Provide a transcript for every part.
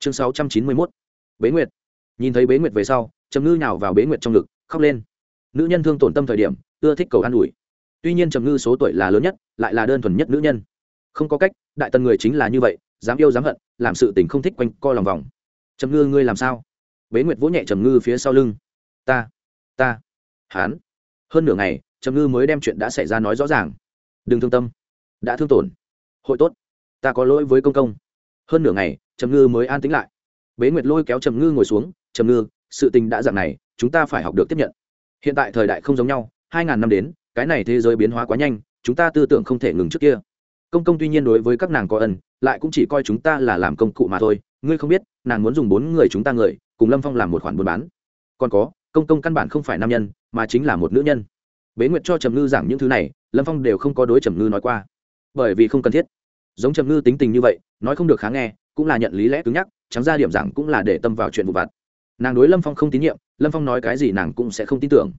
chương sáu trăm chín mươi mốt. Bế nguyệt. Nhìn thấy bế nguyệt về sau, trầm ngư nhào vào bế nguyệt trong ngực, khóc lên. Nữ nhân thương tổn tâm thời điểm, ưa thích cầu an ủi. Tuy nhiên trầm ngư số tuổi là lớn nhất, lại là đơn thuần nhất nữ nhân. Không có cách, đại tần người chính là như vậy, dám yêu dám hận, làm sự tình không thích quanh co lòng vòng. Trầm ngư, ngươi làm sao? Bế nguyệt vỗ nhẹ trầm ngư phía sau lưng. Ta ta hán hơn nửa ngày, trầm ngư mới đem chuyện đã xảy ra nói rõ ràng. Đừng thương tâm. Đã thương tổn. Hội tốt. Ta có lỗi với công công hơn nửa ngày, trầm ngư mới an tính lại. Bế nguyệt lôi kéo trầm ngư ngồi xuống, trầm ngư, sự tình đã dạng này, chúng ta phải học được tiếp nhận. Hiện tại thời đại không giống nhau, hai ngàn năm đến, cái này thế giới biến hóa quá nhanh, chúng ta tư tưởng không thể ngừng trước kia. Công công tuy nhiên đối với các nàng có ân, lại cũng chỉ coi chúng ta là làm công cụ mà thôi, ngươi không biết, nàng muốn dùng bốn người chúng ta người, cùng lâm phong làm một khoản buôn bán. Còn có, công công căn bản không phải nam nhân, mà chính là một nữ nhân. Bế nguyệt cho trầm ngư giảng những thứ này, lâm phong đều không có đối trầm ngư nói qua. Bởi vì không cần thiết giống trầm ngư tính tình như vậy, nói không được khá nghe, cũng là nhận lý lẽ cứng nhắc trắng ra điểm giảng cũng là để tâm vào chuyện vụ vặt. Nàng đối lâm phong không tín nhiệm, lâm phong nói cái gì nàng cũng sẽ không tin tưởng.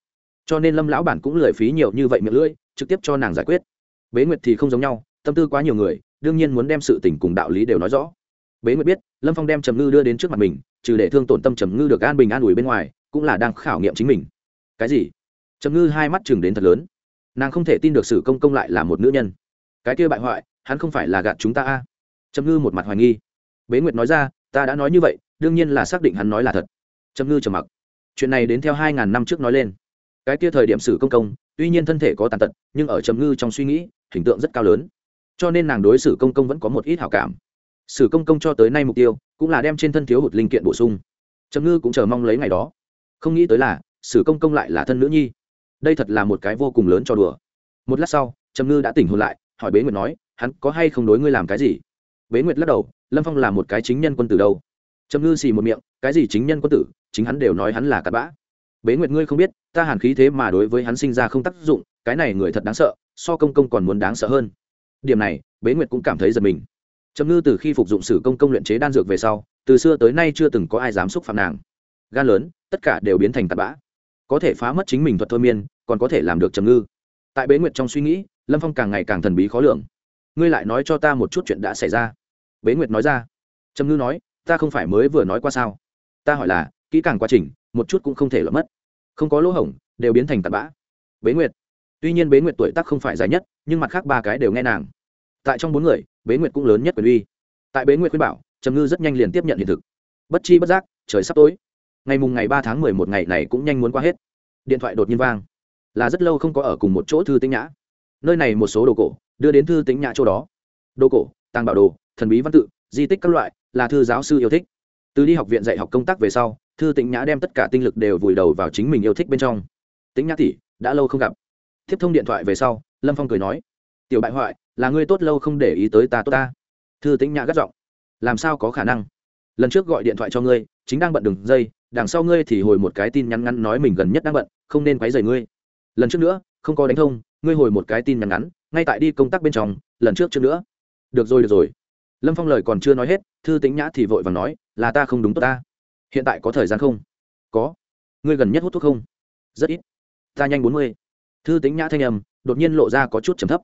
Cho nên lâm lão bản cũng lười phí nhiều như vậy miệng lưỡi, trực tiếp cho nàng giải quyết. Bế nguyệt thì không giống nhau, tâm tư quá nhiều người, đương nhiên muốn đem sự tình cùng đạo lý đều nói rõ. Bế nguyệt biết, lâm phong đem trầm ngư đưa đến trước mặt mình, trừ để thương tổn tâm trầm ngư được an bình an ủi bên ngoài, cũng là đang khảo nghiệm chính mình. Cái gì? Trầm ngư hai mắt chừng đến thật lớn. Nàng không thể tin được sử công công lại là một nữ nhân. Cái kia bại hoại hắn không phải là gạt chúng ta a. À. trầm ngư một mặt hoài nghi. Bế nguyệt nói ra, ta đã nói như vậy, đương nhiên là xác định hắn nói là thật. Trầm ngư trầm mặc. Chuyện này đến theo hai ngàn năm trước nói lên. Cái kia thời điểm sử công công, tuy nhiên thân thể có tàn tật, nhưng ở trầm ngư trong suy nghĩ, hình tượng rất cao lớn. Cho nên nàng đối xử công công vẫn có một ít hảo cảm. Sử công công cho tới nay mục tiêu, cũng là đem trên thân thiếu hụt linh kiện bổ sung. Trầm ngư cũng chờ mong lấy ngày đó. Không nghĩ tới là, sử công công lại là thân nữ nhi. Đây thật là một cái vô cùng lớn cho đùa. Một lát sau, trầm ngư đã tỉnh hồn lại, hỏi bế nguyệt nói hắn có hay không đối ngươi làm cái gì? Bế nguyệt lắc đầu, lâm phong là một cái chính nhân quân tử đâu. Trầm ngư xì một miệng, cái gì chính nhân quân tử, chính hắn đều nói hắn là cặn bã. Bế nguyệt ngươi không biết, ta hàn khí thế mà đối với hắn sinh ra không tác dụng, cái này người thật đáng sợ, so công công còn muốn đáng sợ hơn. Điểm này, bế nguyệt cũng cảm thấy giật mình. Trầm ngư từ khi phục dụng sử công công luyện chế đan dược về sau, từ xưa tới nay chưa từng có ai dám xúc phạm nàng. Gan lớn, tất cả đều biến thành tạt bã. Có thể phá mất chính mình thuật thôi miên, còn có thể làm được trầm ngư. Tại bế nguyệt trong suy nghĩ, lâm phong càng ngày càng thần bí khó lường ngươi lại nói cho ta một chút chuyện đã xảy ra. Bế nguyệt nói ra. Trầm ngư nói, ta không phải mới vừa nói qua sao? Ta hỏi là, kỹ càng quá trình, một chút cũng không thể lọt mất. Không có lỗ hổng, đều biến thành tạt bã. Bế nguyệt. Tuy nhiên bế nguyệt tuổi tác không phải dài nhất, nhưng mặt khác ba cái đều nghe nàng. Tại trong bốn người, bế nguyệt cũng lớn nhất quyền uy. Tại bế nguyệt khuyên bảo, trầm ngư rất nhanh liền tiếp nhận hiện thực. Bất chi bất giác, trời sắp tối. Ngày mùng ngày ba tháng mười một ngày này cũng nhanh muốn qua hết. Điện thoại đột nhiên vang. Là rất lâu không có ở cùng một chỗ thư tinh nhã. Nơi này một số đồ cổ đưa đến thư tính nhã chỗ đó. Đồ cổ, tàng bảo đồ, thần bí văn tự, di tích các loại, là thư giáo sư yêu thích. Từ đi học viện dạy học công tác về sau, thư tĩnh nhã đem tất cả tinh lực đều vùi đầu vào chính mình yêu thích bên trong. Tĩnh nhã tỷ, đã lâu không gặp. Tiếp thông điện thoại về sau, lâm phong cười nói, tiểu bại hoại, là ngươi tốt lâu không để ý tới ta tốt ta. Thư tĩnh nhã gắt giọng, làm sao có khả năng? Lần trước gọi điện thoại cho ngươi, chính đang bận đường dây, đằng sau ngươi thì hồi một cái tin nhắn ngắn nói mình gần nhất đang bận, không nên quấy rầy ngươi. Lần trước nữa, không có đánh thông, ngươi hồi một cái tin nhắn ngắn ngay tại đi công tác bên trong, lần trước trước nữa. Được rồi được rồi. Lâm phong lời còn chưa nói hết, thư tính nhã thì vội và nói, là ta không đúng tốt ta. Hiện tại có thời gian không? Có. Ngươi gần nhất hút thuốc không? Rất ít. Ta nhanh bốn mươi. Thư tính nhã thanh âm đột nhiên lộ ra có chút trầm thấp.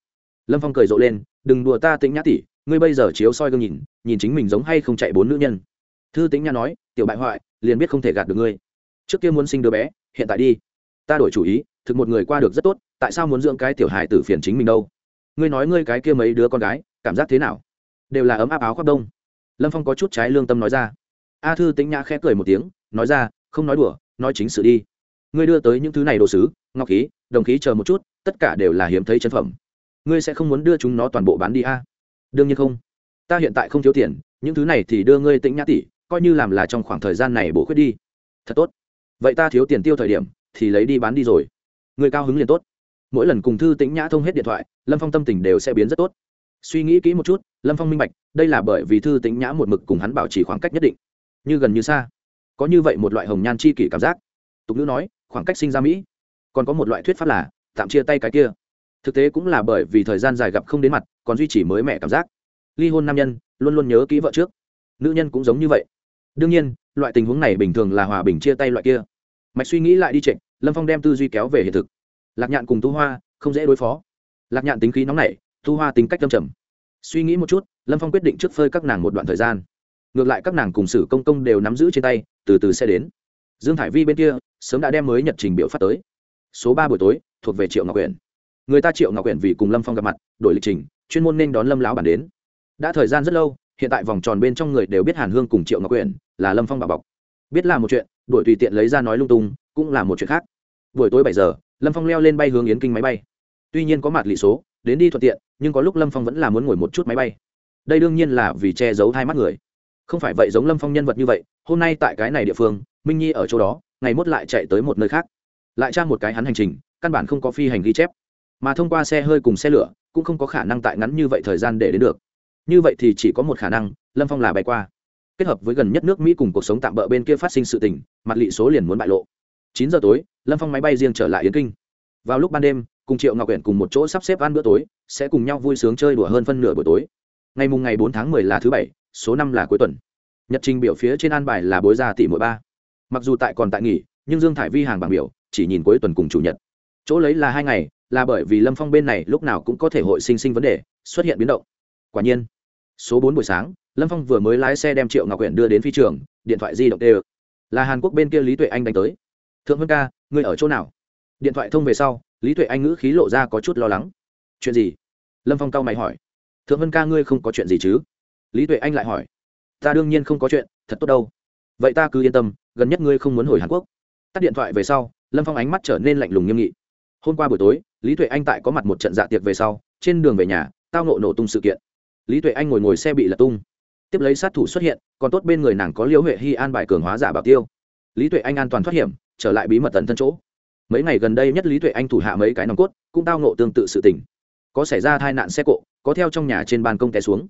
Lâm phong cười rộ lên, đừng đùa ta tính nhã tỉ ngươi bây giờ chiếu soi gương nhìn nhìn chính mình giống hay không chạy bốn nữ nhân. Thư tính nhã nói, tiểu bại hoại, liền biết không thể gạt được ngươi. Trước kia muốn sinh đứa bé, hiện tại đi. Ta đổi chủ ý, thực một người qua được rất tốt, tại sao muốn dưỡng cái tiểu hài tử phiền chính mình đâu? Ngươi nói ngươi cái kia mấy đứa con gái, cảm giác thế nào? Đều là ấm áp áo khoác đông. Lâm phong có chút trái lương tâm nói ra. A thư tính nhã khẽ cười một tiếng, nói ra, không nói đùa, nói chính sự đi. Ngươi đưa tới những thứ này đồ sứ, ngọc khí, đồng khí chờ một chút, tất cả đều là hiếm thấy chân phẩm. Ngươi sẽ không muốn đưa chúng nó toàn bộ bán đi a? Đương nhiên không. Ta hiện tại không thiếu tiền, những thứ này thì đưa ngươi tĩnh nhã tỷ, coi như làm là trong khoảng thời gian này bổ khuyết đi. Thật tốt. Vậy ta thiếu tiền tiêu thời điểm, thì lấy đi bán đi rồi. Người cao hứng liền tốt mỗi lần cùng thư tĩnh nhã thông hết điện thoại, lâm phong tâm tình đều sẽ biến rất tốt. Suy nghĩ kỹ một chút, lâm phong minh bạch, đây là bởi vì thư tĩnh nhã một mực cùng hắn bảo trì khoảng cách nhất định. Như gần như xa. Có như vậy một loại hồng nhan chi kỷ cảm giác. Tục ngữ nói, khoảng cách sinh ra mỹ. Còn có một loại thuyết pháp là, tạm chia tay cái kia. Thực tế cũng là bởi vì thời gian dài gặp không đến mặt, còn duy trì mới mẻ cảm giác. Ly hôn nam nhân, luôn luôn nhớ kỹ vợ trước. Nữ nhân cũng giống như vậy. Đương nhiên, loại tình huống này bình thường là hòa bình chia tay loại kia. Mạch suy nghĩ lại đi trịnh, lâm phong đem tư duy kéo về hiện thực lạc nhạn cùng tu hoa không dễ đối phó. Lạc nhạn tính khí nóng nảy, tu hoa tính cách lâm trầm. Suy nghĩ một chút, lâm phong quyết định trước phơi các nàng một đoạn thời gian. Ngược lại các nàng cùng sử công công đều nắm giữ trên tay, từ từ sẽ đến. Dương thải vi bên kia sớm đã đem mới nhật trình biểu phát tới. Số ba buổi tối, thuộc về triệu ngọc quyển người ta triệu ngọc quyển vì cùng lâm phong gặp mặt, đổi lịch trình, chuyên môn nên đón lâm lão bản đến. Đã thời gian rất lâu, hiện tại vòng tròn bên trong người đều biết hàn hương cùng triệu ngọc quyển là lâm phong bà bọc. Biết là một chuyện, đổi tùy tiện lấy ra nói lung tung, cũng là một chuyện khác. Buổi tối bảy giờ lâm phong leo lên bay hướng yến kinh máy bay. Tuy nhiên có mặt lị số, đến đi thuận tiện, nhưng có lúc lâm phong vẫn là muốn ngồi một chút máy bay. Đây đương nhiên là vì che giấu hai mắt người. Không phải vậy giống lâm phong nhân vật như vậy, hôm nay tại cái này địa phương, minh nhi ở chỗ đó, ngày mốt lại chạy tới một nơi khác. Lại tra một cái hắn hành trình, căn bản không có phi hành ghi chép. Mà thông qua xe hơi cùng xe lửa, cũng không có khả năng tại ngắn như vậy thời gian để đến được. Như vậy thì chỉ có một khả năng, lâm phong là bay qua. Kết hợp với gần nhất nước mỹ cùng cuộc sống tạm bỡ bên kia phát sinh sự tình, mặt lị số liền muốn bại lộ. Chín giờ tối lâm phong máy bay riêng trở lại yến kinh vào lúc ban đêm cùng triệu ngọc huyện cùng một chỗ sắp xếp ăn bữa tối sẽ cùng nhau vui sướng chơi đùa hơn phân nửa buổi tối ngày mùng ngày bốn tháng mười là thứ bảy số năm là cuối tuần nhật trình biểu phía trên an bài là bối gia tỷ mỗi ba mặc dù tại còn tại nghỉ nhưng dương thải vi hàng bảng biểu chỉ nhìn cuối tuần cùng chủ nhật chỗ lấy là hai ngày là bởi vì lâm phong bên này lúc nào cũng có thể hội sinh sinh vấn đề xuất hiện biến động quả nhiên số bốn buổi sáng lâm phong vừa mới lái xe đem triệu ngọc huyện đưa đến phi trường điện thoại di động tê là hàn quốc bên kia lý tuệ anh đánh tới thượng vân ca ngươi ở chỗ nào? Điện thoại thông về sau, lý tuệ anh ngữ khí lộ ra có chút lo lắng. Chuyện gì? Lâm phong cao mày hỏi. Thượng vân ca ngươi không có chuyện gì chứ? Lý tuệ anh lại hỏi. Ta đương nhiên không có chuyện, thật tốt đâu. Vậy ta cứ yên tâm, gần nhất ngươi không muốn hồi hàn quốc. Tắt điện thoại về sau, lâm phong ánh mắt trở nên lạnh lùng nghiêm nghị. Hôm qua buổi tối, lý tuệ anh tại có mặt một trận dạ tiệc về sau, trên đường về nhà, tao nộ nổ tung sự kiện. Lý tuệ anh ngồi ngồi xe bị lật tung. Tiếp lấy sát thủ xuất hiện, còn tốt bên người nàng có liễu huệ hy an bài cường hóa giả bảo tiêu. Lý tuệ anh an toàn thoát hiểm trở lại bí mật tần thân chỗ. Mấy ngày gần đây nhất lý tuệ anh thủ hạ mấy cái nòng cốt, cũng tao ngộ tương tự sự tình. Có xảy ra tai nạn xe cộ, có theo trong nhà trên ban công té xuống.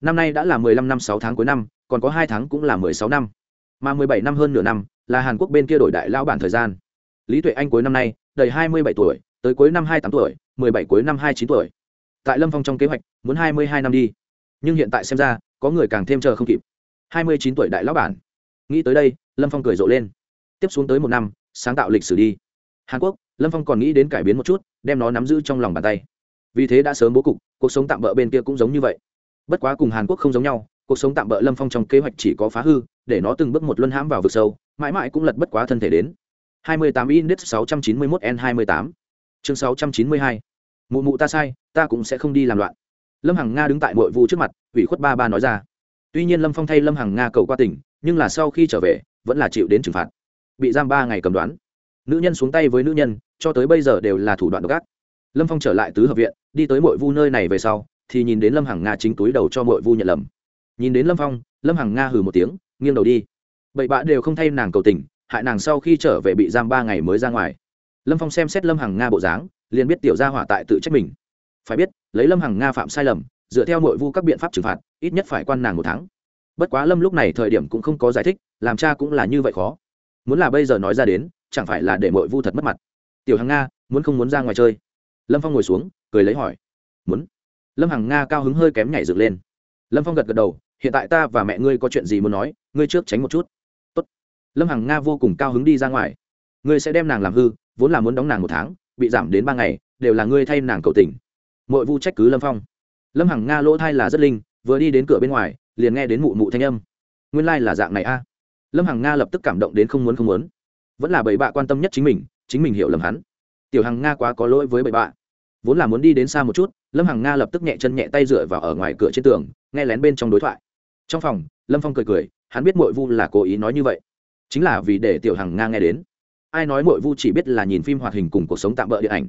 Năm nay đã là mười lăm năm sáu tháng cuối năm, còn có hai tháng cũng là mười sáu năm. Mà mười bảy năm hơn nửa năm, là hàn quốc bên kia đổi đại lao bản thời gian. Lý tuệ anh cuối năm nay, đầy hai mươi bảy tuổi, tới cuối năm hai tám tuổi, mười bảy cuối năm hai chín tuổi. Tại lâm phong trong kế hoạch, muốn hai mươi hai năm đi. Nhưng hiện tại xem ra, có người càng thêm chờ không kịp. hai mươi chín tuổi đại lão bản. Nghĩ tới đây, lâm phong cười rộ lên tiếp xuống tới một năm, sáng tạo lịch sử đi. Hàn quốc, lâm phong còn nghĩ đến cải biến một chút, đem nó nắm giữ trong lòng bàn tay. Vì thế đã sớm bố cục, cuộc sống tạm bỡ bên kia cũng giống như vậy. Bất quá cùng hàn quốc không giống nhau, cuộc sống tạm bỡ lâm phong trong kế hoạch chỉ có phá hư, để nó từng bước một luân hãm vào vực sâu, mãi mãi cũng lật bất quá thân thể đến. 28 index 691 n 28 chương 692 mụ mụ ta sai, ta cũng sẽ không đi làm loạn. Lâm hằng nga đứng tại mội vụ trước mặt, ủy khuất ba ba nói ra. Tuy nhiên lâm phong thay lâm hằng nga cầu qua tỉnh, nhưng là sau khi trở về, vẫn là chịu đến trừng phạt bị giam ba ngày cầm đoán. Nữ nhân xuống tay với nữ nhân, cho tới bây giờ đều là thủ đoạn độc ác. Lâm phong trở lại tứ hợp viện, đi tới mội vu nơi này về sau, thì nhìn đến lâm hằng nga chính túi đầu cho mội vu nhận lầm. Nhìn đến lâm phong, lâm hằng nga hừ một tiếng, nghiêng đầu đi. Bậy bạ đều không thay nàng cầu tình, hại nàng sau khi trở về bị giam ba ngày mới ra ngoài. Lâm phong xem xét lâm hằng nga bộ dáng, liền biết tiểu gia hỏa tại tự trách mình. Phải biết, lấy lâm hằng nga phạm sai lầm, dựa theo nội vu các biện pháp trừng phạt, ít nhất phải quan nàng một tháng. Bất quá lâm lúc này thời điểm cũng không có giải thích, làm cha cũng là như vậy khó muốn là bây giờ nói ra đến, chẳng phải là để mội vu thật mất mặt. Tiểu hằng nga, muốn không muốn ra ngoài chơi? Lâm phong ngồi xuống, cười lấy hỏi. Muốn. Lâm hằng nga cao hứng hơi kém nhảy dựng lên. Lâm phong gật gật đầu, hiện tại ta và mẹ ngươi có chuyện gì muốn nói, ngươi trước tránh một chút. Tốt. lâm hằng nga vô cùng cao hứng đi ra ngoài. Ngươi sẽ đem nàng làm hư, vốn là muốn đóng nàng một tháng, bị giảm đến ba ngày, đều là ngươi thay nàng cầu tình. Mội vu trách cứ lâm phong. Lâm hằng nga lỗ thai là rất linh, vừa đi đến cửa bên ngoài, liền nghe đến mụ mụ thanh âm. Nguyên lai、like、là dạng này a lâm hằng nga lập tức cảm động đến không muốn không muốn. Vẫn là bậy bạ quan tâm nhất chính mình chính mình hiểu lầm hắn. Tiểu hằng nga quá có lỗi với bậy bạ. Vốn là muốn đi đến xa một chút, lâm hằng nga lập tức nhẹ chân nhẹ tay dựa vào ở ngoài cửa trên tường, nghe lén bên trong đối thoại. Trong phòng, lâm phong cười cười, hắn biết mội vu là cố ý nói như vậy. Chính là vì để tiểu hằng nga nghe đến. Ai nói mội vu chỉ biết là nhìn phim hoạt hình cùng cuộc sống tạm bỡ điện ảnh.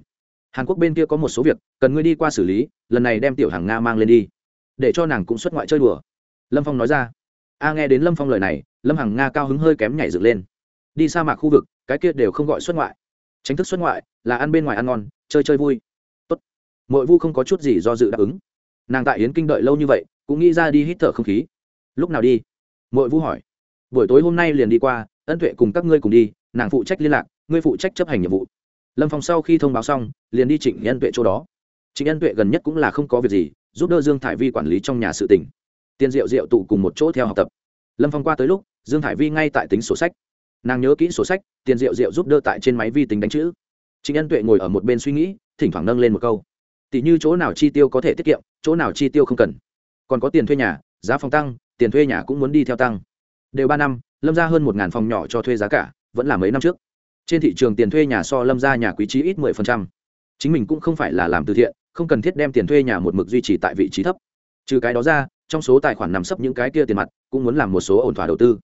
Hàn quốc bên kia có một số việc, cần ngươi đi qua xử lý, lần này đem tiểu hàng nga mang lên đi. Để cho nàng cũng xuất ngoại chơi đùa. Lâm phong nói ra. A, nghe đến lâm phong lời này lâm hằng nga cao hứng hơi kém nhảy dựng lên. Đi sa mạc khu vực, cái kia đều không gọi xuất ngoại. Tránh thức xuất ngoại, là ăn bên ngoài ăn ngon, chơi chơi vui. Tốt. Mỗi vu không có chút gì do dự đáp ứng. Nàng tại yến kinh đợi lâu như vậy, cũng nghĩ ra đi hít thở không khí. Lúc nào đi? Mỗi vu hỏi. Buổi tối hôm nay liền đi qua, ân tuệ cùng các ngươi cùng đi, nàng phụ trách liên lạc, ngươi phụ trách chấp hành nhiệm vụ. Lâm phong sau khi thông báo xong, liền đi trịnh nhân tuệ chỗ đó. Trịnh nhân tuệ gần nhất cũng là không có việc gì, giúp đỡ dương thải vi quản lý trong nhà sự tỉnh tiền diệu diệu tụ cùng một chỗ theo học tập. Lâm phong qua tới lúc dương thải vi ngay tại tính sổ sách. Nàng nhớ kỹ sổ sách, tiền diệu diệu giúp đỡ tại trên máy vi tính đánh chữ. Trịnh Ân tuệ ngồi ở một bên suy nghĩ, thỉnh thoảng nâng lên một câu. Tỷ như chỗ nào chi tiêu có thể tiết kiệm, chỗ nào chi tiêu không cần. Còn có tiền thuê nhà, giá phòng tăng, tiền thuê nhà cũng muốn đi theo tăng. Đều ba năm, lâm ra hơn một ngàn phòng nhỏ cho thuê giá cả, vẫn là mấy năm trước. Trên thị trường tiền thuê nhà so lâm ra nhà quý trí ít mười phần trăm. Chính mình cũng không phải là làm từ thiện, không cần thiết đem tiền thuê nhà một mực duy trì tại vị trí thấp. Trừ cái đó ra, trong số tài khoản nằm sấp những cái kia tiền mặt, cũng muốn làm một số ổn thỏa đầu tư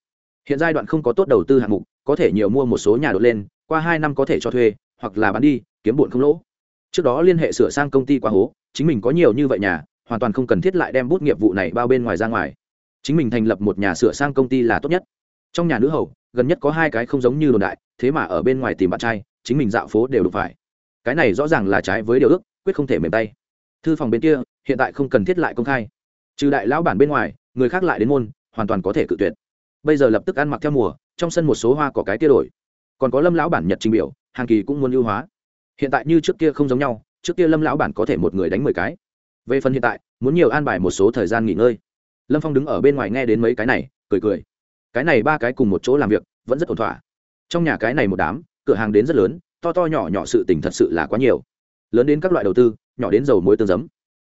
hiện giai đoạn không có tốt đầu tư hạng mục, có thể nhiều mua một số nhà đột lên, qua hai năm có thể cho thuê, hoặc là bán đi, kiếm bụn không lỗ. Trước đó liên hệ sửa sang công ty quá hố, chính mình có nhiều như vậy nhà, hoàn toàn không cần thiết lại đem bút nghiệp vụ này bao bên ngoài ra ngoài. Chính mình thành lập một nhà sửa sang công ty là tốt nhất. Trong nhà nữ hầu, gần nhất có hai cái không giống như đồn đại, thế mà ở bên ngoài tìm bạn trai, chính mình dạo phố đều đụng phải. Cái này rõ ràng là trái với điều ước, quyết không thể mềm tay. Thư phòng bên kia, hiện tại không cần thiết lại công khai. Trừ đại lão bản bên ngoài, người khác lại đến môn, hoàn toàn có thể cự tuyệt bây giờ lập tức ăn mặc theo mùa, trong sân một số hoa có cái kia đổi. Còn có lâm lão bản nhật trình biểu, hàng kỳ cũng muốn ưu hóa. Hiện tại như trước kia không giống nhau, trước kia lâm lão bản có thể một người đánh mười cái. Về phần hiện tại, muốn nhiều an bài một số thời gian nghỉ ngơi. Lâm phong đứng ở bên ngoài nghe đến mấy cái này, cười cười. Cái này ba cái cùng một chỗ làm việc, vẫn rất ổn thỏa. Trong nhà cái này một đám, cửa hàng đến rất lớn, to to nhỏ nhỏ sự tình thật sự là quá nhiều. Lớn đến các loại đầu tư, nhỏ đến dầu muối tương giấm.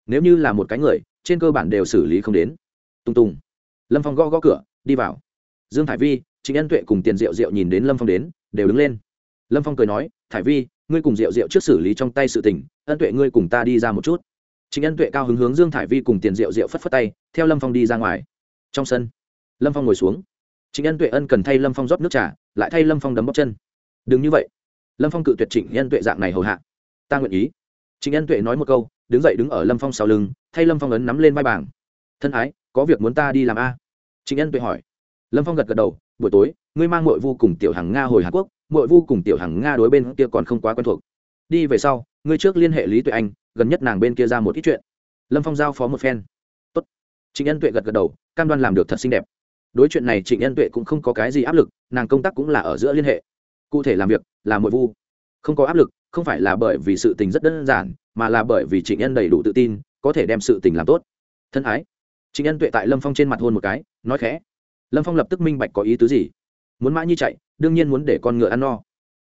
Nếu như là một cái người, trên cơ bản đều xử lý không đến. Tung tùng. Lâm phong gõ gõ cửa, đi vào dương thải vi chính ân tuệ cùng tiền diệu diệu nhìn đến lâm phong đến, đều đứng lên. Lâm phong cười nói, thải vi, ngươi cùng diệu diệu trước xử lý trong tay sự tình, ân tuệ ngươi cùng ta đi ra một chút. Chính ân tuệ cao hứng hướng dương thải vi cùng tiền diệu diệu phất phất tay, theo lâm phong đi ra ngoài. Trong sân, lâm phong ngồi xuống. Chính ân tuệ ân cần thay lâm phong rót nước trà, lại thay lâm phong đấm bóc chân. Đừng như vậy. Lâm phong cự tuyệt trịnh ân tuệ dạng này hầu hạ. Ta nguyện ý. Trịnh ân tuệ nói một câu, đứng dậy đứng ở lâm phong sau lưng, thay lâm phong ấn nắm lên vai bảng. Thân ái, có việc muốn ta đi làm a? Trịnh ân tuệ hỏi lâm phong gật gật đầu, buổi tối, ngươi mang mội vu cùng tiểu hằng nga hồi hàn quốc mội vu cùng tiểu hằng nga đối bên kia còn không quá quen thuộc. Đi về sau, ngươi trước liên hệ lý tuệ anh, gần nhất nàng bên kia ra một ít chuyện. Lâm phong giao phó một phen. Tốt. trịnh ân tuệ gật gật đầu, cam đoan làm được thật xinh đẹp. Đối chuyện này trịnh ân tuệ cũng không có cái gì áp lực, nàng công tác cũng là ở giữa liên hệ. Cụ thể làm việc là mội vu. Không có áp lực, không phải là bởi vì sự tình rất đơn giản, mà là bởi vì trịnh ân đầy đủ tự tin, có thể đem sự tình làm tốt. Thân ái. Trịnh ân tuệ tại lâm phong trên mặt hôn một cái, nói khẽ lâm phong lập tức minh bạch có ý tứ gì muốn mã nhi chạy đương nhiên muốn để con ngựa ăn no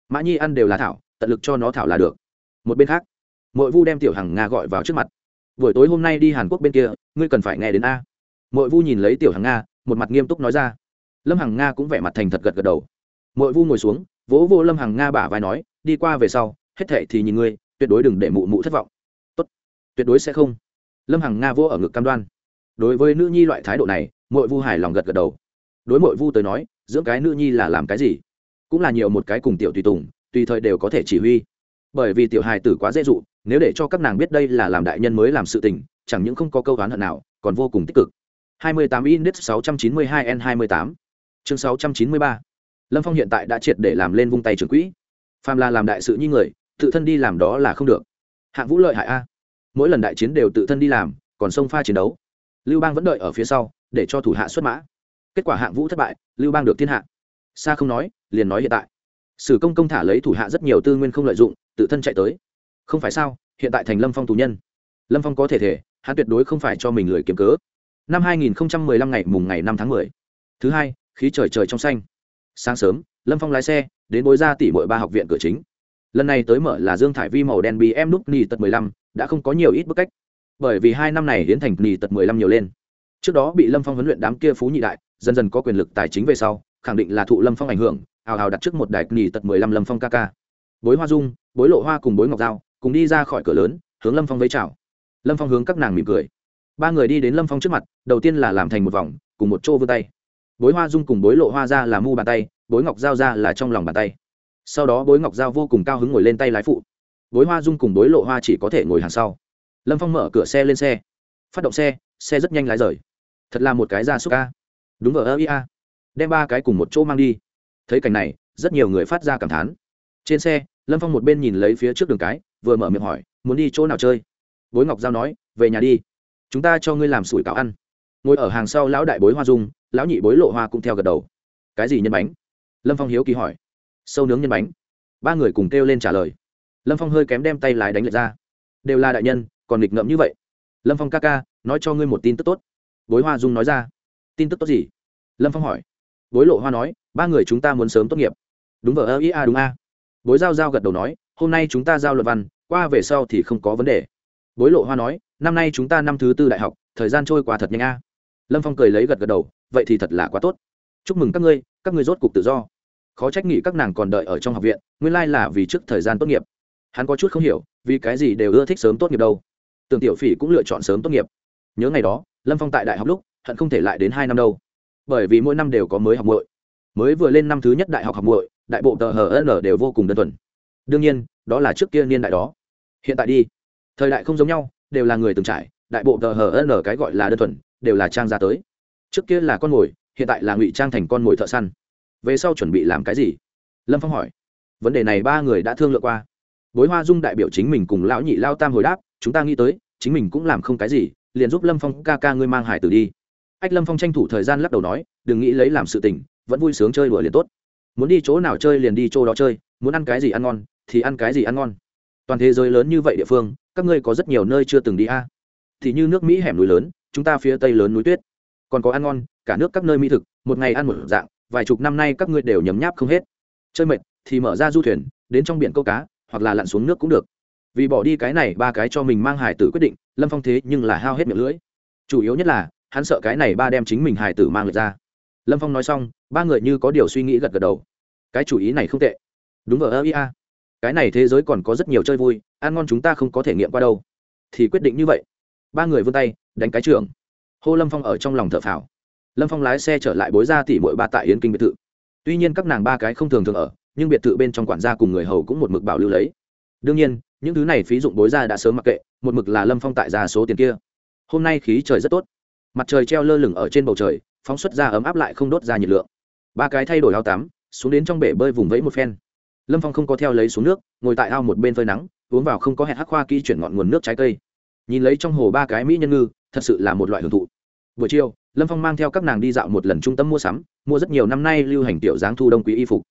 mã nhi ăn đều là thảo tận lực cho nó thảo là được một bên khác mội vu đem tiểu hằng nga gọi vào trước mặt buổi tối hôm nay đi hàn quốc bên kia ngươi cần phải nghe đến a mội vu nhìn lấy tiểu hằng nga một mặt nghiêm túc nói ra lâm hằng nga cũng vẻ mặt thành thật gật gật đầu mội vu ngồi xuống vỗ vô lâm hằng nga bả vai nói đi qua về sau hết thệ thì nhìn ngươi tuyệt đối đừng để mụ mụ thất vọng tốt tuyệt đối sẽ không lâm hằng nga vô ở ngực cam đoan đối với nữ nhi loại thái độ này mội vu hài lòng gật gật đầu đối mội vu tới nói, dưỡng cái nữ nhi là làm cái gì? Cũng là nhiều một cái cùng tiểu tùy tùng, tùy thời đều có thể chỉ huy. Bởi vì tiểu hài tử quá dễ dụ, nếu để cho các nàng biết đây là làm đại nhân mới làm sự tình, chẳng những không có câu oán hận nào, còn vô cùng tích cực. 28 index 692 n 28 chương 693 lâm phong hiện tại đã triệt để làm lên vung tay trưởng quỹ. Phàm là làm đại sự như người, tự thân đi làm đó là không được. Hạng vũ lợi hại a. Mỗi lần đại chiến đều tự thân đi làm, còn sông pha chiến đấu. Lưu bang vẫn đợi ở phía sau, để cho thủ hạ xuất mã kết quả hạng vũ thất bại lưu bang được thiên hạ. Xa không nói liền nói hiện tại. Sử công công thả lấy thủ hạ rất nhiều tư nguyên không lợi dụng tự thân chạy tới. Không phải sao hiện tại thành lâm phong tù nhân. Lâm phong có thể thể hắn tuyệt đối không phải cho mình lười kiếm cớ. Năm 2015 ngày mùng ngày 5 tháng 10. thứ hai khí trời trời trong xanh. Sáng sớm lâm phong lái xe đến bối ra tỷ muội ba học viện cửa chính. Lần này tới mở là dương thải vi màu đen bị em núp nỉ tật 15, đã không có nhiều ít bức cách. Bởi vì hai năm này hiến thành nỉ tật 15 nhiều lên trước đó bị lâm phong huấn luyện đám kia phú nhị đại, dần dần có quyền lực tài chính về sau, khẳng định là thụ lâm phong ảnh hưởng, hào hào đặt trước một đài nghỉ tật 15 lâm phong ca ca. Bối hoa dung, bối lộ hoa cùng bối ngọc dao, cùng đi ra khỏi cửa lớn, hướng lâm phong vây chào. Lâm phong hướng các nàng mỉm cười. Ba người đi đến lâm phong trước mặt, đầu tiên là làm thành một vòng, cùng một chỗ vươn tay. Bối hoa dung cùng bối lộ hoa ra là mu bàn tay, bối ngọc giao ra là trong lòng bàn tay. Sau đó bối ngọc giao vô cùng cao hứng ngồi lên tay lái phụ. Bối hoa dung cùng bối lộ hoa chỉ có thể ngồi hàng sau. Lâm phong mở cửa xe lên xe. Phát động xe xe rất nhanh lái rời thật là một cái ra súc ca. Đúng vờ ơ ia đem ba cái cùng một chỗ mang đi. Thấy cảnh này, rất nhiều người phát ra cảm thán. Trên xe, lâm phong một bên nhìn lấy phía trước đường cái, vừa mở miệng hỏi, muốn đi chỗ nào chơi? Bối ngọc giao nói, về nhà đi. Chúng ta cho ngươi làm sủi cảo ăn. Ngồi ở hàng sau lão đại bối hoa dung, lão nhị bối lộ hoa cũng theo gật đầu. Cái gì nhân bánh? Lâm phong hiếu kỳ hỏi. Sâu nướng nhân bánh. Ba người cùng kêu lên trả lời. Lâm phong hơi kém đem tay lái đánh lệch ra. Đều là đại nhân, còn nghịch ngợm như vậy. Lâm phong ca ca, nói cho ngươi một tin tức tốt bối hoa dung nói ra. Tin tức tốt gì? Lâm phong hỏi. Bối lộ hoa nói, ba người chúng ta muốn sớm tốt nghiệp. Đúng vờ ơ, ý a, đúng a. Bối giao giao gật đầu nói, hôm nay chúng ta giao luận văn, qua về sau thì không có vấn đề. Bối lộ hoa nói, năm nay chúng ta năm thứ tư đại học, thời gian trôi qua thật nhanh a. Lâm phong cười lấy gật gật đầu, vậy thì thật là quá tốt. Chúc mừng các ngươi các ngươi rốt cục tự do. Khó trách nghĩ các nàng còn đợi ở trong học viện, nguyên lai là vì trước thời gian tốt nghiệp. Hắn có chút không hiểu, vì cái gì đều ưa thích sớm tốt nghiệp đâu. Tưởng tiểu phỉ cũng lựa chọn sớm tốt nghiệp. Nhớ ngày đó lâm phong tại đại học lúc, hận không thể lại đến hai năm đâu. Bởi vì mỗi năm đều có mới học muội. Mới vừa lên năm thứ nhất đại học học muội, đại bộ tờ hn đều vô cùng đơn thuần. Đương nhiên, đó là trước kia niên đại đó. Hiện tại đi, thời đại không giống nhau, đều là người từng trải, đại bộ tờ hn cái gọi là đơn thuần, đều là trang ra tới. Trước kia là con mồi, hiện tại là ngụy trang thành con mồi thợ săn. Về sau chuẩn bị làm cái gì? Lâm phong hỏi. Vấn đề này ba người đã thương lượng qua. Bối hoa dung đại biểu chính mình cùng lão nhị lao tam hồi đáp, chúng ta nghĩ tới, chính mình cũng làm không cái gì liền giúp lâm phong ca ca ngươi mang hải tử đi. Ách, lâm phong tranh thủ thời gian lắc đầu nói, đừng nghĩ lấy làm sự tình, vẫn vui sướng chơi đùa liền tốt. Muốn đi chỗ nào chơi liền đi chỗ đó chơi, muốn ăn cái gì ăn ngon, thì ăn cái gì ăn ngon. Toàn thế giới lớn như vậy địa phương, các ngươi có rất nhiều nơi chưa từng đi a. Thì như nước mỹ hẻm núi lớn, chúng ta phía tây lớn núi tuyết. Còn có ăn ngon, cả nước các nơi mỹ thực, một ngày ăn một dạng, vài chục năm nay các ngươi đều nhấm nháp không hết. Chơi mệt, thì mở ra du thuyền, đến trong biển câu cá, hoặc là lặn xuống nước cũng được vì bỏ đi cái này ba cái cho mình mang hải tử quyết định, lâm phong thế nhưng là hao hết miệng lưỡi. Chủ yếu nhất là, hắn sợ cái này ba đem chính mình hải tử mang lượt ra. Lâm phong nói xong, ba người như có điều suy nghĩ gật gật đầu. Cái chủ ý này không tệ. Đúng vào ơ ia cái này thế giới còn có rất nhiều chơi vui, ăn ngon chúng ta không có thể nghiệm qua đâu. Thì quyết định như vậy. Ba người vươn tay, đánh cái trường. Hô lâm phong ở trong lòng thợ phào. Lâm phong lái xe trở lại bối ra tỉ mỗi ba tại yến kinh biệt thự. Tuy nhiên các nàng ba cái không thường thường ở, nhưng biệt thự bên trong quản gia cùng người hầu cũng một mực bảo lưu lấy. Đương nhiên những thứ này phí dụng bối ra đã sớm mặc kệ, một mực là lâm phong tại ra số tiền kia. Hôm nay khí trời rất tốt. Mặt trời treo lơ lửng ở trên bầu trời, phóng xuất ra ấm áp lại không đốt ra nhiệt lượng. Ba cái thay đổi ao tắm, xuống đến trong bể bơi vùng vẫy một phen. Lâm phong không có theo lấy xuống nước, ngồi tại ao một bên phơi nắng, uống vào không có hẹn hắc khoa kỹ chuyển ngọn nguồn nước trái cây. Nhìn lấy trong hồ ba cái mỹ nhân ngư, thật sự là một loại hưởng thụ. Buổi chiều, lâm phong mang theo các nàng đi dạo một lần trung tâm mua sắm, mua rất nhiều năm nay lưu hành tiểu dáng thu đông quý y phục.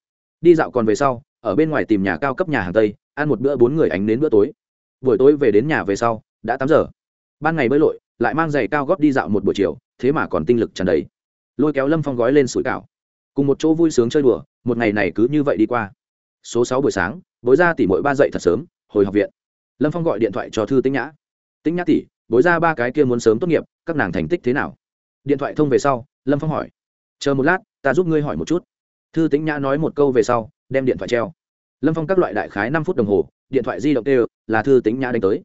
Đi dạo còn về sau, ở bên ngoài tìm nhà cao cấp nhà hàng tây ăn một bữa bốn người ánh đến bữa tối. Buổi tối về đến nhà về sau, đã tám giờ. Ban ngày bơi lội, lại mang giày cao góp đi dạo một buổi chiều, thế mà còn tinh lực tràn đầy. Lôi kéo lâm phong gói lên sủi cảo. Cùng một chỗ vui sướng chơi đùa, một ngày này cứ như vậy đi qua. Số sáu buổi sáng, bối ra tỉ mỗi ba dậy thật sớm, hồi học viện. Lâm phong gọi điện thoại cho thư tĩnh nhã. Tĩnh nhã tỉ bối ra ba cái kia muốn sớm tốt nghiệp, các nàng thành tích thế nào? Điện thoại thông về sau, lâm phong hỏi. Chờ một lát, ta giúp ngươi hỏi một chút. Thư tĩnh nhã nói một câu về sau, đem điện thoại treo lâm phong các loại đại khái năm phút đồng hồ, điện thoại di động đều là thư tĩnh nhã đánh tới.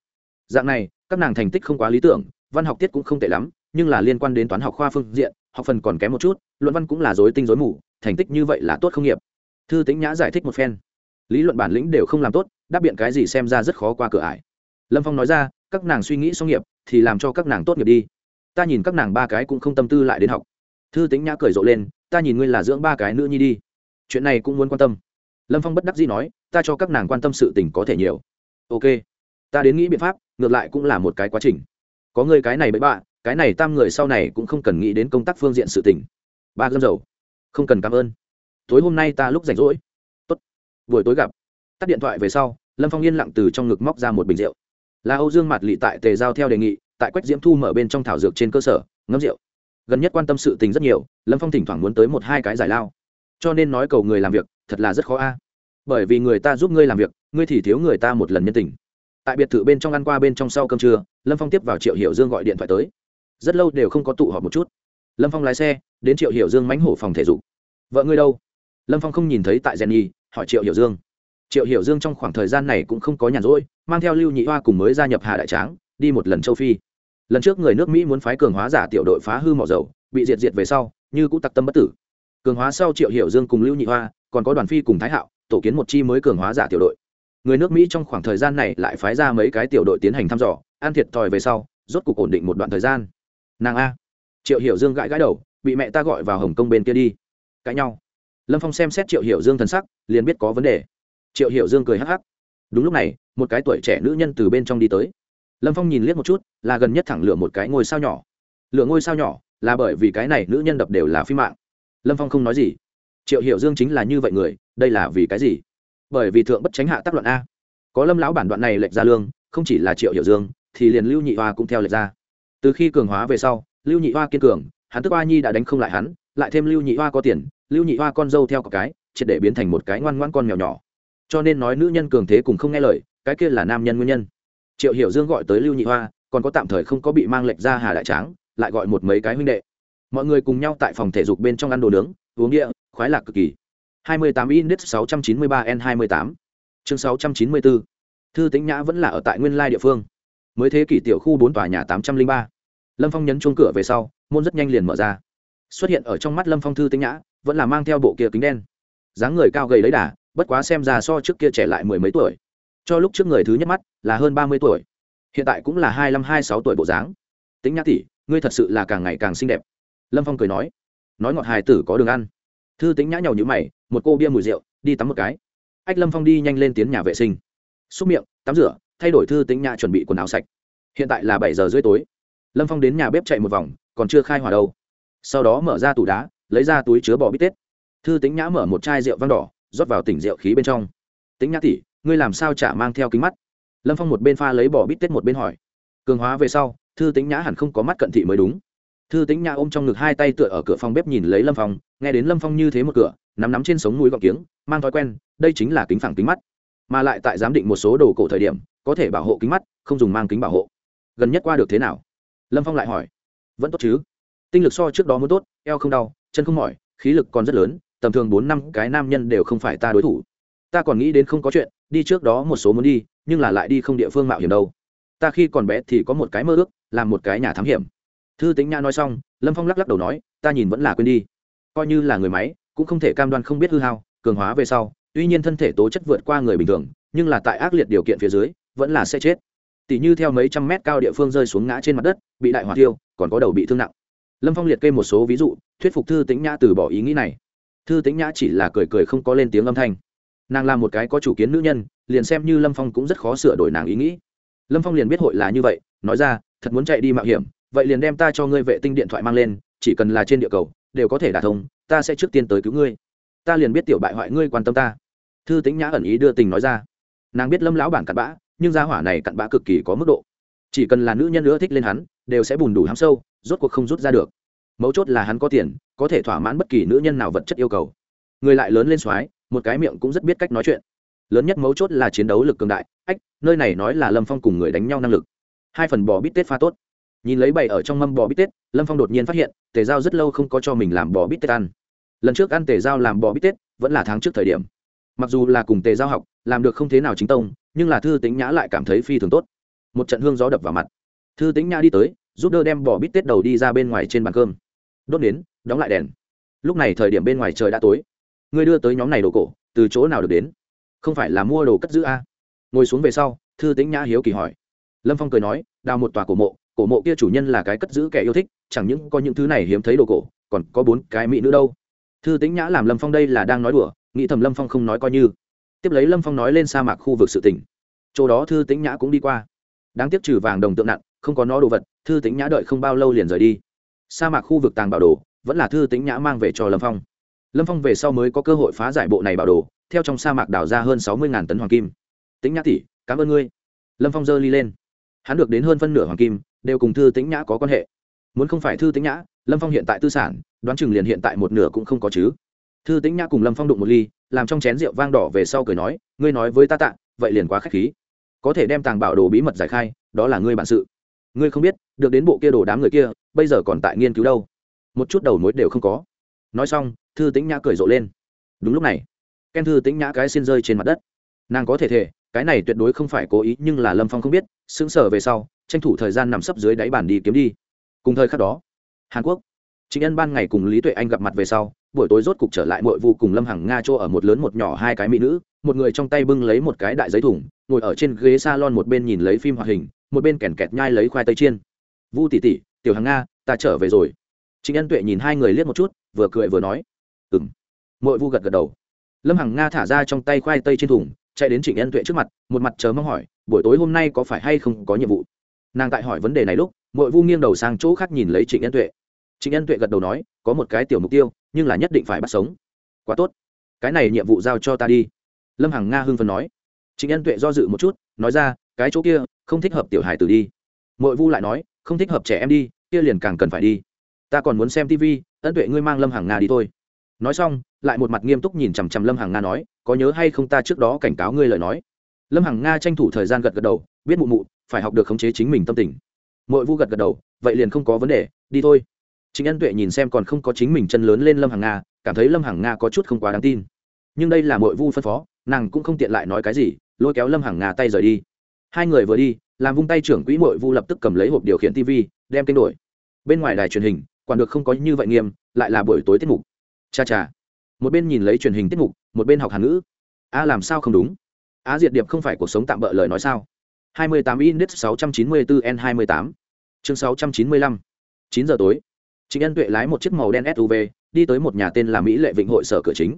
Dạng này, các nàng thành tích không quá lý tưởng, văn học tiết cũng không tệ lắm, nhưng là liên quan đến toán học khoa phương diện, học phần còn kém một chút, luận văn cũng là dối tinh dối mù, thành tích như vậy là tốt không nghiệp. Thư tĩnh nhã giải thích một phen. Lý luận bản lĩnh đều không làm tốt, đáp biện cái gì xem ra rất khó qua cửa ải. Lâm phong nói ra, các nàng suy nghĩ xong nghiệp, thì làm cho các nàng tốt nghiệp đi. Ta nhìn các nàng ba cái cũng không tâm tư lại đến học. Thư tính nhã cười rộ lên, ta nhìn ngươi là dưỡng ba cái nữ nhi đi. Chuyện này cũng muốn quan tâm lâm phong bất đắc dĩ nói ta cho các nàng quan tâm sự tình có thể nhiều ok ta đến nghĩ biện pháp ngược lại cũng là một cái quá trình có người cái này bậy bạ cái này tam người sau này cũng không cần nghĩ đến công tác phương diện sự tình ba gâm dầu không cần cảm ơn tối hôm nay ta lúc rảnh rỗi tốt. buổi tối gặp tắt điện thoại về sau lâm phong yên lặng từ trong ngực móc ra một bình rượu là âu dương mặt lị tại tề giao theo đề nghị tại quách diễm thu mở bên trong thảo dược trên cơ sở ngâm rượu gần nhất quan tâm sự tình rất nhiều lâm phong thỉnh thoảng muốn tới một hai cái giải lao cho nên nói cầu người làm việc thật là rất khó a. Bởi vì người ta giúp ngươi làm việc, ngươi thì thiếu người ta một lần nhân tình. Tại biệt thự bên trong ăn qua bên trong sau cơm trưa, lâm phong tiếp vào triệu hiểu dương gọi điện thoại tới. Rất lâu đều không có tụ họp một chút. Lâm phong lái xe, đến triệu hiểu dương mánh hổ phòng thể dục. Vợ ngươi đâu? Lâm phong không nhìn thấy tại gen nhi hỏi triệu hiểu dương. Triệu hiểu dương trong khoảng thời gian này cũng không có nhàn rỗi, mang theo lưu nhị hoa cùng mới gia nhập hà đại tráng, đi một lần châu phi. Lần trước người nước mỹ muốn phái cường hóa giả tiểu đội phá hư mỏ dầu, bị diệt diệt về sau, như cũng tặc tâm bất tử. Cường hóa sau triệu hiểu dương cùng lưu nhị hoa còn có đoàn phi cùng thái hạo, tổ kiến một chi mới cường hóa giả tiểu đội. Người nước mỹ trong khoảng thời gian này lại phái ra mấy cái tiểu đội tiến hành thăm dò an thiệt thòi về sau, rốt cục ổn định một đoạn thời gian. Nàng a. Triệu hiểu dương gãi gãi đầu, bị mẹ ta gọi vào hồng kông bên kia đi. Cãi nhau. Lâm phong xem xét triệu hiểu dương thần sắc, liền biết có vấn đề. Triệu hiểu dương cười hắc hắc. Đúng lúc này, một cái tuổi trẻ nữ nhân từ bên trong đi tới. Lâm phong nhìn liếc một chút, là gần nhất thẳng lửa một cái ngôi sao nhỏ. Lửa ngôi sao nhỏ là bởi vì cái này nữ nhân đập đều là phi mạng. Lâm phong không nói gì triệu hiểu dương chính là như vậy người, đây là vì cái gì? Bởi vì thượng bất tránh hạ tác luận a. Có lâm lão bản đoạn này lệch ra lương, không chỉ là triệu hiểu dương, thì liền lưu nhị hoa cũng theo lệch ra. Từ khi cường hóa về sau, lưu nhị hoa kiên cường, hắn tức oa nhi đã đánh không lại hắn, lại thêm lưu nhị hoa có tiền, lưu nhị hoa con dâu theo cả cái, triệt để biến thành một cái ngoan ngoan con mèo nhỏ. Cho nên nói nữ nhân cường thế cùng không nghe lời, cái kia là nam nhân nguyên nhân. Triệu hiểu dương gọi tới lưu nhị hoa, còn có tạm thời không có bị mang lệnh ra hà đại tráng, lại gọi một mấy cái huynh đệ. Mọi người cùng nhau tại phòng thể dục bên trong ăn đồ nướng uống địa, khoái lạc cực kỳ. 28 index 693 n 28 chương 694 thư tĩnh nhã vẫn là ở tại nguyên lai địa phương. Mới thế kỷ tiểu khu bốn tòa nhà 803 lâm phong nhấn chuông cửa về sau, môn rất nhanh liền mở ra. Xuất hiện ở trong mắt lâm phong thư tĩnh nhã, vẫn là mang theo bộ kia kính đen. Dáng người cao gầy lấy đà, bất quá xem ra so trước kia trẻ lại mười mấy tuổi. Cho lúc trước người thứ nhất mắt, là hơn ba mươi tuổi. Hiện tại cũng là hai mươi năm hai sáu tuổi bộ dáng. Tính nhã tỷ, ngươi thật sự là càng ngày càng xinh đẹp. Lâm phong cười nói nói ngọt hài tử có đường ăn. Thư tính nhã nhầu như mày, một cô bia mùi rượu, đi tắm một cái. Ách lâm phong đi nhanh lên tiến nhà vệ sinh. Xúc miệng, tắm rửa, thay đổi thư tính nhã chuẩn bị quần áo sạch. Hiện tại là bảy giờ rưỡi tối. Lâm phong đến nhà bếp chạy một vòng, còn chưa khai hỏa đâu. Sau đó mở ra tủ đá, lấy ra túi chứa bò bít tết. Thư tính nhã mở một chai rượu vang đỏ, rót vào tỉnh rượu khí bên trong. Tính nhã tỉ ngươi làm sao chả mang theo kính mắt? Lâm phong một bên pha lấy bò bít tết một bên hỏi. Cường hóa về sau, thư tính nhã hẳn không có mắt cận thị mới đúng thư tính nhã ôm trong ngực hai tay tựa ở cửa phòng bếp nhìn lấy lâm phong, nghe đến lâm phong như thế một cửa, nắm nắm trên sống núi gọc kiếng, mang thói quen, đây chính là kính phẳng kính mắt. Mà lại tại giám định một số đồ cổ thời điểm, có thể bảo hộ kính mắt, không dùng mang kính bảo hộ. Gần nhất qua được thế nào? Lâm phong lại hỏi. Vẫn tốt chứ. Tinh lực so trước đó muốn tốt, eo không đau, chân không mỏi, khí lực còn rất lớn, tầm thường bốn năm cái nam nhân đều không phải ta đối thủ. Ta còn nghĩ đến không có chuyện, đi trước đó một số muốn đi, nhưng là lại đi không địa phương mạo hiểm đâu. Ta khi còn bé thì có một cái mơ ước làm một cái nhà thám hiểm thư tính nha nói xong, lâm phong lắc lắc đầu nói, ta nhìn vẫn là quên đi. Coi như là người máy, cũng không thể cam đoan không biết hư hao, cường hóa về sau, tuy nhiên thân thể tố chất vượt qua người bình thường, nhưng là tại ác liệt điều kiện phía dưới, vẫn là sẽ chết. Tỉ như theo mấy trăm mét cao địa phương rơi xuống ngã trên mặt đất, bị đại hỏa tiêu còn có đầu bị thương nặng. Lâm phong liệt kê một số ví dụ, thuyết phục thư tính nhã từ bỏ ý nghĩ này. Thư tính nhã chỉ là cười cười không có lên tiếng âm thanh. Nàng là một cái có chủ kiến nữ nhân, liền xem như lâm phong cũng rất khó sửa đổi nàng ý nghĩ. Lâm phong liền biết hội là như vậy, nói ra, thật muốn chạy đi mạo hiểm vậy liền đem ta cho ngươi vệ tinh điện thoại mang lên, chỉ cần là trên địa cầu, đều có thể đả thông, ta sẽ trước tiên tới cứu ngươi. Ta liền biết tiểu bại hoại ngươi quan tâm ta. Thư tính nhã ẩn ý đưa tình nói ra. Nàng biết lâm lão bản cặn bã, nhưng gia hỏa này cặn bã cực kỳ có mức độ. Chỉ cần là nữ nhân nữa thích lên hắn, đều sẽ bùn đủ hắm sâu, rốt cuộc không rút ra được. Mấu chốt là hắn có tiền, có thể thỏa mãn bất kỳ nữ nhân nào vật chất yêu cầu. Người lại lớn lên soái, một cái miệng cũng rất biết cách nói chuyện. Lớn nhất mấu chốt là chiến đấu lực cường đại, ách, nơi này nói là lâm phong cùng người đánh nhau năng lực. Hai phần bò bít tết pha tốt nhìn lấy bày ở trong mâm bò bít tết, lâm phong đột nhiên phát hiện, tề giao rất lâu không có cho mình làm bò bít tết ăn. Lần trước ăn tề giao làm bò bít tết, vẫn là tháng trước thời điểm. Mặc dù là cùng tề giao học, làm được không thế nào chính tông, nhưng là thư tính nhã lại cảm thấy phi thường tốt. Một trận hương gió đập vào mặt. Thư tính nhã đi tới, giúp đỡ đem bò bít tết đầu đi ra bên ngoài trên bàn cơm. Đốt nến, đóng lại đèn. Lúc này thời điểm bên ngoài trời đã tối. Ngươi đưa tới nhóm này đồ cổ, từ chỗ nào được đến? Không phải là mua đồ cất giữ a? À? ngồi xuống về sau, thư tĩnh nhã hiếu kỳ hỏi. Lâm phong cười nói, đào một tòa cổ mộ cổ mộ kia chủ nhân là cái cất giữ kẻ yêu thích, chẳng những có những thứ này hiếm thấy đồ cổ, còn có bốn cái mỹ nữ đâu. Thư tĩnh nhã làm lâm phong đây là đang nói đùa, nghĩ thầm lâm phong không nói coi như. Tiếp lấy lâm phong nói lên sa mạc khu vực sự tỉnh chỗ đó thư tĩnh nhã cũng đi qua. Đáng tiếc trừ vàng đồng tượng nặng, không có nó đồ vật, thư tĩnh nhã đợi không bao lâu liền rời đi. Sa mạc khu vực tàng bảo đồ, vẫn là thư tĩnh nhã mang về cho lâm phong. Lâm phong về sau mới có cơ hội phá giải bộ này bảo đồ, theo trong sa mạc đào ra hơn sáu mươi tấn hoàng kim. Tĩnh nhã tỷ, cảm ơn ngươi. Lâm phong dơ ly lên. Hắn được đến hơn phân nửa hoàng kim đều cùng thư tĩnh nhã có quan hệ. Muốn không phải thư tĩnh nhã, lâm phong hiện tại tư sản, đoán chừng liền hiện tại một nửa cũng không có chứ. Thư tĩnh nhã cùng lâm phong đụng một ly, làm trong chén rượu vang đỏ về sau cười nói, ngươi nói với ta tạ, vậy liền quá k h á c h khí. Có thể đem tàng bảo đồ bí mật giải khai, đó là ngươi bản sự. Ngươi không biết, được đến bộ kia đồ đám người kia, bây giờ còn tại nghiên cứu đâu. Một chút đầu mối đều không có. Nói xong, thư tĩnh nhã cười rộ lên. Đúng lúc này, ken thư tĩnh nhã cái xin rơi trên mặt đất. Nàng có thể thể cái này tuyệt đối không phải cố ý, nhưng là lâm phong không biết, sững sờ về sau tranh thủ thời gian nằm sấp dưới đáy bàn đi kiếm đi. Cùng thời khắc đó, hàn quốc chính nhân ban ngày cùng lý tuệ anh gặp mặt về sau, buổi tối rốt cục trở lại mội vụ cùng lâm hằng nga chỗ ở một lớn một nhỏ hai cái mỹ nữ, một người trong tay bưng lấy một cái đại giấy thùng, ngồi ở trên ghế s a lon một bên nhìn lấy phim hoạt hình, một bên kèn kẹt nhai lấy khoai tây chiên. Vu tỷ tỷ, tiểu hằng nga, ta trở về rồi. Chính nhân tuệ nhìn hai người liếc một chút, vừa cười vừa nói ừng mội vu gật gật đầu. Lâm hằng nga thả ra trong tay khoai tây trên thùng, chạy đến trịnh ân tuệ trước mặt, một mặt chờ mong hỏi, buổi tối hôm nay có phải hay không có nhiệm vụ? Nàng tại hỏi vấn đề này lúc, mội vu nghiêng đầu sang chỗ khác nhìn lấy trịnh nhân tuệ. Trịnh nhân tuệ gật đầu nói, có một cái tiểu mục tiêu, nhưng là nhất định phải bắt sống. Quá tốt. Cái này nhiệm vụ giao cho ta đi. Lâm hằng nga hưng phần nói. Trịnh nhân tuệ do dự một chút, nói ra, cái chỗ kia, không thích hợp tiểu hải tử đi. Mội vu lại nói, không thích hợp trẻ em đi, kia liền càng cần phải đi. Ta còn muốn xem tv ân tuệ ngươi mang lâm hằng nga đi thôi. Nói xong, lại một mặt nghiêm túc nhìn chằm chằm lâm hằng nga nói, có nhớ hay không ta trước đó cảnh cáo ngươi lời nói? Lâm hằng nga tranh thủ thời gian gật gật đầu, biết mụ mụ phải học được khống chế chính mình tâm tình. Mội vu gật gật đầu, vậy liền không có vấn đề, đi thôi. Chính ân tuệ nhìn xem còn không có chính mình chân lớn lên lâm hàng nga, cảm thấy lâm hàng nga có chút không quá đáng tin. Nhưng đây là mội vu phân phó, nàng cũng không tiện lại nói cái gì, lôi kéo lâm hàng nga tay rời đi. Hai người vừa đi, làm vung tay trưởng quỹ mội vu lập tức cầm lấy hộp điều khiển tv đem kênh đổi. Bên ngoài đài truyền hình, quản được không có như vậy nghiêm, lại là buổi tối tiết mục. Cha cha. Một bên nhìn lấy truyền hình tiết mục, một bên học hàn ngữ. A, làm sao không đúng? Á diệt điệp không phải cuộc sống tạm bỡ lời nói sao? 28 index 694 n 28 chương 695 9 giờ tối Trịnh Ân Tuệ lái một chiếc màu đen SUV, đi tới một nhà tên là Mỹ Lệ Vịnh hội sở cửa chính.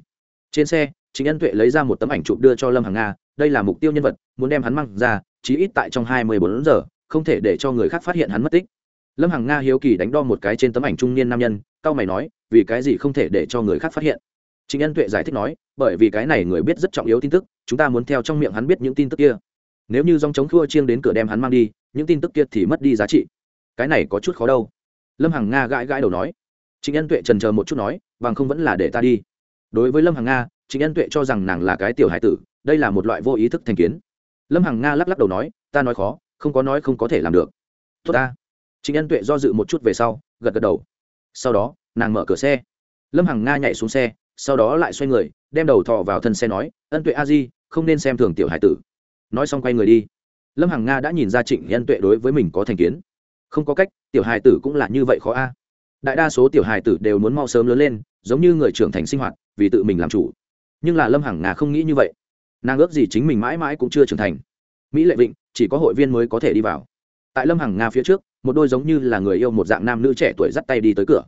Trên xe, Trịnh Ân Tuệ lấy ra một tấm ảnh chụp đưa cho Lâm Hằng Nga, đây là mục tiêu nhân vật, muốn đem hắn mang ra, chí ít tại trong 24 giờ, không thể để cho người khác phát hiện hắn mất tích. Lâm Hằng Nga hiếu kỳ đánh đo một cái trên tấm ảnh trung niên nam nhân, cao mày nói, vì cái gì không thể để cho người khác phát hiện? Trịnh Ân Tuệ giải thích nói, bởi vì cái này người biết rất trọng yếu tin tức, chúng ta muốn theo trong miệng hắn biết những tin tức kia. Nếu như dòng chống thua chiêng đến cửa đem hắn mang đi, những tin tức kia thì mất đi giá trị. Cái này có chút khó đâu. Lâm Hằng Nga gãi gãi đầu nói. Trịnh Ân Tuệ trần chờ một chút nói, bằng không vẫn là để ta đi. Đối với Lâm Hằng Nga, Trịnh Ân Tuệ cho rằng nàng là cái tiểu hải tử, đây là một loại vô ý thức thành kiến. Lâm Hằng Nga lắc lắc đầu nói, ta nói khó, không có nói không có thể làm được. Tốt ta. Trịnh Ân Tuệ do dự một chút về sau, gật gật đầu. Sau đó, nàng mở cửa xe. Lâm Hằng Nga nhảy xuống xe, sau đó lại xoay người đem đầu thọ vào thân xe nói ân tuệ a di không nên xem thường tiểu hải tử nói xong quay người đi. Lâm hằng nga đã nhìn ra trịnh nhân tuệ đối với mình có thành kiến. Không có cách, tiểu hài tử cũng là như vậy khó a. Đại đa số tiểu hài tử đều muốn mau sớm lớn lên, giống như người trưởng thành sinh hoạt, vì tự mình làm chủ. Nhưng là lâm hằng nga không nghĩ như vậy. Nàng ước gì chính mình mãi mãi cũng chưa trưởng thành. Mỹ lệ vịnh, chỉ có hội viên mới có thể đi vào. Tại lâm hằng nga phía trước, một đôi giống như là người yêu một dạng nam nữ trẻ tuổi dắt tay đi tới cửa.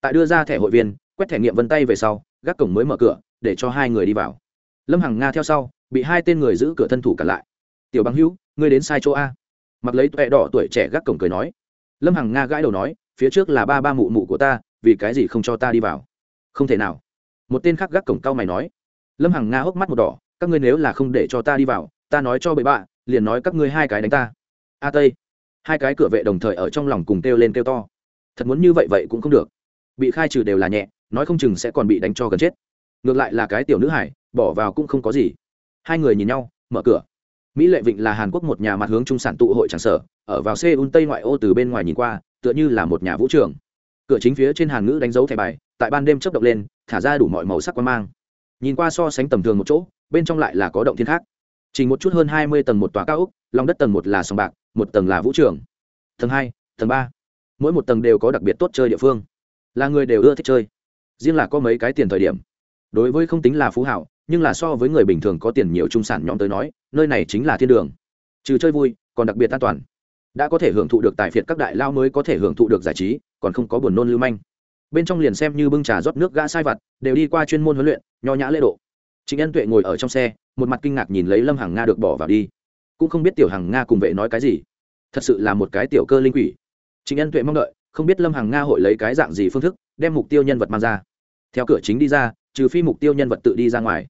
Tại đưa ra thẻ hội viên, quét thẻ nghiệm vân tay về sau, gác cổng mới mở cửa, để cho hai người đi vào. Lâm hằng nga theo sau bị hai tên người giữ cửa thân thủ cản lại. Tiểu bằng hữu, ngươi đến sai chỗ a. Mặc lấy tuệ đỏ tuổi trẻ gác cổng cười nói. Lâm hằng nga gãi đầu nói, phía trước là ba ba mụ mụ của ta, vì cái gì không cho ta đi vào? Không thể nào. Một tên khác gác cổng cao mày nói. Lâm hằng nga hốc mắt một đỏ, các ngươi nếu là không để cho ta đi vào, ta nói cho bậy bạ, liền nói các ngươi hai cái đánh ta. A tây. Hai cái cửa vệ đồng thời ở trong lòng cùng kêu lên kêu to. Thật muốn như vậy vậy cũng không được. Bị khai trừ đều là nhẹ, nói không chừng sẽ còn bị đánh cho gần chết. Ngược lại là cái tiểu nữ hải, bỏ vào cũng không có gì hai người nhìn nhau, mở cửa. Mỹ lệ vịnh là hàn quốc một nhà mặt hướng trung sản tụ hội tràng sở, ở vào seoul tây ngoại ô từ bên ngoài nhìn qua, tựa như là một nhà vũ trường. Cửa chính phía trên hàng ngữ đánh dấu thẻ bài, tại ban đêm chấp động lên, thả ra đủ mọi màu sắc quan mang. Nhìn qua so sánh tầm thường một chỗ, bên trong lại là có động thiên khác. Chỉ một chút hơn hai mươi tầng một tòa cao ốc, lòng đất tầng một là sòng bạc, một tầng là vũ trường. Tầng hai, tầng ba. Mỗi một tầng đều có đặc biệt tốt chơi địa phương. Là người đều ưa thích chơi. Riêng là có mấy cái tiền thời điểm. Đối với không tính là phú hảo nhưng là so với người bình thường có tiền nhiều trung sản nhóm tới nói, nơi này chính là thiên đường. Trừ chơi vui, còn đặc biệt an toàn. Đã có thể hưởng thụ được tài phiệt các đại lao mới có thể hưởng thụ được giải trí, còn không có buồn nôn lưu manh. Bên trong liền xem như bưng trà rót nước gã sai vặt, đều đi qua chuyên môn huấn luyện, nho nhã lễ độ. Chính ân tuệ ngồi ở trong xe, một mặt kinh ngạc nhìn lấy lâm hằng nga được bỏ vào đi. Cũng không biết tiểu hằng nga cùng vệ nói cái gì. Thật sự là một cái tiểu cơ linh quỷ. Chính ân tuệ mong đợi, không biết lâm hằng nga hội lấy cái dạng gì phương thức, đem mục tiêu nhân vật mang ra. Theo cửa chính đi ra, trừ phi mục tiêu nhân vật tự đi ra ngoài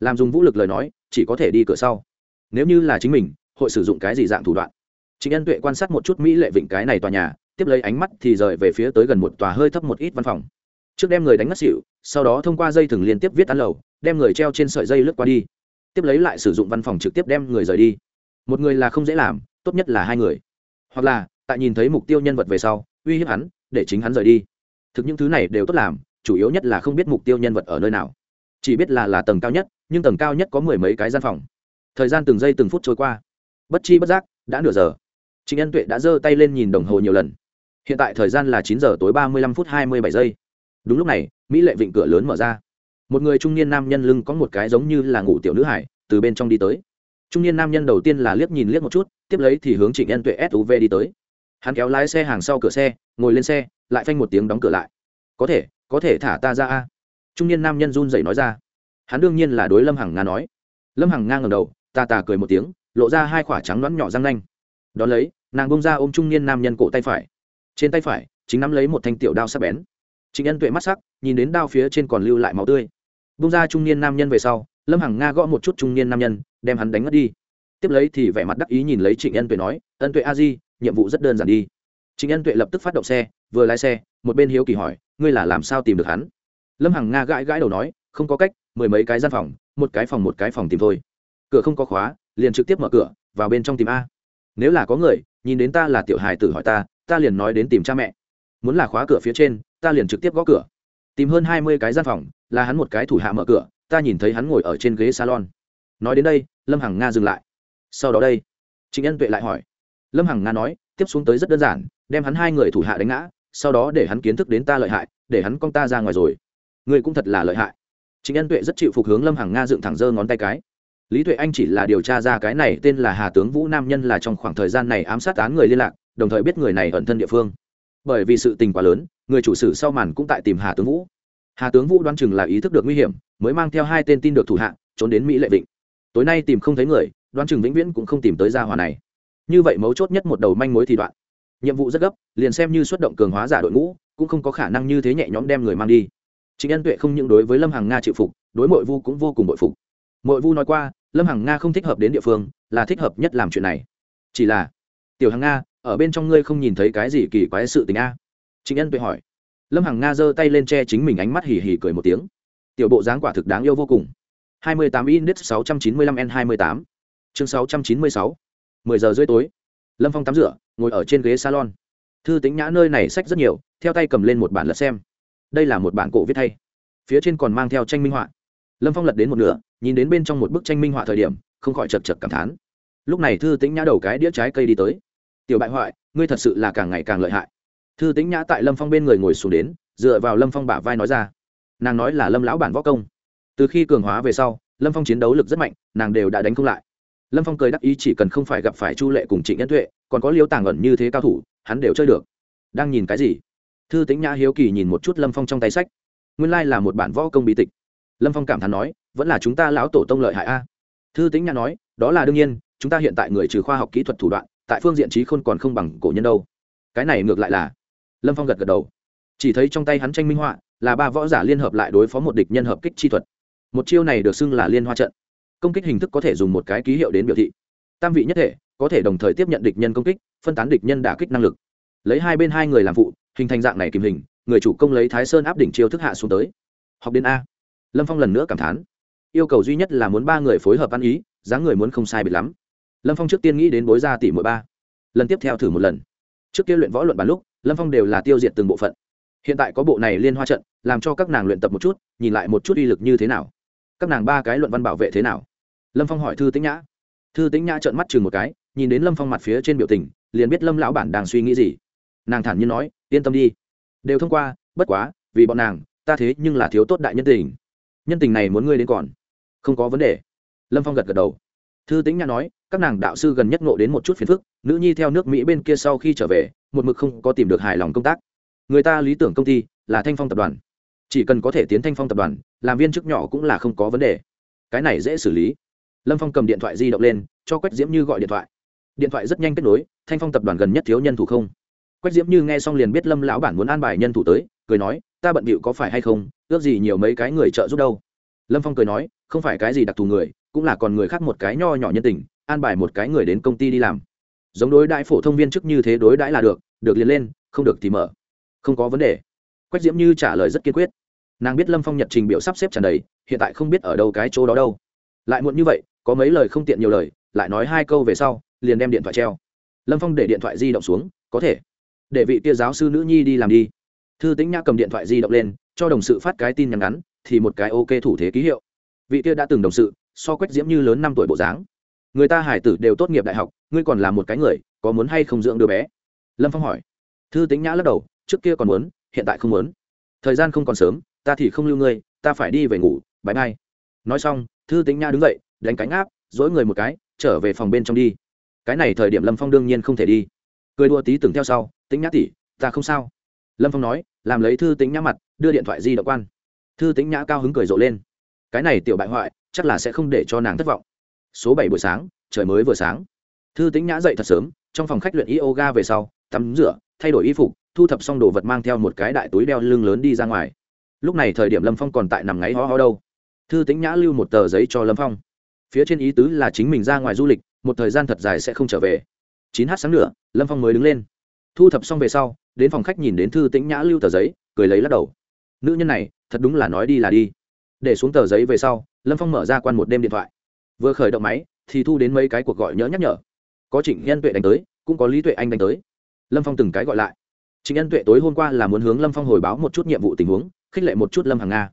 làm dùng vũ lực lời nói, chỉ có thể đi cửa sau. Nếu như là chính mình, hội sử dụng cái gì dạng thủ đoạn? Chính ân tuệ quan sát một chút mỹ lệ vịnh cái này tòa nhà, tiếp lấy ánh mắt thì rời về phía tới gần một tòa hơi thấp một ít văn phòng. Trước đem người đánh ngất xỉu, sau đó thông qua dây thừng liên tiếp viết tán lầu, đem người treo trên sợi dây lướt qua đi. Tiếp lấy lại sử dụng văn phòng trực tiếp đem người rời đi. Một người là không dễ làm, tốt nhất là hai người. Hoặc là, tại nhìn thấy mục tiêu nhân vật về sau, uy hiếp hắn, để chính hắn rời đi. Thực những thứ này đều tốt làm, chủ yếu nhất là không biết mục tiêu nhân vật ở nơi nào. Chỉ biết là là tầng cao nhất nhưng tầng cao nhất có mười mấy cái gian phòng. Thời gian từng giây từng phút trôi qua. Bất chi bất giác, đã nửa giờ. Trịnh ân tuệ đã giơ tay lên nhìn đồng hồ nhiều lần. Hiện tại thời gian là chín giờ tối ba mươi lăm phút hai mươi bảy giây. Đúng lúc này, mỹ lệ vịnh cửa lớn mở ra. Một người trung niên nam nhân lưng có một cái giống như là ngủ tiểu nữ hải, từ bên trong đi tới. Trung niên nam nhân đầu tiên là liếc nhìn liếc một chút, tiếp lấy thì hướng trịnh ân tuệ suv đi tới. Hắn kéo lái xe hàng sau cửa xe, ngồi lên xe, lại phanh một tiếng đóng cửa lại. Có thể có thể thả ta ra a. Trung niên nam nhân run dậy nói ra hắn đương nhiên là đối lâm hằng nga nói. Lâm hằng nga ngầm đầu, ta tà cười một tiếng, lộ ra hai khoả trắng đoán nhỏ răng nanh. Đón lấy, nàng bông ra ôm trung niên nam nhân cổ tay phải. Trên tay phải, chính nắm lấy một thanh tiểu đao sắc bén. Chính nhân tuệ mắt sắc, nhìn đến đao phía trên còn lưu lại máu tươi. Bông ra trung niên nam nhân về sau, lâm hằng nga gõ một chút trung niên nam nhân, đem hắn đánh mất đi. Tiếp lấy thì vẻ mặt đắc ý nhìn lấy trịnh ân tuệ nói, ân tuệ a di, nhiệm vụ rất đơn giản đi. Trịnh ân tuệ lập tức phát động xe, vừa lái xe, một bên hiếu kỳ hỏi, ngươi là làm sao tìm được hắn? Lâm hằng nga gãi gãi đầu nói, không có cách mười mấy cái gian phòng, một cái phòng một cái phòng tìm thôi. Cửa không có khóa, liền trực tiếp mở cửa, vào bên trong tìm a. Nếu là có người, nhìn đến ta là tiểu hài tử hỏi ta ta liền nói đến tìm cha mẹ. Muốn là khóa cửa phía trên, ta liền trực tiếp gõ cửa. Tìm hơn hai mươi cái gian phòng, là hắn một cái thủ hạ mở cửa, ta nhìn thấy hắn ngồi ở trên ghế salon. Nói đến đây, lâm hằng nga dừng lại. Sau đó đây, trịnh ân tuệ lại hỏi. Lâm hằng nga nói, tiếp xuống tới rất đơn giản, đem hắn hai người thủ hạ đánh ngã, sau đó để hắn kiến thức đến ta lợi hại, để hắn con ta ra ngoài rồi. Ngươi cũng thật là lợi hại trịnh ân tuệ rất chịu phục hướng lâm hằng nga dựng thẳng dơ ngón tay cái. Lý tuệ anh chỉ là điều tra ra cái này tên là hà tướng vũ nam nhân là trong khoảng thời gian này ám sát án người liên lạc, đồng thời biết người này ẩn thân địa phương. Bởi vì sự tình quá lớn, người chủ sử sau màn cũng tại tìm hà tướng vũ. Hà tướng vũ đoan chừng là ý thức được nguy hiểm, mới mang theo hai tên tin được thủ hạ, trốn đến mỹ lệ vịnh. Tối nay tìm không thấy người đoan chừng vĩnh viễn cũng không tìm tới gia hòa này. Như vậy mấu chốt nhất một đầu manh mối thì đoạn. Nhiệm vụ rất gấp, liền xem như xuất động cường hóa giả đội ngũ, cũng không có khả năng như thế nhẹ nhõm đem người mang đi chính ân tuệ không những đối với lâm hằng nga chịu phục, đối mội vu cũng vô cùng bội phục. Mội vu nói qua, lâm hằng nga không thích hợp đến địa phương, là thích hợp nhất làm chuyện này. Chỉ là, tiểu hằng nga, ở bên trong ngươi không nhìn thấy cái gì kỳ quái sự tình a? Chính ân tuệ hỏi. Lâm hằng nga giơ tay lên che chính mình ánh mắt hì hì cười một tiếng. Tiểu bộ dáng quả thực đáng yêu vô cùng. 28 index 695 n 28 chương 696 10 giờ rưỡi tối. Lâm phong tắm rửa, ngồi ở trên ghế salon. Thư tính nhã nơi này sách rất nhiều, theo tay cầm lên một bản lật xem đây là một bản cổ viết thay phía trên còn mang theo tranh minh họa. Lâm phong lật đến một nửa, nhìn đến bên trong một bức tranh minh họa thời điểm, không khỏi chật chật cảm thán. Lúc này thư tính nhã đầu cái đĩa trái cây đi tới. Tiểu bại hoại, ngươi thật sự là càng ngày càng lợi hại. Thư tính nhã tại lâm phong bên người ngồi xuống đến, dựa vào lâm phong bả vai nói ra. Nàng nói là lâm lão bản võ công. Từ khi cường hóa về sau, lâm phong chiến đấu lực rất mạnh, nàng đều đã đánh không lại. Lâm phong cười đắc ý chỉ cần không phải gặp phải chu lệ cùng trịnh nhân tuệ, còn có liêu tàng ẩn như thế cao thủ, hắn đều chơi được. Đang nhìn cái gì? Thư tính nhã hiếu kỳ nhìn một chút lâm phong trong tay sách. Nguyên lai là một bản võ công bí tịch. Lâm phong cảm thán nói, vẫn là chúng ta lão tổ tông lợi hại a. Thư tính nhã nói, đó là đương nhiên, chúng ta hiện tại người trừ khoa học kỹ thuật thủ đoạn, tại phương diện trí khôn còn không bằng cổ nhân đâu. Cái này ngược lại là. Lâm phong gật gật đầu. Chỉ thấy trong tay hắn tranh minh họa, là ba võ giả liên hợp lại đối phó một địch nhân hợp kích chi thuật. Một chiêu này được xưng là liên hoa trận. Công kích hình thức có thể dùng một cái ký hiệu đến biểu thị. Tam vị nhất thể, có thể đồng thời tiếp nhận địch nhân công kích, phân tán địch nhân đả kích năng lực. Lấy hai bên hai người làm phụ hình thành dạng này kìm hình, người chủ công lấy thái sơn áp đỉnh chiêu thức hạ xuống tới. Học đến a. Lâm phong lần nữa cảm thán. Yêu cầu duy nhất là muốn ba người phối hợp ăn ý, dáng người muốn không sai biệt lắm. Lâm phong trước tiên nghĩ đến bối ra tỷ mỗi ba. Lần tiếp theo thử một lần. Trước kia luyện võ luận bàn lúc, lâm phong đều là tiêu diệt từng bộ phận. Hiện tại có bộ này liên hoa trận, làm cho các nàng luyện tập một chút, nhìn lại một chút uy lực như thế nào. Các nàng ba cái luận văn bảo vệ thế nào? Lâm phong hỏi thư tĩnh nhã. Thư tĩnh nhã trợn mắt chừng một cái, nhìn đến lâm phong mặt phía trên biểu tình, liền biết lâm lão bản đang suy nghĩ gì. Nàng thản nhiên nói yên tâm đi. Đều thông qua, bất quá, vì bọn nàng, ta thế nhưng là thiếu tốt đại nhân tình. Nhân tình này muốn ngươi đến còn. Không có vấn đề. Lâm phong gật gật đầu. Thư tính nhã nói, các nàng đạo sư gần nhất ngộ đến một chút phiền phức, nữ nhi theo nước mỹ bên kia sau khi trở về, một mực không có tìm được hài lòng công tác. Người ta lý tưởng công ty là thanh phong tập đoàn. Chỉ cần có thể tiến thanh phong tập đoàn, làm viên chức nhỏ cũng là không có vấn đề. Cái này dễ xử lý. Lâm phong cầm điện thoại di động lên, cho quách diễm như gọi điện thoại. Điện thoại rất nhanh kết nối, thanh phong tập đoàn gần nhất thiếu nhân thủ không? Quách diễm như nghe xong liền biết lâm lão bản muốn an bài nhân thủ tới, cười nói, ta bận bịu có phải hay không, ước gì nhiều mấy cái người trợ giúp đâu. Lâm phong cười nói, không phải cái gì đặc thù người, cũng là còn người khác một cái nho nhỏ nhân tình, an bài một cái người đến công ty đi làm. Giống đối đãi phổ thông viên chức như thế đối đãi là được được liền lên, không được thì mở. Không có vấn đề. Quách diễm như trả lời rất kiên quyết. Nàng biết lâm phong nhật trình biểu sắp xếp tràn đầy, hiện tại không biết ở đâu cái chỗ đó đâu. Lại muộn như vậy, có mấy lời không tiện nhiều lời, lại nói hai câu về sau, liền đem điện thoại treo. Lâm phong để điện thoại di động xuống, có thể để vị kia giáo sư nữ nhi đi làm đi. Thư tĩnh nhã cầm điện thoại di động lên, cho đồng sự phát cái tin nhắn ngắn, thì một cái ok thủ thế ký hiệu. Vị kia đã từng đồng sự, so quách diễm như lớn năm tuổi bộ dáng. Người ta hải tử đều tốt nghiệp đại học, ngươi còn là một cái người, có muốn hay không dưỡng đứa bé? Lâm phong hỏi. Thư tính nhã lắc đầu, trước kia còn muốn, hiện tại không muốn. Thời gian không còn sớm, ta thì không lưu ngươi, ta phải đi về ngủ bãi mai nói xong, thư tính nhã đứng dậy, đánh cánh áp, dỗi người một cái, trở về phòng bên trong đi. Cái này thời điểm lâm phong đương nhiên không thể đi. Cười đua tí từng theo sau tính nhã tỷ, ta không sao. Lâm phong nói làm lấy thư tính nhã mặt đưa điện thoại di động quan. Thư tính nhã cao hứng cười rộ lên. Cái này tiểu bại hoại chắc là sẽ không để cho nàng thất vọng. Số bảy buổi sáng trời mới vừa sáng. Thư tính nhã dậy thật sớm trong phòng khách luyện yoga về sau tắm rửa thay đổi y phục thu thập xong đồ vật mang theo một cái đại túi đeo lưng lớn đi ra ngoài. Lúc này thời điểm lâm phong còn tại nằm ngáy ho ho đâu. Thư tính nhã lưu một tờ giấy cho lâm phong. Phía trên ý tứ là chính mình ra ngoài du lịch một thời gian thật dài sẽ không trở về. Chín h sáng nữa lâm phong mới đứng lên thu thập xong về sau, đến phòng khách nhìn đến thư tĩnh nhã lưu tờ giấy, cười lấy lắc đầu. Nữ nhân này, thật đúng là nói đi là đi. Để xuống tờ giấy về sau, lâm phong mở ra quan một đêm điện thoại. Vừa khởi động máy, thì thu đến mấy cái cuộc gọi nhớ nhắc nhở. Có trịnh nhân tuệ đánh tới, cũng có lý tuệ anh đánh tới. Lâm phong từng cái gọi lại. Trịnh nhân tuệ tối hôm qua là muốn hướng lâm phong hồi báo một chút nhiệm vụ tình huống, khích lệ một chút lâm hàng nga.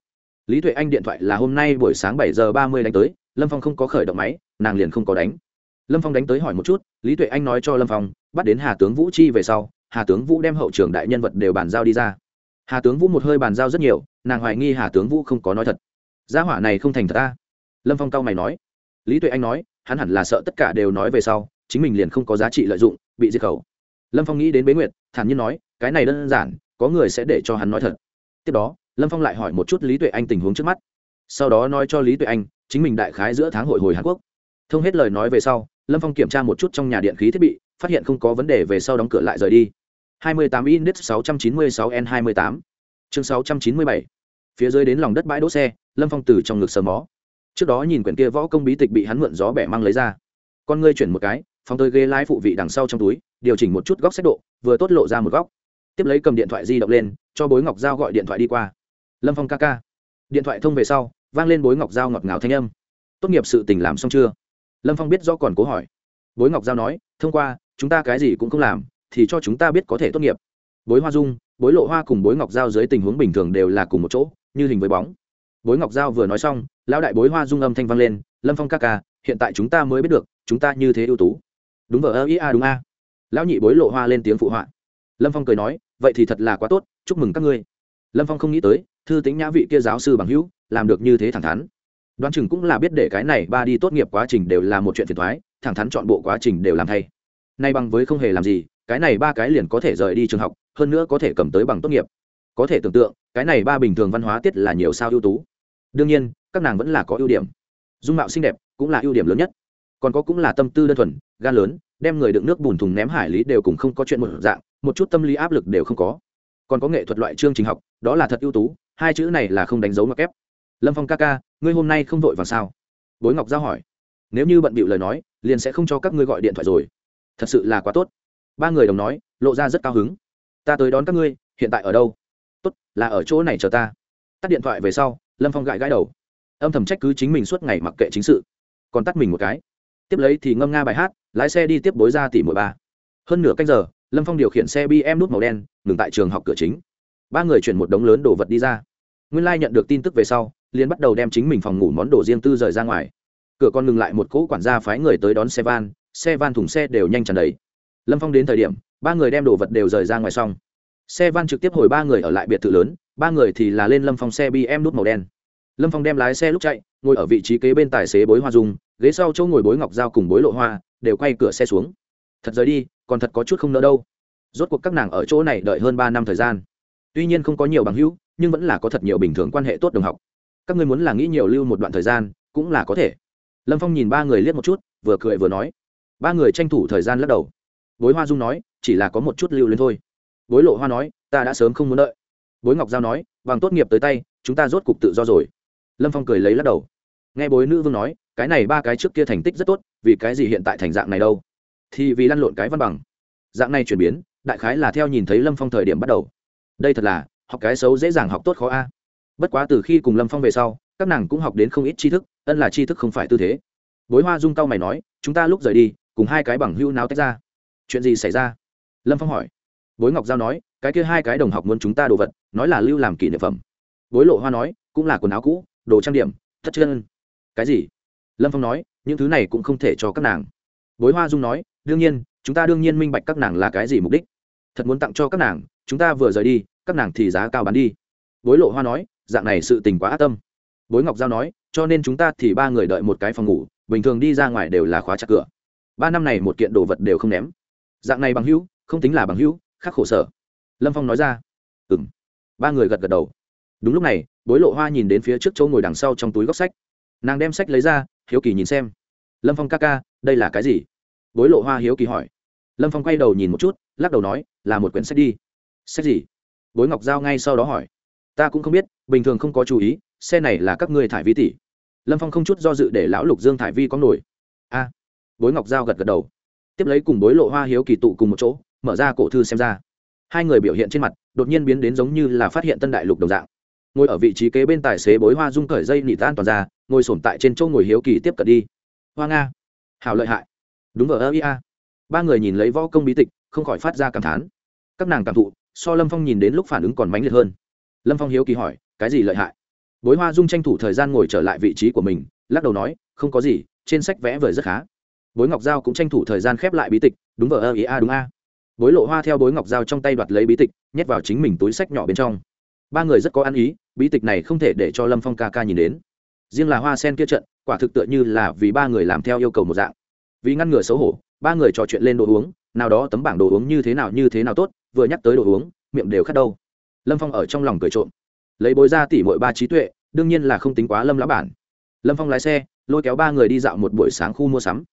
Lý tuệ anh điện thoại là hôm nay buổi sáng bảy giờ ba mươi đánh tới, lâm phong không có khởi động máy, nàng liền không có đánh. Lâm phong đánh tới hỏi một chút, lý tuệ anh nói cho lâm phong, bắt đến hà tướng vũ chi về sau hà tướng vũ đem hậu trường đại nhân vật đều bàn giao đi ra. Hà tướng vũ một hơi bàn giao rất nhiều, nàng hoài nghi hà tướng vũ không có nói thật. Gia hỏa này không thành thật ta. Lâm phong cao mày nói. Lý tuệ anh nói, hắn hẳn là sợ tất cả đều nói về sau, chính mình liền không có giá trị lợi dụng, bị diệt khẩu. Lâm phong nghĩ đến bế nguyệt, thản nhiên nói, cái này đơn giản, có người sẽ để cho hắn nói thật. Tiếp đó, lâm phong lại hỏi một chút lý tuệ anh tình huống trước mắt. Sau đó nói cho lý tuệ anh, chính mình đại khái giữa tháng hội hồi hàn quốc. Thông hết lời nói về sau, lâm phong kiểm tra một chút trong nhà điện khí thiết bị, phát hiện không có vấn đề về sau đóng cửa lại rời đi. 28 index 696 n 28 chương 697 phía dưới đến lòng đất bãi đỗ xe, lâm phong từ trong ngực sờ mó. Trước đó nhìn quyển kia võ công bí tịch bị hắn mượn gió bẻ mang lấy ra. Con ngươi chuyển một cái phong tới ghế lái phụ vị đằng sau trong túi, điều chỉnh một chút góc xét độ, vừa tốt lộ ra một góc. Tiếp lấy cầm điện thoại di động lên, cho bối ngọc giao gọi điện thoại đi qua. Lâm phong ca ca. Điện thoại thông về sau, vang lên bối ngọc giao ngọt ngào thanh âm. Tốt nghiệp sự tình làm xong chưa? Lâm phong biết rõ còn cố hỏi. Bối ngọc giao nói, thông qua, chúng ta cái gì cũng không làm thì cho chúng ta biết có thể tốt nghiệp. Bối hoa dung, bối lộ hoa cùng bối ngọc giao dưới tình huống bình thường đều là cùng một chỗ, như hình với bóng. Bối ngọc giao vừa nói xong, lão đại bối hoa dung âm thanh vang lên, lâm phong ca ca, hiện tại chúng ta mới biết được, chúng ta như thế ưu tú. Đúng vờ ơ, ý, a, đúng a. Lão nhị bối lộ hoa lên tiếng phụ họa. Lâm phong cười nói, vậy thì thật là quá tốt, chúc mừng các ngươi. Lâm phong không nghĩ tới, thư tính nhã vị kia giáo sư bằng hữu, làm được như thế thẳng thắn. Đoán chừng cũng là biết để cái này ba đi tốt nghiệp quá trình đều là một chuyện phiền thoái, thẳng thắn chọn bộ quá trình đều làm thay. Nay bằng với không hề làm gì cái này ba cái liền có thể rời đi trường học, hơn nữa có thể cầm tới bằng tốt nghiệp. Có thể tưởng tượng, cái này ba bình thường văn hóa tiết là nhiều sao ưu tú. Đương nhiên, các nàng vẫn là có ưu điểm. Dung mạo xinh đẹp cũng là ưu điểm lớn nhất. Còn có cũng là tâm tư đơn thuần, gan lớn, đem người đựng nước bùn thùng ném hải lý đều cùng không có chuyện một dạng, một chút tâm lý áp lực đều không có. Còn có nghệ thuật loại chương trình học, đó là thật ưu tú, hai chữ này là không đánh dấu mặc ép lâm phong ca ca, ngươi hôm nay không vội vàng sao? Bối ngọc giao hỏi. Nếu như bận bịu lời nói, liền sẽ không cho các ngươi gọi điện thoại rồi. Thật sự là quá tốt ba người đồng nói, lộ ra rất cao hứng. Ta tới đón các ngươi, hiện tại ở đâu? Tốt, là ở chỗ này chờ ta. Tắt điện thoại về sau, lâm phong gãi gãi đầu. Âm thầm trách cứ chính mình suốt ngày mặc kệ chính sự. Còn tắt mình một cái. Tiếp lấy thì ngâm nga bài hát, lái xe đi tiếp bối ra tỉ mỗi ba. Hơn nửa canh giờ, lâm phong điều khiển xe bm nút màu đen, ngừng tại trường học cửa chính. Ba người chuyển một đống lớn đồ vật đi ra. Nguyên lai、like、nhận được tin tức về sau liên bắt đầu đem chính mình phòng ngủ món đồ riêng tư rời ra ngoài. Cửa con ngừng lại một cỗ quản gia phái người tới đón xe van xe van thùng xe đều nhanh tràn đầy lâm phong đến thời điểm, ba người đem đồ vật đều rời ra ngoài xong. Xe van trực tiếp hồi ba người ở lại biệt thự lớn, ba người thì là lên lâm phong xe bm nút màu đen. Lâm phong đem lái xe lúc chạy, ngồi ở vị trí kế bên tài xế bối hoa dung, ghế sau chỗ ngồi bối ngọc dao cùng bối lộ hoa, đều quay cửa xe xuống. Thật rời đi, còn thật có chút không nỡ đâu. Rốt cuộc các nàng ở chỗ này đợi hơn ba năm thời gian. Tuy nhiên không có nhiều bằng hữu, nhưng vẫn là có thật nhiều bình thường quan hệ tốt đồng học. Các ngươi muốn là nghĩ nhiều lưu một đoạn thời gian, cũng là có thể. Lâm phong nhìn ba người liếc một chút, vừa cười vừa nói. Ba người tranh thủ thời gian lắc đầu bối hoa dung nói, chỉ là có một chút lưu lên thôi. Bối lộ hoa nói, ta đã sớm không muốn đợi. Bối ngọc giao nói bằng tốt nghiệp tới tay, chúng ta rốt cục tự do rồi. Lâm phong cười lấy lắc đầu. Nghe bối nữ vương nói, cái này ba cái trước kia thành tích rất tốt, vì cái gì hiện tại thành dạng này đâu? Thì vì lăn lộn cái văn bằng. Dạng này chuyển biến, đại khái là theo nhìn thấy lâm phong thời điểm bắt đầu. Đây thật là, học cái xấu dễ dàng học tốt khó a. Bất quá từ khi cùng lâm phong về sau, các nàng cũng học đến không ít tri thức, ân là tri thức không phải tư thế. Bối hoa dung cao mày nói, chúng ta lúc rời đi, cùng hai cái bằng hưu nào tách ra chuyện gì xảy ra? Lâm phong hỏi. Bối ngọc giao nói, cái kia hai cái đồng học muốn chúng ta đồ vật, nói là lưu làm kỷ niệm phẩm. Bối lộ hoa nói, cũng là quần áo cũ, đồ trang điểm thất chân. Cái gì? Lâm phong nói, những thứ này cũng không thể cho các nàng. Bối hoa dung nói, đương nhiên, chúng ta đương nhiên minh bạch các nàng là cái gì mục đích. Thật muốn tặng cho các nàng, chúng ta vừa rời đi, các nàng thì giá cao bán đi. Bối lộ hoa nói, dạng này sự tình quá ác tâm. Bối ngọc giao nói, cho nên chúng ta thì ba người đợi một cái phòng ngủ, bình thường đi ra ngoài đều là khóa chặt cửa. Ba năm này một kiện đồ vật đều không ném dạng này bằng hữu, không tính là bằng hữu, khắc khổ sở. Lâm phong nói ra. Ừ m ba người gật gật đầu. Đúng lúc này, bối lộ hoa nhìn đến phía trước chỗ ngồi đằng sau trong túi góc sách. Nàng đem sách lấy ra, hiếu kỳ nhìn xem. Lâm phong ca ca, đây là cái gì? Bối lộ hoa hiếu kỳ hỏi. Lâm phong quay đầu nhìn một chút, lắc đầu nói, là một quyển sách đi. Sách gì? Bối ngọc giao ngay sau đó hỏi. Ta cũng không biết, bình thường không có chú ý, xe này là các ngươi thải vi tỷ. Lâm phong không chút do dự để lão lục dương thải vi có nổi. A. Bối ngọc giao gật gật đầu tiếp lấy cùng bối lộ hoa hiếu kỳ tụ cùng một chỗ, mở ra cổ thư xem ra. Hai người biểu hiện trên mặt, đột nhiên biến đến giống như là phát hiện tân đại lục đồng dạng. Ngồi ở vị trí kế bên tài xế bối hoa dung cởi dây nị tan toàn ra, ngồi sổm tại trên chỗ ngồi hiếu kỳ tiếp cận đi. Hoa nga. Hảo lợi hại. Đúng ở ơ ia ba người nhìn lấy võ công bí tịch, không khỏi phát ra cảm thán. Các nàng cảm thụ, so lâm phong nhìn đến lúc phản ứng còn mãnh liệt hơn. Lâm phong hiếu kỳ hỏi, cái gì lợi hại? Bối hoa dung tranh thủ thời gian ngồi trở lại vị trí của mình, lắc đầu nói, không có gì, trên sách vẽ vời rất khá bối ngọc giao cũng tranh thủ thời gian khép lại bí tịch, đúng vờ ơ ý a, đúng a. Bối lộ hoa theo bối ngọc giao trong tay đoạt lấy bí tịch, nhét vào chính mình túi sách nhỏ bên trong. Ba người rất có ăn ý, bí tịch này không thể để cho lâm phong ca ca nhìn đến. Riêng là hoa sen kia trận, quả thực tựa như là vì ba người làm theo yêu cầu một dạng. Vì ngăn ngừa xấu hổ, ba người trò chuyện lên đồ uống, nào đó tấm bảng đồ uống như thế nào như thế nào tốt, vừa nhắc tới đồ uống, miệng đều khát đâu. Lâm phong ở trong lòng cười trộm. Lấy bối ra tỉ mỗi ba trí tuệ, đương nhiên là không tính quá lâm lão bản. Lâm phong lái xe, lôi kéo ba người đi dạo một buổi sáng khu mua sắm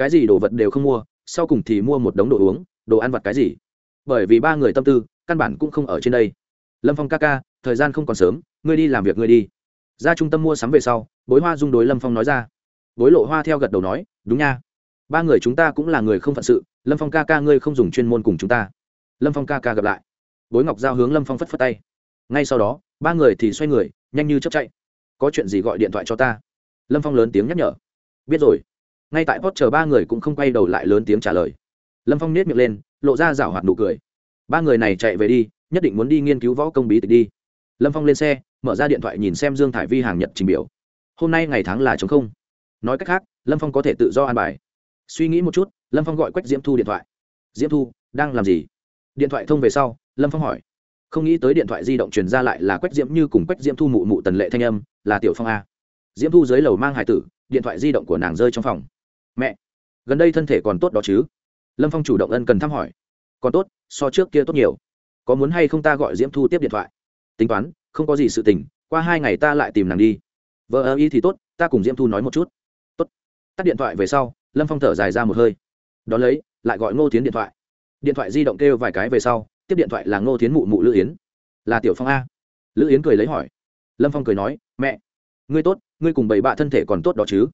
cái gì đồ vật đều không mua, sau cùng thì mua một đống đồ uống, đồ ăn vặt cái gì. Bởi vì ba người tâm tư, căn bản cũng không ở trên đây. Lâm phong ca ca, thời gian không còn sớm, ngươi đi làm việc ngươi đi. Ra trung tâm mua sắm về sau, bối hoa dung đối lâm phong nói ra. Bối lộ hoa theo gật đầu nói, đúng nha. Ba người chúng ta cũng là người không phận sự, lâm phong ca ca ngươi không dùng chuyên môn cùng chúng ta. Lâm phong ca ca gặp lại. Bối ngọc giao hướng lâm phong phất phất tay. Ngay sau đó, ba người thì xoay người, nhanh như chấp chạy. Có chuyện gì gọi điện thoại cho ta? Lâm phong lớn tiếng nhắc nhở. Biết rồi ngay tại post chờ ba người cũng không quay đầu lại lớn tiếng trả lời. Lâm phong nết miệng lên, lộ ra rảo hoạt nụ cười. Ba người này chạy về đi, nhất định muốn đi nghiên cứu võ công bí tịch đi. Lâm phong lên xe, mở ra điện thoại nhìn xem dương thải vi hàng nhật trình biểu. Hôm nay ngày tháng là chống không. Nói cách khác, lâm phong có thể tự do an bài. Suy nghĩ một chút, lâm phong gọi quách diễm thu điện thoại. Diễm thu, đang làm gì? Điện thoại thông về sau, lâm phong hỏi. Không nghĩ tới điện thoại di động truyền ra lại là quách diễm như cùng quách diễm thu mụ mụ tần lệ thanh âm, là tiểu phong a. Diễm thu dưới lầu mang hải tử, điện thoại di động của nàng rơi trong phòng mẹ, gần đây thân thể còn tốt đó chứ? Lâm phong chủ động ân cần thăm hỏi. Còn tốt, so trước kia tốt nhiều. Có muốn hay không ta gọi diễm thu tiếp điện thoại. Tính toán, không có gì sự tình, qua hai ngày ta lại tìm nàng đi. Vợ ơ y thì tốt, ta cùng diễm thu nói một chút. Tốt. Tắt điện thoại về sau, lâm phong thở dài ra một hơi. Đón lấy, lại gọi ngô tiến điện thoại. Điện thoại di động kêu vài cái về sau, tiếp điện thoại là ngô tiến mụ mụ lữ yến. Là tiểu phong a. Lữ yến cười lấy hỏi. Lâm phong cười nói, mẹ, ngươi tốt, ngươi cùng bảy bạ thân thể còn tốt đó chứ?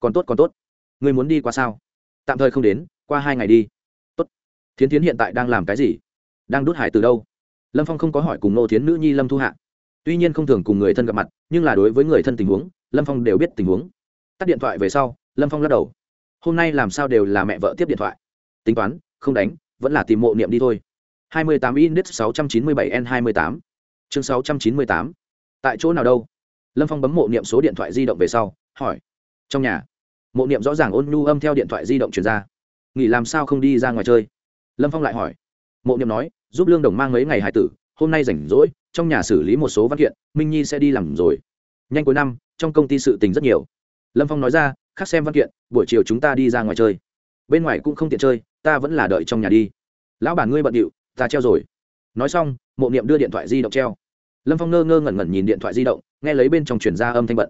Còn tốt còn tốt ngươi muốn đi qua sao? Tạm thời không đến, qua hai ngày đi. Tốt. Thiến thiến hiện tại đang làm cái gì? Đang đốt hải từ đâu? Lâm phong không có hỏi cùng nô thiến nữ nhi lâm thu hạ. Tuy nhiên không thường cùng người thân gặp mặt, nhưng là đối với người thân tình huống, lâm phong đều biết tình huống. Tắt điện thoại về sau, lâm phong lắc đầu. Hôm nay làm sao đều là mẹ vợ tiếp điện thoại. Tính toán, không đánh, vẫn là tìm mộ niệm đi thôi. 28 index 697 n 28 chương 698 tại chỗ nào đâu? Lâm phong bấm mộ niệm số điện thoại di động về sau, hỏi. Trong nhà mộ niệm rõ ràng ôn nhu âm theo điện thoại di động truyền ra. Nghỉ làm sao không đi ra ngoài chơi? Lâm phong lại hỏi. Mộ niệm nói, giúp lương đồng mang mấy ngày hải tử, hôm nay rảnh rỗi, trong nhà xử lý một số văn kiện, minh nhi sẽ đi làm rồi. Nhanh cuối năm, trong công ty sự tình rất nhiều. Lâm phong nói ra, khác xem văn kiện, buổi chiều chúng ta đi ra ngoài chơi. Bên ngoài cũng không tiện chơi, ta vẫn là đợi trong nhà đi. Lão bản ngươi bận điệu, ta treo rồi. Nói xong, mộ niệm đưa điện thoại di động treo. Lâm phong ngơ ngơ ngẩn ngẩn nhìn điện thoại di động, nghe lấy bên trong chuyển ra âm thanh bận.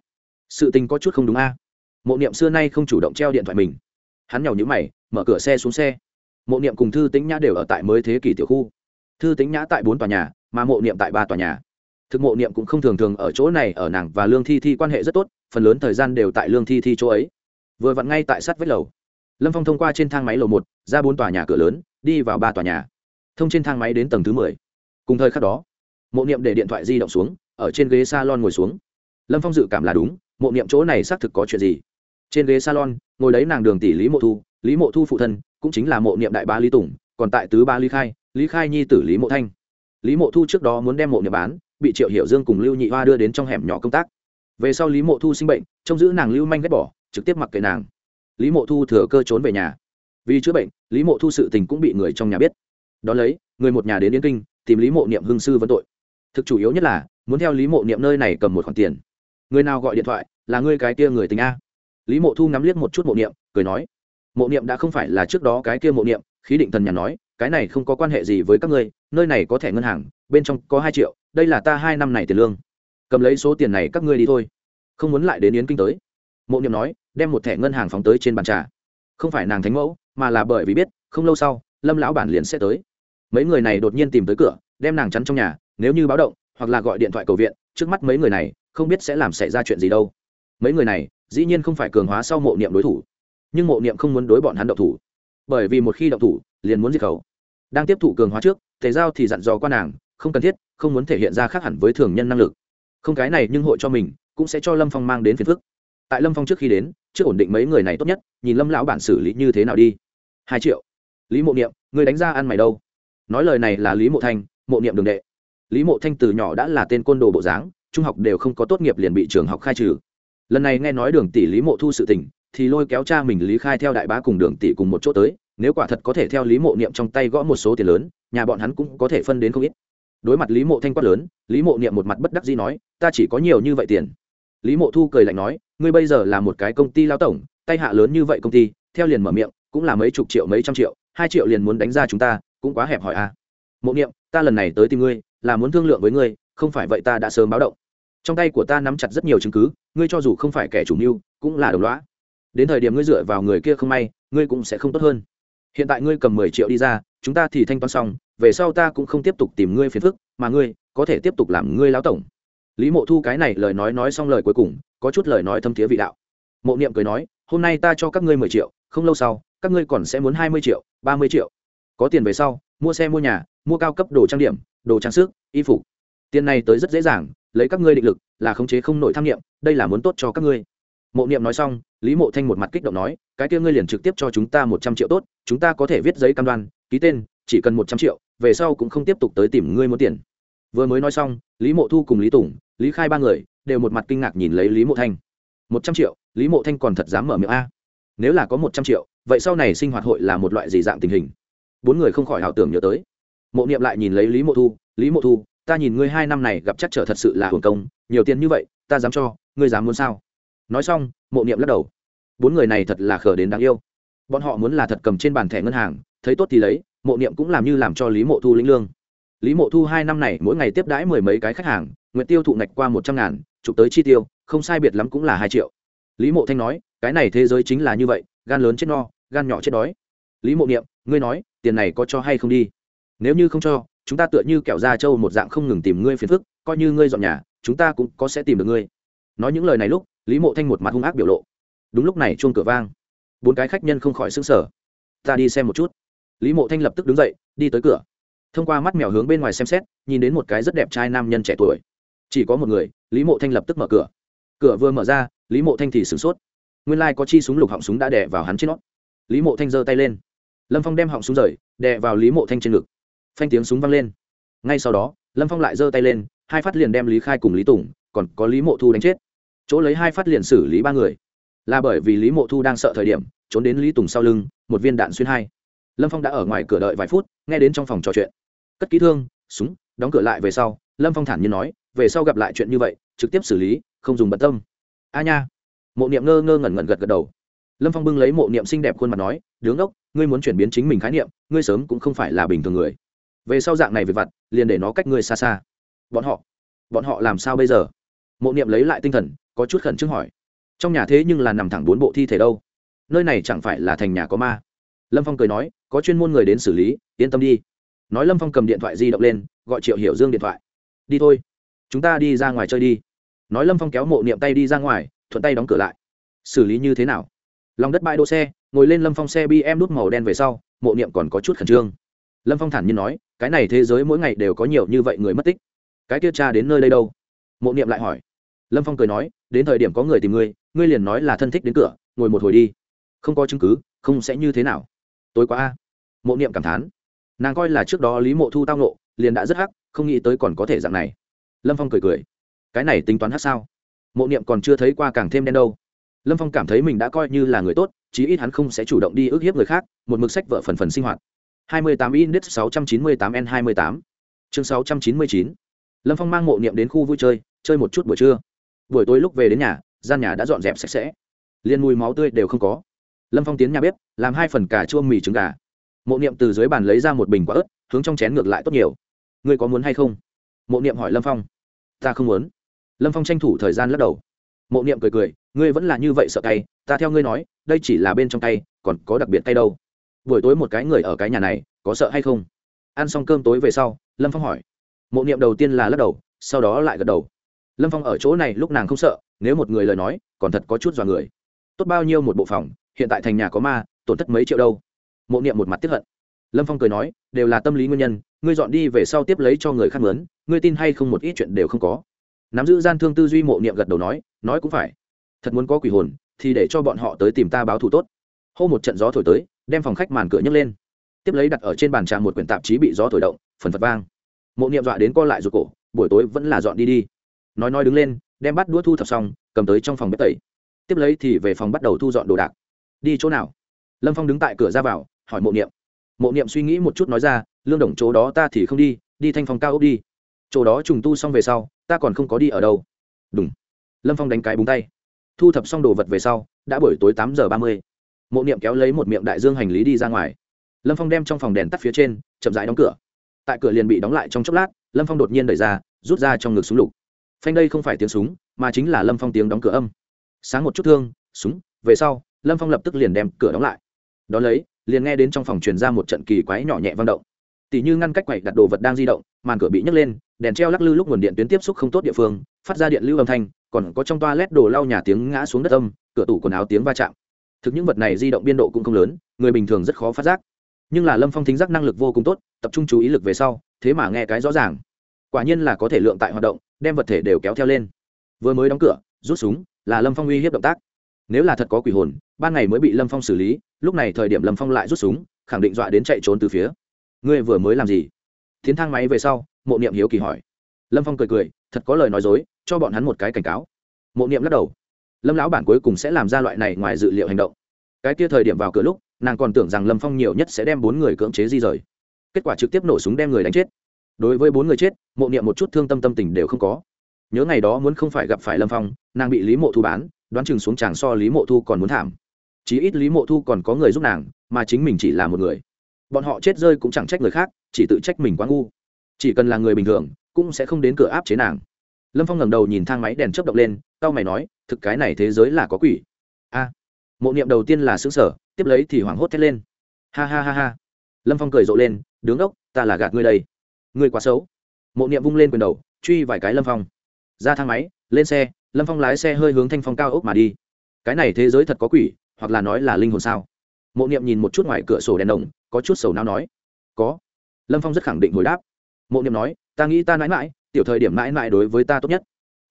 Sự tình có chút không đúng a mộ niệm xưa nay không chủ động treo điện thoại mình. Hắn nhỏ nhữ mày, mở cửa xe xuống xe. Mộ niệm cùng thư tính nhã đều ở tại mới thế kỷ tiểu khu. Thư tính nhã tại bốn tòa nhà, mà mộ niệm tại ba tòa nhà. Thực mộ niệm cũng không thường thường ở chỗ này, ở nàng và lương thi thi quan hệ rất tốt, phần lớn thời gian đều tại lương thi thi chỗ ấy. Vừa vặn ngay tại sát vách lầu. Lâm phong thông qua trên thang máy lầu một, ra bốn tòa nhà cửa lớn, đi vào ba tòa nhà. Thông trên thang máy đến tầng thứ mười. Cùng thời khắc đó, mộ niệm để điện thoại di động xuống, ở trên ghế s a lon ngồi xuống. Lâm phong dự cảm là đúng, mộ niệm chỗ này xác thực có chuyện gì? Trên ghế salon, ngồi đấy nàng đường tỷ lý mộ thu, lý mộ thu phụ thân, cũng chính là mộ niệm đại bá lý tùng, còn tại tứ ba lý khai lý khai nhi tử lý mộ thanh. Lý mộ thu trước đó muốn đem mộ niệm bán, bị triệu hiểu dương cùng lưu nhị hoa đưa đến trong hẻm nhỏ công tác. Về sau lý mộ thu sinh bệnh, trông giữ nàng lưu manh ghét bỏ, trực tiếp mặc kệ nàng. Lý mộ thu thừa cơ trốn về nhà. Vì chữa bệnh, lý mộ thu sự tình cũng bị người trong nhà biết. Đón lấy, người một nhà đến yên kinh, tìm lý mộ niệm hương sư vấn tội. Thực chủ yếu nhất là, muốn theo lý mộ niệm nơi này cầm một khoản tiền. Người nào gọi điện thoại, là ngươi cái kia người tình a lý mộ thu ngắm liếc một chút mộ niệm, cười nói, mộ niệm đã không phải là trước đó cái kia mộ niệm, khí định thần nhà nói, cái này không có quan hệ gì với các ngươi, nơi này có thẻ ngân hàng, bên trong có hai triệu, đây là ta hai năm này tiền lương. Cầm lấy số tiền này các ngươi đi thôi. Không muốn lại đến yến kinh tới, mộ niệm nói, đem một thẻ ngân hàng phóng tới trên bàn trà. Không phải nàng thánh mẫu, mà là bởi vì biết, không lâu sau, lâm lão bản liền sẽ tới. Mấy người này đột nhiên tìm tới cửa, đem nàng chắn trong nhà, nếu như báo động, hoặc là gọi điện thoại cầu viện, trước mắt mấy người này, không biết sẽ làm xảy ra chuyện gì đâu. Mấy người này dĩ nhiên không phải cường hóa sau mộ niệm đối thủ, nhưng mộ niệm không muốn đối bọn hắn động thủ, bởi vì một khi động thủ, liền muốn diệt khẩu. Đang tiếp thụ cường hóa trước thể giao thì dặn dò qua nàng, không cần thiết, không muốn thể hiện ra khác hẳn với thường nhân năng lực. Không cái này nhưng hội cho mình, cũng sẽ cho lâm phong mang đến phiền phức. Tại lâm phong trước khi đến, trước ổn định mấy người này tốt nhất, nhìn lâm lão bản xử lý như thế nào đi. Hai triệu. Lý mộ niệm, người đánh ra ăn mày đâu? Nói lời này là lý mộ thanh, mộ niệm đường đệ. Lý mộ thanh từ nhỏ đã là tên côn đồ bộ dáng, trung học đều không có tốt nghiệp liền bị trường học khai trừ lần này nghe nói đường tỷ lý mộ thu sự tình, thì lôi kéo cha mình lý khai theo đại bá cùng đường tỷ cùng một chỗ tới, nếu quả thật có thể theo lý mộ niệm trong tay gõ một số tiền lớn, nhà bọn hắn cũng có thể phân đến không ít. Đối mặt lý mộ thanh quát lớn, lý mộ niệm một mặt bất đắc dĩ nói, ta chỉ có nhiều như vậy tiền. Lý mộ thu cười lạnh nói, ngươi bây giờ là một cái công ty lao tổng, tay hạ lớn như vậy công ty, theo liền mở miệng, cũng là mấy chục triệu, mấy trăm triệu, hai triệu liền muốn đánh ra chúng ta, cũng quá hẹp hỏi à. Mộ niệm, ta lần này tới tìm ngươi, là muốn thương lượng với ngươi, không phải vậy ta đã sớm báo động trong tay của ta nắm chặt rất nhiều chứng cứ, ngươi cho dù không phải kẻ chủ mưu, cũng là đồng loã đến thời điểm ngươi dựa vào người kia không may, ngươi cũng sẽ không tốt hơn. Hiện tại ngươi cầm mười triệu đi ra, chúng ta thì thanh toán xong, về sau ta cũng không tiếp tục tìm ngươi phiền phức, mà ngươi có thể tiếp tục làm ngươi lão tổng. Lý mộ thu cái này lời nói nói xong lời cuối cùng, có chút lời nói thâm thiế vị đạo. Mộ niệm cười nói, hôm nay ta cho các ngươi mười triệu, không lâu sau, các ngươi còn sẽ muốn hai mươi triệu, ba mươi triệu. Có tiền về sau, mua xe mua nhà, mua cao cấp đồ trang điểm, đồ trang sức, y phục. Tiền này tới rất dễ dàng lấy các ngươi định lực, là khống chế không nổi tham nghiệm đây là muốn tốt cho các ngươi. Mộ niệm nói xong, lý mộ thanh một mặt kích động nói, cái kia ngươi liền trực tiếp cho chúng ta một trăm triệu tốt, chúng ta có thể viết giấy cam đoan, ký tên, chỉ cần một trăm triệu, về sau cũng không tiếp tục tới tìm ngươi muốn tiền. Vừa mới nói xong, lý mộ thu cùng lý tùng, lý khai ba người, đều một mặt kinh ngạc nhìn lấy lý mộ thanh. Một trăm triệu, lý mộ thanh còn thật dám mở miệng a? Nếu là có một trăm triệu, vậy sau này sinh hoạt hội là một loại gì dạng tình hình? Bốn người không khỏi ảo tưởng nhớ tới. Mộ niệm lại nhìn lấy lý mộ thu, lý mộ thu ta nhìn ngươi hai năm này gặp chắc trở thật sự là hưởng công, nhiều tiền như vậy, ta dám cho, ngươi dám muốn sao? Nói xong, mộ niệm lắc đầu. Bốn người này thật là khờ đến đáng yêu. Bọn họ muốn là thật cầm trên bàn thẻ ngân hàng, thấy tốt thì lấy, mộ niệm cũng làm như làm cho lý mộ thu lĩnh lương. Lý mộ thu hai năm này mỗi ngày tiếp đãi mười mấy cái khách hàng, nguyện tiêu thụ ngạch qua một trăm ngàn, chụp tới chi tiêu, không sai biệt lắm cũng là hai triệu. Lý mộ thanh nói, cái này thế giới chính là như vậy, gan lớn chết no, gan nhỏ chết đói. Lý mộ niệm, ngươi nói, tiền này có cho hay không đi? Nếu như không cho chúng ta tựa như kẹo da trâu một dạng không ngừng tìm ngươi phiền phức, coi như ngươi dọn nhà, chúng ta cũng có sẽ tìm được ngươi. Nói những lời này lúc, lý mộ thanh một mặt hung ác biểu lộ. Đúng lúc này chuông cửa vang. Bốn cái khách nhân không khỏi xứng sở ta đi xem một chút. Lý mộ thanh lập tức đứng dậy, đi tới cửa. Thông qua mắt mèo hướng bên ngoài xem xét, nhìn đến một cái rất đẹp trai nam nhân trẻ tuổi. Chỉ có một người, lý mộ thanh lập tức mở cửa. Cửa vừa mở ra, lý mộ thanh thì sửng sốt. Nguyên lai、like、có chi súng lục họng súng đã đè vào hắn trên nót lý mộ thanh giơ tay lên. Lâm phong đem họng súng rời, đè vào lý mộ thanh trên ngực phanh tiếng súng vang lên. Ngay sau đó, lâm phong lại giơ tay lên, hai phát liền đem lý khai cùng lý tùng, còn có lý mộ thu đánh chết. Chỗ lấy hai phát liền xử lý ba người. Là bởi vì lý mộ thu đang sợ thời điểm, trốn đến lý tùng sau lưng, một viên đạn xuyên hai. Lâm phong đã ở ngoài cửa đợi vài phút, nghe đến trong phòng trò chuyện. Cất kỹ thương, súng, đóng cửa lại về sau, lâm phong thản nhiên nói, về sau gặp lại chuyện như vậy, trực tiếp xử lý, không dùng bận tâm. A nha. Mộ niệm ngơ ngơ ngẩn ngẩn gật gật đầu. Lâm phong bưng lấy mộ niệm xinh đẹp khuôn mặt nói, đứng ốc ngươi muốn chuyển biến chính mình khái niệm, ngươi sớm cũng không phải là bình thường người về sau dạng này về vặt, liền để nó cách ngươi xa xa. Bọn họ bọn họ làm sao bây giờ? Mộ niệm lấy lại tinh thần, có chút khẩn trương hỏi. Trong nhà thế nhưng là nằm thẳng bốn bộ thi thể đâu? Nơi này chẳng phải là thành nhà có ma? Lâm phong cười nói, có chuyên môn người đến xử lý, yên tâm đi. Nói lâm phong cầm điện thoại di động lên, gọi triệu hiểu dương điện thoại. Đi thôi. Chúng ta đi ra ngoài chơi đi. Nói lâm phong kéo mộ niệm tay đi ra ngoài, thuận tay đóng cửa lại. Xử lý như thế nào? Lòng đất bãi đỗ xe, ngồi lên lâm phong xe bm đút màu đen về sau, mộ niệm còn có chút khẩn trương lâm phong thản nhiên nói, cái này thế giới mỗi ngày đều có nhiều như vậy người mất tích. Cái kia cha đến nơi đây đâu? Mộ niệm lại hỏi. Lâm phong cười nói, đến thời điểm có người tìm ngươi ngươi liền nói là thân thích đến cửa, ngồi một hồi đi. Không có chứng cứ, không sẽ như thế nào. Tối quá a. Mộ niệm cảm thán. Nàng coi là trước đó lý mộ thu tao nộ liền đã rất hắc, không nghĩ tới còn có thể dạng này. Lâm phong cười cười. Cái này tính toán hắc sao? Mộ niệm còn chưa thấy qua càng thêm đen đâu. Lâm phong cảm thấy mình đã coi như là người tốt, chí ít hắn không sẽ chủ động đi ức hiếp người khác, một mực sách vợ phần phần sinh hoạt. 28 index 698 n 28 chương 699 lâm phong mang mộ niệm đến khu vui chơi chơi một chút buổi trưa. Buổi tối lúc về đến nhà, gian nhà đã dọn dẹp sạch sẽ. Liên mùi máu tươi đều không có. Lâm phong tiến nhà bếp, làm hai phần cà chua mì trứng gà. Mộ niệm từ dưới bàn lấy ra một bình quả ớt, hướng trong chén ngược lại tốt nhiều. Ngươi có muốn hay không? Mộ niệm hỏi lâm phong. Ta không muốn. Lâm phong tranh thủ thời gian lắc đầu. Mộ niệm cười cười, ngươi vẫn là như vậy sợ cay, ta theo ngươi nói, đây chỉ là bên trong cay còn có đặc biệt cay đâu buổi tối một cái người ở cái nhà này, có sợ hay không? Ăn xong cơm tối về sau, lâm phong hỏi. Mộ niệm đầu tiên là lắc đầu, sau đó lại gật đầu. Lâm phong ở chỗ này lúc nàng không sợ, nếu một người lời nói, còn thật có chút dọa người. Tốt bao nhiêu một bộ phòng, hiện tại thành nhà có ma, tổn thất mấy triệu đâu? Mộ niệm một mặt tiếp hận. Lâm phong cười nói, đều là tâm lý nguyên nhân, ngươi dọn đi về sau tiếp lấy cho người khác mướn, ngươi tin hay không một ít chuyện đều không có. Nắm giữ gian thương tư duy mộ niệm gật đầu nói nói cũng phải. Thật muốn có quỷ hồn, thì để cho bọn họ tới tìm ta báo thù tốt. Hô một trận gió thổi tới đem phòng khách màn cửa nhấc lên. Tiếp lấy đặt ở trên bàn trà một quyển tạp chí bị gió thổi động, phần phật vang. Mộ niệm dọa đến co lại ruột cổ, buổi tối vẫn là dọn đi đi. Nói nói đứng lên, đem bắt đũa thu thập xong, cầm tới trong phòng bếp tẩy. Tiếp lấy thì về phòng bắt đầu thu dọn đồ đạc. Đi chỗ nào? Lâm phong đứng tại cửa ra vào, hỏi mộ niệm. Mộ niệm suy nghĩ một chút nói ra, lương đồng, chỗ đó ta thì không đi đi thanh phòng cao ốc đi. Chỗ đó trùng tu xong về sau, ta còn không có đi ở đâu. Đúng lâm phong đánh cái búng tay. Thu thập xong đồ vật về sau, đã buổi tối tám giờ ba mươi mộ niệm kéo lấy một miệng đại dương hành lý đi ra ngoài. Lâm phong đem trong phòng đèn tắt phía trên, chậm rãi đóng cửa. Tại cửa liền bị đóng lại trong chốc lát, lâm phong đột nhiên đẩy ra, rút ra trong ngực súng lục. Phanh đây không phải tiếng súng, mà chính là lâm phong tiếng đóng cửa âm. Sáng một chút thương, súng, về sau, lâm phong lập tức liền đem cửa đóng lại. Đ ó lấy, liền nghe đến trong phòng truyền ra một trận kỳ quái nhỏ nhẹ vang động. Tỉ như ngăn cách quậy đặt đồ vật đang di động, màn cửa bị nhấc lên, đèn treo lắc lư lúc nguồn điện tuyến tiếp xúc không tốt địa phương, phát ra điện lưu âm thanh, còn có trong toa lét đồ lau nhà tiếng ngã xuống đất âm, cửa tủ quần áo tiếng va chạm thực những vật này di động biên độ cũng không lớn, người bình thường rất khó phát giác. Nhưng là lâm phong thính giác năng lực vô cùng tốt, tập trung chú ý lực về sau, thế mà nghe cái rõ ràng. Quả nhiên là có thể lượng tại hoạt động, đem vật thể đều kéo theo lên. Vừa mới đóng cửa, rút súng, là lâm phong uy hiếp động tác. Nếu là thật có quỷ hồn, ban ngày mới bị lâm phong xử lý, lúc này thời điểm lâm phong lại rút súng, khẳng định dọa đến chạy trốn từ phía. Ngươi vừa mới làm gì? Tiến thang máy về sau, mộ niệm hiếu kỳ hỏi. Lâm phong cười cười, thật có lời nói dối, cho bọn hắn một cái cảnh cáo. Mộ niệm lắc đầu lâm lão bản cuối cùng sẽ làm ra loại này ngoài dự liệu hành động. Cái kia thời điểm vào cửa lúc, nàng còn tưởng rằng lâm phong nhiều nhất sẽ đem bốn người cưỡng chế di rời. Kết quả trực tiếp nổ súng đem người đánh chết. Đối với bốn người chết, mộ niệm một chút thương tâm tâm tình đều không có. Nhớ ngày đó muốn không phải gặp phải lâm phong, nàng bị lý mộ thu bán, đoán chừng xuống chàng so lý mộ thu còn muốn thảm. Chí ít lý mộ thu còn có người giúp nàng, mà chính mình chỉ là một người. Bọn họ chết rơi cũng chẳng trách người khác, chỉ tự trách mình quá ngu. Chỉ cần là người bình thường, cũng sẽ không đến cửa áp chế nàng lâm phong ngẩng đầu nhìn thang máy đèn chớp động lên tao mày nói, thực cái này thế giới là có quỷ. A, mộ niệm đầu tiên là xứng sở, tiếp lấy thì hoảng hốt thét lên. Ha ha ha ha. Lâm phong cười rộ lên, đứng đốc, ta là gạt ngươi đây. Ngươi quá xấu. Mộ niệm vung lên quyền đầu, truy vài cái lâm phong. Ra thang máy, lên xe, lâm phong lái xe hơi hướng thanh phong cao ốc mà đi. Cái này thế giới thật có quỷ, hoặc là nói là linh hồn sao? Mộ niệm nhìn một chút ngoài cửa sổ đèn đồng, có chút sầu não nói. Có. Lâm phong rất khẳng định hồi đáp. Mộ niệm nói, ta nghĩ ta mãi mãi tiểu thời điểm mãi mãi đối với ta tốt nhất.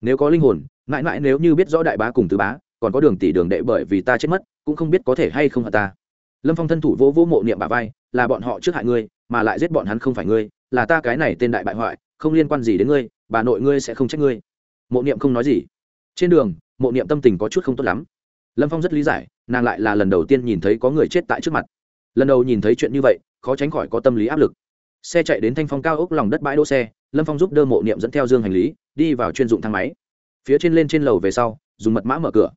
Nếu có linh hồn, mãi mãi nếu như biết rõ đại bá cùng tứ bá, còn có đường tỷ đường đệ bởi vì ta chết mất, cũng không biết có thể hay không hả ta. Lâm phong thân thủ vỗ vỗ mộ niệm bà vai, là bọn họ trước hại ngươi, mà lại giết bọn hắn không phải ngươi, là ta cái này tên đại bại hoại, không liên quan gì đến ngươi, bà nội ngươi sẽ không trách ngươi. Mộ niệm không nói gì. Trên đường, mộ niệm tâm tình có chút không tốt lắm. Lâm phong rất lý giải, nàng lại là lần đầu tiên nhìn thấy có người chết tại trước mặt. Lần đầu nhìn thấy chuyện như vậy, khó tránh khỏi có tâm lý áp lực. Xe chạy đến thanh phong cao ốc lòng đất bãi đỗ xe lâm phong giúp đỡ mộ niệm dẫn theo dương hành lý, đi vào chuyên dụng thang máy. Phía trên lên trên lầu về sau, dùng mật mã mở cửa.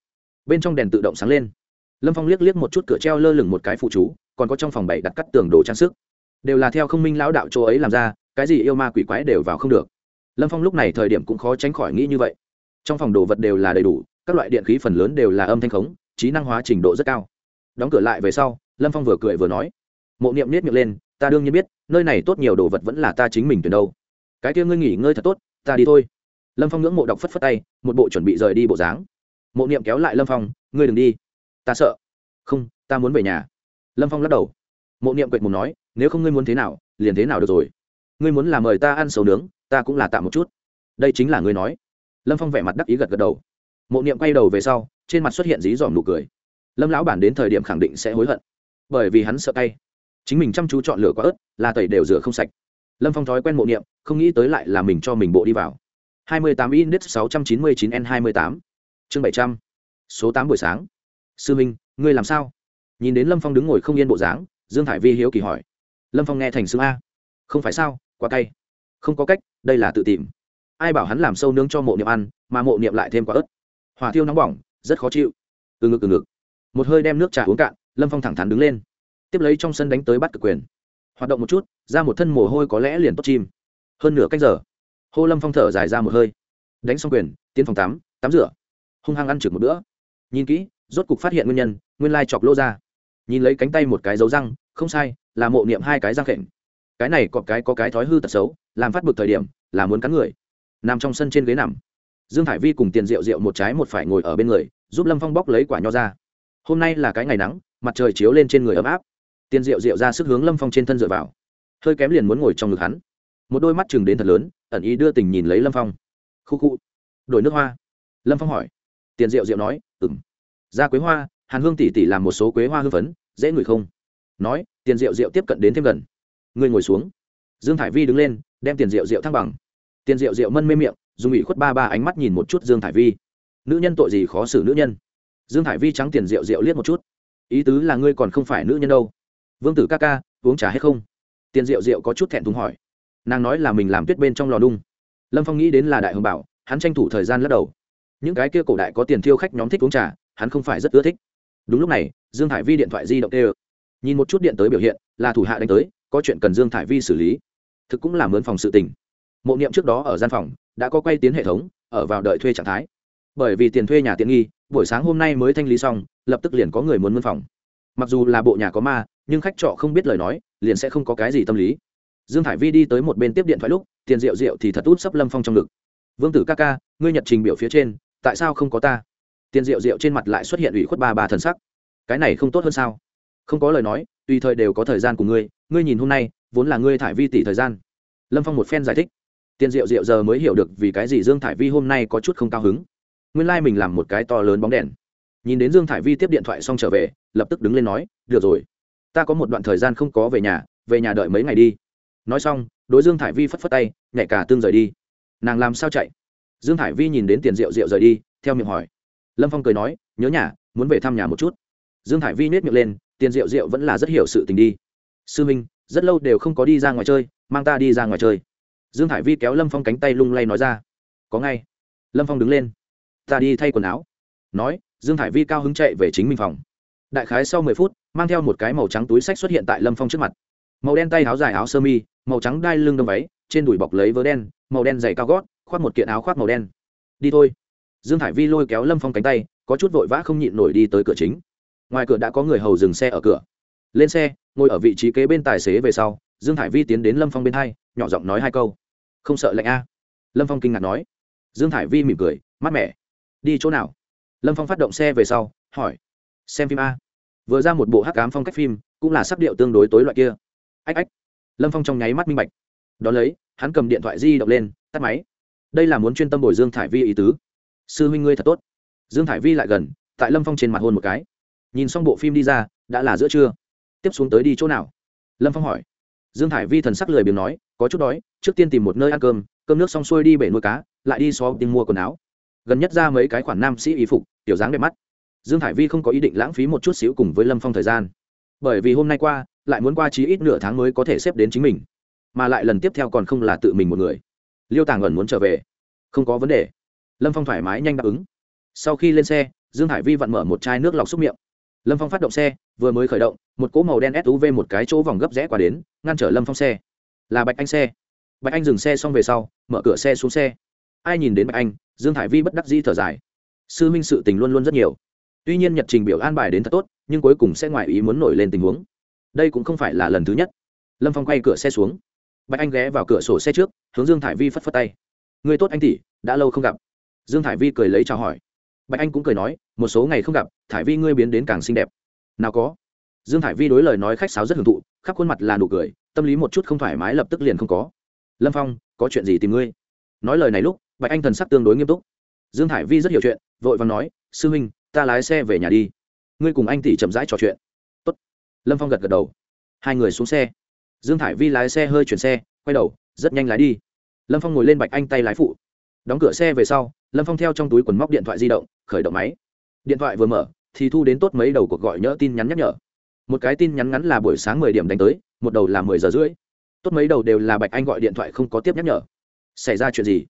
Bên trong đèn tự động sáng lên. Lâm phong liếc liếc một chút cửa treo lơ lửng một cái phụ chú, còn có trong phòng bảy đặt cắt tường đồ trang sức. Đều là theo không minh lão đạo chỗ ấy làm ra, cái gì yêu ma quỷ quái đều vào không được. Lâm phong lúc này thời điểm cũng khó tránh khỏi nghĩ như vậy. Trong phòng đồ vật đều là đầy đủ, các loại điện khí phần lớn đều là âm thanh khống, trí năng hóa trình độ rất cao. Đóng cửa lại về sau, lâm phong vừa cười vừa nói, mộ niệm nết miệng lên, ta đương nhiên biết, nơi này tốt nhiều đồ vật vẫn là ta chính mình tuyển đâu cái kia ngươi nghỉ ngơi thật tốt ta đi thôi. Lâm phong ngưỡng mộ đọc phất phất tay một bộ chuẩn bị rời đi bộ dáng. Mộ niệm kéo lại lâm phong ngươi đừng đi. Ta sợ. Không ta muốn về nhà. Lâm phong lắc đầu. Mộ niệm quệt mùng nói nếu không ngươi muốn thế nào liền thế nào được rồi. Ngươi muốn là mời ta ăn sầu nướng ta cũng là tạm một chút. Đây chính là ngươi nói. Lâm phong vẻ mặt đắc ý gật gật đầu. Mộ niệm quay đầu về sau trên mặt xuất hiện dí dòm nụ cười. Lâm lão bản đến thời điểm khẳng định sẽ hối hận bởi vì hắn sợ tay, chính mình chăm chú chọn lửa quá ớt là tẩy đều rửa không sạch lâm phong thói quen mộ niệm, không nghĩ tới lại là mình cho mình bộ đi vào. 28 index 699 n 28 chương 700 số 8 buổi sáng. Sư minh, ngươi làm sao? Nhìn đến lâm phong đứng ngồi không yên bộ dáng, dương thải vi hiếu kỳ hỏi. Lâm phong nghe thành sư a. Không phải sao, quá cay. Không có cách, đây là tự tìm. Ai bảo hắn làm sâu nướng cho mộ niệm ăn, mà mộ niệm lại thêm quá ớt. Hỏa thiêu nóng bỏng, rất khó chịu. Từ ngực từ ngực. Một hơi đem nước trà uống cạn, lâm phong thẳng thắn đứng lên. Tiếp lấy trong sân đánh tới bắt cực quyền hoạt động một chút, ra một thân mồ hôi có lẽ liền tốt chim. Hơn nửa cách giờ, hô lâm phong thở dài ra một hơi. Đánh xong quyền, tiến phòng tắm tắm rửa. Hung hăng ăn trực một bữa. Nhìn kỹ, rốt cục phát hiện nguyên nhân, nguyên lai chọc lô ra. Nhìn lấy cánh tay một cái dấu răng, không sai, là mộ niệm hai cái răng khệnh cái này có cái có cái thói hư tật xấu, làm phát bực thời điểm, là muốn cắn người. Nằm trong sân trên ghế nằm. Dương hải vi cùng tiền rượu rượu một trái một phải ngồi ở bên người, giúp lâm phong bóc lấy quả nho ra. Hôm nay là cái ngày nắng, mặt trời chiếu lên trên người ấm áp. Tiên rượu rượu ra sức hướng lâm phong trên thân dựa vào. Hơi kém liền muốn ngồi trong ngực hắn. Một đôi mắt chừng đến thật lớn, ẩn ý đưa tình nhìn lấy lâm phong. Khu khu. Đổi nước hoa. Lâm phong hỏi. Tiền rượu rượu nói ừng ra quế hoa, hàn hương tỷ tỷ làm một số quế hoa hư phấn, dễ ngửi không? Nói tiền rượu rượu tiếp cận đến thêm gần. Ngươi ngồi xuống. Dương thải vi đứng lên, đem tiền rượu rượu thăng bằng. Tiền rượu rượu mân mê miệng, dùng ủy khuất ba ba ánh mắt nhìn một chút dương thải vi. Nữ nhân tội gì khó xử nữ nhân? Dương thải vi trắng tiền rượu rượu liếc một chút. Ý tứ là ngươi còn không phải nữ nhân đâu vương tử ca ca, uống trà hết không? Tiền rượu rượu có chút thẹn thùng hỏi. Nàng nói là mình làm tuyết bên trong lò đung. Lâm phong nghĩ đến là đại hồng bảo, hắn tranh thủ thời gian lắc đầu. Những cái kia cổ đại có tiền thiêu khách nhóm thích uống trà, hắn không phải rất ưa thích. Đúng lúc này, dương thải vi điện thoại di động tê nhìn một chút điện tới biểu hiện, là thủ hạ đánh tới, có chuyện cần dương thải vi xử lý. Thực cũng là ơn phòng sự tình. Mộ niệm trước đó ở gian phòng, đã có quay tiến hệ thống, ở vào đợi thuê trạng thái. Bởi vì tiền thuê nhà tiện nghi, buổi sáng hôm nay mới thanh lý xong, lập tức liền có người muốn mướn phòng. Mặc dù là bộ nhà có ma nhưng khách trọ không biết lời nói, liền sẽ không có cái gì tâm lý. Dương thải vi đi tới một bên tiếp điện thoại lúc, tiền rượu rượu thì thật út sấp lâm phong trong ngực. Vương tử ca ca, ngươi nhật trình biểu phía trên, tại sao không có ta? Tiền rượu rượu trên mặt lại xuất hiện ủy khuất ba ba thần sắc. Cái này không tốt hơn sao? Không có lời nói, tùy thời đều có thời gian của ngươi ngươi nhìn hôm nay, vốn là ngươi thải vi tỷ thời gian. Lâm phong một phen giải thích. Tiền rượu rượu giờ mới hiểu được vì cái gì dương thải vi hôm nay có chút không cao hứng. Nguyên lai、like、mình làm một cái to lớn bóng đèn. Nhìn đến dương thải vi tiếp điện thoại xong trở về, lập tức đứng lên nói, được rồi ta có một đoạn thời gian không có về nhà về nhà đợi mấy ngày đi. Nói xong, đối dương thải vi phất phất tay, nhảy cả tương rời đi. Nàng làm sao chạy? Dương thải vi nhìn đến tiền rượu rượu rời đi, theo miệng hỏi. Lâm phong cười nói, nhớ nhà, muốn về thăm nhà một chút. Dương thải vi nết miệng lên, tiền rượu rượu vẫn là rất hiểu sự tình đi. Sư minh, rất lâu đều không có đi ra ngoài chơi, mang ta đi ra ngoài chơi. Dương thải vi kéo lâm phong cánh tay lung lay nói ra. Có ngay. Lâm phong đứng lên. Ta đi thay quần áo. Nói, dương thải vi cao hứng chạy về chính mình phòng. Đại khái sau mười phút mang theo một cái màu trắng túi sách xuất hiện tại lâm phong trước mặt. Màu đen tay áo dài áo sơ mi, màu trắng đai lưng đâm váy, trên đùi bọc lấy vớ đen, màu đen dày cao gót, khoác một kiện áo khoác màu đen. Đi thôi. Dương thải vi lôi kéo lâm phong cánh tay, có chút vội vã không nhịn nổi đi tới cửa chính. Ngoài cửa đã có người hầu dừng xe ở cửa. Lên xe, ngồi ở vị trí kế bên tài xế về sau, dương thải vi tiến đến lâm phong bên hai, nhỏ giọng nói hai câu. Không sợ lạnh a? Lâm phong kinh ngạc nói. Dương thải vi mỉm cười, mát mẻ. Đi chỗ nào? Lâm phong phát động xe về sau, hỏi. Xem phim a vừa ra một bộ hắc cám phong cách phim, cũng là sắc điệu tương đối tối loại kia. Ách ách. Lâm phong trong nháy mắt minh bạch. Đ ó lấy, hắn cầm điện thoại di động lên, tắt máy. Đây là muốn chuyên tâm bồi dương thải vi ý tứ. Sư huynh ngươi thật tốt. Dương thải vi lại gần, tại lâm phong trên mặt hôn một cái. Nhìn xong bộ phim đi ra, đã là giữa trưa. Tiếp xuống tới đi chỗ nào? Lâm phong hỏi. Dương thải vi thần sắc lười biếng nói, có chút đói, trước tiên tìm một nơi ăn cơm cơm nước xong xuôi đi bể nuôi cá, lại đi xó tìm mua quần áo. Gần nhất ra mấy cái khoản nam sĩ ý phục, tiểu dáng đẹp mắt dương Hải vi không có ý định lãng phí một chút xíu cùng với lâm phong thời gian. Bởi vì hôm nay qua, lại muốn qua chí ít nửa tháng mới có thể xếp đến chính mình. Mà lại lần tiếp theo còn không là tự mình một người. Liêu tàng ẩn muốn trở về. Không có vấn đề. Lâm phong thoải mái nhanh đáp ứng. Sau khi lên xe, dương hải vi vặn mở một chai nước lọc xúc miệng. Lâm phong phát động xe, vừa mới khởi động, một cỗ màu đen suv một cái chỗ vòng gấp rẽ qua đến, ngăn trở lâm phong xe. Là bạch anh xe. Bạch anh dừng xe xong về sau, mở cửa xe xuống xe. Ai nhìn đến bạch anh, dương hải vi bất đắc di thở dài. Sư minh sự tình luôn luôn rất nhiều tuy nhiên nhật trình biểu an bài đến thật tốt, nhưng cuối cùng sẽ ngoài ý muốn nổi lên tình huống. Đây cũng không phải là lần thứ nhất. Lâm phong quay cửa xe xuống. Bạch anh ghé vào cửa sổ xe trước, hướng dương thải vi phất phất tay. Người tốt anh tỷ, đã lâu không gặp. Dương thải vi cười lấy chào hỏi. Bạch anh cũng cười nói, một số ngày không gặp, thải vi ngươi biến đến càng xinh đẹp. Nào có. Dương thải vi đối lời nói khách sáo rất hưởng thụ, khắp khuôn mặt là nụ cười, tâm lý một chút không thoải mái lập tức liền không có. Lâm phong, có chuyện gì tìm ngươi? Nói lời này lúc, bạch anh thần sắc tương đối nghiêm túc. Dương thải vi rất hiểu chuyện, vội vàng nói, sư huynh ta lái xe về nhà đi. Ngươi cùng anh tỷ chậm rãi trò chuyện. Tốt. lâm phong gật gật đầu. Hai người xuống xe. Dương thải vi lái xe hơi chuyển xe, quay đầu, rất nhanh lái đi. Lâm phong ngồi lên bạch anh tay lái phụ. Đóng cửa xe về sau, lâm phong theo trong túi quần móc điện thoại di động, khởi động máy. Điện thoại vừa mở, thì thu đến tốt mấy đầu cuộc gọi nhỡ tin nhắn nhắc nhở. Một cái tin nhắn ngắn là buổi sáng mười điểm đánh tới, một đầu là mười giờ rưỡi. Tốt mấy đầu đều là bạch anh gọi điện thoại không có tiếp nhắc nhở. Xảy ra chuyện gì?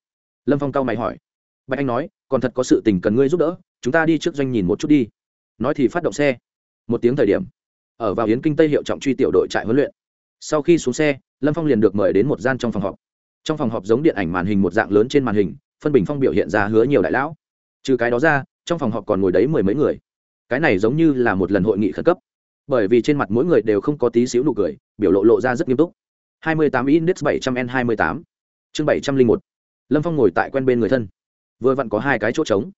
Lâm phong cau mày hỏi bạch anh nói, còn thật có sự tình cần ngươi giúp đỡ, chúng ta đi trước doanh nhìn một chút đi. Nói thì phát động xe. Một tiếng thời điểm, ở vào yến kinh tây hiệu trọng truy tiểu đội trại huấn luyện. Sau khi xuống xe, lâm phong liền được mời đến một gian trong phòng họp. Trong phòng họp giống điện ảnh màn hình một dạng lớn trên màn hình, phân bình phong biểu hiện ra hứa nhiều đại lão. Trừ cái đó ra, trong phòng họp còn ngồi đấy mười mấy người. Cái này giống như là một lần hội nghị khẩn cấp. Bởi vì trên mặt mỗi người đều không có tí xíu nụ cười, biểu lộ lộ ra rất nghiêm túc. 28 index 700 n 28 chương 701 lâm phong ngồi tại quen bên người thân vừa vặn có hai cái chỗ trống.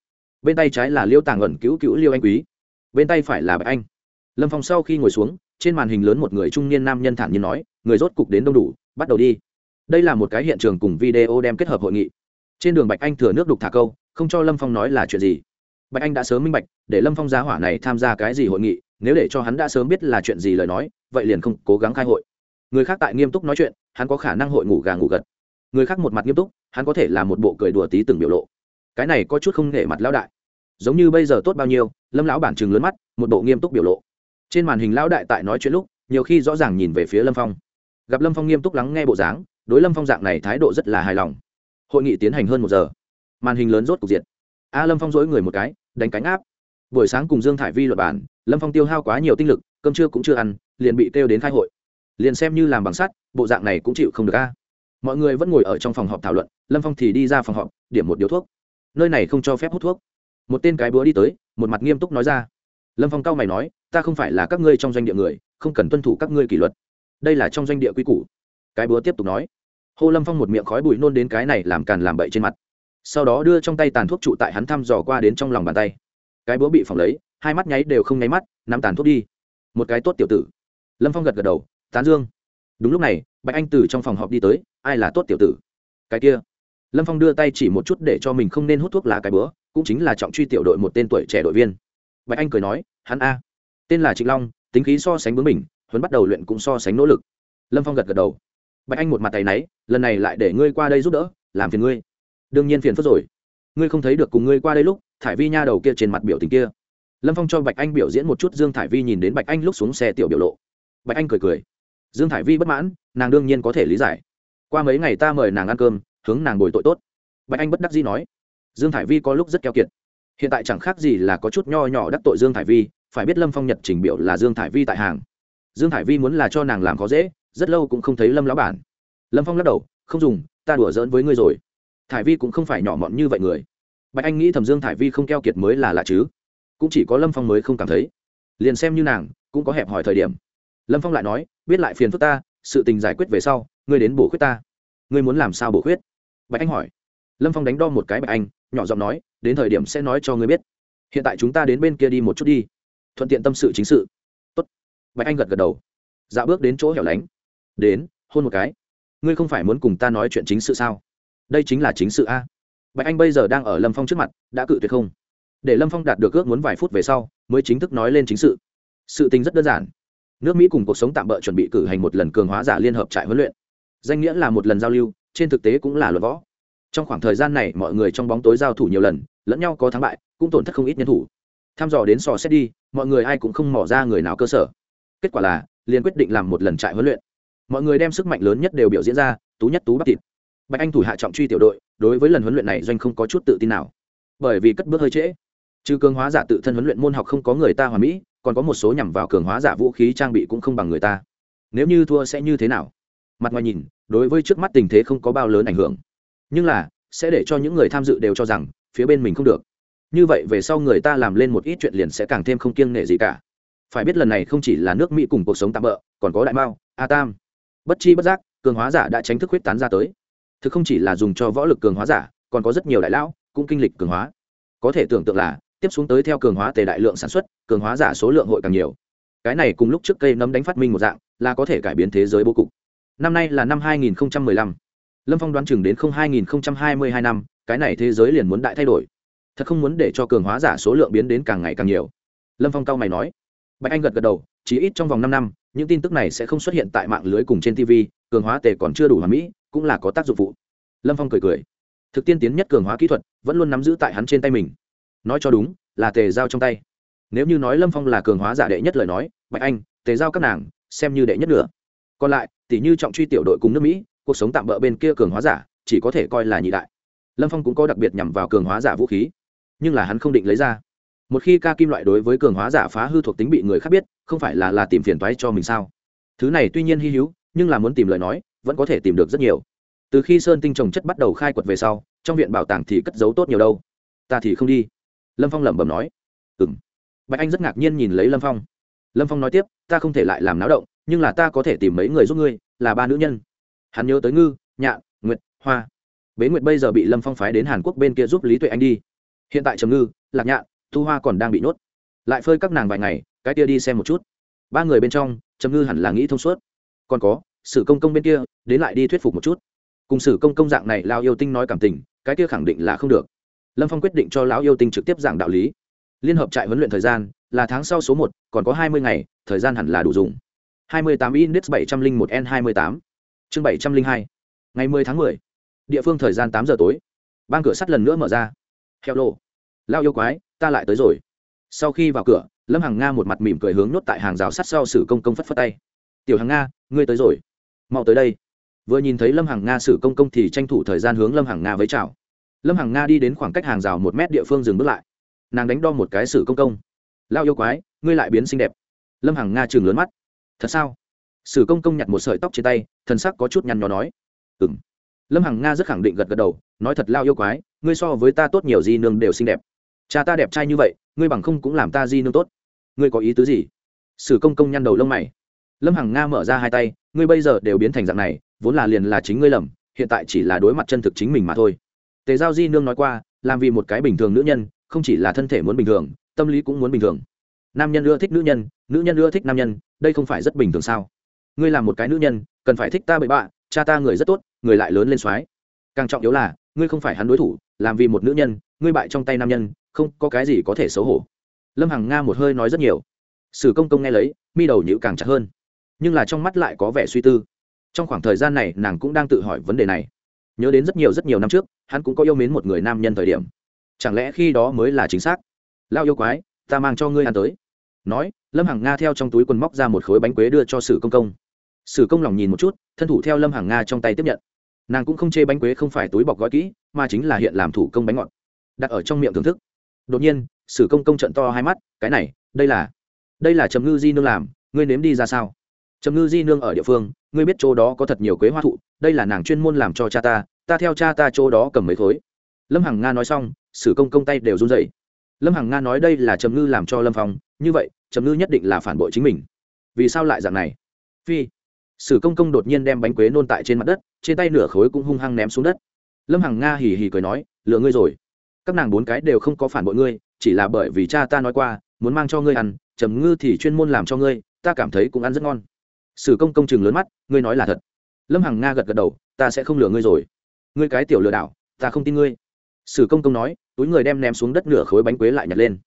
Bên tay trái là liêu tàng ẩn cứu cứu liêu anh quý, bên tay phải là bạch anh. Lâm phong sau khi ngồi xuống, trên màn hình lớn một người trung niên nam nhân thản nhiên nói, người rốt cục đến đông đủ, bắt đầu đi. Đây là một cái hiện trường cùng video đem kết hợp hội nghị. Trên đường bạch anh thừa nước đục thả câu, không cho lâm phong nói là chuyện gì. Bạch anh đã sớm minh bạch, để lâm phong giá hỏa này tham gia cái gì hội nghị, nếu để cho hắn đã sớm biết là chuyện gì lời nói, vậy liền không cố gắng khai hội. Người khác tại nghiêm túc nói chuyện, hắn có khả năng hội ngủ gà ngủ gật. Người khác một mặt nghiêm túc, hắn có thể là một bộ cười đùa tí từng biểu lộ cái này có chút không nể mặt lão đại. Giống như bây giờ tốt bao nhiêu, lâm lão bản chừng lớn mắt, một bộ nghiêm túc biểu lộ. Trên màn hình lão đại tại nói chuyện lúc, nhiều khi rõ ràng nhìn về phía lâm phong. Gặp lâm phong nghiêm túc lắng nghe bộ dáng, đối lâm phong dạng này thái độ rất là hài lòng. Hội nghị tiến hành hơn một giờ. Màn hình lớn rốt cục diện a lâm phong dỗi người một cái, đánh cánh áp. Buổi sáng cùng dương thải vi luật bản lâm phong tiêu hao quá nhiều tinh lực, cơm trưa cũng chưa ăn, liền bị kêu đến khai hội. Liền xem như làm bằng sắt, bộ dạng này cũng chịu không được a. Mọi người vẫn ngồi ở trong phòng họp thảo luận, lâm phong thì đi ra phòng họp, điểm một điếu thuốc nơi này không cho phép hút thuốc. Một tên cái búa đi tới, một mặt nghiêm túc nói ra. Lâm phong cao mày nói, ta không phải là các ngươi trong doanh địa người, không cần tuân thủ các ngươi kỷ luật. Đây là trong doanh địa quy củ. Cái búa tiếp tục nói. Hô lâm phong một miệng khói bụi nôn đến cái này làm càn làm bậy trên mặt. Sau đó đưa trong tay tàn thuốc trụ tại hắn thăm dò qua đến trong lòng bàn tay. Cái búa bị phỏng lấy, hai mắt nháy đều không nháy mắt, nắm tàn thuốc đi. Một cái tốt tiểu tử. Lâm phong gật gật đầu, tán dương. Đúng lúc này, bạch anh từ trong phòng họp đi tới, ai là tốt tiểu tử? Cái kia lâm phong đưa tay chỉ một chút để cho mình không nên hút thuốc lá cái bữa, cũng chính là trọng truy tiểu đội một tên tuổi trẻ đội viên. Bạch anh cười nói, hắn a, tên là trịnh long, tính khí so sánh bướng mình huấn bắt đầu luyện cũng so sánh nỗ lực. Lâm phong gật gật đầu. Bạch anh một mặt tay náy, lần này lại để ngươi qua đây giúp đỡ, làm phiền ngươi. Đương nhiên phiền phức rồi. Ngươi không thấy được cùng ngươi qua đây lúc, thải vi nha đầu kia trên mặt biểu tình kia. Lâm phong cho bạch anh biểu diễn một chút, dương thải vi nhìn đến bạch anh lúc xuống xe tiểu biểu lộ. Bạch anh cười cười. Dương thải vi bất mãn, nàng đương nhiên có thể lý giải. Qua mấy ngày ta mời nàng ăn cơm hướng nàng bồi tội tốt. Bạch anh bất đắc dĩ nói, dương thải vi có lúc rất keo kiệt. Hiện tại chẳng khác gì là có chút nho nhỏ đắc tội dương thải vi, phải biết lâm phong nhật trình biểu là dương thải vi tại hàng. Dương thải vi muốn là cho nàng làm khó dễ, rất lâu cũng không thấy lâm lão bản. Lâm phong lắc đầu, không dùng, ta đùa giỡn với ngươi rồi. Thải vi cũng không phải nhỏ mọn như vậy người. Bạch anh nghĩ thầm dương thải vi không keo kiệt mới là lạ chứ. Cũng chỉ có lâm phong mới không cảm thấy. Liền xem như nàng, cũng có hẹp hỏi thời điểm. Lâm phong lại nói, biết lại phiền phức ta, sự tình giải quyết về sau, ngươi đến bổ khuyết ta. Ngươi muốn làm sao bổ khuyết? Bạch anh hỏi. Lâm phong đánh đo một cái bạch anh, nhỏ giọng nói, đến thời điểm sẽ nói cho ngươi biết. Hiện tại chúng ta đến bên kia đi một chút đi. Thuận tiện tâm sự chính sự. Tốt. bạch anh gật gật đầu. Dạ bước đến chỗ hẻo lánh. Đến, hôn một cái. Ngươi không phải muốn cùng ta nói chuyện chính sự sao? Đây chính là chính sự a. Bạch anh bây giờ đang ở lâm phong trước mặt, đã cự tuyệt không? Để lâm phong đạt được ước muốn vài phút về sau, mới chính thức nói lên chính sự. Sự tình rất đơn giản. Nước mỹ cùng cuộc sống tạm bỡ chuẩn bị cử hành một lần cường hóa giả liên hợp trại huấn luyện. Danh nghĩa là một lần giao lưu trên thực tế cũng là luận võ. Trong khoảng thời gian này, mọi người trong bóng tối giao thủ nhiều lần, lẫn nhau có thắng bại, cũng tổn thất không ít nhân thủ. Tham dò đến sò xét đi, mọi người ai cũng không mỏ ra người nào cơ sở. Kết quả là, liền quyết định làm một lần trại huấn luyện. Mọi người đem sức mạnh lớn nhất đều biểu diễn ra, tú nhất tú bắt thịt. Bạch anh thủ hạ trọng truy tiểu đội, đối với lần huấn luyện này doanh không có chút tự tin nào. Bởi vì cất bước hơi trễ. Trừ cường hóa giả tự thân huấn luyện môn học không có người ta hòa mỹ, còn có một số nhằm vào cường hóa giả vũ khí trang bị cũng không bằng người ta. Nếu như thua sẽ như thế nào? Mặt ngoài nhìn, đối với trước mắt tình thế không có bao lớn ảnh hưởng. Nhưng là, sẽ để cho những người tham dự đều cho rằng, phía bên mình không được. Như vậy về sau người ta làm lên một ít chuyện liền sẽ càng thêm không kiêng nể gì cả. Phải biết lần này không chỉ là nước mỹ cùng cuộc sống tạm bỡ còn có đại mao, a tam. Bất chi bất giác, cường hóa giả đã tránh thức huyết tán ra tới. Thực không chỉ là dùng cho võ lực cường hóa giả, còn có rất nhiều đại lão, cũng kinh lịch cường hóa. Có thể tưởng tượng là, tiếp xuống tới theo cường hóa tề đại lượng sản xuất, cường hóa giả số lượng hội càng nhiều. Cái này cùng lúc trước cây nấm đánh phát minh một dạng, là có thể cải biến thế giới bố cục năm nay là năm 2015. lâm phong đoán chừng đến không 2022 năm, cái này thế giới liền muốn đại thay đổi. Thật không muốn để cho cường hóa giả số lượng biến đến càng ngày càng nhiều. Lâm phong cao mày nói. Bạch anh gật gật đầu, chỉ ít trong vòng năm năm, những tin tức này sẽ không xuất hiện tại mạng lưới cùng trên tv cường hóa tề còn chưa đủ hoàn mỹ, cũng là có tác dụng phụ. Lâm phong cười cười. Thực tiên tiến nhất cường hóa kỹ thuật, vẫn luôn nắm giữ tại hắn trên tay mình. Nói cho đúng, là tề giao trong tay. Nếu như nói lâm phong là cường hóa giả đệ nhất lời nói, bạch anh, tề giao các nàng, xem như đệ nhất nữa còn lại tỉ như trọng truy tiểu đội cùng nước mỹ, cuộc sống tạm bỡ bên kia cường hóa giả, chỉ có thể coi là nhị đại. Lâm phong cũng có đặc biệt nhằm vào cường hóa giả vũ khí, nhưng là hắn không định lấy ra. Một khi ca kim loại đối với cường hóa giả phá hư thuộc tính bị người khác biết, không phải là là tìm phiền toái cho mình sao? Thứ này tuy nhiên hy hữu, nhưng là muốn tìm lời nói, vẫn có thể tìm được rất nhiều. Từ khi sơn tinh trồng chất bắt đầu khai quật về sau, trong viện bảo tàng thì cất giấu tốt nhiều đâu. Ta thì không đi. Lâm phong lẩm bẩm nói. Ừ m bạch anh rất ngạc nhiên nhìn lấy lâm phong. Lâm phong nói tiếp, ta không thể lại làm náo động, nhưng là ta có thể tìm mấy người giúp ngươi là ba nữ nhân. Hắn nhớ tới ngư nhạ nguyệt, hoa. Bế nguyệt bây giờ bị lâm phong phái đến hàn quốc bên kia giúp lý tuệ anh đi. Hiện tại trầm ngư, lạc nhạ thu hoa còn đang bị nhốt. Lại phơi các nàng vài ngày, cái kia đi xem một chút. Ba người bên trong, trầm ngư hẳn là nghĩ thông suốt. Còn có, sử công công bên kia, đến lại đi thuyết phục một chút. Cùng sử công công dạng này lao yêu tinh nói cảm tình, cái kia khẳng định là không được. Lâm phong quyết định cho lão yêu tinh trực tiếp giảng đạo lý. Liên hợp trại huấn luyện thời gian là tháng sau số một, còn có hai mươi ngày, thời gian hẳn là đủ dùng hai mươi tám index bảy trăm linh một n hai mươi tám. Chương bảy trăm linh hai. Ngày mười tháng mười. Địa phương thời gian 8 giờ tối. Bang cửa sắt lần nữa mở ra. Heo lô lao yêu quái, ta lại tới rồi. Sau khi vào cửa, lâm hằng nga một mặt mỉm cười hướng nốt tại hàng rào sắt sau sử công công phất phất tay. Tiểu hằng nga, ngươi tới rồi. Mau tới đây. Vừa nhìn thấy lâm hằng nga sử công công thì tranh thủ thời gian hướng lâm hằng nga với chào. Lâm hằng nga đi đến khoảng cách hàng rào một mét địa phương dừng bước lại. Nàng đánh đo một cái sử công công. Lao yêu quái, ngươi lại biến xinh đẹp. Lâm hằng nga trừng lớn mắt thật sao? Sử công công nhặt một sợi tóc trên tay, thần sắc có chút nhăn nhó nói. Ừ m lâm hằng nga rất khẳng định gật gật đầu, nói thật lao yêu quái, ngươi so với ta tốt nhiều di nương đều xinh đẹp. Cha ta đẹp trai như vậy, ngươi bằng không cũng làm ta di nương tốt. Ngươi có ý tứ gì? Sử công công nhăn đầu lông mày. Lâm hằng nga mở ra hai tay, ngươi bây giờ đều biến thành dạng này, vốn là liền là chính ngươi lầm, hiện tại chỉ là đối mặt chân thực chính mình mà thôi. Tề giao di nương nói qua, làm vì một cái bình thường nữ nhân, không chỉ là thân thể muốn bình thường, tâm lý cũng muốn bình thường nam nhân ưa thích nữ nhân nữ nhân ưa thích nam nhân, đây không phải rất bình thường sao? Ngươi là một cái nữ nhân, cần phải thích ta bậy bạ, cha ta người rất tốt, người lại lớn lên soái. Càng trọng yếu là, ngươi không phải hắn đối thủ, làm vì một nữ nhân, ngươi bại trong tay nam nhân, không có cái gì có thể xấu hổ. Lâm hằng nga một hơi nói rất nhiều. Sử công công nghe lấy, mi đầu nhữ càng chặt hơn. Nhưng là trong mắt lại có vẻ suy tư. Trong khoảng thời gian này, nàng cũng đang tự hỏi vấn đề này. Nhớ đến rất nhiều rất nhiều năm trước, hắn cũng có yêu mến một người nam nhân thời điểm. Chẳng lẽ khi đó mới là chính xác? Lao yêu quái, ta mang cho ngươi ăn tới nói, lâm hằng nga theo trong túi quần móc ra một khối bánh quế đưa cho sử công công. Sử công lòng nhìn một chút, thân thủ theo lâm hằng nga trong tay tiếp nhận. Nàng cũng không chê bánh quế không phải túi bọc gói kỹ, mà chính là hiện làm thủ công bánh ngọt, đặt ở trong miệng thưởng thức. Đột nhiên, sử công công trận to hai mắt, cái này, đây là đây là trầm ngư di nương làm, ngươi nếm đi ra sao? Trầm ngư di nương ở địa phương, ngươi biết chỗ đó có thật nhiều quế hoa thụ, đây là nàng chuyên môn làm cho cha ta ta theo cha ta chỗ đó cầm mấy khối. Lâm hằng nga nói xong, sử công công tay đều run dậy lâm hằng nga nói đây là trầm ngư làm cho lâm phong. Như vậy, trầm ngư nhất định là phản bội chính mình. Vì sao lại dạng này? Phi, sử công công đột nhiên đem bánh quế nôn tại trên mặt đất, trên tay nửa khối cũng hung hăng ném xuống đất. Lâm hằng nga hì hì cười nói lựa ngươi rồi. Các nàng bốn cái đều không có phản bội ngươi, chỉ là bởi vì cha ta nói qua, muốn mang cho ngươi ăn, trầm ngư thì chuyên môn làm cho ngươi, ta cảm thấy cũng ăn rất ngon. Sử công công chừng lớn mắt, ngươi nói là thật. Lâm hằng nga gật gật đầu, ta sẽ không lừa ngươi rồi. Ngươi cái tiểu lừa đảo, ta không tin ngươi sử công công nói, túi người đem ném xuống đất nửa khối bánh quế lại nhặt lên.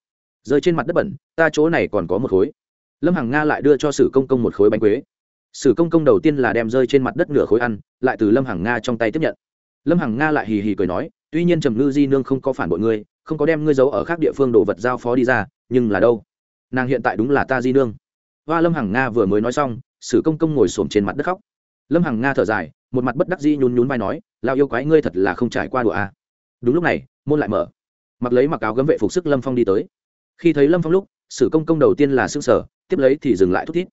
Rơi trên mặt đất bẩn, ta chỗ này còn có một khối. Lâm hằng nga lại đưa cho sử công công một khối bánh quế. Sử công công đầu tiên là đem rơi trên mặt đất nửa khối ăn, lại từ lâm hằng nga trong tay tiếp nhận. Lâm hằng nga lại hì hì cười nói, tuy nhiên trầm ngư di nương không có phản bội ngươi, không có đem ngươi giấu ở khác địa phương đồ vật giao phó đi ra, nhưng là đâu? Nàng hiện tại đúng là ta di nương. Hoa lâm hằng nga vừa mới nói xong, sử công công ngồi xổm trên mặt đất khóc. Lâm hằng nga thở dài, một mặt bất đắc dĩ nhún nhún vai nói lao yêu quái ngươi thật là không trải qua đùa à đúng lúc này, môn lại mở. Mặc lấy mặc áo gấm vệ phục sức lâm phong đi tới. Khi thấy lâm phong lúc, sử công công đầu tiên là s ư n g sở tiếp lấy thì dừng lại thút thít.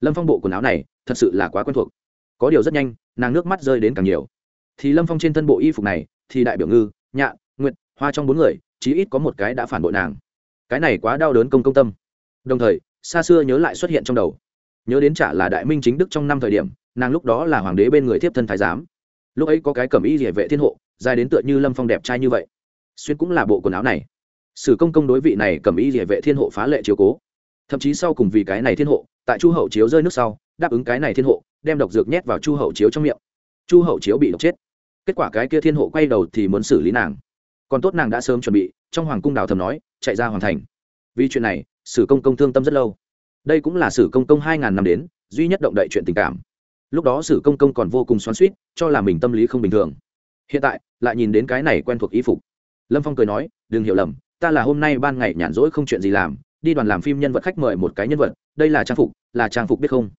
Lâm phong bộ quần áo này, thật sự là quá quen thuộc. Có điều rất nhanh, nàng nước mắt rơi đến càng nhiều. Thì lâm phong trên thân bộ y phục này, thì đại biểu ngư, nhạ nguyện hoa trong bốn người, chí ít có một cái đã phản bội nàng. Cái này quá đau đớn công công tâm. Đồng thời, xa xưa nhớ lại xuất hiện trong đầu. Nhớ đến trả là đại minh chính đức trong năm thời điểm, nàng lúc đó là hoàng đế bên người thiếp thân thái giám. Lúc ấy có cái cầm y địa vệ thiên hộ dài đến tựa như lâm phong đẹp trai như vậy. Xuyên cũng là bộ quần áo này. Sử công công đối vị này cầm y địa vệ thiên hộ phá lệ chiếu cố. Thậm chí sau cùng vì cái này thiên hộ, tại chu hậu chiếu rơi nước sau, đáp ứng cái này thiên hộ, đem độc dược nhét vào chu hậu chiếu trong miệng. Chu hậu chiếu bị độc chết. Kết quả cái kia thiên hộ quay đầu thì muốn xử lý nàng. Còn tốt nàng đã sớm chuẩn bị, trong hoàng cung đào thầm nói, chạy ra hoàn thành. Vì chuyện này, sử công công thương tâm rất lâu. Đây cũng là sử công công hai ngàn năm đến, duy nhất động đậy chuyện tình cảm. Lúc đó sử công công còn vô cùng xoắn suýt cho là mình tâm lý không bình thường hiện tại lại nhìn đến cái này quen thuộc y phục. Lâm phong cười nói, đừng hiểu lầm, ta là hôm nay ban ngày nhàn rỗi không chuyện gì làm, đi đoàn làm phim nhân vật khách mời một cái nhân vật, đây là trang phục, là trang phục biết không?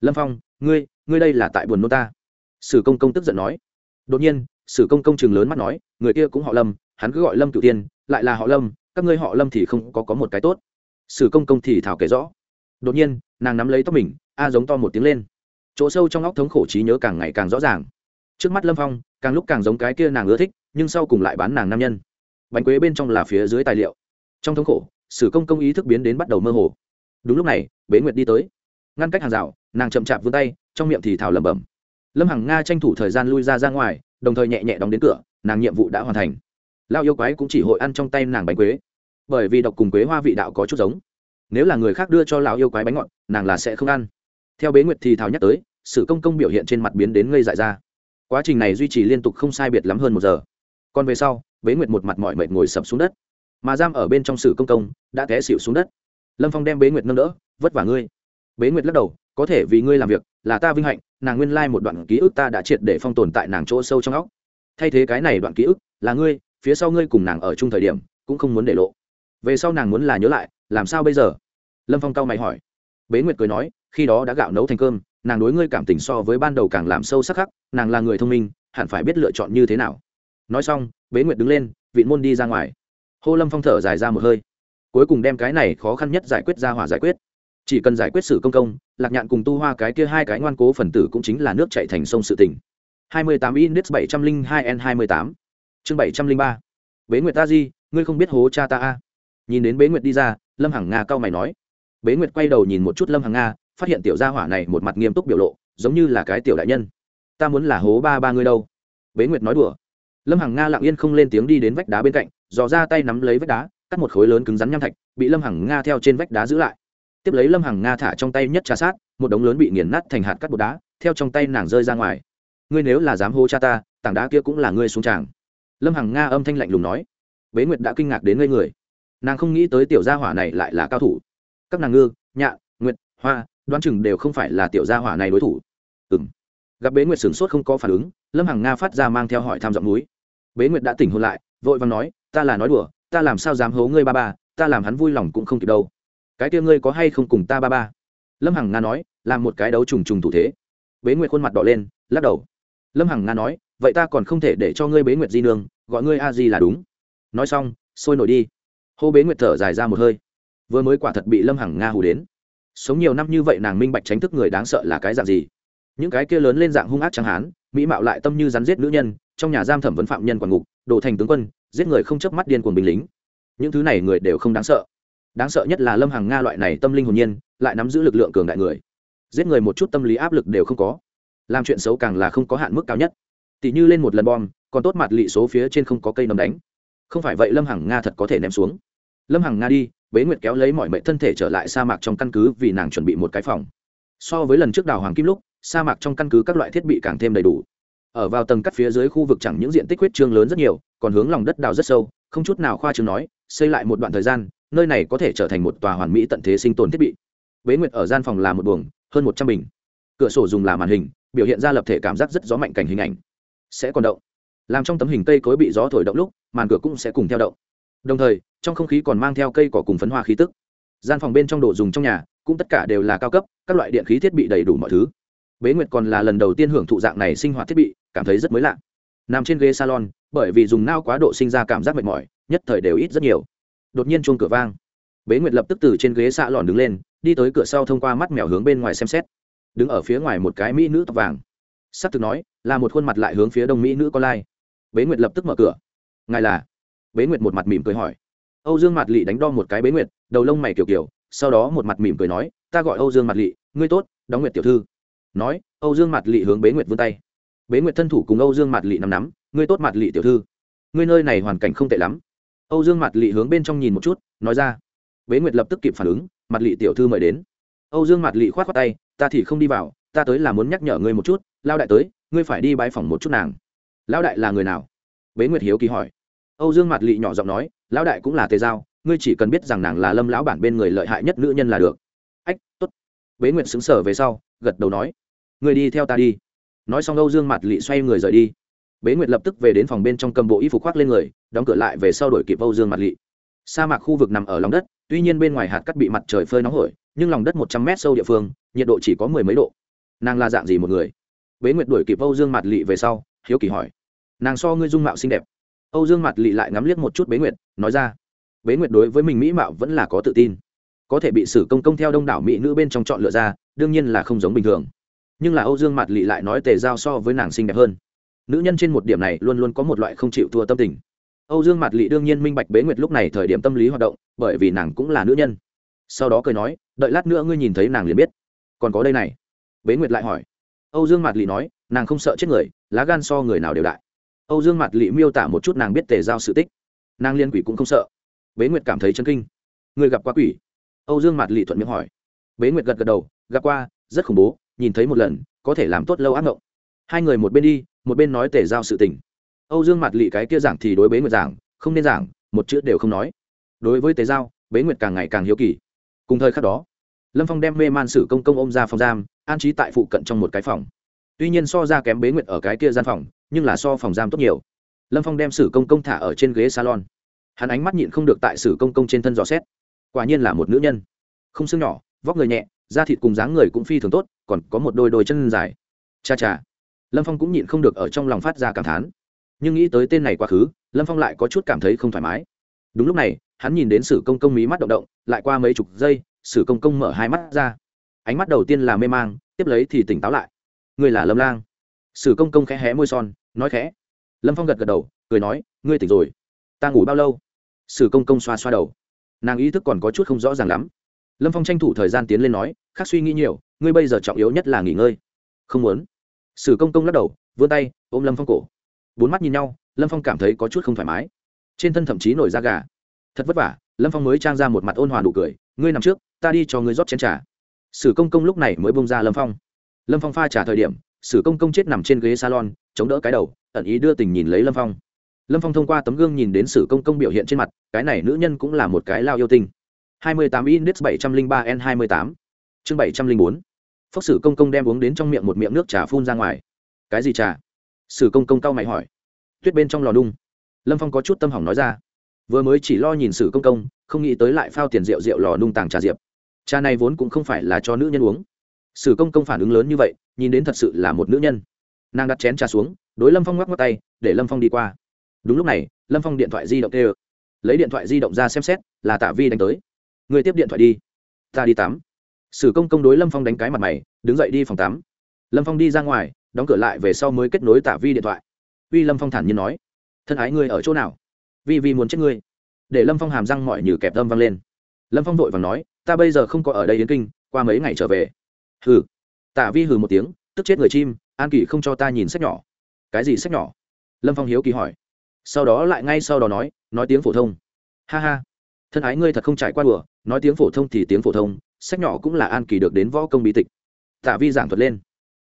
Lâm phong, ngươi ngươi đây là tại buồn nô ta? Sử công công tức giận nói. Đột nhiên, sử công công chừng lớn mắt nói, người kia cũng họ lâm, hắn cứ gọi lâm cựu tiên, lại là họ lâm, các ngươi họ lâm thì không có có một cái tốt. Sử công công thì thảo kể rõ. Đột nhiên, nàng nắm lấy tóc mình, a giống to một tiếng lên. Chỗ sâu trong óc thống khổ trí nhớ càng ngày càng rõ ràng. Trước mắt lâm phong càng lúc càng giống cái kia nàng ưa thích, nhưng sau cùng lại bán nàng nam nhân. Bánh quế bên trong là phía dưới tài liệu. Trong thống khổ, sử công công ý thức biến đến bắt đầu mơ hồ. Đúng lúc này, bế nguyệt đi tới. Ngăn cách hàng rào, nàng chậm chạp vươn tay, trong miệng thì thào lẩm bẩm. Lâm hằng nga tranh thủ thời gian lui ra ra ngoài, đồng thời nhẹ nhẹ đóng đến cửa, nàng nhiệm vụ đã hoàn thành. Lao yêu quái cũng chỉ hội ăn trong tay nàng bánh quế. Bởi vì độc cùng quế hoa vị đạo có chút giống. Nếu là người khác đưa cho lão yêu quái bánh ngọt, nàng là sẽ không ăn. Theo bế nguyệt thì thào nhắc tới, sử công công biểu hiện trên mặt biến đến ngây dại ra quá trình này duy trì liên tục không sai biệt lắm hơn một giờ. Còn về sau, bế nguyệt một mặt mỏi mệt ngồi sập xuống đất. Mà giam ở bên trong sử công công, đã té xịu xuống đất. Lâm phong đem bế nguyệt nâng đỡ, vất vả ngươi. Bế nguyệt lắc đầu, có thể vì ngươi làm việc, là ta vinh hạnh, nàng nguyên lai một đoạn ký ức ta đã triệt để phong tồn tại nàng chỗ sâu trong óc. Thay thế cái này đoạn ký ức, là ngươi, phía sau ngươi cùng nàng ở chung thời điểm, cũng không muốn để lộ. Về sau nàng muốn là nhớ lại, làm sao bây giờ? Lâm phong cao mày hỏi bế nguyệt cười nói, khi đó đã gạo nấu thành cơm, nàng đối ngươi cảm tình so với ban đầu càng làm sâu sắc khắc nàng là người thông minh, hẳn phải biết lựa chọn như thế nào. Nói xong, bế nguyệt đứng lên vị môn đi ra ngoài. Hô lâm phong thở dài ra một hơi. Cuối cùng đem cái này khó khăn nhất giải quyết ra hỏa giải quyết. Chỉ cần giải quyết sự công công, lạc nhạn cùng tu hoa cái kia hai cái ngoan cố phần tử cũng chính là nước chạy thành sông sự tỉnh 28 index 702 n 28 chương 703 bế nguyệt ta di, ngươi không biết hố cha ta a. Nhìn đến bế nguyệt đi ra, lâm hằng nga cao mày nói bế nguyệt quay đầu nhìn một chút lâm hằng nga, phát hiện tiểu gia hỏa này một mặt nghiêm túc biểu lộ, giống như là cái tiểu đại nhân. Ta muốn là hố ba ba ngươi đâu. Bế nguyệt nói đùa. Lâm hằng nga lặng yên không lên tiếng đi đến vách đá bên cạnh, dò ra tay nắm lấy vách đá, cắt một khối lớn cứng rắn nham thạch, bị lâm hằng nga theo trên vách đá giữ lại. Tiếp lấy lâm hằng nga thả trong tay nhất trà sát, một đống lớn bị nghiền nát thành hạt cắt bột đá, theo trong tay nàng rơi ra ngoài. Ngươi nếu là dám hô cha ta, tảng đá kia cũng là ngươi xuống tràng. Lâm hằng nga âm thanh lạnh lùng nói. Bế nguyệt đã kinh ngạc đến ngây người. Nàng không nghĩ tới tiểu gia hỏa này lại là cao thủ các nàng ngư nhạ nguyệt, hoa, đoán chừng đều không phải là tiểu gia hỏa này đối thủ. Ừng gặp bế nguyệt sửng sốt không có phản ứng, lâm hằng nga phát ra mang theo hỏi tham giọng núi. Bế nguyệt đã tỉnh hôn lại, vội và nói, ta là nói đùa, ta làm sao dám hố ngươi ba ba, ta làm hắn vui lòng cũng không kịp đâu. Cái kia ngươi có hay không cùng ta ba ba? Lâm hằng nga nói, làm một cái đấu trùng trùng thủ thế. Bế nguyệt khuôn mặt đỏ lên, lắc đầu. Lâm hằng nga nói, vậy ta còn không thể để cho ngươi bế nguyệt di nương, gọi ngươi a di là đúng. Nói xong, sôi nổi đi. Hô bế nguyệt thở dài ra một hơi vừa mới quả thật bị lâm hằng nga hù đến sống nhiều năm như vậy nàng minh bạch tránh thức người đáng sợ là cái dạng gì những cái kia lớn lên dạng hung ác chẳng hán mỹ mạo lại tâm như rắn giết nữ nhân trong nhà giam thẩm vấn phạm nhân quản ngục đổ thành tướng quân giết người không chớp mắt điên cuồng binh lính những thứ này người đều không đáng sợ đáng sợ nhất là lâm hằng nga loại này tâm linh hồn nhiên lại nắm giữ lực lượng cường đại người giết người một chút tâm lý áp lực đều không có làm chuyện xấu càng là không có hạn mức cao nhất tỷ như lên một lần bom còn tốt mặt lị số phía trên không có cây nấm đánh không phải vậy lâm hằng nga thật có thể ném xuống lâm hằng nga đi, bế nguyệt kéo lấy mọi mệnh thân thể trở lại sa mạc trong căn cứ vì nàng chuẩn bị một cái phòng. So với lần trước đào hoàng kim lúc, sa mạc trong căn cứ các loại thiết bị càng thêm đầy đủ. Ở vào tầng cắt phía dưới khu vực chẳng những diện tích huyết trương lớn rất nhiều, còn hướng lòng đất đào rất sâu, không chút nào khoa trương nói, xây lại một đoạn thời gian, nơi này có thể trở thành một tòa hoàn mỹ tận thế sinh tồn thiết bị. Bế nguyệt ở gian phòng là một buồng, hơn một trăm bình. Cửa sổ dùng là màn hình, biểu hiện ra lập thể cảm giác rất gió mạnh cảnh hình ảnh. Sẽ còn động. Làm trong tấm hình cây cối bị gió thổi động lúc, màn cửa cũng sẽ cùng theo động đồng thời, trong không khí còn mang theo cây cỏ cùng phấn hoa khí tức. Gian phòng bên trong đồ dùng trong nhà, cũng tất cả đều là cao cấp, các loại điện khí thiết bị đầy đủ mọi thứ. Bế nguyệt còn là lần đầu tiên hưởng thụ dạng này sinh hoạt thiết bị, cảm thấy rất mới lạ. Nằm trên ghế salon, bởi vì dùng nao quá độ sinh ra cảm giác mệt mỏi, nhất thời đều ít rất nhiều. Đột nhiên chuông cửa vang. Bế nguyệt lập tức từ trên ghế xạ lòn đứng lên, đi tới cửa sau thông qua mắt mèo hướng bên ngoài xem xét. Đứng ở phía ngoài một cái mỹ nữ tóc vàng. S ắ c thực nói, là một khuôn mặt lại hướng phía đông mỹ nữ con lai. Bế nguyệt lập tức mở cửa. Ngài là? Bế nguyệt một mặt mỉm cười hỏi. Âu dương mặt Lệ đánh đo một cái bế nguyệt đầu lông mày kiểu kiểu sau đó một mặt mỉm cười nói ta gọi âu dương mặt Lệ, ngươi tốt đóng nguyệt tiểu thư. Nói âu dương mặt Lệ hướng bế nguyệt vươn tay. Bế nguyệt thân thủ cùng âu dương mặt Lệ nắm nắm ngươi tốt mặt Lệ tiểu thư ngươi nơi này hoàn cảnh không tệ lắm. Âu dương mặt Lệ hướng bên trong nhìn một chút nói ra. Bế nguyệt lập tức kịp phản ứng mặt Lệ tiểu thư mời đến. Âu dương mặt Lệ k h o á t khoác tay ta thì không đi vào ta tới là muốn nhắc nhở ngươi một chút lao đại tới ngươi phải đi bãi phòng một chút nàng. Lão đại là người nào? Bế nguyệt hiếu kỳ hỏi âu dương mặt lị nhỏ giọng nói, lão đại cũng là tề giao, ngươi chỉ cần biết rằng nàng là lâm lão bản bên người lợi hại nhất nữ nhân là được. Ách t ố t bế nguyệt xứng sở về sau, gật đầu nói, ngươi đi theo ta đi. Nói xong âu dương mặt lị xoay người rời đi. Bế nguyệt lập tức về đến phòng bên trong cầm bộ y phục khoác lên người, đóng cửa lại về sau đổi kịp âu dương mặt lị. Sa mạc khu vực nằm ở lòng đất, tuy nhiên bên ngoài hạt cắt bị mặt trời phơi nóng hổi, nhưng lòng đất một trăm mét sâu địa phương, nhiệt độ chỉ có mười mấy độ. Nàng là dạng gì một người? Bế nguyệt đuổi kịp âu dương mặt lị về sau, hiếu kỳ hỏi, nàng so ngươi dung mạo xinh đẹp âu dương mặt lị lại ngắm liếc một chút bế nguyệt, nói ra, bế nguyệt đối với mình mỹ mạo vẫn là có tự tin. Có thể bị sử công công theo đông đảo mỹ nữ bên trong chọn lựa ra, đương nhiên là không giống bình thường. Nhưng là âu dương mặt lị lại nói tề giao so với nàng xinh đẹp hơn. Nữ nhân trên một điểm này luôn luôn có một loại không chịu thua tâm tình. Âu dương mặt lị đương nhiên minh bạch bế nguyệt lúc này thời điểm tâm lý hoạt động, bởi vì nàng cũng là nữ nhân. Sau đó cười nói, đợi lát nữa ngươi nhìn thấy nàng liền biết. Còn có đây này. Bế nguyệt lại hỏi. Âu dương mặt lị nói, nàng không sợ chết người, lá gan so người nào đều đại âu dương mặt lị miêu tả một chút nàng biết tề giao sự tích. Nàng liên quỷ cũng không sợ. Bế nguyệt cảm thấy chân kinh. Người gặp qua quỷ? Âu dương mặt lị thuận miệng hỏi. Bế nguyệt gật gật đầu, gặp qua, rất khủng bố, nhìn thấy một lần, có thể làm tốt lâu ác ngộng. Hai người một bên đi, một bên nói tề giao sự tình. Âu dương mặt lị cái kia giảng thì đối bế nguyệt giảng, không nên giảng, một chữ đều không nói. Đối với tề giao, bế nguyệt càng ngày càng hiếu kỳ. Cùng thời khắc đó, lâm phong đem mê man sử công công ôm ra phòng giam, an trí tại phụ cận trong một cái phòng. Tuy nhiên so ra kém bế nguyệt ở cái kia gian phòng nhưng là so phòng giam tốt nhiều. Lâm phong đem sử công công thả ở trên ghế salon. Hắn ánh mắt nhịn không được tại sử công công trên thân dò xét. Quả nhiên là một nữ nhân. Không xương nhỏ, vóc người nhẹ, da thịt cùng dáng người cũng phi thường tốt, còn có một đôi đôi chân dài. Cha cha. Lâm phong cũng nhịn không được ở trong lòng phát ra cảm thán. Nhưng nghĩ tới tên này quá khứ, lâm phong lại có chút cảm thấy không thoải mái. Đúng lúc này, hắn nhìn đến sử công công mí mắt động động, lại qua mấy chục giây, sử công công mở hai mắt ra. Ánh mắt đầu tiên là mê mang, tiếp lấy thì tỉnh táo lại. Người là lâm lang sử công công khẽ hé môi son, nói khẽ. Lâm phong gật gật đầu, cười nói, ngươi tỉnh rồi. Ta ngủ bao lâu? Sử công công xoa xoa đầu. Nàng ý thức còn có chút không rõ ràng lắm. Lâm phong tranh thủ thời gian tiến lên nói, khác suy nghĩ nhiều, ngươi bây giờ trọng yếu nhất là nghỉ ngơi. Không muốn. Sử công công lắc đầu, vươn tay, ôm lâm phong cổ. Bốn mắt nhìn nhau, lâm phong cảm thấy có chút không thoải mái. Trên thân thậm chí nổi da gà. Thật vất vả, lâm phong mới trang ra một mặt ôn hòa nụ cười, ngươi nằm trước, ta đi cho ngươi rót chén t r à sử công công lúc này mới bông ra lâm phong. Lâm phong pha trả thời điểm sử công công chết nằm trên ghế salon, chống đỡ cái đầu, ẩn ý đưa tình nhìn lấy lâm phong. Lâm phong thông qua tấm gương nhìn đến sử công công biểu hiện trên mặt, cái này nữ nhân cũng là một cái lao yêu tinh. 28 index 703 n 28 chương 704 phốc sử công công đem uống đến trong miệng một miệng nước trà phun ra ngoài. Cái gì trà? Sử công công cao mày hỏi. Tuyết bên trong lò đung. Lâm phong có chút tâm hỏng nói ra. Vừa mới chỉ lo nhìn sử công công, không nghĩ tới lại phao tiền rượu rượu lò nung tàng trà diệp. Trà này vốn cũng không phải là cho nữ nhân uống sử công công phản ứng lớn như vậy, nhìn đến thật sự là một nữ nhân. Nàng đặt chén trà xuống, đối lâm phong ngoắc ngoắc tay, để lâm phong đi qua. Đúng lúc này, lâm phong điện thoại di động kêu. Lấy điện thoại di động ra xem xét, là tạ vi đánh tới. Người tiếp điện thoại đi. Ta đi tắm. Sử công công đối lâm phong đánh cái mặt mày, đứng dậy đi phòng tắm. Lâm phong đi ra ngoài, đóng cửa lại về sau mới kết nối tạ vi điện thoại. Vi lâm phong thản nhiên nói, thân ái ngươi ở chỗ nào? Vi vi muốn chết ngươi. Để lâm phong hàm răng mọi nhử kẹp tâm văng lên. Lâm phong vội và nói, ta bây giờ không có ở đây yến kinh, qua mấy ngày trở về hừ. Tạ vi hừ một tiếng, tức chết người chim, an kỳ không cho ta nhìn sách nhỏ. Cái gì sách nhỏ? Lâm phong hiếu kỳ hỏi. Sau đó lại ngay sau đó nói nói tiếng phổ thông. Ha ha. Thân ái ngươi thật không trải qua đùa, nói tiếng phổ thông thì tiếng phổ thông, sách nhỏ cũng là an kỳ được đến võ công bí tịch. Tạ vi giảng thuật lên.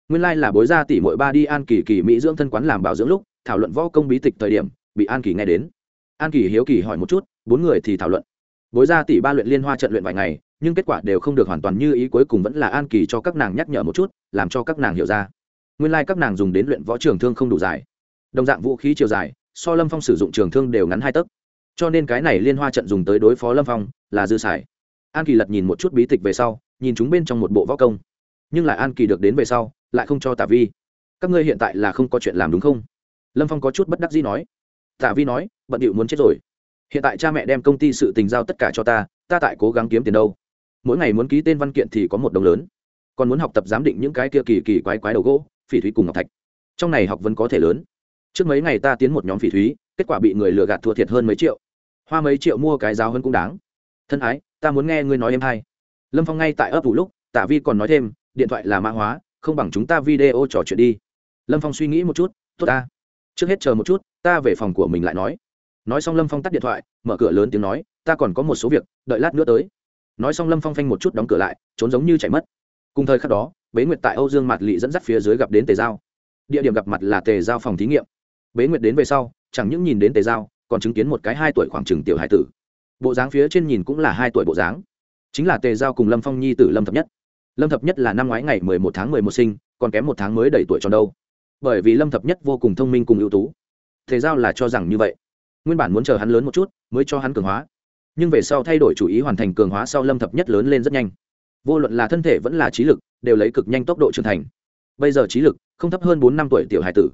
Nguyên lai、like、là bối gia tỷ mỗi ba đi an kỳ kỳ mỹ dưỡng thân quán làm bảo dưỡng lúc, thảo luận võ công bí tịch thời điểm, bị an kỳ nghe đến. An kỳ hiếu kỳ hỏi một chút, bốn người thì thảo luận bối ra tỷ ba luyện liên hoa trận luyện vài ngày, nhưng kết quả đều không được hoàn toàn như ý, cuối cùng vẫn là an kỳ cho các nàng nhắc nhở một chút, làm cho các nàng hiểu ra. Nguyên lai、like、các nàng dùng đến luyện võ trường thương không đủ dài. Đồng dạng vũ khí chiều dài, so lâm phong sử dụng trường thương đều ngắn hai tấc. Cho nên cái này liên hoa trận dùng tới đối phó lâm phong là dư xài. An kỳ lật nhìn một chút bí tịch về sau, nhìn chúng bên trong một bộ võ công. Nhưng lại an kỳ được đến về sau, lại không cho tả vi. Các ngươi hiện tại là không có chuyện làm đúng không? Lâm phong có chút bất đắc dĩ nói. Tả vi nói, bận điệu muốn chết rồi hiện tại cha mẹ đem công ty sự tình giao tất cả cho ta ta tại cố gắng kiếm tiền đâu. Mỗi ngày muốn ký tên văn kiện thì có một đồng lớn. Còn muốn học tập giám định những cái kia kỳ kỳ quái quái đầu gỗ, phỉ thúy cùng ngọc thạch. Trong này học vẫn có thể lớn. Trước mấy ngày ta tiến một nhóm phỉ thúy, kết quả bị người lừa gạt thua thiệt hơn mấy triệu. Hoa mấy triệu mua cái giáo hơn cũng đáng. Thân ái, ta muốn nghe ngươi nói em hay lâm phong ngay tại ấp ủ lúc, tạ vi còn nói thêm, điện thoại là mã hóa, không bằng chúng ta video trò chuyện đi. Lâm phong suy nghĩ một chút, tốt ta. Trước hết chờ một chút, ta về phòng của mình lại nói nói xong lâm phong tắt điện thoại, mở cửa lớn tiếng nói, ta còn có một số việc, đợi lát nữa tới. Nói xong lâm phong phanh một chút đóng cửa lại, trốn giống như chạy mất. Cùng thời khắc đó, bế nguyệt tại âu dương mạt lị dẫn dắt phía dưới gặp đến tề giao. Địa điểm gặp mặt là tề giao phòng thí nghiệm. Bế nguyệt đến về sau, chẳng những nhìn đến tề giao, còn chứng kiến một cái hai tuổi khoảng trừng tiểu hải tử. Bộ dáng phía trên nhìn cũng là hai tuổi bộ dáng. Chính là tề giao cùng lâm phong nhi tử lâm thập nhất. Lâm thập nhất là năm ngoái ngày mười một tháng mười một sinh, còn kém một tháng mới đầy tuổi tròn đâu. Bởi vì lâm thập nhất vô cùng thông minh cùng ưu tú. Tề giao là cho rằng như vậy nguyên bản muốn chờ hắn lớn một chút, mới cho hắn cường hóa. Nhưng về sau thay đổi chủ ý hoàn thành cường hóa sau lâm thập nhất lớn lên rất nhanh. Vô luận là thân thể vẫn là trí lực, đều lấy cực nhanh tốc độ trưởng thành. Bây giờ trí lực không thấp hơn bốn năm tuổi tiểu hải tử.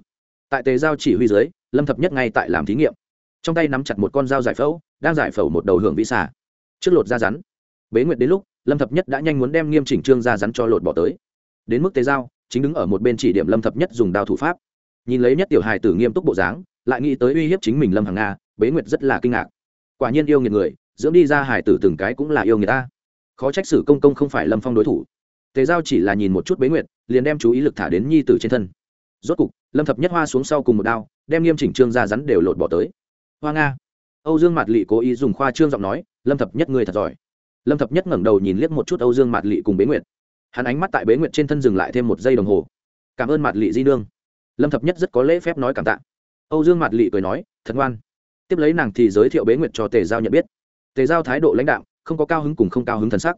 Tại tề giao chỉ huy dưới, lâm thập nhất ngay tại làm thí nghiệm. Trong tay nắm chặt một con dao giải phẫu, đang giải phẫu một đầu hưởng vĩ xả trước lột da rắn. Bế nguyệt đến lúc, lâm thập nhất đã nhanh muốn đem nghiêm chỉnh trương da rắn cho lột bỏ tới. Đến mức tế giao, chính đứng ở một bên chỉ điểm lâm thập nhất dùng đao thủ pháp. Nhìn lấy nhất tiểu hài tử nghiêm túc bộ dáng, lại nghĩ tới uy hiếp chính mình lâm hàng nga bế nguyệt rất là kinh ngạc. Quả nhiên yêu nghiệt người, dưỡng đi ra hải tử từng cái cũng là yêu người ta. Khó trách sử công công không phải lâm phong đối thủ. Tề giao chỉ là nhìn một chút bế nguyệt, liền đem chú ý lực thả đến nhi tử trên thân. Rốt cục, lâm thập nhất hoa xuống sau cùng một đao, đem nghiêm chỉnh trương ra rắn đều lột bỏ tới. Hoa nga. Âu dương mạt lị cố ý dùng khoa trương giọng nói, lâm thập nhất người thật giỏi. Lâm thập nhất ngẩng đầu nhìn liếc một chút âu dương mạt lị cùng bế nguyệt. Hắn ánh mắt tại bế nguyệt trên thân dừng lại thêm một giây đồng hồ. Cảm ơn mạt lị di nương. Lâm thập nhất rất có lễ phép nói cảm tạ. Âu dương mạt lị cười nói, thật ngoan tiếp lấy nàng thì giới thiệu bế nguyệt cho tề giao nhận biết. Tề giao thái độ lãnh đạo không có cao hứng cùng không cao hứng thần sắc.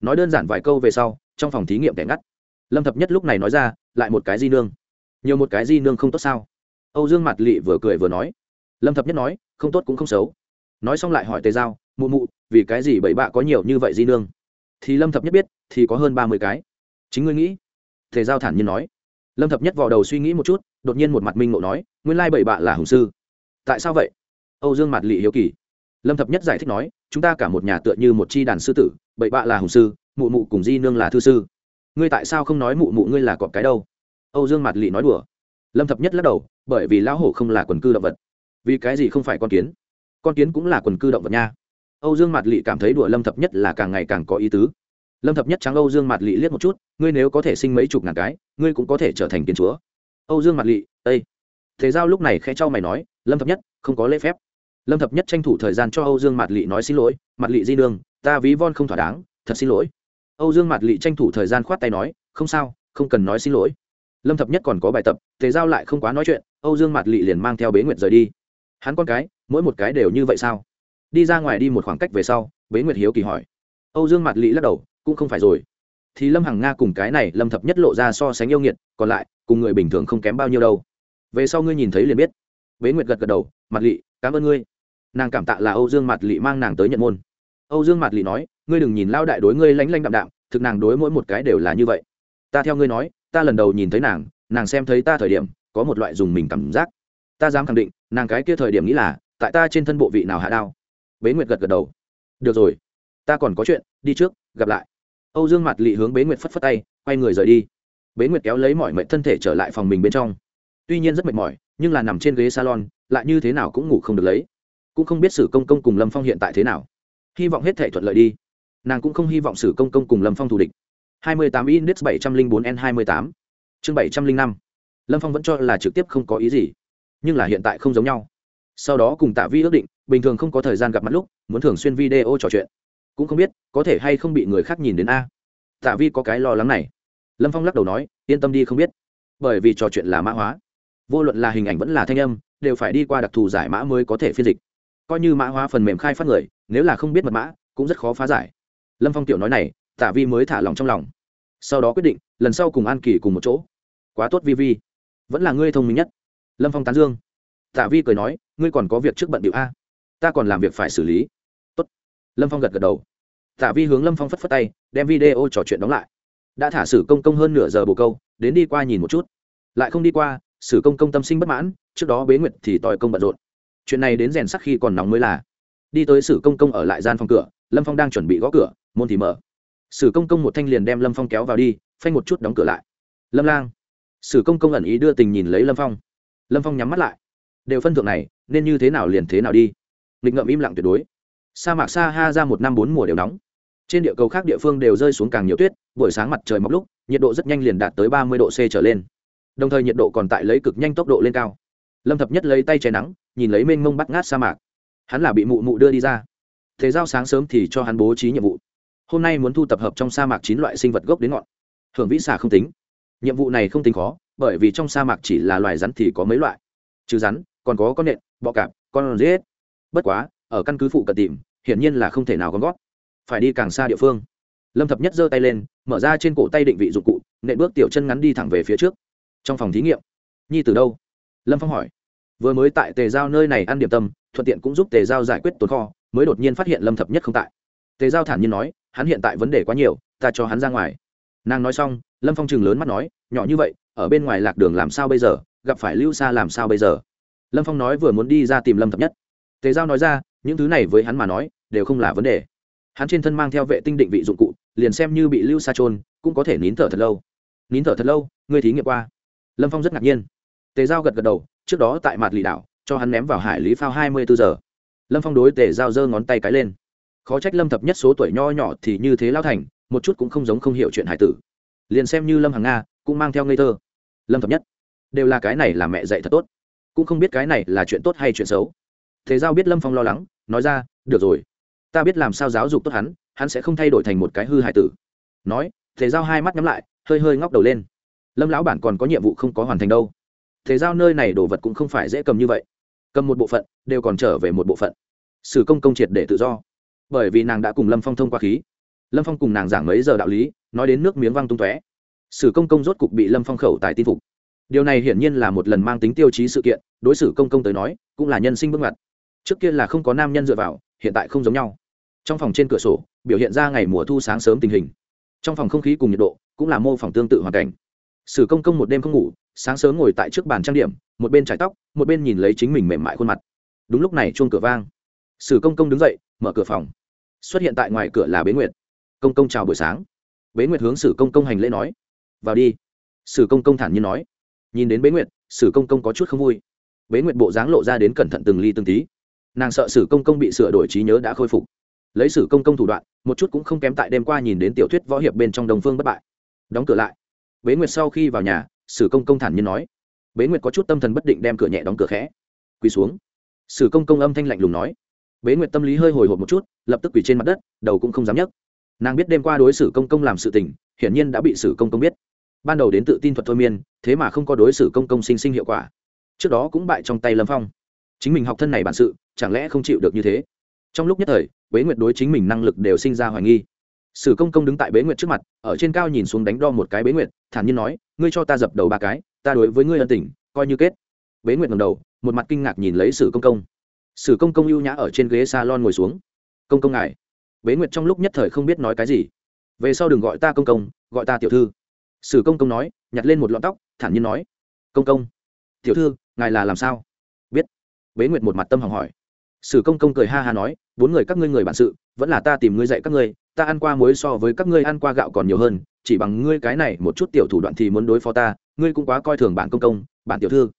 Nói đơn giản vài câu về sau, trong phòng thí nghiệm kẻ ngắt. Lâm thập nhất lúc này nói ra, lại một cái di nương. Nhiều một cái di nương không tốt sao? Âu dương mặt lị vừa cười vừa nói. Lâm thập nhất nói, không tốt cũng không xấu. Nói xong lại hỏi tề giao, mụ mụ, vì cái gì bảy bạ có nhiều như vậy di nương? Thì lâm thập nhất biết, thì có hơn ba mươi cái. Chính ngươi nghĩ. Tề giao thản nhiên nói. Lâm thập nhất vào đầu suy nghĩ một chút, đột nhiên một mặt minh ngộ nói, nguyên lai bảy bạ là hùng sư. Tại sao vậy? Âu dương mặt lị hiếu kỳ. Lâm thập nhất giải thích nói, chúng ta cả một nhà tựa như một chi đàn sư tử bảy bạ là hùng sư, mụ mụ cùng di nương là thư sư. Ngươi tại sao không nói mụ mụ ngươi là cọp cái đâu? Âu dương mặt lị nói đùa. Lâm thập nhất lắc đầu, bởi vì lão hổ không là quần cư động vật. Vì cái gì không phải con kiến? Con kiến cũng là quần cư động vật nha. Âu dương mặt lị cảm thấy đùa lâm thập nhất là càng ngày càng có ý tứ. Lâm thập nhất trắng âu dương mặt lị liếc một chút, ngươi nếu có thể sinh mấy chục ngàn cái, ngươi cũng có thể trở thành kiến chúa. Âu dương mặt lị ây thế giao lúc này khẽ cho mày nói, lâm thập nhất, không có lễ phép lâm thập nhất tranh thủ thời gian cho âu dương Mạt lị nói xin lỗi, Mạt lị di nương, ta ví von không thỏa đáng, thật xin lỗi. Âu dương Mạt lị tranh thủ thời gian khoát tay nói, không sao, không cần nói xin lỗi. Lâm thập nhất còn có bài tập, tề giao lại không quá nói chuyện, âu dương Mạt lị liền mang theo bế nguyệt rời đi. Hắn con cái, mỗi một cái đều như vậy sao? Đi ra ngoài đi một khoảng cách về sau, bế nguyệt hiếu kỳ hỏi. Âu dương Mạt lị lắc đầu, cũng không phải rồi. Thì lâm hằng nga cùng cái này lâm thập nhất lộ ra so sánh yêu nghiệt, còn lại, cùng người bình thường không kém bao nhiêu đâu. Về sau ngươi nhìn thấy liền biết. Bế nguyệt gật gật đầu mặt lị, cảm ơn ngươi nàng cảm tạ là âu dương mặt lị mang nàng tới nhận môn. Âu dương mặt lị nói, ngươi đừng nhìn lao đại đối ngươi lánh lánh đạm đạm, thực nàng đối mỗi một cái đều là như vậy. Ta theo ngươi nói, ta lần đầu nhìn thấy nàng nàng xem thấy ta thời điểm, có một loại dùng mình cảm giác. Ta dám khẳng định, nàng cái kia thời điểm nghĩ là, tại ta trên thân bộ vị nào hạ đao. Bế nguyệt gật gật đầu. Được rồi, ta còn có chuyện, đi trước, gặp lại. Âu dương mặt lị hướng bế nguyệt phất phất tay, quay người rời đi. Bế nguyệt kéo lấy mọi mệnh thân thể trở lại phòng mình bên trong. Tuy nhiên rất mệt mỏi, nhưng là nằm trên ghế salon, lại như thế nào cũng ngủ không được lấy cũng không biết sử công công cùng lâm phong hiện tại thế nào. Hy vọng hết thể thuận lợi đi. Nàng cũng không hy vọng sử công công cùng lâm phong thù địch. 28 index 704 n 28 chương 705 lâm phong vẫn cho là trực tiếp không có ý gì, nhưng là hiện tại không giống nhau. Sau đó cùng tạ vi ước định, bình thường không có thời gian gặp mặt lúc, muốn thường xuyên video trò chuyện. Cũng không biết, có thể hay không bị người khác nhìn đến a. Tạ vi có cái lo lắng này. Lâm phong lắc đầu nói, yên tâm đi không biết. Bởi vì trò chuyện là mã hóa. Vô luận là hình ảnh vẫn là thanh âm, đều phải đi qua đặc thù giải mã mới có thể phiên dịch coi như mã hóa phần mềm khai phát người, nếu là không biết mật mã, cũng rất khó phá giải. Lâm phong tiểu nói này Tả vi mới thả lòng trong lòng. Sau đó quyết định, lần sau cùng an kỳ cùng một chỗ. Quá tốt vi vi. Vẫn là ngươi thông minh nhất. Lâm phong tán dương. Tả vi cười nói, ngươi còn có việc trước bận điệu a. Ta còn làm việc phải xử lý. Tốt. lâm phong gật gật đầu. Tả vi hướng lâm phong phất phất tay, đem video trò chuyện đóng lại. Đã thả sử công công hơn nửa giờ bồ câu, đến đi qua nhìn một chút. Lại không đi qua, sử công công tâm sinh bất mãn, trước đó bế nguyệt thì tòi công bận rộn chuyện này đến rèn sắc khi còn nóng mới là. Đi tới sử công công ở lại gian phòng cửa, lâm phong đang chuẩn bị gõ cửa, môn thì mở. Sử công công một thanh liền đem lâm phong kéo vào đi, phanh một chút đóng cửa lại. Lâm lang. Sử công công ẩn ý đưa tình nhìn lấy lâm phong. Lâm phong nhắm mắt lại. Đều phân thượng này, nên như thế nào liền thế nào đi. Nghịch ngợm im lặng tuyệt đối. Sa mạc sa ha ra một năm bốn mùa đều nóng. Trên địa cầu khác địa phương đều rơi xuống càng nhiều tuyết, buổi sáng mặt trời mọc lúc, nhiệt độ rất nhanh liền đạt tới ba mươi độ c trở lên. Đồng thời nhiệt độ còn tại lấy cực nhanh tốc độ lên cao lâm thập nhất lấy tay che nắng, nhìn lấy mênh mông bắt ngát sa mạc. Hắn là bị mụ mụ đưa đi ra. Thế giao sáng sớm thì cho hắn bố trí nhiệm vụ. Hôm nay muốn thu tập hợp trong sa mạc chín loại sinh vật gốc đến ngọn. Hưởng vĩ xà không tính. Nhiệm vụ này không tính khó, bởi vì trong sa mạc chỉ là loài rắn thì có mấy loại. Trừ rắn, còn có con nện, bọ cạp, con rết bất quá, ở căn cứ phụ cận tìm, hiển nhiên là không thể nào gom gót. Phải đi càng xa địa phương. Lâm thập nhất giơ tay lên, mở ra trên cổ tay định vị dụng cụ, nện bước tiểu chân ngắn đi thẳng về phía trước. Trong phòng thí nghiệm, nhi từ đâu? Lâm phong hỏi vừa mới tại tề giao nơi này ăn điểm tâm, thuận tiện cũng giúp tề giao giải quyết tồn kho, mới đột nhiên phát hiện lâm thập nhất không tại. Tề giao thản nhiên nói, hắn hiện tại vấn đề quá nhiều, ta cho hắn ra ngoài. Nàng nói xong, lâm phong chừng lớn mắt nói, nhỏ như vậy, ở bên ngoài lạc đường làm sao bây giờ, gặp phải lưu xa làm sao bây giờ? Lâm phong nói vừa muốn đi ra tìm lâm thập nhất. Tề giao nói ra, những thứ này với hắn mà nói, đều không là vấn đề. Hắn trên thân mang theo vệ tinh định vị dụng cụ, liền xem như bị lưu xa trôn cũng có thể nín thở thật lâu. Nín thở thật lâu? Ngươi thí nghiệm qua? Lâm phong rất ngạc nhiên. Tề giao gật gật đầu trước đó tại mặt lì đảo, cho hắn ném vào hải lý phao hai mươi bốn giờ. Lâm phong đối tề giao giơ ngón tay cái lên. Khó trách lâm thập nhất số tuổi nho nhỏ thì như thế lao thành, một chút cũng không giống không hiểu chuyện hải tử. Liền xem như lâm hàng nga, cũng mang theo ngây thơ. Lâm thập nhất, đều là cái này là mẹ dạy thật tốt. Cũng không biết cái này là chuyện tốt hay chuyện xấu. Thế giao biết lâm phong lo lắng, nói ra, được rồi, ta biết làm sao giáo dục tốt hắn hắn sẽ không thay đổi thành một cái hư hải tử. Nói thế giao hai mắt nhắm lại, hơi hơi ngóc đầu lên. Lâm lão bản còn có nhiệm vụ không có hoàn thành đâu thế giao nơi này đồ vật cũng không phải dễ cầm như vậy. Cầm một bộ phận, đều còn trở về một bộ phận. Sử công công triệt để tự do. Bởi vì nàng đã cùng lâm phong thông qua khí. Lâm phong cùng nàng giảng mấy giờ đạo lý, nói đến nước miếng văng tung tóe. Sử công công rốt cục bị lâm phong khẩu tài tin phục. Điều này hiển nhiên là một lần mang tính tiêu chí sự kiện, đối xử công công tới nói, cũng là nhân sinh bước ngoặt. Trước kia là không có nam nhân dựa vào, hiện tại không giống nhau. Trong phòng trên cửa sổ, biểu hiện ra ngày mùa thu sáng sớm tình hình. Trong phòng không khí cùng nhiệt độ, cũng là mô phỏng tương tự hoàn cảnh. Sử công công một đêm không ngủ sáng sớm ngồi tại trước bàn trang điểm, một bên trải tóc, một bên nhìn lấy chính mình mềm mại khuôn mặt. Đúng lúc này chuông cửa vang. Sử công công đứng dậy, mở cửa phòng. Xuất hiện tại ngoài cửa là bế nguyệt. Công công chào buổi sáng. Bế nguyệt hướng sử công công hành lễ nói. Vào đi. Sử công công thản nhiên nói. Nhìn đến bế nguyệt, sử công công có chút không vui. Bế nguyệt bộ dáng lộ ra đến cẩn thận từng ly từng tí. Nàng sợ sử công công bị sửa đổi trí nhớ đã khôi phục. Lấy sử công công thủ đoạn, một chút cũng không kém tại đêm qua nhìn đến tiểu thuyết võ hiệp bên trong đồng phương bất bại. Đóng cửa lại. Bế nguyệt sau khi vào nhà sử công công thản nhiên nói. Bế nguyệt có chút tâm thần bất định đem cửa nhẹ đóng cửa khẽ. Quỳ xuống. Sử công công âm thanh lạnh lùng nói. Bế nguyệt tâm lý hơi hồi hộp một chút, lập tức quỳ trên mặt đất, đầu cũng không dám nhấc. Nàng biết đêm qua đối xử công công làm sự tình, hiển nhiên đã bị sử công công biết. Ban đầu đến tự tin thuật thôi miên, thế mà không có đối xử công công sinh sinh hiệu quả. Trước đó cũng bại trong tay lâm phong. Chính mình học thân này bản sự, chẳng lẽ không chịu được như thế? Trong lúc nhất thời, bế nguyệt đối chính mình năng lực đều sinh ra hoài nghi. Sử công công đứng tại bế nguyệt trước mặt, ở trên cao nhìn xuống đánh đo một cái bế nguyệt, thản nhiên nói ngươi cho ta dập đầu ba cái, ta đối với ngươi ân tình, coi như kết. Bế nguyệt ngầm đầu, một mặt kinh ngạc nhìn lấy sử công công. Sử công công ưu nhã ở trên ghế salon ngồi xuống. Công công ngài. Bế nguyệt trong lúc nhất thời không biết nói cái gì. Về sau đừng gọi ta công công, gọi ta tiểu thư. Sử công công nói, nhặt lên một lọn tóc, thản nhiên nói, công công, tiểu thư, ngài là làm sao? Biết. Bế nguyệt một mặt tâm hỏng hỏi. Sử công công cười ha ha nói, bốn người các ngươi người bản sự, vẫn là ta tìm ngươi dạy các ngươi ta ăn qua muối so với các ngươi ăn qua gạo còn nhiều hơn, chỉ bằng ngươi cái này một chút tiểu thủ đoạn thì muốn đối phó ta, ngươi cũng quá coi thường bản công công, bản tiểu thư.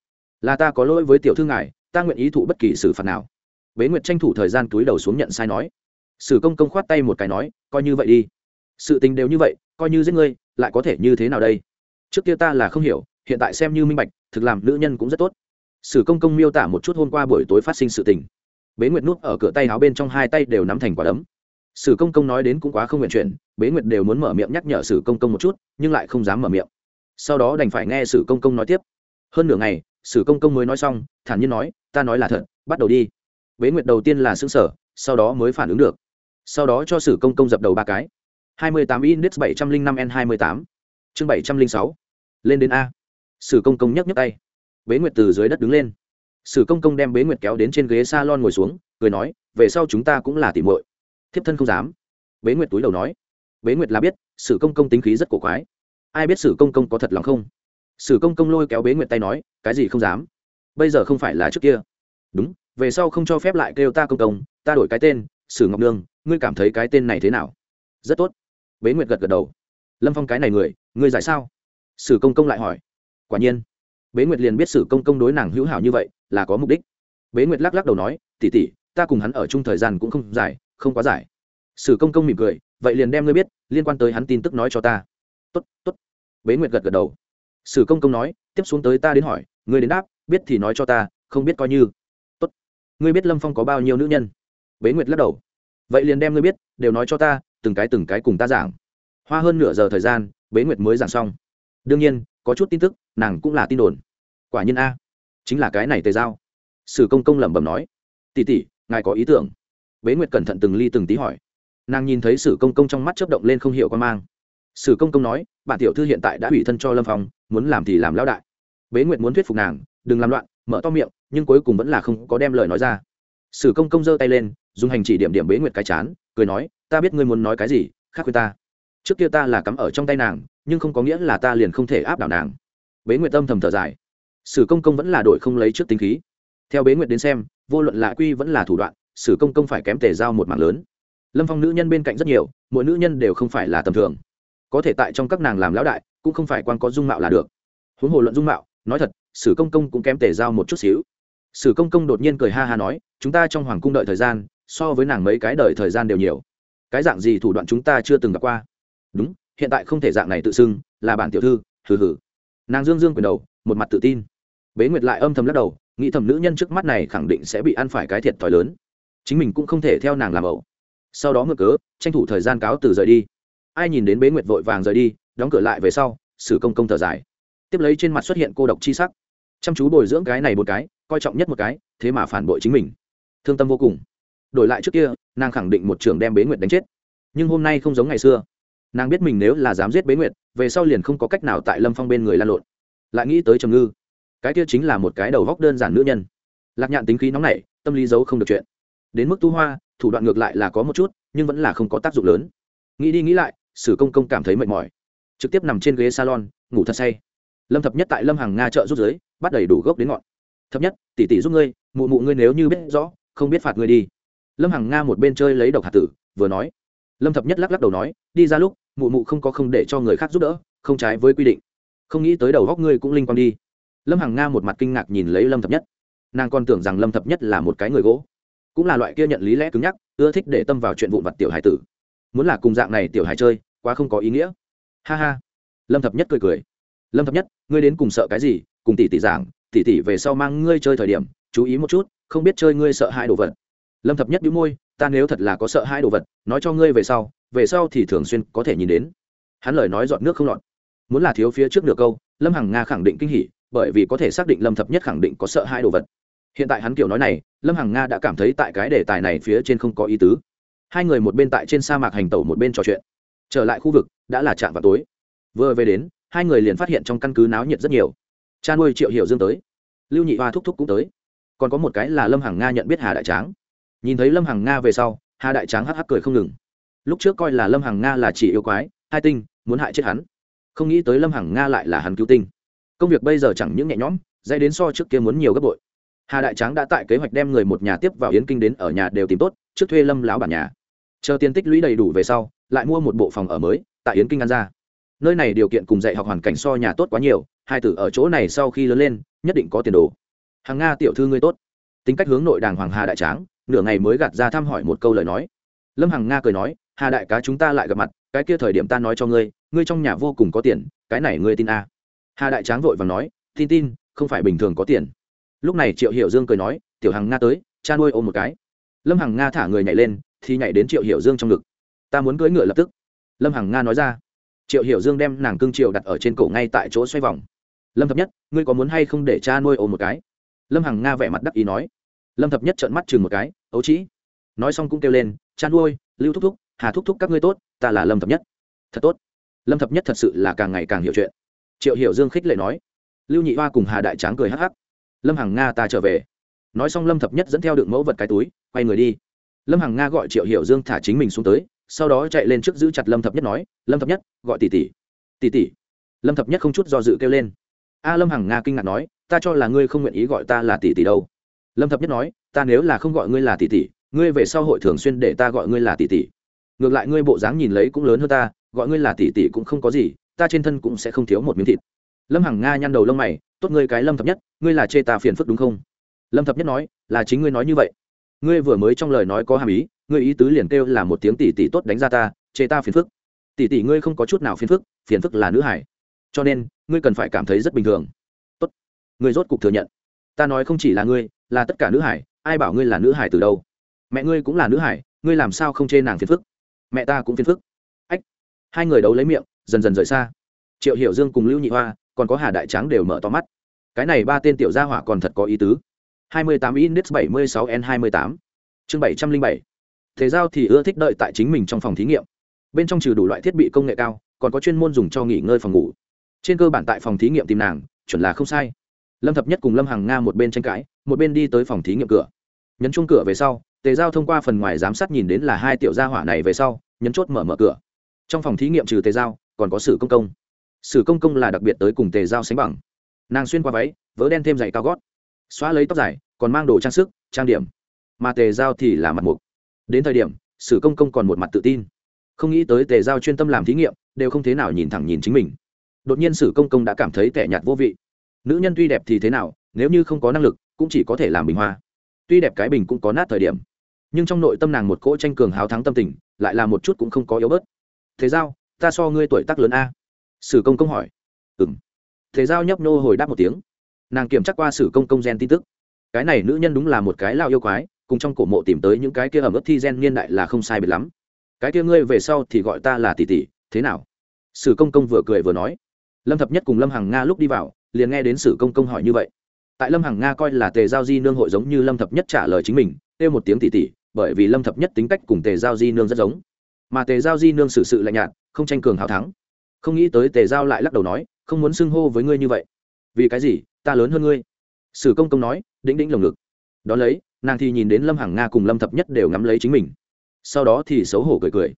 Là ta có lỗi với tiểu thư ngài, ta nguyện ý thụ bất kỳ xử phạt nào. Bế nguyệt tranh thủ thời gian túi đầu xuống nhận sai nói. Sử công công khoát tay một cái nói, coi như vậy đi. Sự tình đều như vậy, coi như giết ngươi, lại có thể như thế nào đây? Trước kia ta là không hiểu, hiện tại xem như minh bạch, thực làm nữ nhân cũng rất tốt. Sử công công miêu tả một chút hôm qua buổi tối phát sinh sự tình. Bế nguyệt nút ở cửa tay áo bên trong hai tay đều nắm thành quả đấm sử công công nói đến cũng quá không nguyện chuyện bế nguyệt đều muốn mở miệng nhắc nhở sử công công một chút, nhưng lại không dám mở miệng. Sau đó đành phải nghe sử công công nói tiếp. Hơn nửa ngày, sử công công mới nói xong, thản nhiên nói, ta nói là thật, bắt đầu đi. Bế nguyệt đầu tiên là xứng sở sau đó mới phản ứng được. Sau đó cho sử công công dập đầu ba cái. hai mươi tám index bảy trăm linh năm n hai mươi tám. Chương bảy trăm linh sáu. Lên đến a. Sử công công nhấc nhấc tay. Bế nguyệt từ dưới đất đứng lên. Sử công công đem bế nguyệt kéo đến trên ghế s a lon ngồi xuống, cười nói, về sau chúng ta cũng là tỉ muội thiếp thân không dám. Bế nguyệt túi đầu nói. Bế nguyệt là biết, sử công công tính khí rất cổ quái. Ai biết sử công công có thật lòng không? Sử công công lôi kéo bế nguyệt tay nói, cái gì không dám? Bây giờ không phải là trước kia. Đúng, về sau không cho phép lại kêu ta công công, ta đổi cái tên, sử ngọc nương, ngươi cảm thấy cái tên này thế nào? Rất tốt. Bế nguyệt gật gật đầu. Lâm phong cái này người, ngươi giải sao? Sử công công lại hỏi. Quả nhiên. Bế nguyệt liền biết sử công công đối nàng hữu hảo như vậy, là có mục đích. Bế nguyệt lắc lắc đầu nói tỉ tỉ ta cùng hắn ở chung thời gian cũng không dài không quá dài sử công công mỉm cười, vậy liền đem ngươi biết, liên quan tới hắn tin tức nói cho ta. Tốt tốt. Bế nguyệt gật gật đầu. Sử công công nói, tiếp xuống tới ta đến hỏi, ngươi đến đáp, biết thì nói cho ta, không biết coi như. Tốt. Ngươi biết lâm phong có bao nhiêu nữ nhân? Bế nguyệt lắc đầu. Vậy liền đem ngươi biết, đều nói cho ta, từng cái từng cái cùng ta giảng. Hoa hơn nửa giờ thời gian, bế nguyệt mới giảng xong. Đương nhiên, có chút tin tức, nàng cũng là tin đồn. Quả nhiên a, chính là cái này tề giao. Sử công công lẩm bẩm nói tỉ tỉ ngài có ý tưởng bế nguyệt cẩn thận từng ly từng tí hỏi. Nàng nhìn thấy sử công công trong mắt chấp động lên không hiểu con mang. Sử công công nói, bản tiểu thư hiện tại đã ủy thân cho lâm phong, muốn làm thì làm lão đại. Bế nguyệt muốn thuyết phục nàng, đừng làm loạn, mở to miệng, nhưng cuối cùng vẫn là không có đem lời nói ra. Sử công công giơ tay lên, dùng hành chỉ điểm điểm bế nguyệt cái chán, cười nói, ta biết ngươi muốn nói cái gì, khác với ta. Trước kia ta là cắm ở trong tay nàng, nhưng không có nghĩa là ta liền không thể áp đảo nàng. Bế nguyệt tâm thầm thở dài. Sử công công vẫn là đội không lấy trước tính khí. Theo bế nguyệt đến xem, vô luận lạ quy vẫn là thủ đoạn sử công công phải kém tề giao một mạng lớn. Lâm phong nữ nhân bên cạnh rất nhiều, mỗi nữ nhân đều không phải là tầm thường. Có thể tại trong các nàng làm lão đại, cũng không phải quan có dung mạo là được. Huống hồ luận dung mạo, nói thật, sử công công cũng kém tề giao một chút xíu. Sử công công đột nhiên cười ha ha nói, chúng ta trong hoàng cung đợi thời gian, so với nàng mấy cái đợi thời gian đều nhiều. Cái dạng gì thủ đoạn chúng ta chưa từng gặp qua? Đúng, hiện tại không thể dạng này tự xưng, là bản tiểu thư, hừ hừ. Nàng dương dương quyền đầu, một mặt tự tin. Bế nguyệt lại âm thầm lắc đầu, nghĩ thầm nữ nhân trước mắt này khẳng định sẽ bị ăn phải cái thiệt thòi lớn chính mình cũng không thể theo nàng làm ẩu. Sau đó ngược cớ, tranh thủ thời gian cáo từ rời đi. Ai nhìn đến bế nguyệt vội vàng rời đi, đóng cửa lại về sau, sử công công thở dài. Tiếp lấy trên mặt xuất hiện cô độc chi sắc. Chăm chú bồi dưỡng cái này một cái, coi trọng nhất một cái, thế mà phản bội chính mình. Thương tâm vô cùng. Đổi lại trước kia, nàng khẳng định một trường đem bế nguyệt đánh chết. Nhưng hôm nay không giống ngày xưa. Nàng biết mình nếu là dám giết bế nguyệt, về sau liền không có cách nào tại lâm phong bên người lan lộn. Lại nghĩ tới trầm ngư. Cái kia chính là một cái đầu góc đơn giản nữ nhân. Lạc nhạn tính khí nóng nảy, tâm lý giấu không được chuyện đến mức tu hoa, thủ đoạn ngược lại là có một chút, nhưng vẫn là không có tác dụng lớn. Nghĩ đi nghĩ lại, sử công công cảm thấy mệt mỏi. Trực tiếp nằm trên ghế salon, ngủ thật say. Lâm thập nhất tại lâm hàng nga chợ rút giới bắt đầy đủ gốc đến ngọn. Thập nhất, tỷ tỷ giúp ngươi, mụ mụ ngươi nếu như biết rõ, không biết phạt ngươi đi. Lâm hàng nga một bên chơi lấy độc hạt tử, vừa nói. Lâm thập nhất lắc lắc đầu nói, đi ra lúc, mụ mụ không có không để cho người khác giúp đỡ, không trái với quy định. Không nghĩ tới đầu góc ngươi cũng linh quang đi. Lâm hàng nga một mặt kinh ngạc nhìn lấy lâm thập nhất. Nàng còn tưởng rằng lâm thập nhất là một cái người gỗ cũng là loại kia nhận lý lẽ cứng nhắc, ưa thích để tâm vào chuyện vụn vặt tiểu hải tử. Muốn là cùng dạng này tiểu hải chơi, quá không có ý nghĩa. Ha ha. Lâm thập nhất cười cười. Lâm thập nhất, ngươi đến cùng sợ cái gì? Cùng tỷ tỷ giảng, tỷ tỷ về sau mang ngươi chơi thời điểm, chú ý một chút, không biết chơi ngươi sợ hai đồ vật. Lâm thập nhất đĩu môi, ta nếu thật là có sợ hai đồ vật, nói cho ngươi về sau về sau thì thường xuyên có thể nhìn đến. Hắn lời nói dọn nước không lọt. Muốn là thiếu phía trước được câu, lâm hằng nga khẳng định kinh hỉ, bởi vì có thể xác định lâm thập nhất khẳng định có sợ hai đồ vật hiện tại hắn kiểu nói này, lâm hằng nga đã cảm thấy tại cái đề tài này phía trên không có ý tứ. Hai người một bên tại trên sa mạc hành tẩu một bên trò chuyện. Trở lại khu vực, đã là trạm vào tối. Vừa về đến, hai người liền phát hiện trong căn cứ náo nhiệt rất nhiều. Cha nuôi triệu hiểu dương tới. Lưu nhị hoa thúc thúc cũng tới. Còn có một cái là lâm hằng nga nhận biết hà đại tráng. Nhìn thấy lâm hằng nga về sau, hà đại tráng hắc hắc cười không ngừng. Lúc trước coi là lâm hằng nga là chỉ yêu quái, hai tinh, muốn hại chết hắn. Không nghĩ tới lâm hằng nga lại là hắn cứu tinh. Công việc bây giờ chẳng những nhẹ nhõm, dạy đến so trước kia muốn nhiều gấp bội hà đại tráng đã tại kế hoạch đem người một nhà tiếp vào yến kinh đến ở nhà đều tìm tốt, trước thuê lâm lão bản nhà. Chờ tiền tích lũy đầy đủ về sau, lại mua một bộ phòng ở mới, tại yến kinh ăn ra. Nơi này điều kiện cùng dạy học hoàn cảnh so nhà tốt quá nhiều, hai tử ở chỗ này sau khi lớn lên, nhất định có tiền đồ. Hàng nga tiểu thư ngươi tốt. Tính cách hướng nội đàng hoàng hà đại tráng, nửa ngày mới gạt ra thăm hỏi một câu lời nói. Lâm hằng nga cười nói, hà đại cá chúng ta lại gặp mặt, cái kia thời điểm ta nói cho ngươi ngươi trong nhà vô cùng có tiền, cái này ngươi tin a à. hà đại tráng vội và nói, tin tin, không phải bình thường có tiền lúc này triệu hiểu dương cười nói, tiểu hằng nga tới, cha nuôi ôm một cái. Lâm hằng nga thả người nhảy lên, thì nhảy đến triệu hiểu dương trong ngực. Ta muốn cưỡi ngựa lập tức. Lâm hằng nga nói ra. Triệu hiểu dương đem nàng cưng triệu đặt ở trên cổ ngay tại chỗ xoay vòng. Lâm thập nhất, ngươi có muốn hay không để cha nuôi ôm một cái? Lâm hằng nga vẻ mặt đắc ý nói. Lâm thập nhất trợn mắt chừng một cái, ấu trĩ. Nói xong cũng kêu lên, cha nuôi, lưu thúc thúc, hà thúc thúc các ngươi tốt, ta là lâm thập nhất. Thật tốt. Lâm thập nhất thật sự là càng ngày càng hiểu chuyện. Triệu hiểu dương khích lệ nói. Lưu nhị hoa cùng hà đại tráng cười hắc hắc lâm hằng nga ta trở về nói xong lâm thập nhất dẫn theo đựng mẫu vật cái túi quay người đi lâm hằng nga gọi triệu hiểu dương thả chính mình xuống tới sau đó chạy lên trước giữ chặt lâm thập nhất nói lâm thập nhất gọi tỷ tỷ tỷ tỷ lâm thập nhất không chút do dự kêu lên a lâm hằng nga kinh ngạc nói ta cho là ngươi không nguyện ý gọi ta là tỷ tỷ đâu lâm thập nhất nói ta nếu là không gọi ngươi là tỷ tỷ ngươi về sau hội thường xuyên để ta gọi ngươi là tỷ tỷ ngược lại ngươi bộ dáng nhìn lấy cũng lớn hơn ta gọi ngươi là tỷ tỷ cũng không có gì ta trên thân cũng sẽ không thiếu một miếng thịt lâm hằng nga nhăn đầu lông mày tốt ngươi cái lâm thập nhất, ngươi là chê ta phiền phức đúng không? Lâm thập nhất nói, là chính ngươi nói như vậy. Ngươi vừa mới trong lời nói có hàm ý, ngươi ý tứ liền kêu là một tiếng tỷ tỷ tốt đánh ra ta, chê ta phiền phức. Tỷ tỷ ngươi không có chút nào phiền phức phiền phức là nữ hải cho nên, ngươi cần phải cảm thấy rất bình thường. Tốt. Ngươi rốt cục thừa nhận. Ta nói không chỉ là ngươi, là tất cả nữ hải ai bảo ngươi là nữ hải từ đâu? Mẹ ngươi cũng là nữ hải ngươi làm sao không chê nàng phiền phức? Mẹ ta cũng phiền phức. Ách. Hai người đấu lấy miệng, dần dần rời xa. Triệu hiểu dương cùng lưu nhị hoa còn có hà đại tráng đều mở to mắt. Cái này ba tên tiểu gia hỏa còn thật có ý tứ. 28 index 76 n 28 chương 707 thế giao thì ưa thích đợi tại chính mình trong phòng thí nghiệm. Bên trong trừ đủ loại thiết bị công nghệ cao, còn có chuyên môn dùng cho nghỉ ngơi phòng ngủ. Trên cơ bản tại phòng thí nghiệm tìm nàng, chuẩn là không sai. Lâm thập nhất cùng lâm hằng nga một bên tranh cãi, một bên đi tới phòng thí nghiệm cửa. Nhấn chung cửa về sau, tề giao thông qua phần ngoài giám sát nhìn đến là hai tiểu gia hỏa này về sau, nhấn chốt mở mở cửa. Trong phòng thí nghiệm trừ tề giao, còn có sử công công sử công công là đặc biệt tới cùng tề giao sánh bằng. Nàng xuyên qua váy vỡ đen thêm giày cao gót. Xóa lấy tóc dài, còn mang đồ trang sức, trang điểm. Mà tề giao thì là mặt mục. Đến thời điểm, sử công công còn một mặt tự tin. Không nghĩ tới tề giao chuyên tâm làm thí nghiệm, đều không thế nào nhìn thẳng nhìn chính mình. Đột nhiên sử công công đã cảm thấy tẻ nhạt vô vị. Nữ nhân tuy đẹp thì thế nào, nếu như không có năng lực, cũng chỉ có thể làm bình hoa. Tuy đẹp cái bình cũng có nát thời điểm, nhưng trong nội tâm nàng một cỗ tranh cường háo thắng tâm tình, lại là một chút cũng không có yếu bớt. Thế giao, ta so ngươi tuổi tác lớn a sử công công hỏi. Ừng thế giao nhấp nô hồi đáp một tiếng. Nàng kiểm tra qua sử công công gen tin tức. Cái này nữ nhân đúng là một cái lao yêu quái, cùng trong cổ mộ tìm tới những cái kia ẩm ướt thi gen niên đại là không sai biệt lắm. Cái kia ngươi về sau thì gọi ta là tỷ tỷ, thế nào? Sử công công vừa cười vừa nói. Lâm thập nhất cùng lâm hằng nga lúc đi vào, liền nghe đến sử công công hỏi như vậy. Tại lâm hằng nga coi là tề giao di nương hội giống như lâm thập nhất trả lời chính mình, kêu một tiếng tỷ tỷ, bởi vì lâm thập nhất tính cách cùng tề giao di nương rất giống. Mà tề giao di nương xử sự lạnh nhạt, không tranh cường hào thắng không nghĩ tới tề giao lại lắc đầu nói, không muốn xưng hô với ngươi như vậy. Vì cái gì? Ta lớn hơn ngươi. Sử công công nói, đĩnh đĩnh lồng ngực. Đ ó lấy, nàng thì nhìn đến lâm hằng nga cùng lâm thập nhất đều ngắm lấy chính mình. Sau đó thì xấu hổ cười cười.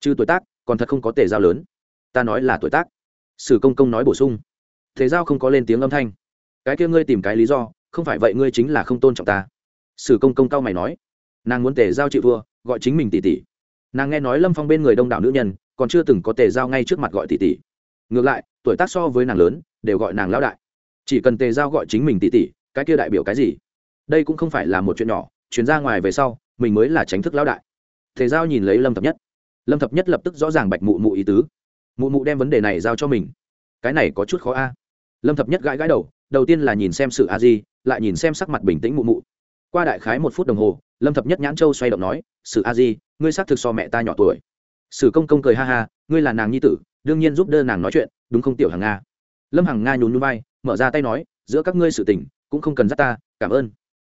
Chứ tuổi tác, còn thật không có tề giao lớn. Ta nói là tuổi tác. Sử công công nói bổ sung. Thế giao không có lên tiếng âm thanh. Cái kia ngươi tìm cái lý do, không phải vậy ngươi chính là không tôn trọng ta. Sử công công cao mày nói. Nàng muốn tề giao chịu thua, gọi chính mình tỷ tỷ nàng nghe nói lâm phong bên người đông đảo nữ nhân còn chưa từng có tề giao ngay trước mặt gọi tỷ tỷ ngược lại tuổi tác so với nàng lớn đều gọi nàng lão đại chỉ cần tề giao gọi chính mình tỷ tỷ cái kia đại biểu cái gì đây cũng không phải là một chuyện nhỏ chuyển ra ngoài về sau mình mới là tránh thức lão đại tề giao nhìn lấy lâm thập nhất lâm thập nhất lập tức rõ ràng bạch mụ mụ ý tứ mụ mụ đem vấn đề này giao cho mình cái này có chút khó a lâm thập nhất gãi gãi đầu đầu tiên là nhìn xem sự a di lại nhìn xem sắc mặt bình tĩnh mụ mụ qua đại khái một phút đồng hồ lâm thập nhất nhãn châu xoay động nói sự a di ngươi xác thực so mẹ ta nhỏ tuổi. Sử công công cười ha ha, ngươi là nàng nhi tử, đương nhiên giúp đỡ nàng nói chuyện, đúng không tiểu hàng nga? Lâm hằng nga nhún núi bay mở ra tay nói, giữa các ngươi sự tình, cũng không cần dắt ta, cảm ơn.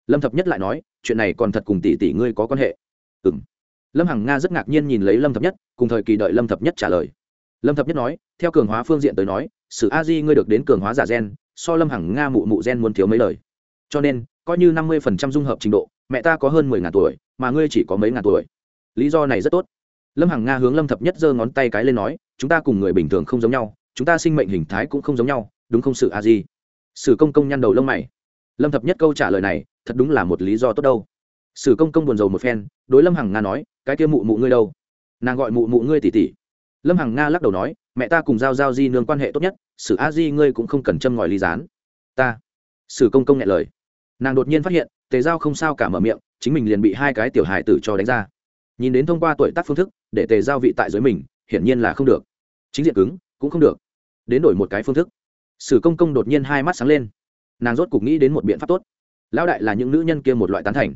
Lâm thập nhất lại nói, chuyện này còn thật cùng tỷ tỷ ngươi có quan hệ. Ừ m lâm hằng nga rất ngạc nhiên nhìn lấy lâm thập nhất, cùng thời kỳ đợi lâm thập nhất trả lời. Lâm thập nhất nói, theo cường hóa phương diện tới nói, sự a di ngươi được đến cường hóa giả gen, so lâm hằng nga mụ mụ gen muốn thiếu mấy lời. Cho nên, coi như năm mươi phần trăm dung hợp trình độ, mẹ ta có hơn mười ngàn tuổi, mà ngươi chỉ có mấy ngàn tuổi lý do này rất tốt. Lâm hằng nga hướng lâm thập nhất giơ ngón tay cái lên nói, chúng ta cùng người bình thường không giống nhau, chúng ta sinh mệnh hình thái cũng không giống nhau, đúng không sự a di? Sử công công nhăn đầu lông mày. Lâm thập nhất câu trả lời này, thật đúng là một lý do tốt đâu. Sử công công buồn rầu một phen, đối lâm hằng nga nói, cái kia mụ mụ ngươi đâu? Nàng gọi mụ mụ ngươi tỉ tỉ lâm hằng nga lắc đầu nói, mẹ ta cùng giao giao di nương quan hệ tốt nhất sử a di ngươi cũng không cần châm ngòi ly dán. ta. Sử công công nghe lời. Nàng đột nhiên phát hiện, tề giao không sao cả mở miệng, chính mình liền bị hai cái tiểu hài tử cho đánh ra nhìn đến thông qua tuổi tác phương thức, để tề giao vị tại dưới mình, hiển nhiên là không được. Chính diện cứng, cũng không được. Đến đổi một cái phương thức. Sử công công đột nhiên hai mắt sáng lên. Nàng rốt cục nghĩ đến một biện pháp tốt. Lão đại là những nữ nhân kia một loại tán thành.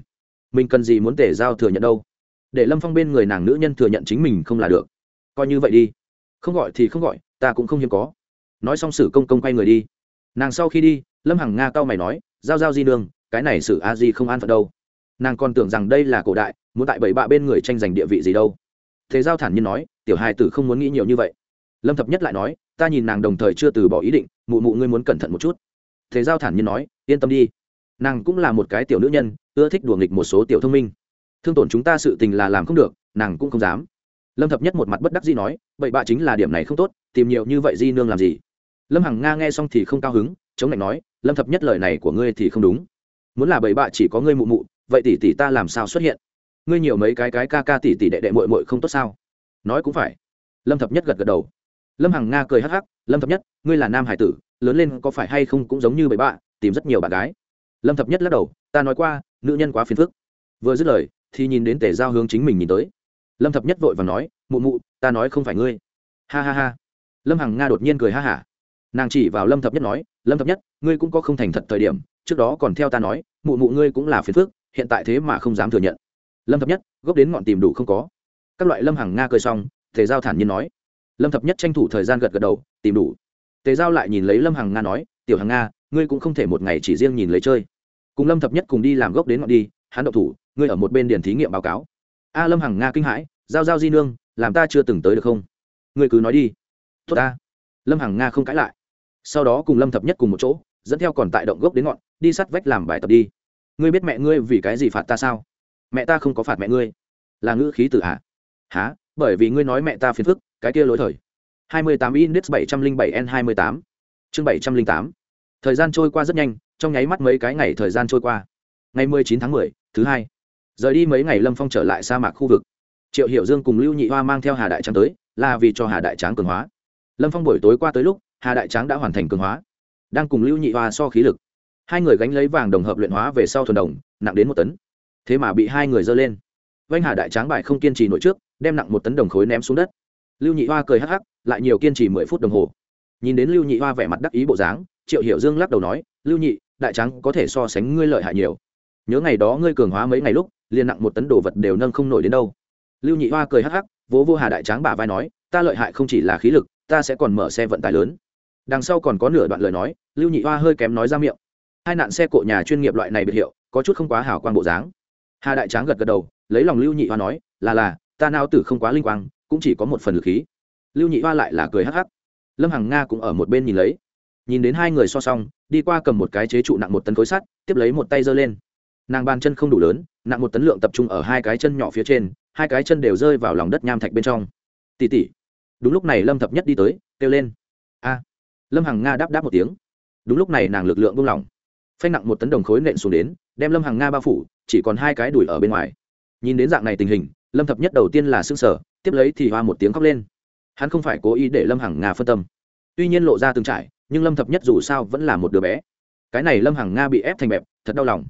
Mình cần gì muốn tề giao thừa nhận đâu? Để lâm phong bên người nàng nữ nhân thừa nhận chính mình không là được. Coi như vậy đi. Không gọi thì không gọi, ta cũng không hiếm có. Nói xong sử công công quay người đi. Nàng sau khi đi, lâm hằng nga cao mày nói, giao giao di nương, cái này sử a di không an phận đâu nàng còn tưởng rằng đây là cổ đại, muốn tại bảy bạ bên người tranh giành địa vị gì đâu. Thế giao thản nhiên nói, tiểu hai tử không muốn nghĩ nhiều như vậy. Lâm thập nhất lại nói, ta nhìn nàng đồng thời chưa từ bỏ ý định, mụ mụ ngươi muốn cẩn thận một chút. Thế giao thản nhiên nói, yên tâm đi. Nàng cũng là một cái tiểu nữ nhân, ưa thích đùa nghịch một số tiểu thông minh. Thương tổn chúng ta sự tình là làm không được, nàng cũng không dám. Lâm thập nhất một mặt bất đắc dĩ nói, bậy bạ chính là điểm này không tốt, tìm nhiều như vậy di nương làm gì? Lâm hằng nga nghe xong thì không cao hứng, chống lạnh nói, lâm thập nhất lời này của ngươi thì không đúng. Muốn là bậy bạ chỉ có ngươi mụ mụ vậy tỷ tỷ ta làm sao xuất hiện? Ngươi nhiều mấy cái cái ca ca tỷ tỷ đệ đệ mội mội không tốt sao? Nói cũng phải. Lâm thập nhất gật gật đầu. Lâm hằng nga cười hắc hắc, lâm thập nhất, ngươi là nam hải tử, lớn lên có phải hay không cũng giống như bậy bạ, tìm rất nhiều bạn gái. Lâm thập nhất lắc đầu, ta nói qua, nữ nhân quá phiền phức. Vừa dứt lời, thì nhìn đến tể giao hướng chính mình nhìn tới. Lâm thập nhất vội và nói, mụ mụ, ta nói không phải ngươi. Ha ha ha. Lâm hằng nga đột nhiên cười ha hả. Nàng chỉ vào lâm thập nhất nói, lâm thập nhất, ngươi cũng có không thành thật thời điểm, trước đó còn theo ta nói, mụ mụ ngươi cũng là phiền phức hiện tại thế mà không dám thừa nhận. Lâm thập nhất, gốc đến ngọn tìm đủ không có. Các loại lâm hằng nga cơi xong thể giao thản nhiên nói. Lâm thập nhất tranh thủ thời gian gật gật đầu, tìm đủ. Tề giao lại nhìn lấy lâm hằng nga nói, tiểu hằng nga, ngươi cũng không thể một ngày chỉ riêng nhìn lấy chơi. Cùng lâm thập nhất cùng đi làm gốc đến ngọn đi, hắn độc thủ, ngươi ở một bên điền thí nghiệm báo cáo. A lâm hằng nga kinh hãi, giao giao di nương, làm ta chưa từng tới được không? Ngươi cứ nói đi. Tốt ta. Lâm hằng nga không cãi lại. Sau đó cùng lâm thập nhất cùng một chỗ, dẫn theo còn tại động gốc đến ngọn, đi sắt vách làm bài tập đi ngươi biết mẹ ngươi vì cái gì phạt ta sao? Mẹ ta không có phạt mẹ ngươi. Là ngữ khí tử hạ há bởi vì ngươi nói mẹ ta phiền phức, cái kia lỗi thời. hai mươi tám index bảy trăm linh bảy n hai mươi tám. Chương bảy trăm linh tám. Thời gian trôi qua rất nhanh, trong nháy mắt mấy cái ngày thời gian trôi qua. Ngày mười chín tháng mười, thứ hai. Rời đi mấy ngày lâm phong trở lại sa mạc khu vực. Triệu hiểu dương cùng lưu nhị hoa mang theo hà đại tráng tới, là vì cho hà đại tráng cường hóa. Lâm phong buổi tối qua tới lúc, hà đại tráng đã hoàn thành cường hóa. Đang cùng lưu nhị hoa so khí lực hai người gánh lấy vàng đồng hợp luyện hóa về sau thuần đồng, nặng đến một tấn. Thế mà bị hai người dơ lên. Vanh hà đại tráng bại không kiên trì nổi trước, đem nặng một tấn đồng khối ném xuống đất. Lưu nhị hoa cười hắc hắc, lại nhiều kiên trì mười phút đồng hồ. Nhìn đến lưu nhị hoa vẻ mặt đắc ý bộ dáng, triệu hiểu dương lắc đầu nói, lưu nhị, đại tráng có thể so sánh ngươi lợi hại nhiều. Nhớ ngày đó ngươi cường hóa mấy ngày lúc, liền nặng một tấn đồ vật đều nâng không nổi đến đâu. Lưu nhị hoa cười hắc hắc, vỗ vô hà đại tráng bà vai nói, ta lợi hại không chỉ là khí lực, ta sẽ còn mở xe vận tải lớn. Đằng sau còn có nửa đoạn lời nói, lưu nhị hoa hơi kém nói ra miệng hai nạn xe cộ nhà chuyên nghiệp loại này biệt hiệu, có chút không quá hảo quan bộ dáng. Hà đại tráng gật gật đầu, lấy lòng lưu nhị hoa nói, là là, ta nao tử không quá linh quang, cũng chỉ có một phần lực khí. Lưu nhị hoa lại là cười hắc hắc. Lâm hằng nga cũng ở một bên nhìn lấy. Nhìn đến hai người so xong đi qua cầm một cái chế trụ nặng một tấn khối sắt, tiếp lấy một tay giơ lên. Nàng bàn chân không đủ lớn, nặng một tấn lượng tập trung ở hai cái chân nhỏ phía trên, hai cái chân đều rơi vào lòng đất nham thạch bên trong. Tỉ tỉ đúng lúc này lâm thập nhất đi tới, kêu lên. A. Lâm hằng nga đáp đáp một tiếng. Đúng lúc này nàng lực lượng buông lỏng phanh nặng một tấn đồng khối nện xuống đến, đem lâm hằng nga bao phủ, chỉ còn hai cái đùi ở bên ngoài. Nhìn đến dạng này tình hình, lâm thập nhất đầu tiên là s ư n g sở tiếp lấy thì hoa một tiếng khóc lên. Hắn không phải cố ý để lâm hằng nga phân tâm. Tuy nhiên lộ ra từng trải, nhưng lâm thập nhất dù sao vẫn là một đứa bé. Cái này lâm hằng nga bị ép thành bẹp, thật đau lòng.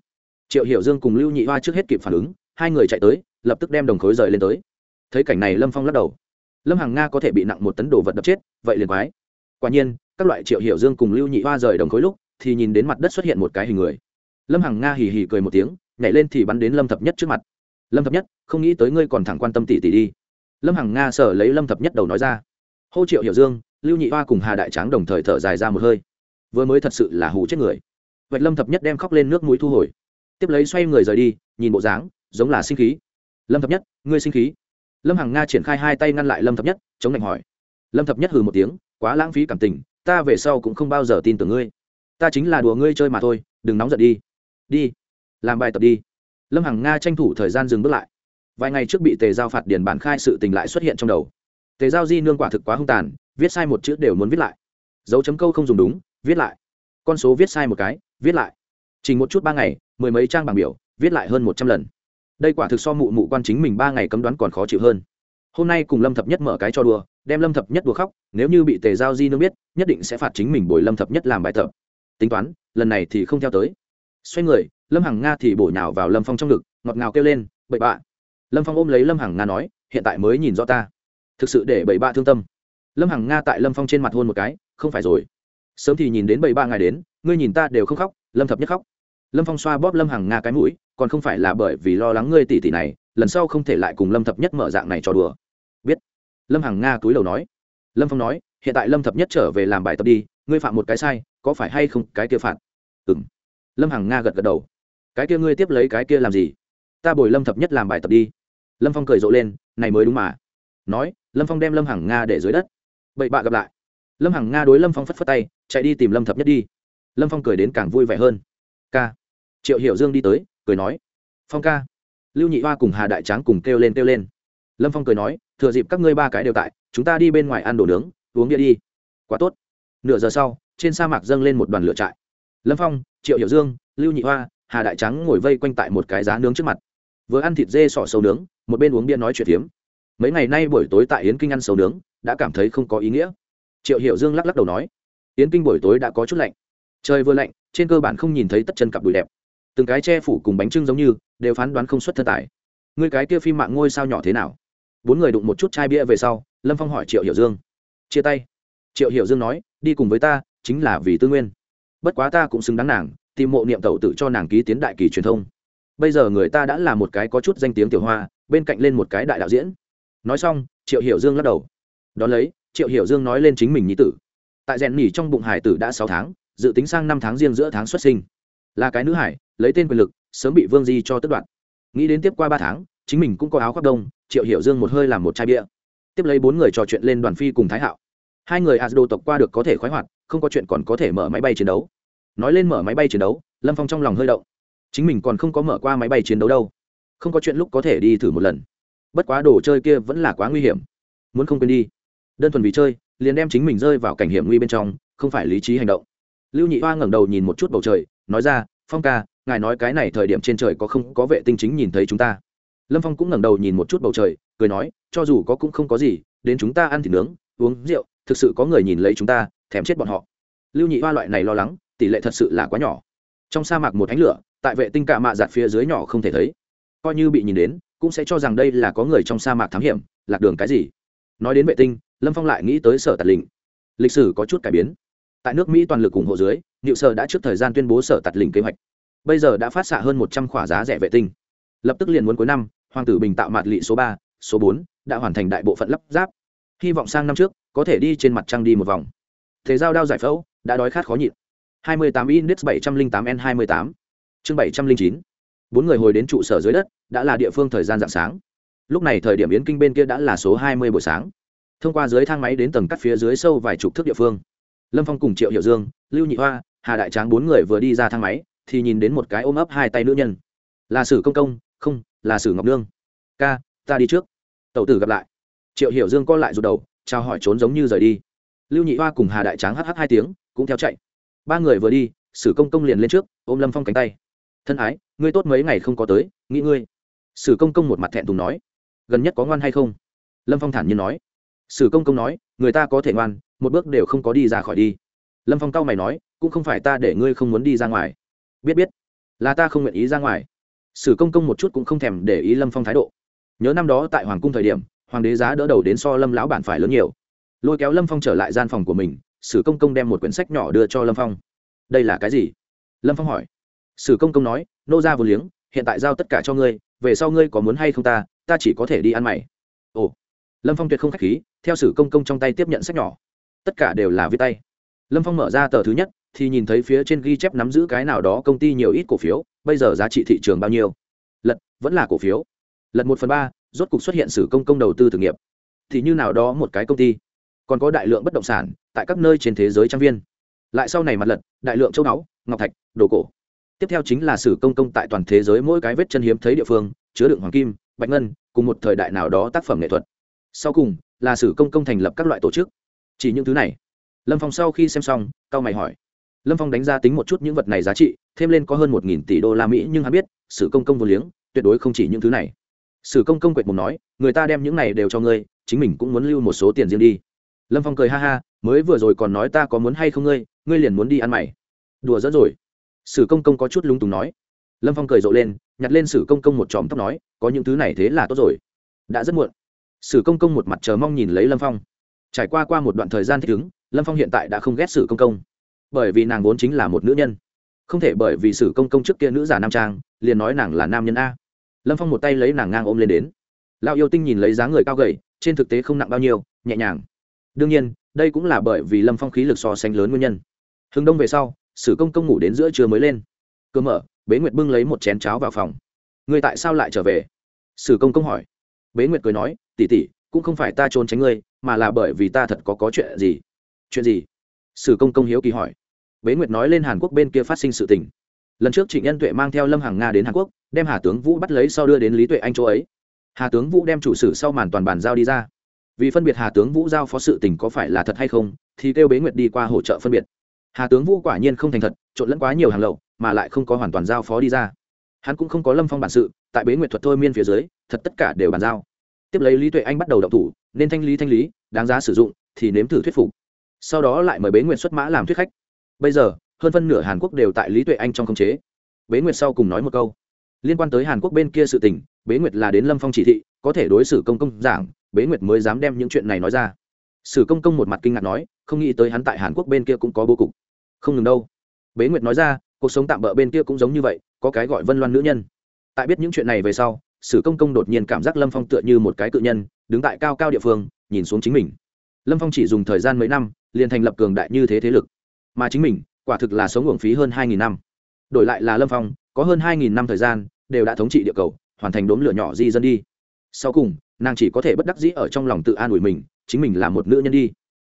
Triệu hiểu dương cùng lưu nhị hoa trước hết kịp phản ứng, hai người chạy tới, lập tức đem đồng khối rời lên tới. Thấy cảnh này lâm phong lắc đầu. Lâm hằng nga có thể bị nặng một tấn đồ vật đập chết, vậy liền quái. Quả nhiên, các loại triệu hiểu dương cùng lưu nhị hoa rời đồng khối lúc thì nhìn đến mặt đất xuất hiện một cái hình người. Lâm hằng nga hì hì cười một tiếng, nhảy lên thì bắn đến lâm thập nhất trước mặt. Lâm thập nhất, không nghĩ tới ngươi còn thẳng quan tâm tỷ tỷ đi. Lâm hằng nga sở lấy lâm thập nhất đầu nói ra. Hô triệu hiểu dương, lưu nhị hoa cùng hà đại tráng đồng thời thở dài ra một hơi. Vừa mới thật sự là hù chết người. Vậy lâm thập nhất đem khóc lên nước mũi thu hồi. Tiếp lấy xoay người rời đi, nhìn bộ dáng, giống là sinh khí. Lâm thập nhất, ngươi sinh khí? Lâm hằng nga triển khai hai tay ngăn lại lâm thập nhất, chống lạnh hỏi. Lâm thập nhất hừ một tiếng, quá lãng phí cảm tình, ta về sau cũng không bao giờ tin tưởng ngươi ta chính là đùa ngươi chơi mà thôi, đừng nóng giận đi. Đi, làm bài tập đi. Lâm hằng nga tranh thủ thời gian dừng bước lại. Vài ngày trước bị tề giao phạt điền bản khai sự tình lại xuất hiện trong đầu. Tề giao di nương quả thực quá hung tàn, viết sai một chữ đều muốn viết lại. Dấu chấm câu không dùng đúng, viết lại. Con số viết sai một cái, viết lại. Chỉ một chút ba ngày, mười mấy trang bảng biểu, viết lại hơn một trăm lần. Đây quả thực so mụ mụ quan chính mình ba ngày cấm đoán còn khó chịu hơn. Hôm nay cùng lâm thập nhất mở cái cho đùa, đem lâm thập nhất đùa khóc, nếu như bị tề giao di nương biết, nhất định sẽ phạt chính mình bồi lâm thập nhất làm bài tập tính toán, lần này thì không theo tới. Xoay người, lâm hằng nga thì bổ nhào vào lâm phong trong ngực, ngọt ngào kêu lên, bậy bạ. Lâm phong ôm lấy lâm hằng nga nói, hiện tại mới nhìn rõ ta. Thực sự để bậy bạ thương tâm. Lâm hằng nga tại lâm phong trên mặt hôn một cái, không phải rồi. Sớm thì nhìn đến bậy bạ ngày đến, ngươi nhìn ta đều không khóc, lâm thập nhất khóc. Lâm phong xoa bóp lâm hằng nga cái mũi, còn không phải là bởi vì lo lắng ngươi tỷ tỷ này, lần sau không thể lại cùng lâm thập nhất mở dạng này trò đùa. Biết. Lâm hằng nga túi đầu nói. Lâm phong nói, hiện tại lâm thập nhất trở về làm bài tập đi, ngươi phạm một cái sai có phải hay không cái kia phạt? Ừ m lâm hằng nga gật gật đầu. Cái kia ngươi tiếp lấy cái kia làm gì? Ta bồi lâm thập nhất làm bài tập đi. Lâm phong cười rộ lên, này mới đúng mà. Nói, lâm phong đem lâm hằng nga để dưới đất. Bậy bạ gặp lại. Lâm hằng nga đối lâm phong phất phất tay, chạy đi tìm lâm thập nhất đi. Lâm phong cười đến càng vui vẻ hơn. Ca. Triệu hiểu dương đi tới, cười nói. Phong ca. Lưu nhị hoa cùng hà đại tráng cùng kêu lên kêu lên. Lâm phong cười nói, thừa dịp các ngươi ba cái đều tại, chúng ta đi bên ngoài ăn đồ nướng, uống bia đi. Quá tốt. Nửa giờ sau trên sa mạc dâng lên một đoàn lửa trại. Lâm phong, triệu hiểu dương, lưu nhị hoa, hà đại trắng ngồi vây quanh tại một cái giá nướng trước mặt. Vừa ăn thịt dê sỏ sầu nướng, một bên uống bia nói chuyện phiếm. Mấy ngày nay buổi tối tại yến kinh ăn sầu nướng, đã cảm thấy không có ý nghĩa. Triệu hiểu dương lắc lắc đầu nói, yến kinh buổi tối đã có chút lạnh. Trời vừa lạnh, trên cơ bản không nhìn thấy tất chân cặp đùi đẹp. Từng cái che phủ cùng bánh trưng giống như, đều phán đoán không xuất thân tài. Người cái kia phim mạng ngôi sao nhỏ thế nào? Bốn người đụng một chút chai bia về sau, lâm phong hỏi triệu hiểu dương. Chia tay. Triệu hiểu dương nói, đi cùng với ta chính là vì tư nguyên. Bất quá ta cũng xứng đáng nàng, tìm mộ niệm tẩu tự cho nàng ký tiến đại kỳ truyền thông. Bây giờ người ta đã là một cái có chút danh tiếng tiểu hoa, bên cạnh lên một cái đại đạo diễn. Nói xong, triệu hiểu dương lắc đầu. Đón lấy, triệu hiểu dương nói lên chính mình nhi tử. Tại rèn nỉ trong bụng hải tử đã sáu tháng, dự tính sang năm tháng riêng giữa tháng xuất sinh. Là cái nữ hải, lấy tên quyền lực, sớm bị vương di cho tất đoạn nghĩ đến tiếp qua ba tháng, chính mình cũng có áo khoác đông, triệu hiểu dương một hơi làm một chai bia. Tiếp lấy bốn người trò chuyện lên đoàn phi cùng thái hạo. Hai người asdo tộc qua được có thể khoái hoạt không có chuyện còn có thể mở máy bay chiến đấu. Nói lên mở máy bay chiến đấu, lâm phong trong lòng hơi động. Chính mình còn không có mở qua máy bay chiến đấu đâu. Không có chuyện lúc có thể đi thử một lần. Bất quá đồ chơi kia vẫn là quá nguy hiểm. Muốn không quên đi. Đơn thuần vì chơi, liền đem chính mình rơi vào cảnh hiểm nguy bên trong, không phải lý trí hành động. Lưu nhị hoa ngẩng đầu nhìn một chút bầu trời, nói ra, phong ca, ngài nói cái này thời điểm trên trời có không có vệ tinh chính nhìn thấy chúng ta. Lâm phong cũng ngẩng đầu nhìn một chút bầu trời, cười nói, cho dù có cũng không có gì, đến chúng ta ăn thịt nướng, uống rượu, thực sự có người nhìn lấy chúng ta thèm chết bọn họ. Lưu nhị hoa loại này lo lắng, tỷ lệ thật sự là quá nhỏ. Trong sa mạc một ánh lửa, tại vệ tinh cạ mạ giặt phía dưới nhỏ không thể thấy. Coi như bị nhìn đến, cũng sẽ cho rằng đây là có người trong sa mạc thám hiểm, lạc đường cái gì. Nói đến vệ tinh, lâm phong lại nghĩ tới sở tạt lình lịch sử có chút cải biến. Tại nước mỹ toàn lực ủng hộ dưới, niệu sở đã trước thời gian tuyên bố sở tạt lình kế hoạch. Bây giờ đã phát xạ hơn một trăm khỏa giá rẻ vệ tinh. Lập tức liền muốn cuối năm, hoàng tử bình tạo mạt lị số ba, số bốn, đã hoàn thành đại bộ phận lắp ráp. Hy vọng sang năm trước, có thể đi trên mặt trăng đi một vòng thế giao đao giải phẫu, đã đói khát khó nhịn. 28 index 708 n 28 chương 709 bốn người hồi đến trụ sở dưới đất, đã là địa phương thời gian dạng sáng. Lúc này thời điểm yến kinh bên kia đã là số 20 buổi sáng. Thông qua dưới thang máy đến tầng cắt phía dưới sâu vài chục thước địa phương. Lâm phong cùng triệu hiểu dương, lưu nhị hoa, hà đại tráng bốn người vừa đi ra thang máy, thì nhìn đến một cái ôm ấp hai tay nữ nhân. Là sử công công, không, là sử ngọc nương. Ca, ta đi trước. Tẩu tử gặp lại. Triệu hiểu dương co lại rụt đầu, chào hỏi trốn giống như rời đi lưu nhị hoa cùng hà đại tráng hh hai tiếng, cũng theo chạy. Ba người vừa đi, sử công công liền lên trước, ôm lâm phong cánh tay. Thân ái, ngươi tốt mấy ngày không có tới, nghĩ ngươi. Sử công công một mặt thẹn thùng nói. Gần nhất có ngoan hay không? Lâm phong thản nhiên nói. Sử công công nói, người ta có thể ngoan, một bước đều không có đi ra khỏi đi. Lâm phong cau mày nói, cũng không phải ta để ngươi không muốn đi ra ngoài. Biết biết, là ta không nguyện ý ra ngoài. Sử công công một chút cũng không thèm để ý lâm phong thái độ. Nhớ năm đó tại hoàng cung thời điểm, hoàng đế giá đỡ đầu đến so lâm lão bản phải lớn nhiều lôi kéo lâm phong trở lại gian phòng của mình sử công công đem một quyển sách nhỏ đưa cho lâm phong đây là cái gì lâm phong hỏi sử công công nói nô ra vô liếng hiện tại giao tất cả cho ngươi về sau ngươi có muốn hay không ta ta chỉ có thể đi ăn mày ồ lâm phong tuyệt không k h á c h khí theo sử công công trong tay tiếp nhận sách nhỏ tất cả đều là viết tay lâm phong mở ra tờ thứ nhất thì nhìn thấy phía trên ghi chép nắm giữ cái nào đó công ty nhiều ít cổ phiếu bây giờ giá trị thị trường bao nhiêu lật vẫn là cổ phiếu lật một phần ba rốt cục xuất hiện sử công công đầu tư thử nghiệp thì như nào đó một cái công ty còn có đại lượng bất động sản tại các nơi trên thế giới trang viên. Lại sau này mặt lật, đại lượng châu báu, ngọc thạch, đồ cổ. Tiếp theo chính là sử công công tại toàn thế giới mỗi cái vết chân hiếm thấy địa phương, chứa đựng hoàng kim, bạch ngân, cùng một thời đại nào đó tác phẩm nghệ thuật. Sau cùng là sử công công thành lập các loại tổ chức. Chỉ những thứ này. Lâm phong sau khi xem xong cao mày hỏi. Lâm phong đánh giá tính một chút những vật này giá trị, thêm lên có hơn một nghìn tỷ đô la mỹ nhưng hắn biết, sử công công vô liếng, tuyệt đối không chỉ những thứ này. Sử công công quệt mồm nói, người ta đem những này đều cho ngươi, chính mình cũng muốn lưu một số tiền riêng đi lâm phong cười ha ha, mới vừa rồi còn nói ta có muốn hay không ngươi ngươi liền muốn đi ăn mày. Đùa dẫn rồi. Sử công công có chút lung túng nói. Lâm phong cười rộ lên, nhặt lên sử công công một chòm tóc nói, có những thứ này thế là tốt rồi. Đã rất muộn. Sử công công một mặt chờ mong nhìn lấy lâm phong. Trải qua qua một đoạn thời gian thích ứng, lâm phong hiện tại đã không ghét sử công công. Bởi vì nàng vốn chính là một nữ nhân. Không thể bởi vì sử công công trước kia nữ giả nam trang, liền nói nàng là nam nhân a. Lâm phong một tay lấy nàng ngang ôm lên đến. Lão yêu tinh nhìn lấy dáng người cao gầy, trên thực tế không nặng bao nhiêu, nhẹ nhàng đương nhiên, đây cũng là bởi vì lâm phong khí lực so sánh lớn nguyên nhân. Hừng đông về sau, sử công công ngủ đến giữa trưa mới lên. Cơ mở, bế nguyệt bưng lấy một chén cháo vào phòng. Người tại sao lại trở về? Sử công công hỏi. Bế nguyệt cười nói tỉ tỉ cũng không phải ta trốn tránh ngươi, mà là bởi vì ta thật có có chuyện gì. Chuyện gì? Sử công công hiếu kỳ hỏi. Bế nguyệt nói lên hàn quốc bên kia phát sinh sự tình. Lần trước trịnh nhân tuệ mang theo lâm hàng nga đến hàn quốc, đem hà tướng vũ bắt lấy sau đưa đến lý tuệ anh chỗ ấy. Hà tướng vũ đem chủ sử sau màn toàn bàn giao đi ra vì phân biệt hà tướng vũ giao phó sự tình có phải là thật hay không, thì kêu bế nguyệt đi qua hỗ trợ phân biệt. Hà tướng vũ quả nhiên không thành thật, trộn lẫn quá nhiều hàng lậu, mà lại không có hoàn toàn giao phó đi ra. Hắn cũng không có lâm phong bản sự, tại bế nguyệt thuật thôi miên phía dưới, thật tất cả đều bàn giao. Tiếp lấy lý tuệ anh bắt đầu đậu thủ, nên thanh lý thanh lý, đáng giá sử dụng, thì nếm thử thuyết phục. Sau đó lại mời bế nguyệt xuất mã làm thuyết khách. Bây giờ, hơn phân nửa hàn quốc đều tại lý tuệ anh trong khống chế. Bế nguyệt sau cùng nói một câu. Liên quan tới hàn quốc bên kia sự tình, bế nguyệt là đến lâm phong chỉ thị, có thể đối xử công công giảng bế nguyệt mới dám đem những chuyện này nói ra. Sử công công một mặt kinh ngạc nói, không nghĩ tới hắn tại hàn quốc bên kia cũng có bố cục. Không ngừng đâu. Bế nguyệt nói ra, cuộc sống tạm bỡ bên kia cũng giống như vậy, có cái gọi vân loan nữ nhân. Tại biết những chuyện này về sau, sử công công đột nhiên cảm giác lâm phong tựa như một cái cự nhân, đứng tại cao cao địa phương, nhìn xuống chính mình. Lâm phong chỉ dùng thời gian mấy năm, liền thành lập cường đại như thế thế lực. Mà chính mình, quả thực là sống uổng phí hơn hai nghìn năm. Đổi lại là lâm phong, có hơn hai nghìn năm thời gian, đều đã thống trị địa cầu, hoàn thành đốm lửa nhỏ di dân đi. Sau cùng nàng chỉ có thể bất đắc dĩ ở trong lòng tự an ủi mình, chính mình là một nữ nhân đi.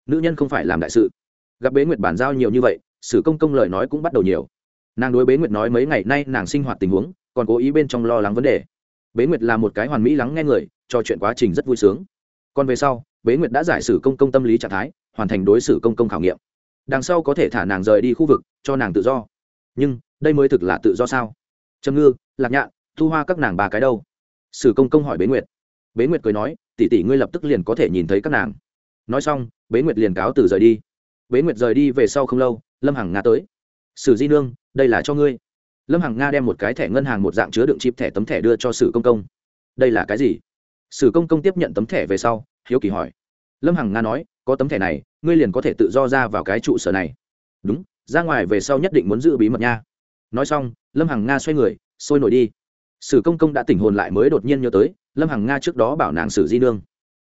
Nữ nhân không phải làm đại sự. Gặp bế nguyệt bản giao nhiều như vậy, sử công công lời nói cũng bắt đầu nhiều. Nàng đối bế nguyệt nói mấy ngày nay nàng sinh hoạt tình huống, còn cố ý bên trong lo lắng vấn đề. Bế nguyệt là một cái hoàn mỹ lắng nghe người trò chuyện quá trình rất vui sướng. Còn về sau, bế nguyệt đã giải sử công công tâm lý trạng thái, hoàn thành đối xử công công khảo nghiệm. Đằng sau có thể thả nàng rời đi khu vực, cho nàng tự do. Nhưng, đây mới thực là tự do sao? Trầm ngư, lạc nhạn, thu hoa các nàng ba cái đâu? Sử công công hỏi bế nguyệt bế nguyệt cười nói, tỷ tỷ ngươi lập tức liền có thể nhìn thấy các nàng. Nói xong, bế nguyệt liền cáo từ rời đi. Bế nguyệt rời đi về sau không lâu, lâm hằng nga tới. Sử di nương, đây là cho ngươi. Lâm hằng nga đem một cái thẻ ngân hàng một dạng chứa đựng chip thẻ tấm thẻ đưa cho sử công công. Đây là cái gì? Sử công công tiếp nhận tấm thẻ về sau, hiếu kỳ hỏi. Lâm hằng nga nói, có tấm thẻ này, ngươi liền có thể tự do ra vào cái trụ sở này. Đúng, ra ngoài về sau nhất định muốn giữ bí mật nha. Nói xong, lâm hằng nga xoay người, sôi nổi đi. Sử công công đã tỉnh hồn lại mới đột nhiên nhớ tới lâm hằng nga trước đó bảo nàng xử di nương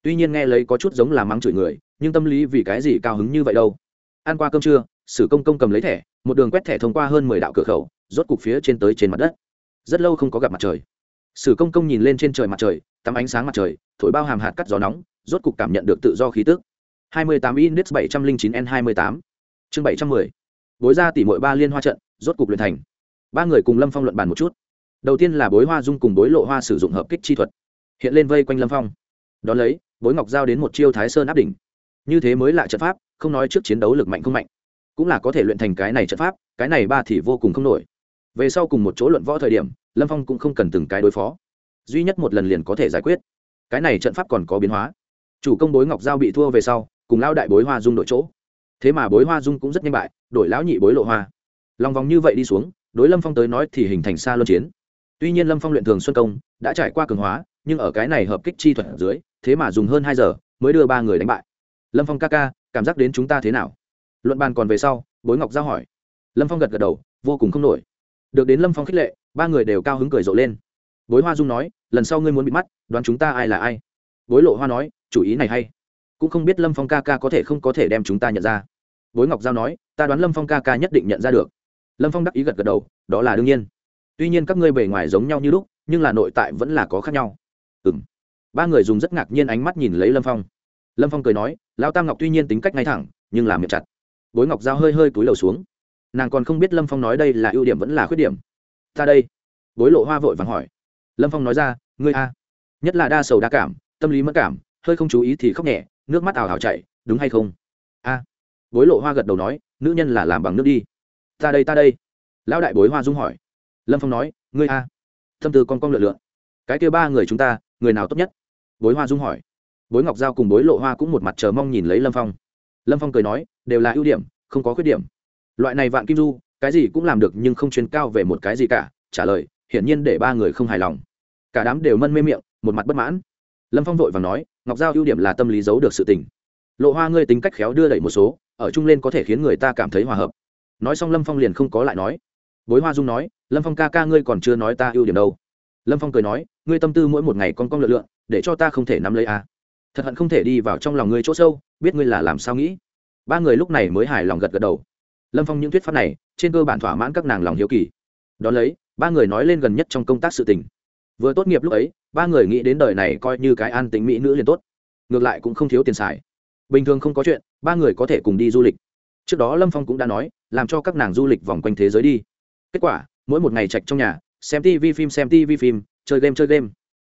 tuy nhiên nghe lấy có chút giống là mắng chửi người nhưng tâm lý vì cái gì cao hứng như vậy đâu ăn qua cơm trưa sử công công cầm lấy thẻ một đường quét thẻ thông qua hơn mười đạo cửa khẩu rốt cục phía trên tới trên mặt đất rất lâu không có gặp mặt trời sử công công nhìn lên trên trời mặt trời tắm ánh sáng mặt trời thổi bao hàm hạt cắt gió nóng rốt cục cảm nhận được tự do khí tức 28 index 709 n 28 chương bảy trăm mười bối ra tỷ mội ba liên hoa trận rốt cục luyện thành ba người cùng lâm phong luận bàn một chút đầu tiên là bối hoa dung cùng bối lộ hoa sử dụng hợp kích chi thuật hiện lên vây quanh lâm phong đón lấy bối ngọc giao đến một chiêu thái sơn áp đỉnh như thế mới là trận pháp không nói trước chiến đấu lực mạnh không mạnh cũng là có thể luyện thành cái này trận pháp cái này ba thì vô cùng không nổi về sau cùng một chỗ luận võ thời điểm lâm phong cũng không cần từng cái đối phó duy nhất một lần liền có thể giải quyết cái này trận pháp còn có biến hóa chủ công bối ngọc giao bị thua về sau cùng lao đại bối hoa dung đội chỗ thế mà bối hoa dung cũng rất nhanh bại đổi lão nhị bối lộ hoa lòng vòng như vậy đi xuống đối lâm phong tới nói thì hình thành xa luân chiến tuy nhiên lâm phong luyện thường xuân công đã trải qua cường hóa nhưng ở cái này hợp kích chi thuật dưới, thế mà dùng hơn hai giờ mới đưa ba người đánh bại. Lâm phong ca ca, cảm giác đến chúng ta thế nào? Luận bàn còn về sau, bối ngọc giao hỏi. Lâm phong gật gật đầu, vô cùng không nổi. Được đến lâm phong khích lệ, ba người đều cao hứng cười rộ lên. Bối hoa dung nói, lần sau ngươi muốn bị mắt, đoán chúng ta ai là ai? Bối lộ hoa nói, chủ ý này hay. Cũng không biết lâm phong ca ca có thể không có thể đem chúng ta nhận ra. Bối ngọc giao nói, ta đoán lâm phong ca ca nhất định nhận ra được. Lâm phong đắc ý gật gật đầu, đó là đương nhiên. Tuy nhiên các ngươi bề ngoài giống nhau như lúc, nhưng là nội tại vẫn là có khác nhau ừ ba người dùng rất ngạc nhiên ánh mắt nhìn lấy lâm phong. Lâm phong cười nói, lão tam ngọc tuy nhiên tính cách ngay thẳng, nhưng làm miệng chặt. Bối ngọc giao hơi hơi túi đầu xuống. Nàng còn không biết lâm phong nói đây là ưu điểm vẫn là khuyết điểm. Ta đây. Bối lộ hoa vội vàng hỏi. Lâm phong nói ra, ngươi a. Nhất là đa sầu đa cảm, tâm lý mất cảm, hơi không chú ý thì khóc nhẹ, nước mắt ảo ảo chạy đúng hay không? A. Bối lộ hoa gật đầu nói, nữ nhân là làm bằng nước đi. Ta đây ta đây. Lão đại bối hoa dung hỏi. Lâm phong nói, ngươi a. Tâm tư con con lượn lượn. Cái kia ba người chúng ta người nào tốt nhất? Bối hoa dung hỏi. Bối ngọc giao cùng bối lộ hoa cũng một mặt chờ mong nhìn lấy lâm phong. Lâm phong cười nói, đều là ưu điểm, không có khuyết điểm. Loại này vạn kim du, cái gì cũng làm được nhưng không chuyên cao về một cái gì cả, trả lời, hiển nhiên để ba người không hài lòng. Cả đám đều mân mê miệng, một mặt bất mãn. Lâm phong vội và nói, ngọc giao ưu điểm là tâm lý giấu được sự tình. Lộ hoa ngươi tính cách khéo đưa đẩy một số, ở chung lên có thể khiến người ta cảm thấy hòa hợp. Nói xong lâm phong liền không có lại nói. Bối hoa dung nói, lâm phong ca ca ngươi còn chưa nói ta ưu điểm đâu lâm phong cười nói, ngươi tâm tư mỗi một ngày con con lượn lượn, để cho ta không thể nắm lấy a. À. thật hận không thể đi vào trong lòng ngươi chỗ sâu, biết ngươi là làm sao nghĩ. Ba người lúc này mới hài lòng gật gật đầu. Lâm phong những thuyết pháp này, trên cơ bản thỏa mãn các nàng lòng hiếu kỳ. Đón lấy, ba người nói lên gần nhất trong công tác sự tình. Vừa tốt nghiệp lúc ấy, ba người nghĩ đến đời này coi như cái an tính mỹ nữ liền tốt. Ngược lại cũng không thiếu tiền xài. Bình thường không có chuyện, ba người có thể cùng đi du lịch. Trước đó lâm phong cũng đã nói, làm cho các nàng du lịch vòng quanh thế giới đi. Kết quả, mỗi một ngày chạch trong nhà xem tv phim, xem tv phim, chơi game chơi game.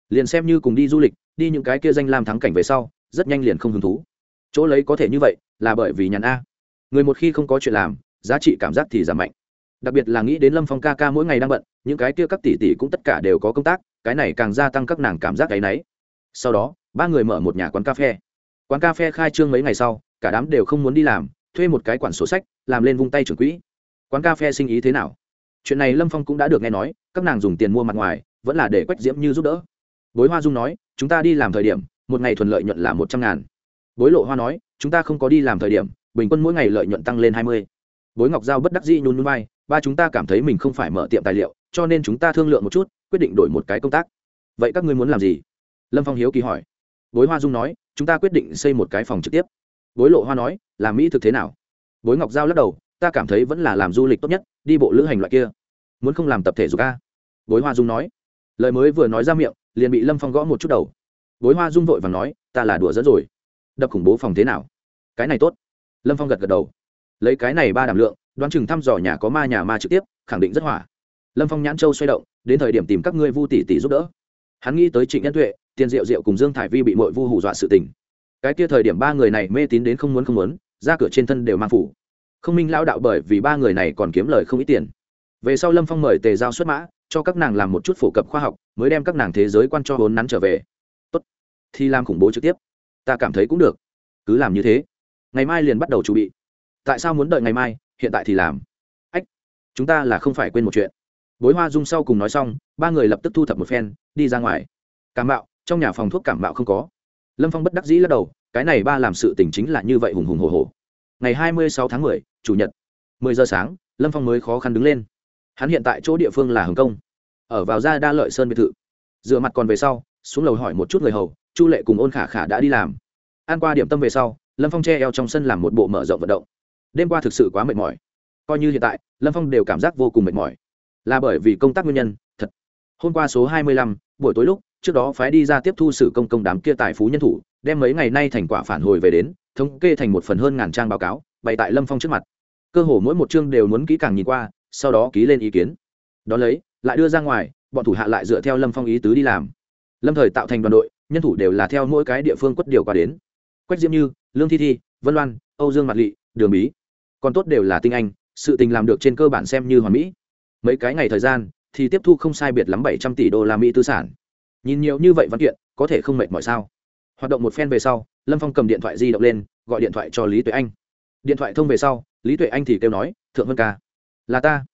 Liền xem như cùng đi du lịch, đi những cái kia danh lam thắng cảnh về sau, rất nhanh liền không hứng thú. Chỗ lấy có thể như vậy, là bởi vì nhàn a. Người một khi không có chuyện làm, giá trị cảm giác thì giảm mạnh. Đặc biệt là nghĩ đến lâm phong ca ca mỗi ngày đang bận, những cái kia các tỷ tỷ cũng tất cả đều có công tác, cái này càng gia tăng các nàng cảm giác cái náy sau đó, ba người mở một nhà quán cà phê. Quán cà phê khai trương mấy ngày sau, cả đám đều không muốn đi làm, thuê một cái quản sổ sách, làm lên vung tay trưởng quỹ. Quán cà phê sinh ý thế nào? Chuyện này lâm phong cũng đã được nghe nói, các nàng dùng tiền mua mặt ngoài, vẫn là để quách diễm như giúp đỡ. Bối hoa dung nói, chúng ta đi làm thời điểm, một ngày thuần lợi nhuận là một trăm ngàn. Bối lộ hoa nói, chúng ta không có đi làm thời điểm, bình quân mỗi ngày lợi nhuận tăng lên hai mươi. Bối ngọc giao bất đắc dĩ nhún nhún vai, ba chúng ta cảm thấy mình không phải mở tiệm tài liệu, cho nên chúng ta thương lượng một chút, quyết định đổi một cái công tác. Vậy các ngươi muốn làm gì? Lâm phong hiếu kỳ hỏi. Bối hoa dung nói, chúng ta quyết định xây một cái phòng trực tiếp. Bối lộ hoa nói làm mỹ thực thế nào? Bối ngọc giao lắc đầu ta cảm thấy vẫn là làm du lịch tốt nhất, đi bộ lữ hành loại kia. Muốn không làm tập thể dục ca bối hoa dung nói. Lời mới vừa nói ra miệng, liền bị lâm phong gõ một chút đầu. Bối hoa dung vội và nói, ta là đùa dẫn rồi. Đập khủng bố phòng thế nào? Cái này tốt. Lâm phong gật gật đầu. Lấy cái này ba đảm lượng, đoán chừng thăm dò nhà có ma nhà ma trực tiếp, khẳng định rất hỏa lâm phong nhãn châu xoay động, đến thời điểm tìm các ngươi vu tỷ tỷ giúp đỡ. Hắn nghĩ tới trịnh nhân tuệ, tiền diệu diệu cùng dương thải vi bị mội vu hù dọa sự tình. Cái kia thời điểm ba người này mê tín đến không muốn không muốn, ra cửa trên thân đều mang phủ không minh lao đạo bởi vì ba người này còn kiếm lời không ít tiền. Về sau lâm phong mời tề giao xuất mã, cho các nàng làm một chút phổ cập khoa học, mới đem các nàng thế giới quan cho hốn nắn trở về. Tốt. Thì làm khủng bố trực tiếp. Ta cảm thấy cũng được. Cứ làm như thế. Ngày mai liền bắt đầu chuẩn bị. Tại sao muốn đợi ngày mai? Hiện tại thì làm. Ách. Chúng ta là không phải quên một chuyện. Bối hoa dung sau cùng nói xong, ba người lập tức thu thập một phen, đi ra ngoài. Cảm bạo trong nhà phòng thuốc cảm bạo không có. Lâm phong bất đắc dĩ lắc đầu, cái này ba làm sự tình chính là như vậy hùng hùng hồ hồ ngày hai mươi sáu tháng mười, chủ nhật, mười giờ sáng, lâm phong mới khó khăn đứng lên. Hắn hiện tại chỗ địa phương là hồng kông. Ở vào ra đa lợi sơn biệt thự. Dựa mặt còn về sau, xuống lầu hỏi một chút người hầu, chu lệ cùng ôn khả khả đã đi làm. Ăn qua điểm tâm về sau, lâm phong che eo trong sân làm một bộ mở rộng vận động. Đêm qua thực sự quá mệt mỏi. Coi như hiện tại, lâm phong đều cảm giác vô cùng mệt mỏi. Là bởi vì công tác nguyên nhân, thật. Hôm qua số hai mươi lăm, buổi tối lúc, trước đó phái đi ra tiếp thu sử công công đám kia tài phú nhân thủ, đem mấy ngày nay thành quả phản hồi về đến thống kê thành một phần hơn ngàn trang báo cáo, bày tại lâm phong trước mặt. Cơ hồ mỗi một chương đều muốn kỹ càng nhìn qua, sau đó ký lên ý kiến. Đón lấy, lại đưa ra ngoài, bọn thủ hạ lại dựa theo lâm phong ý tứ đi làm. Lâm thời tạo thành đoàn đội, nhân thủ đều là theo mỗi cái địa phương quất điều qua đến. Quách diễm như, lương thi thi, vân loan, âu dương mặt lị, đường bí, còn tốt đều là tinh anh, sự tình làm được trên cơ bản xem như hoàn mỹ. Mấy cái ngày thời gian, thì tiếp thu không sai biệt lắm bảy trăm tỷ đô la mỹ tư sản. Nhìn nhiều như vậy văn kiện, có thể không mệt mỏi sao? Hoạt động một phen về sau lâm phong cầm điện thoại di động lên, gọi điện thoại cho lý tuệ anh. Điện thoại thông về sau, lý tuệ anh thì kêu nói, thượng vân ca, là ta.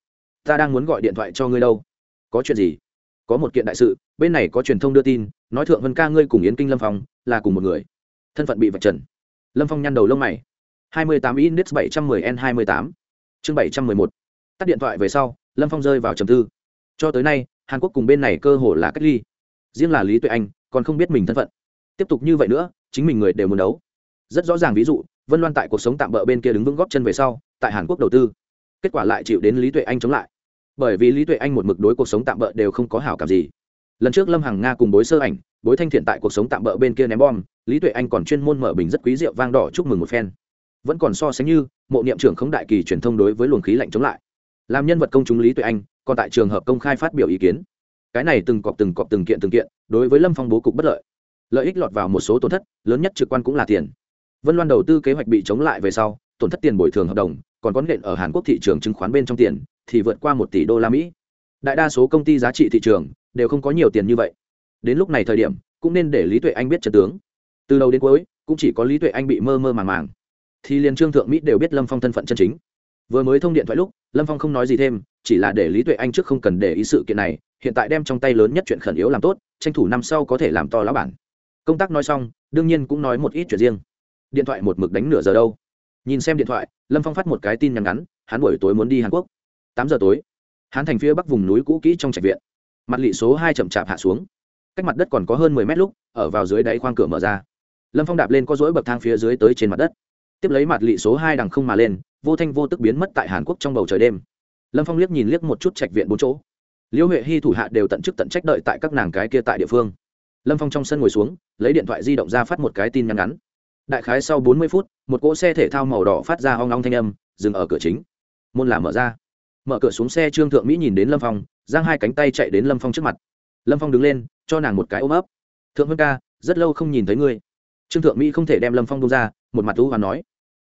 Ta đang muốn gọi điện thoại cho ngươi đâu. Có chuyện gì? Có một kiện đại sự, bên này có truyền thông đưa tin, nói thượng vân ca ngươi cùng yến kinh lâm phong là cùng một người. Thân phận bị vạch trần. Lâm phong nhăn đầu lông mày. Hai mươi tám index bảy trăm mười n hai mươi tám, chương bảy trăm mười một. Tắt điện thoại về sau, lâm phong rơi vào trầm tư. Cho tới nay, hàn quốc cùng bên này cơ hồ là cách ly. Riêng là lý tuệ anh, còn không biết mình thân phận. Tiếp tục như vậy nữa chính mình người đều muốn đấu. Rất rõ ràng ví dụ, vân loan tại cuộc sống tạm bỡ bên kia đứng vững góp chân về sau, tại hàn quốc đầu tư, kết quả lại chịu đến lý tuệ anh chống lại. Bởi vì lý tuệ anh một mực đối cuộc sống tạm bỡ đều không có hảo cảm gì. Lần trước lâm hằng nga cùng bối sơ ảnh, bối thanh thiện tại cuộc sống tạm bỡ bên kia ném bom, lý tuệ anh còn chuyên môn mở bình rất quý rượu vang đỏ chúc mừng một phen. Vẫn còn so sánh như, mộ niệm trưởng không đại kỳ truyền thông đối với luồng khí lạnh chống lại. Làm nhân vật công chúng lý tuệ anh, còn tại trường hợp công khai phát biểu ý kiến. Cái này từng cọp từng cọp từng kiện từng kiện, đối với lâm phong bố cục bất lợi lợi ích lọt vào một số tổn thất, lớn nhất trực quan cũng là tiền. Vân loan đầu tư kế hoạch bị chống lại về sau, tổn thất tiền bồi thường hợp đồng, còn có nện ở hàn quốc thị trường chứng khoán bên trong tiền, thì vượt qua một tỷ đô la mỹ. Đại đa số công ty giá trị thị trường đều không có nhiều tiền như vậy. Đến lúc này thời điểm, cũng nên để lý tuệ anh biết trận tướng. Từ đầu đến cuối, cũng chỉ có lý tuệ anh bị mơ mơ màng màng. Thì liền trương thượng mỹ đều biết lâm phong thân phận chân chính. Vừa mới thông điện thoại lúc, lâm phong không nói gì thêm, chỉ là để lý tuệ anh trước không cần để ý sự kiện này, hiện tại đem trong tay lớn nhất chuyện khẩn yếu làm tốt, tranh thủ năm sau có thể làm to lá bản công tác nói xong, đương nhiên cũng nói một ít chuyện riêng. Điện thoại một mực đánh nửa giờ đâu. Nhìn xem điện thoại, lâm phong phát một cái tin nhắn ngắn, hắn buổi tối muốn đi hàn quốc. Tám giờ tối, hắn thành phía bắc vùng núi cũ kỹ trong trạch viện. Mặt lị số hai chậm chạp hạ xuống. Cách mặt đất còn có hơn mười mét lúc, ở vào dưới đáy khoang cửa mở ra. Lâm phong đạp lên có dối bậc thang phía dưới tới trên mặt đất. Tiếp lấy mặt lị số hai đằng không mà lên, vô thanh vô tức biến mất tại hàn quốc trong bầu trời đêm. Lâm phong liếc nhìn liếc một chút trạch viện bốn chỗ. Liễu huệ hy thủ hạ đều tận chức tận trách đợi tại các nàng cái kia tại địa phương lâm phong trong sân ngồi xuống, lấy điện thoại di động ra phát một cái tin nhắn ngắn. Đại khái sau bốn mươi phút, một cỗ xe thể thao màu đỏ phát ra hoang long thanh âm, dừng ở cửa chính. Môn là mở ra. Mở cửa xuống xe trương thượng mỹ nhìn đến lâm phong, giang hai cánh tay chạy đến lâm phong trước mặt. Lâm phong đứng lên, cho nàng một cái ôm ấp. Thượng vân ca, rất lâu không nhìn thấy ngươi. Trương thượng mỹ không thể đem lâm phong bông ra, một mặt thú và nói.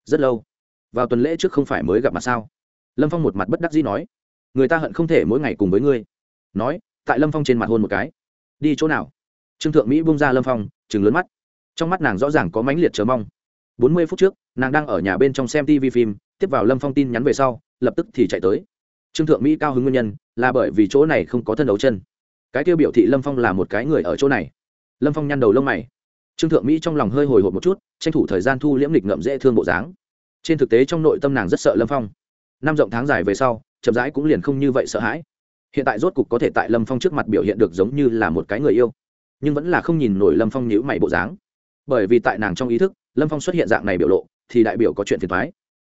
Rất lâu? Vào tuần lễ trước không phải mới gặp mặt sao? Lâm phong một mặt bất đắc dĩ nói. Người ta hận không thể mỗi ngày cùng với ngươi. Nói, tại lâm phong trên mặt hôn một cái. Đi chỗ nào? Trương thượng mỹ bung ra lâm phong chừng lớn mắt. Trong mắt nàng rõ ràng có mãnh liệt chờ mong. Bốn mươi phút trước, nàng đang ở nhà bên trong xem tv phim, tiếp vào lâm phong tin nhắn về sau, lập tức thì chạy tới. Trương thượng mỹ cao hứng nguyên nhân là bởi vì chỗ này không có thân đấu chân. Cái tiêu biểu thị lâm phong là một cái người ở chỗ này. Lâm phong nhăn đầu lông mày. Trương thượng mỹ trong lòng hơi hồi hộp một chút, tranh thủ thời gian thu liễm lịch ngậm dễ thương bộ dáng. Trên thực tế trong nội tâm nàng rất sợ lâm phong. Năm rộng tháng dài về sau, chậm rãi cũng liền không như vậy sợ hãi. Hiện tại rốt cục có thể tại lâm phong trước mặt biểu hiện được giống như là một cái người yêu nhưng vẫn là không nhìn nổi lâm phong nhữ mày bộ dáng. Bởi vì tại nàng trong ý thức, lâm phong xuất hiện dạng này biểu lộ, thì đại biểu có chuyện phiền thoái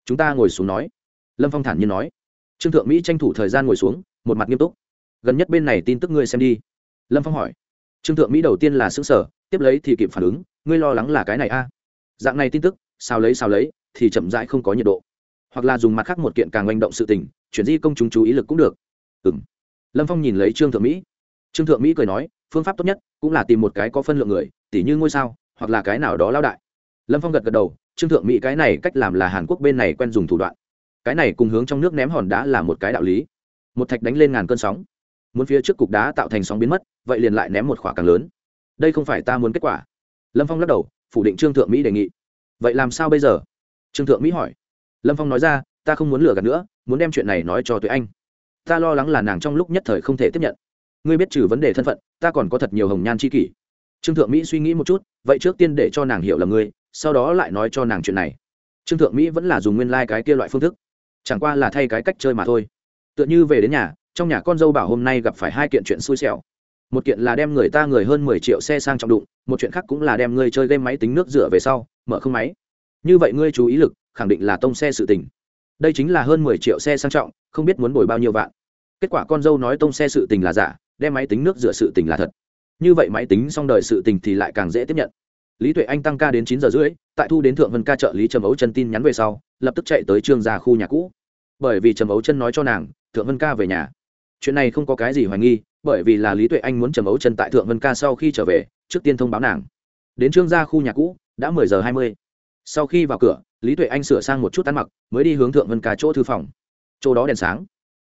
chúng ta ngồi xuống nói. Lâm phong thản nhiên nói. Trương thượng mỹ tranh thủ thời gian ngồi xuống, một mặt nghiêm túc. Gần nhất bên này tin tức ngươi xem đi. Lâm phong hỏi. Trương thượng mỹ đầu tiên là xứng sở tiếp lấy thì kịp phản ứng, ngươi lo lắng là cái này a? À? dạng này tin tức sao lấy sao lấy, thì chậm rãi không có nhiệt độ. Hoặc là dùng mặt khác một kiện càng manh động sự tình, chuyển di công chúng chú ý lực cũng được. Ừ m lâm phong nhìn lấy trương thượng mỹ. Trương thượng mỹ cười nói phương pháp tốt nhất cũng là tìm một cái có phân lượng người, tỉ như ngôi sao, hoặc là cái nào đó lao đại. Lâm phong gật gật đầu, trương thượng mỹ cái này cách làm là hàn quốc bên này quen dùng thủ đoạn. Cái này cùng hướng trong nước ném hòn đá là một cái đạo lý. Một thạch đánh lên ngàn cơn sóng. Muốn phía trước cục đá tạo thành sóng biến mất, vậy liền lại ném một khỏa càng lớn. Đây không phải ta muốn kết quả. Lâm phong lắc đầu, phủ định trương thượng mỹ đề nghị. Vậy làm sao bây giờ? Trương thượng mỹ hỏi. Lâm phong nói ra, ta không muốn lừa gạt nữa, muốn đem chuyện này nói cho tuệ anh. Ta lo lắng là nàng trong lúc nhất thời không thể tiếp nhận ngươi biết trừ vấn đề thân phận, ta còn có thật nhiều hồng nhan c h i kỷ. Trương thượng mỹ suy nghĩ một chút, vậy trước tiên để cho nàng hiểu là ngươi, sau đó lại nói cho nàng chuyện này. Trương thượng mỹ vẫn là dùng nguyên lai、like、cái kia loại phương thức. Chẳng qua là thay cái cách chơi mà thôi. Tựa như về đến nhà, trong nhà con dâu bảo hôm nay gặp phải hai kiện chuyện xui xẻo. Một kiện là đem người ta người hơn mười triệu xe sang trọng đụng, một chuyện khác cũng là đem ngươi chơi game máy tính nước rửa về sau, mở không máy. Như vậy ngươi chú ý lực, khẳng định là tông xe sự tình. Đây chính là hơn mười triệu xe sang trọng, không biết muốn bồi bao nhiêu vạn. Kết quả con dâu nói tông xe sự tình là giả đem máy tính nước rửa sự tình là thật. Như vậy máy tính xong đời sự tình thì lại càng dễ tiếp nhận. Lý tuệ anh tăng ca đến chín giờ rưỡi, tại thu đến thượng vân ca trợ lý trầm ấu chân tin nhắn về sau, lập tức chạy tới trương gia khu nhà cũ. Bởi vì trầm ấu chân nói cho nàng, thượng vân ca về nhà. Chuyện này không có cái gì hoài nghi, bởi vì là lý tuệ anh muốn trầm ấu chân tại thượng vân ca sau khi trở về, trước tiên thông báo nàng. Đến trương gia khu nhà cũ, đã mười giờ hai mươi. Sau khi vào cửa, lý tuệ anh sửa sang một chút ăn mặc, mới đi hướng thượng vân ca chỗ thư phòng. Chỗ đó đèn sáng.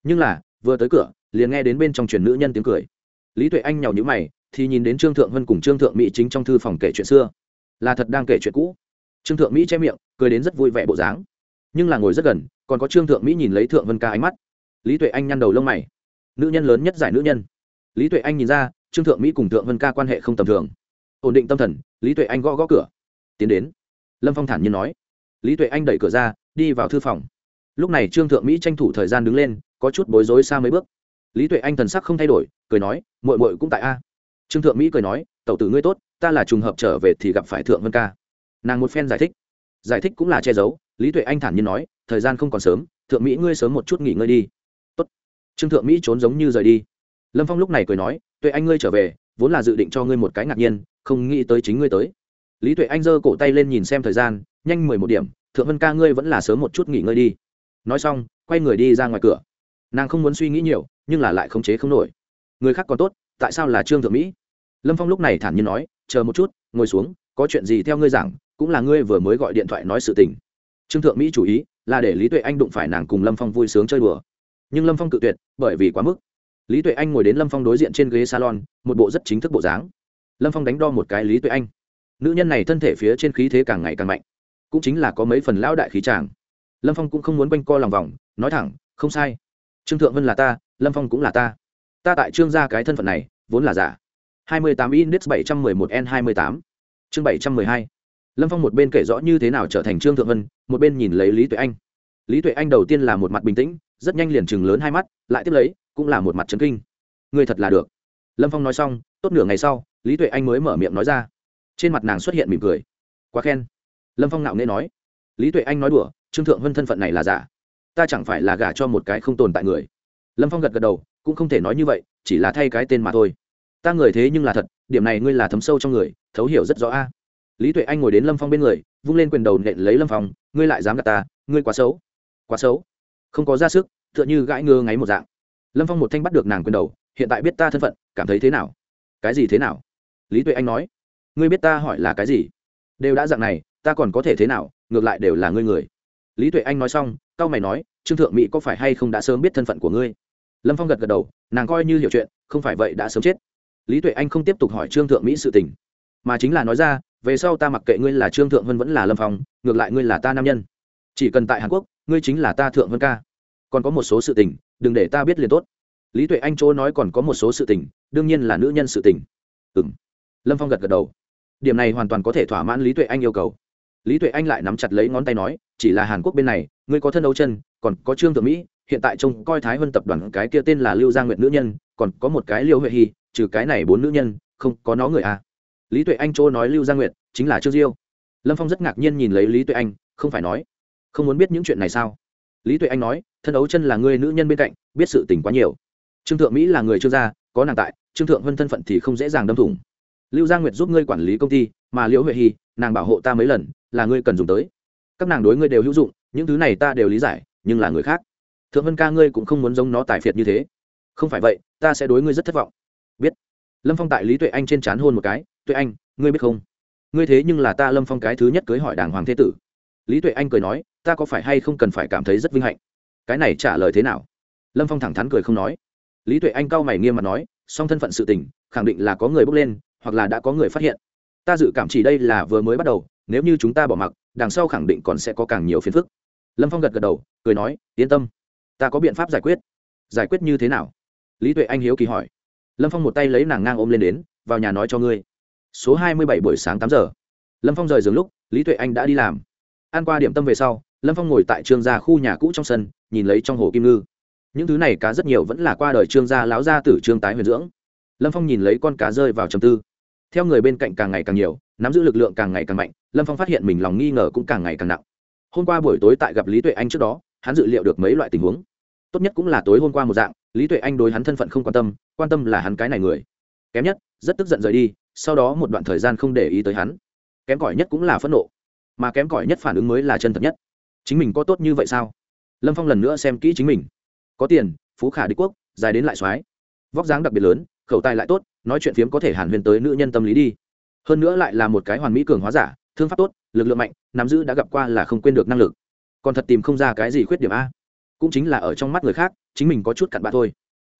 Nhưng là, vừa tới cửa liền nghe đến bên trong truyền nữ nhân tiếng cười. Lý tuệ anh nhào nhữ mày, thì nhìn đến trương thượng vân cùng trương thượng mỹ chính trong thư phòng kể chuyện xưa. Là thật đang kể chuyện cũ. Trương thượng mỹ che miệng, cười đến rất vui vẻ bộ dáng. Nhưng là ngồi rất gần, còn có trương thượng mỹ nhìn lấy thượng vân ca ánh mắt. Lý tuệ anh nhăn đầu lông mày. Nữ nhân lớn nhất giải nữ nhân. Lý tuệ anh nhìn ra, trương thượng mỹ cùng thượng vân ca quan hệ không tầm thường. Ổn định tâm thần, lý tuệ anh gõ gõ cửa. Tiến đến. Lâm phong thản nhiên nói. Lý tuệ anh đẩy cửa ra, đi vào thư phòng. Lúc này trương thượng mỹ tranh thủ thời gian đứng lên, có chút bối rối xa mấy bước lý tuệ anh thần sắc không thay đổi, cười nói mội mội cũng tại a. Trương thượng mỹ cười nói, tẩu tử ngươi tốt, ta là trùng hợp trở về thì gặp phải thượng vân ca. Nàng một phen giải thích. Giải thích cũng là che giấu, lý tuệ anh thản nhiên nói, thời gian không còn sớm, thượng mỹ ngươi sớm một chút nghỉ ngơi đi. Tốt. trương thượng mỹ trốn giống như rời đi. Lâm phong lúc này cười nói, tuệ anh ngươi trở về, vốn là dự định cho ngươi một cái ngạc nhiên, không nghĩ tới chính ngươi tới. Lý tuệ anh giơ cổ tay lên nhìn xem thời gian, nhanh mười một điểm, thượng vân ca ngươi vẫn là sớm một chút nghỉ ngơi đi. Nói xong, quay người đi ra ngoài cửa. Nàng không muốn suy nghĩ nhiều nhưng là lại khống chế không nổi. Người khác còn tốt, tại sao là trương thượng mỹ? Lâm phong lúc này thản nhiên nói, chờ một chút, ngồi xuống, có chuyện gì theo ngươi giảng, cũng là ngươi vừa mới gọi điện thoại nói sự tình. Trương thượng mỹ chủ ý là để lý tuệ anh đụng phải nàng cùng lâm phong vui sướng chơi đùa. Nhưng lâm phong cự tuyệt, bởi vì quá mức. Lý tuệ anh ngồi đến lâm phong đối diện trên ghế salon, một bộ rất chính thức bộ dáng. Lâm phong đánh đo một cái lý tuệ anh. Nữ nhân này thân thể phía trên khí thế càng ngày càng mạnh, cũng chính là có mấy phần lão đại khí tràng lâm phong cũng không muốn quanh co lòng vòng, nói thẳng, không sai. Trương thượng vân là ta lâm phong cũng là ta. Ta tại trương gia cái thân phận này, vốn là giả. hai mươi tám index bảy trăm mười một n hai mươi tám. Chương bảy trăm mười hai. Lâm phong một bên kể rõ như thế nào trở thành trương thượng vân, một bên nhìn lấy lý tuệ anh. Lý tuệ anh đầu tiên là một mặt bình tĩnh, rất nhanh liền chừng lớn hai mắt, lại tiếp lấy, cũng là một mặt trấn kinh. Người thật là được. Lâm phong nói xong, tốt nửa ngày sau, lý tuệ anh mới mở miệng nói ra. Trên mặt nàng xuất hiện mỉm cười. Quá khen. Lâm phong nạo nghê nói. Lý tuệ anh nói đùa, trương thượng vân thân phận này là giả. Ta chẳng phải là gả cho một cái không tồn tại người lâm phong gật gật đầu, cũng không thể nói như vậy, chỉ là thay cái tên mà thôi. Ta người thế nhưng là thật, điểm này ngươi là thấm sâu trong người, thấu hiểu rất rõ a. Lý tuệ anh ngồi đến lâm phong bên người, vung lên quyền đầu nện lấy lâm phong, ngươi lại dám gạt ta, ngươi quá xấu. Quá xấu? Không có ra sức, tựa như gãi ngơ ngáy một dạng. Lâm phong một thanh bắt được nàng quyền đầu, hiện tại biết ta thân phận, cảm thấy thế nào? Cái gì thế nào? Lý tuệ anh nói. Ngươi biết ta hỏi là cái gì? Đều đã dạng này, ta còn có thể thế nào? Ngược lại đều là ngươi người. Lý tuệ anh nói xong c mày nói, trương thượng mỹ có phải hay không đã sớm biết thân phận của ngươi? Lâm phong gật gật đầu, nàng coi như hiểu chuyện, không phải vậy đã sớm chết. Lý tuệ anh không tiếp tục hỏi trương thượng mỹ sự tình. Mà chính là nói ra, về sau ta mặc kệ ngươi là trương thượng vân vẫn là lâm phong, ngược lại ngươi là ta nam nhân. Chỉ cần tại hàn quốc, ngươi chính là ta thượng vân ca. Còn có một số sự tình, đừng để ta biết liền tốt. Lý tuệ anh chỗ nói còn có một số sự tình, đương nhiên là nữ nhân sự tình. Ừ m lâm phong gật gật đầu. Điểm này hoàn toàn có thể thỏa mãn lý tuệ anh yêu cầu. Lý tuệ anh lại nắm chặt lấy ngón tay nói, chỉ là hàn quốc bên này, ngươi có thân đấu chân, còn có trương thượng mỹ hiện tại trông coi thái vân tập đoàn cái kia tên là lưu gia nguyện nữ nhân, còn có một cái liêu huệ hy, trừ cái này bốn nữ nhân, không có nó người à. Lý tuệ anh chỗ nói lưu gia nguyệt chính là trương diêu. Lâm phong rất ngạc nhiên nhìn lấy lý tuệ anh, không phải nói, không muốn biết những chuyện này sao? Lý tuệ anh nói, thân ấu chân là người nữ nhân bên cạnh, biết sự tình quá nhiều. Trương thượng mỹ là người trương gia có nàng tại, trương thượng vân thân phận thì không dễ dàng đâm thủng. Lưu gia nguyệt giúp ngươi quản lý công ty, mà liễu huệ hy, nàng bảo hộ ta mấy lần, là ngươi cần dùng tới. Các nàng đối ngươi đều hữu dụng, những thứ này ta đều lý giải, nhưng là người khác thượng vân ca ngươi cũng không muốn giống nó tài phiệt như thế. Không phải vậy, ta sẽ đối ngươi rất thất vọng. Biết. Lâm phong tại lý tuệ anh trên c h á n hôn một cái, tuệ anh, ngươi biết không? Ngươi thế nhưng là ta lâm phong cái thứ nhất cưới hỏi đàng hoàng thế tử. Lý tuệ anh cười nói, ta có phải hay không cần phải cảm thấy rất vinh hạnh? Cái này trả lời thế nào? Lâm phong thẳng thắn cười không nói. Lý tuệ anh cau mày nghiêm mặt nói, song thân phận sự tình, khẳng định là có người bước lên, hoặc là đã có người phát hiện. Ta dự cảm chỉ đây là vừa mới bắt đầu, nếu như chúng ta bỏ mặc, đằng sau khẳng định còn sẽ có càng nhiều phiền phức. Lâm phong gật gật đầu, cười nói, yên tâm ta có biện pháp giải quyết. Giải quyết như thế nào? Lý tuệ anh hiếu kỳ hỏi. Lâm phong một tay lấy nàng ngang ôm lên đến, vào nhà nói cho ngươi. Số hai mươi bảy buổi sáng tám giờ. Lâm phong rời giường lúc, lý tuệ anh đã đi làm. Ăn qua điểm tâm về sau, lâm phong ngồi tại trường gia khu nhà cũ trong sân, nhìn lấy trong hồ kim ngư. Những thứ này cá rất nhiều vẫn là qua đời trương gia láo gia tử trương tái huyền dưỡng. Lâm phong nhìn lấy con cá rơi vào trầm tư. Theo người bên cạnh càng ngày càng nhiều, nắm giữ lực lượng càng ngày càng mạnh, lâm phong phát hiện mình lòng nghi ngờ cũng càng ngày càng nặng. Hôm qua buổi tối tại gặp lý tuệ anh trước đó hắn dự liệu được mấy loại tình huống. Tốt nhất cũng là tối hôm qua một dạng, lý tuệ anh đối hắn thân phận không quan tâm quan tâm là hắn cái này người. Kém nhất, rất tức giận rời đi, sau đó một đoạn thời gian không để ý tới hắn. Kém cỏi nhất cũng là phẫn nộ, mà kém cỏi nhất phản ứng mới là chân thật nhất. Chính mình có tốt như vậy sao? Lâm phong lần nữa xem kỹ chính mình. Có tiền, phú khả đế quốc, dài đến lại soái. Vóc dáng đặc biệt lớn, khẩu tài lại tốt, nói chuyện phiếm có thể hàn huyền tới nữ nhân tâm lý đi. Hơn nữa lại là một cái hoàn mỹ cường hóa giả, thương pháp tốt, lực lượng mạnh, nắm giữ đã gặp qua là không quên được năng lực còn thật tìm không ra cái gì khuyết điểm a. Cũng chính là ở trong mắt người khác, chính mình có chút cặn bạ thôi.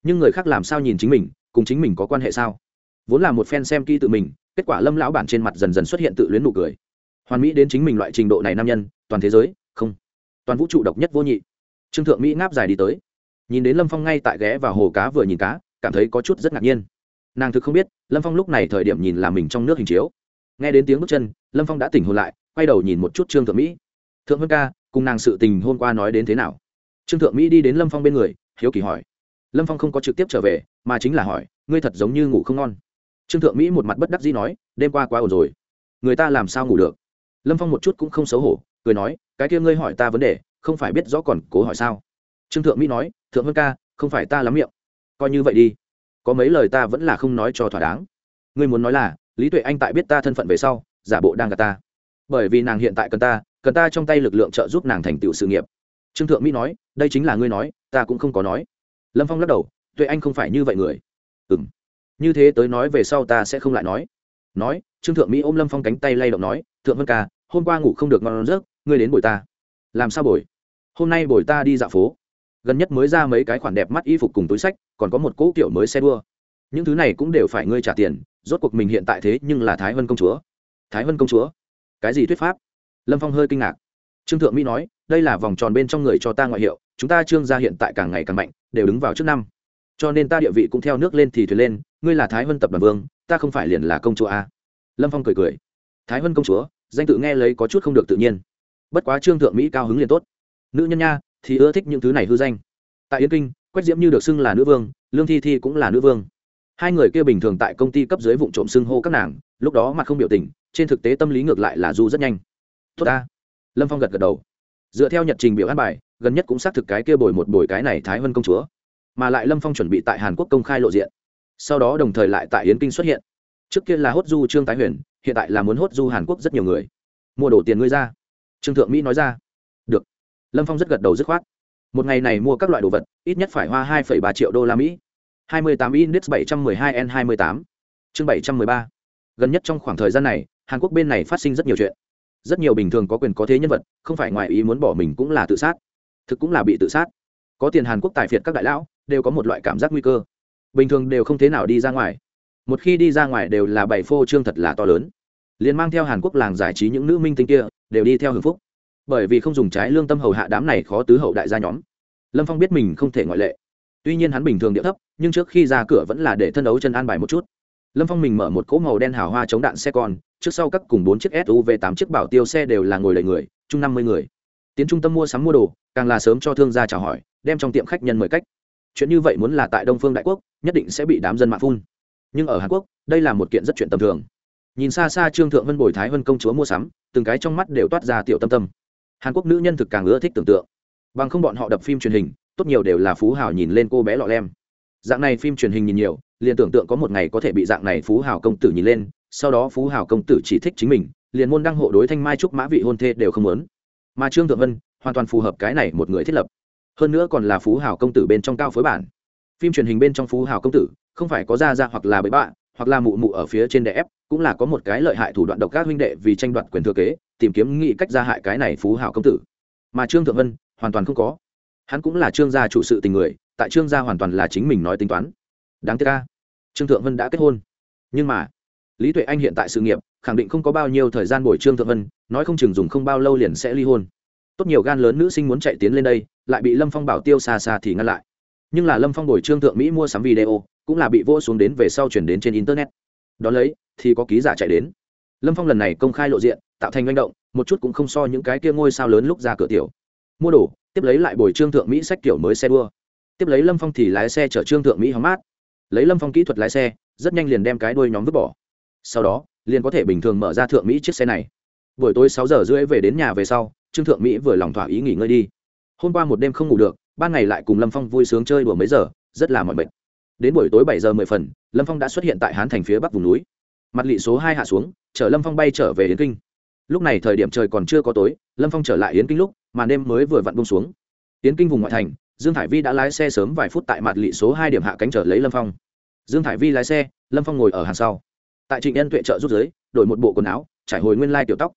Nhưng người khác làm sao nhìn chính mình, cùng chính mình có quan hệ sao? Vốn là một fan xem kỹ tự mình, kết quả lâm lão bản trên mặt dần dần xuất hiện tự luyến nụ cười. Hoàn mỹ đến chính mình loại trình độ này nam nhân, toàn thế giới, không. Toàn vũ trụ độc nhất vô nhị. Trương thượng mỹ ngáp dài đi tới. Nhìn đến lâm phong ngay tại ghé và hồ cá vừa nhìn cá, cảm thấy có chút rất ngạc nhiên. Nàng thực không biết, lâm phong lúc này thời điểm nhìn là mình trong nước hình chiếu. Nghe đến tiếng bước chân, lâm phong đã tỉnh hồn lại, quay đầu nhìn một chút trương thượng mỹ. Thượng vân ca cùng nàng sự tình hôm qua nói đến thế nào? Trương thượng mỹ đi đến lâm phong bên người, hiếu kỳ hỏi. Lâm phong không có trực tiếp trở về, mà chính là hỏi, ngươi thật giống như ngủ không ngon. Trương thượng mỹ một mặt bất đắc dĩ nói, đêm qua quá ổn rồi. Người ta làm sao ngủ được? Lâm phong một chút cũng không xấu hổ, cười nói, cái kia ngươi hỏi ta vấn đề, không phải biết rõ còn cố hỏi sao? Trương thượng mỹ nói, thượng vân ca, không phải ta lắm miệng. Coi như vậy đi. Có mấy lời ta vẫn là không nói cho thỏa đáng. Ngươi muốn nói là, lý tuệ anh tại biết ta thân phận về sau, giả bộ đang gạt ta. Bởi vì nàng hiện tại cần ta cần ta trong tay lực lượng trợ giúp nàng thành tựu sự nghiệp. Trương thượng mỹ nói, đây chính là ngươi nói, ta cũng không có nói. Lâm phong lắc đầu, tuệ anh không phải như vậy người. Ừ m như thế tới nói về sau ta sẽ không lại nói. Nói, trương thượng mỹ ôm lâm phong cánh tay lay động nói, thượng vân ca, hôm qua ngủ không được ngon rớt ngươi đến bồi ta. Làm sao bồi? Hôm nay bồi ta đi dạo phố. Gần nhất mới ra mấy cái khoản đẹp mắt y phục cùng túi sách, còn có một cỗ kiểu mới xe đua. Những thứ này cũng đều phải ngươi trả tiền, rốt cuộc mình hiện tại thế nhưng là thái vân công chúa. Thái vân công chúa? Cái gì thuyết pháp? Lâm phong hơi kinh ngạc. Trương thượng mỹ nói, đây là vòng tròn bên trong người cho ta ngoại hiệu, chúng ta trương gia hiện tại càng ngày càng mạnh, đều đứng vào trước năm. Cho nên ta địa vị cũng theo nước lên thì thuyền lên, ngươi là thái vân tập đoàn vương, ta không phải liền là công chúa a lâm phong cười cười. Thái vân công chúa, danh tự nghe lấy có chút không được tự nhiên. Bất quá trương thượng mỹ cao hứng liền tốt. Nữ nhân nha, thì ưa thích những thứ này hư danh. Tại yên kinh, quách diễm như được xưng là nữ vương, lương thi thi cũng là nữ vương. Hai người kia bình thường tại công ty cấp dưới vụ trộm xưng hô các nàng, lúc đó mặt không biểu tình, trên thực tế tâm lý ngược lại là du rất nhanh tốt ta. Lâm phong gật gật đầu. Dựa theo nhật trình biểu an bài, gần nhất cũng xác thực cái kia bồi một bồi cái này thái vân công chúa. Mà lại lâm phong chuẩn bị tại hàn quốc công khai lộ diện. Sau đó đồng thời lại tại yến kinh xuất hiện. Trước kia là hốt du trương tái huyền, hiện tại là muốn hốt du hàn quốc rất nhiều người. Mua đổ tiền ngươi ra. Trương thượng mỹ nói ra. Được. Lâm phong rất gật đầu dứt khoát. Một ngày này mua các loại đồ vật, ít nhất phải hoa hai ba triệu đô la mỹ. hai mươi tám index bảy trăm m ư ơ i hai n hai mươi tám. Chương bảy trăm m ư ơ i ba. Gần nhất trong khoảng thời gian này, hàn quốc bên này phát sinh rất nhiều chuyện rất nhiều bình thường có quyền có thế nhân vật, không phải ngoài ý muốn bỏ mình cũng là tự sát. Thực cũng là bị tự sát. Có tiền hàn quốc tài phiệt các đại lão, đều có một loại cảm giác nguy cơ. Bình thường đều không thế nào đi ra ngoài. Một khi đi ra ngoài đều là bảy phô trương thật là to lớn. Liền mang theo hàn quốc làng giải trí những nữ minh tinh kia, đều đi theo hưởng phúc. Bởi vì không dùng trái lương tâm hầu hạ đám này khó tứ hậu đại gia nhóm. Lâm phong biết mình không thể ngoại lệ. Tuy nhiên hắn bình thường địa thấp, nhưng trước khi ra cửa vẫn là để thân đấu chân an bài một chút. Lâm phong mình mở một cỗ màu đen hào hoa chống đạn xe con trước sau các cùng bốn chiếc suv tám chiếc bảo tiêu xe đều là ngồi đầy người, chung năm mươi người. Tiến trung tâm mua sắm mua đồ, càng là sớm cho thương gia chào hỏi, đem trong tiệm khách nhân mời cách. Chuyện như vậy muốn là tại đông phương đại quốc, nhất định sẽ bị đám dân mạng phun. Nhưng ở hàn quốc, đây là một kiện rất chuyện tầm thường. Nhìn xa xa trương thượng vân bồi thái vân công chúa mua sắm, từng cái trong mắt đều toát ra tiểu tâm tâm. Hàn quốc nữ nhân thực càng ưa thích tưởng tượng. Bằng không bọn họ đập phim truyền hình, tốt nhiều đều là phú hào nhìn lên cô bé lọ lem. Dạng này phim truyền hình nhìn nhiều, liền tưởng tượng có một ngày có thể bị dạng này phú hào công tử nhìn lên sau đó phú hào công tử chỉ thích chính mình, liền môn đăng hộ đối thanh mai trúc mã vị hôn thê đều không muốn. Mà trương thượng vân hoàn toàn phù hợp cái này một người thiết lập. Hơn nữa còn là phú hào công tử bên trong cao phối bản. Phim truyền hình bên trong phú hào công tử, không phải có ra ra hoặc là bậy bạ, hoặc là mụ mụ ở phía trên đè ép, cũng là có một cái lợi hại thủ đoạn độc các huynh đệ vì tranh đoạt quyền thừa kế, tìm kiếm nghị cách gia hại cái này phú hào công tử. Mà trương thượng vân hoàn toàn không có. Hắn cũng là trương gia chủ sự tình người, tại trương gia hoàn toàn là chính mình nói tính toán. Đáng tiếc ca trương thượng vân đã kết hôn. Nhưng mà lý tuệ anh hiện tại sự nghiệp, khẳng định không có bao nhiêu thời gian bồi trương thượng vân, nói không chừng dùng không bao lâu liền sẽ ly hôn. Tốt nhiều gan lớn nữ sinh muốn chạy tiến lên đây, lại bị lâm phong bảo tiêu xa xa thì ngăn lại. Nhưng là lâm phong bồi trương thượng mỹ mua sắm video, cũng là bị vô xuống đến về sau chuyển đến trên internet. Đón lấy, thì có ký giả chạy đến. Lâm phong lần này công khai lộ diện, tạo thành manh động, một chút cũng không so những cái kia ngôi sao lớn lúc ra cửa tiểu. Mua đồ, tiếp lấy lại bồi trương thượng mỹ sách kiểu mới xe đua. Tiếp lấy lâm phong thì lái xe chở trương thượng mỹ hóng mát. Lấy lâm phong kỹ thuật lái xe, rất nhanh liền đem cái đuôi nhóm vứt bỏ sau đó, liền có thể bình thường mở ra thượng mỹ chiếc xe này. Buổi tối sáu giờ rưỡi về đến nhà về sau, trương thượng mỹ vừa lòng thỏa ý nghỉ ngơi đi. Hôm qua một đêm không ngủ được, ban ngày lại cùng lâm phong vui sướng chơi đùa mấy giờ, rất là mọi mệt. Đến buổi tối bảy giờ mười phần, lâm phong đã xuất hiện tại hán thành phía bắc vùng núi. Mặt lị số hai hạ xuống, chở lâm phong bay trở về yến kinh. Lúc này thời điểm trời còn chưa có tối, lâm phong trở lại yến kinh lúc, mà đêm mới vừa vặn bông xuống. Yến kinh vùng ngoại thành, dương thải vi đã lái xe sớm vài phút tại mặt lỵ số hai điểm hạ cánh trở lấy lâm phong. Dương thải vi lái xe, lâm phong ngồi ở hàng sau tại trịnh nhân tuệ trợ rút giới, đổi một bộ quần áo, trải hồi nguyên lai tiểu tóc.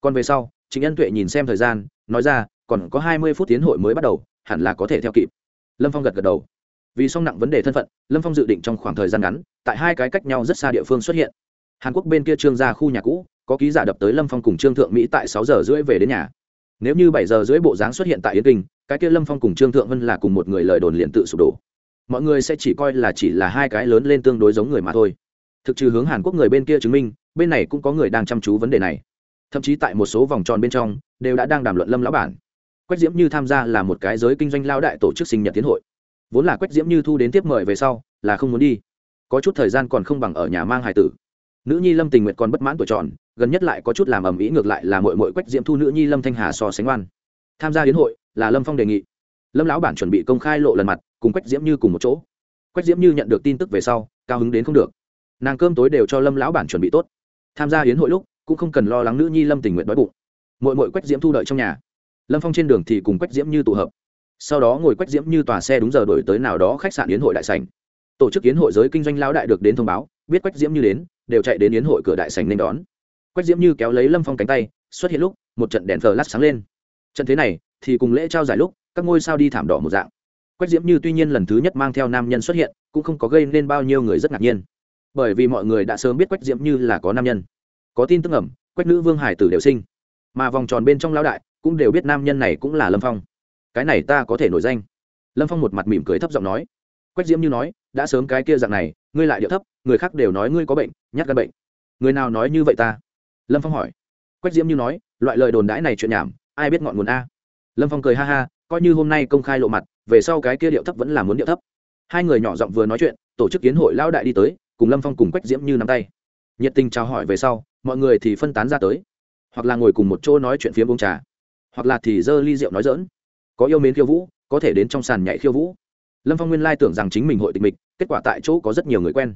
Còn về sau, trịnh nhân tuệ nhìn xem thời gian, nói ra, còn có hai mươi phút tiến hội mới bắt đầu, hẳn là có thể theo kịp. Lâm phong gật gật đầu. Vì song nặng vấn đề thân phận, lâm phong dự định trong khoảng thời gian ngắn, tại hai cái cách nhau rất xa địa phương xuất hiện. Hàn quốc bên kia trương ra khu nhà cũ, có ký giả đập tới lâm phong cùng trương thượng mỹ tại sáu giờ rưỡi về đến nhà. Nếu như bảy giờ rưỡi bộ dáng xuất hiện tại yến kinh, cái kia lâm phong cùng trương thượng vân là cùng một người lời đồn liền tự sụp đổ. Mọi người sẽ chỉ coi là chỉ là hai cái lớn lên tương đối giống người mà thôi thực trừ hướng hàn quốc người bên kia chứng minh, bên này cũng có người đang chăm chú vấn đề này. Thậm chí tại một số vòng tròn bên trong, đều đã đang đàm luận lâm lão bản. Quách diễm như tham gia là một cái giới kinh doanh lao đại tổ chức sinh nhật tiến hội. Vốn là quách diễm như thu đến tiếp mời về sau, là không muốn đi. Có chút thời gian còn không bằng ở nhà mang hài tử. Nữ nhi lâm tình nguyện còn bất mãn tuổi tròn, gần nhất lại có chút làm ầm ĩ ngược lại là mội mội quách diễm thu nữ nhi lâm thanh hà so sánh oan tham gia hiến hội là lâm phong đề nghị. Lâm lão bản chuẩn bị công khai lộ lần mặt, cùng quách diễm như cùng một chỗ. Quách diễm như nhận được tin tức về sau, cao hứng đến không được nàng cơm tối đều cho lâm lão bản chuẩn bị tốt tham gia hiến hội lúc cũng không cần lo lắng nữ nhi lâm tình nguyện đói bụng mội mội quách diễm thu đợi trong nhà lâm phong trên đường thì cùng quách diễm như tụ hợp sau đó ngồi quách diễm như tòa xe đúng giờ đổi tới nào đó khách sạn yến hội đại sành tổ chức yến hội giới kinh doanh lão đại được đến thông báo biết quách diễm như đến đều chạy đến yến hội cửa đại sành nên đón quách diễm như kéo lấy lâm phong cánh tay xuất hiện lúc một trận đèn thờ lát sáng lên trận thế này thì cùng lễ trao giải lúc các ngôi sao đi thảm đỏ một dạng quách diễm như tuy nhiên lần thứ nhất mang theo nam nhân xuất hiện cũng không có gây nên bao nhiêu người rất ngạc nhiên bởi vì mọi người đã sớm biết quách diễm như là có nam nhân. Có tin tức ẩm quách nữ vương hải tử đều sinh. Mà vòng tròn bên trong lão đại cũng đều biết nam nhân này cũng là lâm phong. Cái này ta có thể nổi danh. Lâm phong một mặt mỉm cười thấp giọng nói. Quách diễm như nói, đã sớm cái kia dạng này, ngươi lại điệu thấp, người khác đều nói ngươi có bệnh, nhát gan bệnh. Người nào nói như vậy ta? Lâm phong hỏi. Quách diễm như nói, loại lời đồn đãi này chuyện nhảm, ai biết ngọn nguồn a? Lâm phong cười ha ha, coi như hôm nay công khai lộ mặt, về sau cái kia điệu thấp vẫn là muốn điệu thấp. Hai người nhỏ giọng vừa nói chuyện, tổ chức kiến hội lão đại đi tới cùng lâm phong cùng quách diễm như nắm tay nhiệt tình chào hỏi về sau mọi người thì phân tán ra tới hoặc là ngồi cùng một chỗ nói chuyện phía bông trà hoặc là thì dơ ly rượu nói dỡn có yêu mến khiêu vũ có thể đến trong sàn nhảy khiêu vũ lâm phong nguyên lai tưởng rằng chính mình hội tịch mịch kết quả tại chỗ có rất nhiều người quen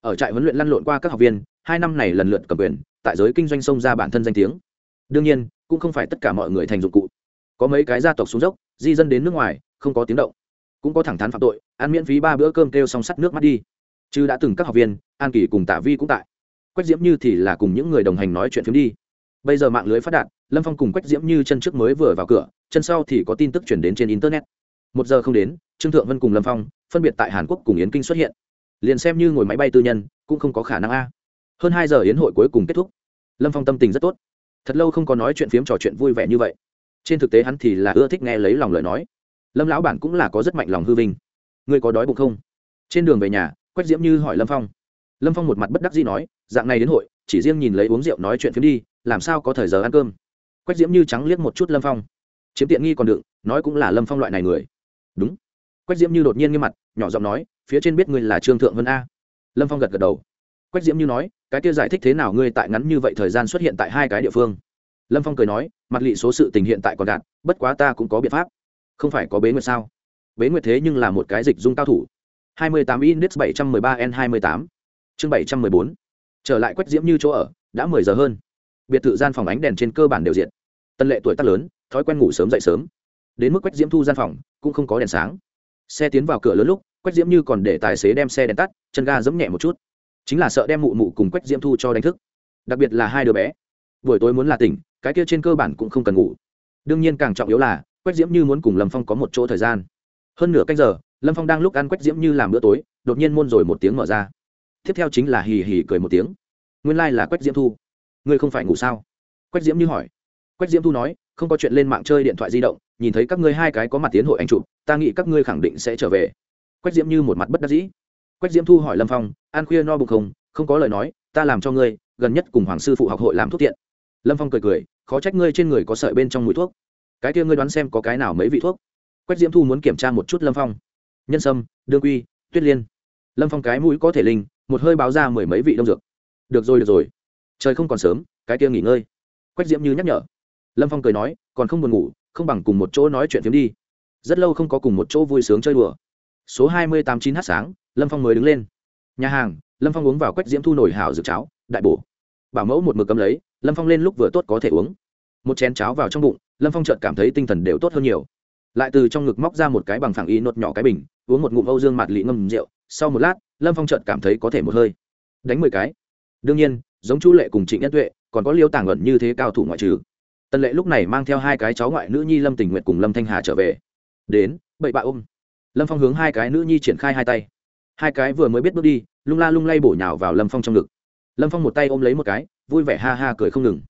ở trại huấn luyện lăn lộn qua các học viên hai năm này lần lượt cầm quyền tại giới kinh doanh xông ra bản thân danh tiếng đương nhiên cũng không phải tất cả mọi người thành dụng cụ có mấy cái gia tộc xuống dốc di dân đến nước ngoài không có tiếng động cũng có thẳng thắn phạm tội ăn miễn phí ba bữa cơm kêu xong sắt nước mắt đi chứ đã từng các học viên, an kỳ cùng tả vi cũng tại. Quách diễm như thì là cùng những người đồng hành nói chuyện phiếm đi. Bây giờ mạng lưới phát đạt, lâm phong cùng quách diễm như chân trước mới vừa vào cửa, chân sau thì có tin tức chuyển đến trên internet. Một giờ không đến, trương thượng vân cùng lâm phong phân biệt tại hàn quốc cùng yến kinh xuất hiện. Liền xem như ngồi máy bay tư nhân, cũng không có khả năng a. Hơn hai giờ yến hội cuối cùng kết thúc. Lâm phong tâm tình rất tốt. Thật lâu không có nói chuyện phiếm trò chuyện vui vẻ như vậy. Trên thực tế hắn thì là ưa thích nghe lấy lòng lời nói. Lâm lão bản cũng là có rất mạnh lòng hư vinh. Ngươi có đói bụng không? Trên đường về nhà quách diễm như hỏi lâm phong. Lâm phong một mặt bất đắc dĩ nói dạng này đến hội chỉ riêng nhìn lấy uống rượu nói chuyện phiếm đi làm sao có thời giờ ăn cơm? Quách diễm như trắng liếc một chút lâm phong. Chiếm tiện nghi còn đựng nói cũng là lâm phong loại này người. Đúng. Quách diễm như đột nhiên nghiêm mặt nhỏ giọng nói phía trên biết ngươi là trương thượng vân a. Lâm phong gật gật đầu. Quách diễm như nói cái kia giải thích thế nào ngươi tại ngắn như vậy thời gian xuất hiện tại hai cái địa phương? Lâm phong cười nói mặt lị số sự tình hiện tại còn đạt, bất quá ta cũng có biện pháp. Không phải có bế nguyệt sao? Bế nguyệt thế nhưng là một cái dịch dung cao thủ. 28 index 713 n 28 chương 714 trở lại quách diễm như chỗ ở, đã 10 giờ hơn. Biệt thự gian phòng ánh đèn trên cơ bản đều diệt. Tân lệ tuổi tác lớn, thói quen ngủ sớm dậy sớm. Đến mức quách diễm thu gian phòng, cũng không có đèn sáng. Xe tiến vào cửa lớn lúc, quách diễm như còn để tài xế đem xe đèn tắt, chân ga giẫm nhẹ một chút. Chính là sợ đem mụ mụ cùng quách diễm thu cho đánh thức. Đặc biệt là hai đứa bé. Buổi tối muốn là tỉnh, cái kia trên cơ bản cũng không cần ngủ. Đương nhiên càng trọng yếu là, quách diễm như muốn cùng lâm phong có một chỗ thời gian. Hơn nửa canh giờ lâm phong đang lúc ăn quách diễm như làm bữa tối, đột nhiên môn rồi một tiếng mở ra. Tiếp theo chính là hì hì cười một tiếng. Nguyên lai、like、là quách diễm thu. Ngươi không phải ngủ sao? Quách diễm như hỏi. Quách diễm thu nói, không có chuyện lên mạng chơi điện thoại di động, nhìn thấy các ngươi hai cái có mặt tiến hội anh chụp, ta nghĩ các ngươi khẳng định sẽ trở về. Quách diễm như một mặt bất đắc dĩ. Quách diễm thu hỏi lâm phong an khuya no bụng không? Không có lời nói, ta làm cho ngươi, gần nhất cùng hoàng sư phụ học hội làm thuốc tiện. Lâm phong cười cười, khó trách ngươi trên người có sợi bên trong mùi thuốc. Cái kia ngươi đoán xem có cái nào mấy vị thuốc? Quách diễm thu muốn kiểm tra một chút lâm phong nhân sâm, đương quy, tuyết liên. Lâm phong cái mũi có thể linh, một hơi báo ra mười mấy vị đông dược. Được rồi được rồi. Trời không còn sớm, cái kia nghỉ ngơi. Quách diễm như nhắc nhở. Lâm phong cười nói, còn không buồn ngủ, không bằng cùng một chỗ nói chuyện phiếm đi. Rất lâu không có cùng một chỗ vui sướng chơi đùa. Số hai mươi tám chín h sáng, lâm phong mới đứng lên. Nhà hàng, lâm phong uống vào quách diễm thu nổi hảo dược cháo, đại bổ. Bảo mẫu một mực cấm lấy, lâm phong lên lúc vừa tốt có thể uống. Một chén cháo vào trong bụng, lâm phong chợt cảm thấy tinh thần đều tốt hơn nhiều. Lại từ trong ngực móc ra một cái bằng phẳng y nốt nhỏ cái bình uống một ngụm âu dương mạt lị ngâm rượu, sau một lát, lâm phong chợt cảm thấy có thể một hơi. Đánh mười cái. Đương nhiên, giống chu lệ cùng trịnh nhất tuệ, còn có liêu tàng ẩn như thế cao thủ ngoại trừ. Tân lệ lúc này mang theo hai cái cháu ngoại nữ nhi lâm tình nguyện cùng lâm thanh hà trở về. Đến, bậy bạ ôm. Lâm phong hướng hai cái nữ nhi triển khai hai tay. Hai cái vừa mới biết bước đi, lung la lung lay bổ nhào vào lâm phong trong ngực. Lâm phong một tay ôm lấy một cái, vui vẻ ha ha cười không ngừng.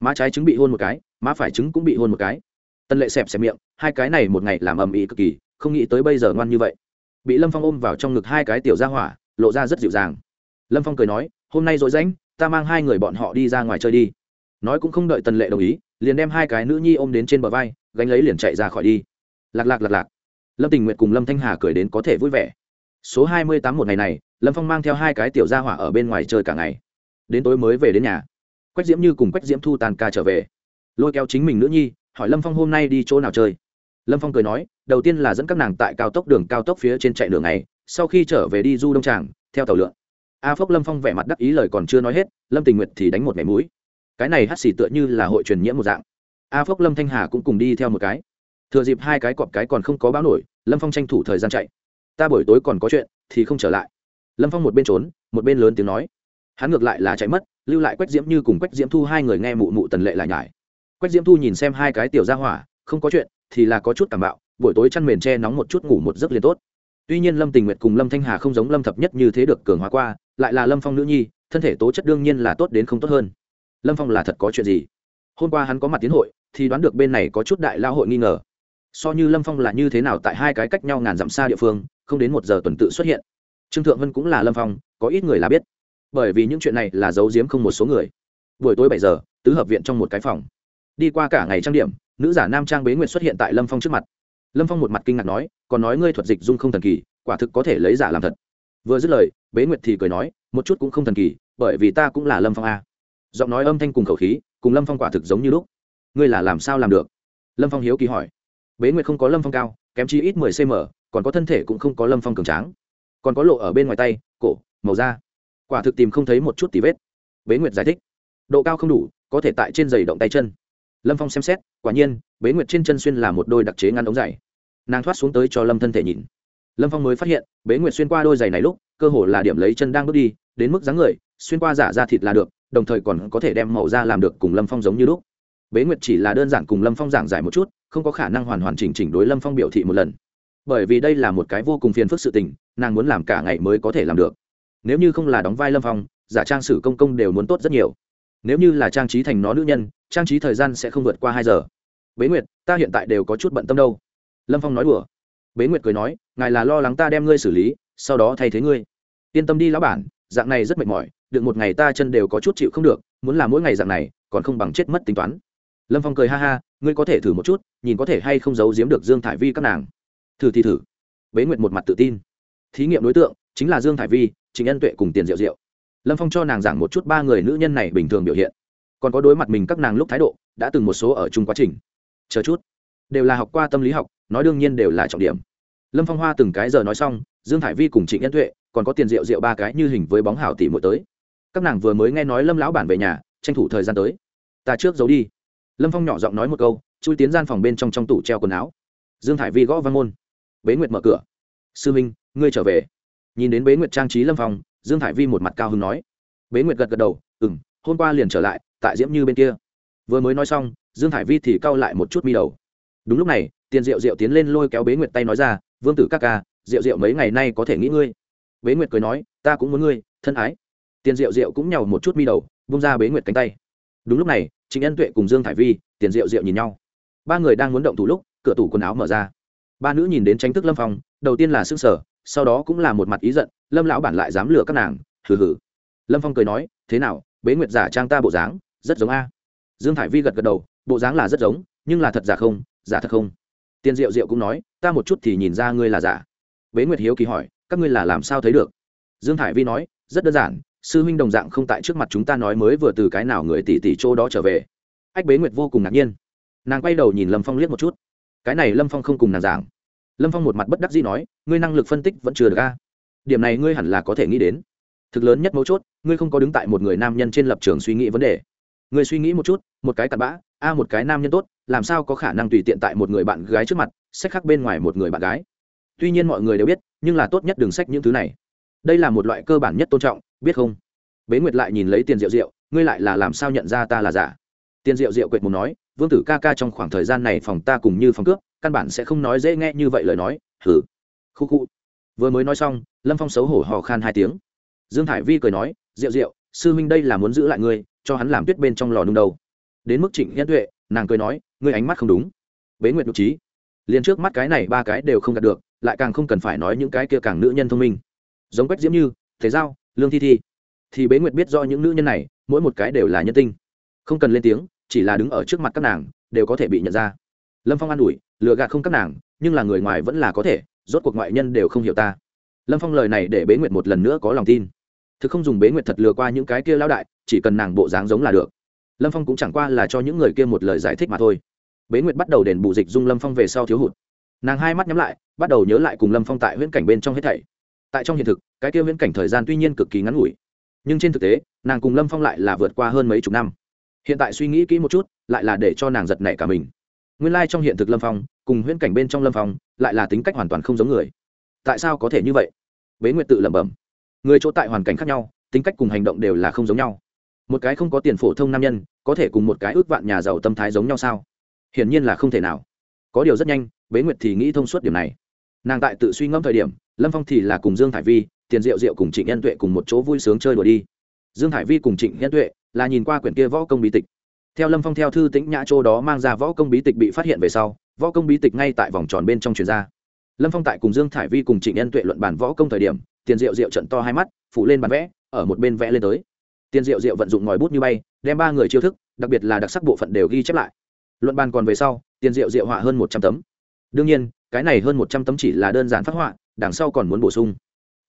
Má trái trứng bị hôn một cái, má phải trứng cũng bị hôn một cái. Tân lệ xẹp xẹp miệng, hai cái này một ngày làm ầm ĩ cực kỳ không nghĩ tới bây giờ ngoan như vậy. Bị lâm phong ôm vào trong ngực hai cái tiểu ra hỏa, lộ ra rất dịu dàng. Lâm phong cười nói, hôm nay dội rãnh, ta mang hai người bọn họ đi ra ngoài chơi đi. Nói cũng không đợi tần lệ đồng ý, liền đem hai cái nữ nhi ôm đến trên bờ vai, gánh lấy liền chạy ra khỏi đi. Lạc lạc lạc lạc. Lâm tình nguyện cùng lâm thanh hà cười đến có thể vui vẻ. Số hai mươi tám một ngày này, lâm phong mang theo hai cái tiểu gia hỏa ở bên ngoài chơi cả ngày. Đến tối mới về đến nhà. Quách diễm như cùng quách diễm thu tàn ca trở về. Lôi kéo chính mình nữ nhi, hỏi lâm phong hôm nay đi chỗ nào chơi. Lâm phong cười nói đầu tiên là dẫn các nàng tại cao tốc đường cao tốc phía trên chạy đường này sau khi trở về đi du đông tràng, theo tàu lượn. A phốc lâm phong vẻ mặt đắc ý lời còn chưa nói hết, lâm tình nguyện thì đánh một mẻ mũi. Cái này hắt xì tựa như là hội truyền nhiễm một dạng. A phốc lâm thanh hà cũng cùng đi theo một cái. Thừa dịp hai cái cọp cái còn không có báo nổi, lâm phong tranh thủ thời gian chạy. Ta buổi tối còn có chuyện, thì không trở lại. Lâm phong một bên trốn, một bên lớn tiếng nói. Hắn ngược lại là chạy mất, lưu lại quách diễm như cùng quách diễm thu hai người nghe mụ mụ tần lệ lại nhải. Quách diễm thu nhìn xem hai cái tiểu ra hỏa, không có chuyện, thì là có chút cảm bạo buổi tối chăn mền che nóng một chút ngủ một giấc liền tốt. Tuy nhiên lâm tình nguyện cùng lâm thanh hà không giống lâm thập nhất như thế được cường hóa qua, lại là lâm phong nữ nhi, thân thể tố chất đương nhiên là tốt đến không tốt hơn. Lâm phong là thật có chuyện gì? Hôm qua hắn có mặt tiến hội, thì đoán được bên này có chút đại lao hội nghi ngờ. So như lâm phong là như thế nào tại hai cái cách nhau ngàn dặm xa địa phương, không đến một giờ tuần tự xuất hiện. Trương thượng vân cũng là lâm phong, có ít người là biết. Bởi vì những chuyện này là giấu giếm không một số người. Buổi tối bảy giờ, tứ hợp viện trong một cái phòng. Đi qua cả ngày trang điểm, nữ giả nam trang bế nguyệt xuất hiện tại lâm phong trước mặt lâm phong một mặt kinh ngạc nói, còn nói ngươi thuật dịch dung không thần kỳ, quả thực có thể lấy giả làm thật. Vừa dứt lời, bế nguyệt thì cười nói, một chút cũng không thần kỳ, bởi vì ta cũng là lâm phong a. Giọng nói âm thanh cùng khẩu khí, cùng lâm phong quả thực giống như lúc. Ngươi là làm sao làm được? Lâm phong hiếu kỳ hỏi. Bế nguyệt không có lâm phong cao, kém chi ít mười cm còn có thân thể cũng không có lâm phong cường tráng. Còn có lộ ở bên ngoài tay, cổ, màu da. Quả thực tìm không thấy một chút tí vết. Bế nguyệt giải thích. Độ cao không đủ, có thể tại trên giày động tay chân lâm phong xem xét, quả nhiên, bế nguyệt trên chân xuyên là một đôi đặc chế ngăn ống dày nàng thoát xuống tới cho lâm thân thể nhìn. Lâm phong mới phát hiện, bế nguyệt xuyên qua đôi giày này lúc, cơ hồ là điểm lấy chân đang bước đi, đến mức dáng người, xuyên qua giả ra thịt là được, đồng thời còn có thể đem màu da làm được cùng lâm phong giống như lúc. Bế nguyệt chỉ là đơn giản cùng lâm phong giảng giải một chút, không có khả năng hoàn hoàn chỉnh chỉnh đối lâm phong biểu thị một lần. Bởi vì đây là một cái vô cùng phiền phức sự tình, nàng muốn làm cả ngày mới có thể làm được. Nếu như không là đóng vai lâm phong, giả trang sử công công đều muốn tốt rất nhiều nếu như là trang trí thành nó nữ nhân, trang trí thời gian sẽ không vượt qua hai giờ. Bế nguyệt, ta hiện tại đều có chút bận tâm đâu. Lâm phong nói đùa. Bế nguyệt cười nói, ngài là lo lắng ta đem ngươi xử lý, sau đó thay thế ngươi. Yên tâm đi lão bản, dạng này rất mệt mỏi, được một ngày ta chân đều có chút chịu không được, muốn làm mỗi ngày dạng này, còn không bằng chết mất tính toán. Lâm phong cười ha ha, ngươi có thể thử một chút, nhìn có thể hay không giấu giếm được dương thải vi các nàng. Thử thì thử. Bế nguyệt một mặt tự tin. Thí nghiệm đối tượng chính là dương thải vi chính ân tuệ cùng tiền diệu diệu lâm phong cho nàng giảng một chút ba người nữ nhân này bình thường biểu hiện. Còn có đối mặt mình các nàng lúc thái độ, đã từng một số ở chung quá trình. Chờ chút. Đều là học qua tâm lý học, nói đương nhiên đều là trọng điểm. Lâm phong hoa từng cái giờ nói xong, dương thải vi cùng trịnh nhân tuệ, còn có tiền rượu rượu ba cái như hình với bóng hảo tỷ mỗi tới. Các nàng vừa mới nghe nói lâm lão bản về nhà, tranh thủ thời gian tới. Ta trước giấu đi. Lâm phong nhỏ giọng nói một câu, chui tiến gian phòng bên trong trong tủ treo quần áo. Dương thải vi gõ văn môn. Bế nguyệt mở cửa. Sư minh, ngươi trở về. Nhìn đến bế nguyệt trang trí lâm phong dương thải vi một mặt cao hứng nói. Bế nguyệt gật gật đầu ừ m hôm qua liền trở lại, tại diễm như bên kia. Vừa mới nói xong, dương thải vi thì cau lại một chút mi đầu. Đúng lúc này, tiền diệu diệu tiến lên lôi kéo bế nguyệt tay nói ra, vương tử các ca, diệu diệu mấy ngày nay có thể nghĩ ngươi? Bế nguyệt cười nói, ta cũng muốn ngươi, thân ái. Tiền diệu diệu cũng nhàu một chút mi đầu bung ra bế nguyệt cánh tay. Đúng lúc này chính ân tuệ cùng dương thải vi, tiền diệu diệu nhìn nhau. Ba người đang muốn động thủ lúc, cửa tủ quần áo mở ra. Ba nữ nhìn đến tranh thức lâm phong, đầu tiên là s ư n g sở sau đó cũng là một mặt ý giận lâm lão bản lại dám lừa các nàng, hừ hừ. Lâm phong cười nói, thế nào, bế nguyệt giả trang ta bộ dáng, rất giống a. Dương thải vi gật gật đầu, bộ dáng là rất giống, nhưng là thật giả không, giả thật không. Tiền diệu diệu cũng nói, ta một chút thì nhìn ra ngươi là giả. Bế nguyệt hiếu kỳ hỏi, các ngươi là làm sao thấy được? Dương thải vi nói, rất đơn giản, sư huynh đồng dạng không tại trước mặt chúng ta nói mới vừa từ cái nào người tỷ tỷ chỗ đó trở về. Ách bế nguyệt vô cùng ngạc nhiên. Nàng quay đầu nhìn lâm phong liếc một chút. Cái này lâm phong không cùng nàng giảng. Lâm phong một mặt bất đắc dĩ nói, ngươi năng lực phân tích vẫn chưa được a điểm này ngươi hẳn là có thể nghĩ đến. Thực lớn nhất mấu chốt, ngươi không có đứng tại một người nam nhân trên lập trường suy nghĩ vấn đề. Ngươi suy nghĩ một chút, một cái cặn bã, a, một cái nam nhân tốt, làm sao có khả năng tùy tiện tại một người bạn gái trước mặt sách khác bên ngoài một người bạn gái? Tuy nhiên mọi người đều biết, nhưng là tốt nhất đừng sách những thứ này. Đây là một loại cơ bản nhất tôn trọng, biết không? Bế nguyệt lại nhìn lấy tiền rượu rượu ngươi lại là làm sao nhận ra ta là giả? Tiền rượu rượu quệt mồm nói, vương tử ca ca trong khoảng thời gian này phòng ta cùng như phòng cướp, căn bản sẽ không nói dễ nghe như vậy lời nói. Hử khu khu vừa mới nói xong, lâm phong xấu hổ hò khan hai tiếng. Dương thải vi cười nói rượu rượu sư huynh đây là muốn giữ lại ngươi, cho hắn làm tuyết bên trong lò nung đầu. Đến mức trịnh nhân tuệ, nàng cười nói, ngươi ánh mắt không đúng. Bế nguyệt nhục trí. Liền trước mắt cái này ba cái đều không đạt được, lại càng không cần phải nói những cái kia càng nữ nhân thông minh. Giống quách diễm như, thế giao, lương thi thi. Thì bế nguyệt biết do những nữ nhân này, mỗi một cái đều là nhân tinh. Không cần lên tiếng, chỉ là đứng ở trước mặt các nàng, đều có thể bị nhận ra. Lâm phong an ủi lựa gạt không các nàng, nhưng là người ngoài vẫn là có thể rốt cuộc ngoại nhân đều không hiểu ta. Lâm phong lời này để bế nguyệt một lần nữa có lòng tin. Thực không dùng bế nguyệt thật lừa qua những cái kia lao đại, chỉ cần nàng bộ dáng giống là được. Lâm phong cũng chẳng qua là cho những người kia một lời giải thích mà thôi. Bế nguyệt bắt đầu đền bù dịch dung lâm phong về sau thiếu hụt. Nàng hai mắt nhắm lại, bắt đầu nhớ lại cùng lâm phong tại huyễn cảnh bên trong hết thảy. Tại trong hiện thực, cái kia huyễn cảnh thời gian tuy nhiên cực kỳ ngắn ngủi, nhưng trên thực tế, nàng cùng lâm phong lại là vượt qua hơn mấy chục năm. Hiện tại suy nghĩ kỹ một chút, lại là để cho nàng giật nảy cả mình. Nguyên lai、like、trong hiện thực lâm phong, cùng huyễn cảnh bên trong lâm phong lại là tính cách hoàn toàn không giống người. Tại sao có thể như vậy? Bế nguyệt tự lẩm bẩm. Người chỗ tại hoàn cảnh khác nhau, tính cách cùng hành động đều là không giống nhau. Một cái không có tiền phổ thông nam nhân, có thể cùng một cái ước vạn nhà giàu tâm thái giống nhau sao? Hiển nhiên là không thể nào. Có điều rất nhanh, bế nguyệt thì nghĩ thông suốt điểm này. Nàng tại tự suy ngẫm thời điểm, lâm phong thì là cùng dương thải vi, tiền diệu diệu cùng trịnh nhân tuệ cùng một chỗ vui sướng chơi đùa đi. Dương thải vi cùng trịnh nhân tuệ là nhìn qua quyển kia võ công bí tịch. Theo lâm phong theo thư tĩnh nhã châu đó mang ra võ công bí tịch bị phát hiện về sau võ công bí tịch ngay tại vòng tròn bên trong truyền ra lâm phong tại cùng dương thải vi cùng trịnh nhân tuệ luận bàn võ công thời điểm, tiền diệu diệu trận to hai mắt phụ lên bàn vẽ, ở một bên vẽ lên tới. Tiền diệu diệu vận dụng ngòi bút như bay, đem ba người chiêu thức, đặc biệt là đặc sắc bộ phận đều ghi chép lại. Luận bàn còn về sau, tiền diệu diệu họa hơn một trăm tấm. Đương nhiên, cái này hơn một trăm tấm chỉ là đơn giản phát họa, đằng sau còn muốn bổ sung.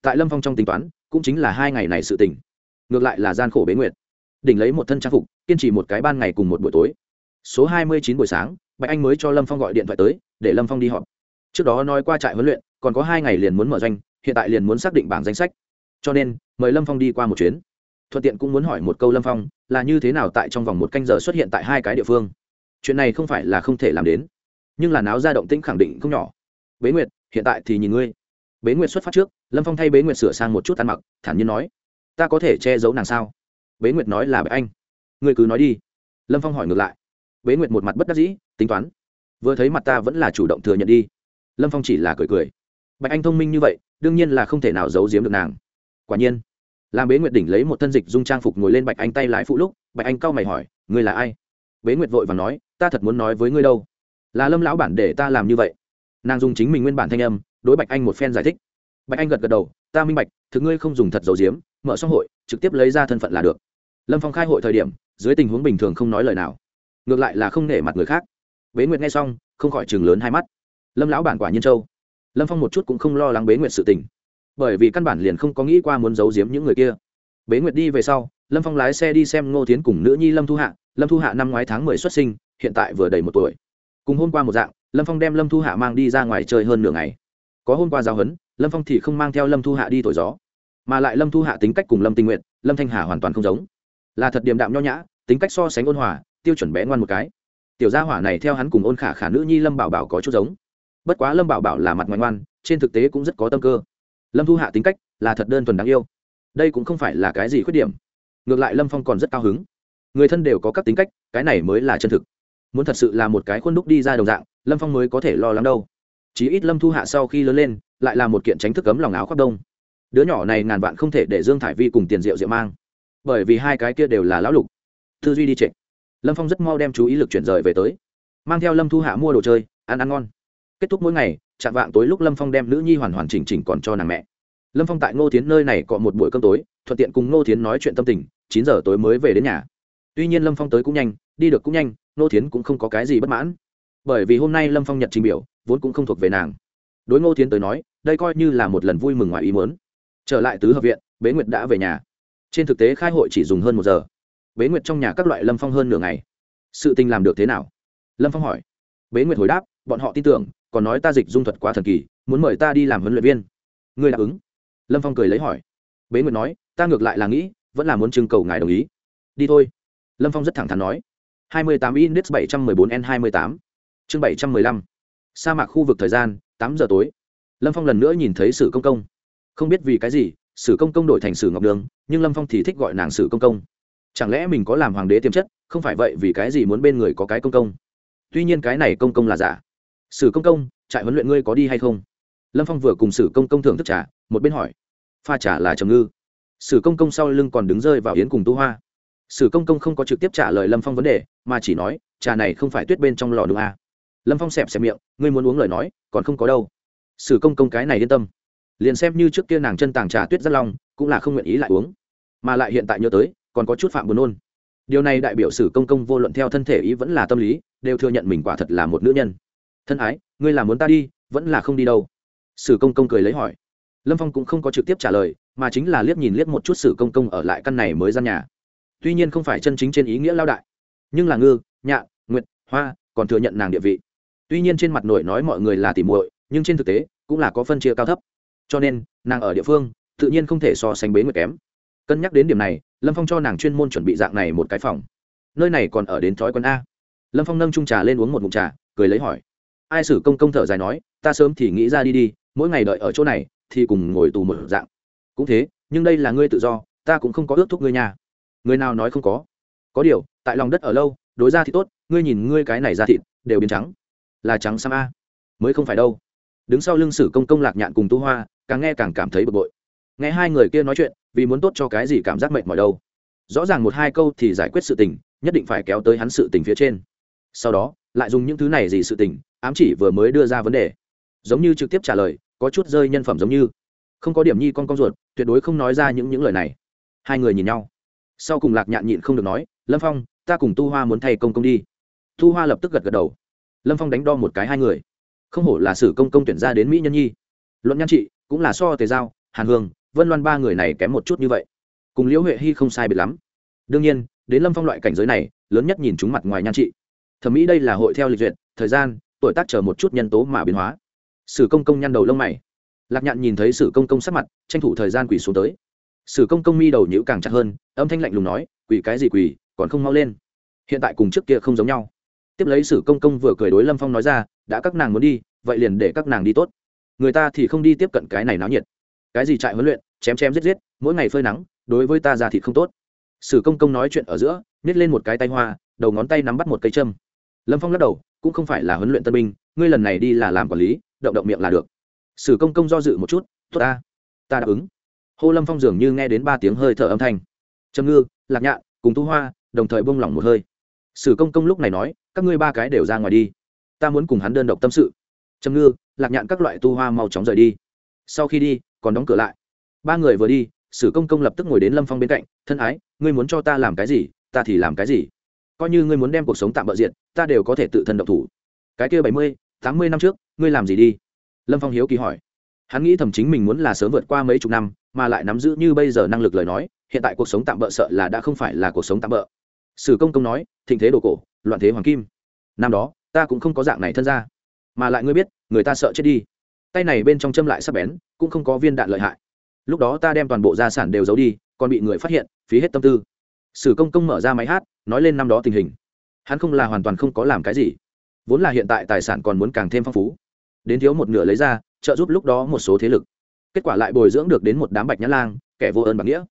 Tại lâm phong trong tính toán, cũng chính là hai ngày này sự tỉnh ngược lại là gian khổ bế nguyệt. Đỉnh lấy một thân trang phục, kiên trì một cái ban ngày cùng một buổi tối. Số hai mươi chín buổi sáng bạch anh mới cho lâm phong gọi điện thoại tới, để lâm phong đi họp. Trước đó nói qua trại huấn luyện, còn có hai ngày liền muốn mở doanh hiện tại liền muốn xác định bảng danh sách. Cho nên, mời lâm phong đi qua một chuyến. Thuận tiện cũng muốn hỏi một câu lâm phong, là như thế nào tại trong vòng một canh giờ xuất hiện tại hai cái địa phương? Chuyện này không phải là không thể làm đến, nhưng là náo ra động tĩnh khẳng định không nhỏ. Bế nguyệt, hiện tại thì nhìn ngươi. Bế nguyệt xuất phát trước, lâm phong thay bế nguyệt sửa sang một chút ăn mặc, thản nhiên nói, ta có thể che giấu nàng sao? Bế nguyệt nói là Bạch anh. Ngươi cứ nói đi. Lâm phong hỏi ngược lại. Bế nguyệt một mặt bất đắc dĩ tính toán. Vừa thấy mặt ta vẫn là chủ động thừa nhận đi. Lâm phong chỉ là cười cười. Bạch anh thông minh như vậy, đương nhiên là không thể nào giấu giếm được nàng. Quả nhiên, làm bế nguyệt đỉnh lấy một thân dịch dung trang phục ngồi lên bạch anh tay lái phụ lúc, bạch anh cau mày hỏi, ngươi là ai? Bế nguyệt vội và nói, ta thật muốn nói với ngươi đâu. Là lâm lão bản để ta làm như vậy. Nàng dùng chính mình nguyên bản thanh âm, đối bạch anh một phen giải thích. Bạch anh gật gật đầu, ta minh bạch, thực ngươi không dùng thật dầu diếm mở xong hội, trực tiếp lấy ra thân phận là được. Lâm phong khai hội thời điểm, dưới tình huống bình thường không nói lời nào. Ngược lại là không nể mặt người khác bế nguyệt nghe xong không khỏi chừng lớn hai mắt. Lâm lão bản quả nhiên châu lâm phong một chút cũng không lo lắng bế nguyệt sự tình. Bởi vì căn bản liền không có nghĩ qua muốn giấu giếm những người kia. Bế nguyệt đi về sau lâm phong lái xe đi xem ngô tiến cùng nữ nhi lâm thu hạ. Lâm thu hạ năm ngoái tháng mười xuất sinh hiện tại vừa đầy một tuổi. Cùng hôm qua một dạng lâm phong đem lâm thu hạ mang đi ra ngoài chơi hơn nửa ngày. Có hôm qua giao hấn, lâm phong thì không mang theo lâm thu hạ đi thổi gió. Mà lại lâm thu hạ tính cách cùng lâm tình nguyện lâm thanh hà hoàn toàn không giống. Là thật điềm đạm nho nhã tính cách so sánh ôn hòa tiêu chuẩn bé ngoan một cái tiểu gia hỏa này theo hắn cùng ôn khả khả nữ nhi lâm bảo bảo có chút giống. Bất quá lâm bảo bảo là mặt ngoan ngoan, trên thực tế cũng rất có tâm cơ. Lâm thu hạ tính cách là thật đơn thuần đáng yêu. Đây cũng không phải là cái gì khuyết điểm. Ngược lại lâm phong còn rất cao hứng. Người thân đều có các tính cách, cái này mới là chân thực. Muốn thật sự là một cái khuôn đúc đi ra đồng dạng, lâm phong mới có thể lo lắng đâu. Chí ít lâm thu hạ sau khi lớn lên, lại là một kiện tránh thức cấm lòng áo khoác đông. Đứa nhỏ này ngàn vạn không thể để dương thải vi cùng tiền rượu rượu mang. Bởi vì hai cái kia đều là lão lục. Tư duy đi trịnh lâm phong rất mau đem chú ý lực chuyển rời về tới. Mang theo lâm thu hạ mua đồ chơi, ăn ăn ngon. Kết thúc mỗi ngày, chạm vạng tối lúc lâm phong đem nữ nhi hoàn hoàn chỉnh chỉnh còn cho nàng mẹ. Lâm phong tại ngô tiến nơi này có một buổi cơm tối, thuận tiện cùng ngô tiến nói chuyện tâm tình, chín giờ tối mới về đến nhà. Tuy nhiên lâm phong tới cũng nhanh, đi được cũng nhanh, ngô tiến cũng không có cái gì bất mãn. Bởi vì hôm nay lâm phong nhận trình biểu, vốn cũng không thuộc về nàng. Đối ngô tiến tới nói, đây coi như là một lần vui mừng ngoài ý muốn. Trở lại tứ hợp viện, bế nguyệt đã về nhà. Trên thực tế khai hội chỉ dùng hơn một giờ bế nguyệt trong nhà các loại lâm phong hơn nửa ngày. Sự tình làm được thế nào? Lâm phong hỏi. Bế nguyệt hồi đáp, bọn họ tin tưởng, còn nói ta dịch dung thuật quá thần kỳ, muốn mời ta đi làm huấn luyện viên. Ngươi đáp ứng. Lâm phong cười lấy hỏi. Bế nguyệt nói, ta ngược lại là nghĩ, vẫn là muốn trưng cầu ngài đồng ý. Đi thôi. Lâm phong rất thẳng thắn nói. hai mươi tám index bảy trăm mười bốn n hai mươi tám. Chương bảy trăm mười lăm. Sa mạc khu vực thời gian, tám giờ tối. Lâm phong lần nữa nhìn thấy sử công công. Không biết vì cái gì, sử công công đổi thành sử ngọc đường, nhưng lâm phong thì thích gọi nàng sử công công chẳng lẽ mình có làm hoàng đế tiềm chất, không phải vậy vì cái gì muốn bên người có cái công công? Tuy nhiên cái này công công là giả. Sử công công, trại huấn luyện ngươi có đi hay không? Lâm phong vừa cùng sử công công thưởng thức trà, một bên hỏi. Pha trà là trầm ngư. Sử công công sau lưng còn đứng rơi vào yến cùng tu hoa. Sử công công không có trực tiếp trả lời lâm phong vấn đề, mà chỉ nói, trà này không phải tuyết bên trong lò đường à. lâm phong xẹp xẹp miệng, ngươi muốn uống lời nói, còn không có đâu. Sử công công cái này yên tâm. Liền xem như trước kia nàng chân tàng trà tuyết rất long, cũng là không nguyện ý lại uống. Mà lại hiện tại nhớ tới còn có chút phạm buồn nôn. Điều này đại biểu sử công công vô luận theo thân thể ý vẫn là tâm lý, đều thừa nhận mình quả thật là một nữ nhân. Thân ái, ngươi là muốn ta đi, vẫn là không đi đâu? Sử công công cười lấy hỏi. Lâm phong cũng không có trực tiếp trả lời, mà chính là liếc nhìn liếc một chút sử công công ở lại căn này mới gian nhà. Tuy nhiên không phải chân chính trên ý nghĩa lao đại, nhưng là ngư, nhạ, nguyệt, hoa, còn thừa nhận nàng địa vị. Tuy nhiên trên mặt nội nói mọi người là tỉ muội, nhưng trên thực tế, cũng là có phân chia cao thấp. Cho nên, nàng ở địa phương, tự nhiên không thể so sánh bế nguyệt kém cân nhắc đến điểm này, lâm phong cho nàng chuyên môn chuẩn bị dạng này một cái phòng. Nơi này còn ở đến thói quen a. Lâm phong nâng trung trà lên uống một mụn trà, cười lấy hỏi. Ai sử công công thở dài nói, ta sớm thì nghĩ ra đi đi, mỗi ngày đợi ở chỗ này, thì cùng ngồi tù một dạng. Cũng thế, nhưng đây là ngươi tự do, ta cũng không có ước thúc ngươi nhà người nào nói không có? Có điều, tại lòng đất ở lâu, đối ra thì tốt, ngươi nhìn ngươi cái này ra thịt, đều biến trắng. Là trắng xăm a. Mới không phải đâu. Đứng sau lưng sử công công lạc nhạn cùng tu hoa, càng nghe càng cảm thấy bực bội. Nghe hai người kia nói chuyện vì muốn tốt cho cái gì cảm giác mệt mỏi đâu. Rõ ràng một hai câu thì giải quyết sự tình, nhất định phải kéo tới hắn sự tình phía trên. Sau đó, lại dùng những thứ này gì sự tình, ám chỉ vừa mới đưa ra vấn đề. Giống như trực tiếp trả lời, có chút rơi nhân phẩm giống như. Không có điểm nhi con con ruột, tuyệt đối không nói ra những những lời này. Hai người nhìn nhau. Sau cùng lạc nhạn nhịn không được nói, lâm phong, ta cùng tu hoa muốn thay công công đi. Tu hoa lập tức gật gật đầu. Lâm phong đánh đo một cái hai người. Không hổ là sử công công tuyển ra đến mỹ nhân nhi. Luận nhan trị, cũng là so tề giao, hàn hương vân loan ba người này kém một chút như vậy. Cùng liễu huệ hy không sai biệt lắm. Đương nhiên, đến lâm phong loại cảnh giới này, lớn nhất nhìn chúng mặt ngoài nhan trị. Thẩm mỹ đây là hội theo lịch duyệt, thời gian, tuổi tác chờ một chút nhân tố mà biến hóa. Sử công công nhăn đầu lông mày. Lạc nhạn nhìn thấy sử công công sắc mặt, tranh thủ thời gian quỳ xuống tới. Sử công công mi đầu nhữ càng chặt hơn, âm thanh lạnh lùng nói, quỳ cái gì quỳ, còn không mau lên. Hiện tại cùng trước kia không giống nhau. Tiếp lấy sử công công vừa cười đối lâm phong nói ra, đã các nàng muốn đi, vậy liền để các nàng đi tốt. Người ta thì không đi tiếp cận cái này náo nhiệt cái gì trại huấn luyện, chém chém giết giết, mỗi ngày phơi nắng, đối với ta ra thì không tốt. Sử công công nói chuyện ở giữa, nhét lên một cái tay hoa, đầu ngón tay nắm bắt một cây châm. Lâm phong lắc đầu, cũng không phải là huấn luyện tân binh, ngươi lần này đi là làm quản lý, động động miệng là được. Sử công công do dự một chút, tốt ta ta đáp ứng. Hô lâm phong dường như nghe đến ba tiếng hơi thở âm thanh. Trầm ngư, lạc nhạn, cùng tu hoa, đồng thời bông lỏng một hơi. Sử công công lúc này nói, các ngươi ba cái đều ra ngoài đi. Ta muốn cùng hắn đơn độc tâm sự. Trầm ngư, lạc nhạn các loại tu hoa mau chóng rời đi. Sau khi đi còn đóng cửa lại. Ba người vừa đi, sử công công lập tức ngồi đến lâm phong bên cạnh, thân ái, ngươi muốn cho ta làm cái gì, ta thì làm cái gì. Coi như ngươi muốn đem cuộc sống tạm bỡ diện ta đều có thể tự thân độc thủ. Cái kia bảy mươi, tám mươi năm trước, ngươi làm gì đi? Lâm phong hiếu kỳ hỏi. Hắn nghĩ thầm chính mình muốn là sớm vượt qua mấy chục năm, mà lại nắm giữ như bây giờ năng lực lời nói, hiện tại cuộc sống tạm bỡ sợ là đã không phải là cuộc sống tạm bỡ sử công công nói, thịnh thế đồ cổ, loạn thế hoàng kim. Năm đó, ta cũng không có dạng này thân ra. Mà lại ngươi biết, người ta sợ chết đi. Tay này bên trong châm lại sắp bén cũng không có viên đạn lợi hại. Lúc đó ta đem toàn bộ gia sản đều giấu đi, còn bị người phát hiện, phí hết tâm tư. Sử công công mở ra máy hát, nói lên năm đó tình hình. Hắn không là hoàn toàn không có làm cái gì. Vốn là hiện tại tài sản còn muốn càng thêm phong phú. Đến thiếu một nửa lấy ra, trợ giúp lúc đó một số thế lực. Kết quả lại bồi dưỡng được đến một đám bạch nhã lang, kẻ vô ơn bằng nghĩa.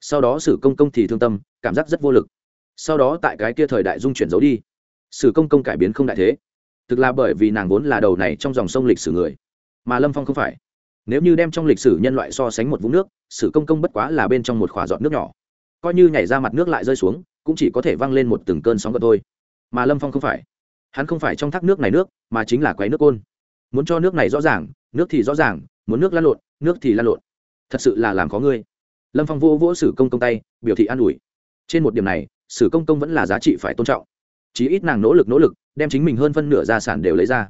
Sau đó sử công công thì thương tâm, cảm giác rất vô lực. Sau đó tại cái kia thời đại dung chuyển giấu đi. Sử công công cải biến không đại thế. Thực là bởi vì nàng vốn là đầu này trong dòng sông lịch sử người. Mà lâm phong không phải nếu như đem trong lịch sử nhân loại so sánh một vũng nước, sử công công bất quá là bên trong một khỏa giọt nước nhỏ. Coi như nhảy ra mặt nước lại rơi xuống, cũng chỉ có thể văng lên một từng cơn sóng gợn thôi. Mà lâm phong không phải. Hắn không phải trong thác nước này nước, mà chính là quấy nước côn. Muốn cho nước này rõ ràng, nước thì rõ ràng, muốn nước lăn lộn, nước thì lăn lộn. Thật sự là làm có ngươi. Lâm phong vô vỗ sử công công tay, biểu thị an ủi. Trên một điểm này, sử công công vẫn là giá trị phải tôn trọng. Chí ít nàng nỗ lực nỗ lực, đem chính mình hơn phân nửa gia sản đều lấy ra.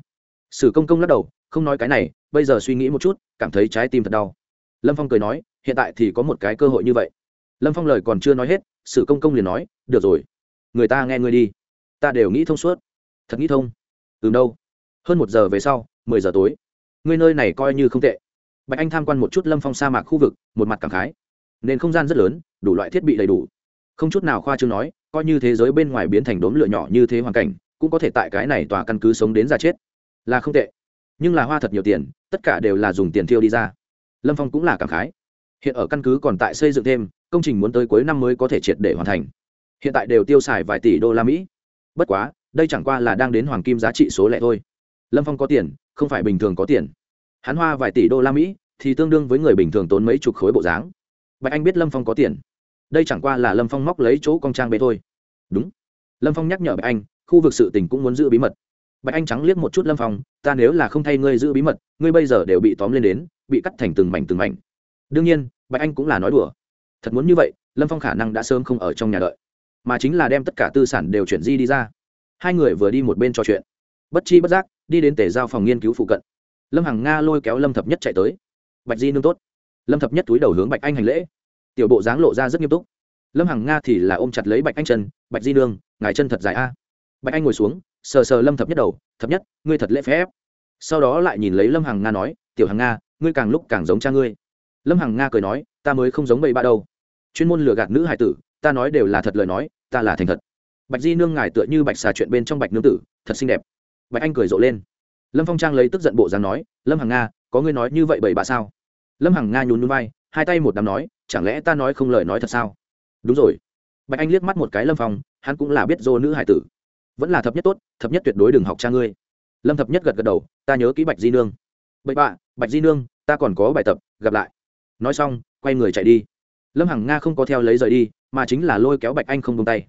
Sử công công lắc đầu không nói cái này, bây giờ suy nghĩ một chút, cảm thấy trái tim thật đau. Lâm phong cười nói, hiện tại thì có một cái cơ hội như vậy. Lâm phong lời còn chưa nói hết, sử công công liền nói, được rồi, người ta nghe ngươi đi. Ta đều nghĩ thông suốt. Thật nghĩ thông? Từ đâu. Hơn một giờ về sau, mười giờ tối. Ngươi nơi này coi như không tệ. Bạch anh tham quan một chút lâm phong sa mạc khu vực, một mặt cảm khái. Nên không gian rất lớn, đủ loại thiết bị đầy đủ. Không chút nào khoa chương nói, coi như thế giới bên ngoài biến thành đốm lửa nhỏ như thế hoàn cảnh, cũng có thể tại cái này tòa căn cứ sống đến già chết. Là không tệ nhưng là hoa thật nhiều tiền, tất cả đều là dùng tiền thiêu đi ra. Lâm phong cũng là cảm khái. Hiện ở căn cứ còn tại xây dựng thêm, công trình muốn tới cuối năm mới có thể triệt để hoàn thành. Hiện tại đều tiêu xài vài tỷ đô la mỹ. Bất quá, đây chẳng qua là đang đến hoàng kim giá trị số lẻ thôi. Lâm phong có tiền, không phải bình thường có tiền. Hắn hoa vài tỷ đô la mỹ, thì tương đương với người bình thường tốn mấy chục khối bộ dáng. Bạch anh biết lâm phong có tiền. Đây chẳng qua là lâm phong móc lấy chỗ công trang bê thôi. Đúng. Lâm phong nhắc nhở bạch anh, khu vực sự tình cũng muốn giữ bí mật bạch anh trắng liếc một chút lâm phong, ta nếu là không thay ngươi giữ bí mật, ngươi bây giờ đều bị tóm lên đến, bị cắt thành từng mảnh từng mảnh. Đương nhiên, bạch anh cũng là nói đùa. Thật muốn như vậy, lâm phong khả năng đã sớm không ở trong nhà đợi, mà chính là đem tất cả tư sản đều chuyển di đi ra. Hai người vừa đi một bên trò chuyện. Bất chi bất giác, đi đến tể giao phòng nghiên cứu phụ cận. Lâm hằng nga lôi kéo lâm thập nhất chạy tới. Bạch di nương tốt. Lâm thập nhất túi đầu hướng bạch anh hành lễ. Tiểu bộ dáng lộ ra rất nghiêm túc. Lâm hằng nga thì là ôm chặt lấy bạch anh chân. Bạch di nương, ngài chân thật dài a. Bạch anh ngồi xuống sờ sờ lâm thập nhất đầu, thập nhất, ngươi thật lễ phép. Sau đó lại nhìn lấy lâm hằng nga nói, tiểu hằng nga, ngươi càng lúc càng giống cha ngươi. Lâm hằng nga cười nói, ta mới không giống bậy bạ đâu. Chuyên môn lừa gạt nữ hải tử, ta nói đều là thật lời nói, ta là thành thật. Bạch di nương ngài tựa như bạch xà chuyện bên trong bạch nương tử, thật xinh đẹp. Bạch anh cười rộ lên. Lâm phong trang lấy tức giận bộ dáng nói, lâm hằng nga, có ngươi nói như vậy bậy bạ sao? Lâm hằng nga nhún núi vai, hai tay một đám nói, chẳng lẽ ta nói không lời nói thật sao? Đúng rồi. Bạch anh liếc mắt một cái lâm phong, hắn cũng là biết dô nữ hải tử vẫn là thập nhất tốt, thập nhất tuyệt đối đừng học cha ngươi. Lâm thập nhất gật gật đầu, ta nhớ kỹ bạch di nương. Bậy bạ, bạch di nương, ta còn có bài tập, gặp lại. Nói xong, quay người chạy đi. Lâm hằng nga không có theo lấy rời đi, mà chính là lôi kéo bạch anh không tung tay.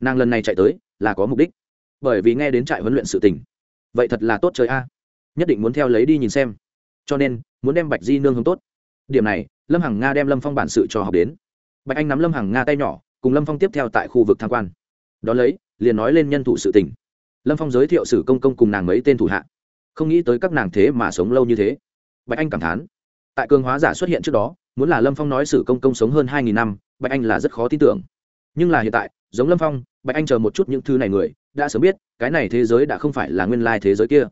Nàng lần này chạy tới, là có mục đích. Bởi vì nghe đến trại huấn luyện sự tình. Vậy thật là tốt trời a. Nhất định muốn theo lấy đi nhìn xem. Cho nên, muốn đem bạch di nương hướng tốt. Điểm này, lâm hằng nga đem lâm phong bản sự cho học đến. Bạch anh nắm lâm hằng nga tay nhỏ, cùng lâm phong tiếp theo tại khu vực tham quan. Đón lấy liền nói lên nhân thủ sự tình. Lâm phong giới thiệu sử công công cùng nàng mấy tên thủ hạ. Không nghĩ tới các nàng thế mà sống lâu như thế. Bạch anh cảm thán. Tại cường hóa giả xuất hiện trước đó, muốn là lâm phong nói sử công công sống hơn hai nghìn năm, bạch anh là rất khó tin tưởng. Nhưng là hiện tại, giống lâm phong, bạch anh chờ một chút những thứ này người, đã sớm biết, cái này thế giới đã không phải là nguyên lai thế giới kia.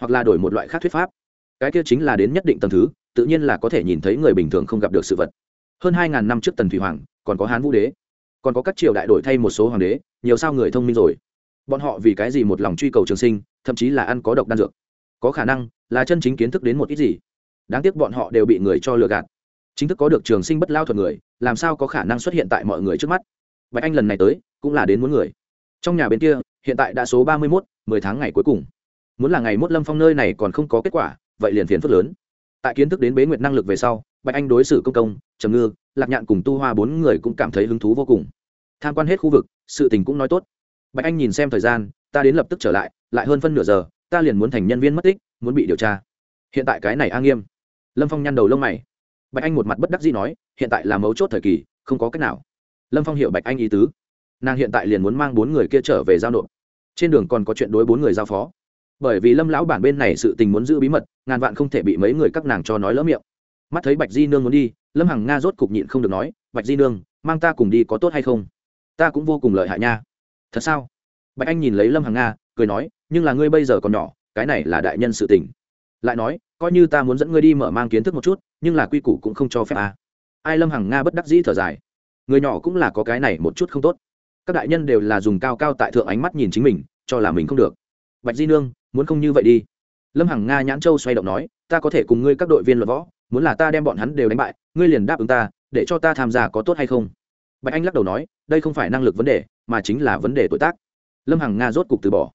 Hoặc là đổi một loại khác thuyết pháp. Cái kia chính là đến nhất định tầng thứ, tự nhiên là có thể nhìn thấy người bình thường không gặp được sự vật. Hơn hai ngàn năm trước tần thủy hoàng, còn có hán vũ đế. Còn có các triều đại đổi thay một số hoàng đế nhiều sao người thông minh rồi. Bọn họ vì cái gì một lòng truy cầu trường sinh, thậm chí là ăn có độc đan dược? Có khả năng là chân chính kiến thức đến một ít gì? Đáng tiếc bọn họ đều bị người cho lừa gạt. Chính thức có được trường sinh bất lao thuật người, làm sao có khả năng xuất hiện tại mọi người trước mắt? Bạch anh lần này tới, cũng là đến muốn người. Trong nhà bên kia, hiện tại đã số ba mươi mốt, mười tháng ngày cuối cùng. Muốn là ngày mốt lâm phong nơi này còn không có kết quả, vậy liền phiền phức lớn. Tại kiến thức đến bế nguyệt năng lực về sau, bạch anh đối xử công công, trầm ngư, lạc nhạn cùng tu hoa bốn người cũng cảm thấy hứng thú vô cùng tham quan hết khu vực, sự tình cũng nói tốt. Bạch anh nhìn xem thời gian, ta đến lập tức trở lại lại hơn phân nửa giờ, ta liền muốn thành nhân viên mất tích, muốn bị điều tra. Hiện tại cái này a nghiêm. Lâm phong nhăn đầu lông mày. Bạch anh một mặt bất đắc dĩ nói, hiện tại là mấu chốt thời kỳ, không có cách nào. Lâm phong hiểu bạch anh ý tứ. Nàng hiện tại liền muốn mang bốn người kia trở về giao nộp. Trên đường còn có chuyện đối bốn người giao phó. Bởi vì lâm lão bản bên này sự tình muốn giữ bí mật, ngàn vạn không thể bị mấy người các nàng cho nói lỡ miệng. Mắt thấy bạch di nương muốn đi, lâm hằng nga rốt cục nhịn không được nói, bạch di nương, mang ta cùng đi có tốt hay không? Ta cũng vô cùng lợi hại nha. Thật sao? Bạch anh nhìn lấy lâm hằng nga, cười nói, nhưng là ngươi bây giờ còn nhỏ, cái này là đại nhân sự tình. Lại nói, coi như ta muốn dẫn ngươi đi mở mang kiến thức một chút, nhưng là quy củ cũng không cho phép à. ai lâm hằng nga bất đắc dĩ thở dài. Người nhỏ cũng là có cái này một chút không tốt. Các đại nhân đều là dùng cao cao tại thượng ánh mắt nhìn chính mình, cho là mình không được. Bạch di nương, muốn không như vậy đi. Lâm hằng nga nhãn châu xoay động nói, ta có thể cùng ngươi các đội viên luật võ, muốn là ta đem bọn hắn đều đánh bại, ngươi liền đáp ứng ta, để cho ta tham gia có tốt hay không? Bạch anh lắc đầu nói, đây không phải năng lực vấn đề, mà chính là vấn đề tuổi tác. Lâm hằng nga rốt cục từ bỏ.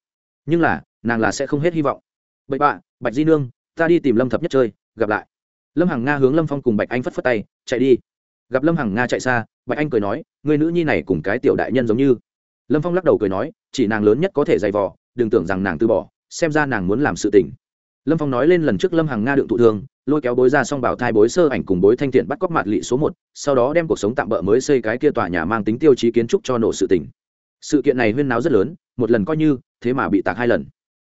Nhưng là, nàng là sẽ không hết hy vọng. Bậy bạ, bạch di nương, ta đi tìm lâm thập nhất chơi, gặp lại. Lâm hằng nga hướng lâm phong cùng bạch anh phất phất tay, chạy đi. Gặp lâm hằng nga chạy xa, bạch anh cười nói, người nữ nhi này cùng cái tiểu đại nhân giống như. Lâm phong lắc đầu cười nói, chỉ nàng lớn nhất có thể dày vò, đừng tưởng rằng nàng từ bỏ, xem ra nàng muốn làm sự tình. Lâm phong nói lên lần trước lâm hằng nga đựng thụ thương lôi kéo bối ra xong bảo thai bối sơ ảnh cùng bối thanh thiện bắt cóc mạt lị số một, sau đó đem cuộc sống tạm bỡ mới xây cái kia tòa nhà mang tính tiêu chí kiến trúc cho nổ sự tình. Sự kiện này huyên náo rất lớn, một lần coi như, thế mà bị tạc hai lần.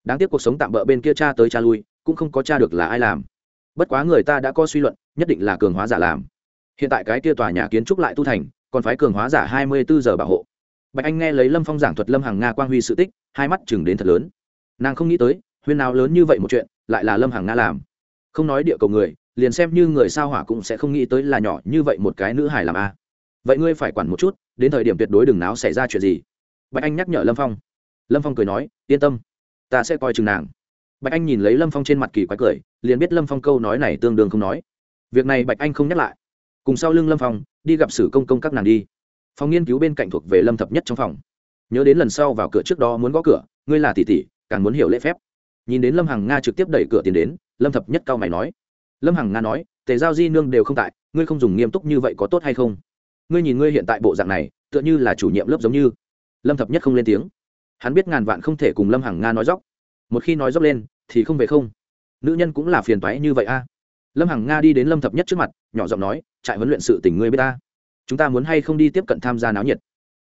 Đáng tiếc cuộc sống tạm bỡ bên kia cha tới cha lui, cũng không có cha được là ai làm. Bất quá người ta đã có suy luận, nhất định là cường hóa giả làm. Hiện tại cái kia tòa nhà kiến trúc lại tu thành, còn phải cường hóa giả hai mươi bốn giờ bảo hộ. Bạch anh nghe lấy lâm phong giảng thuật lâm hàng nga quang huy sự tích, hai mắt chừng đến thật lớn. Nàng không nghĩ tới, huyên nào lớn như vậy một chuyện, lại là lâm hàng nga làm không nói địa cầu người, liền xem như người sao hỏa cũng sẽ không nghĩ tới là nhỏ như vậy một cái nữ hài làm a. Vậy ngươi phải quản một chút, đến thời điểm tuyệt đối đừng náo xảy ra chuyện gì. Bạch anh nhắc nhở lâm phong. Lâm phong cười nói, yên tâm, ta sẽ coi chừng nàng. Bạch anh nhìn lấy lâm phong trên mặt kỳ quái cười, liền biết lâm phong câu nói này tương đương không nói. Việc này bạch anh không nhắc lại. Cùng sau lưng lâm phong, đi gặp sử công công các nàng đi. Phòng nghiên cứu bên cạnh thuộc về lâm thập nhất trong phòng. Nhớ đến lần sau vào cửa trước đó muốn gõ cửa, ngươi là tỷ tỷ, càng muốn hiểu lễ phép nhìn đến lâm hằng nga trực tiếp đẩy cửa tiến đến, lâm thập nhất cao mày nói. Lâm hằng nga nói, tề giao di nương đều không tại, ngươi không dùng nghiêm túc như vậy có tốt hay không? Ngươi nhìn ngươi hiện tại bộ dạng này, tựa như là chủ nhiệm lớp giống như. Lâm thập nhất không lên tiếng. Hắn biết ngàn vạn không thể cùng lâm hằng nga nói dóc một khi nói dóc lên, thì không về không. Nữ nhân cũng là phiền toái như vậy a. Lâm hằng nga đi đến lâm thập nhất trước mặt, nhỏ giọng nói, trại huấn luyện sự tình ngươi b i ế ta. Chúng ta muốn hay không đi tiếp cận tham gia náo nhiệt?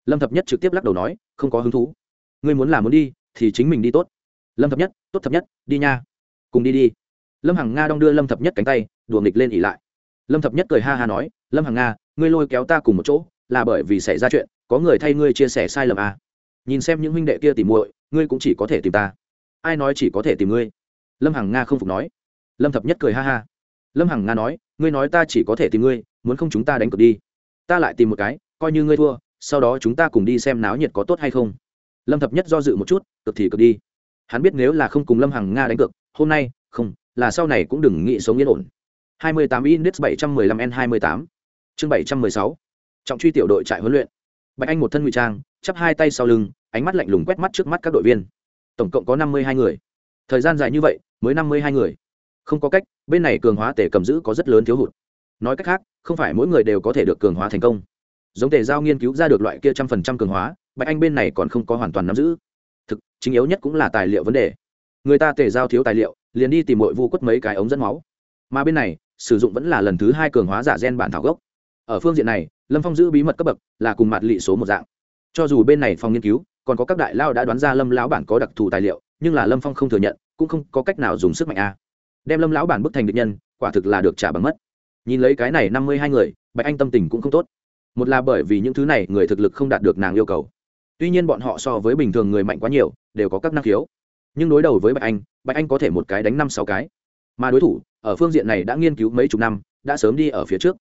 Lâm thập nhất trực tiếp lắc đầu nói, không có hứng thú. Ngươi muốn làm muốn đi, thì chính mình đi tốt lâm thập nhất, tốt thập nhất, đi nha. Cùng đi đi. Lâm hằng nga đong đưa lâm thập nhất cánh tay, đùa nghịch lên ỉ lại. Lâm thập nhất cười ha ha nói, lâm hằng nga, ngươi lôi kéo ta cùng một chỗ, là bởi vì xảy ra chuyện, có người thay ngươi chia sẻ sai lầm à. nhìn xem những huynh đệ kia tìm muội, ngươi cũng chỉ có thể tìm ta. Ai nói chỉ có thể tìm ngươi? Lâm hằng nga không phục nói. Lâm thập nhất cười ha ha. Lâm hằng nga nói, ngươi nói ta chỉ có thể tìm ngươi, muốn không chúng ta đánh cược đi. Ta lại tìm một cái, coi như ngươi thua, sau đó chúng ta cùng đi xem náo nhiệt có tốt hay không. Lâm thập nhất do dự một chút cực thì cực đi hắn biết nếu là không cùng lâm hằng nga đánh cược, hôm nay, không, là sau này cũng đừng nghĩ sống yên ổn. 28 index 715 n 28 chương 716 trọng truy tiểu đội trại huấn luyện. Bạch anh một thân ngụy trang, chắp hai tay sau lưng, ánh mắt lạnh lùng quét mắt trước mắt các đội viên. Tổng cộng có năm mươi hai người. Thời gian dài như vậy, mới năm mươi hai người. Không có cách, bên này cường hóa tể cầm giữ có rất lớn thiếu hụt. Nói cách khác, không phải mỗi người đều có thể được cường hóa thành công. Giống tề giao nghiên cứu ra được loại kia trăm phần trăm cường hóa, bạch anh bên này còn không có hoàn toàn nắm giữ chính yếu nhất cũng là tài liệu vấn đề. Người ta tề giao thiếu tài liệu, liền đi tìm mội vu quất mấy cái ống dẫn máu. Mà bên này, sử dụng vẫn là lần thứ hai cường hóa giả gen bản thảo gốc. Ở phương diện này, lâm phong giữ bí mật cấp bậc là cùng mặt lị số một dạng. Cho dù bên này phòng nghiên cứu, còn có các đại lao đã đoán ra lâm lão bản có đặc thù tài liệu, nhưng là lâm phong không thừa nhận, cũng không có cách nào dùng sức mạnh a. Đem lâm lão bản bức thành địch nhân, quả thực là được trả bằng mất. Nhìn lấy cái này năm mươi hai người, bạch anh tâm tình cũng không tốt. Một là bởi vì những thứ này người thực lực không đạt được nàng yêu cầu tuy nhiên bọn họ so với bình thường người mạnh quá nhiều, đều có các năng khiếu. Nhưng đối đầu với bạch anh bạch anh có thể một cái đánh năm sáu cái. Mà đối thủ, ở phương diện này đã nghiên cứu mấy chục năm, đã sớm đi ở phía trước.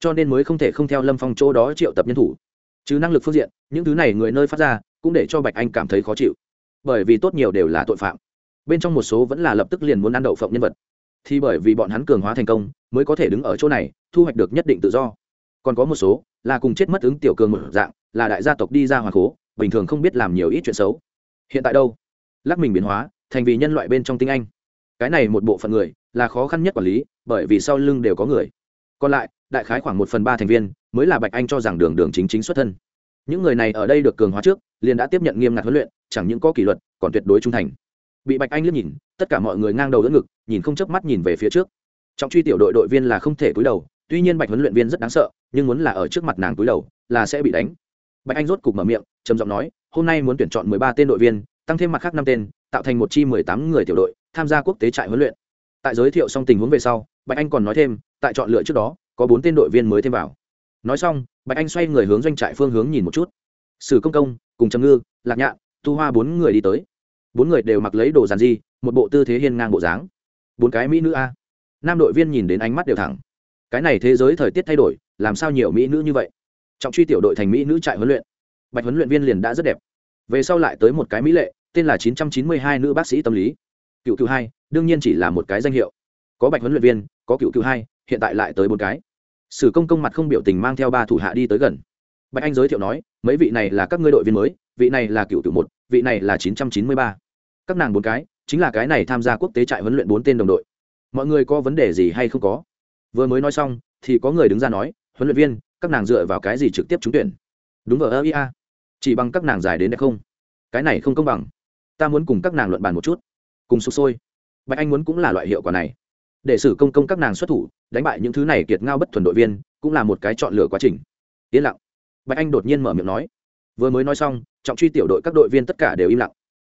Cho nên mới không thể không theo lâm phong chỗ đó triệu tập nhân thủ. Chứ năng lực phương diện, những thứ này người nơi phát ra, cũng để cho bạch anh cảm thấy khó chịu. Bởi vì tốt nhiều đều là tội phạm. Bên trong một số vẫn là lập tức liền muốn ăn đậu phộng nhân vật. Thì bởi vì bọn hắn cường hóa thành công, mới có thể đứng ở chỗ này, thu hoạch được nhất định tự do. Còn có một số là cùng chết mất ứng tiểu cường một dạng, là đại gia tộc đi ra hoàng cố bình thường không biết làm nhiều ít chuyện xấu. Hiện tại đâu? Lắc mình biến hóa, thành vì nhân loại bên trong tinh anh. Cái này một bộ phận người là khó khăn nhất quản lý, bởi vì sau lưng đều có người. Còn lại, đại khái khoảng một phần ba thành viên mới là bạch anh cho rằng đường đường chính chính xuất thân. Những người này ở đây được cường hóa trước, liền đã tiếp nhận nghiêm ngặt huấn luyện, chẳng những có kỷ luật, còn tuyệt đối trung thành. Bị bạch anh liếc nhìn, tất cả mọi người ngang đầu đỡ ngực, nhìn không chớp mắt nhìn về phía trước. Trong truy tiểu đội đội viên là không thể cúi đầu, tuy nhiên bạch huấn luyện viên rất đáng sợ, nhưng muốn là ở trước mặt nàng cúi đầu, là sẽ bị đánh bạch anh rốt cục mở miệng, trầm giọng nói, hôm nay muốn tuyển chọn mười ba tên đội viên, tăng thêm mặt khác năm tên, tạo thành một chi mười tám người tiểu đội, tham gia quốc tế trại huấn luyện. Tại giới thiệu xong tình huống về sau, bạch anh còn nói thêm, tại chọn lựa trước đó, có bốn tên đội viên mới thêm vào. Nói xong, bạch anh xoay người hướng doanh trại phương hướng nhìn một chút. Sử công công, cùng trầm ngư, lạc nhạn tu hoa bốn người đi tới. Bốn người đều mặc lấy đồ giàn di một bộ tư thế hiên ngang bộ dáng. Bốn cái mỹ nữ a. Nam đội viên nhìn đến ánh mắt đều thẳng. Cái này thế giới thời tiết thay đổi, làm sao nhiều mỹ nữ như vậy? Trọng truy tiểu đội thành mỹ nữ trại huấn luyện. Bạch huấn luyện viên liền đã rất đẹp. Về sau lại tới một cái mỹ lệ, tên là 992 nữ bác sĩ tâm lý. Cựu cựu hai, đương nhiên chỉ là một cái danh hiệu. Có bạch huấn luyện viên, có cựu cựu hai, hiện tại lại tới bốn cái. Sử công công mặt không biểu tình mang theo ba thủ hạ đi tới gần. Bạch anh giới thiệu nói, mấy vị này là các ngươi đội viên mới, vị này là cựu cựu một, vị này là 993. các nàng bốn cái, chính là cái này tham gia quốc tế trại huấn luyện bốn tên đồng đội. Mọi người có vấn đề gì hay không có? Vừa mới nói xong, thì có người đứng ra nói, huấn luyện viên các nàng dựa vào cái gì trực tiếp trúng tuyển? Đúng vào ơ ia chỉ bằng các nàng giải đến đẹp không? Cái này không công bằng. Ta muốn cùng các nàng luận bàn một chút. Cùng sụp sôi. Bạch anh muốn cũng là loại hiệu quả này. Để xử công công các nàng xuất thủ, đánh bại những thứ này kiệt ngao bất thuần đội viên, cũng là một cái chọn lựa quá trình. Yên lặng. Bạch anh đột nhiên mở miệng nói. Vừa mới nói xong, trọng truy tiểu đội các đội viên tất cả đều im lặng.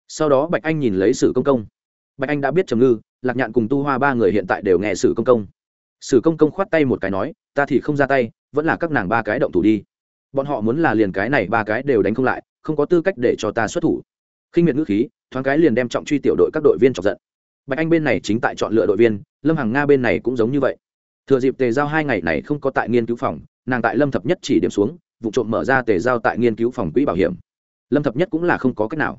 Sau đó bạch anh nhìn lấy sử công công. Bạch anh đã biết trầm ngư, lạc nhạn cùng tu hoa ba người hiện tại đều nghe sử công công. Sử công công khoát tay một cái nói, ta thì không ra tay vẫn là các nàng ba cái động thủ đi. Bọn họ muốn là liền cái này ba cái đều đánh không lại, không có tư cách để cho ta xuất thủ. Khinh miệt ngữ khí, thoáng cái liền đem trọng truy tiểu đội các đội viên chọc giận. Bạch anh bên này chính tại chọn lựa đội viên, lâm hằng nga bên này cũng giống như vậy. Thừa dịp tề giao hai ngày này không có tại nghiên cứu phòng, nàng tại lâm thập nhất chỉ điểm xuống, vụ trộm mở ra tề giao tại nghiên cứu phòng quỹ bảo hiểm. Lâm thập nhất cũng là không có cách nào.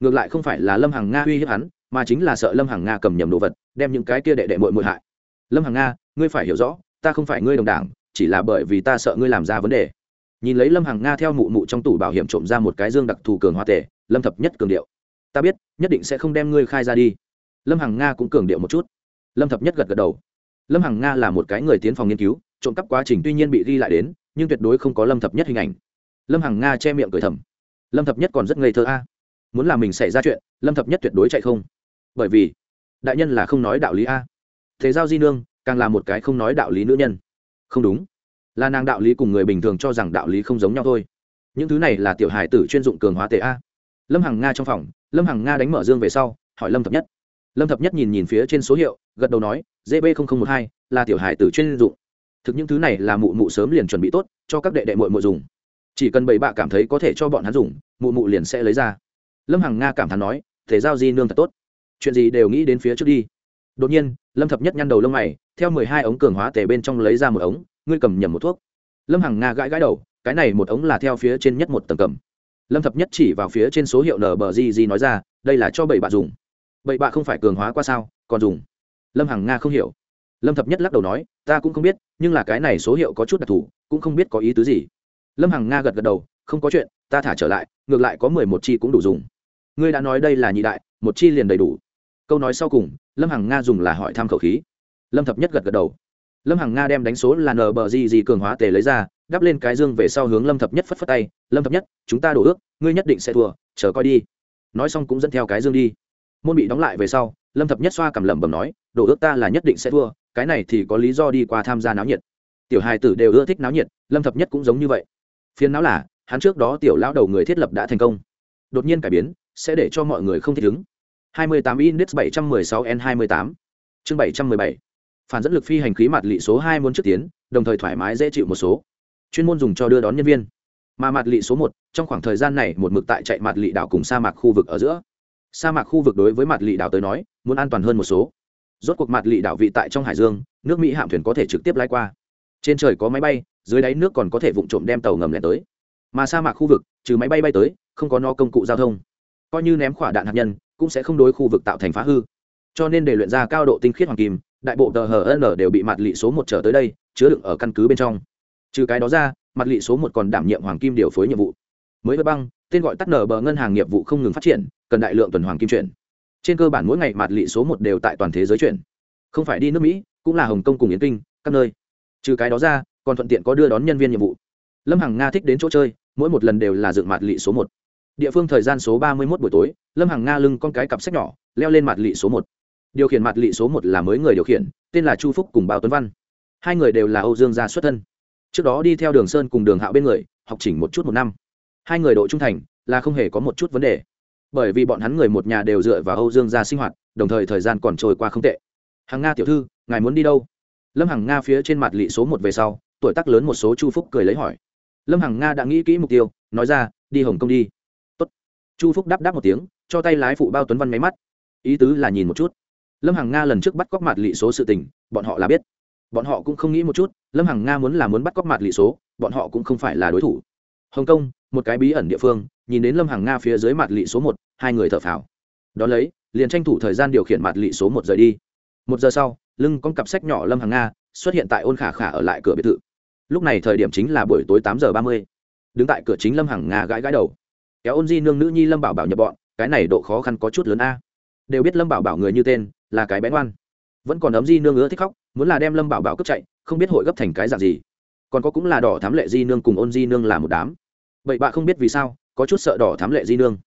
Ngược lại không phải là lâm hằng nga uy hiếp hắn, mà chính là sợ lâm hằng nga cầm nhầm đồ vật, đem những cái kia đệ đệ mội mội hại. Lâm hằng nga, ngươi phải hiểu rõ, ta không phải ngươi đồng đảng chỉ là bởi vì ta sợ ngươi làm ra vấn đề. Nhìn lấy lâm hằng nga theo mụ mụ trong tủ bảo hiểm trộm ra một cái dương đặc thù cường hoa tể, lâm thập nhất cường điệu. Ta biết, nhất định sẽ không đem ngươi khai ra đi. Lâm hằng nga cũng cường điệu một chút. Lâm thập nhất gật gật đầu. Lâm hằng nga là một cái người tiến phòng nghiên cứu, trộm cắp quá trình tuy nhiên bị ghi lại đến, nhưng tuyệt đối không có lâm thập nhất hình ảnh. Lâm hằng nga che miệng cười thầm. Lâm thập nhất còn rất ngây thơ a. Muốn làm mình xảy ra chuyện, lâm thập nhất tuyệt đối chạy không. Bởi vì, đại nhân là không nói đạo lý a. Thế giao di nương, càng là một cái không nói đạo lý nữ nhân không đúng. Là nàng đạo lý cùng người bình thường cho rằng đạo lý không giống nhau thôi. Những thứ này là tiểu hài tử chuyên dụng cường hóa tệ a. Lâm hằng nga trong phòng, lâm hằng nga đánh mở dương về sau, hỏi lâm thập nhất. Lâm thập nhất nhìn nhìn phía trên số hiệu, gật đầu nói gb một hai là tiểu hài tử chuyên dụng. Thực những thứ này là mụ mụ sớm liền chuẩn bị tốt cho các đệ đệ mội mội dùng. Chỉ cần bảy bạ cảm thấy có thể cho bọn hắn dùng, mụ mụ liền sẽ lấy ra. Lâm hằng nga cảm thán nói thể giao di nương thật tốt. Chuyện gì đều nghĩ đến phía trước đi đột nhiên, lâm thập nhất nhăn đầu lông mày, theo mười hai ống cường hóa tể bên trong lấy ra một ống, ngươi cầm nhầm một thuốc. Lâm hằng nga gãi gãi đầu, cái này một ống là theo phía trên nhất một tầng cầm. Lâm thập nhất chỉ vào phía trên số hiệu nbgg nói ra, đây là cho bảy bạ dùng. Bảy bạ không phải cường hóa qua sao, còn dùng. Lâm hằng nga không hiểu. Lâm thập nhất lắc đầu nói, ta cũng không biết, nhưng là cái này số hiệu có chút đặc thù, cũng không biết có ý tứ gì. Lâm hằng nga gật gật đầu, không có chuyện, ta thả trở lại, ngược lại có mười một chi cũng đủ dùng. Ngươi đã nói đây là nhị đại, một chi liền đầy đủ câu nói sau cùng, lâm hằng nga dùng là hỏi thăm khẩu khí. Lâm thập nhất gật gật đầu. Lâm hằng nga đem đánh số là nbg cường hóa tề lấy ra, đắp lên cái dương về sau hướng lâm thập nhất phất phất tay. Lâm thập nhất, chúng ta đổ ước, ngươi nhất định sẽ thua, chờ coi đi. Nói xong cũng dẫn theo cái dương đi. Môn bị đóng lại về sau, lâm thập nhất xoa cầm lẩm bẩm nói, đổ ước ta là nhất định sẽ thua, cái này thì có lý do đi qua tham gia náo nhiệt. Tiểu hài tử đều ưa thích náo nhiệt, lâm thập nhất cũng giống như vậy. Phiền não là, hắn trước đó tiểu lão đầu người thiết lập đã thành công. Đột nhiên cải biến, sẽ để cho mọi người không thích ứng. 28 index 716 n 28 chương 717 phản dẫn lực phi hành khí mặt lị số 2 muốn trước tiến, đồng thời thoải mái dễ chịu một số. Chuyên môn dùng cho đưa đón nhân viên. Mà mặt lị số 1 trong khoảng thời gian này một mực tại chạy mặt lị đảo cùng sa mạc khu vực ở giữa. Sa mạc khu vực đối với mặt lị đảo tới nói, muốn an toàn hơn một số. Rốt cuộc mặt lị đảo vị tại trong hải dương, nước mỹ hạm thuyền có thể trực tiếp lái qua. Trên trời có máy bay, dưới đáy nước còn có thể vụng trộm đem tàu ngầm lẻ tới. Mà sa mạc khu vực, trừ máy bay bay tới, không có no công cụ giao thông coi như ném khỏa đạn hạt nhân, cũng sẽ không đối khu vực tạo thành phá hư. Cho nên để luyện ra cao độ tinh khiết hoàng kim, đại bộ tờ hn đều bị mặt lị số một trở tới đây, chứa đựng ở căn cứ bên trong. Trừ cái đó ra, mặt lị số một còn đảm nhiệm hoàng kim điều phối nhiệm vụ. Mới với băng, tên gọi tắt nở bờ ngân hàng nghiệp vụ không ngừng phát triển, cần đại lượng tuần hoàng kim chuyển. Trên cơ bản mỗi ngày mặt lị số một đều tại toàn thế giới chuyển. Không phải đi nước mỹ, cũng là hồng kông cùng yến kinh, các nơi. Trừ cái đó ra, còn thuận tiện có đưa đón nhân viên nhiệm vụ. Lâm hằng nga thích đến chỗ chơi, mỗi một lần đều là dựng mặt lị số một địa phương thời gian số ba mươi một buổi tối, lâm hằng nga lưng con cái cặp sách nhỏ, leo lên mặt lị số một. Điều khiển mặt lị số một là mới người điều khiển, tên là chu phúc cùng bao tuấn văn. Hai người đều là âu dương gia xuất thân. Trước đó đi theo đường sơn cùng đường hạo bên người, học chỉnh một chút một năm. Hai người độ trung thành, là không hề có một chút vấn đề. Bởi vì bọn hắn người một nhà đều dựa vào âu dương gia sinh hoạt, đồng thời thời gian còn trôi qua không tệ. Hằng nga tiểu thư, ngài muốn đi đâu? Lâm hằng nga phía trên mặt lị số một về sau, tuổi tác lớn một số chu phúc cười lấy hỏi. Lâm hằng nga đã nghĩ kỹ mục tiêu, nói ra, đi hồng kông đi chu phúc đáp đáp một tiếng, cho tay lái phụ bao tuấn văn máy mắt. Ý tứ là nhìn một chút. Lâm hằng nga lần trước bắt cóc mặt lị số sự tình, bọn họ là biết. Bọn họ cũng không nghĩ một chút, lâm hằng nga muốn là muốn bắt cóc mặt lị số, bọn họ cũng không phải là đối thủ. Hồng kông, một cái bí ẩn địa phương, nhìn đến lâm hằng nga phía dưới mặt lị số một, hai người thở phào. Đón lấy, liền tranh thủ thời gian điều khiển mặt lị số một rời đi. Một giờ sau, lưng con cặp sách nhỏ lâm hằng nga xuất hiện tại ôn khả khả ở lại cửa biệt thự. Lúc này thời điểm chính là buổi tối tám giờ ba mươi. Đứng tại cửa chính lâm hằng nga gãi gãi đầu kéo ôn di nương nữ nhi lâm bảo bảo nhập bọn cái này độ khó khăn có chút lớn a. Đều biết lâm bảo bảo người như tên là cái bé ngoan, vẫn còn ấm di nương ứa thích khóc muốn là đem lâm bảo bảo cướp chạy không biết hội gấp thành cái dạng gì. Còn có cũng là đỏ thám lệ di nương cùng ôn di nương là một đám. Vậy bạ không biết vì sao có chút sợ đỏ thám lệ di nương.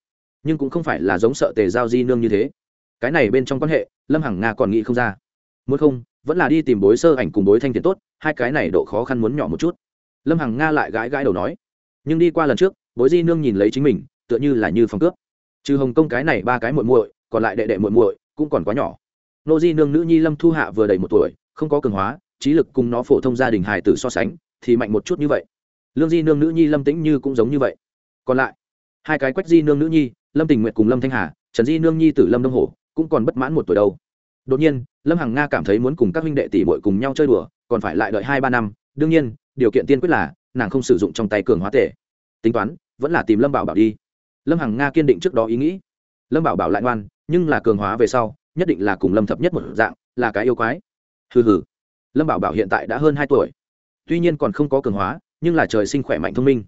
Nhưng cũng không phải là giống sợ tề giao di nương như thế. Cái này bên trong quan hệ lâm hằng nga còn nghĩ không ra. Muốn không vẫn là đi tìm bối sơ ảnh cùng bối thanh thiện tốt hai cái này độ khó khăn muốn nhỏ một chút. Lâm hằng nga lại gãi gãi đầu nói. Nhưng đi qua lần trước bối di nương nhìn lấy chính mình, tựa như là như phòng cướp. Trừ hồng công cái này ba cái muội muội, còn lại đệ đệ muội muội cũng còn quá nhỏ. Nô di nương nữ nhi lâm thu hạ vừa đầy một tuổi, không có cường hóa, trí lực cùng nó phổ thông gia đình hài tử so sánh, thì mạnh một chút như vậy. Lương di nương nữ nhi lâm tĩnh như cũng giống như vậy. Còn lại, hai cái quách di nương nữ nhi, lâm tình nguyện cùng lâm thanh hà, trần di nương nhi tử lâm đông hổ, cũng còn bất mãn một tuổi đâu. Đột nhiên, lâm hằng nga cảm thấy muốn cùng các huynh đệ tỷ bội cùng nhau chơi đùa, còn phải lại đợi hai ba năm. Đương nhiên, điều kiện tiên quyết là, nàng không sử dụng trong tay cường hóa tể. Tính toán vẫn là tìm lâm bảo bảo đi. Lâm hằng nga kiên định trước đó ý nghĩ. Lâm bảo bảo lại ngoan, nhưng là cường hóa về sau, nhất định là cùng lâm thập nhất một dạng, là cái yêu quái. Hừ hừ. Lâm bảo bảo hiện tại đã hơn hai tuổi. Tuy nhiên còn không có cường hóa, nhưng là trời sinh khỏe mạnh thông minh.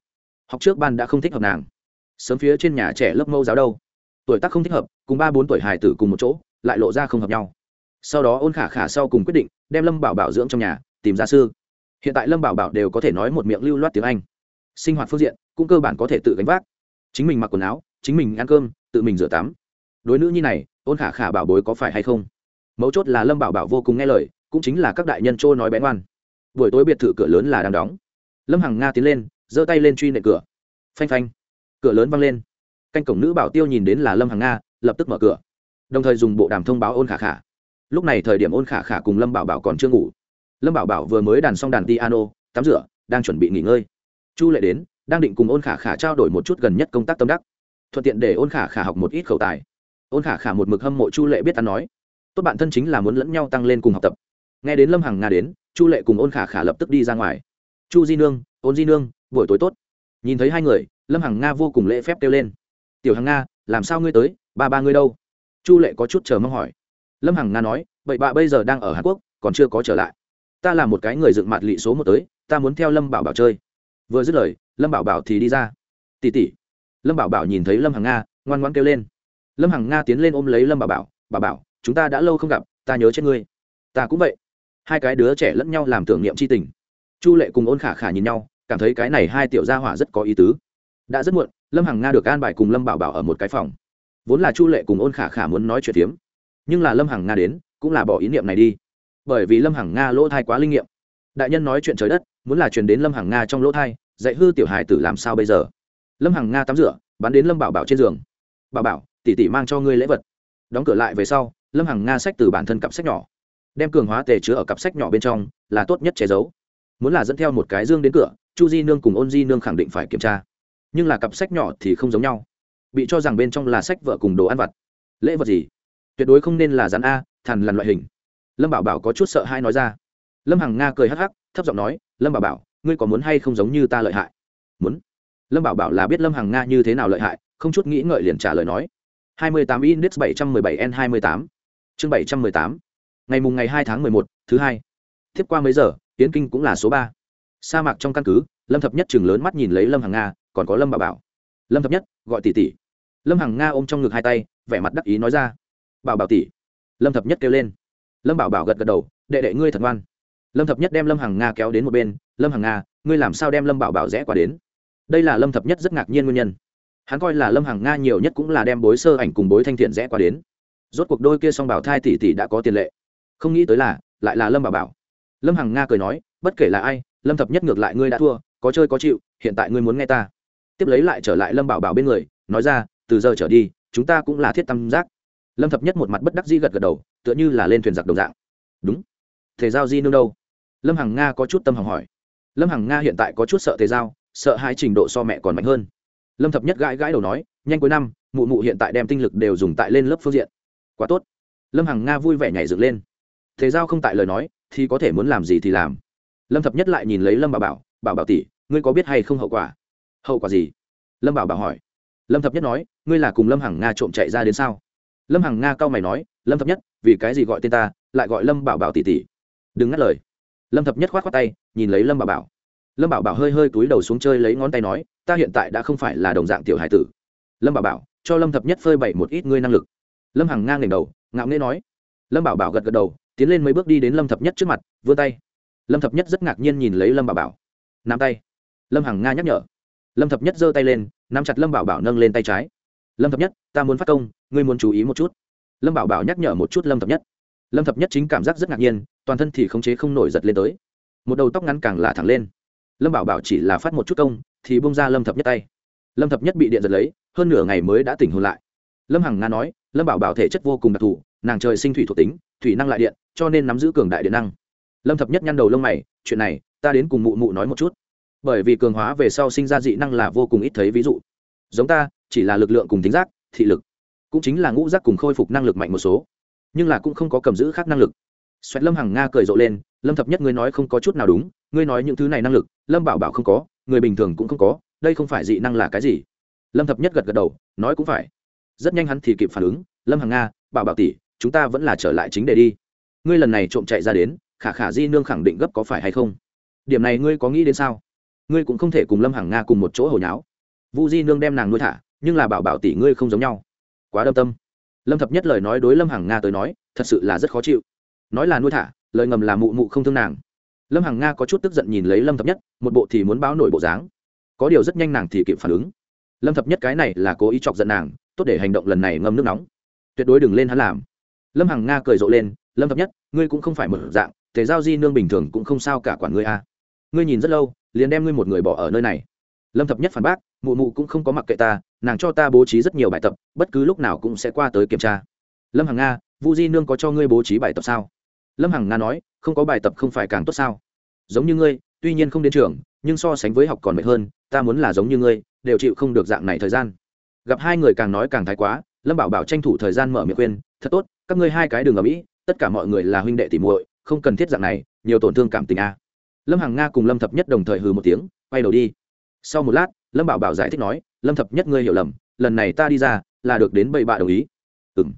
Học trước ban đã không thích hợp nàng. Sớm phía trên nhà trẻ lớp mẫu giáo đâu. Tuổi tác không thích hợp, cùng ba bốn tuổi hài tử cùng một chỗ, lại lộ ra không hợp nhau. Sau đó ôn khả khả sau cùng quyết định, đem lâm bảo bảo dưỡng trong nhà, tìm gia sư. Hiện tại lâm bảo bảo đều có thể nói một miệng lưu loát tiếng anh sinh hoạt phương diện, cũng cơ bản có thể tự gánh vác. Chính mình mặc quần áo, chính mình ăn cơm, tự mình rửa tắm. Đối nữ nhi này, ôn khả khả bảo bối có phải hay không? Mấu chốt là lâm bảo bảo vô cùng nghe lời, cũng chính là các đại nhân trôi nói bén oan buổi tối biệt thự cửa lớn là đang đóng. Lâm hằng nga tiến lên, giơ tay lên truy nệ cửa. Phanh phanh. Cửa lớn văng lên. Canh cổng nữ bảo tiêu nhìn đến là lâm hằng nga, lập tức mở cửa. Đồng thời dùng bộ đàm thông báo ôn khả khả. Lúc này thời điểm ôn khả khả cùng lâm bảo bảo còn chưa ngủ. Lâm bảo bảo vừa mới đàn xong đàn piano, tắm rửa, đang chuẩn bị nghỉ ngơi chu lệ đến, đang định cùng ôn khả khả trao đổi một chút gần nhất công tác tâm đắc. Thuận tiện để ôn khả khả học một ít khẩu tài. Ôn khả khả một mực hâm mộ chu lệ biết ăn nói. Tốt bạn thân chính là muốn lẫn nhau tăng lên cùng học tập. Nghe đến lâm hằng nga đến, chu lệ cùng ôn khả khả lập tức đi ra ngoài. Chu di nương, ôn di nương, buổi tối tốt. Nhìn thấy hai người, lâm hằng nga vô cùng lễ phép kêu lên. Tiểu hằng nga, làm sao ngươi tới? Ba ba ngươi đâu? Chu lệ có chút chờ mong hỏi. Lâm hằng nga nói, vậy bà bây giờ đang ở hàn quốc, còn chưa có trở lại. Ta là một cái người dựng mặt lị số một tới, ta muốn theo lâm bảo bảo chơi vừa dứt lời, lâm bảo bảo thì đi ra. Tỉ tỉ lâm bảo bảo nhìn thấy lâm hằng nga, ngoan ngoan kêu lên. Lâm hằng nga tiến lên ôm lấy lâm bảo bảo bảo bảo, chúng ta đã lâu không gặp, ta nhớ chết ngươi. Ta cũng vậy. Hai cái đứa trẻ lẫn nhau làm tưởng niệm c h i tình. Chu lệ cùng ôn khả khả nhìn nhau, cảm thấy cái này hai tiểu gia hỏa rất có ý tứ. Đã rất muộn, lâm hằng nga được an bài cùng lâm bảo bảo ở một cái phòng. Vốn là chu lệ cùng ôn khả khả muốn nói chuyện tiếm nhưng là lâm hằng nga đến, cũng là bỏ ý niệm này đi. Bởi vì lâm hằng nga lỗ thai quá linh nghiệm đại nhân nói chuyện trời đất, muốn là truyền đến lâm hằng nga trong lỗ thai, dạy hư tiểu hài tử làm sao bây giờ? Lâm hằng nga tắm rửa, bắn đến lâm bảo bảo trên giường. Bảo bảo tỉ tỉ mang cho ngươi lễ vật. Đóng cửa lại về sau, lâm hằng nga sách từ bản thân cặp sách nhỏ, đem cường hóa tề chứa ở cặp sách nhỏ bên trong, là tốt nhất che giấu. Muốn là dẫn theo một cái dương đến cửa, chu di nương cùng ôn di nương khẳng định phải kiểm tra. Nhưng là cặp sách nhỏ thì không giống nhau. Bị cho rằng bên trong là sách vợ cùng đồ ăn vặt. Lễ vật gì? Tuyệt đối không nên là rắn a, thằn lằn loại hình. Lâm bảo bảo có chút sợ hai nói ra lâm hằng nga cười hắc hắc thấp giọng nói lâm bảo bảo ngươi có muốn hay không giống như ta lợi hại? Muốn. Lâm bảo bảo là biết lâm hằng nga như thế nào lợi hại không chút nghĩ ngợi liền trả lời nói 28 index 717 n 28 chương 718 ngày mùng ngày 2 tháng 11, thứ hai. Tiếp qua mấy giờ tiến kinh cũng là số ba. Sa mạc trong căn cứ lâm thập nhất chừng lớn mắt nhìn lấy lâm hằng nga còn có lâm bảo bảo. Lâm thập nhất gọi tỷ tỷ. Lâm hằng nga ôm trong ngực hai tay vẻ mặt đắc ý nói ra bảo bảo tỷ. Lâm thập nhất kêu lên. Lâm bảo bảo gật gật đầu đệ đệ ngươi thật ngoan lâm thập nhất đem lâm hằng nga kéo đến một bên, lâm hằng nga, ngươi làm sao đem lâm bảo bảo rẽ qua đến? Đây là lâm thập nhất rất ngạc nhiên nguyên nhân. Hắn coi là lâm hằng nga nhiều nhất cũng là đem bối sơ ảnh cùng bối thanh thiện rẽ qua đến. Rốt cuộc đôi kia song bảo thai tỷ tỷ đã có tiền lệ. Không nghĩ tới là, lại là lâm bảo bảo. Lâm hằng nga cười nói, bất kể là ai, lâm thập nhất ngược lại ngươi đã thua, có chơi có chịu, hiện tại ngươi muốn nghe ta. Tiếp lấy lại trở lại lâm bảo bảo bên người, nói ra, từ giờ trở đi, chúng ta cũng là thiết tâm giác. Lâm thập nhất một mặt bất đắc dĩ gật gật đầu, tựa như là lên thuyền giặc đồng dạng. Đúng. Thể giao di nương đâu? Lâm hằng nga có chút tâm hằng hỏi. Lâm hằng nga hiện tại có chút sợ thể giao, sợ hai trình độ so mẹ còn mạnh hơn. Lâm thập nhất gãi gãi đầu nói, nhanh cuối năm, mụ mụ hiện tại đem tinh lực đều dùng tại lên lớp phương diện. Quá tốt. Lâm hằng nga vui vẻ nhảy dựng lên. Thế giao không tại lời nói, thì có thể muốn làm gì thì làm. Lâm thập nhất lại nhìn lấy lâm bảo bảo bảo bảo tỷ, ngươi có biết hay không hậu quả? Hậu quả gì? Lâm bảo bảo hỏi. Lâm thập nhất nói, ngươi là cùng lâm hằng nga trộm chạy ra đến sao? Lâm hằng nga cau mày nói, lâm thập nhất, vì cái gì gọi tên ta, lại gọi lâm bảo bảo tỷ tỷ? Đừng ngắt lời lâm thập nhất k h o á t tay, nhìn lấy lâm bảo bảo. Lâm bảo bảo hơi hơi túi đầu xuống chơi lấy ngón tay nói, ta hiện tại đã không phải là đồng dạng tiểu hải tử. Lâm bảo bảo, cho lâm thập nhất phơi bày một ít ngươi năng lực. Lâm hằng Ngang ngẩng đầu, ngạo nghễ nói. Lâm bảo bảo gật gật đầu, tiến lên mấy bước đi đến lâm thập nhất trước mặt, vươn tay. Lâm thập nhất rất ngạc nhiên nhìn lấy lâm bảo bảo. Nắm tay. Lâm hằng nga nhắc nhở. Lâm thập nhất giơ tay lên, nắm chặt lâm bảo bảo nâng lên tay trái. Lâm thập nhất, ta muốn phát công, ngươi muốn chú ý một chút. Lâm bảo bảo nhắc nhở một chút lâm thập nhất lâm thập nhất chính cảm giác rất ngạc nhiên toàn thân thì khống chế không nổi giật lên tới một đầu tóc ngắn càng là thẳng lên lâm bảo bảo chỉ là phát một chút công thì bông ra lâm thập nhất tay lâm thập nhất bị điện giật lấy hơn nửa ngày mới đã tỉnh hồn lại lâm hằng nga nói lâm bảo bảo thể chất vô cùng đặc thù nàng trời sinh thủy thuộc tính thủy năng lại điện cho nên nắm giữ cường đại điện năng lâm thập nhất nhăn đầu lông mày chuyện này ta đến cùng mụ mụ nói một chút bởi vì cường hóa về sau sinh ra dị năng là vô cùng ít thấy ví dụ giống ta chỉ là lực lượng cùng tính giác thị lực cũng chính là ngũ giác cùng khôi phục năng lực mạnh một số nhưng là cũng không có cầm giữ khác năng lực. Xoẹt lâm hằng nga cười rộ lên, lâm thập nhất ngươi nói không có chút nào đúng, ngươi nói những thứ này năng lực, lâm bảo bảo không có, người bình thường cũng không có, đây không phải dị năng là cái gì? Lâm thập nhất gật gật đầu, nói cũng phải. Rất nhanh hắn thì kịp phản ứng, lâm hằng nga, bảo bảo tỷ, chúng ta vẫn là trở lại chính đề đi. Ngươi lần này trộm chạy ra đến, khả khả di nương khẳng định gấp có phải hay không? Điểm này ngươi có nghĩ đến sao? Ngươi cũng không thể cùng lâm hằng nga cùng một chỗ hồi nháo. Vu di nương đem nàng nuôi thả, nhưng là bảo bảo tỷ ngươi không giống nhau. Quá đâm tâm lâm thập nhất lời nói đối lâm hằng nga tới nói, thật sự là rất khó chịu. Nói là nuôi thả, lời ngầm là mụ mụ không thương nàng. Lâm hằng nga có chút tức giận nhìn lấy lâm thập nhất, một bộ thì muốn báo nổi bộ dáng. Có điều rất nhanh nàng thì kịp phản ứng. Lâm thập nhất cái này là cố ý chọc giận nàng, tốt để hành động lần này ngâm nước nóng. Tuyệt đối đừng lên hắn làm. Lâm hằng nga cười rộ lên, lâm thập nhất, ngươi cũng không phải một dạng thể giao di nương bình thường cũng không sao cả quản ngươi a. Ngươi nhìn rất lâu, liền đem ngươi một người bỏ ở nơi này lâm thập nhất phản bác, mụ mụ cũng không có mặc kệ ta, nàng cho ta bố trí rất nhiều bài tập, bất cứ lúc nào cũng sẽ qua tới kiểm tra. Lâm hằng nga, vu di nương có cho ngươi bố trí bài tập sao? Lâm hằng nga nói, không có bài tập không phải càng tốt sao? Giống như ngươi, tuy nhiên không đến trường, nhưng so sánh với học còn mệt hơn, ta muốn là giống như ngươi, đều chịu không được dạng này thời gian. Gặp hai người càng nói càng thái quá, lâm bảo bảo tranh thủ thời gian mở miệng khuyên, thật tốt, các ngươi hai cái đường ở mỹ, tất cả mọi người là huynh đệ tỉ muội, không cần thiết dạng này, nhiều tổn thương cảm tình a. Lâm hằng nga cùng lâm thập nhất đồng thời hừ một tiếng, quay đầu đi sau một lát, lâm bảo bảo giải thích nói, lâm thập nhất ngươi hiểu lầm, lần này ta đi ra là được đến bậy bạ đồng ý. Ừ m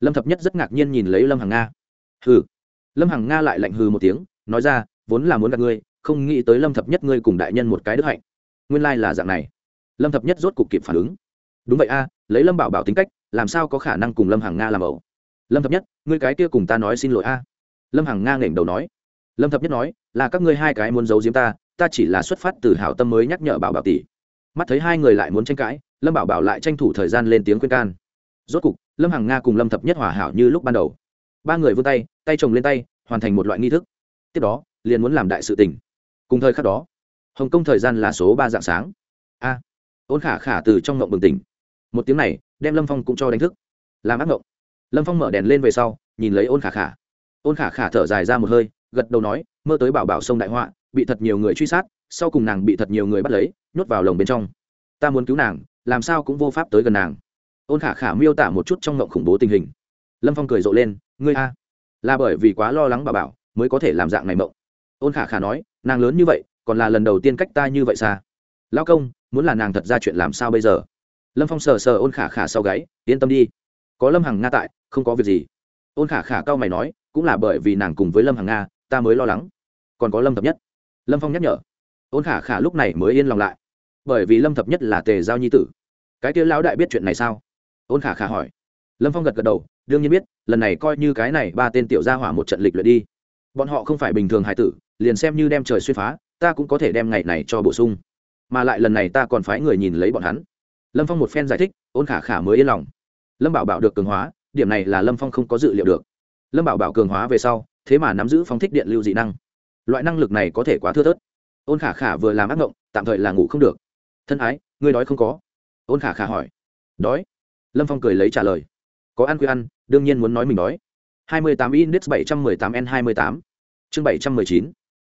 lâm thập nhất rất ngạc nhiên nhìn lấy lâm hằng nga. Hừ. Lâm hằng nga lại lạnh hừ một tiếng, nói ra, vốn là muốn gặp ngươi, không nghĩ tới lâm thập nhất ngươi cùng đại nhân một cái đức hạnh. Nguyên lai là dạng này. Lâm thập nhất rốt cục kịp phản ứng. Đúng vậy a, lấy lâm bảo bảo tính cách, làm sao có khả năng cùng lâm hằng nga làm ẩu? Lâm thập nhất, ngươi cái kia cùng ta nói xin lỗi a. Lâm hằng nga nghển đầu nói. Lâm thập nhất nói, là các ngươi hai cái muốn giấu giếm ta ta chỉ là xuất phát từ hảo tâm mới nhắc nhở bảo bảo tỷ. Mắt thấy hai người lại muốn tranh cãi, lâm bảo bảo lại tranh thủ thời gian lên tiếng khuyên can. Rốt cục, lâm hằng nga cùng lâm thập nhất hòa hảo như lúc ban đầu. Ba người vươn tay tay chồng lên tay, hoàn thành một loại nghi thức. Tiếp đó, liền muốn làm đại sự tình. Cùng thời khắc đó, hồng kông thời gian là số ba dạng sáng. A, ôn khả khả từ trong ngộng bừng tỉnh. Một tiếng này, đem lâm phong cũng cho đánh thức. Làm ác ngộng. Lâm phong mở đèn lên về sau, nhìn lấy ôn khả khả. Ôn khả khả thở dài ra một hơi, gật đầu nói, mơ tới bảo bảo sông đại họa bị thật nhiều người truy sát, sau cùng nàng bị thật nhiều người bắt lấy, nhốt vào lồng bên trong. Ta muốn cứu nàng, làm sao cũng vô pháp tới gần nàng. Ôn khả khả miêu tả một chút trong ngộng khủng bố tình hình. Lâm phong cười rộ lên, ngươi a, là bởi vì quá lo lắng bà bảo, mới có thể làm dạng này mộng. Ôn khả khả nói, nàng lớn như vậy, còn là lần đầu tiên cách ta như vậy xa. Lao công, muốn là nàng thật ra chuyện làm sao bây giờ? Lâm phong sờ sờ ôn khả khả sau gáy, yên tâm đi. Có lâm hằng nga tại, không có việc gì. Ôn khả khả cao mày nói, cũng là bởi vì nàng cùng với lâm hằng nga, ta mới lo lắng. Còn có lâm thập nhất lâm phong nhắc nhở. Ôn khả khả lúc này mới yên lòng lại. Bởi vì lâm thập nhất là tề giao nhi tử. Cái kia lão đại biết chuyện này sao? Ôn khả khả hỏi. Lâm phong gật gật đầu, đương nhiên biết, lần này coi như cái này ba tên tiểu gia hỏa một trận lịch luyện đi. Bọn họ không phải bình thường hải tử, liền xem như đem trời xuyên phá, ta cũng có thể đem ngày này cho bổ sung. Mà lại lần này ta còn phái người nhìn lấy bọn hắn. Lâm phong một phen giải thích, ôn khả khả mới yên lòng. Lâm bảo bảo được cường hóa, điểm này là lâm phong không có dự liệu được. Lâm bảo bảo cường hóa về sau, thế mà nắm giữ phóng thích điện lưu dị năng loại năng lực này có thể quá thưa thớt. Ôn khả khả vừa làm ác mộng tạm thời là ngủ không được. Thân ái, ngươi đói không có? Ôn khả khả hỏi. Đói? Lâm phong cười lấy trả lời. Có ăn quy ăn, đương nhiên muốn nói mình đói. 28 index 718 n 28 chương 719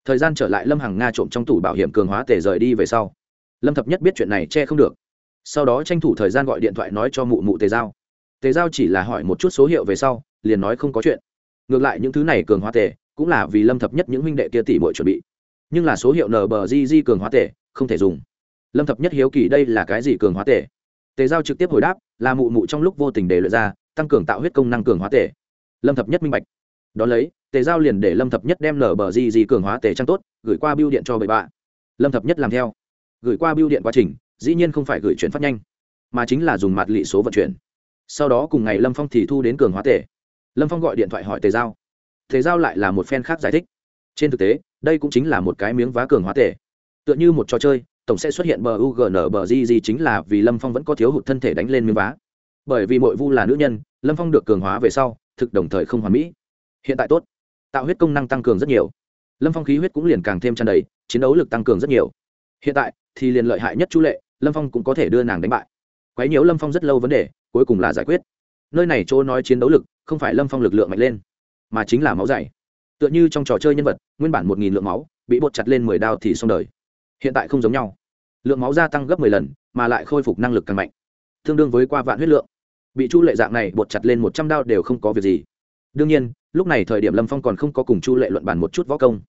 thời gian trở lại lâm hằng nga trộm trong tủ bảo hiểm cường hóa tề rời đi về sau. Lâm thập nhất biết chuyện này che không được. Sau đó tranh thủ thời gian gọi điện thoại nói cho mụ mụ tề giao. Tề giao chỉ là hỏi một chút số hiệu về sau, liền nói không có chuyện. Ngược lại những thứ này cường hóa tề cũng là vì lâm thập nhất những huynh đệ kia tỷ bội chuẩn bị. Nhưng là số hiệu nbgg cường hóa tể, không thể dùng. Lâm thập nhất hiếu kỳ đây là cái gì cường hóa tể? Tề giao trực tiếp hồi đáp, là mụ mụ trong lúc vô tình để luyện ra, tăng cường tạo huyết công năng cường hóa tể. Lâm thập nhất minh bạch. Đón lấy, tề giao liền để lâm thập nhất đem nở bờ di di cường hóa tể trang tốt, gửi qua biêu điện cho bậy bạ. Lâm thập nhất làm theo. Gửi qua biêu điện quá trình, dĩ nhiên không phải gửi chuyển phát nhanh, mà chính là dùng mặt lị số vận chuyển. Sau đó cùng ngày lâm phong thì thu đến cường hóa tể. Lâm phong gọi điện thoại hỏi tề giao thế giao lại là một fan khác giải thích. Trên thực tế, đây cũng chính là một cái miếng vá cường hóa thể tựa như một trò chơi, tổng sẽ xuất hiện bờ ugn bờ gg chính là vì lâm phong vẫn có thiếu hụt thân thể đánh lên miếng vá. Bởi vì mội vu là nữ nhân, lâm phong được cường hóa về sau, thực đồng thời không hoàn mỹ. Hiện tại tốt. Tạo huyết công năng tăng cường rất nhiều. Lâm phong khí huyết cũng liền càng thêm tràn đầy, chiến đấu lực tăng cường rất nhiều. Hiện tại, thì liền lợi hại nhất chu lệ, lâm phong cũng có thể đưa nàng đánh bại. Quấy nhiễu lâm phong rất lâu vấn đề, cuối cùng là giải quyết. Nơi này chỗ nói chiến đấu lực, không phải lâm phong lực lượng mạnh lên mà chính là máu dày. Tựa như trong trò chơi nhân vật, nguyên bản một nghìn lượng máu, bị bột chặt lên mười đao thì xong đời. Hiện tại không giống nhau. Lượng máu gia tăng gấp mười lần, mà lại khôi phục năng lực càng mạnh. Tương đương với qua vạn huyết lượng. Bị chu lệ dạng này bột chặt lên một trăm đao đều không có việc gì. Đương nhiên, lúc này thời điểm lâm phong còn không có cùng chu lệ luận bàn một chút võ công.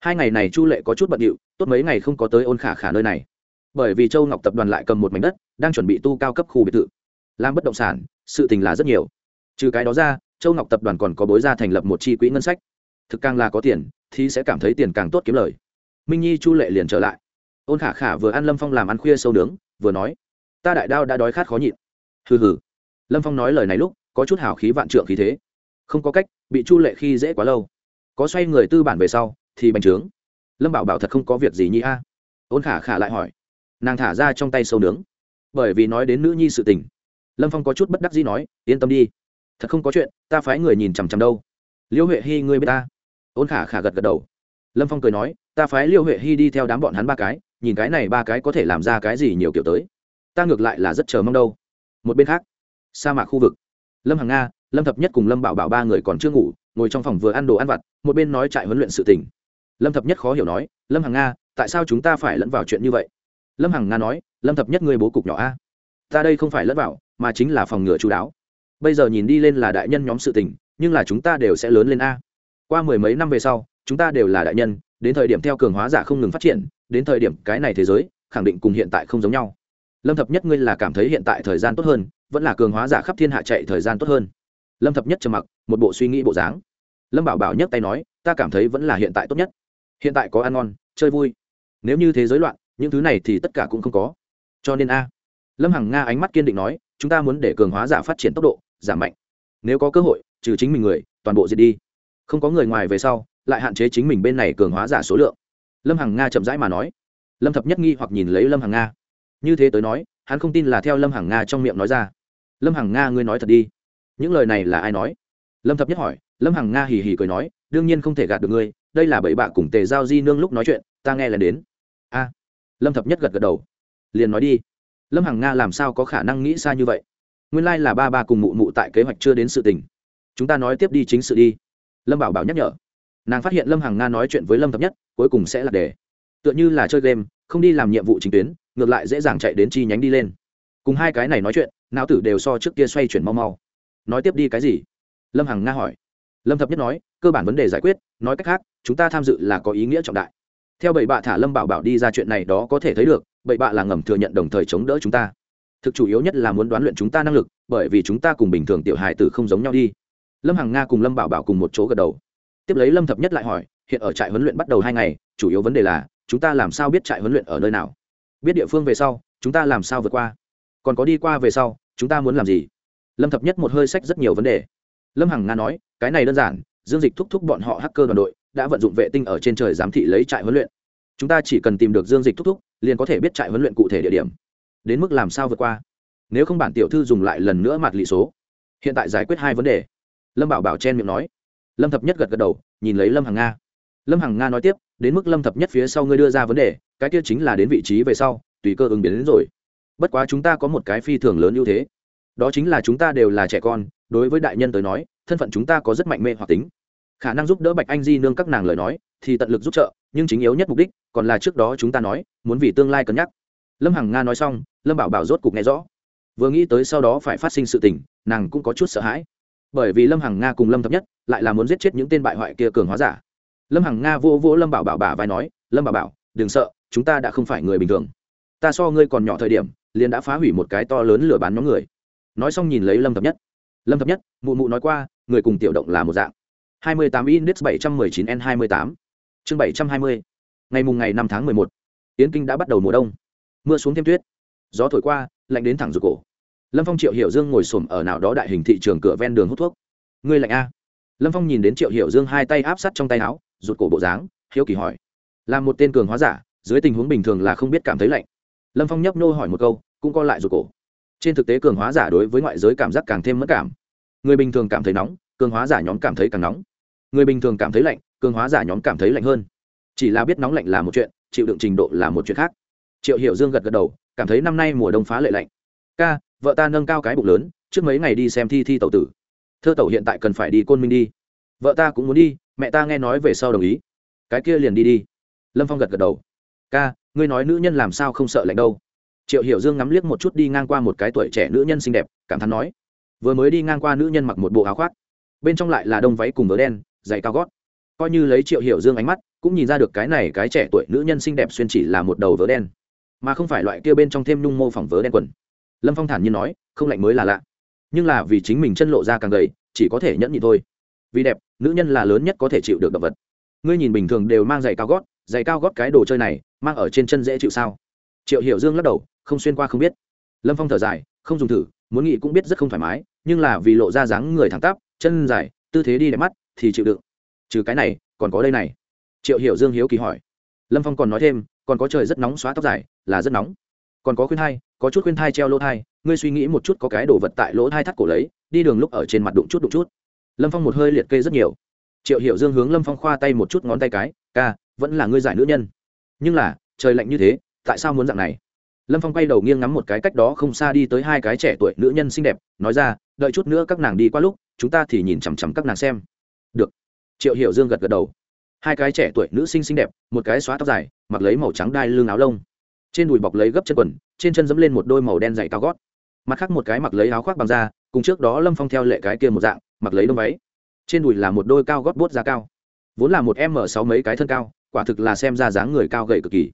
Hai ngày này chu lệ có chút bận điệu, tốt mấy ngày không có tới ôn khả khả nơi này. Bởi vì châu ngọc tập đoàn lại cầm một mảnh đất, đang chuẩn bị tu cao cấp khu biệt thự. Làm bất động sản, sự tình là rất nhiều. Trừ cái đó ra châu ngọc tập đoàn còn có bối ra thành lập một chi quỹ ngân sách. Thực càng là có tiền, thì sẽ cảm thấy tiền càng tốt kiếm lời. Minh nhi, chu lệ liền trở lại. Ôn khả khả vừa ăn lâm phong làm ăn khuya sâu nướng, vừa nói, ta đại đao đã đói khát khó nhịn. Hừ hừ. Lâm phong nói lời này lúc, có chút hào khí vạn trượng khí thế. Không có cách, bị chu lệ khi dễ quá lâu. Có xoay người tư bản về sau, thì bành trướng. Lâm bảo bảo thật không có việc gì nhi a. Ôn khả khả lại hỏi, nàng thả ra trong tay sâu nướng. Bởi vì nói đến nữ nhi sự tình, lâm phong có chút bất đắc dĩ nói, yên tâm đi thật không có chuyện, ta phái người nhìn chằm chằm đâu. Liêu huệ hy ngươi b i ế ta? Ôn khả khả gật gật đầu. Lâm phong cười nói, ta phái liêu huệ hy đi theo đám bọn hắn ba cái, nhìn cái này ba cái có thể làm ra cái gì nhiều kiểu tới. Ta ngược lại là rất chờ mong đâu. Một bên khác, sa mạc khu vực. Lâm hằng nga, lâm thập nhất cùng lâm bảo bảo ba người còn chưa ngủ, ngồi trong phòng vừa ăn đồ ăn vặt, một bên nói trại huấn luyện sự tình. Lâm thập nhất khó hiểu nói, lâm hằng nga, tại sao chúng ta phải lẫn vào chuyện như vậy? Lâm hằng nga nói, lâm thập nhất người bố cục nhỏ a. Ta đây không phải lẫn vào, mà chính là phòng ngừa chú đáo bây giờ nhìn đi lên là đại nhân nhóm sự tình, nhưng là chúng ta đều sẽ lớn lên a. Qua mười mấy năm về sau, chúng ta đều là đại nhân, đến thời điểm theo cường hóa giả không ngừng phát triển, đến thời điểm cái này thế giới, khẳng định cùng hiện tại không giống nhau. Lâm thập nhất ngươi là cảm thấy hiện tại thời gian tốt hơn, vẫn là cường hóa giả khắp thiên hạ chạy thời gian tốt hơn. Lâm thập nhất trầm mặc, một bộ suy nghĩ bộ dáng. Lâm bảo bảo nhấc tay nói, ta cảm thấy vẫn là hiện tại tốt nhất. Hiện tại có ăn ngon, chơi vui. Nếu như thế giới loạn, những thứ này thì tất cả cũng không có. Cho nên a. Lâm hằng nga ánh mắt kiên định nói chúng ta muốn để cường hóa giả phát triển tốc độ, giảm mạnh. Nếu có cơ hội, trừ chính mình người, toàn bộ diệt đi. Không có người ngoài về sau, lại hạn chế chính mình bên này cường hóa giả số lượng. Lâm hằng nga chậm rãi mà nói. Lâm thập nhất nghi hoặc nhìn lấy lâm hằng nga. Như thế tới nói, hắn không tin là theo lâm hằng nga trong miệng nói ra. Lâm hằng nga, ngươi nói thật đi. Những lời này là ai nói? Lâm thập nhất hỏi. Lâm hằng nga hì hì cười nói. Đương nhiên không thể gạt được ngươi. Đây là bảy bạ cùng tề giao di nương lúc nói chuyện, ta nghe là đến. A. Lâm thập nhất gật gật đầu. Liền nói đi lâm hằng nga làm sao có khả năng nghĩ xa như vậy? Nguyên lai là ba ba cùng mụ mụ tại kế hoạch chưa đến sự tình. Chúng ta nói tiếp đi chính sự đi. Lâm bảo bảo nhắc nhở. Nàng phát hiện lâm hằng nga nói chuyện với lâm thập nhất, cuối cùng sẽ là đề tựa như là chơi game, không đi làm nhiệm vụ chính tuyến, ngược lại dễ dàng chạy đến chi nhánh đi lên. Cùng hai cái này nói chuyện, não tử đều so trước kia xoay chuyển mau mau. Nói tiếp đi cái gì? Lâm hằng nga hỏi. Lâm thập nhất nói, cơ bản vấn đề giải quyết, nói cách khác, chúng ta tham dự là có ý nghĩa trọng đại. Theo bảy bạ thả lâm bảo bảo đi ra chuyện này đó có thể thấy được bậy bạ là ngầm thừa nhận đồng thời chống đỡ chúng ta. Thực chủ yếu nhất là muốn đoán luyện chúng ta năng lực, bởi vì chúng ta cùng bình thường tiểu hài tử không giống nhau đi. Lâm hằng nga cùng lâm bảo bảo cùng một chỗ gật đầu. Tiếp lấy lâm thập nhất lại hỏi, hiện ở trại huấn luyện bắt đầu hai ngày, chủ yếu vấn đề là, chúng ta làm sao biết trại huấn luyện ở nơi nào? Biết địa phương về sau, chúng ta làm sao vượt qua? Còn có đi qua về sau, chúng ta muốn làm gì? Lâm thập nhất một hơi sách rất nhiều vấn đề. Lâm hằng nga nói, cái này đơn giản, dương dịch thúc thúc bọn họ hacker đoàn đội, đã vận dụng vệ tinh ở trên trời giám thị lấy trại huấn luyện. Chúng ta chỉ cần tìm được dương dịch thúc thúc liền có thể biết trại huấn luyện cụ thể địa điểm. Đến mức làm sao vượt qua? Nếu không bản tiểu thư dùng lại lần nữa mặt lị số. Hiện tại giải quyết hai vấn đề. Lâm bảo bảo chen miệng nói. Lâm thập nhất gật gật đầu, nhìn lấy lâm hằng nga. Lâm hằng nga nói tiếp, đến mức lâm thập nhất phía sau ngươi đưa ra vấn đề, cái kia chính là đến vị trí về sau, tùy cơ ứng biến đến rồi. Bất quá chúng ta có một cái phi thường lớn ưu thế. Đó chính là chúng ta đều là trẻ con, đối với đại nhân tới nói, thân phận chúng ta có rất mạnh mẽ hoặc tính. Khả năng giúp đỡ bạch anh di nương các nàng lời nói thì tận lực giúp trợ, nhưng chính yếu nhất mục đích còn là trước đó chúng ta nói, muốn vì tương lai cân nhắc. Lâm hằng nga nói xong, lâm bảo bảo rốt cục nghe rõ. Vừa nghĩ tới sau đó phải phát sinh sự tình, nàng cũng có chút sợ hãi. Bởi vì lâm hằng nga cùng lâm thập nhất lại là muốn giết chết những tên bại hoại kia cường hóa giả. Lâm hằng nga vô vô lâm bảo bảo bà vai nói, lâm bảo bảo, đừng sợ, chúng ta đã không phải người bình thường. Ta so ngươi còn nhỏ thời điểm, liền đã phá hủy một cái to lớn lửa bán nhóm người. Nói xong nhìn lấy lâm thập nhất. Lâm thập nhất mụ mụ nói qua, người cùng tiểu động là một dạng. 28 index 719 n 28 chương 720 ngày mùng ngày 5 tháng 11 yến kinh đã bắt đầu mùa đông. Mưa xuống thêm tuyết, gió thổi qua, lạnh đến thẳng ruột cổ. Lâm phong, triệu hiểu dương ngồi xổm ở nào đó đại hình thị trường cửa ven đường hút thuốc. Ngươi lạnh a. Lâm phong nhìn đến triệu hiểu dương hai tay áp sát trong tay áo rụt cổ bộ dáng, hiếu kỳ hỏi. Là một tên cường hóa giả, dưới tình huống bình thường là không biết cảm thấy lạnh. Lâm phong nhấp nô hỏi một câu, cũng co lại rụt cổ. Trên thực tế cường hóa giả đối với ngoại giới cảm giác càng thêm mất cảm. Người bình thường cảm thấy nóng, cường hóa giả nhóm cảm thấy càng nóng người bình thường cảm thấy lạnh, cường hóa giả nhóm cảm thấy lạnh hơn. Chỉ là biết nóng lạnh là một chuyện, chịu đựng trình độ là một chuyện khác. Triệu hiểu dương gật gật đầu, cảm thấy năm nay mùa đông phá lệ lạnh. Ca, vợ ta nâng cao cái bụng lớn, trước mấy ngày đi xem thi thi tàu tử. Thơ tàu hiện tại cần phải đi côn minh đi. Vợ ta cũng muốn đi, mẹ ta nghe nói về sau đồng ý. Cái kia liền đi đi. Lâm phong gật gật đầu. Ca, ngươi nói nữ nhân làm sao không sợ lạnh đâu? Triệu hiểu dương ngắm liếc một chút đi ngang qua một cái tuổi trẻ nữ nhân xinh đẹp, cảm thán nói. Vừa mới đi ngang qua nữ nhân mặc một bộ áo khoác. Bên trong lại là đông váy cùng vớ đen giày cao gót. Coi như lấy triệu hiểu dương ánh mắt, cũng nhìn ra được cái này cái trẻ tuổi nữ nhân xinh đẹp xuyên chỉ là một đầu vớ đen. Mà không phải loại kia bên trong thêm nhung mô phỏng vớ đen quần. Lâm phong thản nhiên nói, không lạnh mới là lạ. Nhưng là vì chính mình chân lộ ra càng gầy, chỉ có thể nhẫn nhị thôi. Vì đẹp, nữ nhân là lớn nhất có thể chịu được động vật. Ngươi nhìn bình thường đều mang giày cao gót giày cao gót cái đồ chơi này, mang ở trên chân dễ chịu sao? Triệu hiểu dương lắc đầu, không xuyên qua không biết. Lâm phong thở dài, không dùng thử, muốn nghĩ cũng biết rất không thoải mái, nhưng là vì lộ ra dáng người thẳng tắp, chân dài, tư thế đi đẹp mắt thì chịu đựng. Trừ cái này, còn có đây này. Triệu hiểu dương hiếu kỳ hỏi. Lâm phong còn nói thêm, còn có trời rất nóng xóa tóc dài, là rất nóng. Còn có khuyên thai, có chút khuyên thai treo lỗ thai, ngươi suy nghĩ một chút có cái đồ vật tại lỗ thai thắt cổ lấy, đi đường lúc ở trên mặt đụng chút đụng chút. Lâm phong một hơi liệt kê rất nhiều. Triệu hiểu dương hướng lâm phong khoa tay một chút ngón tay cái, ca, vẫn là ngươi giải nữ nhân. Nhưng là, trời lạnh như thế, tại sao muốn dạng này? Lâm phong quay đầu nghiêng ngắm một cái cách đó không xa đi tới hai cái trẻ tuổi nữ nhân xinh đẹp, nói ra, đợi chút nữa các nàng đi qua lúc, chúng ta thì nhìn chằm chằm các nàng xem triệu hiểu dương gật gật đầu. Hai cái trẻ tuổi nữ sinh xinh đẹp, một cái xóa tóc dài, mặc lấy màu trắng đai lưng áo lông. Trên đùi bọc lấy gấp chân quần, trên chân dẫm lên một đôi màu đen dày cao gót. Mặt khác một cái mặc lấy áo khoác bằng da, cùng trước đó lâm phong theo lệ cái kia một dạng, mặc lấy đông váy. Trên đùi là một đôi cao gót bốt da cao. Vốn là một m sáu mấy cái thân cao, quả thực là xem ra dáng người cao gầy cực kỳ.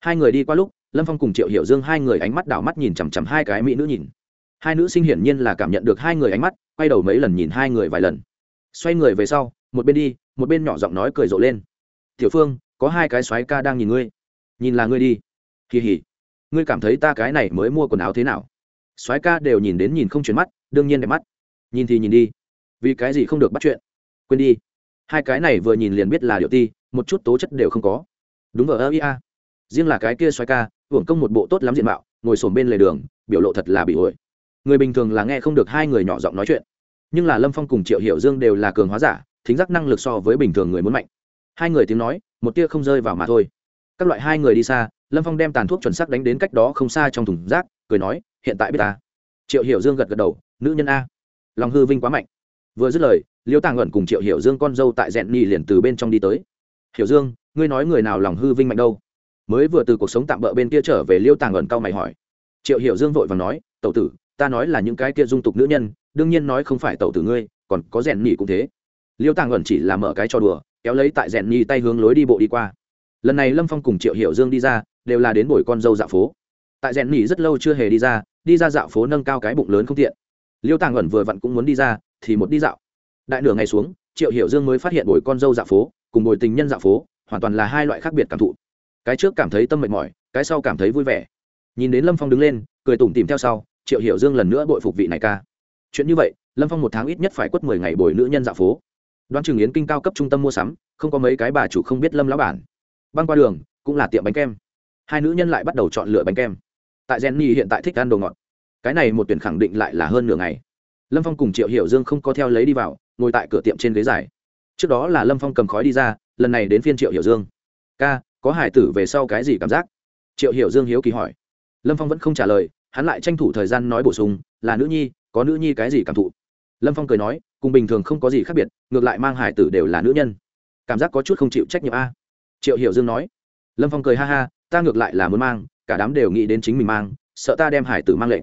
Hai người đi qua lúc, lâm phong cùng triệu hiểu dương hai người ánh mắt đảo mắt nhìn chằm chằm hai cái mỹ nữ nhìn. Hai nữ sinh hiển nhiên là cảm nhận được hai người ánh mắt, quay đầu mấy lần nhìn hai người vài lần. Xoay người về sau một bên đi, một bên nhỏ giọng nói cười rộ lên. Tiểu phương, có hai cái xoáy ca đang nhìn ngươi. Nhìn là ngươi đi. Kỳ hỉ. Ngươi cảm thấy ta cái này mới mua quần áo thế nào? Xoáy ca đều nhìn đến nhìn không chuyển mắt, đương nhiên đẹp mắt. Nhìn thì nhìn đi. Vì cái gì không được bắt chuyện? Quên đi. Hai cái này vừa nhìn liền biết là điệu ti, một chút tố chất đều không có. Đúng vờ ơ ia riêng là cái kia xoáy ca, hưởng công một bộ tốt lắm diện mạo, ngồi sồn bên lề đường, biểu lộ thật là bị ổi người bình thường là nghe không được hai người nhỏ giọng nói chuyện. Nhưng là lâm phong cùng triệu hiểu dương đều là cường hóa giả thính giác năng lực so với bình thường người muốn mạnh. Hai người tiếng nói, một tia không rơi vào mà thôi. Các loại hai người đi xa, lâm phong đem tàn thuốc chuẩn sắc đánh đến cách đó không xa trong thùng rác, cười nói, hiện tại biết ta. Triệu hiểu dương gật gật đầu, nữ nhân a. Lòng hư vinh quá mạnh. Vừa dứt lời, liêu tàng ẩn cùng triệu hiểu dương con dâu tại rẽn ni liền từ bên trong đi tới. Hiểu dương, ngươi nói người nào lòng hư vinh mạnh đâu? Mới vừa từ cuộc sống tạm bỡ bên kia trở về, liêu tàng ẩn cao mày hỏi. Triệu hiểu dương vội và nói, tẩu tử, ta nói là những cái kia dung tục nữ nhân, đương nhiên nói không phải tẩu tử ngươi, còn có rèn nỉ cũng thế liêu tàng ẩn chỉ là mở cái cho đùa, kéo lấy tại rèn nhi tay hướng lối đi bộ đi qua. Lần này lâm phong cùng triệu hiểu dương đi ra, đều là đến buổi con dâu dạo phố. Tại rèn nhi rất lâu chưa hề đi ra đi ra dạo phố nâng cao cái bụng lớn không tiện. Liêu tàng ẩn vừa vặn cũng muốn đi ra, thì một đi dạo. Đại nửa ngày xuống, triệu hiểu dương mới phát hiện buổi con dâu dạo phố, cùng buổi tình nhân dạo phố, hoàn toàn là hai loại khác biệt cảm thụ. Cái trước cảm thấy tâm mệt mỏi, cái sau cảm thấy vui vẻ. Nhìn đến lâm phong đứng lên, cười tủm tìm theo sau, triệu hiểu dương lần nữa bội phục vị này ca. Chuyện như vậy, lâm phong một tháng ít nhất phải quất mười ngày bồi nữ nhân dạo phố đoán trường yến kinh cao cấp trung tâm mua sắm, không có mấy cái bà chủ không biết lâm lão bản. Băng qua đường, cũng là tiệm bánh kem. Hai nữ nhân lại bắt đầu chọn lựa bánh kem. Tại jenny hiện tại thích ăn đồ ngọt. Cái này một tuyển khẳng định lại là hơn nửa ngày. Lâm phong cùng triệu hiểu dương không có theo lấy đi vào, ngồi tại cửa tiệm trên ghế dài. Trước đó là lâm phong cầm khói đi ra, lần này đến phiên triệu hiểu dương. Ca, có hải tử về sau cái gì cảm giác? Triệu hiểu dương hiếu kỳ hỏi. Lâm phong vẫn không trả lời, hắn lại tranh thủ thời gian nói bổ sung, là nữ nhi, có nữ nhi cái gì cảm thụ? Lâm phong cười nói cùng bình thường không có gì khác biệt, ngược lại mang hải tử đều là nữ nhân. Cảm giác có chút không chịu trách nhiệm a. Triệu hiểu dương nói. Lâm phong cười ha ha, ta ngược lại là muốn mang, cả đám đều nghĩ đến chính mình mang, sợ ta đem hải tử mang lệnh.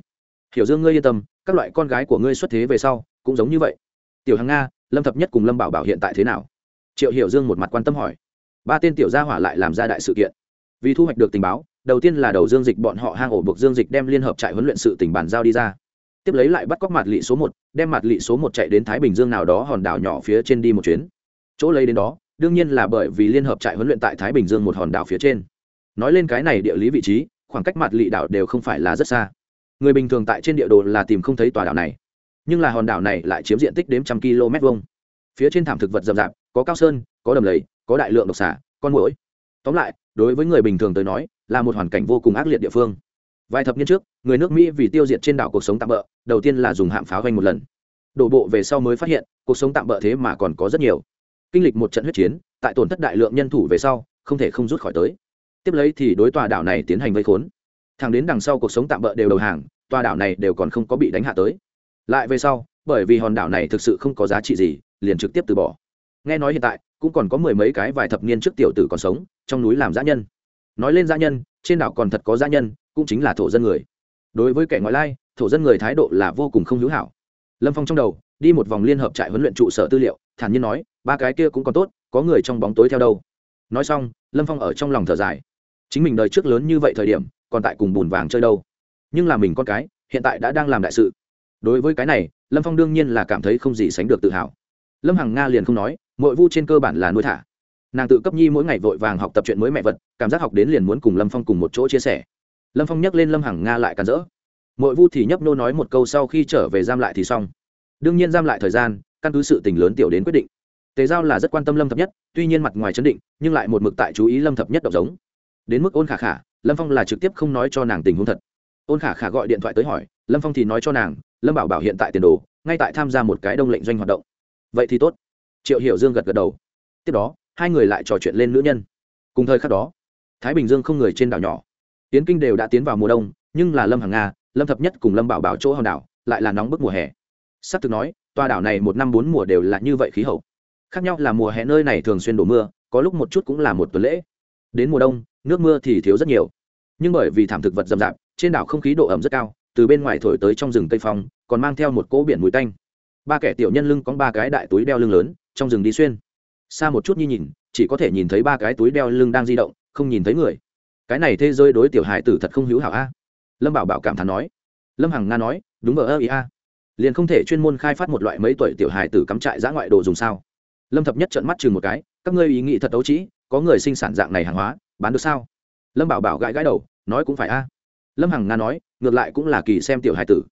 Hiểu dương ngươi yên tâm, các loại con gái của ngươi xuất thế về sau, cũng giống như vậy. Tiểu hằng nga, lâm thập nhất cùng lâm bảo bảo hiện tại thế nào? Triệu hiểu dương một mặt quan tâm hỏi. Ba tên tiểu gia hỏa lại làm ra đại sự kiện. Vì thu hoạch được tình báo, đầu tiên là đầu dương dịch bọn họ hang ổ buộc dương dịch đem liên hợp trại huấn luyện sự tỉnh bàn giao đi ra tiếp lấy lại bắt cóc mặt lị số một, đem mặt lị số một chạy đến thái bình dương nào đó hòn đảo nhỏ phía trên đi một chuyến. Chỗ lấy đến đó, đương nhiên là bởi vì liên hợp trại huấn luyện tại thái bình dương một hòn đảo phía trên. Nói lên cái này địa lý vị trí, khoảng cách mặt lị đảo đều không phải là rất xa. Người bình thường tại trên địa đồ là tìm không thấy tòa đảo này. Nhưng là hòn đảo này lại chiếm diện tích đếm trăm km vuông. Phía trên thảm thực vật rậm rạp, có cao sơn, có đầm lầy, có đại lượng độc xả con mũi tóm lại, đối với người bình thường tới nói, là một hoàn cảnh vô cùng ác liệt địa phương vài thập niên trước, người nước mỹ vì tiêu diệt trên đảo cuộc sống tạm bỡ đầu tiên là dùng hạm pháo vanh một lần. Đổ bộ về sau mới phát hiện, cuộc sống tạm bỡ thế mà còn có rất nhiều. Kinh lịch một trận huyết chiến, tại tổn thất đại lượng nhân thủ về sau, không thể không rút khỏi tới. Tiếp lấy thì đối tòa đảo này tiến hành vây khốn. Thẳng đến đằng sau cuộc sống tạm bỡ đều đầu hàng, tòa đảo này đều còn không có bị đánh hạ tới. Lại về sau, bởi vì hòn đảo này thực sự không có giá trị gì, liền trực tiếp từ bỏ. Nghe nói hiện tại, cũng còn có mười mấy cái vài thập niên trước tiểu tử còn sống, trong núi làm giã nhân. Nói lên giã nhân, trên đảo còn thật có giã nhân cũng chính là thổ dân người. Đối với kẻ ngoại lai, thổ dân người thái độ là vô cùng không hữu hảo. Lâm phong trong đầu, đi một vòng liên hợp trại huấn luyện trụ sở tư liệu, thản nhiên nói, ba cái kia cũng còn tốt, có người trong bóng tối theo đâu. Nói xong, lâm phong ở trong lòng thở dài. Chính mình đời trước lớn như vậy thời điểm, còn tại cùng bùn vàng chơi đâu. Nhưng là mình con cái, hiện tại đã đang làm đại sự. Đối với cái này, lâm phong đương nhiên là cảm thấy không gì sánh được tự hào. Lâm hằng nga liền không nói mội vu trên cơ bản là nuôi thả. Nàng tự cấp nhi mỗi ngày vội vàng học tập chuyện mới mẹ vật, cảm giác học đến liền muốn cùng lâm phong cùng một chỗ chia sẻ lâm phong nhắc lên lâm hằng nga lại càn rỡ. Mỗi vu thì nhấp nô nói một câu sau khi trở về giam lại thì xong. Đương nhiên giam lại thời gian, căn cứ sự tình lớn tiểu đến quyết định. Tề giao là rất quan tâm lâm thập nhất, tuy nhiên mặt ngoài chấn định, nhưng lại một mực tại chú ý lâm thập nhất độc giống. Đến mức ôn khả khả, lâm phong là trực tiếp không nói cho nàng tình huống thật. Ôn khả khả gọi điện thoại tới hỏi, lâm phong thì nói cho nàng, lâm bảo bảo hiện tại tiền đồ, ngay tại tham gia một cái đông lệnh doanh hoạt động. Vậy thì tốt. Triệu hiểu dương gật gật đầu. Tiếp đó, hai người lại trò chuyện lên nữ nhân. Cùng thời khắc đó, thái bình dương không người trên đảo nhỏ tiến kinh đều đã tiến vào mùa đông, nhưng là lâm hàng nga, lâm thập nhất cùng lâm bảo bảo chỗ hòn đảo, lại là nóng bức mùa hè. S ắ c thực nói, tòa đảo này một năm bốn mùa đều là như vậy khí hậu. Khác nhau là mùa hè nơi này thường xuyên đổ mưa, có lúc một chút cũng là một tuần lễ. Đến mùa đông, nước mưa thì thiếu rất nhiều. Nhưng bởi vì thảm thực vật rậm rạp, trên đảo không khí độ ẩm rất cao, từ bên ngoài thổi tới trong rừng cây phong, còn mang theo một cỗ biển mùi tanh. Ba kẻ tiểu nhân lưng có ba cái đại túi đeo lưng lớn, trong rừng đi xuyên. Xa một chút như nhìn, chỉ có thể nhìn thấy ba cái túi đeo lưng đang di động, không nhìn thấy người cái này thế giới đối tiểu hải tử thật không hữu hảo a. Lâm bảo bảo cảm thán nói. Lâm hằng nga nói, đúng vờ ơ ý a. Liền không thể chuyên môn khai phát một loại mấy tuổi tiểu hải tử cắm trại giã ngoại đồ dùng sao? Lâm thập nhất trợn mắt chừng một cái, các ngươi ý nghĩ thật đấu trĩ có người sinh sản dạng này hàng hóa, bán được sao? Lâm bảo bảo gãi gãi đầu, nói cũng phải a. Lâm hằng nga nói, ngược lại cũng là kỳ xem tiểu hải tử.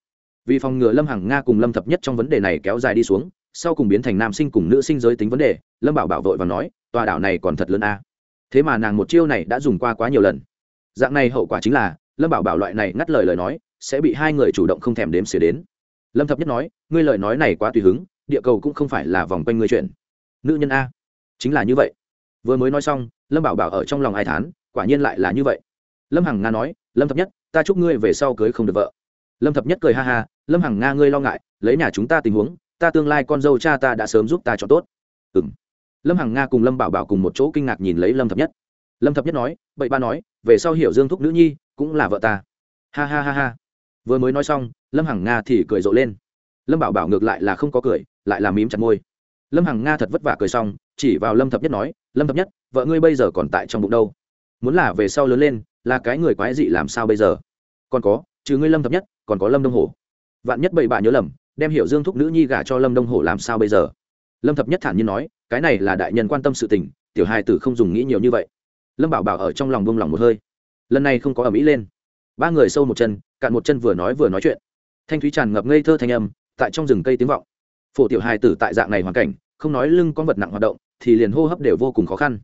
Vì phòng ngừa lâm hằng nga cùng lâm thập nhất trong vấn đề này kéo dài đi xuống, sau cùng biến thành nam sinh cùng nữ sinh giới tính vấn đề, lâm bảo bảo vội và nói, tòa đảo này còn thật lớn a thế mà nàng một chiêu này đã dùng qua quá nhiều lần. Dạng này hậu quả chính là, lâm bảo bảo loại này ngắt lời lời nói, sẽ bị hai người chủ động không thèm đếm xỉa đến. Lâm thập nhất nói, ngươi lời nói này quá tùy hứng, địa cầu cũng không phải là vòng quanh ngươi chuyện. Nữ nhân a. Chính là như vậy. Vừa mới nói xong, lâm bảo bảo ở trong lòng ai thán, quả nhiên lại là như vậy. Lâm hằng nga nói, lâm thập nhất, ta chúc ngươi về sau cưới không được vợ. Lâm thập nhất cười ha ha, lâm hằng nga ngươi lo ngại, lấy nhà chúng ta tình huống, ta tương lai con dâu cha ta đã sớm giúp ta cho tốt. Ừ m lâm hằng nga cùng lâm bảo bảo cùng một chỗ kinh ngạc nhìn lấy lâm thập nhất. Lâm thập nhất nói, bậy ba nói, về sau hiểu dương thúc nữ nhi, cũng là vợ ta. Ha ha ha ha. Vừa mới nói xong, lâm hằng nga thì cười rộ lên. Lâm bảo bảo ngược lại là không có cười, lại là mím chặt môi. Lâm hằng nga thật vất vả cười xong, chỉ vào lâm thập nhất nói, lâm thập nhất, vợ ngươi bây giờ còn tại trong bụng đâu? Muốn là về sau lớn lên, là cái người quái dị làm sao bây giờ? Còn có, trừ ngươi lâm thập nhất, còn có lâm đông hổ. Vạn nhất bậy bạ nhớ lầm, đem hiểu dương thúc nữ nhi gả cho lâm đông hổ làm sao bây giờ? Lâm thập nhất thản nhiên nói cái này là đại nhân quan tâm sự tình, tiểu hai tử không dùng nghĩ nhiều như vậy. Lâm bảo bảo ở trong lòng bông lòng một hơi. Lần này không có ở mỹ lên. Ba người sâu một chân, cạn một chân vừa nói vừa nói chuyện. Thanh thúy tràn ngập ngây thơ thanh âm, tại trong rừng cây tiếng vọng. Phổ tiểu hài tử tại dạng này hoàn cảnh, không nói lưng con vật nặng hoạt động, thì liền hô hấp đều vô cùng khó khăn.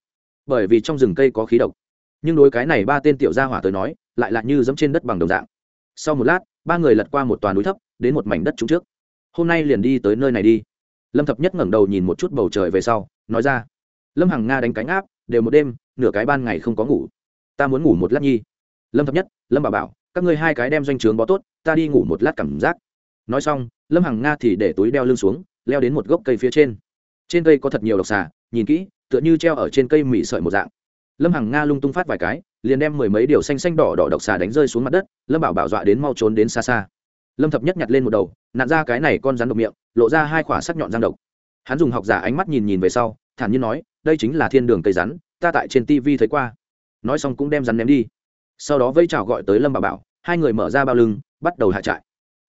Bởi vì trong rừng cây có khí độc. Nhưng đối cái này ba tên tiểu gia hỏa tới nói, lại là như dẫm trên đất bằng đồng dạng. Sau một lát, ba người lật qua một toàn núi thấp, đến một mảnh đất trúng trước. Hôm nay liền đi tới nơi này đi lâm thập nhất ngẩng đầu nhìn một chút bầu trời về sau, nói ra, lâm hằng nga đánh cánh áp, đều một đêm, nửa cái ban ngày không có ngủ. Ta muốn ngủ một lát nhi. Lâm thập nhất, lâm bảo bảo, các ngươi hai cái đem doanh trướng bó tốt, ta đi ngủ một lát cảm giác. Nói xong, lâm hằng nga thì để túi đeo lưng xuống, leo đến một gốc cây phía trên. Trên cây có thật nhiều độc xà, nhìn kỹ, tựa như treo ở trên cây mị sợi một dạng. Lâm hằng nga lung tung phát vài cái, liền đem mười mấy điều xanh xanh đỏ đỏ độc xà đánh rơi xuống mặt đất, lâm bảo bảo dọa đến mau trốn đến xa xa. Lâm thập nhất nhặt lên một đầu nạn ra cái này con rắn độc miệng lộ ra hai khỏa sắc nhọn răng độc. Hắn dùng học giả ánh mắt nhìn nhìn về sau, thản nhiên nói, đây chính là thiên đường cây rắn, ta tại trên tv thấy qua. Nói xong cũng đem rắn ném đi. Sau đó vây chào gọi tới lâm bảo bảo, hai người mở ra bao lưng, bắt đầu hạ trại.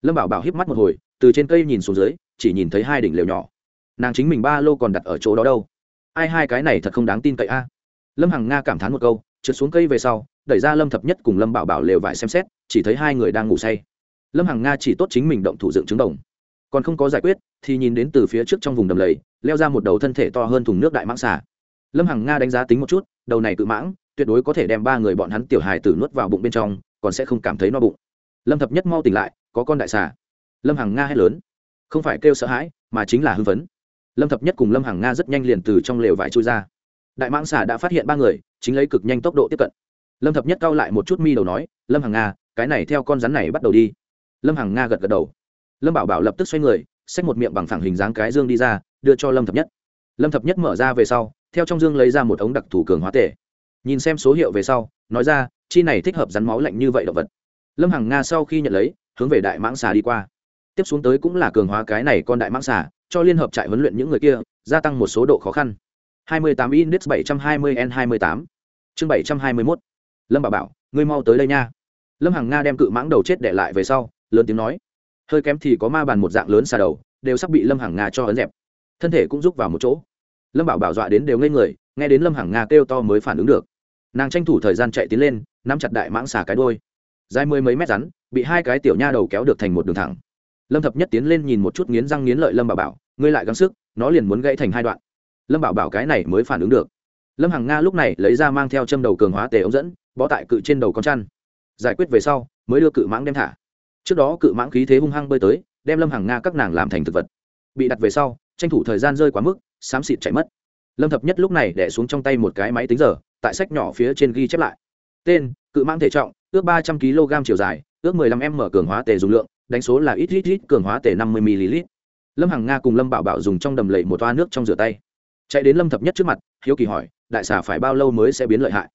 Lâm bảo bảo híp mắt một hồi, từ trên cây nhìn xuống dưới, chỉ nhìn thấy hai đỉnh lều nhỏ. Nàng chính mình ba lô còn đặt ở chỗ đó đâu. Ai hai cái này thật không đáng tin cậy a. Lâm hằng nga cảm thán một câu, trượt xuống cây về sau, đẩy ra lâm thập nhất cùng lâm bảo bảo lều vải xem xét, chỉ thấy hai người đang ngủ say. Lâm hằng nga chỉ tốt chính mình động thủ dựng trứng đồng còn không có giải quyết, thì nhìn đến từ phía trước trong vùng đầm lầy, leo ra một đầu thân thể to hơn thùng nước đại mãng xà. Lâm hằng nga đánh giá tính một chút, đầu này cự mãng, tuyệt đối có thể đem ba người bọn hắn tiểu hài tử nuốt vào bụng bên trong, còn sẽ không cảm thấy no bụng. Lâm thập nhất mau tỉnh lại, có con đại xà. Lâm hằng nga hét lớn. Không phải kêu sợ hãi, mà chính là hưng phấn. Lâm thập nhất cùng lâm hằng nga rất nhanh liền từ trong lều vải trôi ra. Đại mãng xà đã phát hiện ba người, chính lấy cực nhanh tốc độ tiếp cận. Lâm thập nhất cao lại một chút mi đầu nói, lâm hằng nga, cái này theo con rắn này bắt đầu đi. Lâm hằng nga gật gật đầu lâm bảo bảo lập tức xoay người xách một miệng bằng phẳng hình dáng cái dương đi ra đưa cho lâm thập nhất lâm thập nhất mở ra về sau theo trong dương lấy ra một ống đặc thủ cường hóa tể nhìn xem số hiệu về sau nói ra chi này thích hợp rắn máu lạnh như vậy động vật lâm hằng nga sau khi nhận lấy hướng về đại mãng xà đi qua tiếp xuống tới cũng là cường hóa cái này con đại mãng xà cho liên hợp trại huấn luyện những người kia gia tăng một số độ khó khăn 28 index 720 n 28 chương 721 lâm bảo bảo ngươi mau tới đây nha lâm hằng nga đem cự mãng đầu chết để lại về sau lớn tiếng nói hơi kém thì có ma bàn một dạng lớn xà đầu, đều sắp bị lâm hàng nga cho ấn dẹp. Thân thể cũng rúc vào một chỗ. Lâm bảo bảo dọa đến đều ngây người, nghe đến lâm hàng nga kêu to mới phản ứng được. Nàng tranh thủ thời gian chạy tiến lên, nắm chặt đại mãng xà cái đôi dài mười mấy mét rắn, bị hai cái tiểu nha đầu kéo được thành một đường thẳng. Lâm thập nhất tiến lên nhìn một chút nghiến răng nghiến lợi lâm bảo bảo, ngươi lại gắng sức, nó liền muốn gãy thành hai đoạn. Lâm bảo bảo cái này mới phản ứng được. Lâm hằng nga lúc này lấy ra mang theo châm đầu cường hóa tề ống dẫn, bó tại cự trên đầu con chăn. Giải quyết về sau, mới đưa cự mãng đem thả trước đó cự mãng khí thế hung hăng bơi tới, đem lâm hằng nga các nàng làm thành thực vật. Bị đặt về sau, tranh thủ thời gian rơi quá mức, xám xịt chạy mất. Lâm thập nhất lúc này đẻ xuống trong tay một cái máy tính giờ, tại sách nhỏ phía trên ghi chép lại. Tên, cự mãng thể trọng, ước ba trăm kg chiều dài, ước mười lăm m cường hóa tề dùng lượng, đánh số là ít ít ít, cường hóa tề năm mươi ml lâm hằng nga cùng lâm bảo bảo dùng trong đầm lầy một toa nước trong rửa tay. Chạy đến lâm thập nhất trước mặt, hiếu kỳ hỏi, đại xà phải bao lâu mới sẽ biến lợi hại?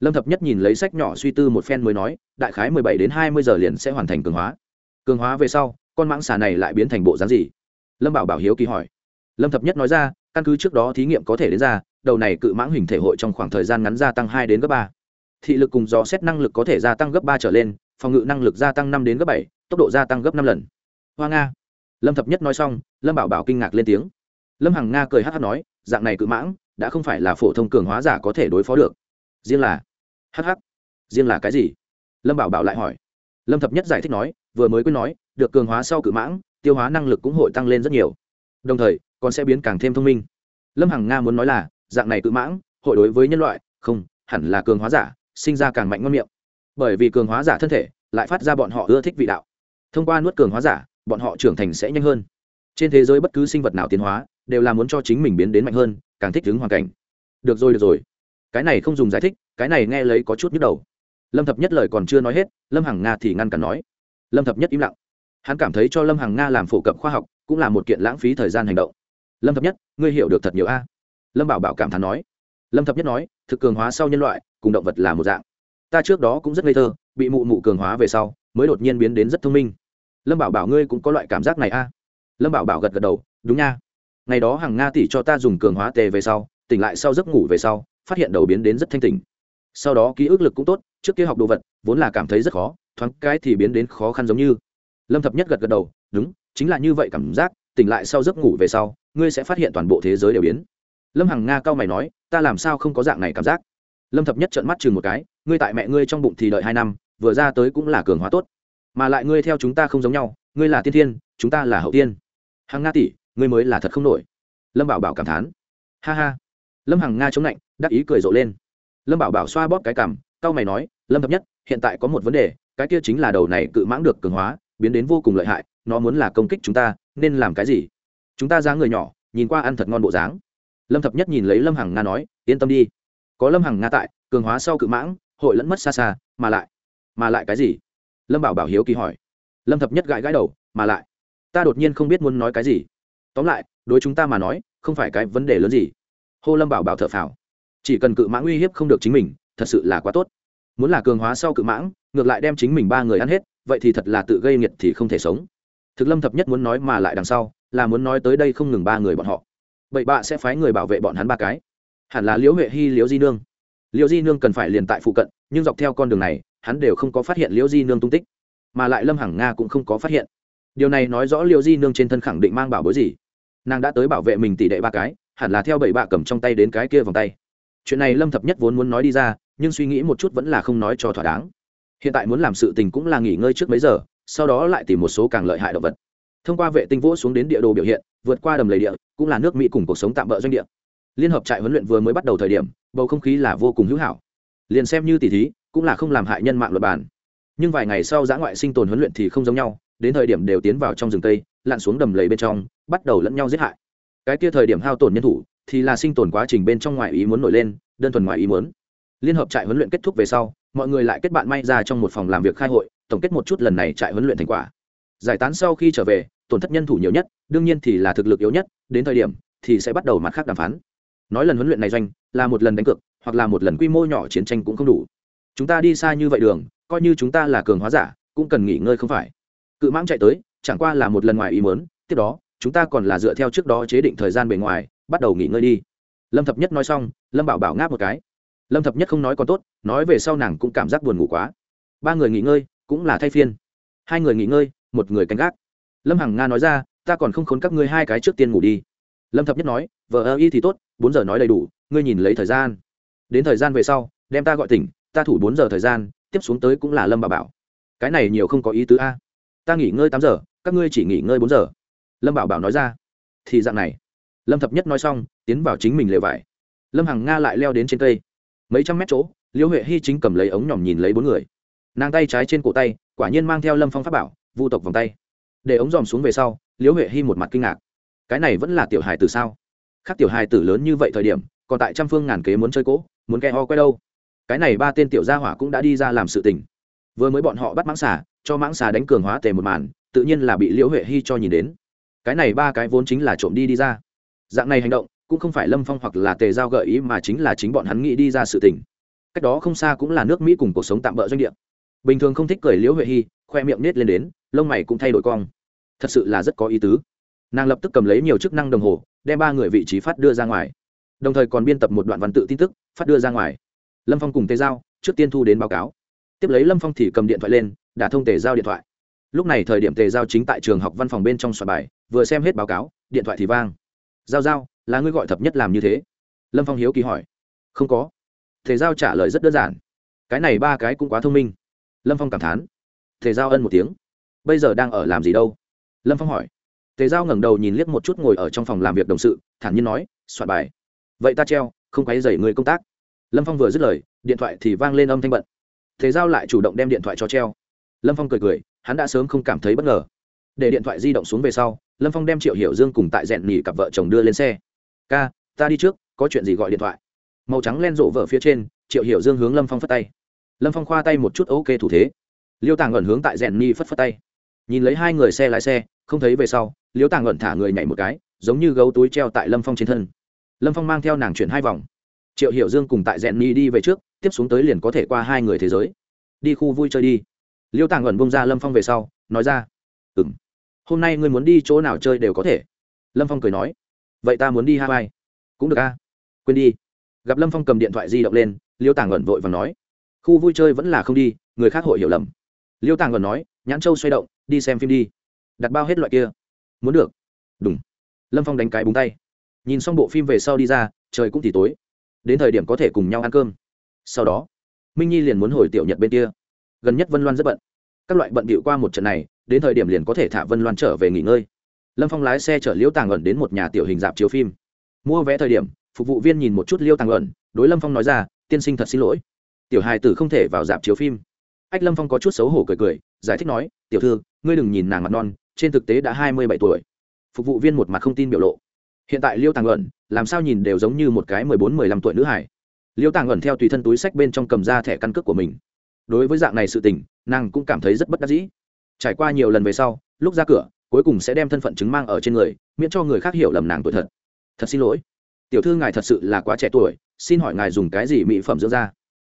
Lâm thập nhất nhìn lấy sách nhỏ suy tư một phen mới nói, đại khái mười bảy đến hai mươi giờ liền sẽ hoàn thành cường hóa. Cường hóa về sau, con mãng xà này lại biến thành bộ dáng gì? Lâm bảo bảo hiếu kỳ hỏi. Lâm thập nhất nói ra, căn cứ trước đó thí nghiệm có thể đến ra, đầu này cự mãng hình thể hội trong khoảng thời gian ngắn gia tăng hai đến gấp ba. Thị lực cùng dò xét năng lực có thể gia tăng gấp ba trở lên, phòng ngự năng lực gia tăng năm đến gấp bảy, tốc độ gia tăng gấp năm lần. Hoa nga. Lâm thập nhất nói xong, lâm bảo bảo kinh ngạc lên tiếng. Lâm hằng nga cười hát hát nói, dạng này cự mãng, đã không phải là phổ thông cường hóa giả có thể đối phó được. Riêng là hh riêng là cái gì? Lâm bảo bảo lại hỏi. Lâm thập nhất giải thích nói, vừa mới quên nói, được cường hóa sau cự mãng, tiêu hóa năng lực cũng hội tăng lên rất nhiều. Đồng thời, còn sẽ biến càng thêm thông minh. Lâm hằng nga muốn nói là, dạng này cự mãng, hội đối với nhân loại, không, hẳn là cường hóa giả, sinh ra càng mạnh ngon miệng. Bởi vì cường hóa giả thân thể, lại phát ra bọn họ ưa thích vị đạo. Thông qua nuốt cường hóa giả, bọn họ trưởng thành sẽ nhanh hơn. Trên thế giới bất cứ sinh vật nào tiến hóa, đều là muốn cho chính mình biến đến mạnh hơn, càng thích ứng hoàn cảnh. Được rồi được rồi cái này không dùng giải thích, cái này nghe lấy có chút nhức đầu. Lâm thập nhất lời còn chưa nói hết, lâm hằng nga thì ngăn cản nói. Lâm thập nhất im lặng. Hắn cảm thấy cho lâm hằng nga làm phổ cập khoa học cũng là một kiện lãng phí thời gian hành động. Lâm thập nhất, ngươi hiểu được thật nhiều a? Lâm bảo bảo cảm thán nói. Lâm thập nhất nói, thực cường hóa sau nhân loại cùng động vật là một dạng. Ta trước đó cũng rất ngây thơ, bị mụ mụ cường hóa về sau, mới đột nhiên biến đến rất thông minh. Lâm bảo bảo ngươi cũng có loại cảm giác này a? Lâm bảo bảo gật gật đầu, đúng nha. Ngày đó hàng nga tỷ cho ta dùng cường hóa tề về sau, tỉnh lại sau giấc ngủ về sau phát hiện đầu biến đến rất thanh tỉnh. Sau đó ký ức lực cũng tốt, trước kia học đồ vật, vốn là cảm thấy rất khó, thoáng cái thì biến đến khó khăn giống như. Lâm thập nhất gật gật đầu, đúng, chính là như vậy cảm giác, tỉnh lại sau giấc ngủ về sau, ngươi sẽ phát hiện toàn bộ thế giới đều biến. Lâm hằng nga cao mày nói, ta làm sao không có dạng này cảm giác? Lâm thập nhất trợn mắt chừng một cái, ngươi tại mẹ ngươi trong bụng thì đợi hai năm, vừa ra tới cũng là cường hóa tốt. Mà lại ngươi theo chúng ta không giống nhau, ngươi là tiên thiên, chúng ta là hậu tiên. Hằng nga tỷ, ngươi mới là thật không nổi. Lâm bảo bảo cảm thán. Ha ha. Lâm hằng nga chống lạnh đắc ý cười rộ lên. Lâm bảo bảo xoa bóp cái cằm cao mày nói, lâm thập nhất, hiện tại có một vấn đề, cái kia chính là đầu này cự mãng được cường hóa, biến đến vô cùng lợi hại, nó muốn là công kích chúng ta, nên làm cái gì? Chúng ta ra người nhỏ, nhìn qua ăn thật ngon bộ dáng. Lâm thập nhất nhìn lấy lâm hằng nga nói, yên tâm đi. Có lâm hằng nga tại, cường hóa sau cự mãng, hội lẫn mất xa xa, mà lại mà lại cái gì? Lâm bảo bảo hiếu kỳ hỏi. Lâm thập nhất gãi gãi đầu, mà lại, ta đột nhiên không biết muốn nói cái gì. Tóm lại, đối chúng ta mà nói, không phải cái vấn đề lớn gì. Hô lâm bảo bảo thở phào chỉ cần cự mãng uy hiếp không được chính mình, thật sự là quá tốt. Muốn là cường hóa sau cự mãng, ngược lại đem chính mình ba người ăn hết, vậy thì thật là tự gây nghiệt thì không thể sống. Thực lâm thập nhất muốn nói mà lại đằng sau, là muốn nói tới đây không ngừng ba người bọn họ. Vậy bạ sẽ phái người bảo vệ bọn hắn ba cái. Hẳn là liễu huệ hy liễu di nương. Liễu di nương cần phải liền tại phụ cận, nhưng dọc theo con đường này, hắn đều không có phát hiện liễu di nương tung tích, mà lại lâm hằng nga cũng không có phát hiện. Điều này nói rõ liễu di nương trên thân khẳng định mang bảo bối gì. Nàng đã tới bảo vệ mình tỷ đệ ba cái, hẳn là theo bảy bạ cầm trong tay đến cái kia vòng tay chuyện này lâm thập nhất vốn muốn nói đi ra, nhưng suy nghĩ một chút vẫn là không nói cho thỏa đáng. Hiện tại muốn làm sự tình cũng là nghỉ ngơi trước mấy giờ, sau đó lại tìm một số càng lợi hại động vật. Thông qua vệ tinh vỗ xuống đến địa đồ biểu hiện, vượt qua đầm lầy địa, cũng là nước mỹ cùng cuộc sống tạm bỡ doanh địa. Liên hợp trại huấn luyện vừa mới bắt đầu thời điểm, bầu không khí là vô cùng hữu hảo. Liền xem như tỷ thí, cũng là không làm hại nhân mạng luật bản. Nhưng vài ngày sau giã ngoại sinh tồn huấn luyện thì không giống nhau, đến thời điểm đều tiến vào trong rừng tây, lặn xuống đầm lầy bên trong, bắt đầu lẫn nhau giết hại. Cái kia thời điểm hao tổn nhân thủ thì là sinh tồn quá trình bên trong ngoài ý muốn nổi lên, đơn thuần ngoài ý muốn. Liên hợp trại huấn luyện kết thúc về sau, mọi người lại kết bạn may ra trong một phòng làm việc khai hội, tổng kết một chút lần này trại huấn luyện thành quả. Giải tán sau khi trở về, tổn thất nhân thủ nhiều nhất, đương nhiên thì là thực lực yếu nhất, đến thời điểm thì sẽ bắt đầu mặt khác đàm phán. Nói lần huấn luyện này doanh, là một lần đánh cược, hoặc là một lần quy mô nhỏ chiến tranh cũng không đủ. Chúng ta đi xa như vậy đường, coi như chúng ta là cường hóa giả, cũng cần nghỉ ngơi không phải. Cự mãng chạy tới, chẳng qua là một lần ngoài ý mớn tiếp đó, chúng ta còn là dựa theo trước đó chế định thời gian bề ngoài bắt đầu nghỉ ngơi đi. Lâm thập nhất nói xong, lâm bảo bảo ngáp một cái. Lâm thập nhất không nói còn tốt, nói về sau nàng cũng cảm giác buồn ngủ quá. Ba người nghỉ ngơi, cũng là thay phiên. Hai người nghỉ ngơi, một người canh gác. Lâm hằng nga nói ra, ta còn không khốn các ngươi hai cái trước tiên ngủ đi. Lâm thập nhất nói, vợ ơ y thì tốt, bốn giờ nói đầy đủ, ngươi nhìn lấy thời gian. Đến thời gian về sau, đem ta gọi tỉnh, ta thủ bốn giờ thời gian, tiếp xuống tới cũng là lâm bà bảo. Cái này nhiều không có ý tứ a. Ta nghỉ ngơi tám giờ, các ngươi chỉ nghỉ ngơi bốn giờ. Lâm bảo bảo nói ra, thì dạng này lâm thập nhất nói xong, tiến vào chính mình lều vải. Lâm hằng nga lại leo đến trên cây. Mấy trăm mét chỗ liêu huệ hy chính cầm lấy ống nhỏm nhìn lấy bốn người. Nàng tay trái trên cổ tay, quả nhiên mang theo lâm phong pháp bảo, vu tộc vòng tay. Để ống dòm xuống về sau liêu huệ hy một mặt kinh ngạc. Cái này vẫn là tiểu hài từ sao? Khác tiểu hài tử lớn như vậy thời điểm, còn tại trăm phương ngàn kế muốn chơi cỗ, muốn ke ho quay đâu? Cái này ba tên tiểu gia hỏa cũng đã đi ra làm sự tình. Vừa mới bọn họ bắt mãng xà, cho mãng xà đánh cường hóa tề một màn, tự nhiên là bị liễu huệ hy cho nhìn đến. Cái này ba cái vốn chính là trộm đi đi ra dạng này hành động, cũng không phải lâm phong hoặc là tề giao gợi ý mà chính là chính bọn hắn nghĩ đi ra sự tình. Cách đó không xa cũng là nước mỹ cùng cuộc sống tạm bỡ doanh địa. Bình thường không thích cười liễu huệ hy, khoe miệng nết lên đến, lông mày cũng thay đổi cong. Thật sự là rất có ý tứ. Nàng lập tức cầm lấy nhiều chức năng đồng hồ, đem ba người vị trí phát đưa ra ngoài. Đồng thời còn biên tập một đoạn văn tự tin tức, phát đưa ra ngoài. Lâm phong cùng tề giao, trước tiên thu đến báo cáo. Tiếp lấy lâm phong thì cầm điện thoại lên, đã thông tề giao điện thoại. Lúc này thời điểm tề giao chính tại trường học văn phòng bên trong soạn bài, vừa xem hết báo cáo, điện thoại thì vang giao giao, là ngươi gọi thập nhất làm như thế? Lâm phong hiếu kỳ hỏi. Không có. Thể giao trả lời rất đơn giản. Cái này ba cái cũng quá thông minh. Lâm phong cảm thán. Thể giao ân một tiếng. Bây giờ đang ở làm gì đâu? Lâm phong hỏi. Tề giao ngẩng đầu nhìn liếc một chút ngồi ở trong phòng làm việc đồng sự, thản nhiên nói, soạn bài. Vậy ta treo, không quấy dày người công tác. Lâm phong vừa dứt lời, điện thoại thì vang lên âm thanh bận. Thế giao lại chủ động đem điện thoại cho treo. Lâm phong cười cười, hắn đã sớm không cảm thấy bất ngờ để điện thoại di động xuống về sau, lâm phong đem triệu hiểu dương cùng tại rèn nỉ cặp vợ chồng đưa lên xe. Ca, ta đi trước, có chuyện gì gọi điện thoại. Màu trắng len rộ vợ phía trên, triệu hiểu dương hướng lâm phong phất tay. Lâm phong khoa tay một chút ok thủ thế. Liêu tàng ẩn hướng tại rèn nỉ phất phất tay. Nhìn lấy hai người xe lái xe, không thấy về sau, liêu tàng ẩn thả người nhảy một cái, giống như gấu túi treo tại lâm phong trên thân. Lâm phong mang theo nàng chuyển hai vòng. Triệu hiểu dương cùng tại rèn nỉ đi về trước, tiếp xuống tới liền có thể qua hai người thế giới. Đi khu vui chơi đi. Liêu tàng ẩn bông ra lâm phong về sau, nói ra ừng hôm nay ngươi muốn đi chỗ nào chơi đều có thể. Lâm phong cười nói. Vậy ta muốn đi hawaii. Cũng được a. Quên đi. Gặp lâm phong cầm điện thoại di động lên, liêu tàng ẩn vội và nói. Khu vui chơi vẫn là không đi, người khác hội hiểu lầm. Liêu tàng ẩn nói, nhãn châu xoay động, đi xem phim đi. Đặt bao hết loại kia. Muốn được. Đúng lâm phong đánh cái búng tay. Nhìn xong bộ phim về sau đi ra, trời cũng thì tối. Đến thời điểm có thể cùng nhau ăn cơm. Sau đó, minh nhi liền muốn hồi tiểu nhật bên kia. Gần nhất vân loan rất bận. Các loại bận bịu qua một trận này đến thời điểm liền có thể thả vân loan trở về nghỉ ngơi. Lâm phong lái xe chở liễu tàng ẩn đến một nhà tiểu hình dạp chiếu phim. Mua vé thời điểm, phục vụ viên nhìn một chút liễu tàng ẩn, đối lâm phong nói ra, tiên sinh thật xin lỗi. Tiểu hài tử không thể vào dạp chiếu phim. Ách, lâm phong có chút xấu hổ cười cười, giải thích nói, tiểu thư, ngươi đừng nhìn nàng mặt non, trên thực tế đã hai mươi bảy tuổi. Phục vụ viên một mặt không tin biểu lộ. Hiện tại liêu tàng ẩn, làm sao nhìn đều giống như một cái mười bốn, mười lăm tuổi nữ hải liêu tàng ẩn theo tùy thân túi sách bên trong cầm ra thẻ căn cước của mình. Đối với dạng này sự tình, nàng cũng cảm thấy rất bất đắc dĩ trải qua nhiều lần về sau, lúc ra cửa, cuối cùng sẽ đem thân phận chứng mang ở trên người, miễn cho người khác hiểu lầm nàng tuổi thật. Thật xin lỗi. Tiểu thư ngài thật sự là quá trẻ tuổi, xin hỏi ngài dùng cái gì mỹ phẩm dưỡng da?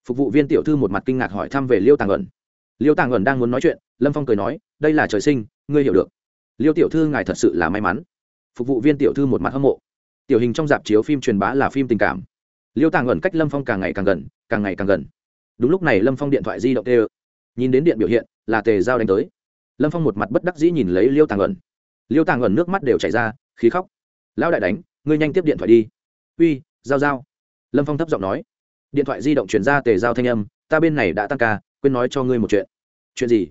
Phục vụ viên tiểu thư một mặt kinh ngạc hỏi thăm về liêu tàng ẩn. Liêu tàng ẩn đang muốn nói chuyện, lâm phong cười nói, đây là trời sinh, ngươi hiểu được. Liêu tiểu thư ngài thật sự là may mắn. Phục vụ viên tiểu thư một mặt hâm mộ. Tiểu hình trong dạp chiếu phim truyền bá là phim tình cảm. Liêu tàng ẩn cách lâm phong càng ngày càng gần, càng ngày càng gần. Đúng lúc này lâm phong điện thoại di động tê nhìn đến điện biểu hiện, là tề giao đánh tới lâm phong một mặt bất đắc dĩ nhìn lấy liêu tàng ẩn liêu tàng ẩn nước mắt đều chảy ra khí khóc lão đại đánh ngươi nhanh tiếp điện thoại đi uy giao giao lâm phong thấp giọng nói điện thoại di động chuyển ra tề giao thanh âm ta bên này đã tăng ca quên nói cho ngươi một chuyện chuyện gì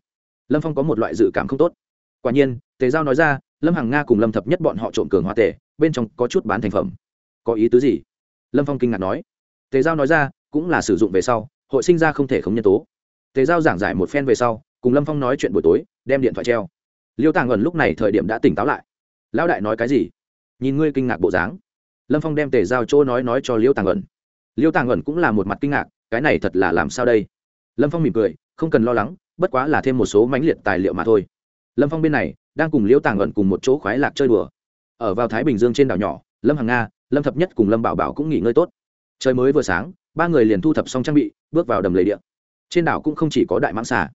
lâm phong có một loại dự cảm không tốt quả nhiên tề giao nói ra lâm hằng nga cùng lâm thập nhất bọn họ trộm cường hoa tề bên trong có chút bán thành phẩm có ý tứ gì lâm phong kinh ngạc nói tề giao nói ra cũng là sử dụng về sau hội sinh ra không thể không nhân tố tề giao giảng giải một phen về sau cùng lâm phong nói chuyện buổi tối, đem điện thoại treo. Liêu tàng ẩn lúc này thời điểm đã tỉnh táo lại. Lão đại nói cái gì? Nhìn ngươi kinh ngạc bộ dáng. Lâm phong đem tề giao chỗ nói nói cho liêu tàng ẩn. Liêu tàng ẩn cũng là một mặt kinh ngạc, cái này thật là làm sao đây? Lâm phong mỉm cười, không cần lo lắng, bất quá là thêm một số mãnh liệt tài liệu mà thôi. Lâm phong bên này, đang cùng liêu tàng ẩn cùng một chỗ khoái lạc chơi đùa. Ở vào thái bình dương trên đảo nhỏ, lâm hằng nga, lâm thập nhất cùng lâm bảo bảo cũng nghỉ ngơi tốt. Trời mới vừa sáng, ba người liền thu thập xong trang bị, bước vào đầm lầy điện trên đảo cũng không chỉ có đại mãng xà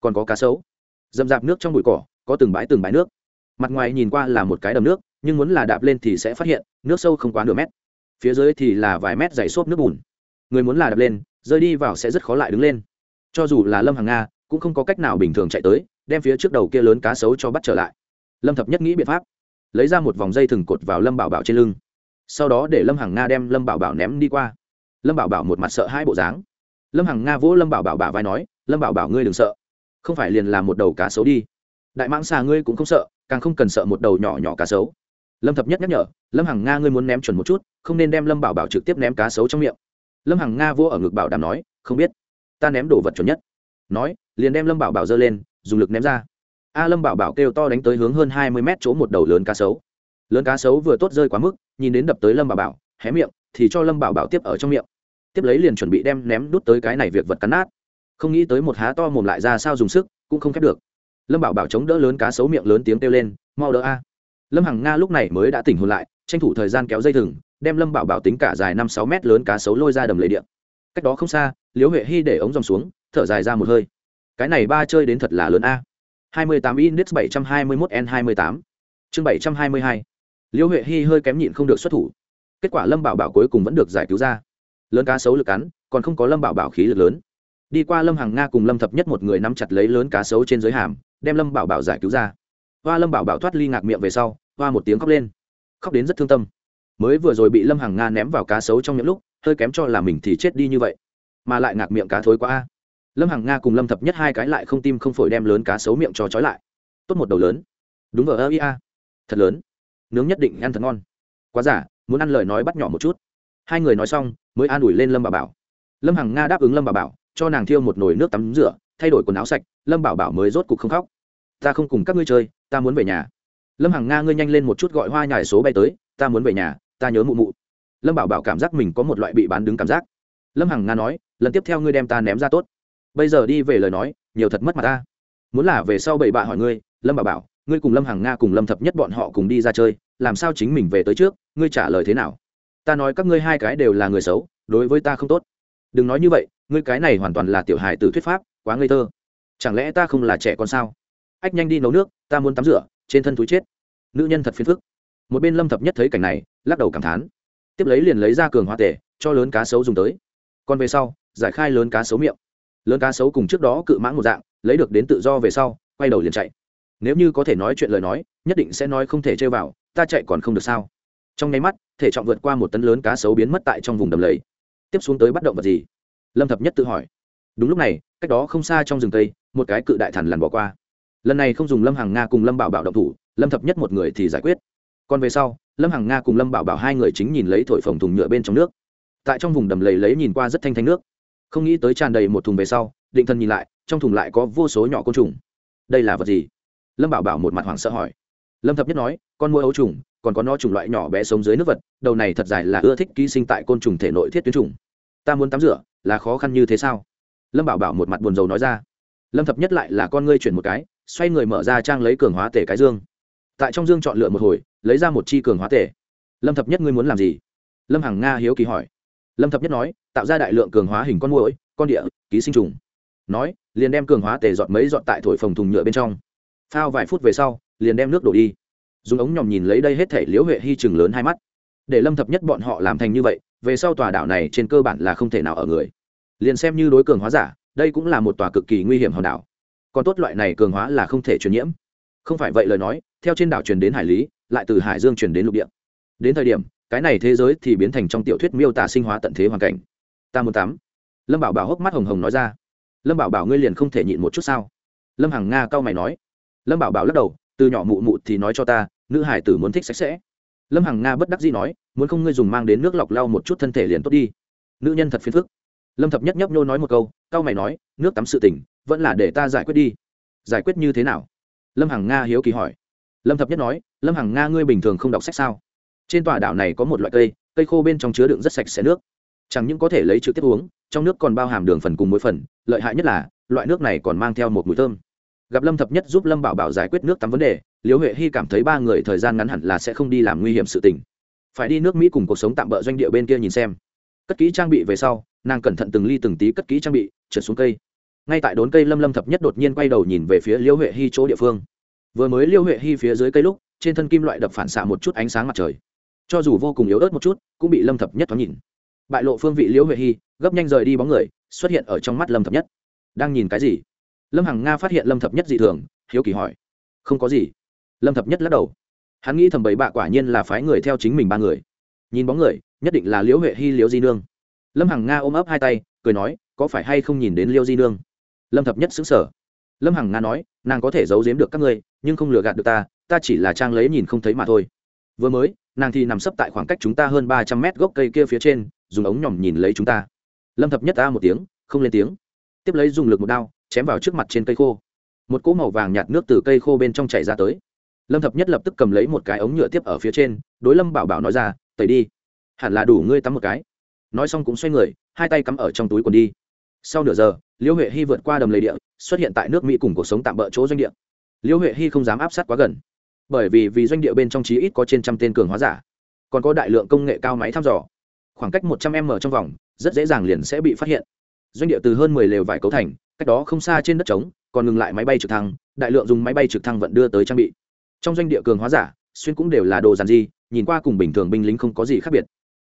còn có cá sấu. Dầm dạp nước trong bụi cỏ, có từng bãi từng bãi nước. Mặt ngoài nhìn qua là một cái đầm nước, nhưng muốn là đạp lên thì sẽ phát hiện, nước sâu không quá nửa mét. Phía dưới thì là vài mét dày xốp nước bùn. Người muốn là đạp lên, rơi đi vào sẽ rất khó lại đứng lên. Cho dù là lâm hàng nga, cũng không có cách nào bình thường chạy tới, đem phía trước đầu kia lớn cá sấu cho bắt trở lại. Lâm thập nhất nghĩ biện pháp, lấy ra một vòng dây thừng cột vào lâm bảo bảo trên lưng. Sau đó để lâm hàng nga đem lâm bảo bảo ném đi qua. Lâm bảo bảo một mặt sợ hai bộ dáng. Lâm hàng nga vỗ lâm bảo bảo bả vai nói, lâm bảo bảo ngươi đừng sợ không phải liền là một đầu cá sấu đi. Đại mãng xà ngươi cũng không sợ, càng không cần sợ một đầu nhỏ nhỏ cá sấu. Lâm thập nhất nhắc nhở, lâm hằng nga ngươi muốn ném chuẩn một chút, không nên đem lâm bảo bảo trực tiếp ném cá sấu trong miệng. Lâm hằng nga vô ở ngực bảo đảm nói, không biết, ta ném đồ vật chuẩn nhất. Nói, liền đem lâm bảo bảo giơ lên, dùng lực ném ra. A lâm bảo bảo kêu to đánh tới hướng hơn hai mươi mét chỗ một đầu lớn cá sấu. Lớn cá sấu vừa tốt rơi quá mức, nhìn đến đập tới lâm bảo bảo, hé miệng, thì cho lâm bảo bảo tiếp ở trong miệng. Tiếp lấy liền chuẩn bị đem ném đút tới cái này việc vật cắn nát không nghĩ tới một há to mồm lại ra sao dùng sức, cũng không khép được. Lâm bảo bảo chống đỡ lớn cá sấu miệng lớn tiếng kêu lên, mau đỡ a. Lâm hằng nga lúc này mới đã tỉnh hồn lại, tranh thủ thời gian kéo dây thừng, đem lâm bảo bảo tính cả dài năm sáu mét lớn cá sấu lôi ra đầm lầy điện. Cách đó không xa, liễu huệ hy để ống dòng xuống, thở dài ra một hơi. Cái này ba chơi đến thật là lớn a. Hai mươi tám index bảy trăm hai mươi mốt n hai mươi tám. Chương bảy trăm hai mươi hai. Liễu huệ hy hơi kém nhịn không được xuất thủ. Kết quả lâm bảo bảo cuối cùng vẫn được giải cứu ra. Lớn cá sấu lực cắn, còn không có lâm bảo bảo khí lực lớn đi qua lâm hàng nga cùng lâm thập nhất một người nắm chặt lấy lớn cá sấu trên dưới hàm, đem lâm bảo bảo giải cứu ra. Hoa lâm bảo bảo thoát ly ngạc miệng về sau, hoa một tiếng khóc lên. Khóc đến rất thương tâm. Mới vừa rồi bị lâm hàng nga ném vào cá sấu trong những lúc, hơi kém cho là mình thì chết đi như vậy, mà lại ngạc miệng cá thối quá a. Lâm hàng nga cùng lâm thập nhất hai cái lại không tim không phổi đem lớn cá sấu miệng cho trói lại. Tốt một đầu lớn. Đúng vờ ơ ia thật lớn. Nướng nhất định ăn thật ngon. Quá giả muốn ăn lời nói bắt nhỏ một chút. Hai người nói xong, mới an ủi lên lâm bà bảo. Lâm hằng nga đáp ứng lâm bà bảo cho nàng thiêu một nồi nước tắm rửa, thay đổi quần áo sạch, lâm bảo bảo mới rốt cục không khóc. Ta không cùng các ngươi chơi, ta muốn về nhà. Lâm hằng nga ngươi nhanh lên một chút gọi hoa nhài số bay tới, ta muốn về nhà, ta nhớ mụ mụ. Lâm bảo bảo cảm giác mình có một loại bị bán đứng cảm giác. Lâm hằng nga nói, lần tiếp theo ngươi đem ta ném ra tốt. Bây giờ đi về lời nói, nhiều thật mất mặt ta. Muốn là về sau bảy bạ hỏi ngươi, lâm bảo bảo, ngươi cùng lâm hằng nga cùng lâm thập nhất bọn họ cùng đi ra chơi, làm sao chính mình về tới trước, ngươi trả lời thế nào? Ta nói các ngươi hai cái đều là người xấu, đối với ta không tốt. Đừng nói như vậy ngươi cái này hoàn toàn là tiểu hài từ thuyết pháp, quá ngây thơ. Chẳng lẽ ta không là trẻ con sao? Ách, nhanh đi nấu nước, ta muốn tắm rửa, trên thân túi chết. Nữ nhân thật phiền phức. Một bên lâm thập nhất thấy cảnh này, lắc đầu cảm thán. Tiếp lấy liền lấy ra cường hoa tể, cho lớn cá sấu dùng tới. Còn về sau, giải khai lớn cá sấu miệng. Lớn cá sấu cùng trước đó cự mãn một dạng, lấy được đến tự do về sau, quay đầu liền chạy. Nếu như có thể nói chuyện lời nói, nhất định sẽ nói không thể chơi vào, ta chạy còn không được sao? Trong nháy mắt, thể trọng vượt qua một tấn lớn cá sấu biến mất tại trong vùng đầm lầy. Tiếp xuống tới bắt động vật gì? Lâm thập nhất tự hỏi. Đúng lúc này, cách đó không xa trong rừng tây, một cái cự đại thần lằn bỏ qua. Lần này không dùng lâm hàng nga cùng lâm bảo bảo động thủ, lâm thập nhất một người thì giải quyết. Còn về sau, lâm hàng nga cùng lâm bảo bảo hai người chính nhìn lấy thổi phồng thùng nhựa bên trong nước. Tại trong vùng đầm lầy lấy nhìn qua rất thanh thanh nước. Không nghĩ tới tràn đầy một thùng về sau, định thần nhìn lại, trong thùng lại có vô số nhỏ côn trùng. Đây là vật gì? Lâm bảo bảo một mặt hoảng sợ hỏi. Lâm thập nhất nói, con mua ấu trùng, còn có nó chủng loại nhỏ bé sống dưới nước vật, đầu này thật dài là ưa thích ký sinh tại côn trùng thể nội thiết tuyến trùng ta muốn tắm rửa, là khó khăn như thế sao? Lâm bảo bảo một mặt buồn rầu nói ra. Lâm thập nhất lại là con ngươi chuyển một cái, xoay người mở ra trang lấy cường hóa tể cái dương. Tại trong dương chọn lựa một hồi, lấy ra một chi cường hóa tể. Lâm thập nhất ngươi muốn làm gì? Lâm hằng nga hiếu kỳ hỏi. Lâm thập nhất nói, tạo ra đại lượng cường hóa hình con mũi con địa, ký sinh trùng. Nói, liền đem cường hóa tể dọn mấy dọn tại thổi phồng thùng nhựa bên trong. Phao vài phút về sau, liền đem nước đổ đi. Dùng ống nhòm nhìn lấy đây hết thể liễu huệ hy chừng lớn hai mắt. Để lâm thập nhất bọn họ làm thành như vậy về sau tòa đảo này trên cơ bản là không thể nào ở người. Liền xem như đối cường hóa giả, đây cũng là một tòa cực kỳ nguy hiểm hòn đảo. Còn tốt loại này cường hóa là không thể truyền nhiễm. Không phải vậy lời nói, theo trên đảo truyền đến hải lý, lại từ hải dương truyền đến lục địa. Đến thời điểm, cái này thế giới thì biến thành trong tiểu thuyết miêu tả sinh hóa tận thế hoàn cảnh. Ta muốn tắm. Lâm bảo bảo hốc mắt hồng hồng nói ra. Lâm bảo bảo ngươi liền không thể nhịn một chút sao? Lâm hằng nga cau mày nói. Lâm bảo bảo lắc đầu, từ nhỏ mụ mụ thì nói cho ta, nữ hải tử muốn thích sạch sẽ lâm hằng nga bất đắc dĩ nói, muốn không ngươi dùng mang đến nước lọc lau một chút thân thể liền tốt đi. Nữ nhân thật phiền phức. Lâm thập nhất nhấp nhô nói một câu, cao mày nói, nước tắm sự tỉnh vẫn là để ta giải quyết đi. Giải quyết như thế nào? Lâm hằng nga hiếu kỳ hỏi. Lâm thập nhất nói, lâm hằng nga ngươi bình thường không đọc sách sao? Trên tòa đảo này có một loại cây cây khô bên trong chứa đựng rất sạch sẽ nước. Chẳng những có thể lấy trực tiếp uống, trong nước còn bao hàm đường phần cùng mỗi phần, lợi hại nhất là, loại nước này còn mang theo một mùi thơm. Gặp lâm thập nhất giúp lâm bảo bảo giải quyết nước tắm vấn đề liễu huệ hy cảm thấy ba người thời gian ngắn hẳn là sẽ không đi làm nguy hiểm sự tình. Phải đi nước mỹ cùng cuộc sống tạm bỡ doanh địa bên kia nhìn xem. Cất kỹ trang bị về sau, nàng cẩn thận từng ly từng tí cất kỹ trang bị, trượt xuống cây. Ngay tại đốn cây lâm lâm thập nhất đột nhiên quay đầu nhìn về phía liễu huệ hy chỗ địa phương. Vừa mới liễu huệ hy phía dưới cây lúc, trên thân kim loại đập phản xạ một chút ánh sáng mặt trời. Cho dù vô cùng yếu ớt một chút, cũng bị lâm thập nhất thoáng nhìn. Bại lộ phương vị liễu huệ hy gấp nhanh rời đi bóng người, xuất hiện ở trong mắt lâm thập nhất. Đang nhìn cái gì? Lâm hằng nga phát hiện lâm thập nhất dị thường, hiếu kỳ hỏi. Không có gì lâm thập nhất lắc đầu hắn nghĩ thầm bậy bạ quả nhiên là phái người theo chính mình ba người nhìn bóng người nhất định là liễu huệ hy liễu di nương lâm hằng nga ôm ấp hai tay cười nói có phải hay không nhìn đến liễu di nương lâm thập nhất xứng sở lâm hằng nga nói nàng có thể giấu giếm được các ngươi nhưng không lừa gạt được ta ta chỉ là trang lấy nhìn không thấy mà thôi vừa mới nàng thì nằm sấp tại khoảng cách chúng ta hơn ba trăm mét gốc cây kia phía trên dùng ống nhỏm nhìn lấy chúng ta lâm thập nhất ta một tiếng không lên tiếng tiếp lấy dùng lực một đao chém vào trước mặt trên cây khô một cỗ màu vàng nhạt nước từ cây khô bên trong chảy ra tới lâm thập nhất lập tức cầm lấy một cái ống nhựa tiếp ở phía trên, đối lâm bảo bảo nói ra, tẩy đi, hẳn là đủ ngươi tắm một cái. Nói xong cũng xoay người, hai tay cắm ở trong túi quần đi. Sau nửa giờ liễu huệ hy vượt qua đầm lầy địa, xuất hiện tại nước mỹ cùng cuộc sống tạm bỡ chỗ doanh địa. Liễu huệ hy không dám áp sát quá gần, bởi vì vì doanh địa bên trong chí ít có trên trăm tên cường hóa giả, còn có đại lượng công nghệ cao máy thăm dò. Khoảng cách một trăm m trong vòng, rất dễ dàng liền sẽ bị phát hiện. Doanh địa từ hơn mười lều vải cấu thành, cách đó không xa trên đất trống, còn ngừng lại máy bay trực thăng, đại lượng dùng máy bay trực thăng vận đưa tới trang bị trong doanh địa cường hóa giả, xuyên cũng đều là đồ giàn di nhìn qua cùng bình thường binh lính không có gì khác biệt.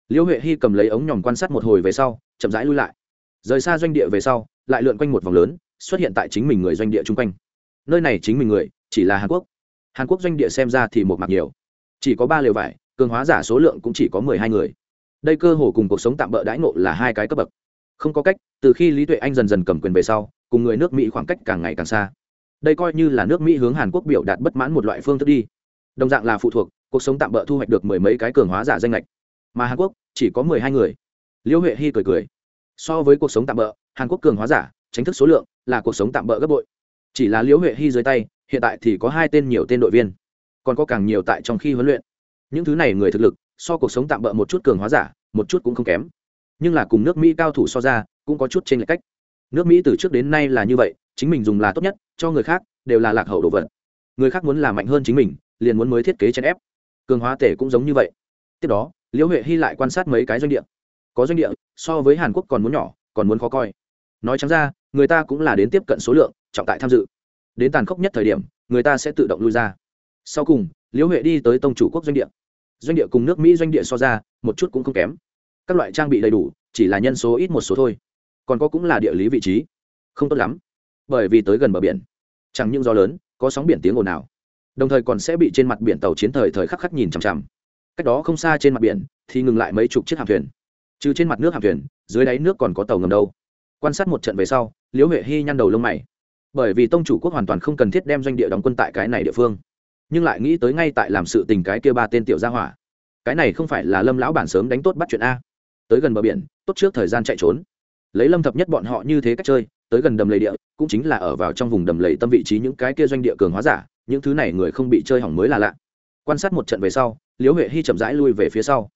Liễu huệ hy cầm lấy ống nhòm quan sát một hồi về sau, chậm rãi lui lại. Rời xa doanh địa về sau, lại lượn quanh một vòng lớn, xuất hiện tại chính mình người doanh địa chung quanh. Nơi này chính mình người, chỉ là hàn quốc. Hàn quốc doanh địa xem ra thì một mặt nhiều. Chỉ có ba lều vải, cường hóa giả số lượng cũng chỉ có mười hai người. Đây cơ hồ cùng cuộc sống tạm bỡ đãi ngộ là hai cái cấp bậc. Không có cách, từ khi lý tuệ anh dần dần cầm quyền về sau, cùng người nước mỹ khoảng cách càng ngày càng xa đây coi như là nước mỹ hướng hàn quốc biểu đạt bất mãn một loại phương thức đi. Đồng dạng là phụ thuộc, cuộc sống tạm bỡ thu hoạch được mười mấy cái cường hóa giả danh lệch. Mà hàn quốc chỉ có mười hai người. Liễu huệ hy cười cười. So với cuộc sống tạm bỡ hàn quốc cường hóa giả tránh thức số lượng là cuộc sống tạm bỡ gấp bội. Chỉ là liễu huệ hy dưới tay, hiện tại thì có hai tên nhiều tên đội viên. Còn có càng nhiều tại trong khi huấn luyện. Những thứ này người thực lực, so cuộc sống tạm bỡ một chút cường hóa giả, một chút cũng không kém. Nhưng là cùng nước mỹ cao thủ so ra, cũng có chút trên lệch cách. Nước mỹ từ trước đến nay là như vậy chính mình dùng là tốt nhất, cho người khác đều là lạc hậu đồ vật. Người khác muốn làm mạnh hơn chính mình, liền muốn mới thiết kế chèn ép. Cường hóa tể cũng giống như vậy. Tiếp đó, liễu huệ hy lại quan sát mấy cái doanh địa. Có doanh địa, so với hàn quốc còn muốn nhỏ, còn muốn khó coi. Nói chẳng ra, người ta cũng là đến tiếp cận số lượng, trọng tại tham dự. Đến tàn khốc nhất thời điểm, người ta sẽ tự động lui ra. Sau cùng, liễu huệ đi tới tông chủ quốc doanh địa. Doanh địa cùng nước mỹ doanh địa so ra, một chút cũng không kém. Các loại trang bị đầy đủ, chỉ là nhân số ít một số thôi. Còn có cũng là địa lý vị trí. Không tốt lắm bởi vì tới gần bờ biển. Chẳng những gió lớn, có sóng biển tiếng ồn nào đồng thời còn sẽ bị trên mặt biển tàu chiến thời thời khắc khắc nhìn chằm chằm. Cách đó không xa trên mặt biển thì ngừng lại mấy chục chiếc hạm thuyền. Trừ trên mặt nước hạm thuyền, dưới đáy nước còn có tàu ngầm đâu. Quan sát một trận về sau, liễu huệ hy nhăn đầu lông mày. Bởi vì tông chủ quốc hoàn toàn không cần thiết đem doanh địa đóng quân tại cái này địa phương, nhưng lại nghĩ tới ngay tại làm sự tình cái kia ba tên tiểu gia hỏa. Cái này không phải là lâm lão bản sớm đánh tốt bắt chuyện a. Tới gần bờ biển, tốt trước thời gian chạy trốn. Lấy lâm thập nhất bọn họ như thế cách chơi tới gần đầm lầy địa, cũng chính là ở vào trong vùng đầm lầy tâm vị trí những cái kia doanh địa cường hóa giả, những thứ này người không bị chơi hỏng mới là lạ. Quan sát một trận về sau, liễu huệ hy chậm rãi lui về phía sau.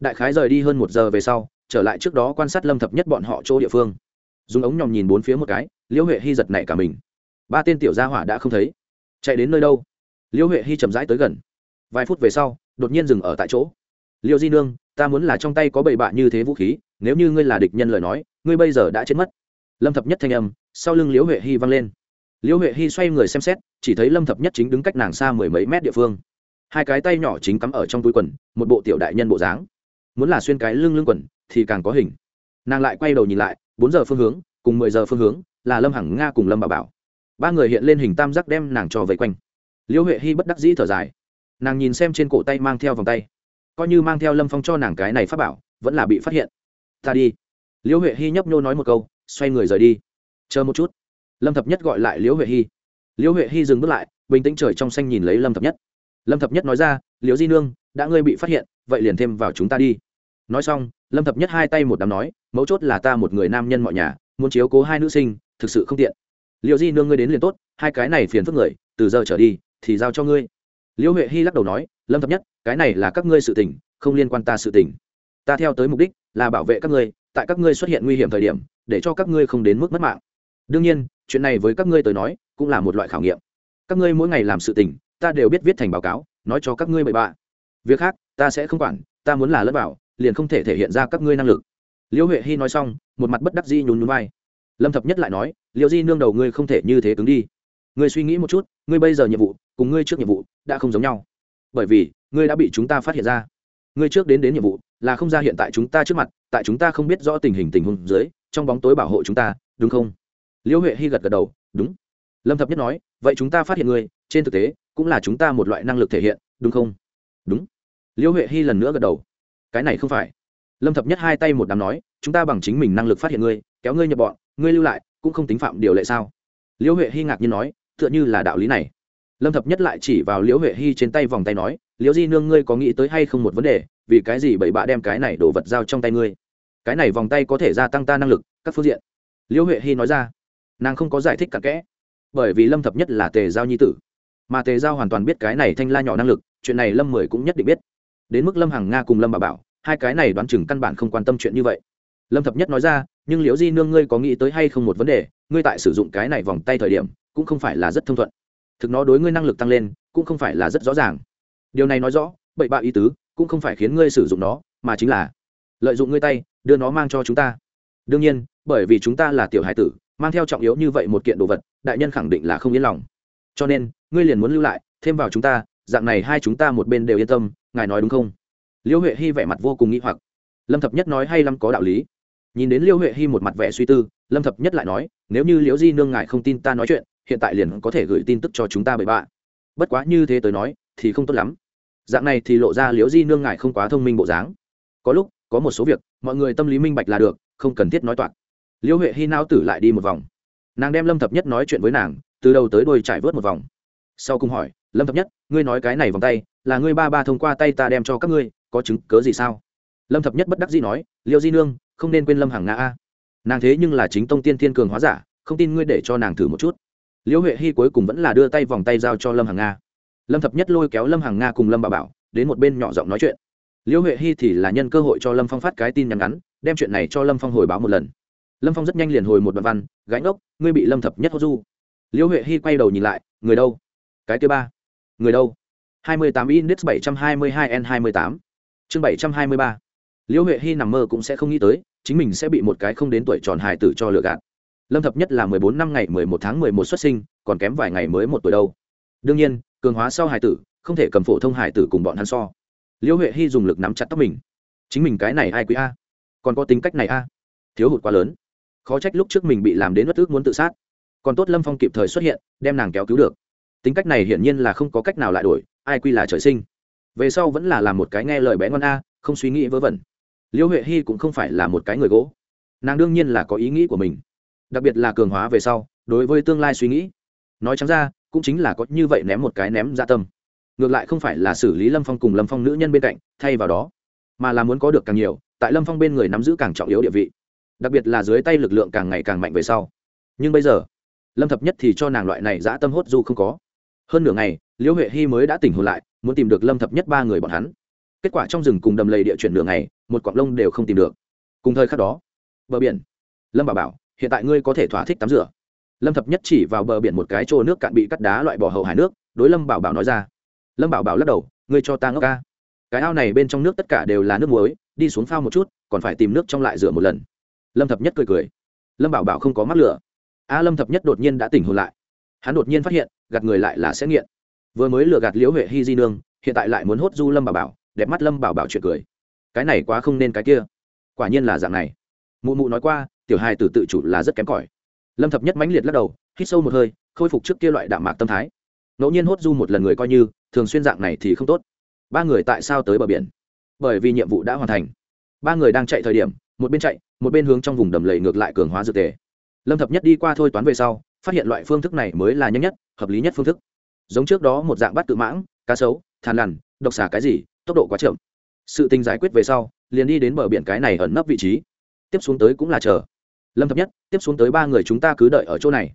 Đại khái rời đi hơn một giờ về sau, trở lại trước đó quan sát lâm thập nhất bọn họ chỗ địa phương. Dùng ống nhòm nhìn bốn phía một cái, liễu huệ hy giật nảy cả mình. Ba tên tiểu gia hỏa đã không thấy. Chạy đến nơi đâu? Liễu huệ hy chậm rãi tới gần. Vài phút về sau, đột nhiên dừng ở tại chỗ. Liệu di nương, ta muốn là trong tay có bầy bạ như thế vũ khí, nếu như ngươi là địch nhân lời nói, ngươi bây giờ đã chết mất lâm thập nhất thanh âm, sau lưng liễu huệ hy văng lên. Liễu huệ hy xoay người xem xét, chỉ thấy lâm thập nhất chính đứng cách nàng xa mười mấy mét địa phương. Hai cái tay nhỏ chính cắm ở trong túi quần, một bộ tiểu đại nhân bộ dáng. Muốn là xuyên cái lưng lưng quần, thì càng có hình. Nàng lại quay đầu nhìn lại, bốn giờ phương hướng, cùng mười giờ phương hướng, là lâm hằng nga cùng lâm bà bảo. Ba người hiện lên hình tam giác đem nàng cho vây quanh. Liễu huệ hy bất đắc dĩ thở dài. Nàng nhìn xem trên cổ tay mang theo vòng tay. Coi như mang theo lâm phong cho nàng cái này phát bảo, vẫn là bị phát hiện. Ta đi. Liễu huệ hy nhấp nhô nói một câu xoay người rời đi. Chờ một chút. Lâm thập nhất gọi lại liễu huệ hy. Liễu huệ hy dừng bước lại, bình tĩnh trời trong xanh nhìn lấy lâm thập nhất. Lâm thập nhất nói ra, liễu di nương, đã ngươi bị phát hiện, vậy liền thêm vào chúng ta đi. Nói xong, lâm thập nhất hai tay một đám nói, mấu chốt là ta một người nam nhân mọi nhà, muốn chiếu cố hai nữ sinh, thực sự không tiện. Liệu di nương ngươi đến liền tốt, hai cái này phiền phức người, từ giờ trở đi, thì giao cho ngươi. Liễu huệ hy lắc đầu nói, lâm thập nhất, cái này là các ngươi sự tình, không liên quan ta sự tình. Ta theo tới mục đích là bảo vệ các ngươi, tại các ngươi xuất hiện nguy hiểm thời điểm để cho các ngươi không đến mức mất mạng. Đương nhiên, chuyện này với các ngươi tới nói, cũng là một loại khảo nghiệm. Các ngươi mỗi ngày làm sự tình, ta đều biết viết thành báo cáo, nói cho các ngươi bậy bạ. Việc khác, ta sẽ không quản, ta muốn là lẫn bảo liền không thể thể hiện ra các ngươi năng lực. Liễu huệ hy nói xong, một mặt bất đắc di nhún nhún vai. Lâm thập nhất lại nói liệu di nương đầu ngươi không thể như thế cứng đi. Ngươi suy nghĩ một chút, ngươi bây giờ nhiệm vụ, cùng ngươi trước nhiệm vụ, đã không giống nhau. Bởi vì, ngươi đã bị chúng ta phát hiện ra. Ngươi trước đến đến nhiệm vụ, là không ra hiện tại chúng ta trước mặt, tại chúng ta không biết rõ tình hình tình huống dưới trong bóng tối bảo hộ chúng ta, đúng không? Liễu huệ hy gật gật đầu, đúng. Lâm thập nhất nói, vậy chúng ta phát hiện ngươi trên thực tế, cũng là chúng ta một loại năng lực thể hiện, đúng không? Đúng. Liễu huệ hy lần nữa gật đầu. Cái này không phải. Lâm thập nhất hai tay một đám nói, chúng ta bằng chính mình năng lực phát hiện ngươi kéo ngươi nhập bọn, ngươi lưu lại, cũng không tính phạm điều lệ sao? Liễu huệ hy ngạc nhiên nói, tựa như là đạo lý này. Lâm thập nhất lại chỉ vào liễu huệ hy trên tay vòng tay nói, liễu di nương, ngươi có nghĩ tới hay không một vấn đề? Vì cái gì bảy bạ đem cái này đổ vật giao trong tay ngươi? Cái này vòng tay có thể gia tăng ta năng lực, các phương diện. Liễu huệ hy nói ra. Nàng không có giải thích cặn kẽ, bởi vì lâm thập nhất là tề giao nhi tử. Mà tề giao hoàn toàn biết cái này thanh la nhỏ năng lực, chuyện này lâm mười cũng nhất định biết. Đến mức lâm hằng nga cùng lâm bà bảo, hai cái này đoán chừng căn bản không quan tâm chuyện như vậy. Lâm thập nhất nói ra, nhưng liễu di nương ngươi có nghĩ tới hay không một vấn đề? Ngươi tại sử dụng cái này vòng tay thời điểm, cũng không phải là rất thông thuận. Thực nó đối ngươi năng lực tăng lên, cũng không phải là rất rõ ràng. Điều này nói rõ, bậy bạ ý tứ, cũng không phải khiến ngươi sử dụng nó, mà chính là lợi dụng ngươi tay đưa nó mang cho chúng ta. Đương nhiên, bởi vì chúng ta là tiểu hải tử, mang theo trọng yếu như vậy một kiện đồ vật, đại nhân khẳng định là không yên lòng. Cho nên, ngươi liền muốn lưu lại, thêm vào chúng ta, dạng này hai chúng ta một bên đều yên tâm, ngài nói đúng không? Liêu huệ hy vẻ mặt vô cùng nghĩ hoặc. Lâm thập nhất nói hay lắm có đạo lý. Nhìn đến liêu huệ hy một mặt vẻ suy tư, lâm thập nhất lại nói, nếu như liễu di nương ngài không tin ta nói chuyện, hiện tại liền có thể gửi tin tức cho chúng ta bởi bạ. Bất quá như thế tới nói, thì không tốt lắm. Dạng này thì lộ ra liễu di nương ngài không quá thông minh bộ dáng. Có lúc có một số việc, mọi người tâm lý minh bạch là được, không cần thiết nói toạc. Liêu huệ hy nao tử lại đi một vòng. Nàng đem lâm thập nhất nói chuyện với nàng, từ đầu tới đôi trải vớt một vòng. Sau cùng hỏi, lâm thập nhất, ngươi nói cái này vòng tay, là ngươi ba ba thông qua tay ta đem cho các ngươi, có chứng cớ gì sao? Lâm thập nhất bất đắc dĩ nói liệu di nương, không nên quên lâm hàng nga a. Nàng thế nhưng là chính tông tiên thiên cường hóa giả, không tin ngươi để cho nàng thử một chút. Liễu huệ hy cuối cùng vẫn là đưa tay vòng tay giao cho lâm hàng nga. Lâm thập nhất lôi kéo lâm hàng nga cùng lâm bà bảo, đến một bên nhỏ giọng nói chuyện liễu huệ hy thì là nhân cơ hội cho lâm phong phát cái tin nhắn ngắn, đem chuyện này cho lâm phong hồi báo một lần. Lâm phong rất nhanh liền hồi một đoạn văn gánh ốc ngươi bị lâm thập nhất hốt du. Liễu huệ hy quay đầu nhìn lại, người đâu? Cái thứ ba. Người đâu? Hai mươi tám index bảy trăm hai mươi hai n hai mươi tám. Chương bảy trăm hai mươi ba. Liễu huệ hy nằm mơ cũng sẽ không nghĩ tới, chính mình sẽ bị một cái không đến tuổi tròn hài tử cho lừa gạt. Lâm thập nhất là mười bốn năm ngày, mười một tháng mười một xuất sinh, còn kém vài ngày mới một tuổi đâu. Đương nhiên, cường hóa sau hài tử, không thể cầm phổ thông hài tử cùng bọn hắn so liễu huệ hy dùng lực nắm chặt tóc mình. Chính mình cái này ai quý a? Còn có tính cách này a? Thiếu hụt quá lớn. Khó trách lúc trước mình bị làm đến bất ước muốn tự sát. Còn tốt lâm phong kịp thời xuất hiện, đem nàng kéo cứu được. Tính cách này hiển nhiên là không có cách nào lại đổi, ai quy là trời sinh. Về sau vẫn là làm một cái nghe lời bé ngon a, không suy nghĩ vớ vẩn. Liễu huệ hy cũng không phải là một cái người gỗ. Nàng đương nhiên là có ý nghĩ của mình. Đặc biệt là cường hóa về sau, đối với tương lai suy nghĩ. Nói chẳng ra, cũng chính là có như vậy ném một cái ném ra tâm ngược lại không phải là xử lý lâm phong cùng lâm phong nữ nhân bên cạnh, thay vào đó, mà là muốn có được càng nhiều, tại lâm phong bên người nắm giữ càng trọng yếu địa vị, đặc biệt là dưới tay lực lượng càng ngày càng mạnh về sau. Nhưng bây giờ, lâm thập nhất thì cho nàng loại này dã tâm hốt du không có. Hơn nửa ngày, liễu huệ hy mới đã tỉnh hồn lại, muốn tìm được lâm thập nhất ba người bọn hắn. Kết quả trong rừng cùng đầm lầy địa chuyển nửa ngày, một quạng lông đều không tìm được. Cùng thời khắc đó, bờ biển, lâm bảo bảo, hiện tại ngươi có thể thỏa thích tắm rửa. Lâm thập nhất chỉ vào bờ biển một cái chỗ nước cạn bị cắt đá loại bỏ hậu hải nước, đối lâm bảo bảo nói ra lâm bảo bảo lắc đầu ngươi cho ta ngốc ca cái ao này bên trong nước tất cả đều là nước muối đi xuống phao một chút còn phải tìm nước trong lại rửa một lần lâm thập nhất cười cười lâm bảo bảo không có mắc lửa a lâm thập nhất đột nhiên đã tỉnh hồn lại hắn đột nhiên phát hiện gạt người lại là sẽ nghiện vừa mới lừa gạt liễu huệ hy di nương hiện tại lại muốn hốt du lâm bảo bảo đẹp mắt lâm bảo bảo chuyện cười cái này quá không nên cái kia quả nhiên là dạng này mụ mụ nói qua tiểu hài từ tự chủ là rất kém cỏi lâm thập nhất mãnh liệt lắc đầu hít sâu một hơi khôi phục trước kia loại đạm mạc tâm thái ngẫu nhiên hốt du một lần người coi như thường xuyên dạng này thì không tốt. Ba người tại sao tới bờ biển? Bởi vì nhiệm vụ đã hoàn thành. Ba người đang chạy thời điểm, một bên chạy, một bên hướng trong vùng đầm lầy ngược lại cường hóa dược tề. Lâm thập nhất đi qua thôi toán về sau, phát hiện loại phương thức này mới là nhanh nhất, hợp lý nhất phương thức. Giống trước đó một dạng bắt tự mãng, cá sấu than lằn, độc xả cái gì, tốc độ quá chậm. Sự tình giải quyết về sau, liền đi đến bờ biển cái này ẩn nấp vị trí. Tiếp xuống tới cũng là chờ. Lâm thập nhất, tiếp xuống tới ba người chúng ta cứ đợi ở chỗ này.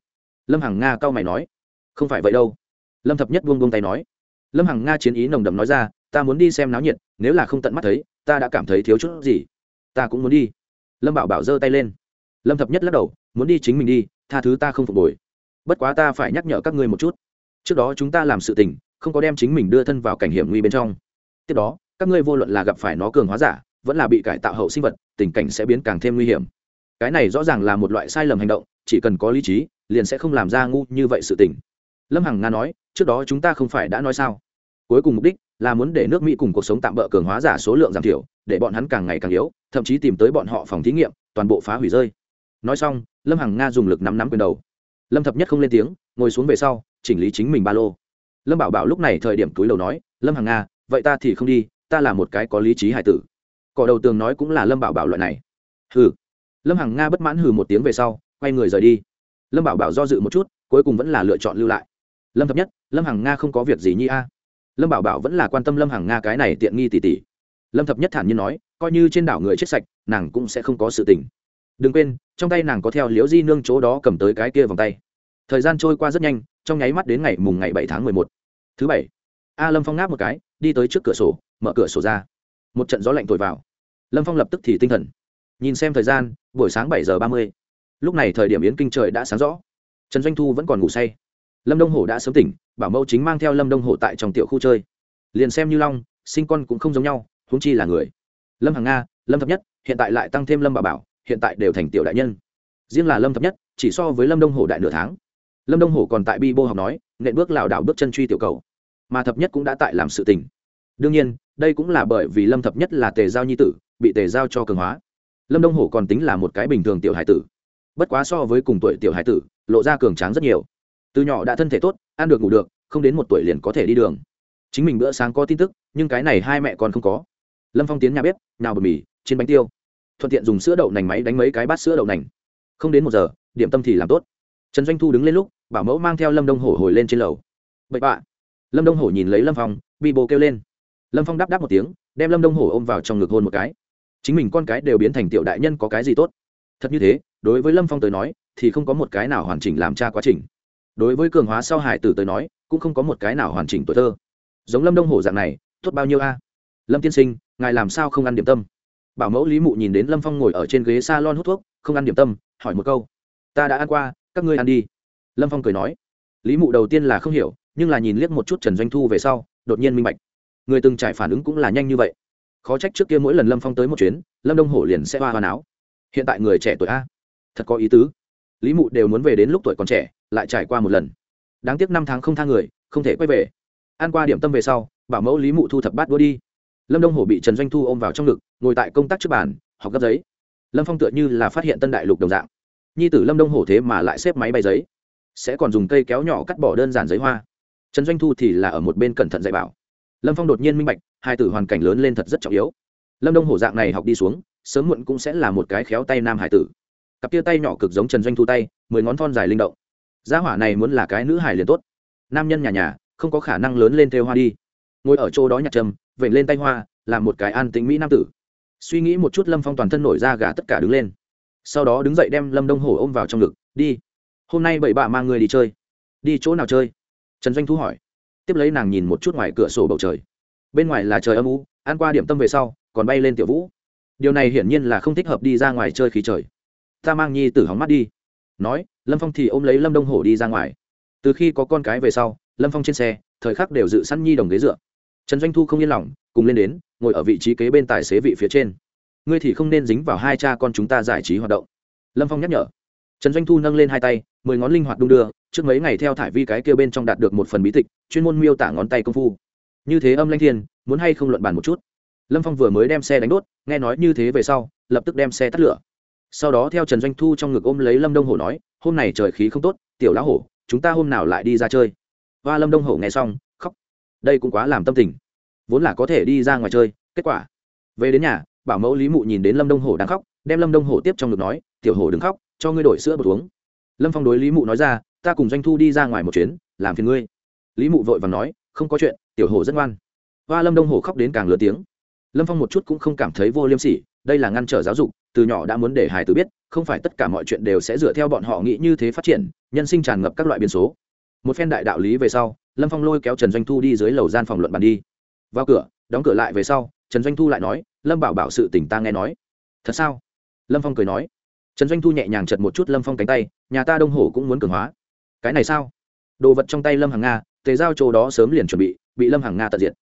Lâm hằng nga cao mày nói, không phải vậy đâu. Lâm thập nhất buông buông tay nói lâm hằng nga chiến ý nồng đậm nói ra, ta muốn đi xem náo nhiệt, nếu là không tận mắt thấy, ta đã cảm thấy thiếu chút gì. Ta cũng muốn đi. Lâm bảo bảo giơ tay lên. Lâm thập nhất lắc đầu, muốn đi chính mình đi, tha thứ ta không phục hồi. Bất quá ta phải nhắc nhở các ngươi một chút. Trước đó chúng ta làm sự tình, không có đem chính mình đưa thân vào cảnh hiểm nguy bên trong. Tiếp đó, các ngươi vô luận là gặp phải nó cường hóa giả, vẫn là bị cải tạo hậu sinh vật, tình cảnh sẽ biến càng thêm nguy hiểm. Cái này rõ ràng là một loại sai lầm hành động, chỉ cần có lý trí, liền sẽ không làm ra ngu như vậy sự tình lâm hằng nga nói, trước đó chúng ta không phải đã nói sao? Cuối cùng mục đích là muốn để nước mỹ cùng cuộc sống tạm bỡ cường hóa giả số lượng giảm thiểu, để bọn hắn càng ngày càng yếu, thậm chí tìm tới bọn họ phòng thí nghiệm, toàn bộ phá hủy rơi. Nói xong, lâm hằng nga dùng lực nắm nắm quyền đầu. Lâm thập nhất không lên tiếng, ngồi xuống về sau, chỉnh lý chính mình ba lô. Lâm bảo bảo lúc này thời điểm túi đầu nói, lâm hằng nga, vậy ta thì không đi, ta là một cái có lý trí hải tử. Cỏ đầu tường nói cũng là lâm bảo bảo loại này. Hừ. Lâm hằng nga bất mãn hừ một tiếng về sau, quay người rời đi. Lâm bảo bảo do dự một chút, cuối cùng vẫn là lựa chọn lưu lại lâm thập nhất, lâm hằng nga không có việc gì nhi a. Lâm bảo bảo vẫn là quan tâm lâm hằng nga cái này tiện nghi tỉ tỉ. Lâm thập nhất thản nhiên nói, coi như trên đảo người chết sạch, nàng cũng sẽ không có sự tình. Đừng quên, trong tay nàng có theo liễu di nương chỗ đó cầm tới cái kia vòng tay. Thời gian trôi qua rất nhanh, trong nháy mắt đến ngày mùng ngày bảy tháng mười một. Thứ bảy, a lâm phong ngáp một cái, đi tới trước cửa sổ, mở cửa sổ ra. Một trận gió lạnh thổi vào. Lâm phong lập tức thì tinh thần. Nhìn xem thời gian, buổi sáng bảy giờ ba mươi. Lúc này thời điểm yến kinh trời đã sáng rõ. Trần doanh thu vẫn còn ngủ say lâm đông hổ đã sớm tỉnh, bảo mẫu chính mang theo lâm đông hổ tại trong tiểu khu chơi. Liền xem như long, sinh con cũng không giống nhau, huống chi là người. Lâm hằng nga, lâm thập nhất, hiện tại lại tăng thêm lâm bà bảo, hiện tại đều thành tiểu đại nhân. Riêng là lâm thập nhất, chỉ so với lâm đông hổ đại nửa tháng. Lâm đông hổ còn tại bi bô học nói, nện bước lảo đảo bước chân truy tiểu cầu. Mà thập nhất cũng đã tại làm sự tình. Đương nhiên, đây cũng là bởi vì lâm thập nhất là tề giao nhi tử, bị tề giao cho cường hóa. Lâm đông hổ còn tính là một cái bình thường tiểu hải tử. Bất quá so với cùng tuổi tiểu hải tử, lộ ra cường tráng rất nhiều từ nhỏ đã thân thể tốt, ăn được, ngủ được, không đến một tuổi liền có thể đi đường. Chính mình bữa sáng có tin tức, nhưng cái này hai mẹ còn không có. Lâm phong tiến nhà bếp nào bờ mì trên bánh tiêu. Thuận tiện dùng sữa đậu nành máy đánh mấy cái bát sữa đậu nành. Không đến một giờ, điểm tâm thì làm tốt. Trần doanh thu đứng lên lúc, bảo mẫu mang theo lâm đông hổ hồi lên trên lầu. Bậy bạ. Lâm đông hổ nhìn lấy lâm phong bị bồ kêu lên. Lâm phong đáp đáp một tiếng, đem lâm đông hổ ôm vào trong ngực hôn một cái. Chính mình con cái đều biến thành tiểu đại nhân có cái gì tốt. Thật như thế, đối với lâm phong tới nói, thì không có một cái nào hoàn chỉnh làm cha quá trình đối với cường hóa sau hải tử tới nói, cũng không có một cái nào hoàn chỉnh tuổi thơ. Giống lâm đông hổ dạng này, tốt bao nhiêu a? Lâm tiên sinh, ngài làm sao không ăn điểm tâm? Bảo mẫu lý mụ nhìn đến lâm phong ngồi ở trên ghế s a lon hút thuốc, không ăn điểm tâm, hỏi một câu. Ta đã ăn qua, các ngươi ăn đi. Lâm phong cười nói. Lý mụ đầu tiên là không hiểu, nhưng là nhìn liếc một chút trần doanh thu về sau, đột nhiên minh bạch. Người từng trải phản ứng cũng là nhanh như vậy. Khó trách trước kia mỗi lần lâm phong tới một chuyến, lâm đông hổ liền sẽ hoa hoa não hiện tại người trẻ tuổi a? Thật có ý tứ. Lý mụ đều muốn về đến lúc tuổi còn trẻ lại trải qua một lần. Đáng tiếc năm tháng không tha người, không thể quay về. Ăn qua điểm tâm về sau, bảo mẫu lý mụ thu thập bát đua đi. Lâm đông hổ bị trần doanh thu ôm vào trong ngực, ngồi tại công tác trước bàn, học gấp giấy. Lâm phong tựa như là phát hiện tân đại lục đồng dạng. Nhi tử lâm đông hổ thế mà lại xếp máy bay giấy. Sẽ còn dùng cây kéo nhỏ cắt bỏ đơn giản giấy hoa. Trần doanh thu thì là ở một bên cẩn thận dạy bảo. Lâm phong đột nhiên minh bạch, hai tử hoàn cảnh lớn lên thật rất trọng yếu. Lâm đông hổ dạng này học đi xuống, sớm muộn cũng sẽ là một cái khéo tay nam hải tử. Cặp tia tay nhỏ cực giống trần doanh thu tay, mười ngón thon dài linh động gia hỏa này muốn là cái nữ hải liền tốt. Nam nhân nhà nhà, không có khả năng lớn lên theo hoa đi. Ngồi ở chỗ đó nhặt trầm vểnh lên tay hoa làm một cái an tính mỹ nam tử. Suy nghĩ một chút lâm phong toàn thân nổi ra gà tất cả đứng lên. Sau đó đứng dậy đem lâm đông hổ ôm vào trong ngực, đi. Hôm nay bảy bà mang người đi chơi. Đi chỗ nào chơi? Trần doanh thu hỏi. Tiếp lấy nàng nhìn một chút ngoài cửa sổ bầu trời. Bên ngoài là trời âm u, ăn qua điểm tâm về sau, còn bay lên tiểu vũ. Điều này hiển nhiên là không thích hợp đi ra ngoài chơi khí trời. Ta mang nhi tử hóng mắt đi nói, lâm phong thì ôm lấy lâm đông hổ đi ra ngoài. Từ khi có con cái về sau, lâm phong trên xe, thời khắc đều dự sẵn nhi đồng ghế dựa. Trần doanh thu không yên lòng, cùng lên đến, ngồi ở vị trí kế bên tài xế vị phía trên. Ngươi thì không nên dính vào hai cha con chúng ta giải trí hoạt động. Lâm phong nhắc nhở. Trần doanh thu nâng lên hai tay, mười ngón linh hoạt đung đưa, trước mấy ngày theo thải vi cái kia bên trong đạt được một phần bí tịch, chuyên môn miêu tả ngón tay công phu. Như thế âm lanh thiên, muốn hay không luận bàn một chút? Lâm phong vừa mới đem xe đánh đốt, nghe nói như thế về sau, lập tức đem xe tắt lửa sau đó theo trần doanh thu trong ngực ôm lấy lâm đông hổ nói, hôm nay trời khí không tốt, tiểu lão hổ, chúng ta hôm nào lại đi ra chơi? Hoa lâm đông hổ nghe xong, khóc. Đây cũng quá làm tâm tình. Vốn là có thể đi ra ngoài chơi, kết quả, về đến nhà, bảo mẫu lý mụ nhìn đến lâm đông hổ đang khóc, đem lâm đông hổ tiếp trong ngực nói, tiểu hổ đừng khóc, cho ngươi đổi sữa bột uống. Lâm phong đối lý mụ nói ra, ta cùng doanh thu đi ra ngoài một chuyến, làm phiền ngươi. Lý mụ vội và nói, không có chuyện, tiểu hổ rất ngoan. Hoa lâm đông hổ khóc đến càng lớn tiếng. Lâm phong một chút cũng không cảm thấy vô liêm sỉ, đây là ngăn trở giáo dục từ nhỏ đã muốn để hải tử biết, không phải tất cả mọi chuyện đều sẽ dựa theo bọn họ nghĩ như thế phát triển, nhân sinh tràn ngập các loại biến số. Một phen đại đạo lý về sau, lâm phong lôi kéo trần doanh thu đi dưới lầu gian phòng luận bàn đi. Vào cửa, đóng cửa lại về sau, trần doanh thu lại nói, lâm bảo bảo sự tỉnh ta nghe nói. Thật sao? Lâm phong cười nói. Trần doanh thu nhẹ nhàng chật một chút lâm phong cánh tay, nhà ta đông hổ cũng muốn cường hóa. Cái này sao? Đồ vật trong tay lâm hàng nga, tề giao chỗ đó sớm liền chuẩn bị bị lâm hàng nga tận diệt.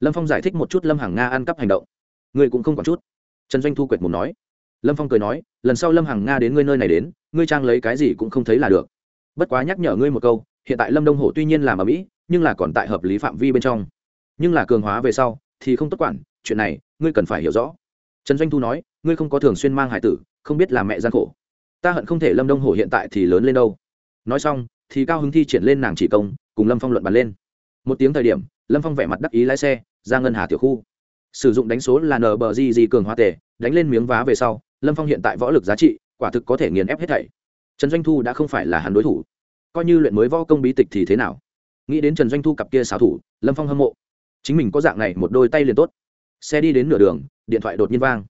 Lâm phong giải thích một chút lâm hàng nga ăn cắp hành động. Người cũng không còn chút. Trần doanh thu quệt một nói lâm phong cười nói, lần sau lâm Hằng nga đến ngươi nơi này đến, ngươi trang lấy cái gì cũng không thấy là được. Bất quá nhắc nhở ngươi một câu, hiện tại lâm đông hổ tuy nhiên làm ở mỹ, nhưng là còn tại hợp lý phạm vi bên trong. Nhưng là cường hóa về sau, thì không tốt quản, chuyện này, ngươi cần phải hiểu rõ. Trần doanh thu nói, ngươi không có thường xuyên mang hải tử, không biết là mẹ gian khổ. Ta hận không thể lâm đông hổ hiện tại thì lớn lên đâu. Nói xong, thì cao hứng thi triển lên nàng chỉ công, cùng lâm phong luận bàn lên. Một tiếng thời điểm, lâm phong vẻ mặt đắc ý lái xe, ra ngân hà tiểu khu. Sử dụng đánh số là nbg cường hóa tề, đánh lên miếng vá về sau lâm phong hiện tại võ lực giá trị quả thực có thể nghiền ép hết thảy trần doanh thu đã không phải là hắn đối thủ coi như luyện mới võ công bí tịch thì thế nào nghĩ đến trần doanh thu cặp kia xảo thủ lâm phong hâm mộ chính mình có dạng này một đôi tay liền tốt xe đi đến nửa đường điện thoại đột nhiên vang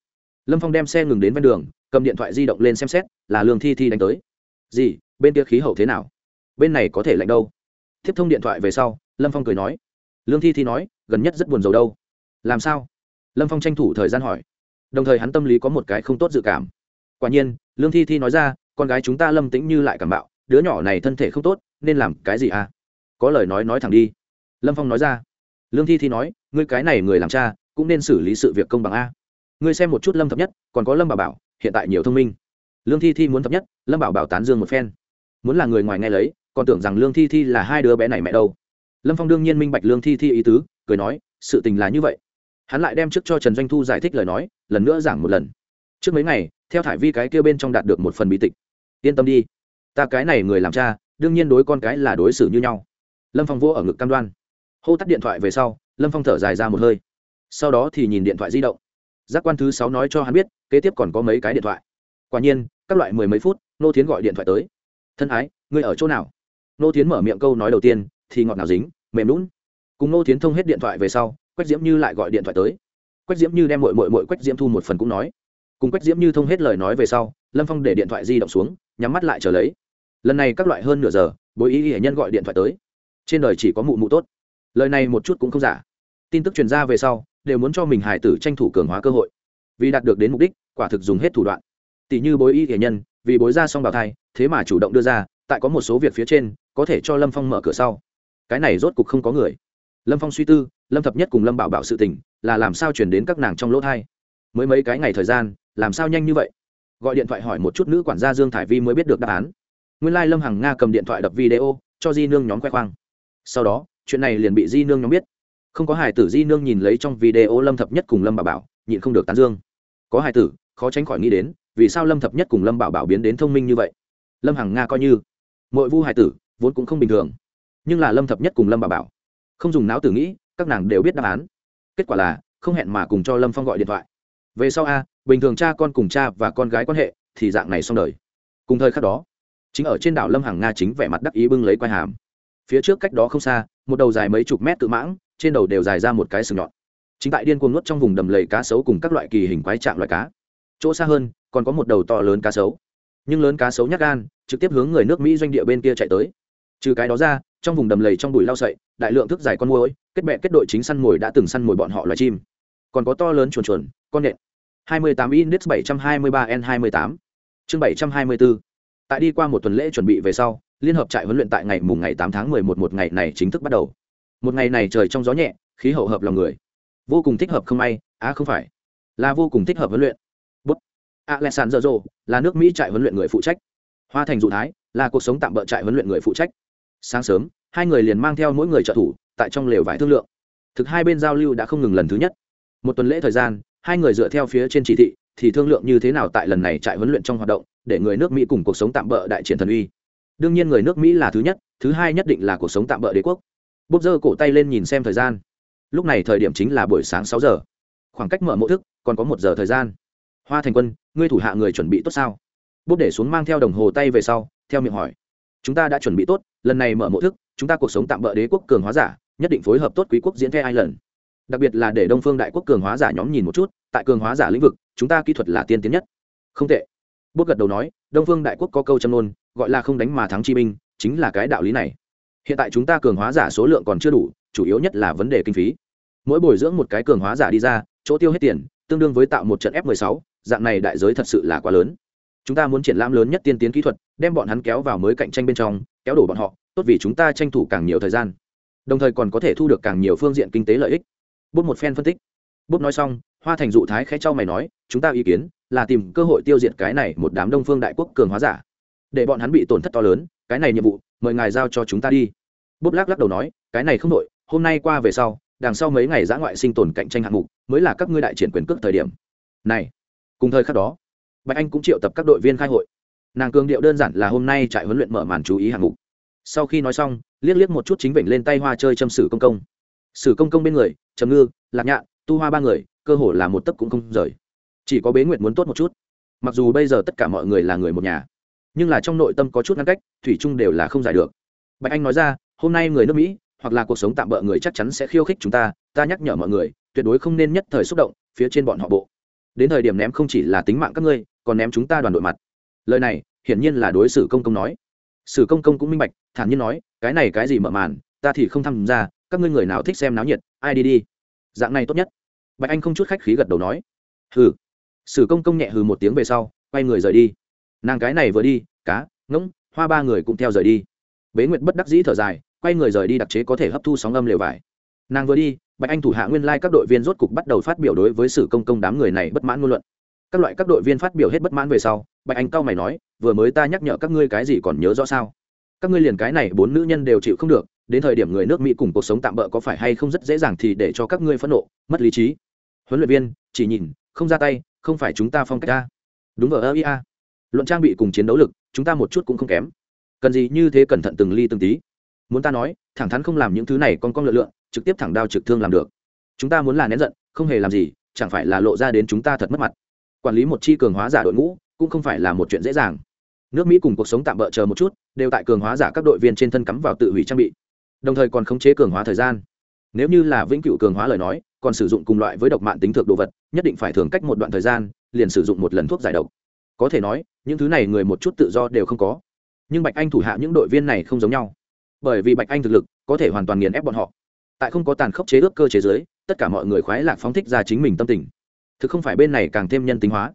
lâm phong đem xe ngừng đến ven đường cầm điện thoại di động lên xem xét là lương thi thi đánh tới gì bên kia khí hậu thế nào bên này có thể lạnh đâu tiếp thông điện thoại về sau lâm phong cười nói lương thi thi nói gần nhất rất buồn rầu đâu làm sao lâm phong tranh thủ thời gian hỏi đồng thời hắn tâm lý có một cái không tốt dự cảm. Quả nhiên, lương thi thi nói ra, con gái chúng ta lâm tĩnh như lại cảm bạo, đứa nhỏ này thân thể không tốt, nên làm cái gì à? Có lời nói nói thẳng đi. Lâm phong nói ra, lương thi thi nói, ngươi cái này người làm cha, cũng nên xử lý sự việc công bằng a. Ngươi xem một chút lâm thập nhất, còn có lâm bảo bảo, hiện tại nhiều thông minh. Lương thi thi muốn thập nhất, lâm bảo bảo tán dương một phen. Muốn là người ngoài nghe lấy, còn tưởng rằng lương thi thi là hai đứa bé này mẹ đâu. Lâm phong đương nhiên minh bạch lương thi thi ý tứ, cười nói, sự tình là như vậy hắn lại đem trước cho trần doanh thu giải thích lời nói, lần nữa giảng một lần. Trước mấy ngày, theo thải vi cái kêu bên trong đạt được một phần bí tịch. Yên tâm đi. Ta cái này người làm cha, đương nhiên đối con cái là đối xử như nhau. Lâm phong vô ở ngực cam đoan. Hô tắt điện thoại về sau, lâm phong thở dài ra một hơi. Sau đó thì nhìn điện thoại di động. Giác quan thứ sáu nói cho hắn biết, kế tiếp còn có mấy cái điện thoại. Quả nhiên, các loại mười mấy phút, nô tiến gọi điện thoại tới. Thân ái, ngươi ở chỗ nào? Nô tiến mở miệng câu nói đầu tiên, thì ngọt nào dính, mềm lún cùng nô tiến thông hết điện thoại về sau quách diễm như lại gọi điện thoại tới. Quách diễm như đem mội mội mội quách diễm thu một phần cũng nói. Cùng quách diễm như thông hết lời nói về sau, lâm phong để điện thoại di động xuống, nhắm mắt lại trở lấy. Lần này các loại hơn nửa giờ, bối ý hiển nhân gọi điện thoại tới. Trên đời chỉ có mụ mụ tốt. Lời này một chút cũng không giả. Tin tức truyền ra về sau, đều muốn cho mình hải tử tranh thủ cường hóa cơ hội. Vì đạt được đến mục đích, quả thực dùng hết thủ đoạn. Tỷ như bối y hiển nhân, vì bối ra xong bào thai, thế mà chủ động đưa ra, tại có một số việc phía trên, có thể cho lâm phong mở cửa sau. Cái này rốt cục không có người lâm phong suy tư, lâm thập nhất cùng lâm bảo bảo sự tình, là làm sao chuyển đến các nàng trong lỗ thai? Mới mấy cái ngày thời gian, làm sao nhanh như vậy? Gọi điện thoại hỏi một chút nữ quản gia dương thải vi mới biết được đáp án. Nguyên lai、like、lâm hằng nga cầm điện thoại đập video, cho di nương nhóm khoe khoang. Sau đó, chuyện này liền bị di nương nhóm biết. Không có hải tử di nương nhìn lấy trong video lâm thập nhất cùng lâm bảo bảo, nhịn không được tán dương. Có hải tử, khó tránh khỏi nghĩ đến, vì sao lâm thập nhất cùng lâm bảo bảo biến đến thông minh như vậy? Lâm hằng nga coi như mỗi vu hải tử, vốn cũng không bình thường. Nhưng là lâm thập nhất cùng lâm bảo bảo không dùng não tử nghĩ, các nàng đều biết đáp án. Kết quả là, không hẹn mà cùng cho lâm phong gọi điện thoại. Về sau a, bình thường cha con cùng cha và con gái quan hệ, thì dạng này xong đời. Cùng thời khắc đó, chính ở trên đảo lâm hằng nga chính vẻ mặt đắc ý bưng lấy quai hàm. Phía trước cách đó không xa, một đầu dài mấy chục mét tự mãng, trên đầu đều dài ra một cái sừng nhọn. Chính tại điên cuồng nuốt trong vùng đầm lầy cá sấu cùng các loại kỳ hình quái trạng loại cá. Chỗ xa hơn, còn có một đầu to lớn cá sấu. Nhưng lớn cá sấu nhắc gan, trực tiếp hướng người nước mỹ doanh địa bên kia chạy tới. Trừ cái đó ra trong vùng đầm lầy trong bụi lau sậy, đại lượng thức dài con mồi kết bẹ kết đội chính săn mồi đã từng săn mồi bọn họ loài chim. Còn có to lớn chuồn chuồn, con nện 28 index 723 n 28 chương 724 tại đi qua một tuần lễ chuẩn bị về sau, liên hợp trại huấn luyện tại ngày mùng ngày 8 tháng 11 một ngày này chính thức bắt đầu. Một ngày này trời trong gió nhẹ, khí hậu hợp lòng người. Vô cùng thích hợp không may, á à không phải. Là vô cùng thích hợp huấn luyện. Bút. Alexander là nước mỹ trại huấn luyện người phụ trách. Hoa thành dụ thái, là cuộc sống tạm bỡ trại huấn luyện người phụ trách sáng sớm, hai người liền mang theo mỗi người trợ thủ, tại trong lều vải thương lượng. Thực hai bên giao lưu đã không ngừng lần thứ nhất. Một tuần lễ thời gian, hai người dựa theo phía trên chỉ thị, thì thương lượng như thế nào tại lần này trại huấn luyện trong hoạt động, để người nước mỹ cùng cuộc sống tạm bỡ đại triển thần uy. Đương nhiên người nước mỹ là thứ nhất, thứ hai nhất định là cuộc sống tạm bỡ đế quốc. Bốc dơ cổ tay lên nhìn xem thời gian. Lúc này thời điểm chính là buổi sáng sáu giờ. Khoảng cách mở mộ thức, còn có một giờ thời gian. Hoa thành quân, ngươi thủ hạ người chuẩn bị tốt sao? Bốc để xuống mang theo đồng hồ tay về sau, theo miệng hỏi. Chúng ta đã chuẩn bị tốt lần này mở mộ thức, chúng ta cuộc sống tạm bỡ đế quốc cường hóa giả, nhất định phối hợp tốt quý quốc diễn the hai lần đặc biệt là để đông phương đại quốc cường hóa giả nhóm nhìn một chút, tại cường hóa giả lĩnh vực, chúng ta kỹ thuật là tiên tiến nhất. Không tệ. Bốt gật đầu nói, đông phương đại quốc có câu châm nôn gọi là không đánh mà thắng chi binh, chính là cái đạo lý này. Hiện tại chúng ta cường hóa giả số lượng còn chưa đủ, chủ yếu nhất là vấn đề kinh phí. Mỗi bồi dưỡng một cái cường hóa giả đi ra, chỗ tiêu hết tiền, tương đương với tạo một trận f 16 dạng này đại giới thật sự là quá lớn. Chúng ta muốn triển lãm lớn nhất tiên tiến kỹ thuật đem bọn hắn kéo vào mới cạnh tranh bên trong, kéo đổ bọn họ, tốt vì chúng ta tranh thủ càng nhiều thời gian. Đồng thời còn có thể thu được càng nhiều phương diện kinh tế lợi ích. Bút một phen phân tích. Bút nói xong, hoa thành dụ thái khẽ cho mày nói, chúng ta ý kiến là tìm cơ hội tiêu diệt cái này một đám đông phương đại quốc cường hóa giả. Để bọn hắn bị tổn thất to lớn, cái này nhiệm vụ, mời ngài giao cho chúng ta đi. Bút lắc lắc đầu nói, cái này không đội hôm nay qua về sau, đằng sau mấy ngày giã ngoại sinh tồn cạnh tranh hạng mục, mới là các ngươi đại triển quyền cước thời điểm. Này, cùng thời khắc đó, bạch anh cũng triệu tập các đội viên khai hội nàng cường điệu đơn giản là hôm nay trại huấn luyện mở màn chú ý hạng mục. Sau khi nói xong, liếc liếc một chút chính vịnh lên tay hoa chơi châm sử công công. Sử công công bên người, trầm ngư, lạc nhạn, tu hoa ba người, cơ hồ là một tấc cũng không rời. Chỉ có bế nguyệt muốn tốt một chút. Mặc dù bây giờ tất cả mọi người là người một nhà, nhưng là trong nội tâm có chút ngăn cách, thủy chung đều là không giải được. Bạch anh nói ra, hôm nay người nước mỹ, hoặc là cuộc sống tạm bỡ người chắc chắn sẽ khiêu khích chúng ta ta nhắc nhở mọi người, tuyệt đối không nên nhất thời xúc động, phía trên bọn họ bộ. Đến thời điểm ném không chỉ là tính mạng các ngươi, còn ném chúng ta đoàn đội mặt lời này, hiển nhiên là đối xử công công nói. Sử công công cũng minh bạch, thản nhiên nói, cái này cái gì mở màn, ta thì không tham gia, các ngươi người nào thích xem náo nhiệt, ai đi đi. Dạng này tốt nhất. Bạch anh không chút khách khí gật đầu nói. Hừ. Sử công công nhẹ hừ một tiếng về sau, quay người rời đi. Nàng cái này vừa đi, cá, ngỗng, hoa ba người cũng theo rời đi. Bế nguyệt bất đắc dĩ thở dài, quay người rời đi đặc chế có thể hấp thu sóng âm lều vải. Nàng vừa đi, bạch anh thủ hạ nguyên lai các đội viên rốt cục bắt đầu phát biểu đối với sử công công đám người này bất mãn ngôn luận các loại các đội viên phát biểu hết bất mãn về sau, bạch anh cao mày nói, vừa mới ta nhắc nhở các ngươi cái gì còn nhớ rõ sao? Các ngươi liền cái này bốn nữ nhân đều chịu không được, đến thời điểm người nước mỹ cùng cuộc sống tạm bỡ có phải hay không rất dễ dàng thì để cho các ngươi phẫn nộ, mất lý trí. Huấn luyện viên, chỉ nhìn, không ra tay, không phải chúng ta phong cách ta. Đúng vào ơ ia luận trang bị cùng chiến đấu lực, chúng ta một chút cũng không kém. Cần gì như thế cẩn thận từng ly từng tí. Muốn ta nói, thẳng thắn không làm những thứ này con con lựa lượn, trực tiếp thẳng đao trực thương làm được. Chúng ta muốn là nén giận, không hề làm gì, chẳng phải là lộ ra đến chúng ta thật mất mặt quản lý một chi cường hóa giả đội ngũ, cũng không phải là một chuyện dễ dàng. Nước mỹ cùng cuộc sống tạm bỡ chờ một chút, đều tại cường hóa giả các đội viên trên thân cắm vào tự hủy trang bị. Đồng thời còn khống chế cường hóa thời gian. Nếu như là vĩnh cửu cường hóa lời nói, còn sử dụng cùng loại với độc mạng tính thực đồ vật, nhất định phải thường cách một đoạn thời gian, liền sử dụng một lần thuốc giải độc. Có thể nói, những thứ này người một chút tự do đều không có. Nhưng bạch anh thủ hạ những đội viên này không giống nhau. Bởi vì bạch anh thực lực có thể hoàn toàn nghiền ép bọn họ. Tại không có tàn khốc chế ước cơ chế giới tất cả mọi người khoái lạc phóng thích ra chính mình tâm tình thực không phải bên này càng thêm nhân tính hóa,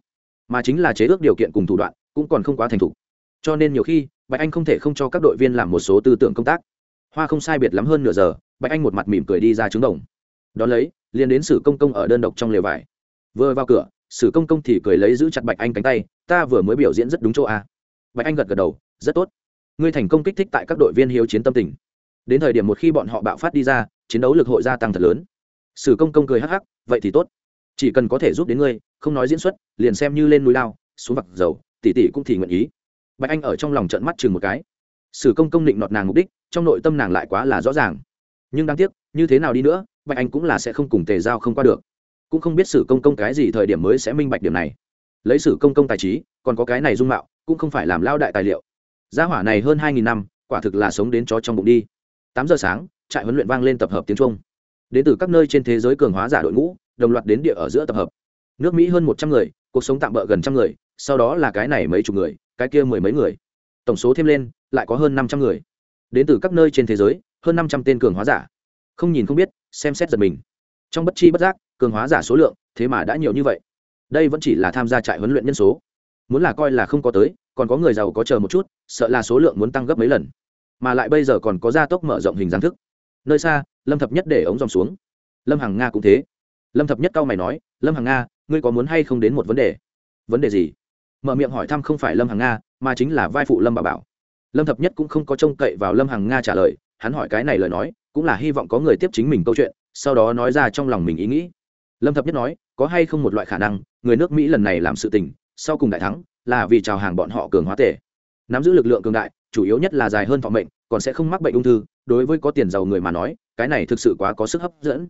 mà chính là chế ước điều kiện cùng thủ đoạn cũng còn không quá thành thục. Cho nên nhiều khi, bạch anh không thể không cho các đội viên làm một số tư tưởng công tác. Hoa không sai biệt lắm hơn nửa giờ, bạch anh một mặt mỉm cười đi ra trứng đồng. Đón lấy, liền đến sử công công ở đơn độc trong lều vải. Vừa vào cửa, sử công công thì cười lấy giữ chặt bạch anh cánh tay, ta vừa mới biểu diễn rất đúng chỗ a bạch anh gật gật đầu, rất tốt. Ngươi thành công kích thích tại các đội viên hiếu chiến tâm tình. Đến thời điểm một khi bọn họ bạo phát đi ra, chiến đấu lực hội gia tăng thật lớn. Sử công công cười hắc hắc, vậy thì tốt chỉ cần có thể giúp đến ngươi, không nói diễn xuất, liền xem như lên núi lao, xuống vặt dầu, tỷ tỷ cũng thì nguyện ý. Bạch anh ở trong lòng trận mắt chừng một cái. Sử công công định nọt nàng mục đích, trong nội tâm nàng lại quá là rõ ràng. Nhưng đáng tiếc, như thế nào đi nữa, bạch anh cũng là sẽ không cùng tề giao không qua được. Cũng không biết sử công công cái gì thời điểm mới sẽ minh bạch điểm này. Lấy sử công công tài trí, còn có cái này dung mạo, cũng không phải làm lao đại tài liệu. Gia hỏa này hơn hai nghìn năm, quả thực là sống đến chó trong bụng đi. Tám giờ sáng, trại huấn luyện vang lên tập hợp tiếng trung. Đến từ các nơi trên thế giới cường hóa giả đội ngũ đồng loạt đến địa ở giữa tập hợp. Nước mỹ hơn một trăm người, cuộc sống tạm bỡ gần trăm người, sau đó là cái này mấy chục người, cái kia mười mấy người. Tổng số thêm lên, lại có hơn năm trăm người. Đến từ các nơi trên thế giới, hơn năm trăm tên cường hóa giả. Không nhìn không biết, xem xét giật mình. Trong bất chi bất giác, cường hóa giả số lượng, thế mà đã nhiều như vậy. Đây vẫn chỉ là tham gia trại huấn luyện nhân số. Muốn là coi là không có tới, còn có người giàu có chờ một chút, sợ là số lượng muốn tăng gấp mấy lần. Mà lại bây giờ còn có gia tốc mở rộng hình dáng thức. Nơi xa, lâm thập nhất để ống dòng xuống. Lâm hằng nga cũng thế lâm thập nhất cao mày nói, lâm hằng nga, ngươi có muốn hay không đến một vấn đề? Vấn đề gì? Mở miệng hỏi thăm không phải lâm hằng nga, mà chính là vai phụ lâm bà bảo. Lâm thập nhất cũng không có trông cậy vào lâm hằng nga trả lời, hắn hỏi cái này lời nói, cũng là hy vọng có người tiếp chính mình câu chuyện, sau đó nói ra trong lòng mình ý nghĩ. Lâm thập nhất nói, có hay không một loại khả năng, người nước mỹ lần này làm sự tình, sau cùng đại thắng, là vì chào hàng bọn họ cường hóa tể nắm giữ lực lượng cường đại, chủ yếu nhất là dài hơn thọ mệnh, còn sẽ không mắc bệnh ung thư, đối với có tiền giàu người mà nói, cái này thực sự quá có sức hấp dẫn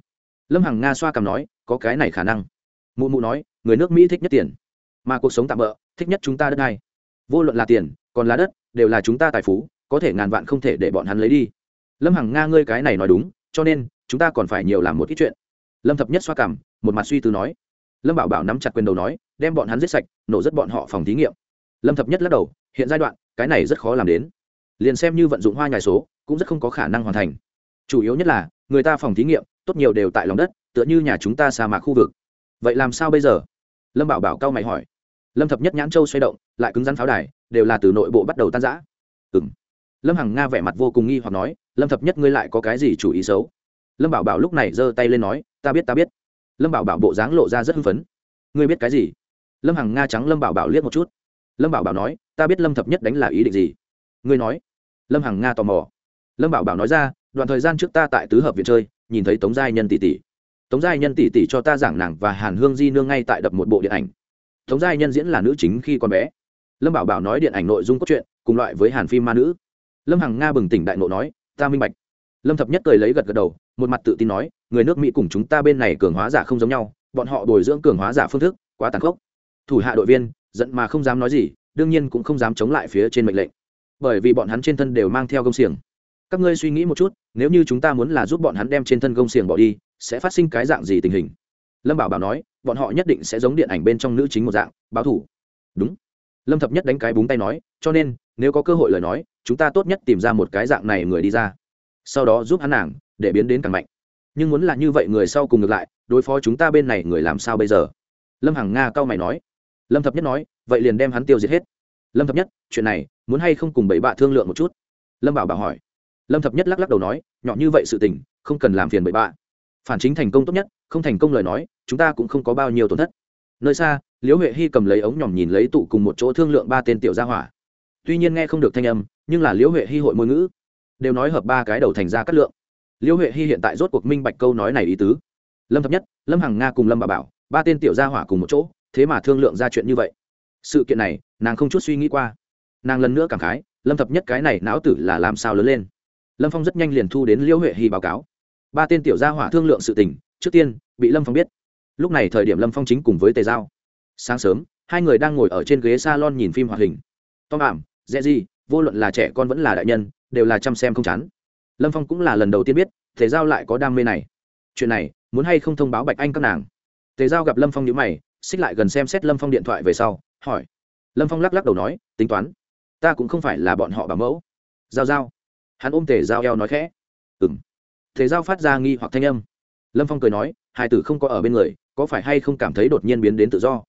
lâm hằng nga xoa cằm nói, có cái này khả năng. Mụ mụ nói, người nước mỹ thích nhất tiền, mà cuộc sống tạm bỡ thích nhất chúng ta đất này vô luận là tiền, còn là đất, đều là chúng ta tài phú, có thể ngàn vạn không thể để bọn hắn lấy đi. Lâm hằng nga ngươi cái này nói đúng, cho nên, chúng ta còn phải nhiều làm một ít chuyện. Lâm thập nhất xoa cằm, một mặt suy tư nói. Lâm bảo bảo nắm chặt quyền đầu nói, đem bọn hắn giết sạch, nổ rất bọn họ phòng thí nghiệm. Lâm thập nhất lắc đầu, hiện giai đoạn, cái này rất khó làm đến. Liền xem như vận dụng hoa nhài số, cũng rất không có khả năng hoàn thành. Chủ yếu nhất là, người ta phòng thí nghiệm tốt nhiều đều tại lòng đất, tựa như nhà chúng ta sa mạc khu vực. Vậy làm sao bây giờ? Lâm bảo bảo cao mày hỏi. Lâm thập nhất nhãn châu xoay động, lại cứng rắn pháo đài, đều là từ nội bộ bắt đầu tan giã ừng lâm hằng nga vẻ mặt vô cùng nghi hoặc nói, lâm thập nhất, ngươi lại có cái gì chủ ý xấu? Lâm bảo bảo lúc này giơ tay lên nói, ta biết ta biết. Lâm bảo bảo bộ dáng lộ ra rất hưng phấn. Ngươi biết cái gì? Lâm hằng nga trắng lâm bảo bảo liếc một chút. Lâm bảo bảo nói, ta biết lâm thập nhất đánh là ý định gì? Ngươi nói. Lâm hằng nga tò mò. Lâm bảo bảo nói ra, đoạn thời gian trước ta tại tứ hợp viện chơi nhìn thấy tống giai nhân tỷ tỷ. Tống giai nhân tỷ tỷ cho ta giảng nàng và hàn hương di nương ngay tại đập một bộ điện ảnh. Tống giai nhân diễn là nữ chính khi còn bé. Lâm bảo bảo nói điện ảnh nội dung cốt truyện, cùng loại với hàn phim ma nữ. Lâm hằng nga bừng tỉnh đại nộ nói, ta minh bạch. Lâm thập nhất cười lấy gật gật đầu, một mặt tự tin nói, người nước mỹ cùng chúng ta bên này cường hóa giả không giống nhau, bọn họ bồi dưỡng cường hóa giả phương thức, quá tàn khốc. Thủ hạ đội viên, giận mà không dám nói gì, đương nhiên cũng không dám chống lại phía trên mệnh lệnh. Bởi vì bọn hắn trên thân đều mang theo công xiềng. Các ngươi suy nghĩ một chút nếu như chúng ta muốn là giúp bọn hắn đem trên thân gông xiềng bỏ đi, sẽ phát sinh cái dạng gì tình hình? Lâm bảo bảo nói, bọn họ nhất định sẽ giống điện ảnh bên trong nữ chính một dạng, báo thủ. Đúng. Lâm thập nhất đánh cái búng tay nói, cho nên, nếu có cơ hội lời nói, chúng ta tốt nhất tìm ra một cái dạng này người đi ra. Sau đó giúp hắn nàng, để biến đến càng mạnh. Nhưng muốn là như vậy người sau cùng ngược lại, đối phó chúng ta bên này người làm sao bây giờ? Lâm hằng nga cao mày nói. Lâm thập nhất nói, vậy liền đem hắn tiêu diệt hết. Lâm thập nhất, chuyện này, muốn hay không cùng bảy bạ thương lượng một chút? Lâm bảo bảo hỏi lâm thập nhất lắc lắc đầu nói nhỏ như vậy sự tình không cần làm phiền bậy bạ phản chính thành công tốt nhất không thành công lời nói chúng ta cũng không có bao nhiêu tổn thất nơi xa liễu huệ hy cầm lấy ống nhỏm nhìn lấy tụ cùng một chỗ thương lượng ba tên tiểu gia hỏa tuy nhiên nghe không được thanh âm nhưng là liễu huệ hy hội ngôn ngữ đều nói hợp ba cái đầu thành ra cắt lượng liễu huệ hy hiện tại rốt cuộc minh bạch câu nói này ý tứ lâm thập nhất lâm hằng nga cùng lâm bà bảo ba tên tiểu gia hỏa cùng một chỗ thế mà thương lượng ra chuyện như vậy sự kiện này nàng không chút suy nghĩ qua nàng lần nữa cảm khái lâm thập nhất cái này não tử là làm sao lớn lên lâm phong rất nhanh liền thu đến liễu huệ hy báo cáo. Ba tên tiểu gia hỏa thương lượng sự tình, trước tiên, bị lâm phong biết. Lúc này thời điểm lâm phong chính cùng với tề giao. Sáng sớm, hai người đang ngồi ở trên ghế s a lon nhìn phim hoạt hình. Tom ảm dễ gì vô luận là trẻ con vẫn là đại nhân, đều là chăm xem không chán. Lâm phong cũng là lần đầu tiên biết, tề giao lại có đam mê này. Chuyện này, muốn hay không thông báo bạch anh các nàng? Tề giao gặp lâm phong nhữ mày, xích lại gần xem xét lâm phong điện thoại về sau, hỏi. Lâm phong lắc lắc đầu nói, tính toán, ta cũng không phải là bọn họ bảo mẫu. Giao giao hắn ôm tề dao eo nói khẽ. Ừng tề dao phát ra nghi hoặc thanh âm. Lâm phong cười nói, hai tử không có ở bên người, có phải hay không cảm thấy đột nhiên biến đến tự do?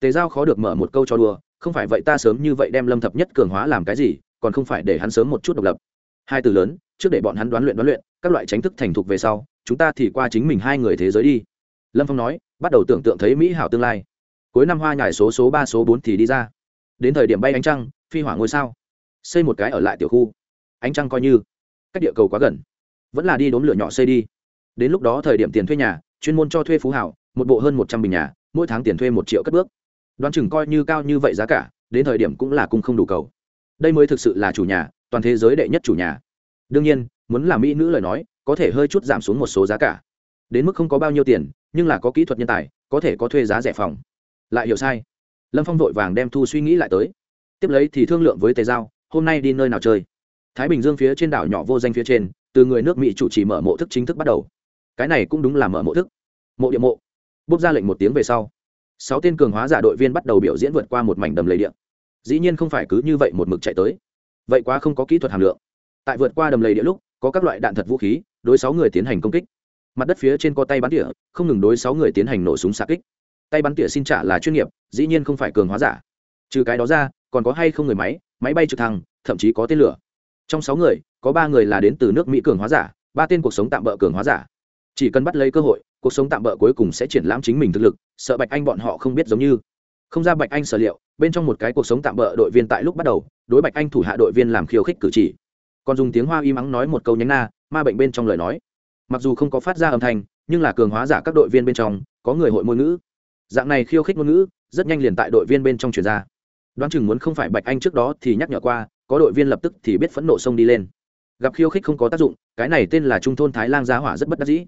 Tề giao khó được mở một câu cho đùa, không phải vậy ta sớm như vậy đem lâm thập nhất cường hóa làm cái gì, còn không phải để hắn sớm một chút độc lập. Hai từ lớn, trước để bọn hắn đoán luyện đoán luyện, các loại tránh thức thành thục về sau, chúng ta thì qua chính mình hai người thế giới đi. Lâm phong nói, bắt đầu tưởng tượng thấy mỹ hảo tương lai. Cuối năm hoa nhải số số ba, số bốn thì đi ra. Đến thời điểm bay ánh trăng, phi hỏa ngôi sao. Xây một cái ở lại tiểu khu ánh trăng coi như. Cách địa cầu quá gần. Vẫn là đi đốn lửa nhỏ xây đi. Đến lúc đó thời điểm tiền thuê nhà, chuyên môn cho thuê phú hảo, một bộ hơn một trăm bình nhà, mỗi tháng tiền thuê một triệu cất bước. Đoán chừng coi như cao như vậy giá cả, đến thời điểm cũng là cung không đủ cầu. Đây mới thực sự là chủ nhà, toàn thế giới đệ nhất chủ nhà. Đương nhiên, muốn làm mỹ nữ lời nói, có thể hơi chút giảm xuống một số giá cả. Đến mức không có bao nhiêu tiền, nhưng là có kỹ thuật nhân tài, có thể có thuê giá rẻ phòng. Lại hiểu sai. Lâm phong vội vàng đem thu suy nghĩ lại tới. Tiếp lấy thì thương lượng với tề giao, hôm nay đi nơi nào chơi? Thái bình dương phía trên đảo nhỏ vô danh phía trên, từ người nước mỹ chủ trì mở mộ thức chính thức bắt đầu. Cái này cũng đúng là mở mộ thức. Mộ địa mộ. Bốc ra lệnh một tiếng về sau, sáu tên cường hóa giả đội viên bắt đầu biểu diễn vượt qua một mảnh đầm lầy địa. Dĩ nhiên không phải cứ như vậy một mực chạy tới. Vậy quá không có kỹ thuật hàm lượng. Tại vượt qua đầm lầy địa lúc, có các loại đạn thật vũ khí, đối sáu người tiến hành công kích. Mặt đất phía trên có tay bắn tỉa, không ngừng đối sáu người tiến hành nổ súng xạ kích. Tay bắn tỉa xin trả là chuyên nghiệp, dĩ nhiên không phải cường hóa giả. Trừ cái đó ra, còn có hay không người máy máy bay trực thăng, thậm chí có tên lửa trong sáu người, có ba người là đến từ nước mỹ cường hóa giả, ba tên cuộc sống tạm bỡ cường hóa giả. Chỉ cần bắt lấy cơ hội, cuộc sống tạm bỡ cuối cùng sẽ triển lãm chính mình thực lực, sợ bạch anh bọn họ không biết giống như. Không ra bạch anh sở liệu, bên trong một cái cuộc sống tạm bỡ đội viên tại lúc bắt đầu, đối bạch anh thủ hạ đội viên làm khiêu khích cử chỉ. Còn dùng tiếng hoa y mắng nói một câu nhánh na, ma bệnh bên trong lời nói. Mặc dù không có phát ra âm thanh, nhưng là cường hóa giả các đội viên bên trong, có người hội ngôn ngữ. Dạng này khiêu khích ngôn ngữ, rất nhanh liền tại đội viên bên trong chuyển ra. Đoán chừng muốn không phải bạch anh trước đó thì nhắc nhở qua có đội viên lập tức thì biết phẫn nộ xông đi lên. Gặp khiêu khích không có tác dụng, cái này tên là trung thôn thái lang giá hỏa rất bất đắc dĩ.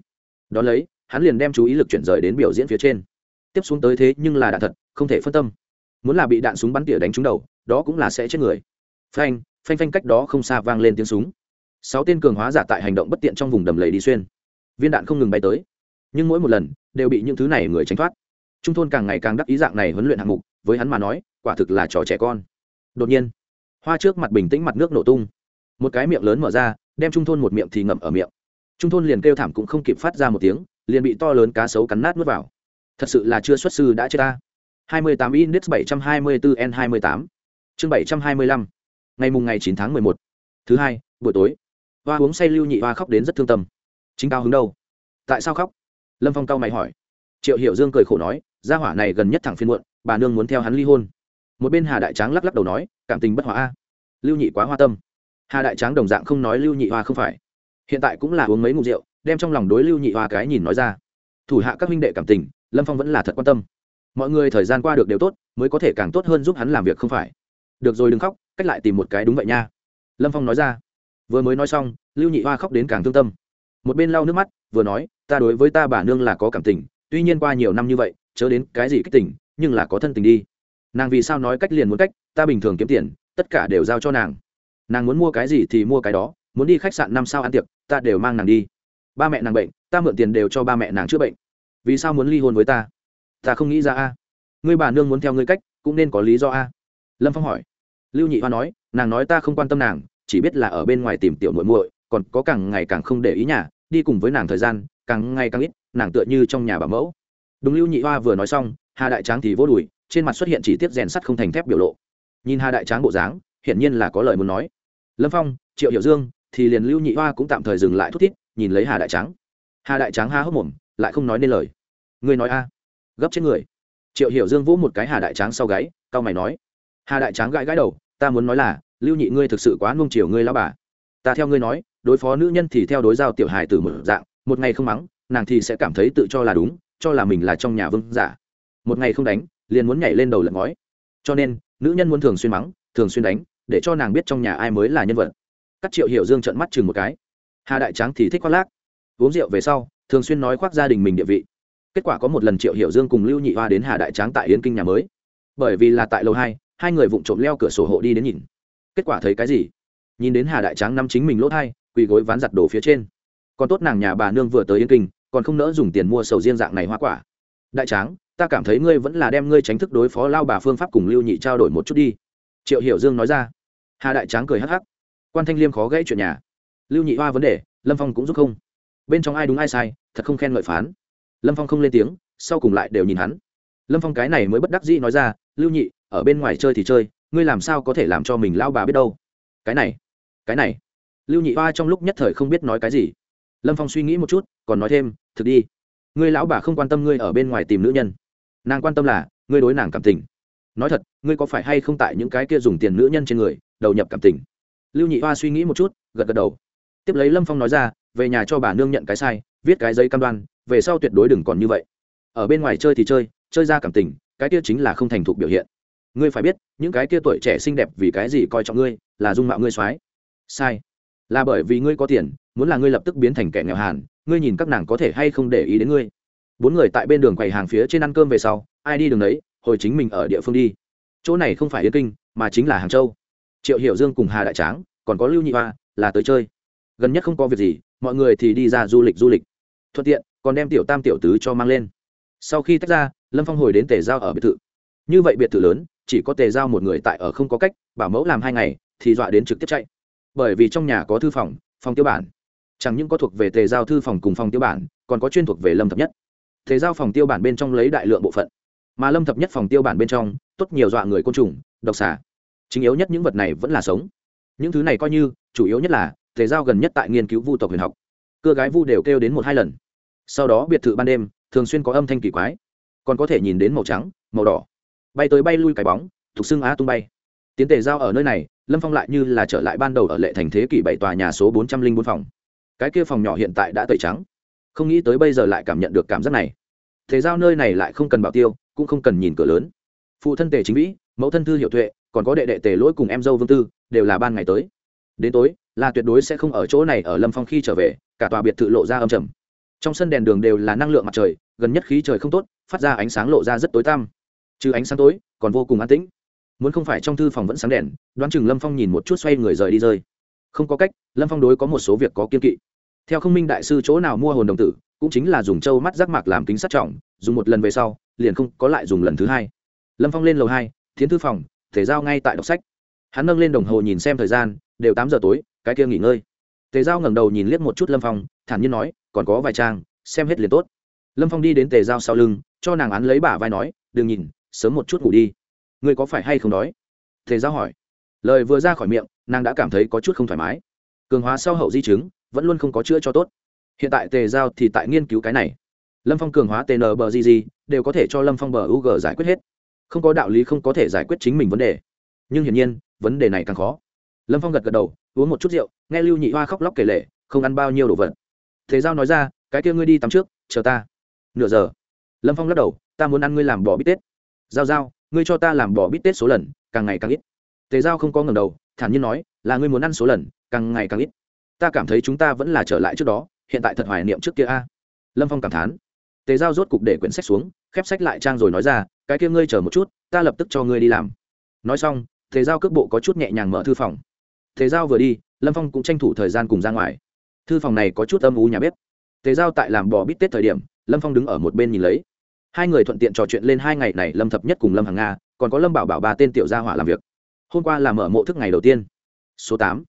Đ ó lấy, hắn liền đem chú ý lực chuyển rời đến biểu diễn phía trên. Tiếp xuống tới thế nhưng là đạn thật, không thể phân tâm. Muốn là bị đạn súng bắn tỉa đánh trúng đầu, đó cũng là sẽ chết người. Phanh phanh phanh cách đó không xa vang lên tiếng súng. Sáu tên cường hóa giả tại hành động bất tiện trong vùng đầm lầy đi xuyên. Viên đạn không ngừng bay tới. Nhưng mỗi một lần, đều bị những thứ này người tránh thoát. Trung thôn càng ngày càng đắc ý dạng này huấn luyện hạng mục, với hắn mà nói, quả thực là trò trẻ con. Đột nhiên hoa trước mặt bình tĩnh mặt nước nổ tung. Một cái miệng lớn mở ra, đem trung thôn một miệng thì ngậm ở miệng. Trung thôn liền kêu thảm cũng không kịp phát ra một tiếng, liền bị to lớn cá sấu cắn nát nuốt vào. Thật sự là chưa xuất sư đã chết ta. 28 index 724 n 28 chương 725 ngày mùng ngày 9 tháng 11 thứ hai, buổi tối. Hoa uống say lưu nhị hoa khóc đến rất thương tâm. Chính cao hứng đâu? Tại sao khóc? Lâm phong cao mày hỏi. Triệu hiểu dương cười khổ nói, gia hỏa này gần nhất thẳng phiên muộn, bà nương muốn theo hắn ly hôn một bên hà đại tráng lắc lắc đầu nói, cảm tình bất hòa a. Lưu nhị quá hoa tâm. Hà đại tráng đồng dạng không nói lưu nhị hoa không phải. Hiện tại cũng là uống mấy ngụm rượu, đem trong lòng đối lưu nhị hoa cái nhìn nói ra. Thủ hạ các huynh đệ cảm tình, lâm phong vẫn là thật quan tâm. Mọi người thời gian qua được đều tốt, mới có thể càng tốt hơn giúp hắn làm việc không phải. Được rồi đừng khóc, cách lại tìm một cái đúng vậy nha. Lâm phong nói ra. Vừa mới nói xong, lưu nhị hoa khóc đến càng thương tâm. Một bên lau nước mắt, vừa nói, ta đối với ta bà nương là có cảm tình, tuy nhiên qua nhiều năm như vậy, chớ đến cái gì kích tình, nhưng là có thân tình đi nàng vì sao nói cách liền muốn cách, ta bình thường kiếm tiền, tất cả đều giao cho nàng. Nàng muốn mua cái gì thì mua cái đó, muốn đi khách sạn năm sao ăn tiệc, ta đều mang nàng đi. Ba mẹ nàng bệnh, ta mượn tiền đều cho ba mẹ nàng chữa bệnh. Vì sao muốn ly hôn với ta? Ta không nghĩ ra a. Ngươi bà nương muốn theo ngươi cách, cũng nên có lý do a. Lâm phong hỏi. Lưu nhị hoa nói, nàng nói ta không quan tâm nàng, chỉ biết là ở bên ngoài tìm tiểu muội muội, còn có càng ngày càng không để ý nhà, đi cùng với nàng thời gian, càng ngày càng ít, nàng tựa như trong nhà bà mẫu. Đúng lưu nhị hoa vừa nói xong, hà đại tráng thì vô đùi trên mặt xuất hiện chỉ tiết rèn sắt không thành thép biểu lộ. Nhìn hà đại tráng bộ dáng, hiển nhiên là có lời muốn nói. Lâm phong, triệu hiệu dương, thì liền lưu nhị hoa cũng tạm thời dừng lại thút thít, nhìn lấy hà đại tráng. Hà đại tráng ha hốc mồm, lại không nói nên lời. Ngươi nói a? Gấp chết người. Triệu hiểu dương vỗ một cái hà đại tráng sau gáy, cau mày nói. Hà đại tráng gãi gãi đầu, ta muốn nói là, lưu nhị ngươi thực sự quá nung chiều ngươi lao bà. Ta theo ngươi nói, đối phó nữ nhân thì theo đối giao tiểu hài từ một dạng, một ngày không mắng, nàng thì sẽ cảm thấy tự cho là đúng, cho là mình là trong nhà vương giả. Một ngày không đánh liền muốn nhảy lên đầu lật ngói. Cho nên, nữ nhân muốn thường xuyên mắng, thường xuyên đánh, để cho nàng biết trong nhà ai mới là nhân vật. Các triệu hiểu dương trận mắt chừng một cái. Hà đại tráng thì thích khoác lác. Uống rượu về sau, thường xuyên nói khoác gia đình mình địa vị. Kết quả có một lần triệu hiểu dương cùng lưu nhị hoa đến hà đại tráng tại yến kinh nhà mới. Bởi vì là tại lầu hai hai người vụng trộm leo cửa sổ hộ đi đến nhìn. Kết quả thấy cái gì? Nhìn đến hà đại tráng năm chính mình lỗ thai, quỳ gối ván giặt đổ phía trên. Còn tốt nàng nhà bà nương vừa tới yên kinh, còn không nỡ dùng tiền mua sầu riêng dạng này hoa quả đại tráng, ta cảm thấy ngươi vẫn là đem ngươi tránh thức đối phó lao bà phương pháp cùng lưu nhị trao đổi một chút đi. Triệu hiểu dương nói ra. Hà đại tráng cười hắc hắc. Quan thanh liêm khó gãy chuyện nhà. Lưu nhị hoa vấn đề, lâm phong cũng giúp không. Bên trong ai đúng ai sai, thật không khen ngợi phán. Lâm phong không lên tiếng, sau cùng lại đều nhìn hắn. Lâm phong cái này mới bất đắc dĩ nói ra, lưu nhị, ở bên ngoài chơi thì chơi, ngươi làm sao có thể làm cho mình lao bà biết đâu? Cái này cái này. Lưu nhị hoa trong lúc nhất thời không biết nói cái gì. Lâm phong suy nghĩ một chút, còn nói thêm, thực đi ngươi lão bà không quan tâm ngươi ở bên ngoài tìm nữ nhân. Nàng quan tâm là, ngươi đối nàng cảm tình. Nói thật, ngươi có phải hay không tại những cái kia dùng tiền nữ nhân trên người, đầu nhập cảm tình? Lưu nhị hoa suy nghĩ một chút, gật gật đầu. Tiếp lấy lâm phong nói ra, về nhà cho bà nương nhận cái sai, viết cái giấy cam đoan, về sau tuyệt đối đừng còn như vậy. Ở bên ngoài chơi thì chơi chơi ra cảm tình, cái kia chính là không thành thục biểu hiện. Ngươi phải biết, những cái kia tuổi trẻ xinh đẹp vì cái gì coi trọng ngươi, là dung mạo ngươi soái. Sai. Là bởi vì ngươi có tiền, muốn là ngươi lập tức biến thành kẻ nghèo hàn ngươi nhìn các nàng có thể hay không để ý đến ngươi. Bốn người tại bên đường quầy hàng phía trên ăn cơm về sau, ai đi đường đấy hồi chính mình ở địa phương đi. Chỗ này không phải yên kinh, mà chính là hàng châu. Triệu hiểu dương cùng hà đại tráng, còn có lưu nhị hoa, là tới chơi. Gần nhất không có việc gì, mọi người thì đi ra du lịch du lịch. Thuận tiện, còn đem tiểu tam tiểu tứ cho mang lên. Sau khi tách ra, lâm phong hồi đến tề giao ở biệt thự. Như vậy biệt thự lớn, chỉ có tề giao một người tại ở không có cách, bảo mẫu làm hai ngày, thì dọa đến trực tiếp chạy. Bởi vì trong nhà có thư phòng phòng tiêu bản chẳng những có thuộc về tề giao thư phòng cùng phòng tiêu bản, còn có chuyên thuộc về lâm thập nhất. Tề giao phòng tiêu bản bên trong lấy đại lượng bộ phận, mà lâm thập nhất phòng tiêu bản bên trong, tốt nhiều dọa người côn trùng, độc xả chính yếu nhất những vật này vẫn là sống. Những thứ này coi như, chủ yếu nhất là, tề giao gần nhất tại nghiên cứu vu tộc huyền học. Cưa gái vu đều kêu đến một hai lần. Sau đó biệt thự ban đêm, thường xuyên có âm thanh kỳ quái. Còn có thể nhìn đến màu trắng, màu đỏ. Bay tới bay lui cái bóng, thuộc xưng á tung bay. Tiến tề giao ở nơi này, lâm phong lại như là trở lại ban đầu ở lệ thành thế kỷ bảy tòa nhà số bốn trăm linh bốn phòng cái kia phòng nhỏ hiện tại đã tẩy trắng. Không nghĩ tới bây giờ lại cảm nhận được cảm giác này. Thế giao nơi này lại không cần bảo tiêu, cũng không cần nhìn cửa lớn. Phụ thân tề chính vĩ, mẫu thân thư hiệu tuệ, còn có đệ đệ tề lỗi cùng em dâu vương tư, đều là ban ngày tới. Đến tối, là tuyệt đối sẽ không ở chỗ này ở lâm phong khi trở về, cả tòa biệt thự lộ ra âm trầm. Trong sân đèn đường đều là năng lượng mặt trời, gần nhất khí trời không tốt, phát ra ánh sáng lộ ra rất tối tăm. Trừ ánh sáng tối, còn vô cùng an tĩnh. Muốn không phải trong thư phòng vẫn sáng đèn, đoán chừng lâm phong nhìn một chút xoay người rời đi rơi không có cách, lâm phong đối có một số việc có kiên kỵ. Theo không minh đại sư chỗ nào mua hồn đồng tử, cũng chính là dùng trâu mắt rác mạc làm kính sát trọng, dùng một lần về sau, liền không có lại dùng lần thứ hai. Lâm phong lên lầu hai, thiến thư phòng, thể giao ngay tại đọc sách. Hắn nâng lên đồng hồ nhìn xem thời gian, đều tám giờ tối, cái kia nghỉ ngơi. Tề giao ngẩng đầu nhìn liếc một chút lâm phong, thản nhiên nói, còn có vài trang, xem hết liền tốt. Lâm phong đi đến tề giao sau lưng, cho nàng án lấy bả vai nói, đừng nhìn, sớm một chút ngủ đi. Ngươi có phải hay không đói? Tề giao hỏi. Lời vừa ra khỏi miệng nàng đã cảm thấy có chút không thoải mái. Cường hóa sau hậu di chứng, vẫn luôn không có chữa cho tốt. Hiện tại tề giao thì tại nghiên cứu cái này. Lâm phong cường hóa tnbgg đều có thể cho lâm phong bờ u g giải quyết hết. Không có đạo lý không có thể giải quyết chính mình vấn đề. Nhưng hiển nhiên, vấn đề này càng khó. Lâm phong gật gật đầu, uống một chút rượu, nghe lưu nhị hoa khóc lóc kể lể, không ăn bao nhiêu đồ vật. Thế giao nói ra, cái kia ngươi đi tắm trước, chờ ta. Nửa giờ, lâm phong lắc đầu, ta muốn ăn ngươi làm bò bít tết. Giao giao, ngươi cho ta làm bò bít tết số lần, càng ngày càng ít. Tề giao không có ngầm đầu thản nhiên nói, là ngươi muốn ăn số lần, càng ngày càng ít. Ta cảm thấy chúng ta vẫn là trở lại trước đó, hiện tại thật hoài niệm trước kia a. Lâm phong cảm thán. Tề giao rốt cục để quyển sách xuống, khép sách lại trang rồi nói ra, cái kia ngươi chờ một chút, ta lập tức cho ngươi đi làm. Nói xong, tề giao cước bộ có chút nhẹ nhàng mở thư phòng. Tề giao vừa đi, lâm phong cũng tranh thủ thời gian cùng ra ngoài. Thư phòng này có chút âm u nhà bếp. Tề giao tại làm bò bít tết thời điểm, lâm phong đứng ở một bên nhìn lấy. Hai người thuận tiện trò chuyện lên hai ngày này lâm thập nhất cùng lâm hằng nga, còn có lâm bảo bảo ba tên tiểu gia hỏa làm việc hôm qua là mở mộ thức ngày đầu tiên. Số tám.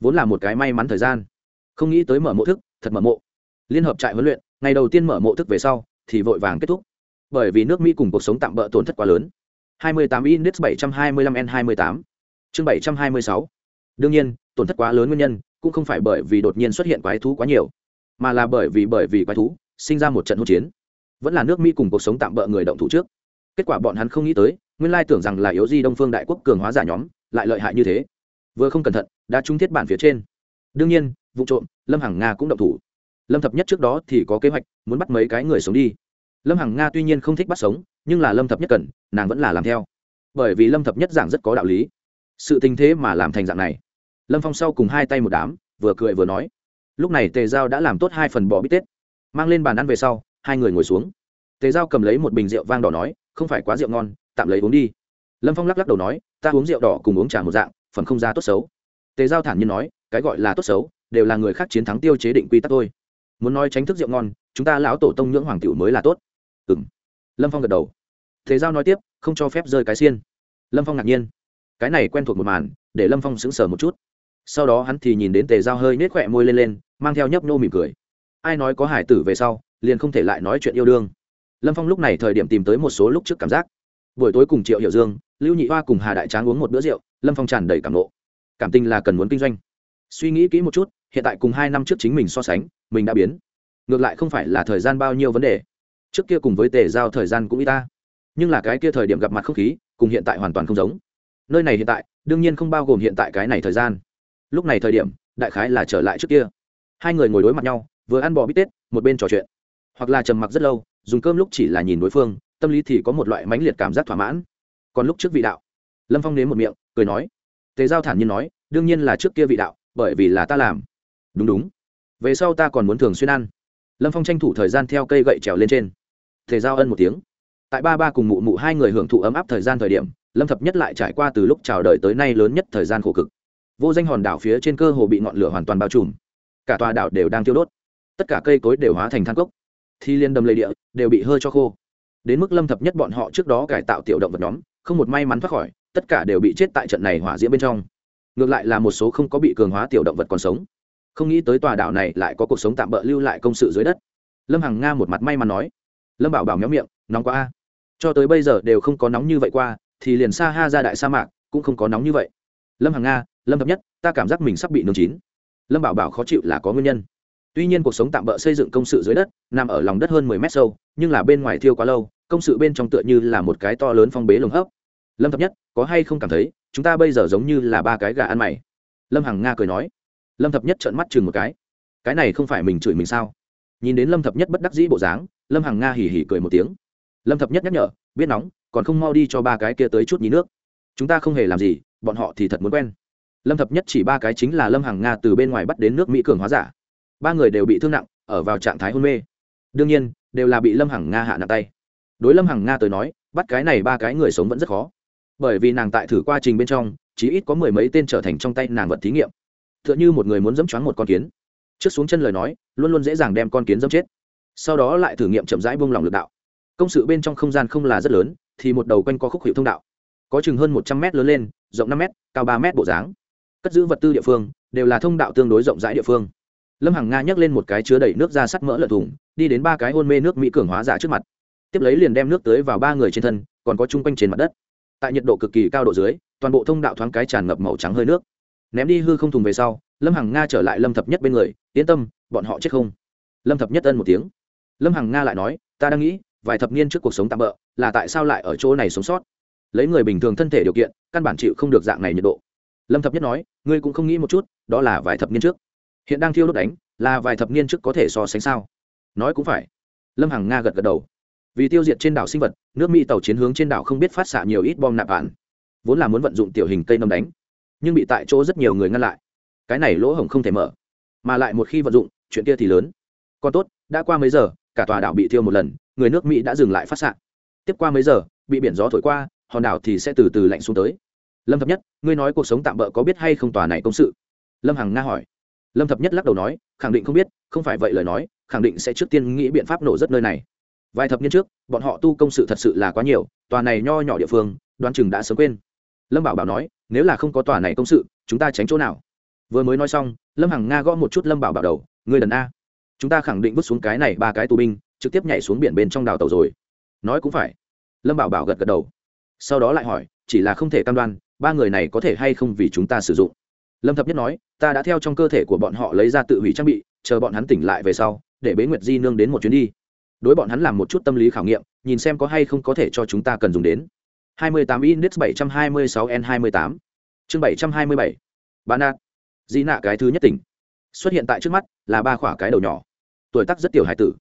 Vốn là một cái may mắn thời gian. Không nghĩ tới mở mộ thức, thật mở mộ. Liên hợp trại huấn luyện, ngày đầu tiên mở mộ thức về sau, thì vội vàng kết thúc. Bởi vì nước mỹ cùng cuộc sống tạm bỡ tổn thất quá lớn. 28 index 725 n 28 chương 726 đương nhiên, tổn thất quá lớn nguyên nhân cũng không phải bởi vì đột nhiên xuất hiện quái thú quá nhiều, mà là bởi vì bởi vì quái thú sinh ra một trận hỗn chiến. Vẫn là nước mỹ cùng cuộc sống tạm bỡ người động thủ trước. Kết quả bọn hắn không nghĩ tới nguyên lai tưởng rằng là yếu di đông phương đại quốc cường hóa giả nhóm, lại lợi hại như thế. Vừa không cẩn thận, đã trúng thiết bản phía trên. Đương nhiên, vụ trộm, lâm hằng nga cũng động thủ. Lâm thập nhất trước đó thì có kế hoạch, muốn bắt mấy cái người sống đi. Lâm hằng nga tuy nhiên không thích bắt sống, nhưng là lâm thập nhất cần, nàng vẫn là làm theo. Bởi vì lâm thập nhất giảng rất có đạo lý. Sự tình thế mà làm thành dạng này. Lâm phong sau cùng hai tay một đám, vừa cười vừa nói. Lúc này tề giao đã làm tốt hai phần bò bít tết. Mang lên bàn ăn về sau, hai người ngồi xuống. Tề giao cầm lấy một bình rượu vang đỏ nói không phải quá rượu ngon, tạm lấy uống đi. Lâm phong lắc lắc đầu nói, ta uống rượu đỏ cùng uống trà một dạng phần không ra tốt xấu. Tề giao thản nhiên nói, cái gọi là tốt xấu, đều là người khác chiến thắng tiêu chế định quy tắc thôi. Muốn nói tránh thức rượu ngon, chúng ta lão tổ tông nhưỡng hoàng tiểu mới là tốt. Ừ m lâm phong gật đầu. Thế giao nói tiếp, không cho phép rơi cái xiên. Lâm phong ngạc nhiên. Cái này quen thuộc một màn, để lâm phong sững sờ một chút. Sau đó hắn thì nhìn đến tề giao hơi nết khỏe môi lên lên, mang theo nhấp nô mỉm cười. Ai nói có hải tử về sau, liền không thể lại nói chuyện yêu đương lâm phong lúc này thời điểm tìm tới một số lúc trước cảm giác. Buổi tối cùng triệu hiểu dương, lưu nhị hoa cùng hà đại tráng uống một bữa rượu, lâm phong tràn đầy cảm lộ cảm tình là cần muốn kinh doanh. Suy nghĩ kỹ một chút, hiện tại cùng hai năm trước chính mình so sánh, mình đã biến. Ngược lại không phải là thời gian bao nhiêu vấn đề. Trước kia cùng với tề giao thời gian cũng y ta. Nhưng là cái kia thời điểm gặp mặt không khí, cùng hiện tại hoàn toàn không giống. Nơi này hiện tại, đương nhiên không bao gồm hiện tại cái này thời gian. Lúc này thời điểm, đại khái là trở lại trước kia. Hai người ngồi đối mặt nhau, vừa ăn bò bít tết, một bên trò chuyện. Hoặc là trầm mặc rất lâu dùng cơm lúc chỉ là nhìn đối phương, tâm lý thì có một loại mãnh liệt cảm giác thỏa mãn. Còn lúc trước vị đạo, lâm phong nếm một miệng, cười nói, tề giao thản nhiên nói, đương nhiên là trước kia vị đạo, bởi vì là ta làm. Đúng đúng. Về sau ta còn muốn thường xuyên ăn. Lâm phong tranh thủ thời gian theo cây gậy trèo lên trên. Tề giao ân một tiếng. Tại ba ba cùng mụ mụ hai người hưởng thụ ấm áp thời gian thời điểm, lâm thập nhất lại trải qua từ lúc chào đời tới nay lớn nhất thời gian khổ cực. Vô danh hòn đảo phía trên cơ hồ bị ngọn lửa hoàn toàn bao trùm. Cả tòa đảo đều đang tiêu đốt. Tất cả cây cối đều hóa thành than cốc thi liên đầm lầy địa, đều bị hơi cho khô. Đến mức lâm thập nhất bọn họ trước đó cải tạo tiểu động vật nhóm, không một may mắn thoát khỏi, tất cả đều bị chết tại trận này hỏa diễm bên trong. Ngược lại là một số không có bị cường hóa tiểu động vật còn sống. Không nghĩ tới tòa đảo này lại có cuộc sống tạm bỡ lưu lại công sự dưới đất. Lâm hằng nga một mặt may mắn nói. Lâm bảo bảo méo miệng, nóng quá a. Cho tới bây giờ đều không có nóng như vậy qua, thì liền xa ha ra đại sa mạc, cũng không có nóng như vậy. Lâm hằng nga, lâm thập nhất, ta cảm giác mình sắp bị nướng chín. Lâm bảo bảo khó chịu là có nguyên nhân tuy nhiên cuộc sống tạm bỡ xây dựng công sự dưới đất nằm ở lòng đất hơn mười mét sâu, nhưng là bên ngoài thiêu quá lâu, công sự bên trong tựa như là một cái to lớn phong bế lồng hấp. Lâm thập nhất, có hay không cảm thấy chúng ta bây giờ giống như là ba cái gà ăn mày? Lâm hằng nga cười nói. Lâm thập nhất trợn mắt chừng một cái. Cái này không phải mình chửi mình sao? Nhìn đến lâm thập nhất bất đắc dĩ bộ dáng, lâm hằng nga hỉ hỉ cười một tiếng. Lâm thập nhất nhắc nhở, biết nóng, còn không mau đi cho ba cái kia tới chút nhí nước. Chúng ta không hề làm gì, bọn họ thì thật muốn quen. Lâm thập nhất chỉ ba cái chính là lâm hằng nga từ bên ngoài bắt đến nước mỹ cường hóa giả ba người đều bị thương nặng, ở vào trạng thái hôn mê. Đương nhiên, đều là bị lâm hằng nga hạ nặng tay. Đối lâm hằng nga tới nói, bắt cái này ba cái người sống vẫn rất khó. Bởi vì nàng tại thử quá trình bên trong chỉ ít có mười mấy tên trở thành trong tay nàng vật thí nghiệm. T h ư ợ n h ư một người muốn dẫm choáng một con kiến. Trước xuống chân lời nói, luôn luôn dễ dàng đem con kiến dẫm chết. Sau đó lại thử nghiệm chậm rãi bông lòng c đạo. Công sự bên trong không gian không là rất lớn, thì một đầu quanh co khúc hiệu thông đạo. Có chừng hơn một trăm mét lớn lên, rộng năm m cao ba m bộ dáng. Cất giữ vật tư địa phương, đều là thông đạo tương đối rộng rãi địa phương lâm hằng nga nhấc lên một cái chứa đầy nước ra sắt mỡ lợn thùng, đi đến ba cái hôn mê nước mỹ cường hóa giả trước mặt. Tiếp lấy liền đem nước tới vào ba người trên thân, còn có chung quanh trên mặt đất. Tại nhiệt độ cực kỳ cao độ dưới, toàn bộ thông đạo thoáng cái tràn ngập màu trắng hơi nước. Ném đi hư không thùng về sau, lâm hằng nga trở lại lâm thập nhất bên người, yên tâm, bọn họ chết không? Lâm thập nhất ân một tiếng. Lâm hằng nga lại nói, ta đang nghĩ, vài thập niên trước cuộc sống tạm bỡ là tại sao lại ở chỗ này sống sót? Lấy người bình thường thân thể điều kiện, căn bản chịu không được dạng này nhiệt độ. Lâm thập nhất nói, ngươi cũng không nghĩ một chút, đó là vài thập niên trước hiện đang thiêu đốt đánh, là vài thập niên trước có thể so sánh sao? Nói cũng phải. Lâm hằng nga gật gật đầu. Vì tiêu diệt trên đảo sinh vật, nước mỹ tàu chiến hướng trên đảo không biết phát xạ nhiều ít bom nạp hạn vốn là muốn vận dụng tiểu hình cây nâm đánh, nhưng bị tại chỗ rất nhiều người ngăn lại. Cái này lỗ hổng không thể mở. Mà lại một khi vận dụng, chuyện kia thì lớn. Còn tốt, đã qua mấy giờ, cả tòa đảo bị thiêu một lần, người nước mỹ đã dừng lại phát xạ. Tiếp qua mấy giờ, bị biển gió thổi qua, hòn đảo thì sẽ từ từ lạnh xuống tới. Lâm thập nhất, ngươi nói cuộc sống tạm bỡ có biết hay không tòa này công sự? Lâm hằng nga hỏi lâm thập nhất lắc đầu nói khẳng định không biết không phải vậy lời nói khẳng định sẽ trước tiên nghĩ biện pháp nổ rất nơi này vài thập niên trước bọn họ tu công sự thật sự là quá nhiều tòa này nho nhỏ địa phương đoán chừng đã sớm quên lâm bảo bảo nói nếu là không có tòa này công sự chúng ta tránh chỗ nào vừa mới nói xong lâm hằng nga gõ một chút lâm bảo bảo đầu người đần a chúng ta khẳng định vứt xuống cái này ba cái tù binh trực tiếp nhảy xuống biển bên trong đào tàu rồi nói cũng phải lâm bảo bảo gật gật đầu sau đó lại hỏi chỉ là không thể cam đoan ba người này có thể hay không vì chúng ta sử dụng lâm thập nhất nói, ta đã theo trong cơ thể của bọn họ lấy ra tự hủy trang bị, chờ bọn hắn tỉnh lại về sau, để bế nguyệt di nương đến một chuyến đi. Đối bọn hắn làm một chút tâm lý khảo nghiệm, nhìn xem có hay không có thể cho chúng ta cần dùng đến. 28 index 726 n 28 chương 727 bạn nạt. Di nạ cái thứ nhất tỉnh. Xuất hiện tại trước mắt là ba khỏa cái đầu nhỏ. Tuổi tác rất tiểu hải tử.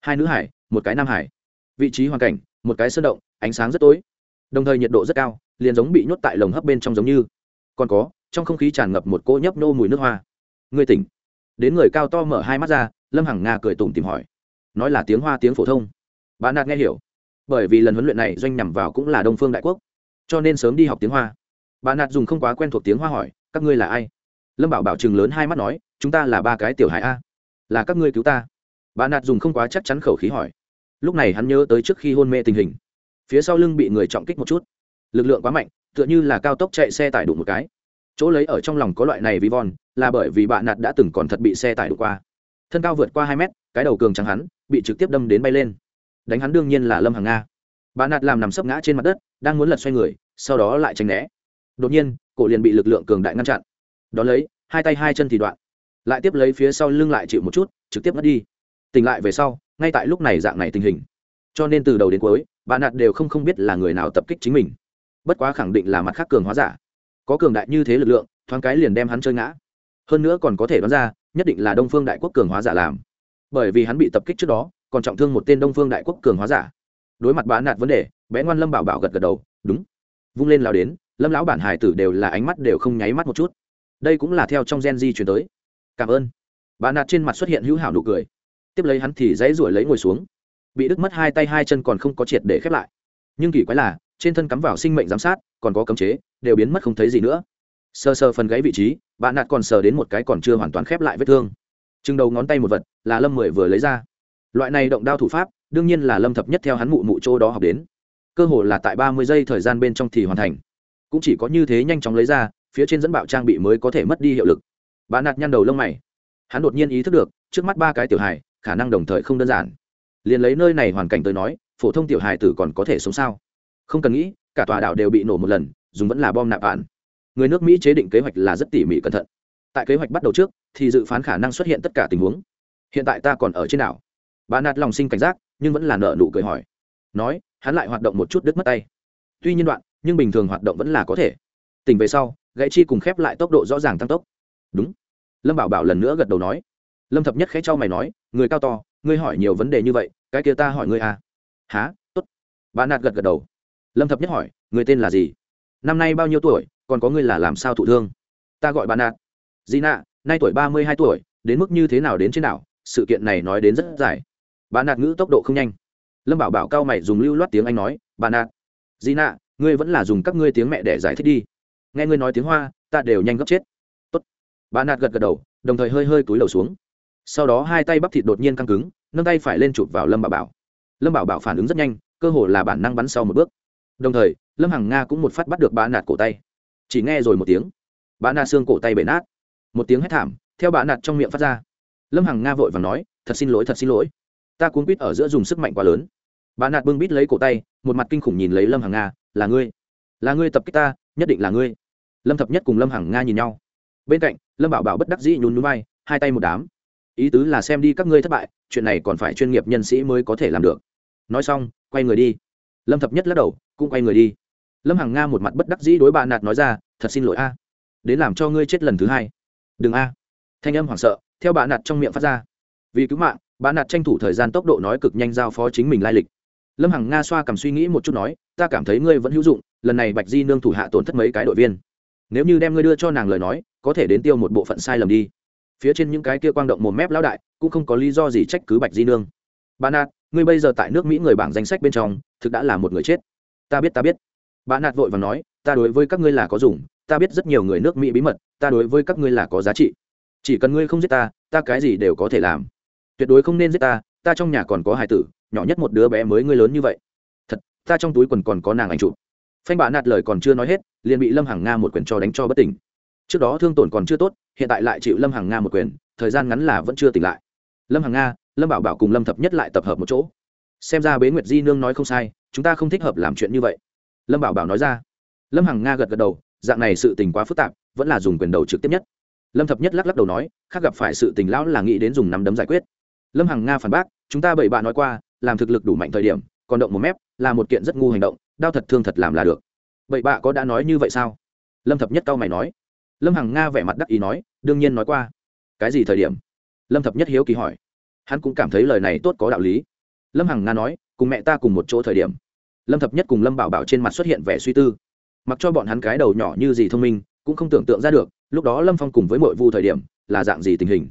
Hai nữ hải, một cái nam hải. Vị trí hoàn cảnh, một cái sơn động, ánh sáng rất tối. Đồng thời nhiệt độ rất cao, liền giống bị nhốt tại lồng hấp bên trong giống như. Còn có trong không khí tràn ngập một cỗ nhấp nô mùi nước hoa. Người tỉnh. Đến người cao to mở hai mắt ra, lâm hằng nga cười tủm tìm hỏi. Nói là tiếng hoa tiếng phổ thông. Bà nạt nghe hiểu. Bởi vì lần huấn luyện này doanh nhằm vào cũng là đông phương đại quốc, cho nên sớm đi học tiếng hoa. Bà nạt dùng không quá quen thuộc tiếng hoa hỏi, các ngươi là ai? Lâm bảo bảo chừng lớn hai mắt nói, chúng ta là ba cái tiểu hải a. Là các ngươi cứu ta. Bà nạt dùng không quá chắc chắn khẩu khí hỏi. Lúc này hắn nhớ tới trước khi hôn mê tình hình. Phía sau lưng bị người trọng kích một chút. Lực lượng quá mạnh, tựa như là cao tốc chạy xe tải đụng một cái chỗ lấy ở trong lòng có loại này vi von, là bởi vì bạn nạt đã từng còn thật bị xe tải đụng qua. Thân cao vượt qua hai mét, cái đầu cường trắng hắn, bị trực tiếp đâm đến bay lên. Đánh hắn đương nhiên là lâm hàng nga. Bạn nạt làm nằm sấp ngã trên mặt đất, đang muốn lật xoay người, sau đó lại tránh né. Đột nhiên, cổ liền bị lực lượng cường đại ngăn chặn. Đón lấy, hai tay hai chân thì đoạn. Lại tiếp lấy phía sau lưng lại chịu một chút, trực tiếp mất đi. Tỉnh lại về sau, ngay tại lúc này dạng này tình hình. Cho nên từ đầu đến cuối, bạn nạt đều không không biết là người nào tập kích chính mình. Bất quá khẳng định là mặt khác cường hóa giả có cường đại như thế lực lượng, thoáng cái liền đem hắn chơi ngã. Hơn nữa còn có thể đoán ra, nhất định là đông phương đại quốc cường hóa giả làm. Bởi vì hắn bị tập kích trước đó, còn trọng thương một tên đông phương đại quốc cường hóa giả. Đối mặt bán nạt vấn đề, bé ngoan lâm bảo bảo gật gật đầu, đúng. Vung lên lao đến, lâm lão bản hải tử đều là ánh mắt đều không nháy mắt một chút. Đây cũng là theo trong gen di chuyển tới. Cảm ơn. Bà nạt trên mặt xuất hiện hữu hảo nụ cười. Tiếp lấy hắn thì dãy ruổi lấy ngồi xuống. Bị đứt mất hai tay hai chân còn không có triệt để khép lại. Nhưng kỳ quái là, trên thân cắm vào sinh mệnh giám sát, còn có cấm chế đều biến mất không thấy gì nữa. Sờ sờ phần gáy vị trí bạn nạt còn sờ đến một cái còn chưa hoàn toàn khép lại vết thương. Chừng đầu ngón tay một vật, là lâm mười vừa lấy ra. Loại này động đao thủ pháp, đương nhiên là lâm thập nhất theo hắn mụ mụ chỗ đó học đến. Cơ hồ là tại ba mươi giây thời gian bên trong thì hoàn thành. Cũng chỉ có như thế nhanh chóng lấy ra, phía trên dẫn bạo trang bị mới có thể mất đi hiệu lực. Bạn nạt nhăn đầu lông mày. Hắn đột nhiên ý thức được, trước mắt ba cái tiểu hài, khả năng đồng thời không đơn giản. Liền lấy nơi này hoàn cảnh tới nói, phổ thông tiểu hài tử còn có thể sống sao? Không cần nghĩ, cả tòa đảo đều bị nổ một lần dùng vẫn là bom nạp bạn người nước mỹ chế định kế hoạch là rất tỉ mỉ cẩn thận. Tại kế hoạch bắt đầu trước, thì dự phán khả năng xuất hiện tất cả tình huống. Hiện tại ta còn ở trên đảo. Bà nạt lòng sinh cảnh giác, nhưng vẫn là nợ nụ cười hỏi. Nói, hắn lại hoạt động một chút đứt mất tay. Tuy nhiên đoạn, nhưng bình thường hoạt động vẫn là có thể. Tỉnh về sau, gãy chi cùng khép lại tốc độ rõ ràng tăng tốc. Đúng. Lâm bảo bảo lần nữa gật đầu nói. Lâm thập nhất khẽ cho mày nói, người cao to, ngươi hỏi nhiều vấn đề như vậy, cái kia ta hỏi ngươi à. Há t ố t bà nạt gật gật đầu. Lâm thập nhất hỏi, người tên là gì? Năm nay bao nhiêu tuổi, còn có người là làm sao thụ thương? Ta gọi bà nạt. Dị nạ, nay tuổi ba mươi hai tuổi, đến mức như thế nào đến trên nào sự kiện này nói đến rất dài. Bà nạt ngữ tốc độ không nhanh. Lâm bảo bảo cao mày dùng lưu loát tiếng anh nói, bà nạt dị nạ, ngươi vẫn là dùng các ngươi tiếng mẹ để giải thích đi. Nghe ngươi nói tiếng hoa, ta đều nhanh gấp chết. Tốt. bà nạt gật gật đầu, đồng thời hơi hơi túi đầu xuống. Sau đó hai tay bắp thịt đột nhiên căng cứng, nâng tay phải lên chụp vào lâm bảo bảo. Lâm bảo bảo phản ứng rất nhanh, cơ hồ là bản năng bắn sau một bước. Đồng thời lâm hằng nga cũng một phát bắt được bà nạt cổ tay. Chỉ nghe rồi một tiếng. Bà nạt xương cổ tay bể nát. Một tiếng hét thảm, theo bà nạt trong miệng phát ra. Lâm hằng nga vội và nói, thật xin lỗi, thật xin lỗi. Ta cuốn quýt ở giữa dùng sức mạnh quá lớn. Bà nạt bưng bít lấy cổ tay, một mặt kinh khủng nhìn lấy lâm hằng nga, là ngươi. Là ngươi tập kích ta, nhất định là ngươi. Lâm thập nhất cùng lâm hằng nga nhìn nhau. Bên cạnh, lâm bảo bảo bất đắc dĩ nhún núi bay hai tay một đám. Ý tứ là xem đi các ngươi thất bại, chuyện này còn phải chuyên nghiệp nhân sĩ mới có thể làm được. Nói xong, quay người đi. Lâm thập nhất lắc đầu, cũng quay người đi lâm hằng nga một mặt bất đắc dĩ đối bà nạt nói ra, thật xin lỗi a, đến làm cho ngươi chết lần thứ hai. Đừng a. Thanh âm hoảng sợ, theo bà nạt trong miệng phát ra. Vì cứu mạng, bà nạt tranh thủ thời gian tốc độ nói cực nhanh giao phó chính mình lai lịch. Lâm hằng nga xoa cầm suy nghĩ một chút nói, ta cảm thấy ngươi vẫn hữu dụng, lần này bạch di nương thủ hạ tổn thất mấy cái đội viên. Nếu như đem ngươi đưa cho nàng lời nói, có thể đến tiêu một bộ phận sai lầm đi. Phía trên những cái kia quang động mồm mép lão đại, cũng không có lý do gì trách cứ bạch di nương. Bà nạt, ngươi bây giờ tại nước mỹ người bảng danh sách bên trong, thực đã là một người chết. Ta biết ta biết bà nạt vội và nói, ta đối với các ngươi là có dùng, ta biết rất nhiều người nước mỹ bí mật, ta đối với các ngươi là có giá trị. Chỉ cần ngươi không giết ta ta cái gì đều có thể làm. Tuyệt đối không nên giết ta ta trong nhà còn có hài tử, nhỏ nhất một đứa bé mới ngươi lớn như vậy. Thật, ta trong túi quần còn có nàng ảnh chụp. Phanh bà nạt lời còn chưa nói hết, liền bị lâm hằng nga một quyền cho đánh cho bất tỉnh. Trước đó thương tổn còn chưa tốt, hiện tại lại chịu lâm hằng nga một quyền, thời gian ngắn là vẫn chưa tỉnh lại. Lâm hằng nga, lâm bảo bảo cùng lâm thập nhất lại tập hợp một chỗ. Xem ra bế nguyệt di nương nói không sai, chúng ta không thích hợp làm chuyện như vậy lâm bảo bảo nói ra. Lâm hằng nga gật gật đầu, dạng này sự tình quá phức tạp, vẫn là dùng quyền đầu trực tiếp nhất. Lâm thập nhất lắc lắc đầu nói, khác gặp phải sự tình lão là nghĩ đến dùng nắm đấm giải quyết. Lâm hằng nga phản bác, chúng ta bảy bạn nói qua, làm thực lực đủ mạnh thời điểm, còn động một mép, là một kiện rất ngu hành động đau thật thương thật làm là được. Bảy bạ có đã nói như vậy sao? Lâm thập nhất cau mày nói. Lâm hằng nga vẻ mặt đắc ý nói, đương nhiên nói qua. Cái gì thời điểm? Lâm thập nhất hiếu kỳ hỏi. Hắn cũng cảm thấy lời này tốt có đạo lý. Lâm hằng nga nói, cùng mẹ ta cùng một chỗ thời điểm lâm thập nhất cùng lâm bảo bảo trên mặt xuất hiện vẻ suy tư mặc cho bọn hắn cái đầu nhỏ như gì thông minh cũng không tưởng tượng ra được lúc đó lâm phong cùng với mội vu thời điểm là dạng gì tình hình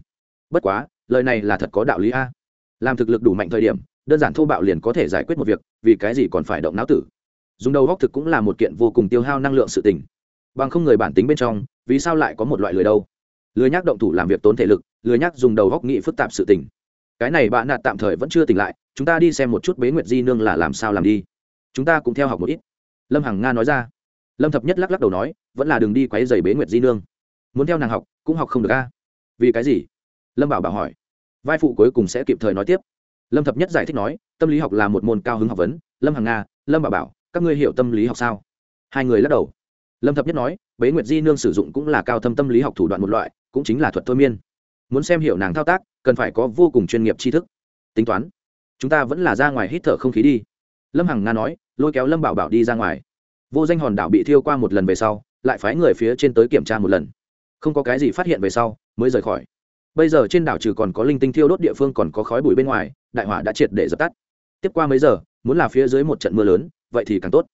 bất quá lời này là thật có đạo lý a làm thực lực đủ mạnh thời điểm đơn giản thô bạo liền có thể giải quyết một việc vì cái gì còn phải động não tử dùng đầu góc thực cũng là một kiện vô cùng tiêu hao năng lượng sự tình bằng không người bản tính bên trong vì sao lại có một loại lười đâu lười nhác động thủ làm việc tốn thể lực lười nhác dùng đầu góc nghị phức tạp sự tình cái này bạn nạt tạm thời vẫn chưa tỉnh lại chúng ta đi xem một chút bế nguyệt di nương là làm sao làm đi chúng ta cũng theo học một ít lâm hằng nga nói ra lâm thập nhất lắc lắc đầu nói vẫn là đường đi quáy dày bế nguyệt di nương muốn theo nàng học cũng học không được a à? vì cái gì lâm bảo bảo hỏi vai phụ cuối cùng sẽ kịp thời nói tiếp lâm thập nhất giải thích nói tâm lý học là một môn cao hứng học vấn lâm hằng nga lâm bảo bảo các ngươi hiểu tâm lý học sao hai người lắc đầu lâm thập nhất nói bế nguyệt di nương sử dụng cũng là cao thâm tâm lý học thủ đoạn một loại cũng chính là thuật thôi miên muốn xem hiểu nàng thao tác cần phải có vô cùng chuyên nghiệp tri thức tính toán chúng ta vẫn là ra ngoài hít thở không khí đi lâm hằng nga nói, lôi kéo lâm bảo bảo đi ra ngoài. Vô danh hòn đảo bị thiêu qua một lần về sau, lại phái người phía trên tới kiểm tra một lần. Không có cái gì phát hiện về sau, mới rời khỏi. Bây giờ trên đảo trừ còn có linh tinh thiêu đốt địa phương còn có khói bụi bên ngoài, đại hỏa đã triệt để dập tắt. Tiếp qua mấy giờ, muốn là phía dưới một trận mưa lớn, vậy thì càng tốt.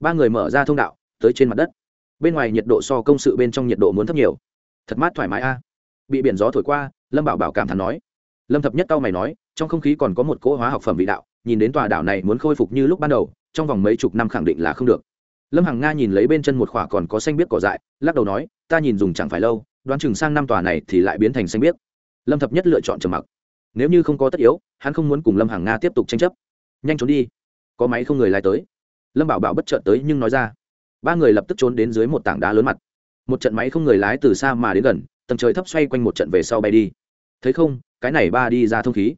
Ba người mở ra thông đạo, tới trên mặt đất. Bên ngoài nhiệt độ so công sự bên trong nhiệt độ muốn thấp nhiều. Thật mát thoải mái a. Bị biển gió thổi qua, lâm bảo bảo cảm thán nói. Lâm thập nhất tao mày nói, trong không khí còn có một cỗ hóa học phẩm vị đạo nhìn đến tòa đảo này muốn khôi phục như lúc ban đầu, trong vòng mấy chục năm khẳng định là không được. Lâm hằng nga nhìn lấy bên chân một khỏa còn có xanh biết cỏ dại, lắc đầu nói, ta nhìn dùng chẳng phải lâu, đoán chừng sang năm tòa này thì lại biến thành xanh biết lâm thập nhất lựa chọn trầm mặc. Nếu như không có tất yếu, hắn không muốn cùng lâm hằng nga tiếp tục tranh chấp. Nhanh trốn đi, có máy không người lái tới. Lâm bảo bảo bất chợt tới nhưng nói ra. Ba người lập tức trốn đến dưới một tảng đá lớn mặt. Một trận máy không người lái từ xa mà đến gần, tầng trời thấp xoay quanh một trận về sau bay đi. Thấy không, cái này ba đi ra thông khí.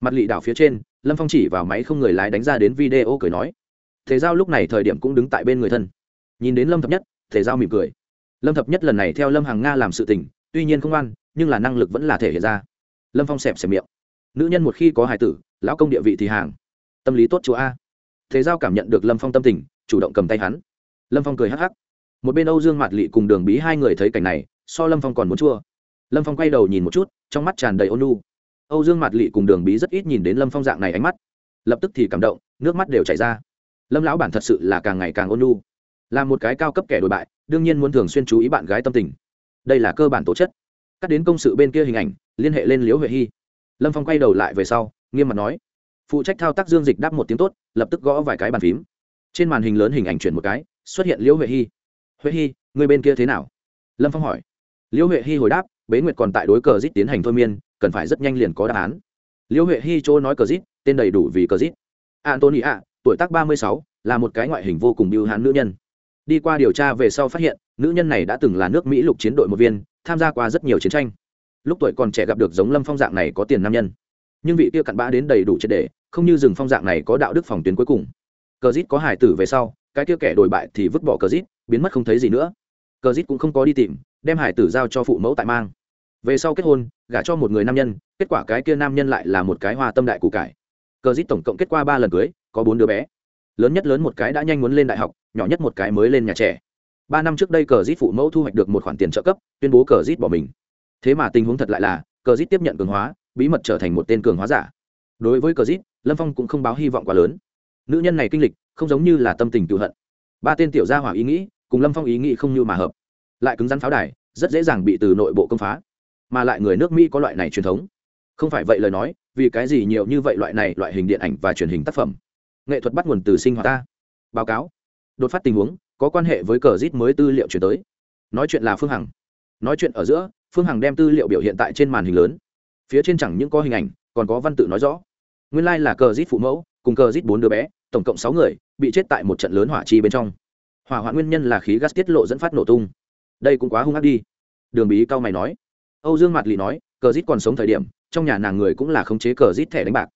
Mặt lị đảo phía trên lâm phong chỉ vào máy không người lái đánh ra đến video cười nói thể giao lúc này thời điểm cũng đứng tại bên người thân. Nhìn đến lâm thập nhất thể giao mỉm cười. Lâm thập nhất lần này theo lâm hàng nga làm sự tình, tuy nhiên không ăn nhưng là năng lực vẫn là thể hiện ra. Lâm phong xẹp xẹp miệng. Nữ nhân một khi có hài tử, lão công địa vị thì hàng. Tâm lý tốt chúa a. Thế giao cảm nhận được lâm phong tâm tình, chủ động cầm tay hắn. Lâm phong cười hắc hắc. Một bên âu dương mạt lị cùng đường bí hai người thấy cảnh này, so lâm phong còn muốn chua. Lâm phong quay đầu nhìn một chút, trong mắt tràn đầy ôn nu âu dương mạt lị cùng đường bí rất ít nhìn đến lâm phong dạng này ánh mắt. Lập tức thì cảm động nước mắt đều chảy ra. Lâm lão bản thật sự là càng ngày càng ôn nhu, là một cái cao cấp kẻ đổi bại đương nhiên muốn thường xuyên chú ý bạn gái tâm tình. Đây là cơ bản tố chất. Cắt đến công sự bên kia hình ảnh liên hệ lên liễu huệ hy. Lâm phong quay đầu lại về sau nghiêm mặt nói phụ trách thao tác dương dịch đáp một tiếng tốt lập tức gõ vài cái bàn phím. Trên màn hình lớn hình ảnh chuyển một cái xuất hiện liễu huệ hy. Huệ hy người bên kia thế nào? Lâm phong hỏi. Liễu huệ hy hồi đáp bế nguyệt còn tại đối cờ dít tiến hành thôi miên cần phải rất nhanh liền có đáp án. Liễu huệ Hi chỗ nói cờ dít tên đầy đủ vì cờ dít antony ạ tuổi tác ba mươi sáu là một cái ngoại hình vô cùng biêu hán nữ nhân. Đi qua điều tra về sau phát hiện nữ nhân này đã từng là nước mỹ lục chiến đội một viên tham gia qua rất nhiều chiến tranh. Lúc tuổi còn trẻ gặp được giống lâm phong dạng này có tiền nam nhân. Nhưng vị kia cặn bã đến đầy đủ triệt để, không như rừng phong dạng này có đạo đức phòng tuyến cuối cùng. Cờ dít có hải tử về sau cái kia kẻ đổi bại thì vứt bỏ cờ dít biến mất không thấy gì nữa. Cờ dít cũng không có đi tìm đem hải tử giao cho phụ mẫu tại mang về sau kết hôn gả cho một người nam nhân kết quả cái kia nam nhân lại là một cái hoa tâm đại củ cải. Cờ dít tổng cộng kết qua ba lần cưới có bốn đứa bé. Lớn nhất lớn một cái đã nhanh muốn lên đại học nhỏ nhất một cái mới lên nhà trẻ. Ba năm trước đây cờ dít phụ mẫu thu hoạch được một khoản tiền trợ cấp tuyên bố cờ dít bỏ mình. Thế mà tình huống thật lại là cờ dít tiếp nhận cường hóa bí mật trở thành một tên cường hóa giả. Đối với cờ dít, lâm phong cũng không báo hy vọng quá lớn. Nữ nhân này kinh lịch không giống như là tâm tình tự hận. Ba tên tiểu gia hỏa ý nghĩ cùng lâm phong ý nghĩ không như mà hợp. Lại cứng rắn pháo đài rất dễ dàng bị từ nội bộ công phá mà lại người nước mỹ có loại này truyền thống. Không phải vậy lời nói, vì cái gì nhiều như vậy loại này loại hình điện ảnh và truyền hình tác phẩm? Nghệ thuật bắt nguồn từ sinh hoạt ta. Báo cáo. Đột phát tình huống, có quan hệ với cờ rít mới tư liệu chuyển tới. Nói chuyện là phương hằng. Nói chuyện ở giữa, phương hằng đem tư liệu biểu hiện tại trên màn hình lớn. Phía trên chẳng những có hình ảnh, còn có văn tự nói rõ. Nguyên lai、like、là cờ rít phụ mẫu, cùng cờ rít bốn đứa bé, tổng cộng sáu người, bị chết tại một trận lớn hỏa chi bên trong. Hỏa hoạn nguyên nhân là khí gas tiết lộ dẫn phát nổ tung. Đây cũng quá hung ác đi. Đường bí cao mày nói âu dương mạt lì nói, cờ rít còn sống thời điểm, trong nhà nàng người cũng là khống chế cờ rít thẻ đánh bạc.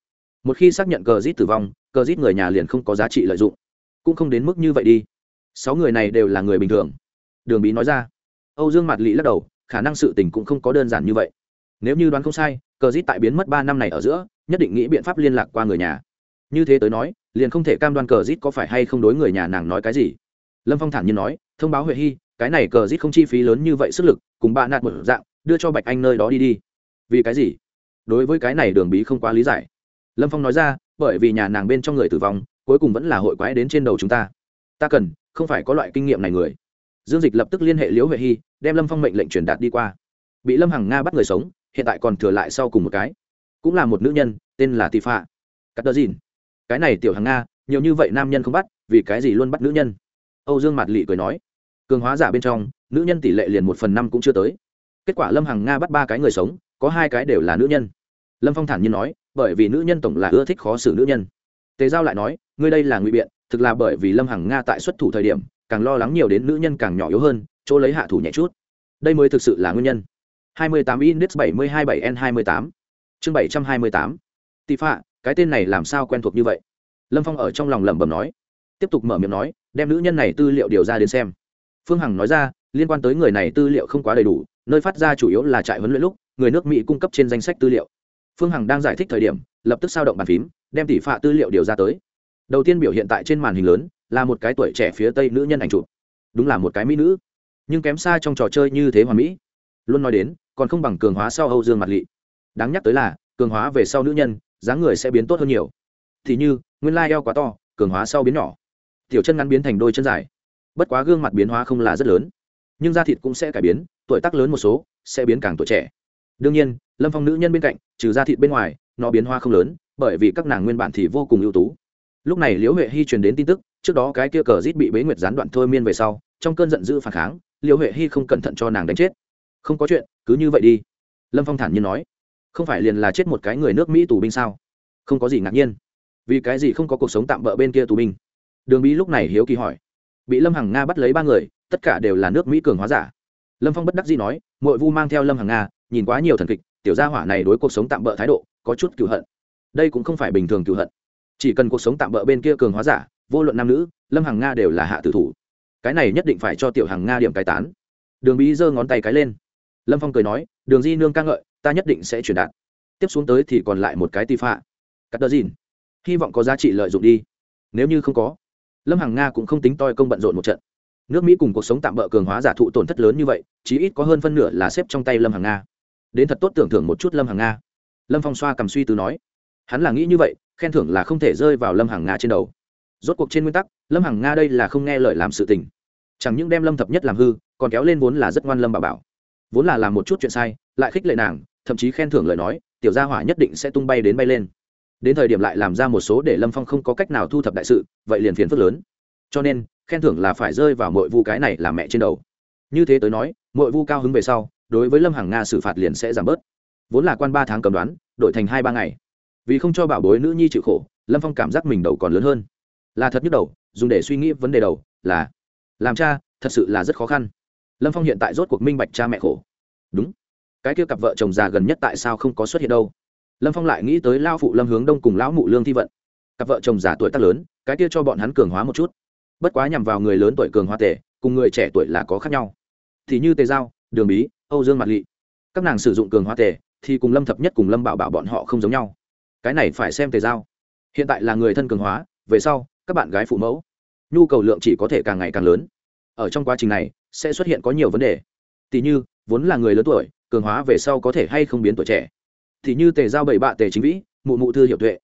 Một khi xác nhận cờ rít tử vong, cờ rít người nhà liền không có giá trị lợi dụng. Cũng không đến mức như vậy đi. Sáu người này đều là người bình thường. Đường bí nói ra. Âu dương mạt lì lắc đầu, khả năng sự tình cũng không có đơn giản như vậy. Nếu như đoán không sai, cờ rít tại biến mất ba năm này ở giữa, nhất định nghĩ biện pháp liên lạc qua người nhà. Như thế tới nói, liền không thể cam đoan cờ rít có phải hay không đối người nhà nàng nói cái gì. Lâm phong thản nhiên nói, thông báo huệ hy, cái này cờ rít không chi phí lớn như vậy sức lực, cùng bạn nạt một dạng đưa cho bạch anh nơi đó đi đi. Vì cái gì? Đối với cái này đường bí không quá lý giải. Lâm phong nói ra, bởi vì nhà nàng bên trong người tử vong, cuối cùng vẫn là hội quái đến trên đầu chúng ta. Ta cần, không phải có loại kinh nghiệm này người. Dương dịch lập tức liên hệ liễu huệ hy, đem lâm phong mệnh lệnh truyền đạt đi qua. Bị lâm hằng nga bắt người sống, hiện tại còn thừa lại sau cùng một cái. Cũng là một nữ nhân, tên là tì phạ. Cắt đơ dìn. Cái này tiểu hằng nga, nhiều như vậy nam nhân không bắt, vì cái gì luôn bắt nữ nhân? Âu dương mạt lị cười nói. Cường hóa giả bên trong, nữ nhân tỷ lệ liền một phần năm cũng chưa tới kết quả lâm hằng nga bắt ba cái người sống có hai cái đều là nữ nhân lâm phong thản nhiên nói bởi vì nữ nhân tổng là ưa thích khó xử nữ nhân tề giao lại nói ngươi đây là ngụy biện thực là bởi vì lâm hằng nga tại xuất thủ thời điểm càng lo lắng nhiều đến nữ nhân càng nhỏ yếu hơn chỗ lấy hạ thủ nhẹ chút đây mới thực sự là nguyên nhân 28 index 727 n 28 chương 728 tỷ phạ cái tên này làm sao quen thuộc như vậy lâm phong ở trong lòng lẩm bẩm nói tiếp tục mở miệng nói đem nữ nhân này tư liệu điều ra đến xem phương hằng nói ra liên quan tới người này tư liệu không quá đầy đủ nơi phát ra chủ yếu là trại huấn luyện lúc, người nước mỹ cung cấp trên danh sách tư liệu. Phương hằng đang giải thích thời điểm, lập tức sao động bàn phím, đem tỷ phạ tư liệu điều ra tới. Đầu tiên biểu hiện tại trên màn hình lớn, là một cái tuổi trẻ phía tây nữ nhân ảnh chụp. Đúng là một cái mỹ nữ. Nhưng kém xa trong trò chơi như thế hoàn mỹ. Luôn nói đến, còn không bằng cường hóa sau âu dương mặt lị. Đáng nhắc tới là, cường hóa về sau nữ nhân, dáng người sẽ biến tốt hơn nhiều. Thì như, nguyên lai eo quá to, cường hóa sau biến nhỏ. Tiểu chân ngắn biến thành đôi chân dài. Bất quá gương mặt biến hóa không là rất lớn. Nhưng da thịt cũng sẽ cải biến tuổi tác lớn một số, sẽ biến càng tuổi trẻ. Đương nhiên, lâm phong nữ nhân bên cạnh, trừ da thịt bên ngoài, nó biến hoa không lớn, bởi vì các nàng nguyên bản thì vô cùng ưu tú. Lúc này liễu huệ hy truyền đến tin tức, trước đó cái kia cờ rít bị bế nguyệt gián đoạn thôi miên về sau, trong cơn giận dữ phản kháng, liễu huệ hy không cẩn thận cho nàng đánh chết. Không có chuyện, cứ như vậy đi. Lâm phong thản nhiên nói. Không phải liền là chết một cái người nước mỹ tù binh sao? Không có gì ngạc nhiên. Vì cái gì không có cuộc sống tạm bỡ bên kia tù binh? Đường bí lúc này hiếu kỳ hỏi. Bị lâm hằng nga bắt lấy ba người, tất cả đều là nước mỹ cường hóa giả lâm phong bất đắc dĩ nói mội vu mang theo lâm hằng nga, nhìn quá nhiều thần kịch, tiểu gia hỏa này đối cuộc sống tạm bỡ thái độ, có chút cựu hận. Đây cũng không phải bình thường cựu hận. Chỉ cần cuộc sống tạm bỡ bên kia cường hóa giả, vô luận nam nữ, lâm hằng nga đều là hạ tử thủ. Cái này nhất định phải cho tiểu hằng nga điểm cai tán. Đường bí giơ ngón tay cái lên. Lâm phong cười nói, đường di nương ca ngợi, ta nhất định sẽ truyền đạt. Tiếp xuống tới thì còn lại một cái tì phạ cắt đơ dìn hy vọng có giá trị lợi dụng đi. Nếu như không có, lâm hằng nga cũng không tính toi công bận rộn một trận nước mỹ cùng cuộc sống tạm bỡ cường hóa giả thụ tổn thất lớn như vậy, chí ít có hơn phân nửa là xếp trong tay lâm hằng nga. Đến thật tốt tưởng thưởng một chút lâm hằng nga. Lâm phong xoa cầm suy tư nói. Hắn là nghĩ như vậy, khen thưởng là không thể rơi vào lâm hằng nga trên đầu. Rốt cuộc trên nguyên tắc, lâm hằng nga đây là không nghe lời làm sự tình. Chẳng những đem lâm thập nhất làm hư, còn kéo lên vốn là rất ngoan lâm bà bảo. Vốn là làm một chút chuyện sai, lại khích lệ nàng, thậm chí khen thưởng lời nói, tiểu gia hỏa nhất định sẽ tung bay đến bay lên. Đến thời điểm lại làm ra một số để lâm phong không có cách nào thu thập đại sự, vậy liền phiền phức lớn cho nên, khen thưởng là phải rơi vào mọi vu cái này là mẹ trên đầu. Như thế tới nói mọi vu cao hứng về sau, đối với lâm hằng nga xử phạt liền sẽ giảm bớt. Vốn là quan ba tháng cầm đoán, đổi thành hai ba ngày. Vì không cho bảo bối nữ nhi chịu khổ, lâm phong cảm giác mình đầu còn lớn hơn. Là thật nhức đầu, dùng để suy nghĩ vấn đề đầu, là, làm cha, thật sự là rất khó khăn. Lâm phong hiện tại rốt cuộc minh bạch cha mẹ khổ. Đúng. Cái kia cặp vợ chồng già gần nhất tại sao không có xuất hiện đâu? Lâm phong lại nghĩ tới lao phụ lâm hướng đông cùng lão mụ lương thi vận. Cặp vợ chồng già tuổi tác lớn, cái kia cho bọn hắn cường hóa một chút bất quá nhằm vào người lớn tuổi cường hóa tể cùng người trẻ tuổi là có khác nhau. Thì như tề giao, đường bí, âu dương mặt lị. Các nàng sử dụng cường hóa tể thì cùng lâm thập nhất cùng lâm bảo bảo bọn họ không giống nhau. Cái này phải xem tề giao. Hiện tại là người thân cường hóa, về sau, các bạn gái phụ mẫu, nhu cầu lượng chỉ có thể càng ngày càng lớn. Ở trong quá trình này, sẽ xuất hiện có nhiều vấn đề. Tỷ như, vốn là người lớn tuổi, cường hóa về sau có thể hay không biến tuổi trẻ. Thì như tề giao bảy bạ tề chính vĩ, mụ mụ thư hiệu tuệ.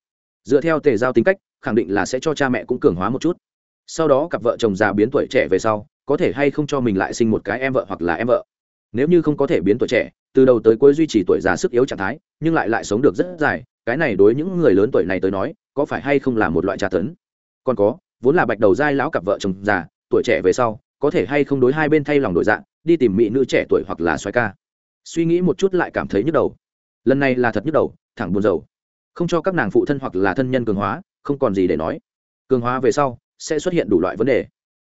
Dựa theo tề giao tính cách, khẳng định là sẽ cho cha mẹ cũng cường hóa một chút sau đó cặp vợ chồng già biến tuổi trẻ về sau, có thể hay không cho mình lại sinh một cái em vợ hoặc là em vợ. Nếu như không có thể biến tuổi trẻ, từ đầu tới cuối duy trì tuổi già sức yếu trạng thái, nhưng lại lại sống được rất dài, cái này đối những người lớn tuổi này tới nói, có phải hay không là một loại tra tấn? Còn có, vốn là bạch đầu giai lão cặp vợ chồng già, tuổi trẻ về sau, có thể hay không đối hai bên thay lòng đổi dạng, đi tìm mỹ nữ trẻ tuổi hoặc là xoay ca. Suy nghĩ một chút lại cảm thấy nhức đầu. Lần này là thật nhức đầu, thẳng buồn rầu. Không cho các nàng phụ thân hoặc là thân nhân cường hóa, không còn gì để nói. Cường hóa về sau sẽ xuất hiện đủ loại vấn đề.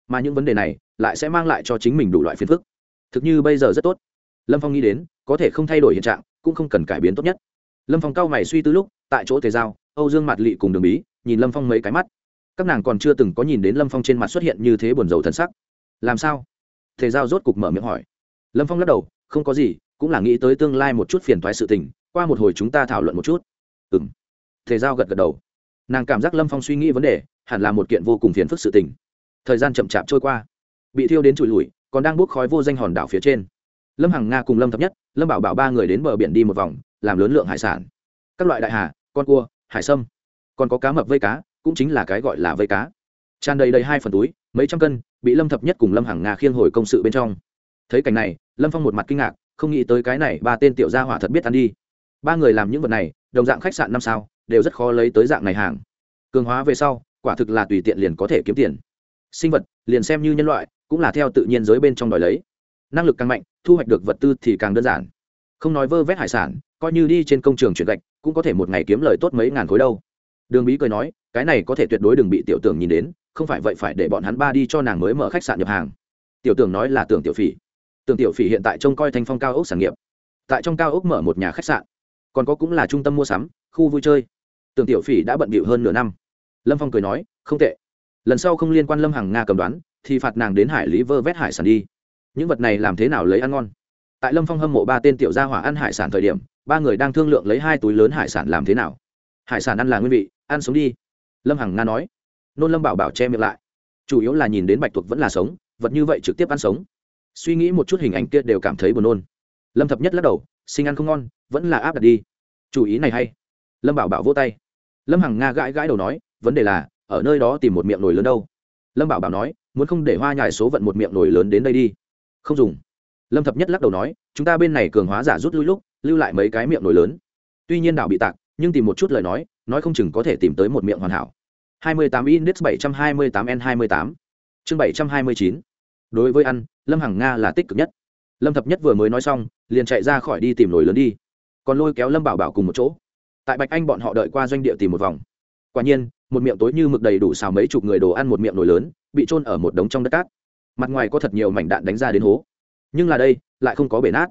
Mà những vấn đề này lại sẽ mang lại cho chính mình đủ loại phiền phức. Thực như bây giờ rất tốt. Lâm phong nghĩ đến, có thể không thay đổi hiện trạng, cũng không cần cải biến tốt nhất. Lâm phong cao mày suy tư lúc, tại chỗ thể giao, âu dương mặt lị cùng đường bí, nhìn lâm phong mấy cái mắt. Các nàng còn chưa từng có nhìn đến lâm phong trên mặt xuất hiện như thế buồn rầu thân sắc. Làm sao? Thể giao rốt cục mở miệng hỏi. Lâm phong lắc đầu, không có gì, cũng là nghĩ tới tương lai một chút phiền thoái sự tình, qua một hồi chúng ta thảo luận một chút. Ừ m thể giao gật gật đầu. Nàng cảm giác lâm phong suy nghĩ vấn đề hẳn là một kiện vô cùng phiền phức sự tình. Thời gian chậm chạp trôi qua. Bị thiêu đến trụi lùi, còn đang bốc khói vô danh hòn đảo phía trên. Lâm hằng nga cùng lâm thập nhất, lâm bảo bảo ba người đến bờ biển đi một vòng, làm lớn lượng hải sản. Các loại đại hà, con cua, hải sâm, còn có cá mập vây cá, cũng chính là cái gọi là vây cá. Tràn đầy đầy hai phần túi, mấy trăm cân, bị lâm thập nhất cùng lâm hằng nga khiêng hồi công sự bên trong. Thấy cảnh này, lâm phong một mặt kinh ngạc, không nghĩ tới cái này ba tên tiểu gia hỏa thật biết ăn đi. Ba người làm những vật này, đồng dạng khách sạn năm sao, đều rất khó lấy tới dạng này hàng. Cường hóa về sau quả thực là tùy tiện liền có thể kiếm tiền. Sinh vật, liền xem như nhân loại, cũng là theo tự nhiên giới bên trong đòi lấy. Năng lực càng mạnh, thu hoạch được vật tư thì càng đơn giản. Không nói vơ vét hải sản, coi như đi trên công trường chuyển gạch, cũng có thể một ngày kiếm lời tốt mấy ngàn khối đâu. Đường bí cười nói, cái này có thể tuyệt đối đừng bị tiểu tưởng nhìn đến, không phải vậy phải để bọn hắn ba đi cho nàng mới mở khách sạn nhập hàng. Tiểu tưởng nói là tưởng tiểu phỉ. Tưởng tiểu phỉ hiện tại trông coi thanh phong cao ốc sản nghiệp. Tại trong cao ốc mở một nhà khách sạn. Còn có cũng là trung tâm mua sắm, khu vui chơi. Tưởng tiểu phỉ đã bận bịu hơn nửa năm lâm phong cười nói, không tệ. Lần sau không liên quan lâm hằng nga cầm đoán, thì phạt nàng đến hải lý vơ vét hải sản đi. Những vật này làm thế nào lấy ăn ngon? Tại lâm phong hâm mộ ba tên tiểu gia hỏa ăn hải sản thời điểm, ba người đang thương lượng lấy hai túi lớn hải sản làm thế nào. Hải sản ăn là nguyên vị, ăn sống đi. Lâm hằng nga nói. Nôn lâm bảo bảo che miệng lại. Chủ yếu là nhìn đến bạch tuộc vẫn là sống, vật như vậy trực tiếp ăn sống. Suy nghĩ một chút hình ảnh kia đều cảm thấy buồn nôn. Lâm thập nhất lắc đầu, sinh ăn không ngon, vẫn là áp đặt đi. Chủ ý này hay. Lâm bảo bảo vỗ tay. Lâm hằng nga gãi gãi đầu nói vấn đề là, ở nơi đó tìm một miệng nồi lớn đâu. Lâm bảo bảo nói, muốn không để hoa nhài số vận một miệng nồi lớn đến đây đi. Không dùng. Lâm thập nhất lắc đầu nói, chúng ta bên này cường hóa giả rút lui lúc, lưu lại mấy cái miệng nồi lớn. Tuy nhiên đảo bị tạc, nhưng tìm một chút lời nói nói không chừng có thể tìm tới một miệng hoàn hảo. 28 index 728 n 28 chương 729 đối với ăn, lâm hằng nga là tích cực nhất. Lâm thập nhất vừa mới nói xong, liền chạy ra khỏi đi tìm nồi lớn đi. Còn lôi kéo lâm bảo bảo cùng một chỗ. Tại bạch anh bọn họ đợi qua doanh địa tìm một vòng. Quả nhiên một miệng tối như mực đầy đủ xào mấy chục người đồ ăn một miệng nồi lớn, bị trôn ở một đống trong đất cát. Mặt ngoài có thật nhiều mảnh đạn đánh ra đến hố. Nhưng là đây, lại không có bể nát.